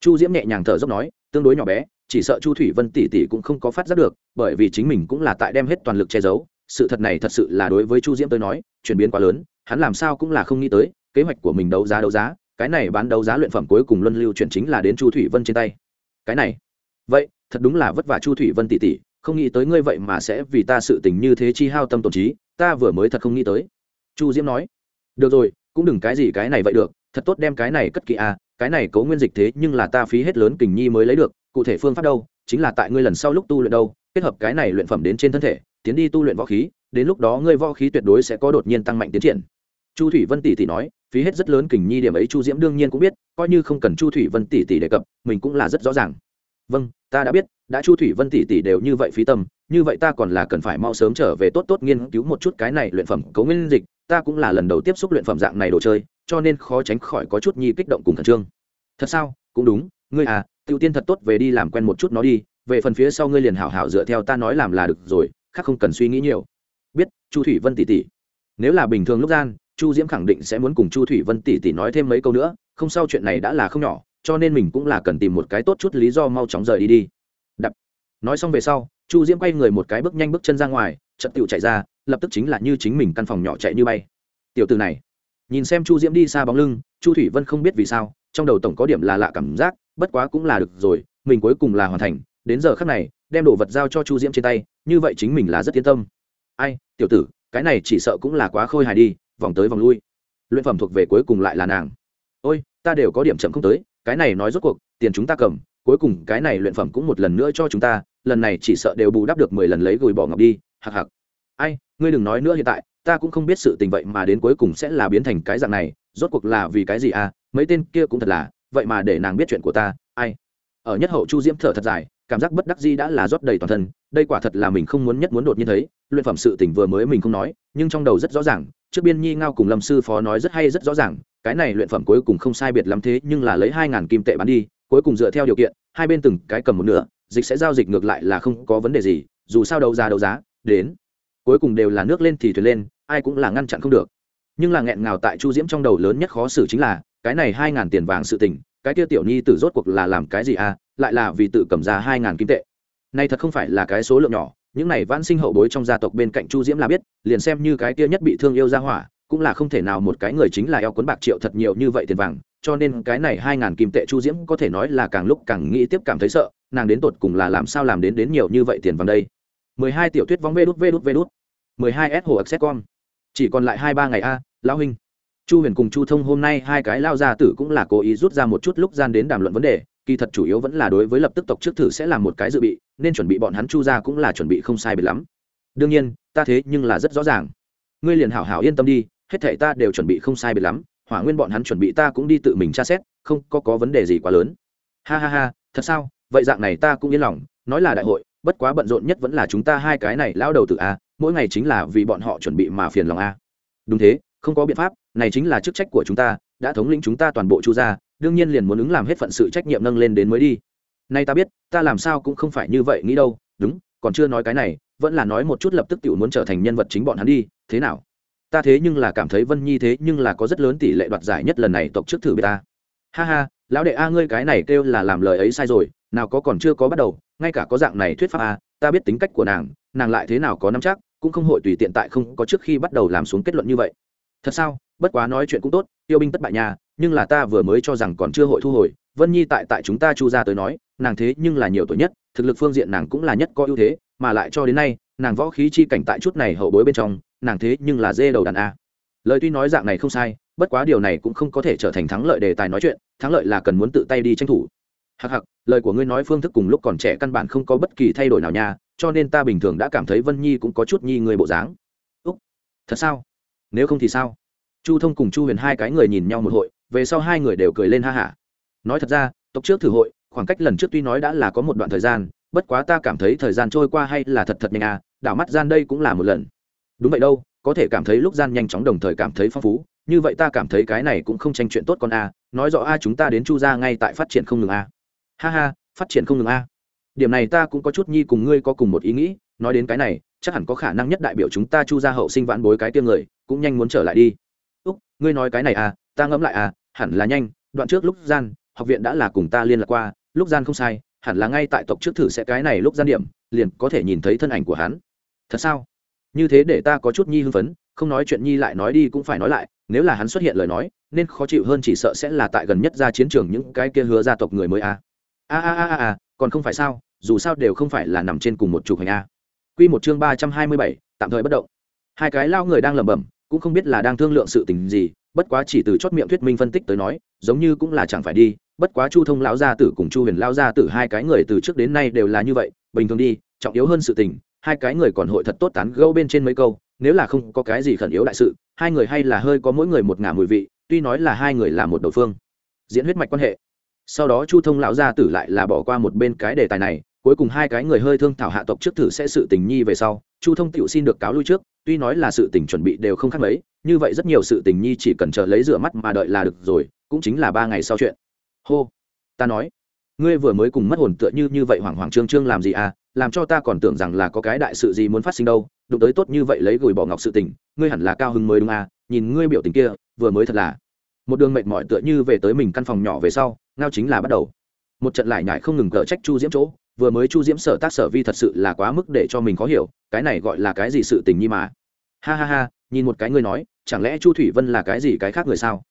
Chu diễm nhẹ nhàng thở dốc nói, tương đối nhỏ bé, chỉ sợ chu thủy vân tỷ tỷ cũng không có phát giác được, bởi vì chính mình cũng là tại đem hết toàn lực che giấu, sự thật này thật sự là đối với chu diễm tới nói, chuyển biến quá lớn, hắn làm sao cũng là không nghĩ tới, kế hoạch của mình đấu giá đấu giá, cái này bán đấu giá luyện phẩm cuối cùng luân lưu chuyển chính là đến chu thủy vân trên tay cái này. Vậy, thật đúng là vất vả chu thủy vân tỷ tỷ, không nghĩ tới ngươi vậy mà sẽ vì ta sự tình như thế chi hao tâm tổn trí, ta vừa mới thật không nghĩ tới. Chu diễm nói, được rồi, cũng đừng cái gì cái này vậy được, thật tốt đem cái này cất kỹ à cái này cấu nguyên dịch thế nhưng là ta phí hết lớn kình nhi mới lấy được, cụ thể phương pháp đâu, chính là tại ngươi lần sau lúc tu luyện đâu, kết hợp cái này luyện phẩm đến trên thân thể, tiến đi tu luyện võ khí, đến lúc đó ngươi võ khí tuyệt đối sẽ có đột nhiên tăng mạnh tiến triển. Chu thủy vân tỷ tỷ nói phí hết rất lớn kình nhi điểm ấy, chu diễm đương nhiên cũng biết, coi như không cần chu thủy vân tỷ tỷ đề cập, mình cũng là rất rõ ràng. Vâng ta đã biết, đã chu thủy vân tỷ tỷ đều như vậy phí tâm, như vậy ta còn là cần phải mau sớm trở về tốt tốt nghiên cứu một chút cái này luyện phẩm cấu nguyên dịch, ta cũng là lần đầu tiếp xúc luyện phẩm dạng này đồ chơi, cho nên khó tránh khỏi có chút nhi kích động cùng khẩn trương. Thật sao? Cũng đúng, ngươi à tự tiên thật tốt, về đi làm quen một chút nó đi, về phần phía sau ngươi liền hảo hảo dựa theo ta nói làm là được rồi, khác không cần suy nghĩ nhiều. Biết, chu thủy vân tỷ tỷ, nếu là bình thường lúc gian chu diễm khẳng định sẽ muốn cùng chu thủy vân tỷ tỷ nói thêm mấy câu nữa, không sao chuyện này đã là không nhỏ, cho nên mình cũng là cần tìm một cái tốt chút lý do mau chóng rời đi đi. Đập. Nói xong về sau, chu diễm quay người một cái bước nhanh bước chân ra ngoài trận tựu chạy ra, lập tức chính là như chính mình căn phòng nhỏ chạy như bay. Tiểu từ này. Nhìn xem chu diễm đi xa bóng lưng, chu thủy vân không biết vì sao, trong đầu tổng có điểm là lạ cảm giác, bất quá cũng là được rồi, mình cuối cùng là hoàn thành. Đến giờ khắc này, đem đồ vật giao cho chu diễm trên tay, như vậy chính mình là rất yên tâm. Ai, tiểu tử, cái này chỉ sợ cũng là quá khôi hài đi vòng tới vòng lui. Luyện phẩm thuộc về cuối cùng lại là nàng. Ôi, ta đều có điểm chậm không tới, cái này nói rốt cuộc, tiền chúng ta cầm, cuối cùng cái này luyện phẩm cũng một lần nữa cho chúng ta, lần này chỉ sợ đều bù đắp được mười lần lấy gùi bỏ ngọc đi hạc hạc ai, ngươi đừng nói nữa hiện tại, ta cũng không biết sự tình vậy mà đến cuối cùng sẽ là biến thành cái dạng này, rốt cuộc là vì cái gì à mấy tên kia cũng thật là, vậy mà để nàng biết chuyện của ta, ai. Ở nhất hậu chu diễm thở thật dài cảm giác bất đắc di đã là rót đầy toàn thân, đây quả thật là mình không muốn nhất muốn đột nhiên thấy, luyện phẩm sự tình vừa mới mình không nói, nhưng trong đầu rất rõ ràng, trước biên nhi ngao cùng lâm sư phó nói rất hay rất rõ ràng, cái này luyện phẩm cuối cùng không sai biệt lắm thế, nhưng là lấy hai ngàn kim tệ bán đi, cuối cùng dựa theo điều kiện, hai bên từng cái cầm một nửa, dịch sẽ giao dịch ngược lại là không có vấn đề gì, dù sao đấu giá đấu giá, đến, cuối cùng đều là nước lên thì thuyền lên, ai cũng là ngăn chặn không được. Nhưng là nghẹn ngào tại chu diễm trong đầu lớn nhất khó xử chính là cái này hai ngàn tiền vàng sự tình, cái kia tiểu nhi tử rốt cuộc là làm cái gì à lại là vì tự cầm ra hai ngàn kim tệ. Này thật không phải là cái số lượng nhỏ, những này vãn sinh hậu bối trong gia tộc bên cạnh chu diễm là biết, liền xem như cái kia nhất bị thương yêu ra hỏa, cũng là không thể nào một cái người chính là eo cuốn bạc triệu thật nhiều như vậy tiền vàng, cho nên cái này hai ngàn kim tệ chu diễm có thể nói là càng lúc càng nghĩ tiếp cảm thấy sợ, nàng đến tột cùng là làm sao làm đến đến nhiều như vậy tiền vàng đây. Mười hai tiểu tuyết vóng vê đút vê đút vê đút. Mười hai s hồ ập xét con chỉ còn lại hai ba ngày a, lão huynh chu huyền cùng chu thông hôm nay hai cái lao gia tử cũng là cố ý rút ra một chút lúc gian đến đàm luận vấn đề, kỳ thật chủ yếu vẫn là đối với lập tức tộc trước thử sẽ làm một cái dự bị, nên chuẩn bị bọn hắn chu ra cũng là chuẩn bị không sai biệt lắm. Đương nhiên, ta thế nhưng là rất rõ ràng. Ngươi liền hảo hảo yên tâm đi, hết thể ta đều chuẩn bị không sai biệt lắm, hỏa nguyên bọn hắn chuẩn bị ta cũng đi tự mình tra xét, không có có vấn đề gì quá lớn. Ha ha ha, thật sao? Vậy dạng này ta cũng yên lòng, nói là đại hội, bất quá bận rộn nhất vẫn là chúng ta hai cái này lao đầu tự a, mỗi ngày chính là vì bọn họ chuẩn bị mà phiền lòng a. Đúng thế không có biện pháp, này chính là chức trách của chúng ta, đã thống lĩnh chúng ta toàn bộ chu gia, đương nhiên liền muốn ứng làm hết phận sự trách nhiệm nâng lên đến mới đi. Nay ta biết, ta làm sao cũng không phải như vậy nghĩ đâu, đúng, còn chưa nói cái này, vẫn là nói một chút lập tức tiểu muốn trở thành nhân vật chính bọn hắn đi, thế nào? Ta thế nhưng là cảm thấy vân nhi thế nhưng là có rất lớn tỷ lệ đoạt giải nhất lần này tộc trước thử bê ta ha ha, lão đệ a ngươi cái này kêu là làm lời ấy sai rồi, nào có còn chưa có bắt đầu, ngay cả có dạng này thuyết pháp a, ta biết tính cách của nàng nàng lại thế nào có nắm chắc, cũng không hội tùy tiện tại không có trước khi bắt đầu làm xuống kết luận như vậy thật sao? Bất quá nói chuyện cũng tốt, tiêu binh tất bại nhà nhưng là ta vừa mới cho rằng còn chưa hội thu hồi, vân nhi tại tại chúng ta chu ra tới nói, nàng thế nhưng là nhiều tuổi nhất, thực lực phương diện nàng cũng là nhất có ưu thế, mà lại cho đến nay, nàng võ khí chi cảnh tại chút này hậu bối bên trong, nàng thế nhưng là dê đầu đàn a. Lời tuy nói dạng này không sai, bất quá điều này cũng không có thể trở thành thắng lợi đề tài nói chuyện, thắng lợi là cần muốn tự tay đi tranh thủ. Hặc hặc lời của ngươi nói phương thức cùng lúc còn trẻ căn bản không có bất kỳ thay đổi nào nha, cho nên ta bình thường đã cảm thấy vân nhi cũng có chút nhi người bộ dáng. Úc, thật sao? Nếu không thì sao? Chu thông cùng chu huyền hai cái người nhìn nhau một hội, về sau hai người đều cười lên ha hả. Nói thật ra, tộc trước thử hội, khoảng cách lần trước tuy nói đã là có một đoạn thời gian, bất quá ta cảm thấy thời gian trôi qua hay là thật thật nhanh à đảo mắt gian đây cũng là một lần. Đúng vậy đâu, có thể cảm thấy lúc gian nhanh chóng đồng thời cảm thấy phong phú, như vậy ta cảm thấy cái này cũng không tranh chuyện tốt con a nói rõ a, chúng ta đến chu ra ngay tại phát triển không ngừng a. Ha ha, phát triển không ngừng a. Điểm này ta cũng có chút nhi cùng ngươi có cùng một ý nghĩ, nói đến cái này, chắc hẳn có khả năng nhất đại biểu chúng ta chu ra hậu sinh vãn bối cái tiêm người cũng nhanh muốn trở lại đi. Úc, ngươi nói cái này à ta ngẫm lại à hẳn là nhanh, đoạn trước lúc gian, học viện đã là cùng ta liên lạc qua, lúc gian không sai, hẳn là ngay tại tộc trước thử sẽ cái này lúc gian điểm, liền có thể nhìn thấy thân ảnh của hắn. Thật sao? Như thế để ta có chút nhi hưng phấn, không nói chuyện nhi lại nói đi cũng phải nói lại, nếu là hắn xuất hiện lời nói, nên khó chịu hơn chỉ sợ sẽ là tại gần nhất ra chiến trường những cái kia hứa gia tộc người mới à. a a a a a, còn không phải sao, dù sao đều không phải là nằm trên cùng một trục hành a. Quy một chương ba trăm hai mươi bảy, tạm thời bất động. Hai cái lao người đang lẩm bẩm cũng không biết là đang thương lượng sự tình gì, bất quá chỉ từ chót miệng thuyết minh phân tích tới nói, giống như cũng là chẳng phải đi, bất quá chu thông lão gia tử cùng chu huyền lão gia tử hai cái người từ trước đến nay đều là như vậy, bình thường đi, trọng yếu hơn sự tình, hai cái người còn hội thật tốt tán gẫu bên trên mấy câu, nếu là không có cái gì khẩn yếu đại sự, hai người hay là hơi có mỗi người một ngả mùi vị, tuy nói là hai người là một đầu phương. Diễn huyết mạch quan hệ. Sau đó chu thông lão gia tử lại là bỏ qua một bên cái đề tài này, cuối cùng hai cái người hơi thương thảo hạ tộc trước thử sẽ sự tình nhi về sau, chu thông tựu xin được cáo lui trước tuy nói là sự tình chuẩn bị đều không khác mấy, như vậy rất nhiều sự tình nhi chỉ cần chờ lấy rửa mắt mà đợi là được rồi, cũng chính là ba ngày sau chuyện. Hô, ta nói, ngươi vừa mới cùng mất hồn tựa như như vậy hoảng hoảng trương trương làm gì à làm cho ta còn tưởng rằng là có cái đại sự gì muốn phát sinh đâu, đụng tới tốt như vậy lấy gửi bỏ ngọc sự tình, ngươi hẳn là cao hứng mới đúng à nhìn ngươi biểu tình kia, vừa mới thật là. Một đường mệt mỏi tựa như về tới mình căn phòng nhỏ về sau, ngao chính là bắt đầu. Một trận lại nhải không ngừng cờ trách chu diễm chỗ vừa mới chu diễm sở tác sở vi thật sự là quá mức để cho mình khó hiểu, cái này gọi là cái gì sự tình nhi mà. Ha ha ha, nhìn một cái ngươi nói, chẳng lẽ chu thủy vân là cái gì cái khác người sao?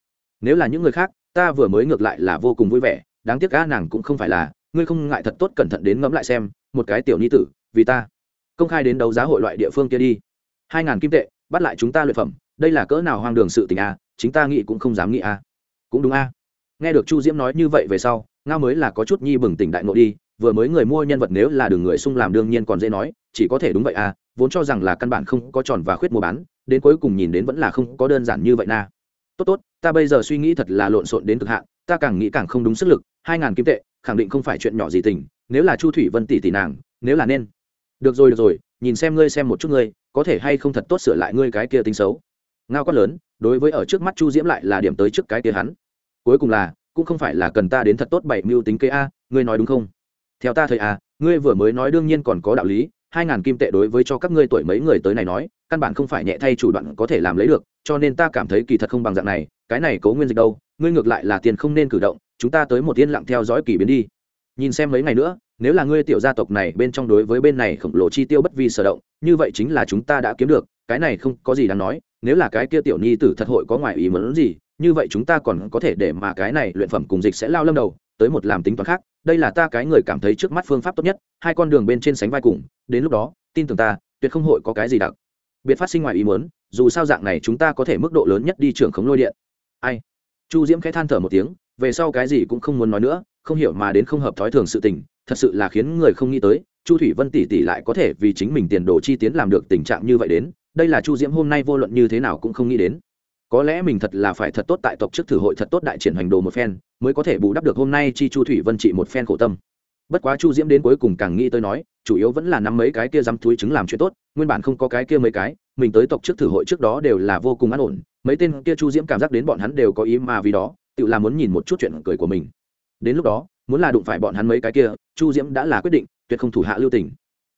Nếu là những người khác, ta vừa mới ngược lại là vô cùng vui vẻ, đáng tiếc ga nàng cũng không phải là, ngươi không ngại thật tốt cẩn thận đến ngẫm lại xem, một cái tiểu ni tử, vì ta công khai đến đấu giá hội loại địa phương kia đi. Hai ngàn kim tệ, bắt lại chúng ta luyện phẩm, đây là cỡ nào hoang đường sự tình a, chính ta nghĩ cũng không dám nghĩ a. Cũng đúng a. Nghe được chu diễm nói như vậy về sau, ngao mới là có chút nhi bừng tỉnh đại ngộ đi vừa mới người mua nhân vật nếu là đường người sung làm đương nhiên còn dễ nói, chỉ có thể đúng vậy à vốn cho rằng là căn bản không có tròn và khuyết mua bán, đến cuối cùng nhìn đến vẫn là không có đơn giản như vậy na. Tốt tốt, ta bây giờ suy nghĩ thật là lộn xộn đến cực hạn, ta càng nghĩ càng không đúng sức lực, hai ngàn kim tệ, khẳng định không phải chuyện nhỏ gì tình, nếu là chu thủy vân tỷ tỷ nàng, nếu là nên. Được rồi được rồi, nhìn xem ngươi xem một chút ngươi, có thể hay không thật tốt sửa lại ngươi cái kia tính xấu. Ngao quát lớn, đối với ở trước mắt chu diễm lại là điểm tới trước cái kia hắn. Cuối cùng là, cũng không phải là cần ta đến thật tốt bảy mưu tính kế a, ngươi nói đúng không? Theo ta thời à ngươi vừa mới nói đương nhiên còn có đạo lý, hai ngàn kim tệ đối với cho các ngươi tuổi mấy người tới này nói, căn bản không phải nhẹ thay chủ đoạn có thể làm lấy được, cho nên ta cảm thấy kỳ thật không bằng dạng này, cái này cố nguyên dịch đâu, ngươi ngược lại là tiền không nên cử động, chúng ta tới một yên lặng theo dõi kỳ biến đi. Nhìn xem mấy ngày nữa, nếu là ngươi tiểu gia tộc này bên trong đối với bên này khổng lồ chi tiêu bất vi sở động, như vậy chính là chúng ta đã kiếm được, cái này không có gì đáng nói, nếu là cái kia tiểu nhi tử thật hội có ngoài ý muốn gì, như vậy chúng ta còn có thể để mà cái này luyện phẩm cùng dịch sẽ lao lâm đầu tới một làm tính toán khác, đây là ta cái người cảm thấy trước mắt phương pháp tốt nhất, hai con đường bên trên sánh vai cùng, đến lúc đó, tin tưởng ta, tuyệt không hội có cái gì đặc biệt phát sinh ngoài ý muốn, dù sao dạng này chúng ta có thể mức độ lớn nhất đi trưởng khống lôi điện. Ai? Chu diễm khẽ than thở một tiếng, về sau cái gì cũng không muốn nói nữa, không hiểu mà đến không hợp thói thường sự tình, thật sự là khiến người không nghĩ tới, chu thủy vân tỷ tỷ lại có thể vì chính mình tiền đồ chi tiến làm được tình trạng như vậy đến, đây là chu diễm hôm nay vô luận như thế nào cũng không nghĩ đến có lẽ mình thật là phải thật tốt tại tộc trước thử hội thật tốt đại triển hoành đồ một phen, mới có thể bù đắp được hôm nay chi chu thủy vân trị một phen khổ tâm. Bất quá chu diễm đến cuối cùng càng nghĩ tới nói, chủ yếu vẫn là nắm mấy cái kia dám túi chứng làm chuyện tốt, nguyên bản không có cái kia mấy cái, mình tới tộc trước thử hội trước đó đều là vô cùng an ổn, mấy tên kia chu diễm cảm giác đến bọn hắn đều có ý mà vì đó, tự là muốn nhìn một chút chuyện cười của mình. Đến lúc đó, muốn là đụng phải bọn hắn mấy cái kia, chu diễm đã là quyết định, tuyệt không thủ hạ lưu tình.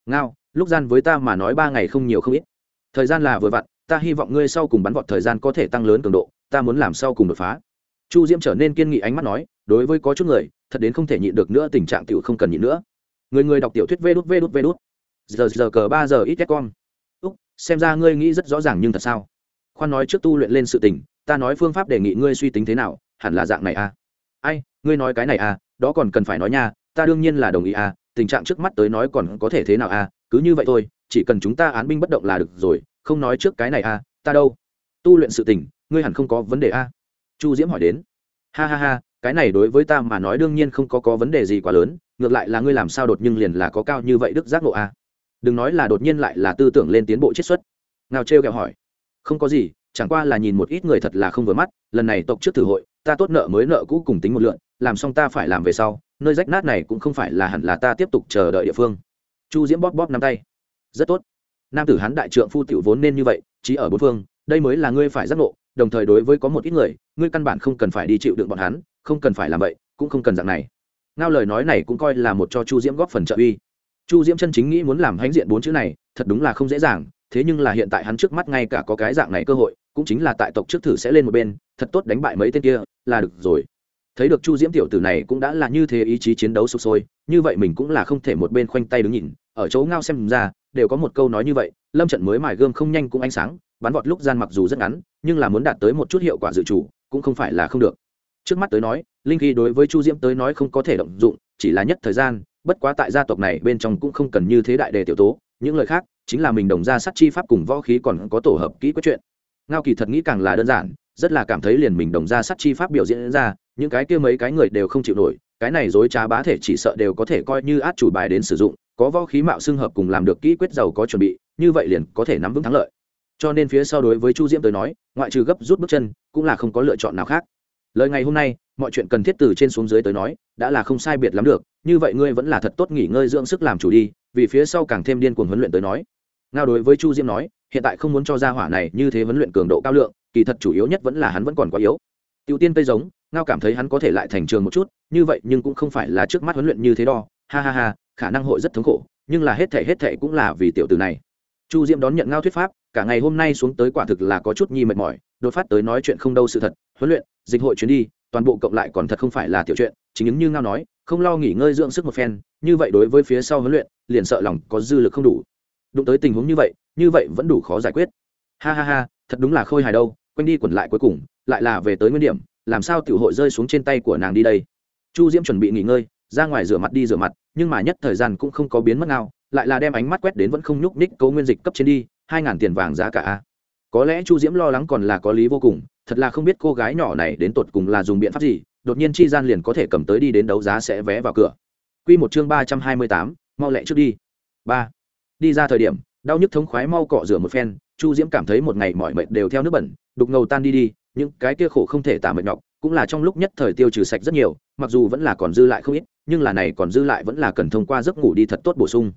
Ngao, lúc gian với ta mà nói ba ngày không nhiều không ít. Thời gian là vừa vặn ta hy vọng ngươi sau cùng bắn vọt thời gian có thể tăng lớn cường độ, ta muốn làm sau cùng đột phá. Chu diễm trở nên kiên nghị ánh mắt nói, đối với có chút người, thật đến không thể nhịn được nữa, tình trạng tiểu không cần nhịn nữa. Người người đọc tiểu thuyết vê đút vê đút vê đút. Giờ giờ cờ ba giờ ít con úc, xem ra ngươi nghĩ rất rõ ràng nhưng thật sao? Khoan nói trước tu luyện lên sự tình, ta nói phương pháp đề nghị ngươi suy tính thế nào, hẳn là dạng này à? Ai, ngươi nói cái này à đó còn cần phải nói nha, ta đương nhiên là đồng ý à tình trạng trước mắt tới nói còn có thể thế nào à cứ như vậy thôi, chỉ cần chúng ta án binh bất động là được rồi không nói trước cái này à ta đâu? Tu luyện sự tình, ngươi hẳn không có vấn đề à? Chu diễm hỏi đến. Ha ha ha, cái này đối với ta mà nói đương nhiên không có có vấn đề gì quá lớn, ngược lại là ngươi làm sao đột nhưng liền là có cao như vậy đức giác ngộ a đừng nói là đột nhiên lại là tư tưởng lên tiến bộ chiết xuất. Ngao trêu kẹo hỏi. Không có gì, chẳng qua là nhìn một ít người thật là không vừa mắt, lần này tộc trước thử hội, ta tốt nợ mới nợ cũ cùng tính một lượn, làm xong ta phải làm về sau, nơi rách nát này cũng không phải là hẳn là ta tiếp tục chờ đợi địa phương. Chu diễm bóp bóp nắm tay. Rất tốt nam tử hán đại trượng phu tiểu vốn nên như vậy chỉ ở bốn phương, đây mới là ngươi phải giác ngộ, đồng thời đối với có một ít người, ngươi căn bản không cần phải đi chịu đựng bọn hắn, không cần phải làm vậy, cũng không cần dạng này. Ngao lời nói này cũng coi là một cho chu diễm góp phần trợ uy. Chu diễm chân chính nghĩ muốn làm hãnh diện bốn chữ này, thật đúng là không dễ dàng, thế nhưng là hiện tại hắn trước mắt ngay cả có cái dạng này cơ hội, cũng chính là tại tộc trước thử sẽ lên một bên, thật tốt đánh bại mấy tên kia, là được rồi. Thấy được chu diễm tiểu tử này cũng đã là như thế ý chí chiến đấu sụp sôi, như vậy mình cũng là không thể một bên khoanh tay đứng nhìn ở chỗ ngao xem ra, đều có một câu nói như vậy, lâm trận mới mài gươm không nhanh cũng ánh sáng, bắn vọt lúc gian mặc dù rất ngắn, nhưng là muốn đạt tới một chút hiệu quả dự chủ, cũng không phải là không được. Trước mắt tới nói, linh khí đối với chu diễm tới nói không có thể động dụng, chỉ là nhất thời gian, bất quá tại gia tộc này bên trong cũng không cần như thế đại đề tiểu tố, những lời khác, chính là mình đồng ra sát chi pháp cùng võ khí còn có tổ hợp kỹ quyết chuyện. Ngao kỳ thật nghĩ càng là đơn giản, rất là cảm thấy liền mình đồng ra sát chi pháp biểu diễn ra, những cái kia mấy cái người đều không chịu nổi, cái này dối trá bá thể chỉ sợ đều có thể coi như át chủ bài đến sử dụng có võ khí mạo xưng hợp cùng làm được kỹ quyết giàu có chuẩn bị, như vậy liền có thể nắm vững thắng lợi. Cho nên phía sau đối với chu diễm tới nói, ngoại trừ gấp rút bước chân, cũng là không có lựa chọn nào khác. Lời ngày hôm nay, mọi chuyện cần thiết từ trên xuống dưới tới nói, đã là không sai biệt lắm được, như vậy ngươi vẫn là thật tốt nghỉ ngơi dưỡng sức làm chủ đi, vì phía sau càng thêm điên cuồng huấn luyện tới nói. Ngao đối với chu diễm nói, hiện tại không muốn cho ra hỏa này như thế huấn luyện cường độ cao lượng, kỳ thật chủ yếu nhất vẫn là hắn vẫn còn quá yếu. Tiêu tiên cây giống, ngao cảm thấy hắn có thể lại thành trường một chút, như vậy nhưng cũng không phải là trước mắt huấn luyện như thế đo ha ha ha, khả năng hội rất thống khổ, nhưng là hết thể hết thể cũng là vì tiểu tử này. Chu diễm đón nhận ngao thuyết pháp, cả ngày hôm nay xuống tới quả thực là có chút nhi mệt mỏi, đột phát tới nói chuyện không đâu sự thật, huấn luyện, dịch hội chuyến đi, toàn bộ cộng lại còn thật không phải là tiểu chuyện, chính ứng như ngao nói, không lo nghỉ ngơi dưỡng sức một phen, như vậy đối với phía sau huấn luyện, liền sợ lòng có dư lực không đủ. Đụng tới tình huống như vậy như vậy vẫn đủ khó giải quyết. Ha ha ha, thật đúng là khôi hài đâu, quanh đi quẩn lại cuối cùng, lại là về tới nguyên điểm, làm sao tiểu hội rơi xuống trên tay của nàng đi đây? Chu diễm chuẩn bị nghỉ ngơi ra ngoài rửa mặt đi rửa mặt, nhưng mà nhất thời gian cũng không có biến mất nào, lại là đem ánh mắt quét đến vẫn không nhúc ních cấu nguyên dịch cấp trên đi, hai ngàn tiền vàng giá cả a. Có lẽ chu diễm lo lắng còn là có lý vô cùng, thật là không biết cô gái nhỏ này đến tột cùng là dùng biện pháp gì, đột nhiên chi gian liền có thể cầm tới đi đến đấu giá sẽ vé vào cửa. Q một chương ba trăm hai mươi tám, mau lẹ trước đi. Ba. Đi ra thời điểm, đau nhức thống khoái mau cọ rửa một phen, chu diễm cảm thấy một ngày mọi mệt đều theo nước bẩn, đục ngầu tan đi đi, những cái kia khổ không thể tả mệt nhọc, cũng là trong lúc nhất thời tiêu trừ sạch rất nhiều, mặc dù vẫn là còn dư lại không ít nhưng là này còn dư lại vẫn là cần thông qua giấc ngủ đi thật tốt bổ sung.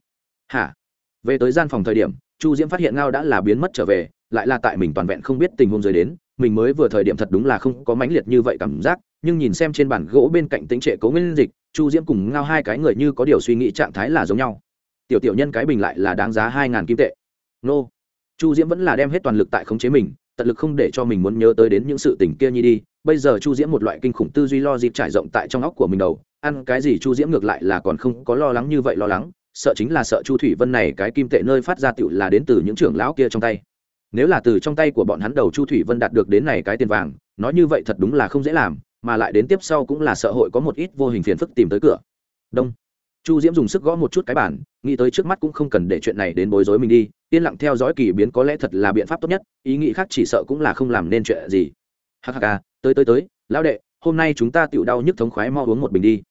Hả? Về tới gian phòng thời điểm, chu diễm phát hiện ngao đã là biến mất trở về, lại là tại mình toàn vẹn không biết tình huống dưới đến, mình mới vừa thời điểm thật đúng là không có mãnh liệt như vậy cảm giác, nhưng nhìn xem trên bàn gỗ bên cạnh tính trệ cấu nguyên dịch, chu diễm cùng ngao hai cái người như có điều suy nghĩ trạng thái là giống nhau. Tiểu tiểu nhân cái bình lại là đáng giá hai ngàn kim tệ. Nô. Chu diễm vẫn là đem hết toàn lực tại khống chế mình, tận lực không để cho mình muốn nhớ tới đến những sự tình kia nhi đi. Bây giờ chu diễm một loại kinh khủng tư duy lo dịp trải rộng tại trong óc của mình đầu ăn cái gì chu diễm ngược lại là còn không có lo lắng như vậy lo lắng, sợ chính là sợ chu thủy vân này cái kim tệ nơi phát ra tựu là đến từ những trưởng lão kia trong tay. Nếu là từ trong tay của bọn hắn đầu chu thủy vân đạt được đến này cái tiền vàng, nói như vậy thật đúng là không dễ làm, mà lại đến tiếp sau cũng là sợ hội có một ít vô hình phiền phức tìm tới cửa. Đông. Chu diễm dùng sức gõ một chút cái bản nghĩ tới trước mắt cũng không cần để chuyện này đến bối rối mình đi, yên lặng theo dõi kỳ biến có lẽ thật là biện pháp tốt nhất, ý nghĩ khác chỉ sợ cũng là không làm nên chuyện gì. Hắc hắc à tới tới tới, lão đệ, hôm nay chúng ta tựu đau nhức thống khoái mo uống một bình đi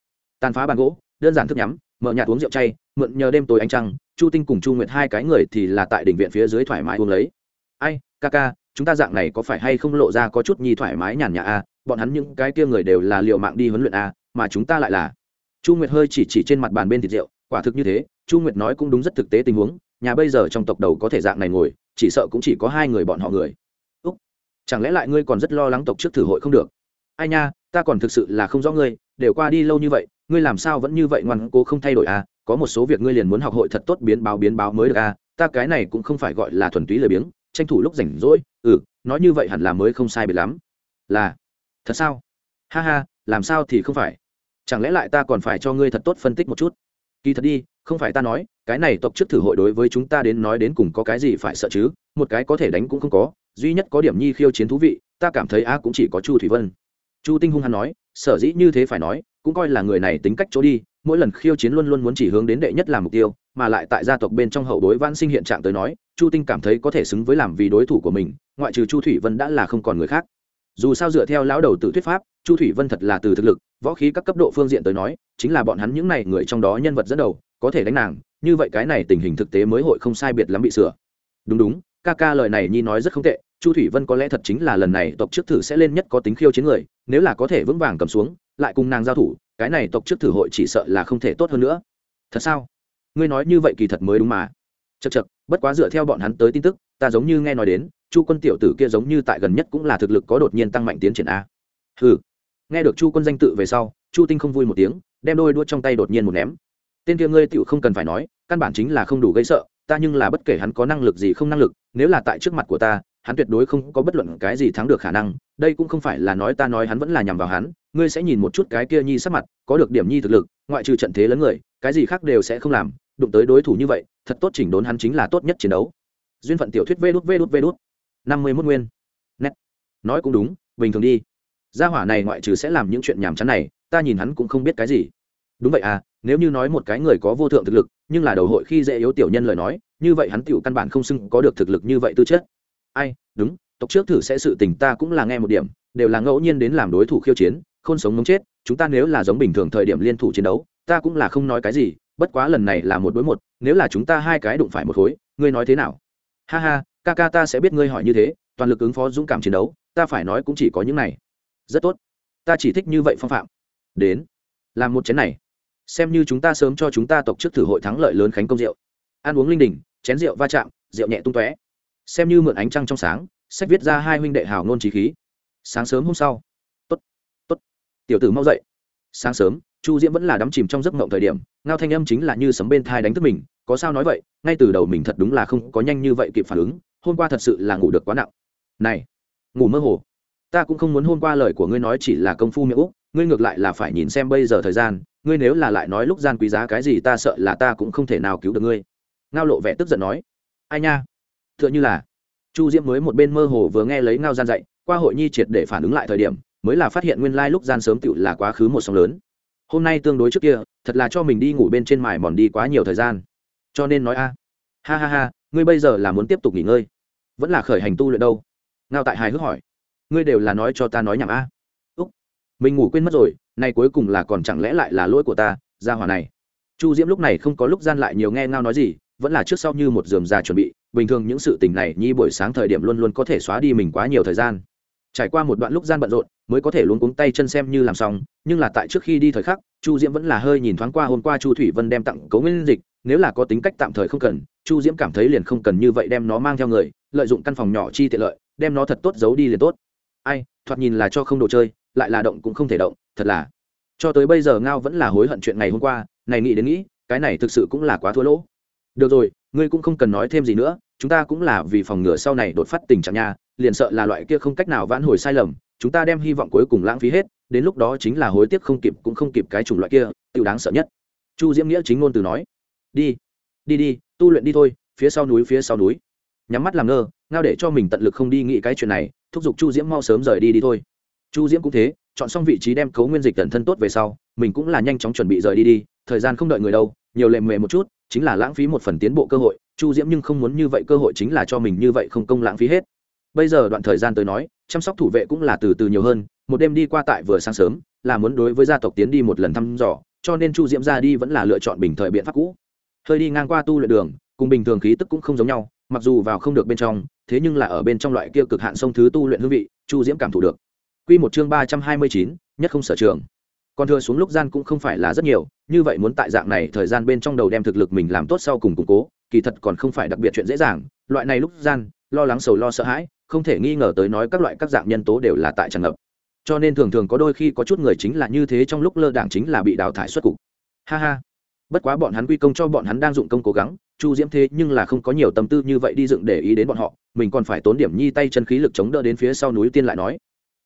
tàn phá bàn gỗ, đơn giản thức nhắm, mở nhạt uống rượu chay, mượn nhờ đêm tối ánh trăng, chu tinh cùng chu nguyệt hai cái người thì là tại đỉnh viện phía dưới thoải mái uống lấy. Ai, ca ca, chúng ta dạng này có phải hay không lộ ra có chút nhi thoải mái nhàn nhã a bọn hắn những cái kia người đều là liệu mạng đi huấn luyện a mà chúng ta lại là. Chu nguyệt hơi chỉ chỉ trên mặt bàn bên thịt rượu, quả thực như thế, chu nguyệt nói cũng đúng rất thực tế tình huống, nhà bây giờ trong tộc đầu có thể dạng này ngồi, chỉ sợ cũng chỉ có hai người bọn họ người. Úc, chẳng lẽ lại ngươi còn rất lo lắng tộc trước thử hội không được? Ai nha, ta còn thực sự là không rõ ngươi, đều qua đi lâu như vậy ngươi làm sao vẫn như vậy ngoan cố không thay đổi à? Có một số việc ngươi liền muốn học hội thật tốt biến báo biến báo mới được à? Ta cái này cũng không phải gọi là thuần túy lười biếng, tranh thủ lúc rảnh rỗi. Ừ nói như vậy hẳn là mới không sai biệt lắm. Là, thật sao? Ha ha, làm sao thì không phải? Chẳng lẽ lại ta còn phải cho ngươi thật tốt phân tích một chút? Kỳ thật đi, không phải ta nói, cái này tộc trước thử hội đối với chúng ta đến nói đến cùng có cái gì phải sợ chứ? Một cái có thể đánh cũng không có, duy nhất có điểm nhi khiêu chiến thú vị, ta cảm thấy a cũng chỉ có chu thủy vân. Chu tinh hung hắn nói, sở dĩ như thế phải nói cũng coi là người này tính cách chỗ đi, mỗi lần khiêu chiến luôn luôn muốn chỉ hướng đến đệ nhất làm mục tiêu, mà lại tại gia tộc bên trong hậu đối văn sinh hiện trạng tới nói, chu tinh cảm thấy có thể xứng với làm vì đối thủ của mình, ngoại trừ chu thủy vân đã là không còn người khác. Dù sao dựa theo lão đầu tự thuyết pháp, chu thủy vân thật là từ thực lực, võ khí các cấp độ phương diện tới nói, chính là bọn hắn những này người trong đó nhân vật dẫn đầu, có thể đánh nàng, như vậy cái này tình hình thực tế mới hội không sai biệt lắm bị sửa. Đúng đúng, ca ca lời này nhi nói rất không tệ, chu thủy vân có lẽ thật chính là lần này tộc trước thử sẽ lên nhất có tính khiêu chiến người, nếu là có thể vững vàng cầm xuống lại cùng nàng giao thủ, cái này tộc trước thử hội chỉ sợ là không thể tốt hơn nữa. Thật sao? Ngươi nói như vậy kỳ thật mới đúng mà. Chật chật bất quá dựa theo bọn hắn tới tin tức, ta giống như nghe nói đến, chu quân tiểu tử kia giống như tại gần nhất cũng là thực lực có đột nhiên tăng mạnh tiến triển a. Ừ nghe được chu quân danh tự về sau, chu tinh không vui một tiếng, đem đôi đua trong tay đột nhiên một ném. Tên kia ngươi tựu không cần phải nói, căn bản chính là không đủ gây sợ, ta nhưng là bất kể hắn có năng lực gì không năng lực, nếu là tại trước mặt của ta, hắn tuyệt đối không có bất luận cái gì thắng được khả năng, đây cũng không phải là nói ta nói hắn vẫn là nhằm vào hắn ngươi sẽ nhìn một chút cái kia nhi sắc mặt, có được điểm nhi thực lực, ngoại trừ trận thế lớn người, cái gì khác đều sẽ không làm, đụng tới đối thủ như vậy, thật tốt chỉnh đốn hắn chính là tốt nhất chiến đấu. Duyên phận tiểu thuyết vê đút vê đút vê đút. năm mươi mốt nguyên. Nét. Nói cũng đúng, bình thường đi. Gia hỏa này ngoại trừ sẽ làm những chuyện nhàm chán này, ta nhìn hắn cũng không biết cái gì. Đúng vậy à nếu như nói một cái người có vô thượng thực lực, nhưng là đầu hội khi dễ yếu tiểu nhân lời nói, như vậy hắn tiểu căn bản không xưng có được thực lực như vậy tư chất. Ai, đúng, tộc trước thử sẽ sự tình ta cũng là nghe một điểm, đều là ngẫu nhiên đến làm đối thủ khiêu chiến khôn sống mống chết, chúng ta nếu là giống bình thường thời điểm liên thủ chiến đấu, ta cũng là không nói cái gì, bất quá lần này là một đối một, nếu là chúng ta hai cái đụng phải một khối, ngươi nói thế nào? Ha ha ca ca ta sẽ biết ngươi hỏi như thế, toàn lực ứng phó dũng cảm chiến đấu, ta phải nói cũng chỉ có những này. Rất tốt. Ta chỉ thích như vậy phong phạm. Đến. Làm một chén này. Xem như chúng ta sớm cho chúng ta tộc trước thử hội thắng lợi lớn khánh công rượu. Ăn uống linh đình, chén rượu va chạm, rượu nhẹ tung tóe. Xem như mượn ánh trăng trong sáng, sách viết ra hai huynh đệ hào ngôn trí khí. Sáng sớm hôm sau tiểu tử mau dậy. Sáng sớm, chu diễm vẫn là đắm chìm trong giấc mộng thời điểm, ngao thanh âm chính là như sấm bên thai đánh thức mình, có sao nói vậy, ngay từ đầu mình thật đúng là không có nhanh như vậy kịp phản ứng, hôm qua thật sự là ngủ được quá nặng. Này, ngủ mơ hồ. Ta cũng không muốn hôm qua lời của ngươi nói chỉ là công phu miệng úc, ngươi ngược lại là phải nhìn xem bây giờ thời gian, ngươi nếu là lại nói lúc gian quý giá cái gì ta sợ là ta cũng không thể nào cứu được ngươi. Ngao lộ vẻ tức giận nói. Ai nha? T h ư ợ n h ư là, chu diễm mới một bên mơ hồ vừa nghe lấy ngao gian dạy, qua hội nhi triệt để phản ứng lại thời điểm mới là phát hiện nguyên lai lúc gian sớm tựu là quá khứ một sóng lớn. Hôm nay tương đối trước kia, thật là cho mình đi ngủ bên trên mải mòn đi quá nhiều thời gian. Cho nên nói a. Ha ha ha, ngươi bây giờ là muốn tiếp tục nghỉ ngơi. Vẫn là khởi hành tu luyện đâu? Ngao tại hài hước hỏi. Ngươi đều là nói cho ta nói nhảm a. Úc. Mình ngủ quên mất rồi, nay cuối cùng là còn chẳng lẽ lại là lỗi của ta ra hỏa này. Chu diễm lúc này không có lúc gian lại nhiều nghe ngao nói gì, vẫn là trước sau như một dườm già chuẩn bị, bình thường những sự tình này, nhi buổi sáng thời điểm luôn luôn có thể xóa đi mình quá nhiều thời gian trải qua một đoạn lúc gian bận rộn, mới có thể luôn cuống tay chân xem như làm xong, nhưng là tại trước khi đi thời khắc, chu diễm vẫn là hơi nhìn thoáng qua hôm qua chu thủy vân đem tặng cấu nguyên dịch, nếu là có tính cách tạm thời không cần, chu diễm cảm thấy liền không cần như vậy đem nó mang theo người, lợi dụng căn phòng nhỏ chi tiện lợi, đem nó thật tốt giấu đi liền tốt. Ai, thoạt nhìn là cho không đồ chơi, lại là động cũng không thể động, thật là. Cho tới bây giờ ngao vẫn là hối hận chuyện ngày hôm qua, này nghĩ đến nghĩ, cái này thực sự cũng là quá thua lỗ. Được rồi, ngươi cũng không cần nói thêm gì nữa, chúng ta cũng là vì phòng ngừa sau này đột phát tình trạng nha liền sợ là loại kia không cách nào vãn hồi sai lầm, chúng ta đem hy vọng cuối cùng lãng phí hết, đến lúc đó chính là hối tiếc không kịp cũng không kịp cái chủng loại kia tự đáng sợ nhất. Chu diễm nghĩa chính ngôn từ nói. Đi đi đi, tu luyện đi thôi, phía sau núi, phía sau núi. Nhắm mắt làm ngơ, ngao để cho mình tận lực không đi nghĩ cái chuyện này, thúc giục chu diễm mau sớm rời đi đi thôi. Chu diễm cũng thế, chọn xong vị trí đem cấu nguyên dịch tần thân tốt về sau, mình cũng là nhanh chóng chuẩn bị rời đi đi, thời gian không đợi người đâu, nhiều lệ mề một chút, chính là lãng phí một phần tiến bộ cơ hội, chu diễm nhưng không muốn như vậy cơ hội chính là cho mình như vậy không công lãng phí hết bây giờ đoạn thời gian tới nói, chăm sóc thủ vệ cũng là từ từ nhiều hơn, một đêm đi qua tại vừa sáng sớm, là muốn đối với gia tộc tiến đi một lần thăm dò, cho nên chu diễm ra đi vẫn là lựa chọn bình thời biện pháp cũ. Hơi đi ngang qua tu luyện đường, cùng bình thường khí tức cũng không giống nhau, mặc dù vào không được bên trong, thế nhưng là ở bên trong loại kia cực hạn sông thứ tu luyện hương vị, chu diễm cảm thụ được. Quy một chương ba trăm hai mươi chín, nhất không sở trường. Còn thừa xuống lúc gian cũng không phải là rất nhiều, như vậy muốn tại dạng này thời gian bên trong đầu đem thực lực mình làm tốt sau cùng củng cố, kỳ thật còn không phải đặc biệt chuyện dễ dàng, loại này lúc gian, lo lắng sầu lo sợ hãi không thể nghi ngờ tới nói các loại các dạng nhân tố đều là tại tràn ngập. Cho nên thường thường có đôi khi có chút người chính là như thế trong lúc lơ đảng chính là bị đào thải xuất cục. Ha ha. Bất quá bọn hắn quy công cho bọn hắn đang dụng công cố gắng, chu diễm thế nhưng là không có nhiều tâm tư như vậy đi dựng để ý đến bọn họ, mình còn phải tốn điểm nhi tay chân khí lực chống đỡ đến phía sau núi tiên lại nói.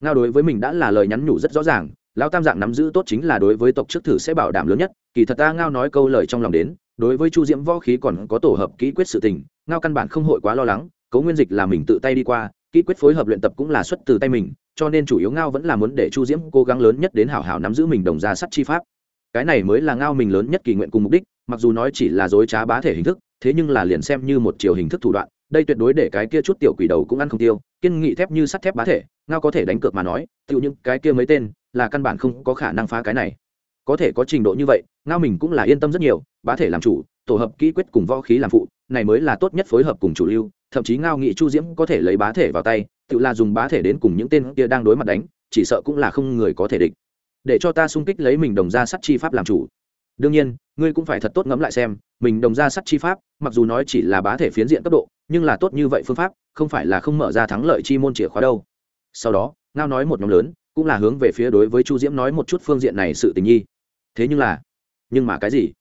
Ngao đối với mình đã là lời nhắn nhủ rất rõ ràng, lão tam dạng nắm giữ tốt chính là đối với tộc trước thử sẽ bảo đảm lớn nhất, kỳ thật ta ngao nói câu lời trong lòng đến, đối với chu diễm võ khí còn có tổ hợp kỹ quyết sự tình, ngao căn bản không hội quá lo lắng cấu nguyên dịch là mình tự tay đi qua, kỹ quyết phối hợp luyện tập cũng là xuất từ tay mình, cho nên chủ yếu ngao vẫn là muốn để chu diễm cố gắng lớn nhất đến hảo hảo nắm giữ mình đồng ra sắt chi pháp. Cái này mới là ngao mình lớn nhất kỳ nguyện cùng mục đích, mặc dù nói chỉ là dối trá bá thể hình thức, thế nhưng là liền xem như một chiều hình thức thủ đoạn, đây tuyệt đối để cái kia chút tiểu quỷ đầu cũng ăn không tiêu, kiên nghị thép như sắt thép bá thể, ngao có thể đánh cược mà nói tự những cái kia mấy tên, là căn bản không có khả năng phá cái này. Có thể có trình độ như vậy, ngao mình cũng là yên tâm rất nhiều, bá thể làm chủ, tổ hợp kỹ quyết cùng võ khí làm phụ, này mới là tốt nhất phối hợp cùng chủ lưu thậm chí ngao nghị chu diễm có thể lấy bá thể vào tay, tự là dùng bá thể đến cùng những tên kia đang đối mặt đánh, chỉ sợ cũng là không người có thể địch. Để cho ta sung kích lấy mình đồng ra sắt chi pháp làm chủ. Đương nhiên, ngươi cũng phải thật tốt ngẫm lại xem, mình đồng ra sắt chi pháp, mặc dù nói chỉ là bá thể phiến diện cấp độ, nhưng là tốt như vậy phương pháp, không phải là không mở ra thắng lợi chi môn chìa khóa đâu. Sau đó, ngao nói một nhóm lớn, cũng là hướng về phía đối với chu diễm nói một chút phương diện này sự tình nhi. Thế nhưng là, nhưng mà cái gì?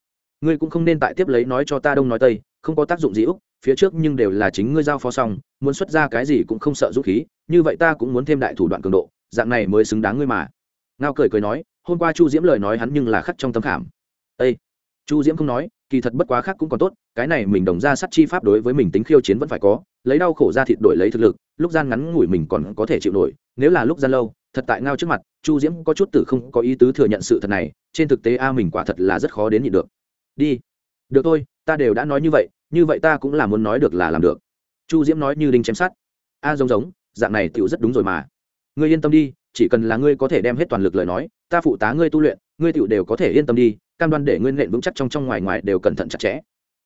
Ngươi cũng không nên tại tiếp lấy nói cho ta đông nói tây, không có tác dụng gì úc phía trước nhưng đều là chính ngươi giao phó xong, muốn xuất ra cái gì cũng không sợ dũng khí, như vậy ta cũng muốn thêm đại thủ đoạn cường độ, dạng này mới xứng đáng ngươi mà. Ngao cười cười nói, hôm qua chu diễm lời nói hắn nhưng là khắc trong tâm khảm. Ây chu diễm không nói, kỳ thật bất quá khác cũng còn tốt, cái này mình đồng ra sắt chi pháp đối với mình tính khiêu chiến vẫn phải có, lấy đau khổ ra thịt đổi lấy thực lực, lúc gian ngắn ngủi mình còn có thể chịu nổi, nếu là lúc gian lâu, thật tại ngao trước mặt, chu diễm có chút tử không có ý tứ thừa nhận sự thật này, trên thực tế a mình quả thật là rất khó đến nhịn được. Đi. Được thôi ta đều đã nói như vậy như vậy ta cũng là muốn nói được là làm được. Chu diễm nói như đinh chém sát a giống giống, dạng này tựu rất đúng rồi mà. Ngươi yên tâm đi, chỉ cần là ngươi có thể đem hết toàn lực lời nói, ta phụ tá ngươi tu luyện, ngươi tựu đều có thể yên tâm đi, cam đoan để ngươi nện vững chắc trong trong ngoài ngoài đều cẩn thận chặt chẽ.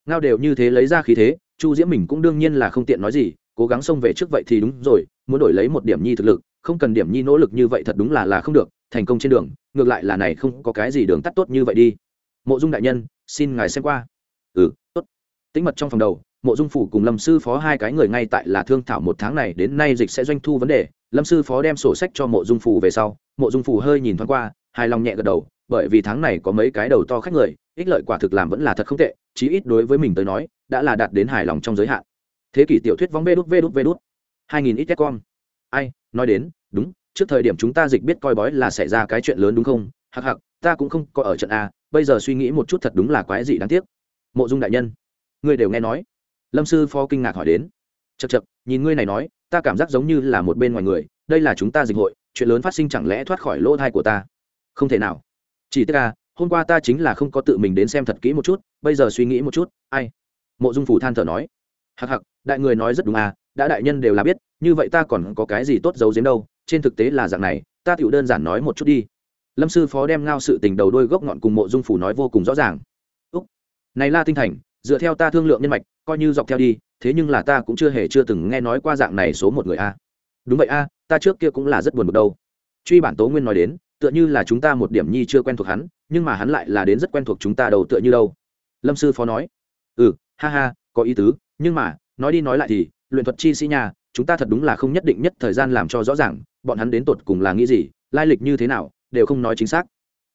Ngao đều như thế lấy ra khí thế, chu diễm mình cũng đương nhiên là không tiện nói gì, cố gắng xông về trước vậy thì đúng rồi, muốn đổi lấy một điểm nhi thực lực, không cần điểm nhi nỗ lực như vậy thật đúng là là không được, thành công trên đường, ngược lại là này không có cái gì đường tắt tốt như vậy đi. Mộ dung đại nhân, xin ngài xem qua ừ tốt. Tính mật trong phòng đầu, mộ dung phủ cùng lâm sư phó hai cái người ngay tại là thương thảo một tháng này, đến nay dịch sẽ doanh thu vấn đề. Lâm sư phó đem sổ sách cho mộ dung phủ về sau, mộ dung phủ hơi nhìn thoáng qua, hài lòng nhẹ gật đầu, bởi vì tháng này có mấy cái đầu to khách người, ích lợi quả thực làm vẫn là thật không tệ, chí ít đối với mình tới nói, đã là đạt đến hài lòng trong giới hạn. Thế kỷ tiểu thuyết vóng vê đút vê đút vê đút. hai nghìn ít con ai, nói đến, đúng, trước thời điểm chúng ta dịch biết coi bói là xảy ra cái chuyện lớn đúng không? Hặc hặc ta cũng không có ở trận a, bây giờ suy nghĩ một chút thật đúng là quái gì đáng tiếc mộ dung đại nhân. Ngươi đều nghe nói. Lâm sư phó kinh ngạc hỏi đến. Chật chật nhìn ngươi này nói, ta cảm giác giống như là một bên ngoài người, đây là chúng ta dịch hội, chuyện lớn phát sinh chẳng lẽ thoát khỏi lỗ thai của ta? Không thể nào. Chỉ tức là hôm qua ta chính là không có tự mình đến xem thật kỹ một chút, bây giờ suy nghĩ một chút, ai? Mộ dung phủ than thở nói. Hặc hặc đại người nói rất đúng à đã đại nhân đều là biết, như vậy ta còn có cái gì tốt giấu giếm đâu, trên thực tế là dạng này, ta tựu đơn giản nói một chút đi. Lâm sư phó đem ngao sự tình đầu đôi gốc ngọn cùng mộ dung phủ nói vô cùng rõ ràng này la tinh thành, dựa theo ta thương lượng nhân mạch, coi như dọc theo đi, thế nhưng là ta cũng chưa hề chưa từng nghe nói qua dạng này số một người a. Đúng vậy a, ta trước kia cũng là rất buồn bực đâu. Truy bản tố nguyên nói đến, tựa như là chúng ta một điểm nhi chưa quen thuộc hắn, nhưng mà hắn lại là đến rất quen thuộc chúng ta đầu tựa như đâu. Lâm sư phó nói ừ ha ha, có ý tứ, nhưng mà, nói đi nói lại thì, luyện thuật chi sĩ nhà, chúng ta thật đúng là không nhất định nhất thời gian làm cho rõ ràng, bọn hắn đến tột cùng là nghĩ gì, lai lịch như thế nào, đều không nói chính xác.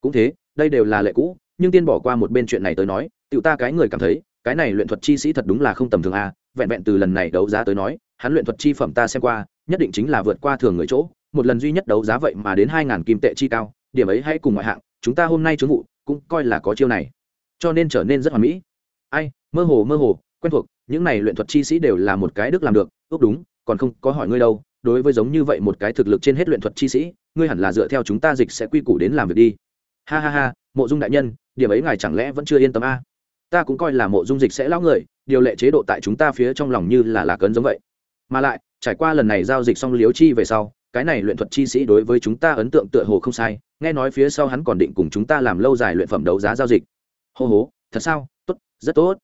Cũng thế, đây đều là lệ cũ, nhưng tiên bỏ qua một bên chuyện này tới nói Tiểu ta cái người cảm thấy, cái này luyện thuật chi sĩ thật đúng là không tầm thường a, vẹn vẹn từ lần này đấu giá tới nói, hắn luyện thuật chi phẩm ta xem qua, nhất định chính là vượt qua thường người chỗ. Một lần duy nhất đấu giá vậy mà đến hai ngàn kim tệ chi cao, điểm ấy hãy cùng ngoại hạng, chúng ta hôm nay chứng vụ cũng coi là có chiêu này. Cho nên trở nên rất hoàn mỹ. Ai, mơ hồ mơ hồ, quen thuộc, những này luyện thuật chi sĩ đều là một cái đức làm được, ước đúng, còn không, có hỏi ngươi đâu, đối với giống như vậy một cái thực lực trên hết luyện thuật chi sĩ, ngươi hẳn là dựa theo chúng ta dịch sẽ quy củ đến làm việc đi. Ha ha ha, mộ dung đại nhân, điểm ấy ngài chẳng lẽ vẫn chưa yên tâm a? Ta cũng coi là mộ dung dịch sẽ lão người, điều lệ chế độ tại chúng ta phía trong lòng như là lạc ấn giống vậy. Mà lại, trải qua lần này giao dịch xong liếu chi về sau, cái này luyện thuật chi sĩ đối với chúng ta ấn tượng tựa hồ không sai, nghe nói phía sau hắn còn định cùng chúng ta làm lâu dài luyện phẩm đấu giá giao dịch. Hô hố thật sao? Tốt, rất tốt.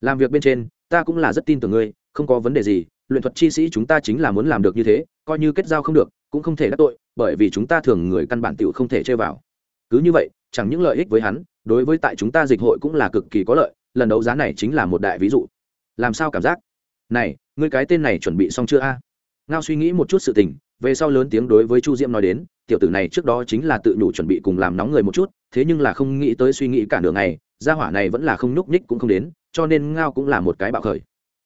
Làm việc bên trên, ta cũng là rất tin tưởng ngươi, không có vấn đề gì, luyện thuật chi sĩ chúng ta chính là muốn làm được như thế, coi như kết giao không được, cũng không thể đắc tội, bởi vì chúng ta thường người căn bản t không thể chơi vào. Cứ như vậy, chẳng những lợi ích với hắn, đối với tại chúng ta dịch hội cũng là cực kỳ có lợi lần đấu giá này chính là một đại ví dụ. Làm sao cảm giác? Này, ngươi cái tên này chuẩn bị xong chưa a? Ngao suy nghĩ một chút sự tình, về sau lớn tiếng đối với chu diễm nói đến, tiểu tử này trước đó chính là tự nhủ chuẩn bị cùng làm nóng người một chút, thế nhưng là không nghĩ tới suy nghĩ cả đường này gia hỏa này vẫn là không nhúc nhích cũng không đến, cho nên ngao cũng là một cái bạo khởi.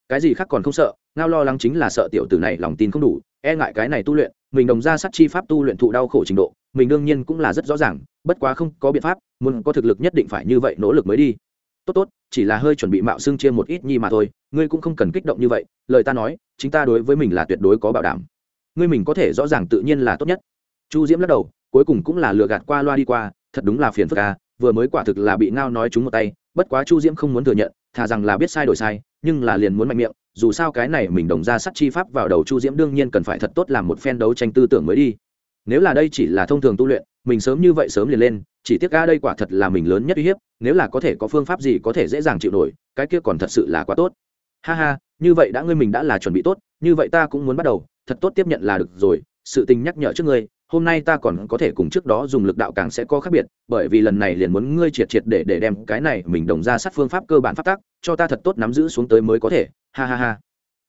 Cái gì khác còn không sợ, ngao lo lắng chính là sợ tiểu tử này lòng tin không đủ e ngại cái này tu luyện, mình đồng ra sát chi pháp tu luyện thụ đau khổ trình độ, mình đương nhiên cũng là rất rõ ràng, bất quá không có biện pháp, muốn có thực lực nhất định phải như vậy nỗ lực mới đi tốt tốt, chỉ là hơi chuẩn bị mạo xưng chia một ít nhi mà thôi, ngươi cũng không cần kích động như vậy, lời ta nói, chính ta đối với mình là tuyệt đối có bảo đảm. Ngươi mình có thể rõ ràng tự nhiên là tốt nhất. Chu diễm lắc đầu, cuối cùng cũng là lừa gạt qua loa đi qua, thật đúng là phiền phức ca vừa mới quả thực là bị ngao nói trúng một tay, bất quá chu diễm không muốn thừa nhận, thà rằng là biết sai đổi sai, nhưng là liền muốn mạnh miệng, dù sao cái này mình đồng ra sắt chi pháp vào đầu chu diễm đương nhiên cần phải thật tốt làm một phen đấu tranh tư tưởng mới đi. Nếu là đây chỉ là thông thường tu luyện, mình sớm như vậy sớm liền lên chỉ tiếc ga đây quả thật là mình lớn nhất uy hiếp, nếu là có thể có phương pháp gì có thể dễ dàng chịu nổi, cái kia còn thật sự là quá tốt. Ha ha, như vậy đã ngươi mình đã là chuẩn bị tốt, như vậy ta cũng muốn bắt đầu, thật tốt tiếp nhận là được rồi, sự tình nhắc nhở trước ngươi, hôm nay ta còn có thể cùng trước đó dùng lực đạo càng sẽ có khác biệt, bởi vì lần này liền muốn ngươi triệt triệt để để đem cái này mình đồng ra sát phương pháp cơ bản phát tác, cho ta thật tốt nắm giữ xuống tới mới có thể, ha ha ha.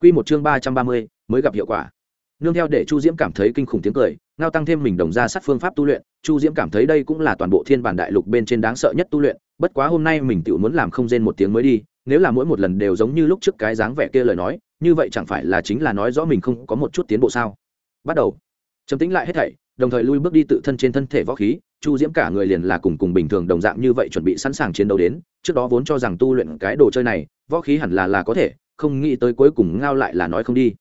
Quy một chương ba trăm ba mươi, mới gặp hiệu quả nương theo để chu diễm cảm thấy kinh khủng tiếng cười, ngao tăng thêm mình đồng ra sát phương pháp tu luyện, chu diễm cảm thấy đây cũng là toàn bộ thiên bản đại lục bên trên đáng sợ nhất tu luyện, bất quá hôm nay mình tự muốn làm không rên một tiếng mới đi, nếu là mỗi một lần đều giống như lúc trước cái dáng vẻ kia lời nói, như vậy chẳng phải là chính là nói rõ mình không có một chút tiến bộ sao? Bắt đầu. Chấm tính lại hết thảy, đồng thời lui bước đi tự thân trên thân thể võ khí, chu diễm cả người liền là cùng cùng bình thường đồng dạng như vậy chuẩn bị sẵn sàng chiến đấu đến, trước đó vốn cho rằng tu luyện cái đồ chơi này, võ khí hẳn là là có thể, không nghĩ tới cuối cùng ngao lại là nói không đi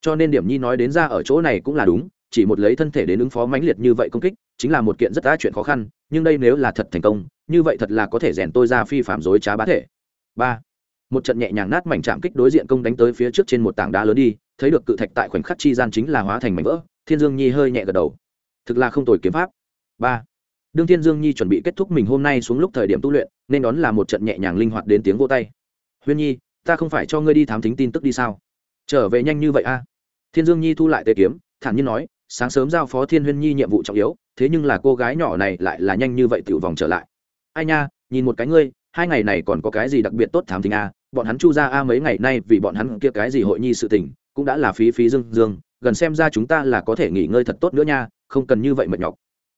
cho nên điểm nhi nói đến ra ở chỗ này cũng là đúng, chỉ một lấy thân thể đến ứng phó mãnh liệt như vậy công kích, chính là một kiện rất đa chuyện khó khăn, nhưng đây nếu là thật thành công, như vậy thật là có thể rèn tôi ra phi phạm dối trá bá thể. Ba, một trận nhẹ nhàng nát mảnh chạm kích đối diện công đánh tới phía trước trên một tảng đá lớn đi, thấy được cự thạch tại khoảnh khắc chi gian chính là hóa thành mảnh vỡ, thiên dương nhi hơi nhẹ gật đầu. Thực là không tồi kiếm pháp. Ba, đương thiên dương nhi chuẩn bị kết thúc mình hôm nay xuống lúc thời điểm tu luyện, nên đón là một trận nhẹ nhàng linh hoạt đến tiếng vô tay. Huyên nhi, ta không phải cho ngươi đi thám thính tin tức đi sao? Trở về nhanh như vậy a thiên dương nhi thu lại tê kiếm, thản nhiên nói, sáng sớm giao phó thiên huyên nhi nhiệm vụ trọng yếu, thế nhưng là cô gái nhỏ này lại là nhanh như vậy tự vòng trở lại. Ai nha, nhìn một cái ngươi, hai ngày này còn có cái gì đặc biệt tốt thám tình a à? bọn hắn chu ra a mấy ngày nay vì bọn hắn kia cái gì hội nhi sự tình, cũng đã là phí phí dương dương, gần xem ra chúng ta là có thể nghỉ ngơi thật tốt nữa nha, không cần như vậy mệt nhọc.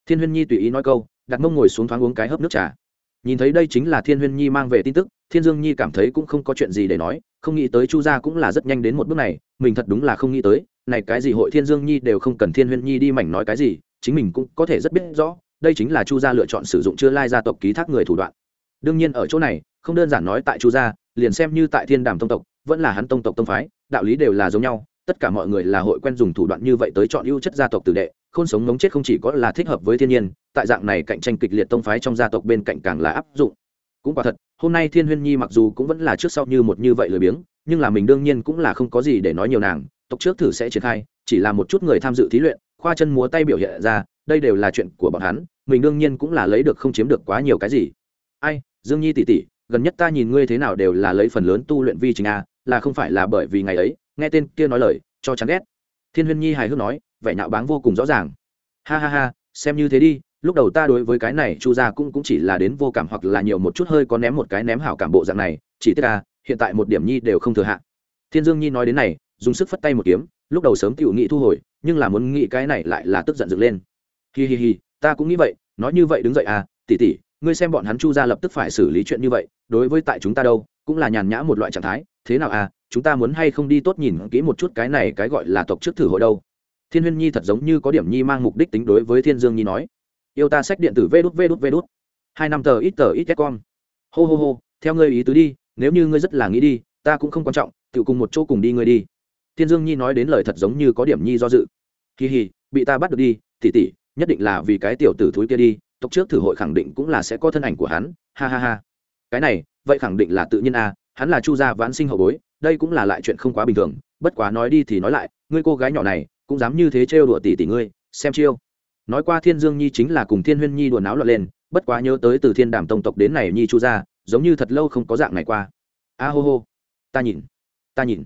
Thiên huyên nhi tùy ý nói câu, đặt mông ngồi xuống thoáng uống cái hớp nước trà. Nhìn thấy đây chính là thiên huyên nhi mang về tin tức, thiên dương nhi cảm thấy cũng không có chuyện gì để nói, không nghĩ tới chu gia cũng là rất nhanh đến một bước này mình thật đúng là không nghĩ tới, này cái gì hội thiên dương nhi đều không cần thiên huyên nhi đi mảnh nói cái gì, chính mình cũng có thể rất biết rõ, đây chính là chu gia lựa chọn sử dụng chưa lai gia tộc ký thác người thủ đoạn. Đương nhiên ở chỗ này, không đơn giản nói tại chu gia, liền xem như tại thiên đàm tông tộc, vẫn là hắn tông tộc tông phái, đạo lý đều là giống nhau, tất cả mọi người là hội quen dùng thủ đoạn như vậy tới chọn ưu chất gia tộc tử đệ không sống ngống chết không chỉ có là thích hợp với thiên nhiên, tại dạng này cạnh tranh kịch liệt tông phái trong gia tộc bên cạnh càng là áp dụng. Cũng quả thật, hôm nay thiên huyên nhi mặc dù cũng vẫn là trước sau như một như vậy lười biếng nhưng là mình đương nhiên cũng là không có gì để nói nhiều nàng, tộc trước thử sẽ triển khai, chỉ là một chút người tham dự thí luyện, khoa chân múa tay biểu hiện ra, đây đều là chuyện của bọn hắn, mình đương nhiên cũng là lấy được không chiếm được quá nhiều cái gì. Ai, dương nhi tỷ tỷ, gần nhất ta nhìn ngươi thế nào đều là lấy phần lớn tu luyện vi trình a, là không phải là bởi vì ngày ấy, nghe tên kia nói lời, cho chán ghét. Thiên huyên nhi hài hước nói, vẻ nhạo báng vô cùng rõ ràng. Ha ha ha, xem như thế đi, lúc đầu ta đối với cái này chu gia cũng cũng chỉ là đến vô cảm hoặc là nhiều một chút hơi có ném một cái ném hảo cảm bộ dạng này, chỉ tiếc là hiện tại một điểm nhi đều không thừa hạ. Thiên dương nhi nói đến này, dùng sức phất tay một kiếm, lúc đầu sớm tiểu nghị thu hồi, nhưng là muốn nghĩ cái này lại là tức giận dựng lên. Hi hi hi, ta cũng nghĩ vậy, nói như vậy đứng dậy à tỷ tỷ, ngươi xem bọn hắn chu gia lập tức phải xử lý chuyện như vậy, đối với tại chúng ta đâu, cũng là nhàn nhã một loại trạng thái, thế nào à chúng ta muốn hay không đi tốt nhìn kỹ một chút cái này cái gọi là tộc trước thử hội đâu. Thiên huyên nhi thật giống như có điểm nhi mang mục đích tính đối với thiên dương nhi nói. Yêu ta sách điện tử vê đút vê đút vê đút. Hai năm tờ ít tờ ít ghét con hô hô hô, theo ngươi ý tứ đi nếu như ngươi rất là nghĩ đi ta cũng không quan trọng tự cùng một chỗ cùng đi ngươi đi. Thiên dương nhi nói đến lời thật giống như có điểm nhi do dự. Kỳ hì bị ta bắt được đi tỉ tỉ nhất định là vì cái tiểu tử thúi kia đi tộc trước thử hội khẳng định cũng là sẽ có thân ảnh của hắn ha ha ha. Cái này vậy khẳng định là tự nhiên à, hắn là chu gia vãn sinh hậu bối đây cũng là lại chuyện không quá bình thường bất quá nói đi thì nói lại ngươi cô gái nhỏ này cũng dám như thế trêu đùa tỷ tỷ ngươi xem chiêu. Nói qua thiên dương nhi chính là cùng thiên huyên nhi đùa náo lọt lên bất quá nhớ tới từ thiên đàm tông tộc đến này nhi chu gia giống như thật lâu không có dạng này qua. A hô hô. Ta nhìn. Ta nhìn.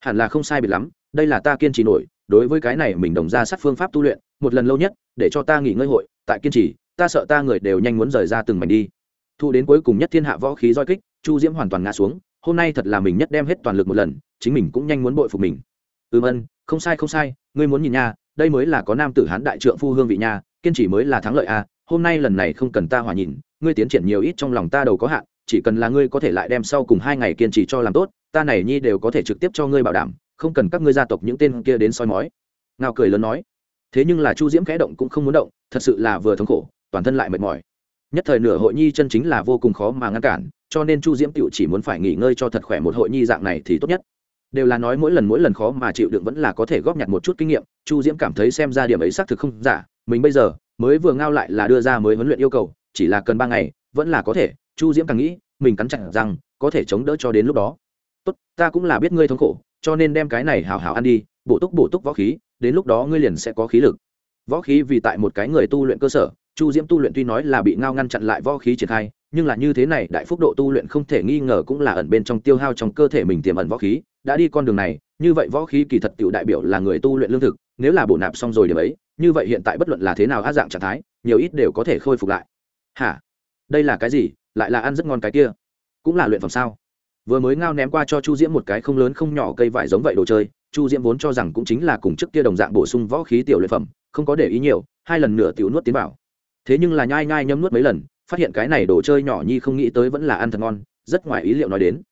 Hẳn là không sai biệt lắm, đây là ta kiên trì nổi, đối với cái này mình đồng ra sát phương pháp tu luyện, một lần lâu nhất, để cho ta nghỉ ngơi hội, tại kiên trì, ta sợ ta người đều nhanh muốn rời ra từng mảnh đi. Thu đến cuối cùng nhất thiên hạ võ khí roi kích, chu diễm hoàn toàn ngã xuống, hôm nay thật là mình nhất đem hết toàn lực một lần, chính mình cũng nhanh muốn bội phục mình. Ừm ân, không sai không sai, ngươi muốn nhìn nha, đây mới là có nam tử hán đại trượng phu hương vị nha, kiên trì mới là thắng lợi a à. hôm nay lần này không cần ta hòa nhìn, ngươi tiến triển nhiều ít trong lòng ta đầu có hạn chỉ cần là ngươi có thể lại đem sau cùng hai ngày kiên trì cho làm tốt, ta này nhi đều có thể trực tiếp cho ngươi bảo đảm, không cần các ngươi gia tộc những tên kia đến soi mói. Ngao cười lớn nói. Thế nhưng là chu diễm khẽ động cũng không muốn động, thật sự là vừa thống khổ, toàn thân lại mệt mỏi. Nhất thời nửa hội nhi chân chính là vô cùng khó mà ngăn cản, cho nên chu diễm tựu chỉ muốn phải nghỉ ngơi cho thật khỏe một hội nhi dạng này thì tốt nhất. Đều là nói mỗi lần mỗi lần khó mà chịu đựng vẫn là có thể góp nhặt một chút kinh nghiệm, chu diễm cảm thấy xem ra điểm ấy xác thực không giả, mình bây giờ mới vừa ngao lại là đưa ra mới huấn luyện yêu cầu, chỉ là cần ba ngày, vẫn là có thể chu diễm càng nghĩ, mình cắn chặt rằng có thể chống đỡ cho đến lúc đó. Tốt, ta cũng là biết ngươi thống khổ, cho nên đem cái này hào hào ăn đi, bổ túc bổ túc võ khí, đến lúc đó ngươi liền sẽ có khí lực. Võ khí vì tại một cái người tu luyện cơ sở, chu diễm tu luyện tuy nói là bị ngao ngăn chặn lại võ khí triển khai, nhưng là như thế này, đại phúc độ tu luyện không thể nghi ngờ cũng là ẩn bên trong tiêu hao trong cơ thể mình tiềm ẩn võ khí, đã đi con đường này, như vậy võ khí kỳ thật tiểu đại biểu là người tu luyện lương thực, nếu là bổ nạp xong rồi điểm ấy, như vậy hiện tại bất luận là thế nào á dạng trạng thái, nhiều ít đều có thể khôi phục lại. Hả? Đây là cái gì? Lại là ăn rất ngon cái kia. Cũng là luyện phẩm sao? Vừa mới ngao ném qua cho chu diễm một cái không lớn không nhỏ cây vải giống vậy đồ chơi, chu diễm vốn cho rằng cũng chính là cùng trước kia đồng dạng bổ sung võ khí tiểu luyện phẩm, không có để ý nhiều, hai lần nửa tiểu nuốt tiến bảo thế nhưng là nhai nhai nhấm nuốt mấy lần, phát hiện cái này đồ chơi nhỏ nhi không nghĩ tới vẫn là ăn thật ngon, rất ngoài ý liệu nói đến.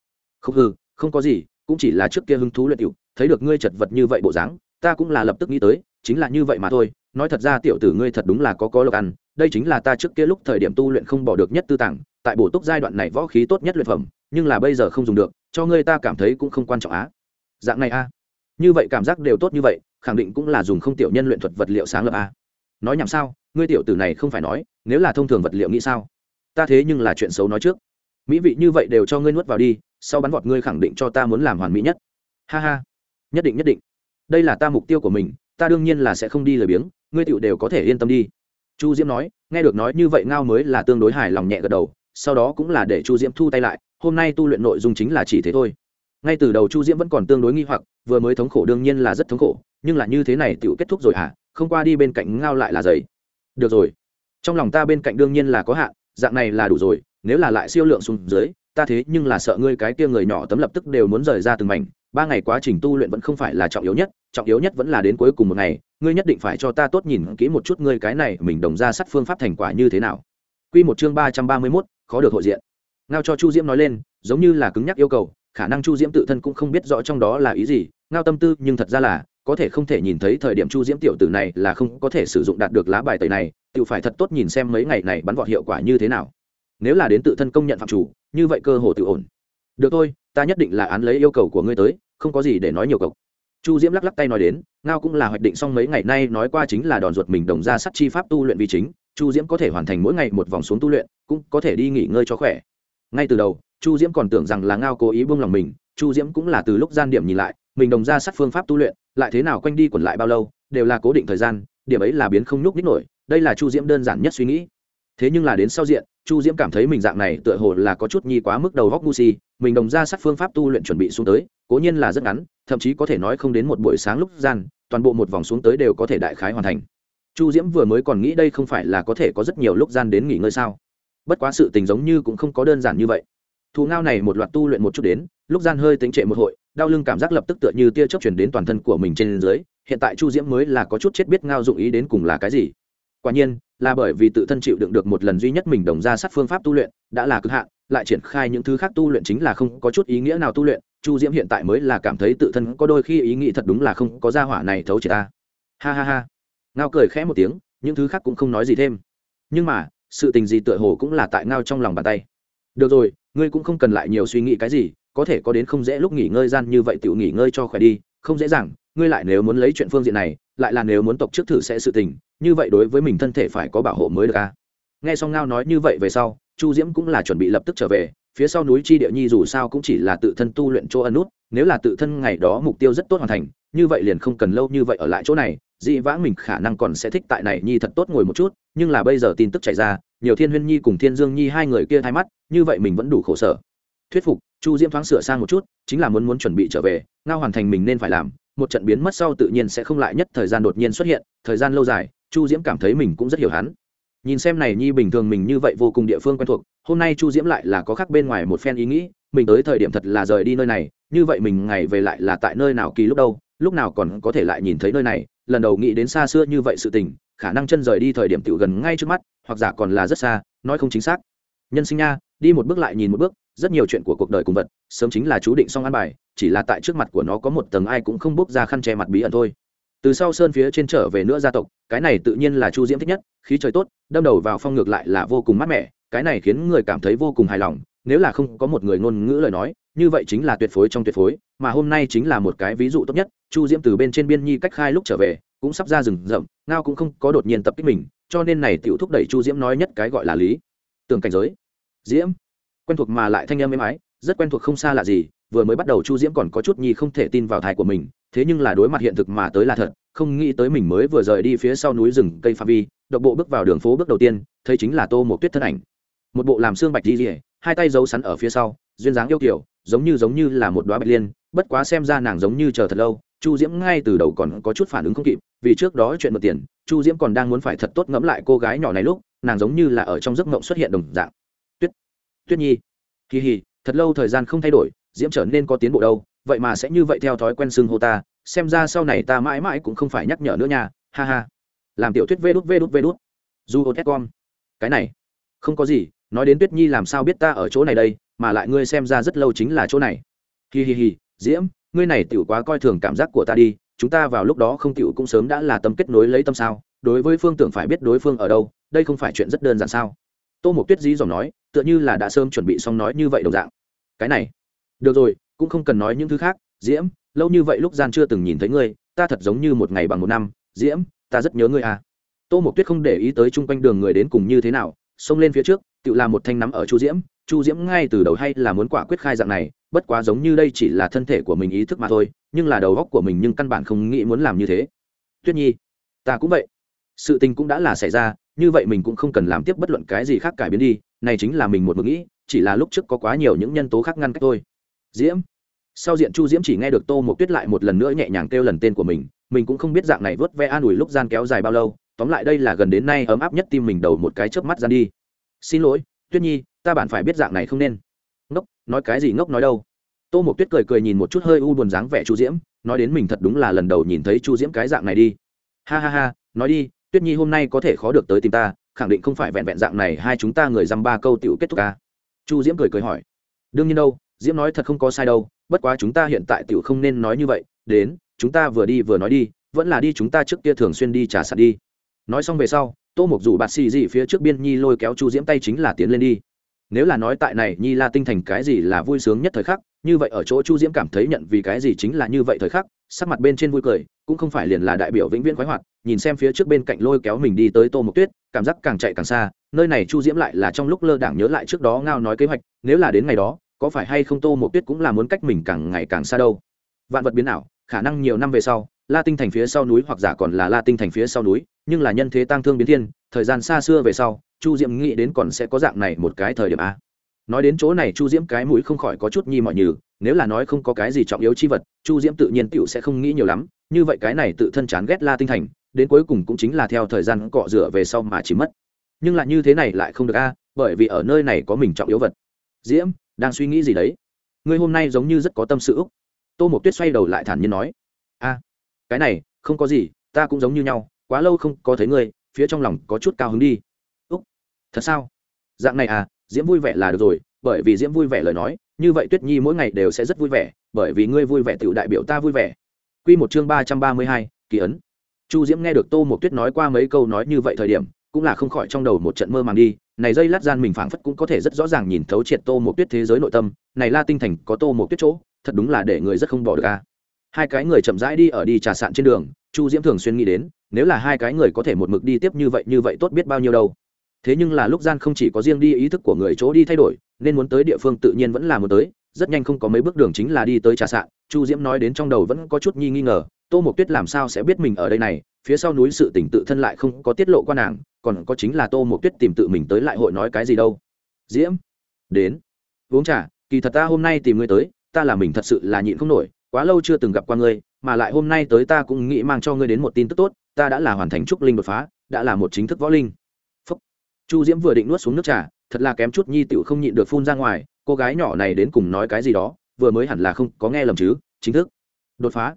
Không hư không có gì, cũng chỉ là trước kia hứng thú luyện tiểu, thấy được ngươi chật vật như vậy bộ dáng, ta cũng là lập tức nghĩ tới, chính là như vậy mà thôi, nói thật ra tiểu tử ngươi thật đúng là có có lộc ăn, đây chính là ta trước kia lúc thời điểm tu luyện không bỏ được nhất tư tàng tại bổ túc giai đoạn này võ khí tốt nhất luyện phẩm, nhưng là bây giờ không dùng được, cho ngươi ta cảm thấy cũng không quan trọng á. Dạng này a như vậy cảm giác đều tốt như vậy, khẳng định cũng là dùng không tiểu nhân luyện thuật vật liệu sáng lập a nói nhảm sao, ngươi tiểu tử này không phải nói, nếu là thông thường vật liệu nghĩ sao? Ta thế nhưng là chuyện xấu nói trước. Mỹ vị như vậy đều cho ngươi nuốt vào đi, sau bắn vọt ngươi khẳng định cho ta muốn làm hoàn mỹ nhất. Ha ha. Nhất định nhất định. Đây là ta mục tiêu của mình, ta đương nhiên là sẽ không đi lời biếng, ngươi tựu đều có thể yên tâm đi. Chu diễm nói, nghe được nói như vậy ngao mới là tương đối hài lòng nhẹ gật đầu sau đó cũng là để chu diễm thu tay lại, hôm nay tu luyện nội dung chính là chỉ thế thôi. Ngay từ đầu chu diễm vẫn còn tương đối nghi hoặc, vừa mới thống khổ đương nhiên là rất thống khổ, nhưng là như thế này tựu kết thúc rồi hả? Không qua đi bên cạnh ngao lại là giấy được rồi. Trong lòng ta bên cạnh đương nhiên là có hạn, dạng này là đủ rồi, nếu là lại siêu lượng xuống dưới, ta thế nhưng là sợ ngươi cái kia người nhỏ tấm lập tức đều muốn rời ra từng mảnh, ba ngày quá trình tu luyện vẫn không phải là trọng yếu nhất, trọng yếu nhất vẫn là đến cuối cùng một ngày, ngươi nhất định phải cho ta tốt nhìn kỹ một chút ngươi cái này mình đồng ra sắt phương pháp thành quả như thế nào. Quy một chương ba trăm ba mươi mốt khó được hội diện. Ngao cho chu diễm nói lên, giống như là cứng nhắc yêu cầu, khả năng chu diễm tự thân cũng không biết rõ trong đó là ý gì, ngao tâm tư nhưng thật ra là, có thể không thể nhìn thấy thời điểm chu diễm tiểu tử này là không có thể sử dụng đạt được lá bài tẩy này tự phải thật tốt nhìn xem mấy ngày này bắn vọt hiệu quả như thế nào. Nếu là đến tự thân công nhận phạm chủ, như vậy cơ hồ tự ổn. Được thôi, ta nhất định là án lấy yêu cầu của ngươi tới, không có gì để nói nhiều cộc. Chu diễm lắc lắc tay nói đến, ngao cũng là hoạch định xong mấy ngày nay nói qua chính là đòn ruột mình đồng ra sắt chi pháp tu luyện vi chính chu diễm có thể hoàn thành mỗi ngày một vòng xuống tu luyện, cũng có thể đi nghỉ ngơi cho khỏe. Ngay từ đầu, chu diễm còn tưởng rằng là ngao cố ý buông lòng mình, chu diễm cũng là từ lúc gian điểm nhìn lại, mình đồng ra sát phương pháp tu luyện, lại thế nào quanh đi quẩn lại bao lâu, đều là cố định thời gian, điểm ấy là biến không nhúc nhích nổi, đây là chu diễm đơn giản nhất suy nghĩ. Thế nhưng là đến sau diện, chu diễm cảm thấy mình dạng này tựa hồ là có chút nhi quá mức đầu góc ngu si, mình đồng ra sát phương pháp tu luyện chuẩn bị xuống tới, cố nhiên là rất ngắn, thậm chí có thể nói không đến một buổi sáng lúc gian, toàn bộ một vòng xuống tới đều có thể đại khái hoàn thành chu diễm vừa mới còn nghĩ đây không phải là có thể có rất nhiều lúc gian đến nghỉ ngơi sao? Bất quá sự tình giống như cũng không có đơn giản như vậy. Thù ngao này một loạt tu luyện một chút đến, lúc gian hơi tính trệ một hội, đau lưng cảm giác lập tức tựa như tia chớp chuyển đến toàn thân của mình trên dưới, hiện tại chu diễm mới là có chút chết biết ngao dụng ý đến cùng là cái gì. Quả nhiên, là bởi vì tự thân chịu đựng được một lần duy nhất mình đồng ra sát phương pháp tu luyện, đã là cực hạn, lại triển khai những thứ khác tu luyện chính là không có chút ý nghĩa nào tu luyện, chu diễm hiện tại mới là cảm thấy tự thân có đôi khi ý nghĩ thật đúng là không có gia hỏa này thấu chỉ ta. Ha ha ha ngao cười khẽ một tiếng, những thứ khác cũng không nói gì thêm nhưng mà, sự tình gì tựa hồ cũng là tại ngao trong lòng bàn tay được rồi, ngươi cũng không cần lại nhiều suy nghĩ cái gì, có thể có đến không dễ lúc nghỉ ngơi gian như vậy tự nghỉ ngơi cho khỏe đi, không dễ dàng, ngươi lại nếu muốn lấy chuyện phương diện này, lại là nếu muốn tộc trước thử sẽ sự tình, như vậy đối với mình thân thể phải có bảo hộ mới được a à? nghe xong ngao nói như vậy về sau, chu diễm cũng là chuẩn bị lập tức trở về, phía sau núi chi địa nhi dù sao cũng chỉ là tự thân tu luyện chỗ ân nút, nếu là tự thân ngày đó mục tiêu rất tốt hoàn thành, như vậy liền không cần lâu như vậy ở lại chỗ này dị vãng mình khả năng còn sẽ thích tại này nhi thật tốt ngồi một chút, nhưng là bây giờ tin tức chạy ra, nhiều thiên huyên nhi cùng thiên dương nhi hai người kia thay mắt, như vậy mình vẫn đủ khổ sở. Thuyết phục, chu diễm thoáng sửa sang một chút, chính là muốn muốn chuẩn bị trở về, ngao hoàn thành mình nên phải làm, một trận biến mất sau tự nhiên sẽ không lại nhất thời gian đột nhiên xuất hiện, thời gian lâu dài, chu diễm cảm thấy mình cũng rất hiểu hắn. Nhìn xem này nhi bình thường mình như vậy vô cùng địa phương quen thuộc, hôm nay chu diễm lại là có khác bên ngoài một phen ý nghĩ, mình tới thời điểm thật là rời đi nơi này, như vậy mình ngày về lại là tại nơi nào kỳ lúc đâu, lúc nào còn có thể lại nhìn thấy nơi này lần đầu nghĩ đến xa xưa như vậy sự tình, khả năng chân rời đi thời điểm tiểu gần ngay trước mắt, hoặc giả còn là rất xa, nói không chính xác. Nhân sinh nha, đi một bước lại nhìn một bước, rất nhiều chuyện của cuộc đời cùng vật, sớm chính là chú định xong ăn bài, chỉ là tại trước mặt của nó có một tầng ai cũng không bốc ra khăn che mặt bí ẩn thôi. Từ sau sơn phía trên trở về nữa gia tộc, cái này tự nhiên là chu diễm thích nhất, khí trời tốt, đâm đầu vào phong ngược lại là vô cùng mát mẻ, cái này khiến người cảm thấy vô cùng hài lòng, nếu là không có một người ngôn ngữ lời nói như vậy chính là tuyệt phối trong tuyệt phối, mà hôm nay chính là một cái ví dụ tốt nhất, chu diễm từ bên trên biên nhi cách khai lúc trở về, cũng sắp ra rừng rậm, ngao cũng không có đột nhiên tập kích mình, cho nên này tiểu thúc đẩy chu diễm nói nhất cái gọi là lý. Tường cảnh giới. Diễm. Quen thuộc mà lại thanh âm êm ái, rất quen thuộc không xa lạ gì, vừa mới bắt đầu chu diễm còn có chút nhi không thể tin vào thai của mình, thế nhưng là đối mặt hiện thực mà tới là thật, không nghĩ tới mình mới vừa rời đi phía sau núi rừng cây pha vi, độc bộ bước vào đường phố bước đầu tiên, thấy chính là tô một tuyết thân ảnh. Một bộ làm xương bạch di rỉa hai tay giấu sắn ở phía sau duyên dáng yêu kiểu, giống như giống như là một đoá bạch liên, bất quá xem ra nàng giống như chờ thật lâu, chu diễm ngay từ đầu còn có chút phản ứng không kịp, vì trước đó chuyện mượn tiền, chu diễm còn đang muốn phải thật tốt ngẫm lại cô gái nhỏ này lúc, nàng giống như là ở trong giấc mộng xuất hiện đồng dạng. Tuyết tuyết nhi, kỳ hì, thật lâu thời gian không thay đổi, diễm trở nên có tiến bộ đâu, vậy mà sẽ như vậy theo thói quen xưng hô ta, xem ra sau này ta mãi mãi cũng không phải nhắc nhở nữa nha, ha ha. Làm tiểu thuyết vê đút vê đút vê đút. Du hô tét con cái này, không có gì, nói đến tuyết nhi làm sao biết ta ở chỗ này đây mà lại ngươi xem ra rất lâu chính là chỗ này. Hi hi hi, diễm, ngươi này tiểu quá coi thường cảm giác của ta đi, chúng ta vào lúc đó không tiểu cũng sớm đã là tâm kết nối lấy tâm sao, đối với phương tưởng phải biết đối phương ở đâu, đây không phải chuyện rất đơn giản sao? Tô mục tuyết dí dòm nói, tựa như là đã sớm chuẩn bị xong nói như vậy đồng dạng. Cái này, được rồi, cũng không cần nói những thứ khác, diễm, lâu như vậy lúc gian chưa từng nhìn thấy ngươi, ta thật giống như một ngày bằng một năm, diễm, ta rất nhớ ngươi à. Tô mục tuyết không để ý tới chung quanh đường người đến cùng như thế nào, xông lên phía trước, tự làm một thanh nắm ở chu diễm chu diễm ngay từ đầu hay là muốn quả quyết khai dạng này, bất quá giống như đây chỉ là thân thể của mình ý thức mà thôi, nhưng là đầu góc của mình nhưng căn bản không nghĩ muốn làm như thế. Tuyết nhi, ta cũng vậy. Sự tình cũng đã là xảy ra, như vậy mình cũng không cần làm tiếp bất luận cái gì khác cải biến đi, này chính là mình một mực nghĩ, chỉ là lúc trước có quá nhiều những nhân tố khác ngăn cách thôi. Diễm, sau diện chu diễm chỉ nghe được tô một tuyết lại một lần nữa nhẹ nhàng kêu lần tên của mình mình cũng không biết dạng này vớt ve an ủi lúc gian kéo dài bao lâu, tóm lại đây là gần đến nay ấm áp nhất tim mình đầu một cái chớp mắt gian đi. Xin lỗi, tuyết nhi ta bản phải biết dạng này không nên. Ngốc, nói cái gì ngốc nói đâu. Tô một tuyết cười cười nhìn một chút hơi u buồn dáng vẻ chu diễm, nói đến mình thật đúng là lần đầu nhìn thấy chu diễm cái dạng này đi. Ha ha ha, nói đi, tuyết nhi hôm nay có thể khó được tới tìm ta, khẳng định không phải vẹn vẹn dạng này hai chúng ta người dăm ba câu tiểu kết thúc ca chu diễm cười cười hỏi. Đương nhiên đâu, diễm nói thật không có sai đâu, bất quá chúng ta hiện tại tiểu không nên nói như vậy, đến, chúng ta vừa đi vừa nói đi, vẫn là đi chúng ta trước kia thường xuyên đi trả sạt đi. Nói xong về sau, tô mục rủ bạt xì gì phía trước biên nhi lôi kéo chu diễm tay chính là tiến lên đi nếu là nói tại này nhi la tinh thành cái gì là vui sướng nhất thời khắc, như vậy ở chỗ chu diễm cảm thấy nhận vì cái gì chính là như vậy thời khắc, sắc mặt bên trên vui cười, cũng không phải liền là đại biểu vĩnh viễn khoái hoạt, nhìn xem phía trước bên cạnh lôi kéo mình đi tới tô mộc tuyết, cảm giác càng chạy càng xa, nơi này chu diễm lại là trong lúc lơ đảng nhớ lại trước đó ngao nói kế hoạch, nếu là đến ngày đó, có phải hay không tô mộc tuyết cũng là muốn cách mình càng ngày càng xa đâu. Vạn vật biến ảo, khả năng nhiều năm về sau, la tinh thành phía sau núi hoặc giả còn là la tinh thành phía sau núi, nhưng là nhân thế tăng thương biến thiên, thời gian xa xưa về sau chu diễm nghĩ đến còn sẽ có dạng này một cái thời điểm a. Nói đến chỗ này chu diễm cái mũi không khỏi có chút nhi mọi nhừ, nếu là nói không có cái gì trọng yếu chi vật, chu diễm tự nhiên tựu sẽ không nghĩ nhiều lắm, như vậy cái này tự thân chán ghét la tinh thành, đến cuối cùng cũng chính là theo thời gian cọ rửa về sau mà chỉ mất. Nhưng lại như thế này lại không được a, bởi vì ở nơi này có mình trọng yếu vật. Diễm, đang suy nghĩ gì đấy? Ngươi hôm nay giống như rất có tâm sự úc. Tô một tuyết xoay đầu lại thản nhiên nói. A, cái này, không có gì, ta cũng giống như nhau, quá lâu không có thấy ngươi, phía trong lòng có chút cao hứng đi thật sao? Dạng này à diễm vui vẻ là được rồi, bởi vì diễm vui vẻ lời nói, như vậy tuyết nhi mỗi ngày đều sẽ rất vui vẻ, bởi vì ngươi vui vẻ tự đại biểu ta vui vẻ. Q một chương ba trăm ba mươi hai, kỳ ấn. Chu diễm nghe được tô một tuyết nói qua mấy câu nói như vậy thời điểm, cũng là không khỏi trong đầu một trận mơ màng đi. Này dây lát gian mình phảng phất cũng có thể rất rõ ràng nhìn thấu triệt tô một tuyết thế giới nội tâm. Này la tinh thành có tô một tuyết chỗ, thật đúng là để người rất không bỏ được a hai cái người chậm rãi đi ở đi trà sạn trên đường, chu diễm thường xuyên nghĩ đến, nếu là hai cái người có thể một mực đi tiếp như vậy như vậy tốt biết bao nhiêu đâu thế nhưng là lúc gian không chỉ có riêng đi, ý thức của người chỗ đi thay đổi, nên muốn tới địa phương tự nhiên vẫn là muốn tới. Rất nhanh không có mấy bước đường chính là đi tới trà sạn. Chu diễm nói đến trong đầu vẫn có chút nhi nghi ngờ. Tô mộc tuyết làm sao sẽ biết mình ở đây này? Phía sau núi sự tỉnh tự thân lại không có tiết lộ qua nàng, còn có chính là tô mộc tuyết tìm tự mình tới lại hội nói cái gì đâu. Diễm, đến. Uống trà, kỳ thật ta hôm nay tìm ngươi tới, ta là mình thật sự là nhịn không nổi, quá lâu chưa từng gặp qua ngươi, mà lại hôm nay tới ta cũng nghĩ mang cho ngươi đến một tin tức tốt, ta đã là hoàn thành trúc linh đột phá, đã là một chính thức võ linh chu diễm vừa định nuốt xuống nước trà, thật là kém chút nhi tựu không nhịn được phun ra ngoài, cô gái nhỏ này đến cùng nói cái gì đó, vừa mới hẳn là không có nghe lầm chứ, chính thức. Đột phá.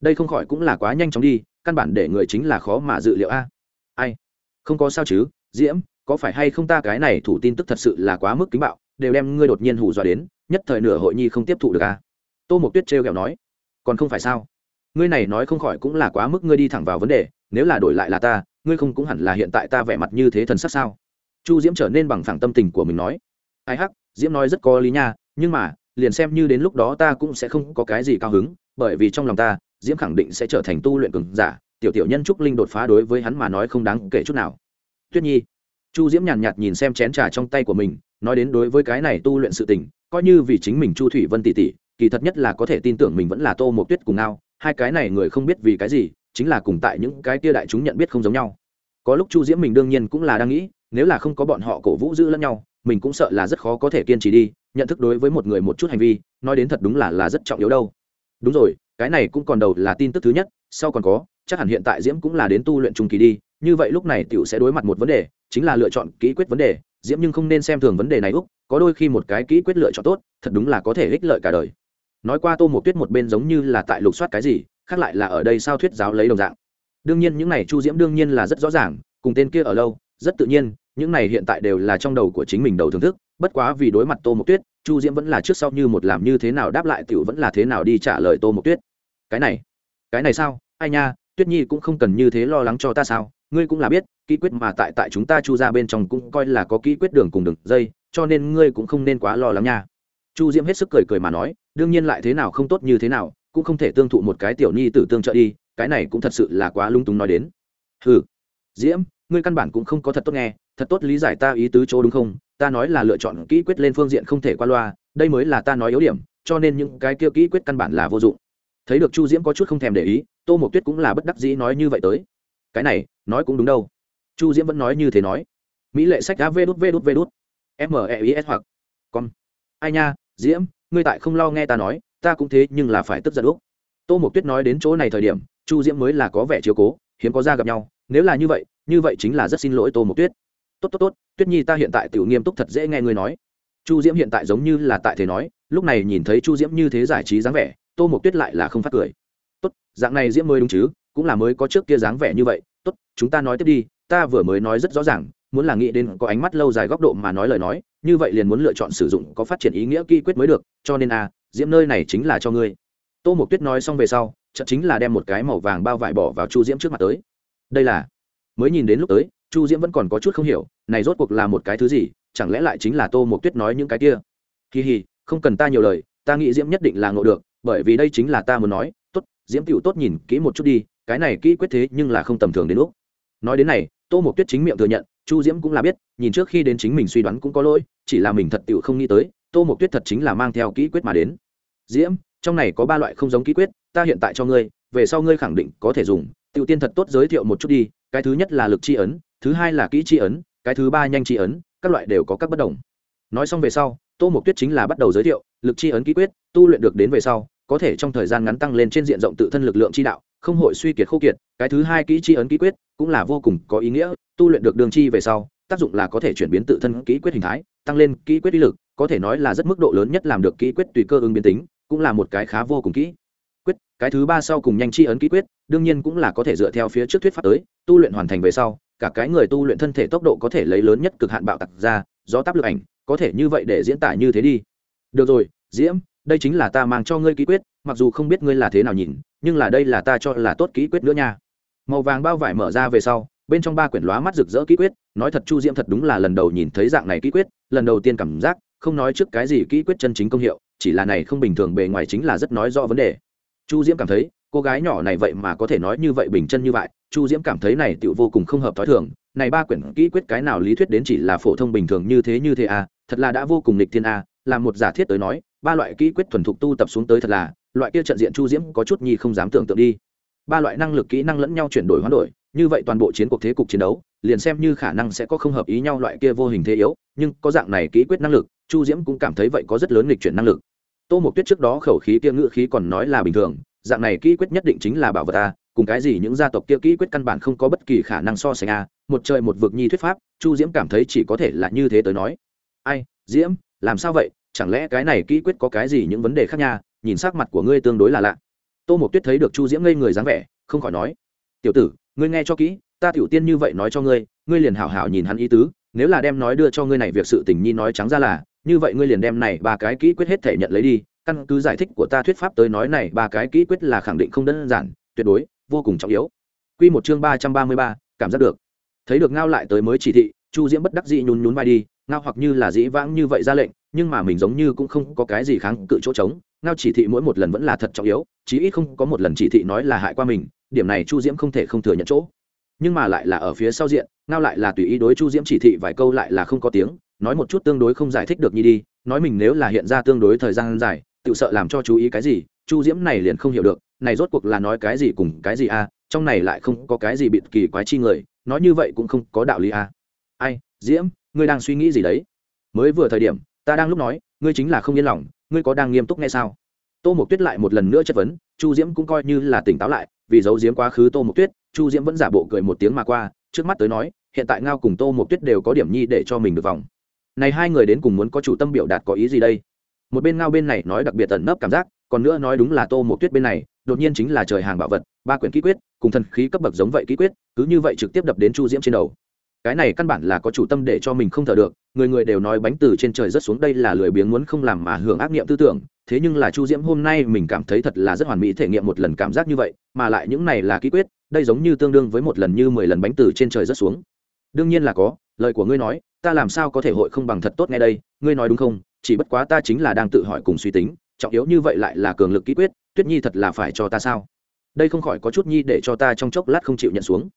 Đây không khỏi cũng là quá nhanh chóng đi, căn bản để người chính là khó mà dự liệu a. Ai? Không có sao chứ, diễm, có phải hay không ta cái này thủ tin tức thật sự là quá mức kính bạo, đều đem ngươi đột nhiên hù dọa đến, nhất thời nửa hội nhi không tiếp thụ được a. Tô mộc tuyết trêu ghẹo nói. Còn không phải sao? Ngươi này nói không khỏi cũng là quá mức ngươi đi thẳng vào vấn đề, nếu là đổi lại là ta, ngươi không cũng hẳn là hiện tại ta vẻ mặt như thế thần sắc sao? Chu diễm trở nên bằng phẳng tâm tình của mình nói. Ai hắc, diễm nói rất có lý nha, nhưng mà, liền xem như đến lúc đó ta cũng sẽ không có cái gì cao hứng, bởi vì trong lòng ta, diễm khẳng định sẽ trở thành tu luyện cường giả, tiểu tiểu nhân trúc linh đột phá đối với hắn mà nói không đáng kể chút nào. Tuyết nhi. Chu diễm nhàn nhạt nhìn xem chén trà trong tay của mình, nói đến đối với cái này tu luyện sự tình, coi như vì chính mình chu thủy vân tỷ tỷ, kỳ thật nhất là có thể tin tưởng mình vẫn là tô một tuyết cùng ngao hai cái này người không biết vì cái gì, chính là cùng tại những cái kia đại chúng nhận biết không giống nhau có lúc chu diễm mình đương nhiên cũng là đang nghĩ, nếu là không có bọn họ cổ vũ giữ lẫn nhau, mình cũng sợ là rất khó có thể kiên trì đi, nhận thức đối với một người một chút hành vi, nói đến thật đúng là là rất trọng yếu đâu. Đúng rồi, cái này cũng còn đầu là tin tức thứ nhất, sau còn có, chắc hẳn hiện tại diễm cũng là đến tu luyện trung kỳ đi, như vậy lúc này tiểu sẽ đối mặt một vấn đề, chính là lựa chọn kỹ quyết vấn đề. Diễm nhưng không nên xem thường vấn đề này úc, có đôi khi một cái kỹ quyết lựa chọn tốt, thật đúng là có thể ích lợi cả đời. Nói qua tô một tuyết một bên giống như là tại lục soát cái gì, khác lại là ở đây sao thuyết giáo lấy đồng dạng đương nhiên những này chu diễm đương nhiên là rất rõ ràng, cùng tên kia ở lâu, rất tự nhiên, những này hiện tại đều là trong đầu của chính mình đầu thưởng thức, bất quá vì đối mặt tô mộc tuyết, chu diễm vẫn là trước sau như một làm như thế nào đáp lại t i ể u vẫn là thế nào đi trả lời tô mộc tuyết. Cái này cái này sao? Ai nha, tuyết nhi cũng không cần như thế lo lắng cho ta sao? Ngươi cũng là biết kỹ quyết mà tại tại chúng ta chu ra bên trong cũng coi là có kỹ quyết đường cùng đường dây, cho nên ngươi cũng không nên quá lo lắng nha. Chu diễm hết sức cười cười mà nói, đương nhiên lại thế nào không tốt như thế nào, cũng không thể tương thụ một cái tiểu nhi tử tương trợ đi cái này cũng thật sự là quá lung túng nói đến. Ừ diễm, ngươi căn bản cũng không có thật tốt nghe, thật tốt lý giải ta ý tứ chỗ đúng không? Ta nói là lựa chọn kỹ quyết lên phương diện không thể qua loa, đây mới là ta nói yếu điểm, cho nên những cái kia kỹ quyết căn bản là vô dụng. Thấy được chu diễm có chút không thèm để ý, tô mộc tuyết cũng là bất đắc dĩ nói như vậy tới. Cái này, nói cũng đúng đâu. Chu diễm vẫn nói như thế nói. Mỹ lệ sách đã vê đút vê đút vê đút. M e i s hoặc. Con ai nha, diễm, ngươi tại không lo nghe ta nói, ta cũng thế nhưng là phải tức giận úc. Tô mộc tuyết nói đến chỗ này thời điểm chu diễm mới là có vẻ chiếu cố hiếm có ra gặp nhau nếu là như vậy như vậy chính là rất xin lỗi tô mộc tuyết. Tốt tốt tốt tuyết nhi ta hiện tại tự nghiêm túc thật dễ nghe ngươi nói. Chu diễm hiện tại giống như là tại thế nói lúc này nhìn thấy chu diễm như thế giải trí dáng vẻ tô mộc tuyết lại là không phát cười. Tốt dạng này diễm mới đúng chứ cũng là mới có trước kia dáng vẻ như vậy. Tốt chúng ta nói tiếp đi ta vừa mới nói rất rõ ràng muốn là nghĩ đến có ánh mắt lâu dài góc độ mà nói lời nói như vậy liền muốn lựa chọn sử dụng có phát triển ý nghĩa kỹ quyết mới được cho nên a à, diễm nơi này chính là cho ngươi tô mộc tuyết nói xong về sau, chợt chính là đem một cái màu vàng bao vải bỏ vào chu diễm trước mặt tới. Đây là, mới nhìn đến lúc tới, chu diễm vẫn còn có chút không hiểu, này rốt cuộc là một cái thứ gì, chẳng lẽ lại chính là tô mộc tuyết nói những cái kia? Kỳ hì, không cần ta nhiều lời, ta nghĩ diễm nhất định là ngộ được, bởi vì đây chính là ta muốn nói, tốt, diễm tựu tốt nhìn kỹ một chút đi, cái này kỹ quyết thế nhưng là không tầm thường đến lúc. Nói đến này, tô mộc tuyết chính miệng thừa nhận, chu diễm cũng là biết, nhìn trước khi đến chính mình suy đoán cũng có lỗi, chỉ là mình thật tựu không nghĩ tới, tô mộc tuyết thật chính là mang theo kỹ quyết mà đến. Diễm trong này có ba loại không giống ký quyết, ta hiện tại cho ngươi, về sau ngươi khẳng định có thể dùng, tiểu tiên thật tốt giới thiệu một chút đi, cái thứ nhất là lực chi ấn, thứ hai là kỹ chi ấn, cái thứ ba nhanh chi ấn, các loại đều có các bất đồng. Nói xong về sau, tô mộc tuyết chính là bắt đầu giới thiệu, lực chi ấn ký quyết, tu luyện được đến về sau, có thể trong thời gian ngắn tăng lên trên diện rộng tự thân lực lượng chi đạo, không hội suy kiệt khô kiệt, cái thứ hai kỹ chi ấn ký quyết cũng là vô cùng có ý nghĩa, tu luyện được đường chi về sau, tác dụng là có thể chuyển biến tự thân kỹ quyết hình thái, tăng lên kỹ quyết uy lực, có thể nói là rất mức độ lớn nhất làm được kỹ quyết tùy cơ ứng biến tính cũng là một cái khá vô cùng kỹ. Quyết, cái thứ ba sau cùng nhanh chi ấn kỹ quyết, đương nhiên cũng là có thể dựa theo phía trước thuyết pháp tới, tu luyện hoàn thành về sau, cả cái người tu luyện thân thể tốc độ có thể lấy lớn nhất cực hạn bạo tặc ra do tác lực ảnh, có thể như vậy để diễn tả như thế đi. Được rồi, diễm, đây chính là ta mang cho ngươi ký quyết, mặc dù không biết ngươi là thế nào nhìn, nhưng là đây là ta cho là tốt ký quyết nữa nha. Màu vàng bao vải mở ra về sau, bên trong ba quyển lóa mắt rực rỡ ký quyết, nói thật chu diễm thật đúng là lần đầu nhìn thấy dạng này ký quyết, lần đầu tiên cảm giác, không nói trước cái gì ký quyết chân chính công hiệu chỉ là này không bình thường bề ngoài chính là rất nói rõ vấn đề. Chu diễm cảm thấy, cô gái nhỏ này vậy mà có thể nói như vậy bình chân như vậy, chu diễm cảm thấy này tựu vô cùng không hợp t h ó i thường, này ba quyển kỹ quyết cái nào lý thuyết đến chỉ là phổ thông bình thường như thế như thế à thật là đã vô cùng lịch thiên à là một giả thiết tới nói, ba loại kỹ quyết thuần thục tu tập xuống tới thật là, loại kia trận diện chu diễm có chút nhi không dám tưởng tượng đi. Ba loại năng lực kỹ năng lẫn nhau chuyển đổi hoán đổi, như vậy toàn bộ chiến cuộc thế cục chiến đấu, liền xem như khả năng sẽ có không hợp ý nhau loại kia vô hình thế yếu, nhưng có dạng này kỹ quyết năng lực, chu diễm cũng cảm thấy vậy có rất lớn lịch chuyển năng lực tô mộc tuyết trước đó khẩu khí kia ngữ khí còn nói là bình thường, dạng này kỹ quyết nhất định chính là bảo vật ta, cùng cái gì những gia tộc kia kỹ quyết căn bản không có bất kỳ khả năng so sánh a, một trời một vực nhi thuyết pháp, chu diễm cảm thấy chỉ có thể là như thế tới nói. Ai, diễm, làm sao vậy? Chẳng lẽ cái này kỹ quyết có cái gì những vấn đề khác nha? Nhìn sắc mặt của ngươi tương đối là lạ. Tô mộc tuyết thấy được chu diễm ngây người dáng vẻ, không khỏi nói. Tiểu tử, ngươi nghe cho kỹ, ta tiểu tiên như vậy nói cho ngươi ngươi liền hảo hảo nhìn hắn ý tứ, nếu là đem nói đưa cho ngươi này việc sự tình nhi nói trắng ra là như vậy ngươi liền đem này ba cái kỹ quyết hết thể nhận lấy đi, căn cứ giải thích của ta thuyết pháp tới nói này ba cái kỹ quyết là khẳng định không đơn giản, tuyệt đối, vô cùng trọng yếu. Quy một chương ba trăm ba mươi ba, cảm giác được. Thấy được ngao lại tới mới chỉ thị, chu diễm bất đắc dĩ nhún nhún vai đi, ngao hoặc như là dĩ vãng như vậy ra lệnh, nhưng mà mình giống như cũng không có cái gì kháng cự chỗ trống, ngao chỉ thị mỗi một lần vẫn là thật trọng yếu, chí ít không có một lần chỉ thị nói là hại qua mình, điểm này chu diễm không thể không thừa nhận chỗ. Nhưng mà lại là ở phía sau diện, ngao lại là tùy ý đối chu diễm chỉ thị vài câu lại là không có tiếng nói một chút tương đối không giải thích được nhi đi, nói mình nếu là hiện ra tương đối thời gian dài, tự sợ làm cho chú ý cái gì, chu diễm này liền không hiểu được, này rốt cuộc là nói cái gì cùng cái gì a à, trong này lại không có cái gì bịt kỳ quái chi người, nói như vậy cũng không có đạo lý a. Ai, diễm, ngươi đang suy nghĩ gì đấy? Mới vừa thời điểm, ta đang lúc nói, ngươi chính là không yên lòng, ngươi có đang nghiêm túc nghe sao? Tô mục tuyết lại một lần nữa chất vấn, chu diễm cũng coi như là tỉnh táo lại, vì giấu diếm quá khứ tô mục tuyết, chu diễm vẫn giả bộ cười một tiếng mà qua, trước mắt tới nói, hiện tại ngao cùng tô mục tuyết đều có điểm nhi để cho mình được vòng này hai người đến cùng muốn có chủ tâm biểu đạt có ý gì đây? Một bên ngao bên này nói đặc biệt tận nấp cảm giác, còn nữa nói đúng là tô một tuyết bên này, đột nhiên chính là trời hàng bảo vật, ba quyển ký quyết, cùng thần khí cấp bậc giống vậy ký quyết, cứ như vậy trực tiếp đập đến chu diễm trên đầu. Cái này căn bản là có chủ tâm để cho mình không thở được, người người đều nói bánh từ trên trời rất xuống đây là lười biếng muốn không làm mà hưởng ác nghiệm tư tưởng, thế nhưng là chu diễm hôm nay mình cảm thấy thật là rất hoàn mỹ thể nghiệm một lần cảm giác như vậy, mà lại những này là ký quyết, đây giống như tương đương với một lần như mười lần bánh từ trên trời rất xuống. Đương nhiên là có, lời của ngươi nói ta làm sao có thể hội không bằng thật tốt nghe đây, ngươi nói đúng không? Chỉ bất quá ta chính là đang tự hỏi cùng suy tính, trọng yếu như vậy lại là cường lực ký quyết, tuyết nhi thật là phải cho ta sao? Đây không khỏi có chút nhi để cho ta trong chốc lát không chịu nhận xuống.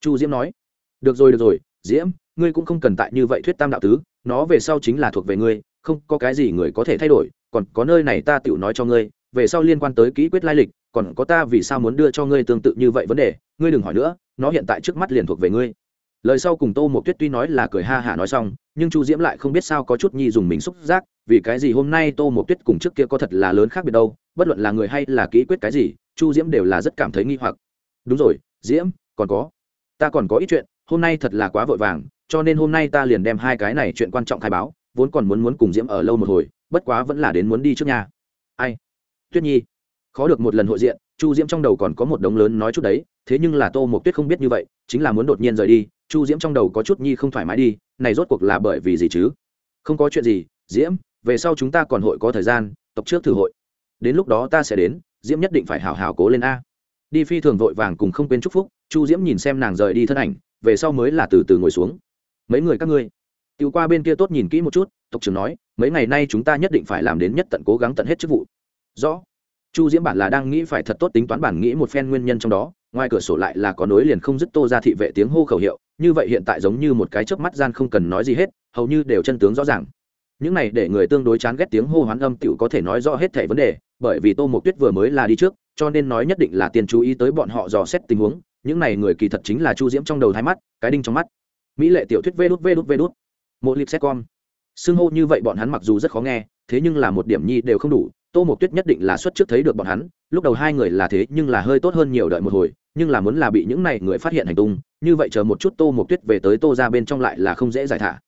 Chu diễm nói, được rồi được rồi, diễm, ngươi cũng không cần tại như vậy thuyết tam đạo tứ, nó về sau chính là thuộc về ngươi, không có cái gì người có thể thay đổi, còn có nơi này ta tự nói cho ngươi, về sau liên quan tới kỹ quyết lai lịch, còn có ta vì sao muốn đưa cho ngươi tương tự như vậy vấn đề, ngươi đừng hỏi nữa, nó hiện tại trước mắt liền thuộc về ngươi lời sau cùng tô một tuyết tuy nói là cười ha hả nói xong, nhưng chu diễm lại không biết sao có chút nhi dùng mình xúc giác, vì cái gì hôm nay tô một tuyết cùng trước kia có thật là lớn khác biệt đâu, bất luận là người hay là kỹ quyết cái gì, chu diễm đều là rất cảm thấy nghi hoặc. Đúng rồi, diễm, còn có. Ta còn có ít chuyện, hôm nay thật là quá vội vàng, cho nên hôm nay ta liền đem hai cái này chuyện quan trọng khai báo, vốn còn muốn muốn cùng diễm ở lâu một hồi, bất quá vẫn là đến muốn đi trước nhà ai? Tuyết nhi. Khó được một lần hội diện, chu diễm trong đầu còn có một đống lớn nói chút đấy, thế nhưng là tô một tuyết không biết như vậy, chính là muốn đột nhiên rời đi chu diễm trong đầu có chút nhi không thoải mái đi, này rốt cuộc là bởi vì gì chứ? Không có chuyện gì, diễm, về sau chúng ta còn hội có thời gian, tộc trước thử hội. Đến lúc đó ta sẽ đến, diễm nhất định phải hào hào cố lên a. Đi phi thường vội vàng cùng không quên chúc phúc, chu diễm nhìn xem nàng rời đi thân ảnh, về sau mới là từ từ ngồi xuống. Mấy người các ngươi tiêu qua bên kia tốt nhìn kỹ một chút, tộc trưởng nói, mấy ngày nay chúng ta nhất định phải làm đến nhất tận cố gắng tận hết chức vụ. Rõ. Chu diễm bản là đang nghĩ phải thật tốt tính toán bản nghĩ một phen nguyên nhân trong đó, ngoài cửa sổ lại là có nối liền không dứt tô ra thị vệ tiếng hô khẩu hiệu như vậy hiện tại giống như một cái chớp mắt gian không cần nói gì hết, hầu như đều chân tướng rõ ràng. Những này để người tương đối chán ghét tiếng hô hoán âm tựu có thể nói rõ hết thảy vấn đề, bởi vì tô mộc tuyết vừa mới là đi trước, cho nên nói nhất định là tiền chú ý tới bọn họ dò xét tình huống, những này người kỳ thật chính là chu diễm trong đầu thái mắt, cái đinh trong mắt. Mỹ lệ tiểu thuyết vê đút vê đút vê đút. Một lip xét con xưng hô như vậy bọn hắn mặc dù rất khó nghe, thế nhưng là một điểm nhi đều không đủ, tô mộc tuyết nhất định là xuất trước thấy được bọn hắn, lúc đầu hai người là thế nhưng là hơi tốt hơn nhiều đợi một hồi nhưng là muốn là bị những này người phát hiện hành tung, như vậy chờ một chút tô một tuyết về tới tô ra bên trong lại là không dễ giải thả.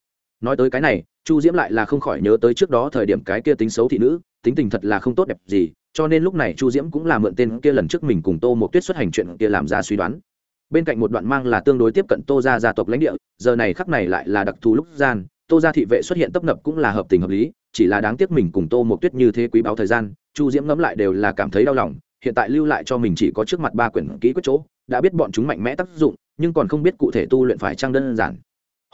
Nói tới cái này, chu diễm lại là không khỏi nhớ tới trước đó thời điểm cái kia tính xấu thị nữ, tính tình thật là không tốt đẹp gì, cho nên lúc này chu diễm cũng là mượn tên kia lần trước mình cùng tô một tuyết xuất hành chuyện kia làm ra suy đoán. Bên cạnh một đoạn mang là tương đối tiếp cận tô ra gia tộc lãnh địa, giờ này khắc này lại là đặc thù lúc gian, tô ra thị vệ xuất hiện tấp nập cũng là hợp tình hợp lý, chỉ là đáng tiếc mình cùng tô một tuyết như thế quý báo thời gian, chu diễm ngẫm lại đều là cảm thấy đau lòng hiện tại lưu lại cho mình chỉ có trước mặt ba quyển ký quyết chỗ, đã biết bọn chúng mạnh mẽ tác dụng, nhưng còn không biết cụ thể tu luyện phải trang đơn giản.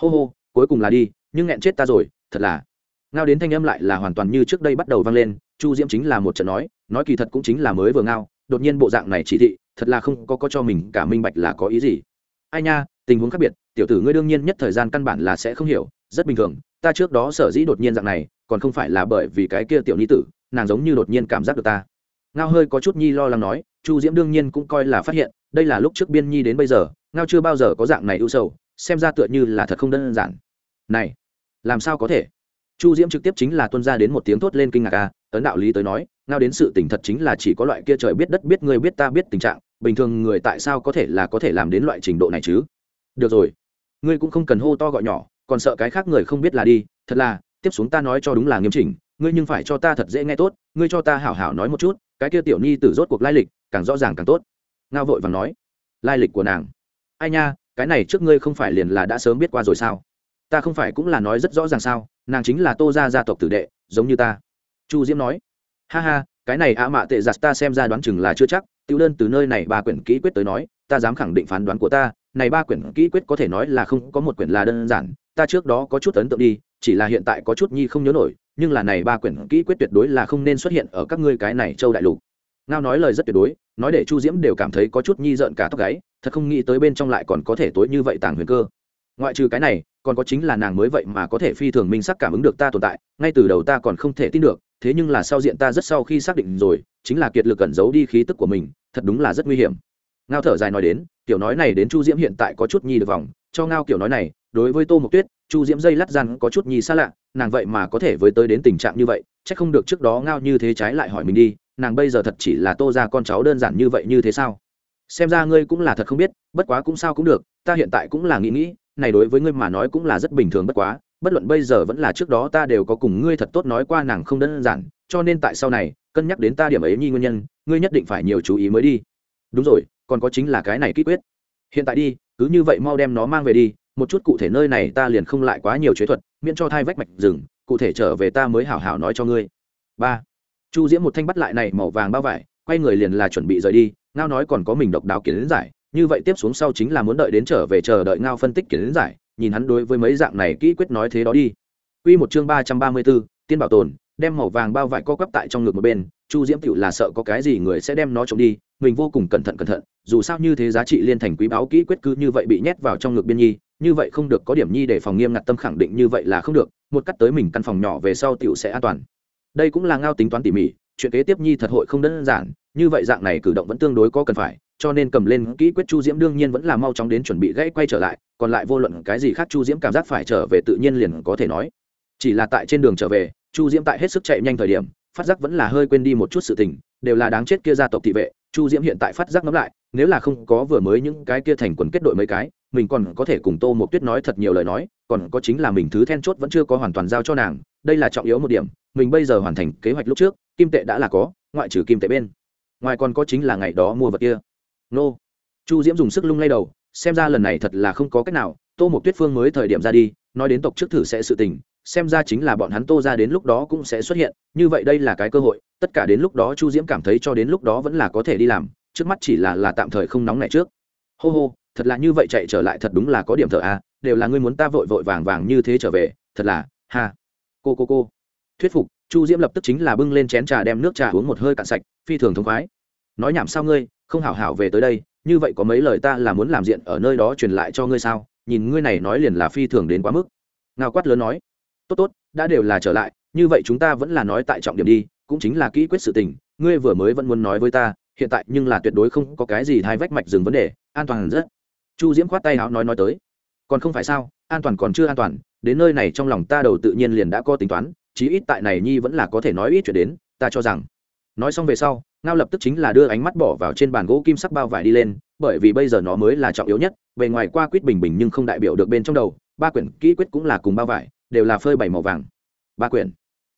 Hô hô, cuối cùng là đi, nhưng nghẹn chết ta rồi, thật là. Ngao đến thanh âm lại là hoàn toàn như trước đây bắt đầu vang lên, chu diễm chính là một trận nói nói kỳ thật cũng chính là mới vừa ngao, đột nhiên bộ dạng này chỉ thị, thật là không có có cho mình, cả minh bạch là có ý gì. Ai nha, tình huống khác biệt, tiểu tử ngươi đương nhiên nhất thời gian căn bản là sẽ không hiểu, rất bình thường, ta trước đó sở dĩ đột nhiên dạng này, còn không phải là bởi vì cái kia tiểu ni tử, nàng giống như đột nhiên cảm giác được ta ngao hơi có chút nhi lo lắng nói, chu diễm đương nhiên cũng coi là phát hiện, đây là lúc trước biên nhi đến bây giờ, ngao chưa bao giờ có dạng này ưu sầu, xem ra tựa như là thật không đơn giản. Này, làm sao có thể? Chu diễm trực tiếp chính là tuân ra đến một tiếng thốt lên kinh ngạc a ấn đạo lý tới nói, ngao đến sự tỉnh thật chính là chỉ có loại kia trời biết đất biết người biết ta biết tình trạng, bình thường người tại sao có thể là có thể làm đến loại trình độ này chứ? Được rồi, ngươi cũng không cần hô to gọi nhỏ, còn sợ cái khác người không biết là đi, thật là, tiếp xuống ta nói cho đúng là nghiêm chỉnh, ngươi nhưng phải cho ta thật dễ nghe tốt, ngươi cho ta hảo hảo nói một chút cái kia tiểu nhi tử rốt cuộc lai lịch càng rõ ràng càng tốt. Ngao vội vàng nói, lai lịch của nàng. Ai nha, cái này trước ngươi không phải liền là đã sớm biết qua rồi sao? Ta không phải cũng là nói rất rõ ràng sao? Nàng chính là tô gia gia tộc tử đệ, giống như ta. Chu diễm nói, ha ha, cái này ạ mạ tệ giặt ta xem ra đoán chừng là chưa chắc. Tiêu đơn từ nơi này ba quyển kỹ quyết tới nói, ta dám khẳng định phán đoán của ta, này ba quyển kỹ quyết có thể nói là không có một quyển là đơn giản. Ta trước đó có chút ấn tượng đi, chỉ là hiện tại có chút nhi không nhớ nổi nhưng là này ba quyển kỹ quyết tuyệt đối là không nên xuất hiện ở các ngươi cái này châu đại lục. Ngao nói lời rất tuyệt đối, nói để chu diễm đều cảm thấy có chút nhi rợn cả tóc gáy, thật không nghĩ tới bên trong lại còn có thể tối như vậy tàng huyền cơ. Ngoại trừ cái này, còn có chính là nàng mới vậy mà có thể phi thường minh sắc cảm ứng được ta tồn tại, ngay từ đầu ta còn không thể tin được, thế nhưng là sau diện ta rất sau khi xác định rồi, chính là kiệt lực cẩn giấu đi khí tức của mình, thật đúng là rất nguy hiểm. Ngao thở dài nói đến kiểu nói này đến chu diễm hiện tại có chút nhi được vòng, cho ngao kiểu nói này đối với tô mộc tuyết, chu diễm dây lắt răn có chút nhì xa lạ, nàng vậy mà có thể với tới đến tình trạng như vậy c h ắ c không được trước đó ngao như thế trái lại hỏi mình đi, nàng bây giờ thật chỉ là tô ra con cháu đơn giản như vậy như thế sao? Xem ra ngươi cũng là thật không biết, bất quá cũng sao cũng được, ta hiện tại cũng là nghĩ nghĩ, này đối với ngươi mà nói cũng là rất bình thường bất quá, bất luận bây giờ vẫn là trước đó ta đều có cùng ngươi thật tốt nói qua nàng không đơn giản, cho nên tại sau này, cân nhắc đến ta điểm ấy nhi nguyên nhân, ngươi nhất định phải nhiều chú ý mới đi. Đúng rồi, còn có chính là cái này kỹ quyết. Hiện tại đi, cứ như vậy mau đem nó mang về đi một chút cụ thể nơi này ta liền không lại quá nhiều chế thuật miễn cho thai vách mạch rừng cụ thể trở về ta mới hảo hảo nói cho ngươi. Ba. Chu diễm một thanh bắt lại này màu vàng bao vải quay người liền là chuẩn bị rời đi ngao nói còn có mình độc đáo kiến giải như vậy tiếp xuống sau chính là muốn đợi đến trở về chờ đợi ngao phân tích kiến giải nhìn hắn đối với mấy dạng này kỹ quyết nói thế đó đi. Quy một chương ba trăm ba mươi 334, tiên bảo tồn, đem màu vàng bao vải co quắp tại trong ngực một bên, Chu Diễm tiểu là sợ có cái gì người sẽ đem nó trộm đi, mình vô cùng cẩn thận cẩn thận, dù sao như thế giá trị liên thành quý báo kỹ quyết cứ như vậy bị nhét vào trong ngực biên nhi, như vậy không được, có điểm nhi để phòng nghiêm ngặt tâm khẳng định như vậy là không được, một cắt tới mình căn phòng nhỏ về sau tiểu sẽ an toàn. Đây cũng là ngao tính toán tỉ mỉ, chuyện kế tiếp nhi thật hội không đơn giản, như vậy dạng này cử động vẫn tương đối có cần phải, cho nên cầm lên kỹ quyết chu diễm đương nhiên vẫn là mau chóng đến chuẩn bị gãy quay trở lại, còn lại vô luận cái gì khác chu diễm cảm giác phải trở về tự nhiên liền có thể nói. Chỉ là tại trên đường trở về, chu diễm tại hết sức chạy nhanh thời điểm, phát giác vẫn là hơi quên đi một chút sự tình, đều là đáng chết kia gia tộc thị vệ, chu diễm hiện tại phát giác ngẫm lại, nếu là không có vừa mới những cái kia thành quần kết đội mấy cái mình còn có thể cùng tô một tuyết nói thật nhiều lời nói, còn có chính là mình thứ then chốt vẫn chưa có hoàn toàn giao cho nàng, đây là trọng yếu một điểm, mình bây giờ hoàn thành kế hoạch lúc trước, kim tệ đã là có, ngoại trừ kim tệ bên. Ngoài còn có chính là ngày đó mua vật kia. Nô. Chu diễm dùng sức lung lay đầu, xem ra lần này thật là không có cách nào, tô một tuyết phương mới thời điểm ra đi, nói đến tộc trước thử sẽ sự tình, xem ra chính là bọn hắn tô ra đến lúc đó cũng sẽ xuất hiện, như vậy đây là cái cơ hội, tất cả đến lúc đó chu diễm cảm thấy cho đến lúc đó vẫn là có thể đi làm, trước mắt chỉ là là tạm thời không nóng này trước. Hô hô thật là như vậy chạy trở lại thật đúng là có điểm thợ à đều là ngươi muốn ta vội vội vàng vàng như thế trở về, thật là, ha. Cô cô cô. Thuyết phục, chu diễm lập tức chính là bưng lên chén trà đem nước trà uống một hơi cạn sạch, phi thường thống khoái. Nói nhảm sao ngươi, không hảo hảo về tới đây, như vậy có mấy lời ta là muốn làm diện ở nơi đó truyền lại cho ngươi sao, nhìn ngươi này nói liền là phi thường đến quá mức. Ngao quát lớn nói, tốt tốt, đã đều là trở lại, như vậy chúng ta vẫn là nói tại trọng điểm đi, cũng chính là kỹ quyết sự tình, ngươi vừa mới vẫn muốn nói với ta, hiện tại nhưng là tuyệt đối không có cái gì thay vách mạch dừng vấn đề, an toàn rất chu diễm khoát tay áo nói nói tới. Còn không phải sao, an toàn còn chưa an toàn, đến nơi này trong lòng ta đầu tự nhiên liền đã có tính toán, chí ít tại này nhi vẫn là có thể nói ít chuyện đến, ta cho rằng. Nói xong về sau, ngao lập tức chính là đưa ánh mắt bỏ vào trên bàn gỗ kim sắc bao vải đi lên, bởi vì bây giờ nó mới là trọng yếu nhất, bề ngoài qua quýt bình bình nhưng không đại biểu được bên trong đầu, ba quyển kỹ quyết cũng là cùng bao vải, đều là phơi bảy màu vàng. Ba quyển.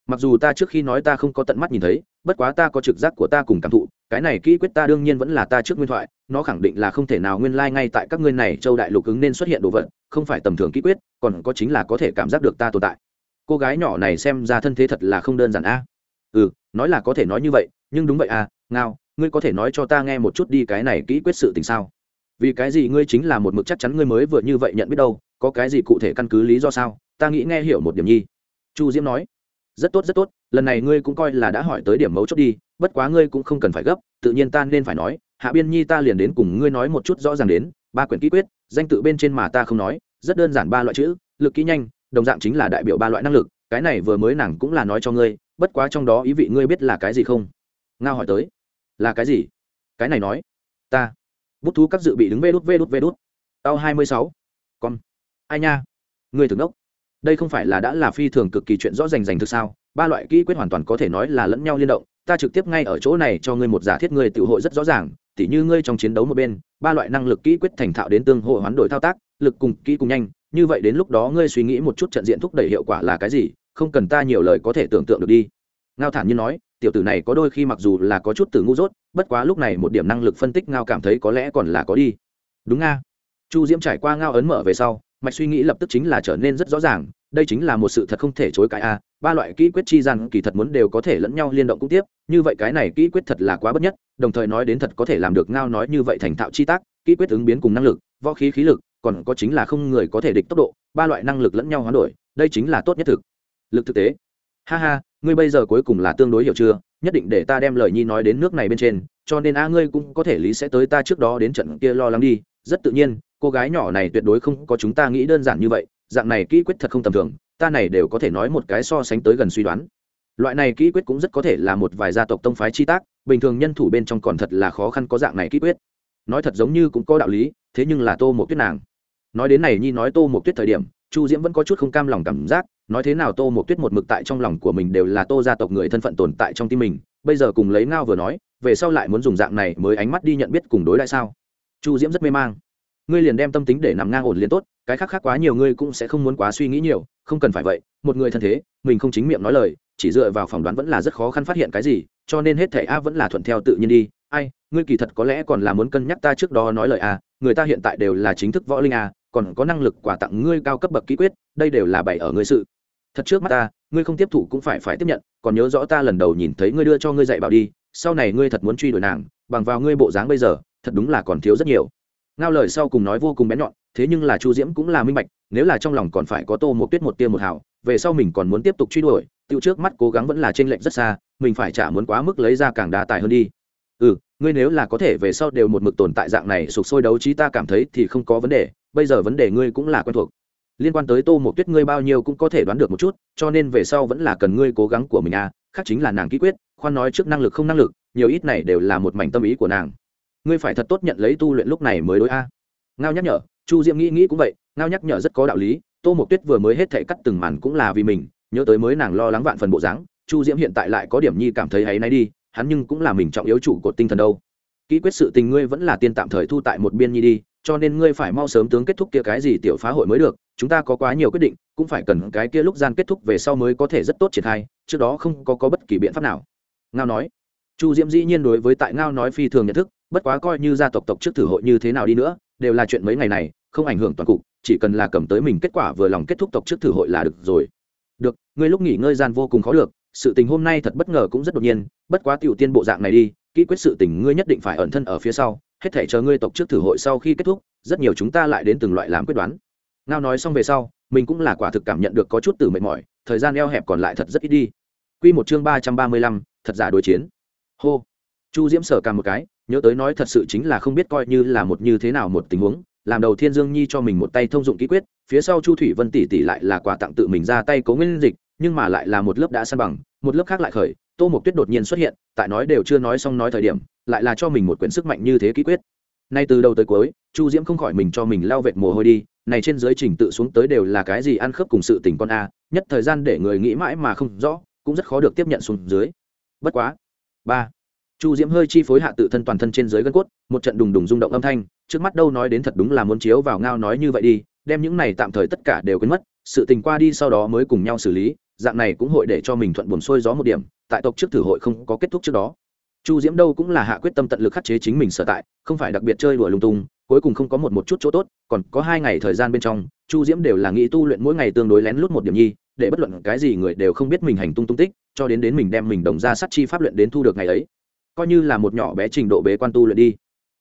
Mặc dù ta trước khi nói ta không có tận mắt nhìn thấy, bất quá ta có trực giác của ta cùng cảm thụ cái này kỹ quyết ta đương nhiên vẫn là ta trước nguyên thoại, nó khẳng định là không thể nào nguyên lai、like、ngay tại các ngươi này châu đại lục ứng nên xuất hiện đồ vật, không phải tầm thường kỹ quyết, còn có chính là có thể cảm giác được ta tồn tại. Cô gái nhỏ này xem ra thân thế thật là không đơn giản a. Ừ nói là có thể nói như vậy, nhưng đúng vậy à ngao, ngươi có thể nói cho ta nghe một chút đi cái này kỹ quyết sự tình sao? Vì cái gì ngươi chính là một mực chắc chắn ngươi mới vừa như vậy nhận biết đâu, có cái gì cụ thể căn cứ lý do sao? Ta nghĩ nghe hiểu một điểm nhi. Chu diễm nói rất tốt rất tốt, lần này ngươi cũng coi là đã hỏi tới điểm mấu chốt đi, bất quá ngươi cũng không cần phải gấp, tự nhiên ta nên phải nói, hạ biên nhi ta liền đến cùng ngươi nói một chút rõ ràng đến, ba quyển ký quyết, danh tự bên trên mà ta không nói, rất đơn giản ba loại chữ, lực kỹ nhanh, đồng dạng chính là đại biểu ba loại năng lực, cái này vừa mới nàng cũng là nói cho ngươi, bất quá trong đó ý vị ngươi biết là cái gì không? Ngao hỏi tới. Là cái gì? Cái này nói. Ta. Bút thú các dự bị đứng vê đút vê đút vê đút. Tao hai mươi sáu. Con. Ai nha? Ngươi thường đốc đây không phải là đã là phi thường cực kỳ chuyện rõ rành rành thực sao? Ba loại kỹ quyết hoàn toàn có thể nói là lẫn nhau liên động. Ta trực tiếp ngay ở chỗ này cho ngươi một giả thiết ngươi tự hội rất rõ ràng, tỉ như ngươi trong chiến đấu một bên, ba loại năng lực kỹ quyết thành thạo đến tương hộ hoán đổi thao tác, lực cùng kỹ cùng nhanh, như vậy đến lúc đó ngươi suy nghĩ một chút trận diện thúc đẩy hiệu quả là cái gì, không cần ta nhiều lời có thể tưởng tượng được đi. Ngao thản như nói, tiểu tử này có đôi khi mặc dù là có chút từ ngu dốt, bất quá lúc này một điểm năng lực phân tích ngao cảm thấy có lẽ còn là có đi. Đúng nga chu diễm trải qua ngao ấn mở về sau mạch suy nghĩ lập tức chính là trở nên rất rõ ràng, đây chính là một sự thật không thể chối cãi a, ba loại kỹ quyết chi gian kỳ thật muốn đều có thể lẫn nhau liên động cũng tiếp, như vậy cái này kỹ quyết thật là quá bất nhất, đồng thời nói đến thật có thể làm được ngao nói như vậy thành thạo chi tác, kỹ quyết ứng biến cùng năng lực, võ khí khí lực, còn có chính là không người có thể địch tốc độ, ba loại năng lực lẫn nhau hoán đổi, đây chính là tốt nhất thực. Lực thực tế. Ha ha, ngươi bây giờ cuối cùng là tương đối hiểu chưa, nhất định để ta đem lời nhi nói đến nước này bên trên, cho nên a ngươi cũng có thể lý sẽ tới ta trước đó đến trận kia lo lắng đi, rất tự nhiên cô gái nhỏ này tuyệt đối không có chúng ta nghĩ đơn giản như vậy, dạng này kỹ quyết thật không tầm thường, ta này đều có thể nói một cái so sánh tới gần suy đoán. Loại này kỹ quyết cũng rất có thể là một vài gia tộc tông phái chi tác, bình thường nhân thủ bên trong còn thật là khó khăn có dạng này kỹ quyết. Nói thật giống như cũng có đạo lý, thế nhưng là tô một tuyết nàng. Nói đến này nhi nói tô một tuyết thời điểm, chu diễm vẫn có chút không cam lòng cảm giác, nói thế nào tô một tuyết một mực tại trong lòng của mình đều là tô gia tộc người thân phận tồn tại trong tim mình, bây giờ cùng lấy ngao vừa nói, về sau lại muốn dùng dạng này mới ánh mắt đi nhận biết cùng đối lại sao. Chu diễm rất mê mang ngươi liền đem tâm tính để nằm ngang ổn liền tốt, cái khác khác quá nhiều ngươi cũng sẽ không muốn quá suy nghĩ nhiều, không cần phải vậy, một người thân thế, mình không chính miệng nói lời, chỉ dựa vào phỏng đoán vẫn là rất khó khăn phát hiện cái gì, cho nên hết thể a vẫn là thuận theo tự nhiên đi. Ai, ngươi kỳ thật có lẽ còn là muốn cân nhắc ta trước đó nói lời a, người ta hiện tại đều là chính thức võ linh a, còn có năng lực quà tặng ngươi cao cấp bậc ký quyết, đây đều là bày ở ngươi sự. Thật trước mắt ta, ngươi không tiếp thủ cũng phải phải tiếp nhận, còn nhớ rõ ta lần đầu nhìn thấy ngươi đưa cho ngươi dạy bảo đi, sau này ngươi thật muốn truy đuổi nàng, bằng vào ngươi bộ dáng bây giờ, thật đúng là còn thiếu rất nhiều ngao lời sau cùng nói vô cùng bén nhọn, thế nhưng là chu diễm cũng là minh bạch, nếu là trong lòng còn phải có tô một tuyết một tiêm một hào, về sau mình còn muốn tiếp tục truy đuổi, tiêu trước mắt cố gắng vẫn là trên lệnh rất xa, mình phải trả muốn quá mức lấy ra càng đa tài hơn đi. Ừ ngươi nếu là có thể về sau đều một mực tồn tại dạng này sụp sôi đấu trí ta cảm thấy thì không có vấn đề, bây giờ vấn đề ngươi cũng là quen thuộc. Liên quan tới tô một tuyết ngươi bao nhiêu cũng có thể đoán được một chút, cho nên về sau vẫn là cần ngươi cố gắng của mình à khác chính là nàng ký quyết, khoan nói trước năng lực không năng lực, nhiều ít này đều là một mảnh tâm ý của nàng ngươi phải thật tốt nhận lấy tu luyện lúc này mới đối a. Ngao nhắc nhở chu diễm nghĩ nghĩ cũng vậy ngao nhắc nhở rất có đạo lý tô mộc tuyết vừa mới hết thể cắt từng màn cũng là vì mình nhớ tới mới nàng lo lắng vạn phần bộ dáng chu diễm hiện tại lại có điểm nhi cảm thấy hay nay đi hắn nhưng cũng là mình trọng yếu chủ của tinh thần đâu. Kỹ quyết sự tình ngươi vẫn là tiên tạm thời thu tại một biên nhi đi cho nên ngươi phải mau sớm tướng kết thúc kia cái gì tiểu phá hội mới được chúng ta có quá nhiều quyết định cũng phải cần cái kia lúc gian kết thúc về sau mới có thể rất tốt triển khai trước đó không có, có bất kỳ biện pháp nào. Ngao nói. Chu diễm dĩ nhiên đối với tại ngao nói phi thường nhận thức bất quá coi như gia tộc tộc trước thử hội như thế nào đi nữa, đều là chuyện mấy ngày này, không ảnh hưởng toàn cục, chỉ cần là cầm tới mình kết quả vừa lòng kết thúc tộc trước thử hội là được rồi. Được, ngươi lúc nghỉ ngơi gian vô cùng khó được, sự tình hôm nay thật bất ngờ cũng rất đột nhiên, bất quá tiểu tiên bộ dạng này đi, kỹ quyết sự tình ngươi nhất định phải ẩn thân ở phía sau, hết thể chờ ngươi tộc trước thử hội sau khi kết thúc, rất nhiều chúng ta lại đến từng loại làm quyết đoán. Ngao nói xong về sau, mình cũng là quả thực cảm nhận được có chút từ mệt mỏi, thời gian eo hẹp còn lại thật rất ít đi. Quy một chương ba trăm ba mươi lăm, thật giả đối chiến. Hô. Chu diễm sở cả một cái nhớ tới nói thật sự chính là không biết coi như là một như thế nào một tình huống, làm đầu thiên dương nhi cho mình một tay thông dụng ký quyết, phía sau chu thủy vân tỷ tỷ lại là quà tặng tự mình ra tay cố nguyên dịch, nhưng mà lại là một lớp đã san bằng, một lớp khác lại khởi, tô mục tuyết đột nhiên xuất hiện, tại nói đều chưa nói xong nói thời điểm, lại là cho mình một quyển sức mạnh như thế ký quyết. Nay từ đầu tới cuối, chu diễm không khỏi mình cho mình lao vệt mồ hôi đi, này trên dưới trình tự xuống tới đều là cái gì ăn khớp cùng sự tình con a, nhất thời gian để người nghĩ mãi mà không rõ, cũng rất khó được tiếp nhận xuống dưới. Bất quá. Ba chu diễm hơi chi phối hạ tự thân toàn thân trên dưới gân cốt, một trận đùng đùng rung động âm thanh, trước mắt đâu nói đến thật đúng là muốn chiếu vào ngao nói như vậy đi, đem những này tạm thời tất cả đều quên mất, sự tình qua đi sau đó mới cùng nhau xử lý, dạng này cũng hội để cho mình thuận buồn xuôi gió một điểm, tại tộc trước thử hội không có kết thúc trước đó. Chu diễm đâu cũng là hạ quyết tâm tận lực khắc chế chính mình sở tại, không phải đặc biệt chơi đùa lung tung, cuối cùng không có một một chút chỗ tốt, còn có hai ngày thời gian bên trong, chu diễm đều là nghĩ tu luyện mỗi ngày tương đối lén lút một điểm nhi, để bất luận cái gì người đều không biết mình hành tung tung tích, cho đến đến mình đem mình đồng ra sát chi pháp luyện đến thu được ngày ấy coi như là một nhỏ bé trình độ bế quan tu luyện đi.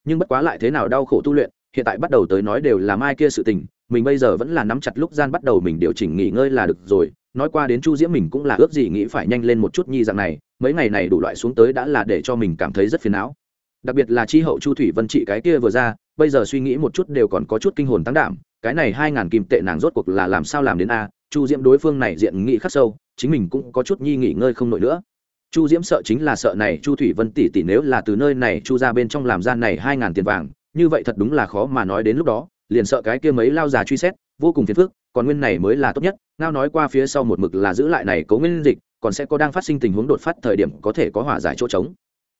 Nhưng bất quá lại thế nào đau khổ tu luyện, hiện tại bắt đầu tới nói đều là mai kia sự tình, mình bây giờ vẫn là nắm chặt lúc gian bắt đầu mình điều chỉnh nghỉ ngơi là được rồi, nói qua đến chu diễm mình cũng là ước gì nghĩ phải nhanh lên một chút nhi dạng này, mấy ngày này đủ loại xuống tới đã là để cho mình cảm thấy rất phiền não. Đặc biệt là chi hậu chu thủy vân trị cái kia vừa ra, bây giờ suy nghĩ một chút đều còn có chút kinh hồn tăng đảm cái này hai ngàn kim tệ nàng rốt cuộc là làm sao làm đến a, chu diễm đối phương này diện nghị khắc sâu, chính mình cũng có chút nhi nghỉ ngơi không nổi nữa chu diễm sợ chính là sợ này chu thủy vân tỷ tỷ nếu là từ nơi này chu ra bên trong làm gian này hai ngàn tiền vàng, như vậy thật đúng là khó mà nói đến lúc đó, liền sợ cái kia mấy lao già truy xét, vô cùng phiền phức, còn nguyên này mới là tốt nhất, ngao nói qua phía sau một mực là giữ lại này cấu nguyên dịch, còn sẽ có đang phát sinh tình huống đột phát thời điểm có thể có hỏa giải chỗ trống.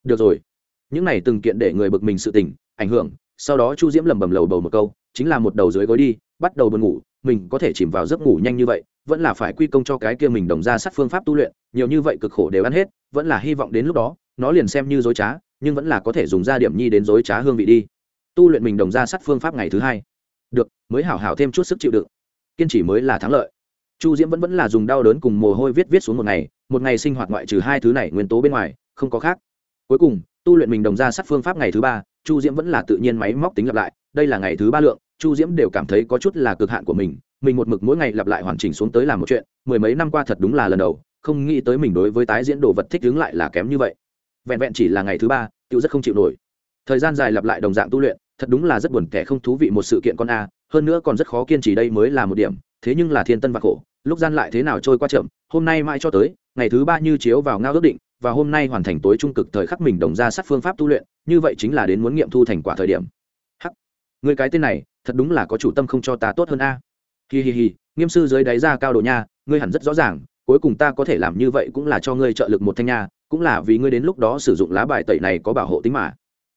Được rồi. Những này từng kiện để người bực mình sự tình, ảnh hưởng, sau đó chu diễm lầm bầm lầu bầu một câu, chính là một đầu dưới gối đi, bắt đầu buồn ngủ, mình có thể chìm vào giấc ngủ nhanh như vậy, vẫn là phải quy công cho cái kia mình đồng ra sát phương pháp tu luyện, nhiều như vậy cực khổ đều ăn hết vẫn là hy vọng đến lúc đó, nó liền xem như dối trá, nhưng vẫn là có thể dùng ra điểm nhi đến dối trá hương vị đi. Tu luyện mình đồng ra sắt phương pháp ngày thứ hai. Được, mới hảo hảo thêm chút sức chịu đựng. Kiên trì mới là thắng lợi. Chu diễm vẫn vẫn là dùng đau đớn cùng mồ hôi viết viết xuống một ngày một ngày sinh hoạt ngoại trừ hai thứ này nguyên tố bên ngoài, không có khác. Cuối cùng, tu luyện mình đồng ra sắt phương pháp ngày thứ ba, chu diễm vẫn là tự nhiên máy móc tính lặp lại, đây là ngày thứ ba lượng, chu diễm đều cảm thấy có chút là cực hạn của mình mình một mực mỗi ngày lặp lại hoàn chỉnh xuống tới làm một chuyện, mười mấy năm qua thật đúng là lần đầu không nghĩ tới mình đối với tái diễn đồ vật thích đứng lại là kém như vậy. Vẹn vẹn chỉ là ngày thứ ba tiêu rất không chịu nổi. Thời gian dài lặp lại đồng dạng tu luyện, thật đúng là rất buồn kẻ không thú vị một sự kiện con a, hơn nữa còn rất khó kiên trì đây mới là một điểm, thế nhưng là thiên tân và khổ, lúc gian lại thế nào trôi qua chậm, hôm nay mai cho tới, ngày thứ ba như chiếu vào ngao ước định, và hôm nay hoàn thành tối trung cực thời khắc mình đồng ra sát phương pháp tu luyện, như vậy chính là đến muốn nghiệm thu thành quả thời điểm. Hắc, người cái tên này, thật đúng là có chủ tâm không cho ta tốt hơn a. Hi hi hi, nghiêm sư dưới đáy ra cao độ nha, ngươi hẳn rất rõ ràng cuối cùng ta có thể làm như vậy cũng là cho ngươi trợ lực một thanh nha, cũng là vì ngươi đến lúc đó sử dụng lá bài tẩy này có bảo hộ tính mà.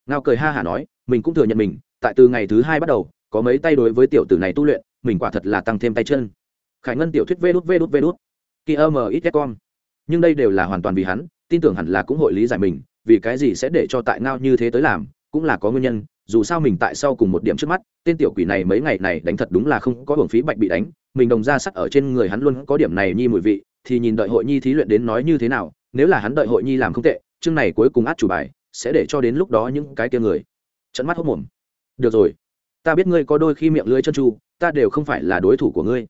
Ngao cười ha hả nói, mình cũng thừa nhận mình, tại từ ngày thứ hai bắt đầu, có mấy tay đối với tiểu tử này tu luyện, mình quả thật là tăng thêm tay chân. Khải ngân tiểu thuyết vê đút vê đút vê đút. Kỳ mờ ít nhưng đây đều là hoàn toàn vì hắn, tin tưởng hẳn là cũng hội lý giải mình, vì cái gì sẽ để cho tại ngao như thế tới làm, cũng là có nguyên nhân, dù sao mình tại sau cùng một điểm trước mắt, tên tiểu quỷ này mấy ngày này đánh thật đúng là không có hưởng phí bạch bị đánh, mình đồng ra sắt ở trên người hắn luôn có điểm này nhi mùi vị thì nhìn đợi hội nhi thí luyện đến nói như thế nào, nếu là hắn đợi hội nhi làm không tệ, chương này cuối cùng át chủ bài, sẽ để cho đến lúc đó những cái kia người. Trận mắt hốc mồm. Được rồi. Ta biết ngươi có đôi khi miệng lưới chân tru, ta đều không phải là đối thủ của ngươi.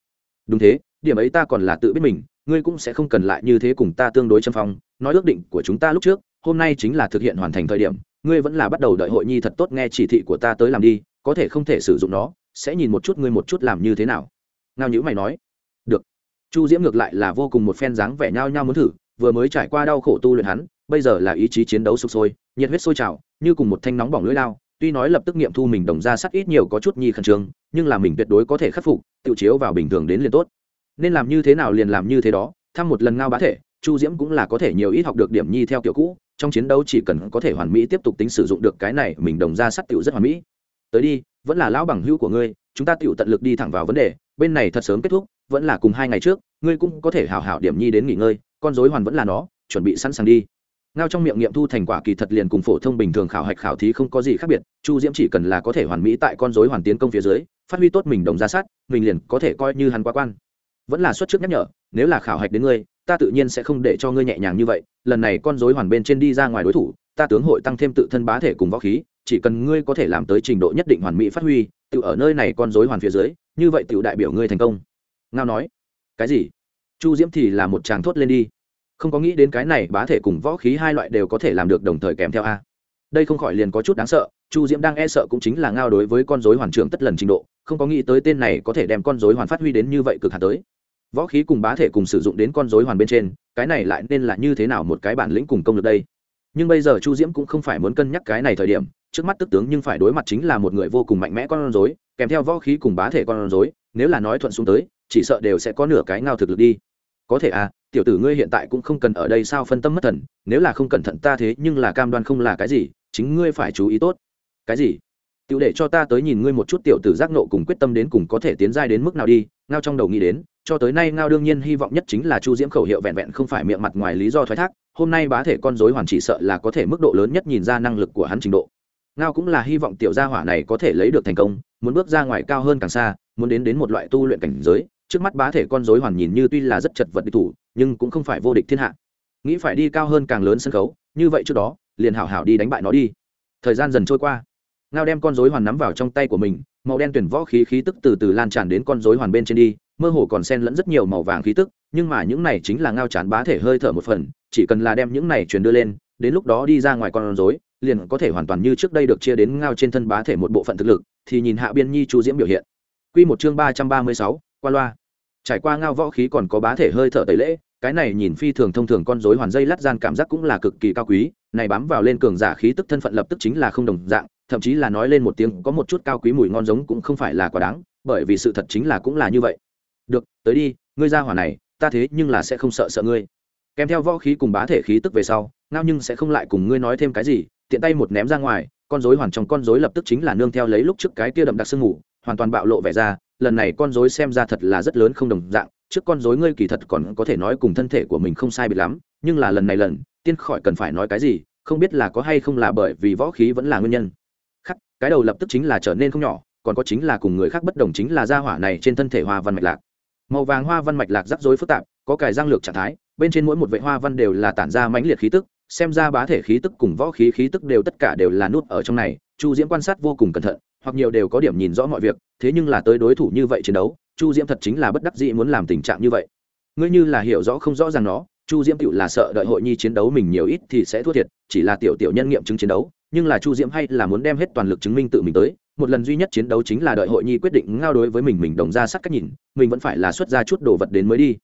Đúng thế, điểm ấy ta còn là tự biết mình, ngươi cũng sẽ không cần lại như thế cùng ta tương đối châm phong, nói ước định của chúng ta lúc trước, hôm nay chính là thực hiện hoàn thành thời điểm, ngươi vẫn là bắt đầu đợi hội nhi thật tốt nghe chỉ thị của ta tới làm đi, có thể không thể sử dụng nó, sẽ nhìn một chút ngươi một chút làm như thế nào. Ngao nhữ mày nói chu diễm ngược lại là vô cùng một phen dáng vẻ nhao nhao muốn thử, vừa mới trải qua đau khổ tu luyện hắn, bây giờ là ý chí chiến đấu sục sôi, nhiệt huyết sôi trào, như cùng một thanh nóng bỏng lưỡi lao, tuy nói lập tức nghiệm thu mình đồng ra sắt ít nhiều có chút nhi khẩn trương, nhưng là mình tuyệt đối có thể khắc phục, tự chiếu vào bình thường đến liền tốt. Nên làm như thế nào liền làm như thế đó, thăm một lần ngao bá thể, chu diễm cũng là có thể nhiều ít học được điểm nhi theo kiểu cũ, trong chiến đấu chỉ cần có thể hoàn mỹ tiếp tục tính sử dụng được cái này, mình đồng ra sắt tựu rất hoàn mỹ. Tới đi, vẫn là lão bằng hữu của ngươi chúng ta tựu tận lực đi thẳng vào vấn đề, bên này thật sớm kết thúc, vẫn là cùng hai ngày trước, ngươi cũng có thể hào hảo điểm nhi đến nghỉ ngơi, con dối hoàn vẫn là nó, chuẩn bị sẵn sàng đi. Ngao trong miệng nghiệm thu thành quả kỳ thật liền cùng phổ thông bình thường khảo hạch khảo thí không có gì khác biệt, chu diễm chỉ cần là có thể hoàn mỹ tại con dối hoàn tiến công phía dưới, phát huy tốt mình đồng ra sát, mình liền có thể coi như hắn quá quan. Vẫn là xuất trước nhắc nhở, nếu là khảo hạch đến ngươi, ta tự nhiên sẽ không để cho ngươi nhẹ nhàng như vậy, lần này con dối hoàn bên trên đi ra ngoài đối thủ, ta tướng hội tăng thêm tự thân bá thể cùng võ khí, chỉ cần ngươi có thể làm tới trình độ nhất định hoàn mỹ phát huy tự ở nơi này con dối hoàn phía dưới, như vậy tự đại biểu ngươi thành công. Ngao nói, cái gì? Chu diễm thì là một tràng thốt lên đi. Không có nghĩ đến cái này bá thể cùng võ khí hai loại đều có thể làm được đồng thời kèm theo a. Đây không khỏi liền có chút đáng sợ, chu diễm đang e sợ cũng chính là ngao đối với con dối hoàn trưởng tất lần trình độ, không có nghĩ tới tên này có thể đem con dối hoàn phát huy đến như vậy cực hạt tới. Võ khí cùng bá thể cùng sử dụng đến con dối hoàn bên trên, cái này lại nên là như thế nào một cái bản lĩnh cùng công lực đây? Nhưng bây giờ chu diễm cũng không phải muốn cân nhắc cái này thời điểm trước mắt tức tướng nhưng phải đối mặt chính là một người vô cùng mạnh mẽ con rối, kèm theo võ khí cùng bá thể con rối, nếu là nói thuận xuống tới, chỉ sợ đều sẽ có nửa cái ngao thực lực đi. Có thể à tiểu tử ngươi hiện tại cũng không cần ở đây sao phân tâm mất thần, nếu là không cẩn thận ta thế nhưng là cam đoan không là cái gì, chính ngươi phải chú ý tốt. Cái gì? Tiểu để cho ta tới nhìn ngươi một chút tiểu tử giác nộ cùng quyết tâm đến cùng có thể tiến giai đến mức nào đi, ngao trong đầu nghĩ đến, cho tới nay ngao đương nhiên hy vọng nhất chính là chu diễm khẩu hiệu vẹn vẹn không phải miệng mặt ngoài lý do thoái thác, hôm nay bá thể con dối hoàn chỉ sợ là có thể mức độ lớn nhất nhìn ra năng lực của hắn trình độ ngao cũng là hy vọng tiểu gia hỏa này có thể lấy được thành công, muốn bước ra ngoài cao hơn càng xa, muốn đến đến một loại tu luyện cảnh giới, trước mắt bá thể con dối hoàn nhìn như tuy là rất chật vật địch thủ, nhưng cũng không phải vô địch thiên hạ. Nghĩ phải đi cao hơn càng lớn sân khấu, như vậy trước đó, liền hảo hảo đi đánh bại nó đi. Thời gian dần trôi qua, ngao đem con dối hoàn nắm vào trong tay của mình, màu đen tuyển võ khí khí tức từ từ lan tràn đến con dối hoàn bên trên đi, mơ hồ còn xen lẫn rất nhiều màu vàng khí tức, nhưng mà những này chính là ngao chán bá thể hơi thở một phần, chỉ cần là đem những này truyền đưa lên đến lúc đó đi ra ngoài con rối, liền có thể hoàn toàn như trước đây được chia đến ngao trên thân bá thể một bộ phận thực lực, thì nhìn hạ biên nhi chu diễm biểu hiện. Quy một chương ba trăm ba mươi sáu, qua loa. Trải qua ngao võ khí còn có bá thể hơi thở tẩy lễ, cái này nhìn phi thường thông thường con rối hoàn dây lát gian cảm giác cũng là cực kỳ cao quý, này bám vào lên cường giả khí tức thân phận lập tức chính là không đồng dạng, thậm chí là nói lên một tiếng có một chút cao quý mùi ngon giống cũng không phải là quá đáng, bởi vì sự thật chính là cũng là như vậy. Được, tới đi, ngươi ra hỏa này, ta thế nhưng là sẽ không sợ sợ ngươi. Kèm theo võ khí cùng bá thể khí tức về sau ngao nhưng sẽ không lại cùng ngươi nói thêm cái gì, tiện tay một ném ra ngoài, con rối hoàn trong con rối lập tức chính là nương theo lấy lúc trước cái kia đậm đặc sương ngủ hoàn toàn bạo lộ vẻ ra, lần này con rối xem ra thật là rất lớn không đồng dạng, trước con rối ngươi kỳ thật còn có thể nói cùng thân thể của mình không sai biệt lắm, nhưng là lần này lần, tiên khỏi cần phải nói cái gì, không biết là có hay không là bởi vì võ khí vẫn là nguyên nhân. Khắc, cái đầu lập tức chính là trở nên không nhỏ, còn có chính là cùng người khác bất đồng chính là gia hỏa này trên thân thể hoa văn mạch lạc. Màu vàng hoa văn mạch lạc rắc rối phức tạp, có cài răng lược trạng thái, bên trên mỗi một vệ hoa văn đều là tản ra mãnh liệt khí tức xem ra bá thể khí tức cùng võ khí khí tức đều tất cả đều là nút ở trong này, chu diễm quan sát vô cùng cẩn thận, hoặc nhiều đều có điểm nhìn rõ mọi việc, thế nhưng là tới đối thủ như vậy chiến đấu, chu diễm thật chính là bất đắc dĩ muốn làm tình trạng như vậy. Ngươi như là hiểu rõ không rõ ràng nó, chu diễm tựu là sợ đợi hội nhi chiến đấu mình nhiều ít thì sẽ thua thiệt, chỉ là tiểu tiểu nhân nghiệm chứng chiến đấu, nhưng là chu diễm hay là muốn đem hết toàn lực chứng minh tự mình tới, một lần duy nhất chiến đấu chính là đợi hội nhi quyết định ngao đối với mình mình đồng ra sát cách nhìn, mình vẫn phải là xuất ra chút đồ vật đến mới đi.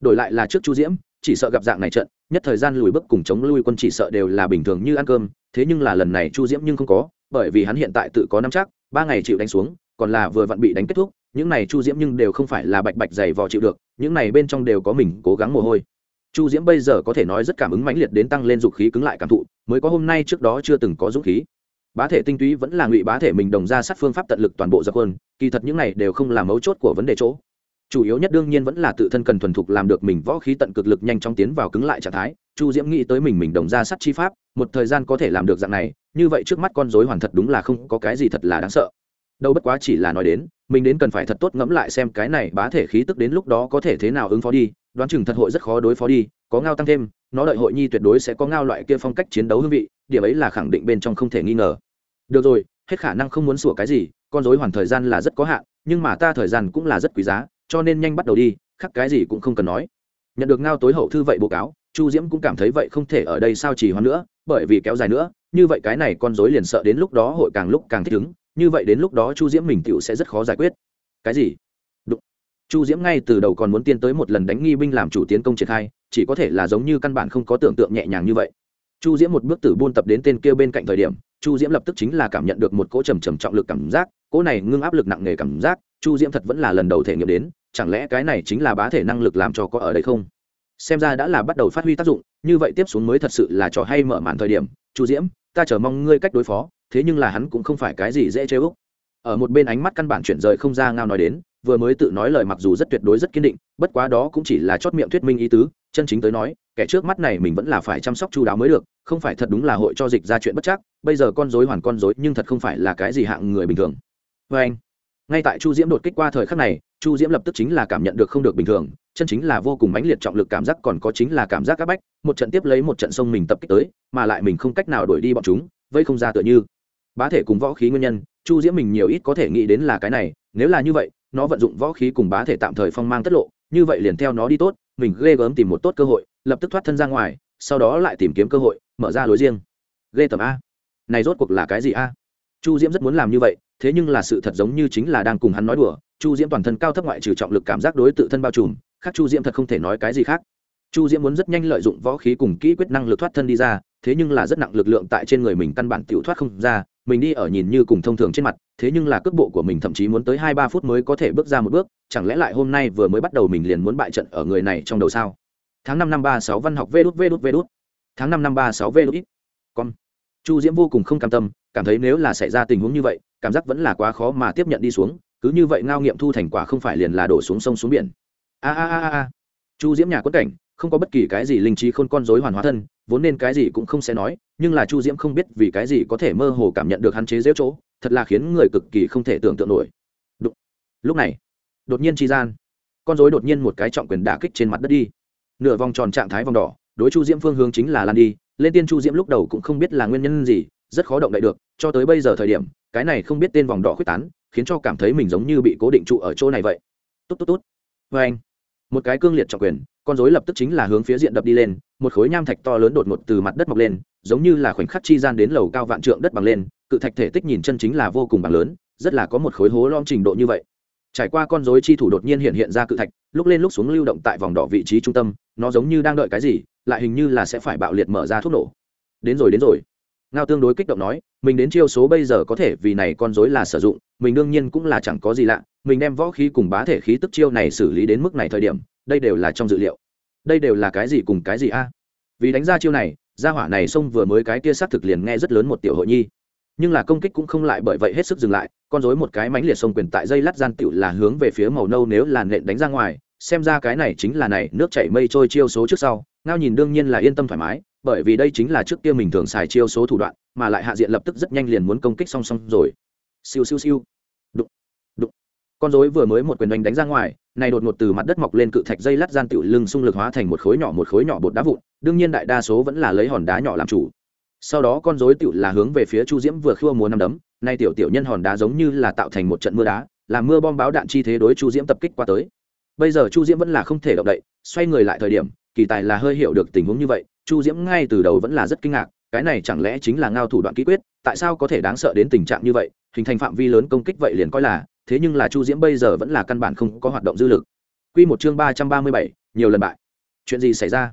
Đổi lại là trước chu diễm, chỉ sợ gặp dạng này trận nhất thời gian lùi bước cùng chống lui quân chỉ sợ đều là bình thường như ăn cơm, thế nhưng là lần này chu diễm nhưng không có, bởi vì hắn hiện tại tự có năm chắc, ba ngày chịu đánh xuống, còn là vừa vặn bị đánh kết thúc, những này chu diễm nhưng đều không phải là bạch bạch dày vò chịu được, những này bên trong đều có mình cố gắng mồ hôi. Chu diễm bây giờ có thể nói rất cảm ứng mãnh liệt đến tăng lên dục khí cứng lại cảm thụ, mới có hôm nay trước đó chưa từng có dũng khí. Bá thể tinh túy vẫn là ngụy bá thể mình đồng ra sát phương pháp tận lực toàn bộ gia quân, kỳ thật những này đều không là mấu chốt của vấn đề chỗ chủ yếu nhất đương nhiên vẫn là tự thân cần thuần thục làm được mình võ khí tận cực lực nhanh chóng tiến vào cứng lại trạng thái. Chu diễm nghĩ tới mình mình đồng ra sát chi pháp, một thời gian có thể làm được dạng này, như vậy trước mắt con dối hoàn thật đúng là không có cái gì thật là đáng sợ. Đâu bất quá chỉ là nói đến, mình đến cần phải thật tốt ngẫm lại xem cái này bá thể khí tức đến lúc đó có thể thế nào ứng phó đi, đoán chừng thật hội rất khó đối phó đi, có ngao tăng thêm, nó đợi hội nhi tuyệt đối sẽ có ngao loại kia phong cách chiến đấu hương vị, điểm ấy là khẳng định bên trong không thể nghi ngờ. Được rồi, hết khả năng không muốn sủa cái gì, con dối hoàn thời gian là rất có hạn, nhưng mà ta thời gian cũng là rất quý giá cho nên nhanh bắt đầu đi, khắc cái gì cũng không cần nói. Nhận được ngao tối hậu thư vậy báo cáo, chu diễm cũng cảm thấy vậy không thể ở đây sao chỉ hoãn nữa, bởi vì kéo dài nữa, như vậy cái này con dối liền sợ đến lúc đó hội càng lúc càng thích ứng, như vậy đến lúc đó chu diễm mình tựu sẽ rất khó giải quyết. Cái gì? Đụng. chu diễm ngay từ đầu còn muốn tiến tới một lần đánh nghi binh làm chủ tiến công triển khai chỉ có thể là giống như căn bản không có tưởng tượng nhẹ nhàng như vậy. Chu diễm một bước từ buôn tập đến tên kia bên cạnh thời điểm, chu diễm lập tức chính là cảm nhận được một cỗ trầm trầm trọng lực cảm giác, cỗ này ngưng áp lực nặng nề cảm giác chu diễm thật vẫn là lần đầu thể nghiệm đến, chẳng lẽ cái này chính là bá thể năng lực làm cho có ở đây không? Xem ra đã là bắt đầu phát huy tác dụng, như vậy tiếp xuống mới thật sự là trò hay mở màn thời điểm. Chu diễm, ta chờ mong ngươi cách đối phó, thế nhưng là hắn cũng không phải cái gì dễ chơi úc. Ở một bên ánh mắt căn bản chuyển rời không ra ngao nói đến, vừa mới tự nói lời mặc dù rất tuyệt đối rất kiên định, bất quá đó cũng chỉ là chót miệng thuyết minh ý tứ, chân chính tới nói, kẻ trước mắt này mình vẫn là phải chăm sóc chu đáo mới được, không phải thật đúng là hội cho dịch ra chuyện bất chắc, bây giờ con dối hoàn con dối nhưng thật không phải là cái gì hạng người bình thường. Vê anh ngay tại chu diễm đột kích qua thời khắc này, chu diễm lập tức chính là cảm nhận được không được bình thường, chân chính là vô cùng mãnh liệt trọng lực cảm giác còn có chính là cảm giác áp bách, một trận tiếp lấy một trận sông mình tập kích tới, mà lại mình không cách nào đuổi đi bọn chúng, vây không ra tựa như. Bá thể cùng võ khí nguyên nhân, chu diễm mình nhiều ít có thể nghĩ đến là cái này, nếu là như vậy, nó vận dụng võ khí cùng bá thể tạm thời phong mang tất lộ, như vậy liền theo nó đi tốt, mình ghê gớm tìm một tốt cơ hội, lập tức thoát thân ra ngoài, sau đó lại tìm kiếm cơ hội, mở ra lối riêng. Ghê tầm a. Này rốt cuộc là cái gì a? Chu diễm rất muốn làm như vậy thế nhưng là sự thật giống như chính là đang cùng hắn nói đùa, chu diễm toàn thân cao thấp ngoại trừ trọng lực cảm giác đối tự thân bao trùm, khác chu diễm thật không thể nói cái gì khác. Chu diễm muốn rất nhanh lợi dụng võ khí cùng kỹ quyết năng lực thoát thân đi ra, thế nhưng là rất nặng lực lượng tại trên người mình căn bản tiểu thoát không ra, mình đi ở nhìn như cùng thông thường trên mặt, thế nhưng là cước bộ của mình thậm chí muốn tới hai ba phút mới có thể bước ra một bước, chẳng lẽ lại hôm nay vừa mới bắt đầu mình liền muốn bại trận ở người này trong đầu sao? Tháng năm năm ba sáu văn học vê đút vê đút vê đút. Tháng năm năm ba sáu vê đút. Con chu diễm vô cùng không cam tâm cảm thấy nếu là xảy ra tình huống như vậy, cảm giác vẫn là quá khó mà tiếp nhận đi xuống, cứ như vậy ngao nghiệm thu thành quả không phải liền là đổ xuống sông xuống biển. A a a a chu diễm nhà quất cảnh, không có bất kỳ cái gì linh trí khôn con dối hoàn hóa thân, vốn nên cái gì cũng không sẽ nói, nhưng là chu diễm không biết vì cái gì có thể mơ hồ cảm nhận được hắn chế dễu chỗ, thật là khiến người cực kỳ không thể tưởng tượng nổi. Đụng. lúc này, đột nhiên tri gian, con dối đột nhiên một cái trọng quyền đả kích trên mặt đất đi. Nửa vòng tròn trạng thái vòng đỏ, đối chu diễm phương hướng chính là lan đi, lên tiên chu diễm lúc đầu cũng không biết là nguyên nhân gì, rất khó động đậy được cho tới bây giờ thời điểm, cái này không biết tên vòng đỏ khuyết tán, khiến cho cảm thấy mình giống như bị cố định trụ ở chỗ này vậy. Tốt tốt tốt vê anh, một cái cương liệt trọng quyền, con dối lập tức chính là hướng phía diện đập đi lên, một khối nham thạch to lớn đột ngột từ mặt đất mọc lên, giống như là khoảnh khắc chi gian đến lầu cao vạn trượng đất bằng lên, cự thạch thể tích nhìn chân chính là vô cùng bằng lớn, rất là có một khối hố lom trình độ như vậy. Trải qua con dối chi thủ đột nhiên hiện hiện ra cự thạch, lúc lên lúc xuống lưu động tại vòng đỏ vị trí trung tâm, nó giống như đang đợi cái gì, lại hình như là sẽ phải bạo liệt mở ra thuốc nổ. Đến rồi đến rồi ngao tương đối kích động nói, mình đến chiêu số bây giờ có thể vì này con dối là sử dụng, mình đương nhiên cũng là chẳng có gì lạ, mình đem võ khí cùng bá thể khí tức chiêu này xử lý đến mức này thời điểm, đây đều là trong dự liệu. Đây đều là cái gì cùng cái gì a? Vì đánh ra chiêu này, gia hỏa này xông vừa mới cái kia xác thực liền nghe rất lớn một tiểu hội nhi. Nhưng là công kích cũng không lại bởi vậy hết sức dừng lại, con dối một cái mánh liệt sông quyền tại dây lát gian tựu là hướng về phía màu nâu nếu là nện đánh ra ngoài, xem ra cái này chính là này, nước chảy mây trôi chiêu số trước sau, ngao nhìn đương nhiên là yên tâm thoải mái bởi vì đây chính là trước kia mình thường xài chiêu số thủ đoạn, mà lại hạ diện lập tức rất nhanh liền muốn công kích song song rồi. Siêu siêu siêu. Đụng. Đụng. Con dối vừa mới một quyền đánh đánh ra ngoài, này đột ngột từ mặt đất mọc lên cự thạch dây lát gian tiểu lưng xung lực hóa thành một khối nhỏ một khối nhỏ bột đá vụn, đương nhiên đại đa số vẫn là lấy hòn đá nhỏ làm chủ. Sau đó con dối tiểu là hướng về phía chu diễm vừa khua múa năm đấm, nay tiểu tiểu nhân hòn đá giống như là tạo thành một trận mưa đá làm mưa bom báo đạn chi thế đối chu diễm tập kích qua tới. Bây giờ chu diễm vẫn là không thể động đậy, xoay người lại thời điểm kỳ tài là hơi hiểu được tình huống như vậy, chu diễm ngay từ đầu vẫn là rất kinh ngạc, cái này chẳng lẽ chính là ngao thủ đoạn kỹ quyết, tại sao có thể đáng sợ đến tình trạng như vậy, hình thành phạm vi lớn công kích vậy liền coi là, thế nhưng là chu diễm bây giờ vẫn là căn bản không có hoạt động dư lực. Q một chương ba trăm ba mươi bảy, nhiều lần bại. Chuyện gì xảy ra?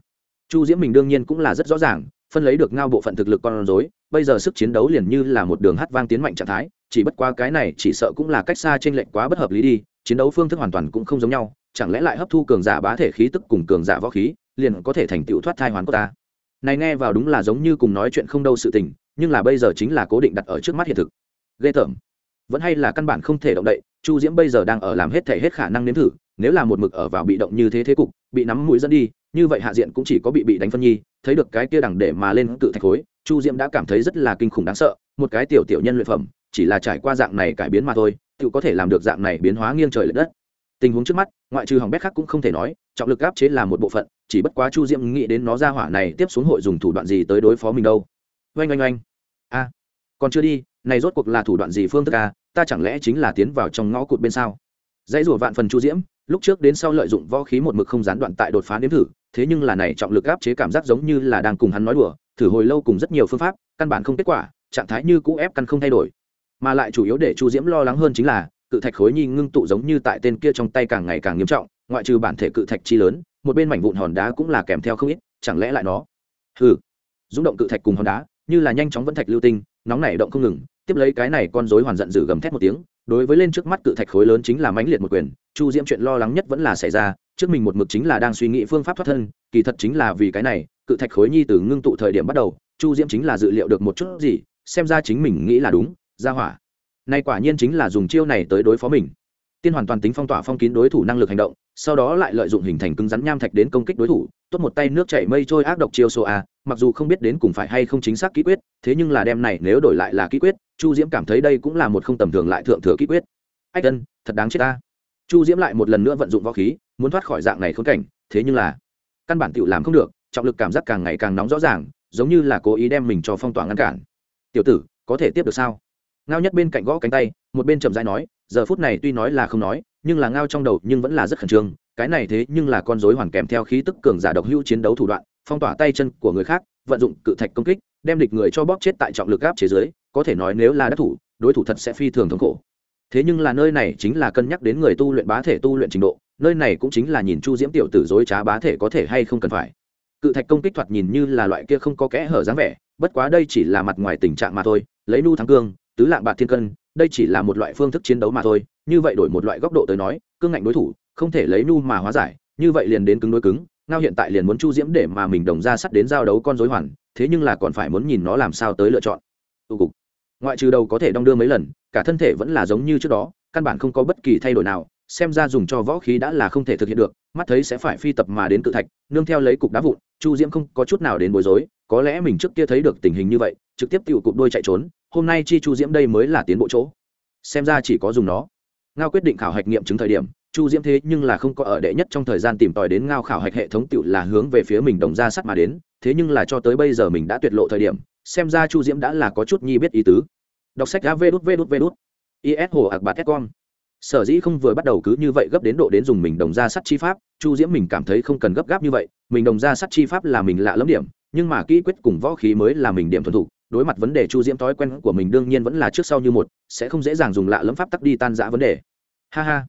Chu diễm mình đương nhiên cũng là rất rõ ràng, phân lấy được ngao bộ phận thực lực con rối, bây giờ sức chiến đấu liền như là một đường hát vang tiến mạnh trạng thái, chỉ bất qua cái này chỉ sợ cũng là cách xa trên lệnh quá bất hợp lý đi, chiến đấu phương thức hoàn toàn cũng không giống nhau, chẳng lẽ lại hấp thu cường giả bá thể khí tức cùng cường giả võ khí liền có thể thành tựu thoát thai hoàn của ta. Này nghe vào đúng là giống như cùng nói chuyện không đâu sự tình, nhưng là bây giờ chính là cố định đặt ở trước mắt hiện thực. Ghê tởm. Vẫn hay là căn bản không thể động đậy, chu diễm bây giờ đang ở làm hết thể hết khả năng nếm thử, nếu là một mực ở vào bị động như thế thế cục, bị nắm mũi dẫn đi, như vậy hạ diện cũng chỉ có bị bị đánh phân nhi, thấy được cái kia đằng để mà lên cự thạch khối, chu diễm đã cảm thấy rất là kinh khủng đáng sợ, một cái tiểu tiểu nhân luyện phẩm, chỉ là trải qua dạng này cải biến mà thôi, tự có thể làm được dạng này biến hóa nghiêng trời l ệ đất. Tình huống trước mắt, ngoại trừ hỏng bét khác cũng không thể nói, trọng lực áp chế là một bộ phận chỉ bất quá chu diễm nghĩ đến nó ra hỏa này tiếp xuống hội dùng thủ đoạn gì tới đối phó mình đâu. Oanh oanh oanh. A, còn chưa đi, này rốt cuộc là thủ đoạn gì phương thức a? Ta chẳng lẽ chính là tiến vào trong ngõ cụt bên sao? Dãy rủa vạn phần chu diễm, lúc trước đến sau lợi dụng võ khí một mực không gián đoạn tại đột phá nếm thử, thế nhưng là này trọng lực áp chế cảm giác giống như là đang cùng hắn nói đùa, thử hồi lâu cùng rất nhiều phương pháp, căn bản không kết quả, trạng thái như cũ ép căn không thay đổi. Mà lại chủ yếu để chu diễm lo lắng hơn chính là, cự thạch khối nhi ngưng tụ giống như tại tên kia trong tay càng ngày càng nghiêm trọng, ngoại trừ bản thể cự thạch chi lớn một bên mảnh vụn hòn đá cũng là kèm theo không ít, chẳng lẽ lại nó? Hừ. Rung động cự thạch cùng hòn đá, như là nhanh chóng vẫn thạch lưu tinh, nóng nảy động không ngừng, tiếp lấy cái này con rối hoàn giận dữ gầm thét một tiếng, đối với lên trước mắt cự thạch khối lớn chính là mãnh liệt một quyền, chu diễm chuyện lo lắng nhất vẫn là xảy ra, trước mình một mực chính là đang suy nghĩ phương pháp thoát thân, kỳ thật chính là vì cái này, cự thạch khối nhi từ ngưng tụ thời điểm bắt đầu, chu diễm chính là dự liệu được một chút gì, xem ra chính mình nghĩ là đúng, ra hỏa. Nay quả nhiên chính là dùng chiêu này tới đối phó mình tiên hoàn toàn tính phong tỏa phong kín đối thủ năng lực hành động, sau đó lại lợi dụng hình thành cứng rắn nham thạch đến công kích đối thủ, tốt một tay nước chảy mây trôi ác độc chiêu số a, mặc dù không biết đến cùng phải hay không chính xác kỹ quyết, thế nhưng là đem này nếu đổi lại là kỹ quyết, chu diễm cảm thấy đây cũng là một không tầm thường lại thượng thừa kỹ quyết. Ách ân, thật đáng chết ta. Chu diễm lại một lần nữa vận dụng võ khí, muốn thoát khỏi dạng này khốn cảnh, thế nhưng là căn bản tự làm không được, trọng lực cảm giác càng ngày càng nóng rõ ràng, giống như là cố ý đem mình cho phong tỏa ngăn cản. Tiểu tử, có thể tiếp được sao? Ngao nhất bên cạnh gõ cánh tay, một bên chậm dãi nói giờ phút này tuy nói là không nói, nhưng là ngao trong đầu nhưng vẫn là rất khẩn trương, cái này thế nhưng là con rối hoàn kèm theo khí tức cường giả độc hữu chiến đấu thủ đoạn, phong tỏa tay chân của người khác, vận dụng cự thạch công kích, đem địch người cho bóp chết tại trọng lực áp chế giới có thể nói nếu là đắc thủ, đối thủ thật sẽ phi thường thống khổ. Thế nhưng là nơi này chính là cân nhắc đến người tu luyện bá thể tu luyện trình độ, nơi này cũng chính là nhìn chu diễm tiểu tử dối trá bá thể có thể hay không cần phải. Cự thạch công kích thoạt nhìn như là loại kia không có kẽ hở dáng vẻ, bất quá đây chỉ là mặt ngoài tình trạng mà thôi, lấy nu thắng cương, tứ lạng bạc thiên cân đây chỉ là một loại phương thức chiến đấu mà thôi, như vậy đổi một loại góc độ tới nói, cương ngạnh đối thủ, không thể lấy nu mà hóa giải, như vậy liền đến cứng đối cứng, ngao hiện tại liền muốn chu diễm để mà mình đồng ra sắt đến giao đấu con dối hoàn, thế nhưng là còn phải muốn nhìn nó làm sao tới lựa chọn. Tụ cục. Ngoại trừ đầu có thể đong đưa mấy lần, cả thân thể vẫn là giống như trước đó, căn bản không có bất kỳ thay đổi nào, xem ra dùng cho võ khí đã là không thể thực hiện được, mắt thấy sẽ phải phi tập mà đến cự thạch, nương theo lấy cục đá vụn, chu diễm không có chút nào đến bối rối, có lẽ mình trước kia thấy được tình hình như vậy trực tiếp tiểu cụp đôi chạy trốn, hôm nay chi chu diễm đây mới là tiến bộ chỗ. Xem ra chỉ có dùng nó. Ngao quyết định khảo hạch nghiệm chứng thời điểm, chu diễm thế nhưng là không có ở đệ nhất trong thời gian tìm tòi đến ngao khảo hạch hệ thống tựu là hướng về phía mình đồng ra sắt mà đến, thế nhưng là cho tới bây giờ mình đã tuyệt lộ thời điểm, xem ra chu diễm đã là có chút nhi biết ý tứ. Đọc sách đã vê đút vê đút vê đút. Is hồ ạc bạt con sở dĩ không vừa bắt đầu cứ như vậy gấp đến độ đến dùng mình đồng ra sắt chi pháp, chu diễm mình cảm thấy không cần gấp gáp như vậy, mình đồng ra sắt chi pháp là mình lạ lắm điểm, nhưng mà kỹ quyết cùng võ khí mới là mình điểm thuần thục đối mặt vấn đề chu diễm thói quen của mình đương nhiên vẫn là trước sau như một, sẽ không dễ dàng dùng lạ lẫm pháp tắc đi tan giã vấn đề. Ha ha.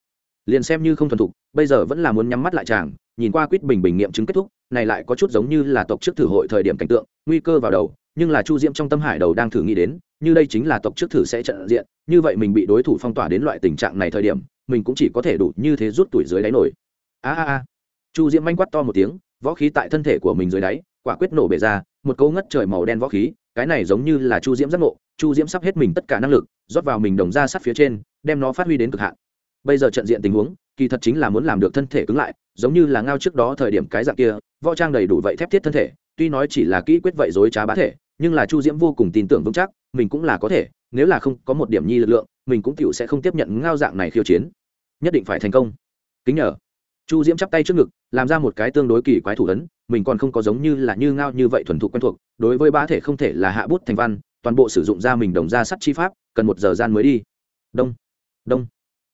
Liền xem như không thuần thục, bây giờ vẫn là muốn nhắm mắt lại chàng, nhìn qua quýt bình bình nghiệm chứng kết thúc, này lại có chút giống như là tộc trước thử hội thời điểm cảnh tượng, nguy cơ vào đầu, nhưng là chu diễm trong tâm hải đầu đang thử nghĩ đến, như đây chính là tộc trước thử sẽ trận diện, như vậy mình bị đối thủ phong tỏa đến loại tình trạng này thời điểm, mình cũng chỉ có thể đủ như thế rút tuổi dưới đáy nổi. A a a. Chu diễm manh quát to một tiếng, võ khí tại thân thể của mình dưới đáy, quả quyết nổ bể ra, một câu ngất trời màu đen võ khí cái này giống như là chu diễm giác ngộ, chu diễm sắp hết mình tất cả năng lực, rót vào mình đồng ra sát phía trên, đem nó phát huy đến cực hạn. Bây giờ trận diện tình huống, kỳ thật chính là muốn làm được thân thể cứng lại, giống như là ngao trước đó thời điểm cái dạng kia, võ trang đầy đủ vậy thép thiết thân thể, tuy nói chỉ là kỹ quyết vậy dối trá bá thể, nhưng là chu diễm vô cùng tin tưởng vững chắc, mình cũng là có thể, nếu là không có một điểm nhi lực lượng, mình cũng tựu sẽ không tiếp nhận ngao dạng này khiêu chiến. Nhất định phải thành công. Kính nhờ. Chu diễm chắp tay trước ngực, làm ra một cái tương đối kỳ quái thủ ấn mình còn không có giống như là như ngao như vậy thuần thục quen thuộc, đối với bá thể không thể là hạ bút thành văn, toàn bộ sử dụng ra mình đồng ra sắt chi pháp, cần một giờ gian mới đi. Đông đông.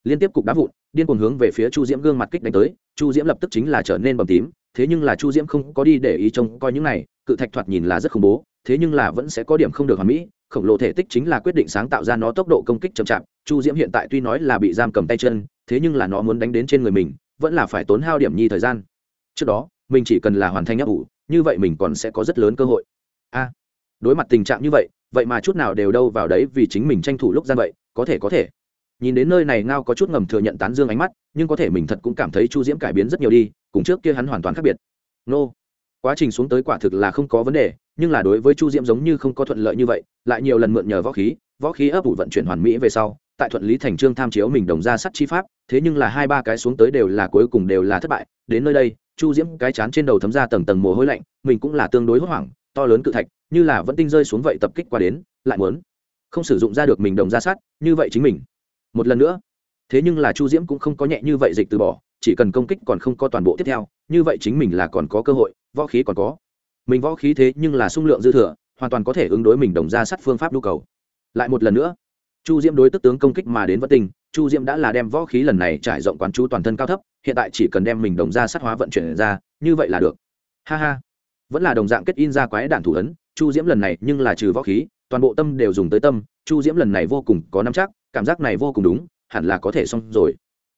Liên tiếp cục đá vụn, điên cuồng hướng về phía chu diễm gương mặt kích đánh tới, chu diễm lập tức chính là trở nên bầm tím, thế nhưng là chu diễm không có đi để ý trông coi những này, cự thạch thoạt nhìn là rất khủng bố, thế nhưng là vẫn sẽ có điểm không được hoàn mỹ, khổng lồ thể tích chính là quyết định sáng tạo ra nó tốc độ công kích chậm chạp, chu diễm hiện tại tuy nói là bị giam cầm tay chân, thế nhưng là nó muốn đánh đến trên người mình, vẫn là phải tốn hao điểm nhi thời gian. Trước đó mình chỉ cần là hoàn thành ấp ủ như vậy mình còn sẽ có rất lớn cơ hội. A, đối mặt tình trạng như vậy vậy mà chút nào đều đâu vào đấy vì chính mình tranh thủ lúc gian vậy, có thể có thể. Nhìn đến nơi này ngao có chút ngầm thừa nhận tán dương ánh mắt, nhưng có thể mình thật cũng cảm thấy chu diễm cải biến rất nhiều đi, cùng trước kia hắn hoàn toàn khác biệt. Nô, quá trình xuống tới quả thực là không có vấn đề, nhưng là đối với chu diễm giống như không có thuận lợi như vậy, lại nhiều lần mượn nhờ võ khí võ khí ấp ủ vận chuyển hoàn mỹ về sau, tại thuận lý thành trương tham chiếu mình đồng ra sắt chi pháp, thế nhưng là hai ba cái xuống tới đều là cuối cùng đều là thất bại, đến nơi đây chu diễm cái chán trên đầu thấm ra tầng tầng mồ hôi lạnh, mình cũng là tương đối hốt hoảng, to lớn cự thạch, như là vẫn tinh rơi xuống vậy tập kích qua đến, lại muốn không sử dụng ra được mình đồng ra sắt như vậy chính mình. Một lần nữa, thế nhưng là chu diễm cũng không có nhẹ như vậy dịch từ bỏ, chỉ cần công kích còn không có toàn bộ tiếp theo, như vậy chính mình là còn có cơ hội, võ khí còn có. Mình võ khí thế nhưng là sung lượng dư thừa, hoàn toàn có thể ứng đối mình đồng ra sắt phương pháp nhu cầu. Lại một lần nữa, chu diễm đối tức tướng công kích mà đến vất tình chu diễm đã là đem võ khí lần này trải rộng quán chú toàn thân cao thấp, hiện tại chỉ cần đem mình đồng ra sát hóa vận chuyển ra, như vậy là được. Ha ha. Vẫn là đồng dạng kết in ra quái đạn thủ ấn, chu diễm lần này nhưng là trừ võ khí, toàn bộ tâm đều dùng tới tâm, chu diễm lần này vô cùng có nắm chắc, cảm giác này vô cùng đúng, hẳn là có thể xong rồi.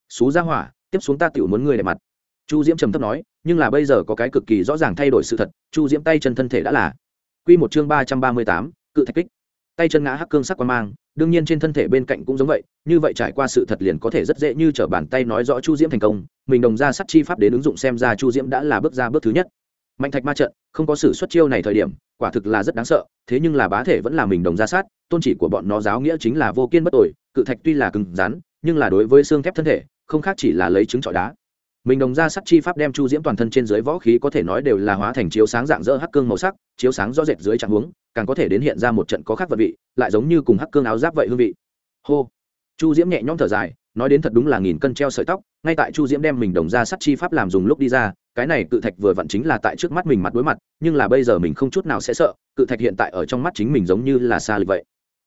Xú ra hỏa, tiếp xuống ta tiểu muốn người đẹp mặt. Chu diễm trầm thấp nói, nhưng là bây giờ có cái cực kỳ rõ ràng thay đổi sự thật, chu diễm tay chân thân thể đã là. Q một chương ba trăm ba mươi tám, cự thạch kích tay chân ngã hắc cương sắc quan mang, đương nhiên trên thân thể bên cạnh cũng giống vậy, như vậy trải qua sự thật liền có thể rất dễ như t r ở bàn tay nói rõ chu diễm thành công, mình đồng ra sắt chi pháp đến ứng dụng xem ra chu diễm đã là bước ra bước thứ nhất. Mạnh thạch ma trận, không có sự xuất chiêu này thời điểm, quả thực là rất đáng sợ, thế nhưng là bá thể vẫn là mình đồng ra sát, tôn chỉ của bọn nó giáo nghĩa chính là vô kiên bất tội cự thạch tuy là cứng rắn, nhưng là đối với xương thép thân thể, không khác chỉ là lấy trứng trọi đá mình đồng ra sắt chi pháp đem chu diễm toàn thân trên dưới võ khí có thể nói đều là hóa thành chiếu sáng dạng dỡ hắc cương màu sắc, chiếu sáng rõ rệt dưới trạng huống, càng có thể đến hiện ra một trận có khác vật vị, lại giống như cùng hắc cương áo giáp vậy hương vị. Hô. Chu diễm nhẹ nhõm thở dài, nói đến thật đúng là nghìn cân treo sợi tóc, ngay tại chu diễm đem mình đồng ra sắt chi pháp làm dùng lúc đi ra, cái này cự thạch vừa vặn chính là tại trước mắt mình mặt đối mặt, nhưng là bây giờ mình không chút nào sẽ sợ, cự thạch hiện tại ở trong mắt chính mình giống như là xa lịch vậy.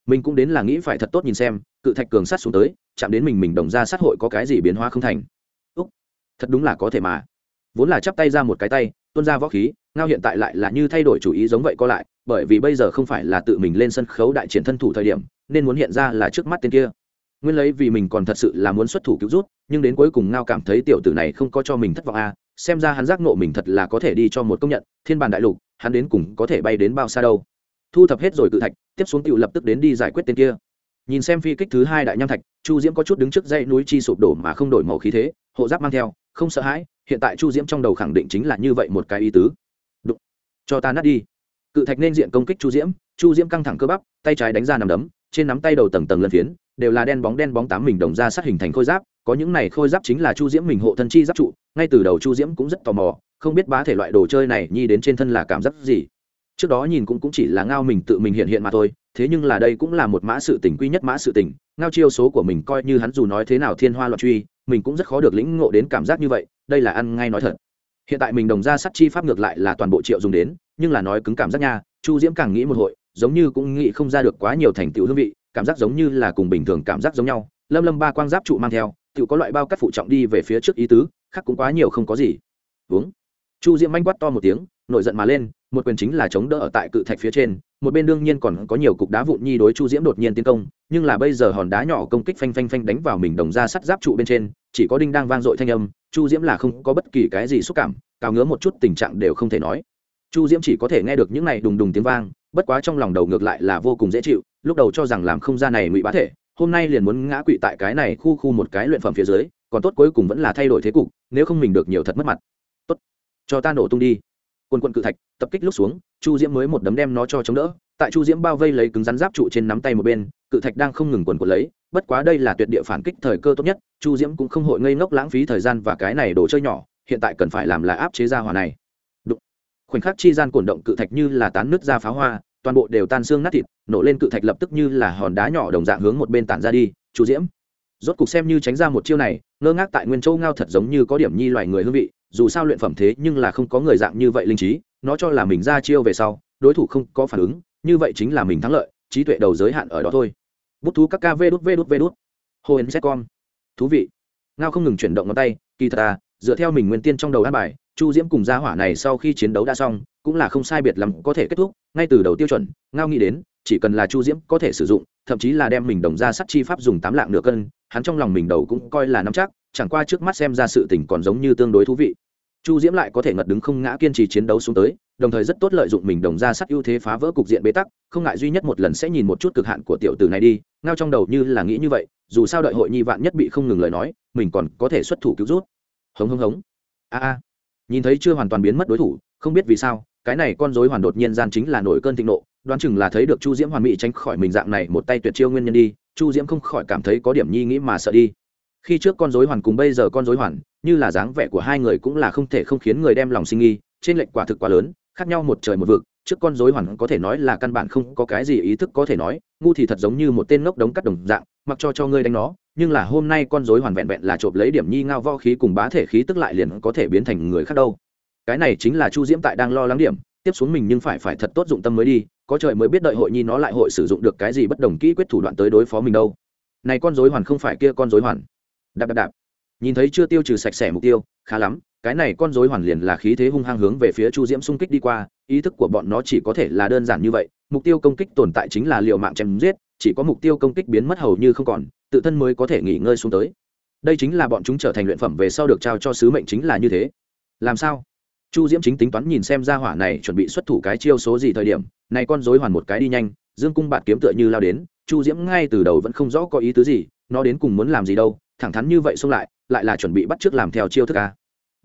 Mình cũng đến là nghĩ phải thật tốt nhìn xem, cự thạch cường sát xuống tới, chạm đến mình mình đồng ra sát hội có cái gì biến hóa không thành thật đúng là có thể mà. Vốn là chắp tay ra một cái tay, tuôn ra võ khí, ngao hiện tại lại là như thay đổi chủ ý giống vậy co lại, bởi vì bây giờ không phải là tự mình lên sân khấu đại triển thân thủ thời điểm, nên muốn hiện ra là trước mắt tên kia. Nguyên lấy vì mình còn thật sự là muốn xuất thủ cứu rút, nhưng đến cuối cùng ngao cảm thấy tiểu tử này không có cho mình thất vọng à. xem ra hắn giác nộ mình thật là có thể đi cho một công nhận, thiên bản đại lục, hắn đến cùng có thể bay đến bao xa đâu. Thu thập hết rồi cự thạch, tiếp xuống tiểu lập tức đến đi giải quyết tên kia nhìn xem phi kích thứ hai đại nham thạch, chu diễm có chút đứng trước dãy núi chi sụp đổ mà không đổi màu khí thế, hộ giáp mang theo, không sợ hãi, hiện tại chu diễm trong đầu khẳng định chính là như vậy một cái ý tứ. Đụng. cho ta nát đi. Cự thạch nên diện công kích chu diễm chu diễm căng thẳng cơ bắp, tay trái đánh ra nằm đấm, trên nắm tay đầu tầng tầng lân phiến, đều là đen bóng đen bóng tám mình đồng ra sát hình thành khôi giáp, có những này khôi giáp chính là chu diễm mình hộ thân chi giáp trụ, ngay từ đầu chu diễm cũng rất tò mò, không biết bá thể loại đồ chơi này nhi đến trên thân là cảm giác gì trước đó nhìn cũng, cũng chỉ là ngao mình tự mình hiện hiện mà thôi thế nhưng là đây cũng là một mã sự tình quy nhất mã sự tình ngao chiêu số của mình coi như hắn dù nói thế nào thiên hoa loạn truy mình cũng rất khó được lĩnh ngộ đến cảm giác như vậy đây là ăn ngay nói thật. Hiện tại mình đồng ra sắt chi pháp ngược lại là toàn bộ triệu dùng đến nhưng là nói cứng cảm giác nha chu diễm càng nghĩ một hội giống như cũng nghĩ không ra được quá nhiều thành tựu hương vị cảm giác giống như là cùng bình thường cảm giác giống nhau lâm lâm ba quang giáp trụ mang theo tự có loại bao cắt phụ trọng đi về phía trước ý tứ khác cũng quá nhiều không có gì. Uống chu diễm manh quát to một tiếng nổi giận mà lên một quyền chính là chống đỡ ở tại cự thạch phía trên, một bên đương nhiên còn có nhiều cục đá vụn nhi đối chu diễm đột nhiên tiến công, nhưng là bây giờ hòn đá nhỏ công kích phanh phanh phanh đánh vào mình đồng ra sắt giáp trụ bên trên, chỉ có đinh đang vang dội thanh âm, chu diễm là không có bất kỳ cái gì xúc cảm cao ngứa một chút tình trạng đều không thể nói. Chu diễm chỉ có thể nghe được những này đùng đùng tiếng vang, bất quá trong lòng đầu ngược lại là vô cùng dễ chịu, lúc đầu cho rằng làm không ra này ngụy bá thể, hôm nay liền muốn ngã quỵ tại cái này khu khu một cái luyện phẩm phía dưới, còn tốt cuối cùng vẫn là thay đổi thế cục, nếu không mình được nhiều thật mất mặt. Tốt, cho ta nổ tung đi quân quận cự thạch, tập kích lúc xuống, chu diễm mới một đấm đem nó cho chống đỡ. Tại chu diễm bao vây lấy cứng rắn giáp trụ trên nắm tay một bên, cự thạch đang không ngừng quần quần lấy, bất quá đây là tuyệt địa phản kích thời cơ tốt nhất, chu diễm cũng không hội ngây ngốc lãng phí thời gian và cái này đồ chơi nhỏ, hiện tại cần phải làm là áp chế ra hòa này. Đụng. khoảnh khắc chi gian cổn động cự thạch như là tán nước ra pháo hoa, toàn bộ đều tan xương nát thịt, nổ lên cự thạch lập tức như là hòn đá nhỏ đồng dạng hướng một bên tản ra đi, chu diễm. Rốt cục xem như tránh ra một chiêu này, ngơ ngác tại nguyên châu ngao thật giống như có điểm nhi loài người hương vị dù sao luyện phẩm thế nhưng là không có người dạng như vậy linh trí, nó cho là mình ra chiêu về sau, đối thủ không có phản ứng, như vậy chính là mình thắng lợi, trí tuệ đầu giới hạn ở đó thôi. Bút thú các ca vê đút vê đút vê đút. Hô hến com thú vị. Ngao không ngừng chuyển động ngón tay, kỳ thật à dựa theo mình nguyên tiên trong đầu an bài, chu diễm cùng gia hỏa này sau khi chiến đấu đã xong, cũng là không sai biệt lắm có thể kết thúc, ngay từ đầu tiêu chuẩn, ngao nghĩ đến chỉ cần là chu diễm có thể sử dụng, thậm chí là đem mình đồng ra sắt chi pháp dùng tám lạng nửa cân, hắn trong lòng mình đầu cũng coi là nắm chắc, chẳng qua trước mắt xem ra sự tình còn giống như tương đối thú vị. Chu diễm lại có thể ngật đứng không ngã kiên trì chiến đấu xuống tới, đồng thời rất tốt lợi dụng mình đồng ra sắt ưu thế phá vỡ cục diện bế tắc, không ngại duy nhất một lần sẽ nhìn một chút cực hạn của tiểu tử này đi, ngao trong đầu như là nghĩ như vậy, dù sao đợi hội nhi vạn nhất bị không ngừng lời nói, mình còn có thể xuất thủ cứu rút. Hống hống hống. A a. Nhìn thấy chưa hoàn toàn biến mất đối thủ, không biết vì sao, cái này con dối hoàn đột nhiên gian chính là nổi cơn thịnh nộ đoán chừng là thấy được chu diễm hoàn mỹ tránh khỏi mình dạng này một tay tuyệt chiêu nguyên nhân đi, chu diễm không khỏi cảm thấy có điểm nhi nghĩ mà sợ đi. Khi trước con dối hoàn cùng bây giờ con dối hoàn, như là dáng vẻ của hai người cũng là không thể không khiến người đem lòng sinh nghi, trên lệnh quả thực quá lớn, khác nhau một trời một vực, trước con dối hoàn có thể nói là căn bản không có cái gì ý thức có thể nói, ngu thì thật giống như một tên ngốc đống cắt đồng dạng, mặc cho cho ngươi đánh nó, nhưng là hôm nay con dối hoàn vẹn vẹn là trộm lấy điểm nhi ngao vo khí cùng bá thể khí tức lại liền có thể biến thành người khác đâu. Cái này chính là chu diễm tại đang lo lắng điểm tiếp xuống mình nhưng phải phải thật tốt dụng tâm mới đi, có trời mới biết đợi hội nhi nó lại hội sử dụng được cái gì bất đồng kỹ quyết thủ đoạn tới đối phó mình đâu. Này con dối hoàn không phải kia con dối hoàn. Đạp đạp đạp. Nhìn thấy chưa tiêu trừ sạch sẽ mục tiêu, khá lắm, cái này con dối hoàn liền là khí thế hung hăng hướng về phía chu diễm xung kích đi qua, ý thức của bọn nó chỉ có thể là đơn giản như vậy, mục tiêu công kích tồn tại chính là liệu mạng chém giết, chỉ có mục tiêu công kích biến mất hầu như không còn, tự thân mới có thể nghỉ ngơi xuống tới. Đây chính là bọn chúng trở thành luyện phẩm về sau được trao cho sứ mệnh chính là như thế. Làm sao? Chu diễm chính tính toán nhìn xem ra hỏa này chuẩn bị xuất thủ cái chiêu số gì thời điểm, này con dối hoàn một cái đi nhanh, dương cung bạt kiếm tựa như lao đến, chu diễm ngay từ đầu vẫn không rõ có ý tứ gì, nó đến cùng muốn làm gì đâu, thẳng thắn như vậy xông lại lại là chuẩn bị bắt trước làm theo chiêu thức ca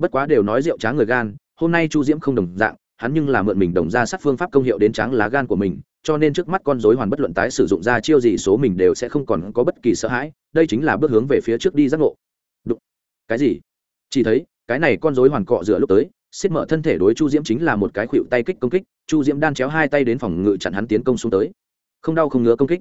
bất quá đều nói rượu tráng người gan, hôm nay chu diễm không đồng dạng, hắn nhưng là mượn mình đồng ra sát phương pháp công hiệu đến tráng lá gan của mình, cho nên trước mắt con dối hoàn bất luận tái sử dụng ra chiêu gì số mình đều sẽ không còn có bất kỳ sợ hãi, đây chính là bước hướng về phía trước đi giác ngộ. Đụng. cái gì? Chỉ thấy, cái này con dối hoàn cọ rửa lúc tới xiết mở thân thể đối chu diễm chính là một cái khuỵu tay kích công kích, chu diễm đan chéo hai tay đến phòng ngự chặn hắn tiến công xuống tới. Không đau không ngứa công kích.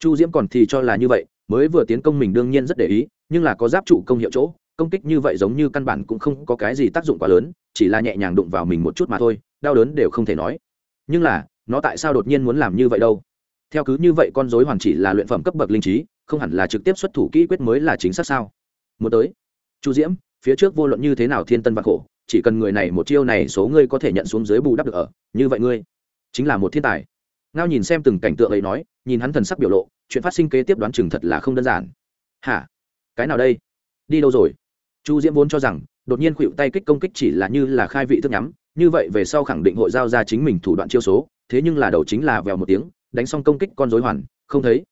Chu diễm còn thì cho là như vậy, mới vừa tiến công mình đương nhiên rất để ý, nhưng là có giáp trụ công hiệu chỗ, công kích như vậy giống như căn bản cũng không có cái gì tác dụng quá lớn, chỉ là nhẹ nhàng đụng vào mình một chút mà thôi, đau đớn đều không thể nói. Nhưng là, nó tại sao đột nhiên muốn làm như vậy đâu? Theo cứ như vậy con dối hoàn chỉ là luyện phẩm cấp bậc linh trí, không hẳn là trực tiếp xuất thủ kỹ quyết mới là chính xác sao? Muốn tới. Chu diễm, phía trước vô luận như thế nào thiên tân và khổ chỉ cần người này một chiêu này số ngươi có thể nhận xuống dưới bù đắp được ở, như vậy ngươi chính là một thiên tài. Ngao nhìn xem từng cảnh tượng ấy nói, nhìn hắn thần sắc biểu lộ, chuyện phát sinh kế tiếp đoán chừng thật là không đơn giản. Hả? Cái nào đây? Đi đâu rồi? Chu diễm vốn cho rằng, đột nhiên khuỵu tay kích công kích chỉ là như là khai vị thức nhắm, như vậy về sau khẳng định hội giao ra chính mình thủ đoạn chiêu số, thế nhưng là đầu chính là vèo một tiếng, đánh xong công kích con dối hoàn, không thấy.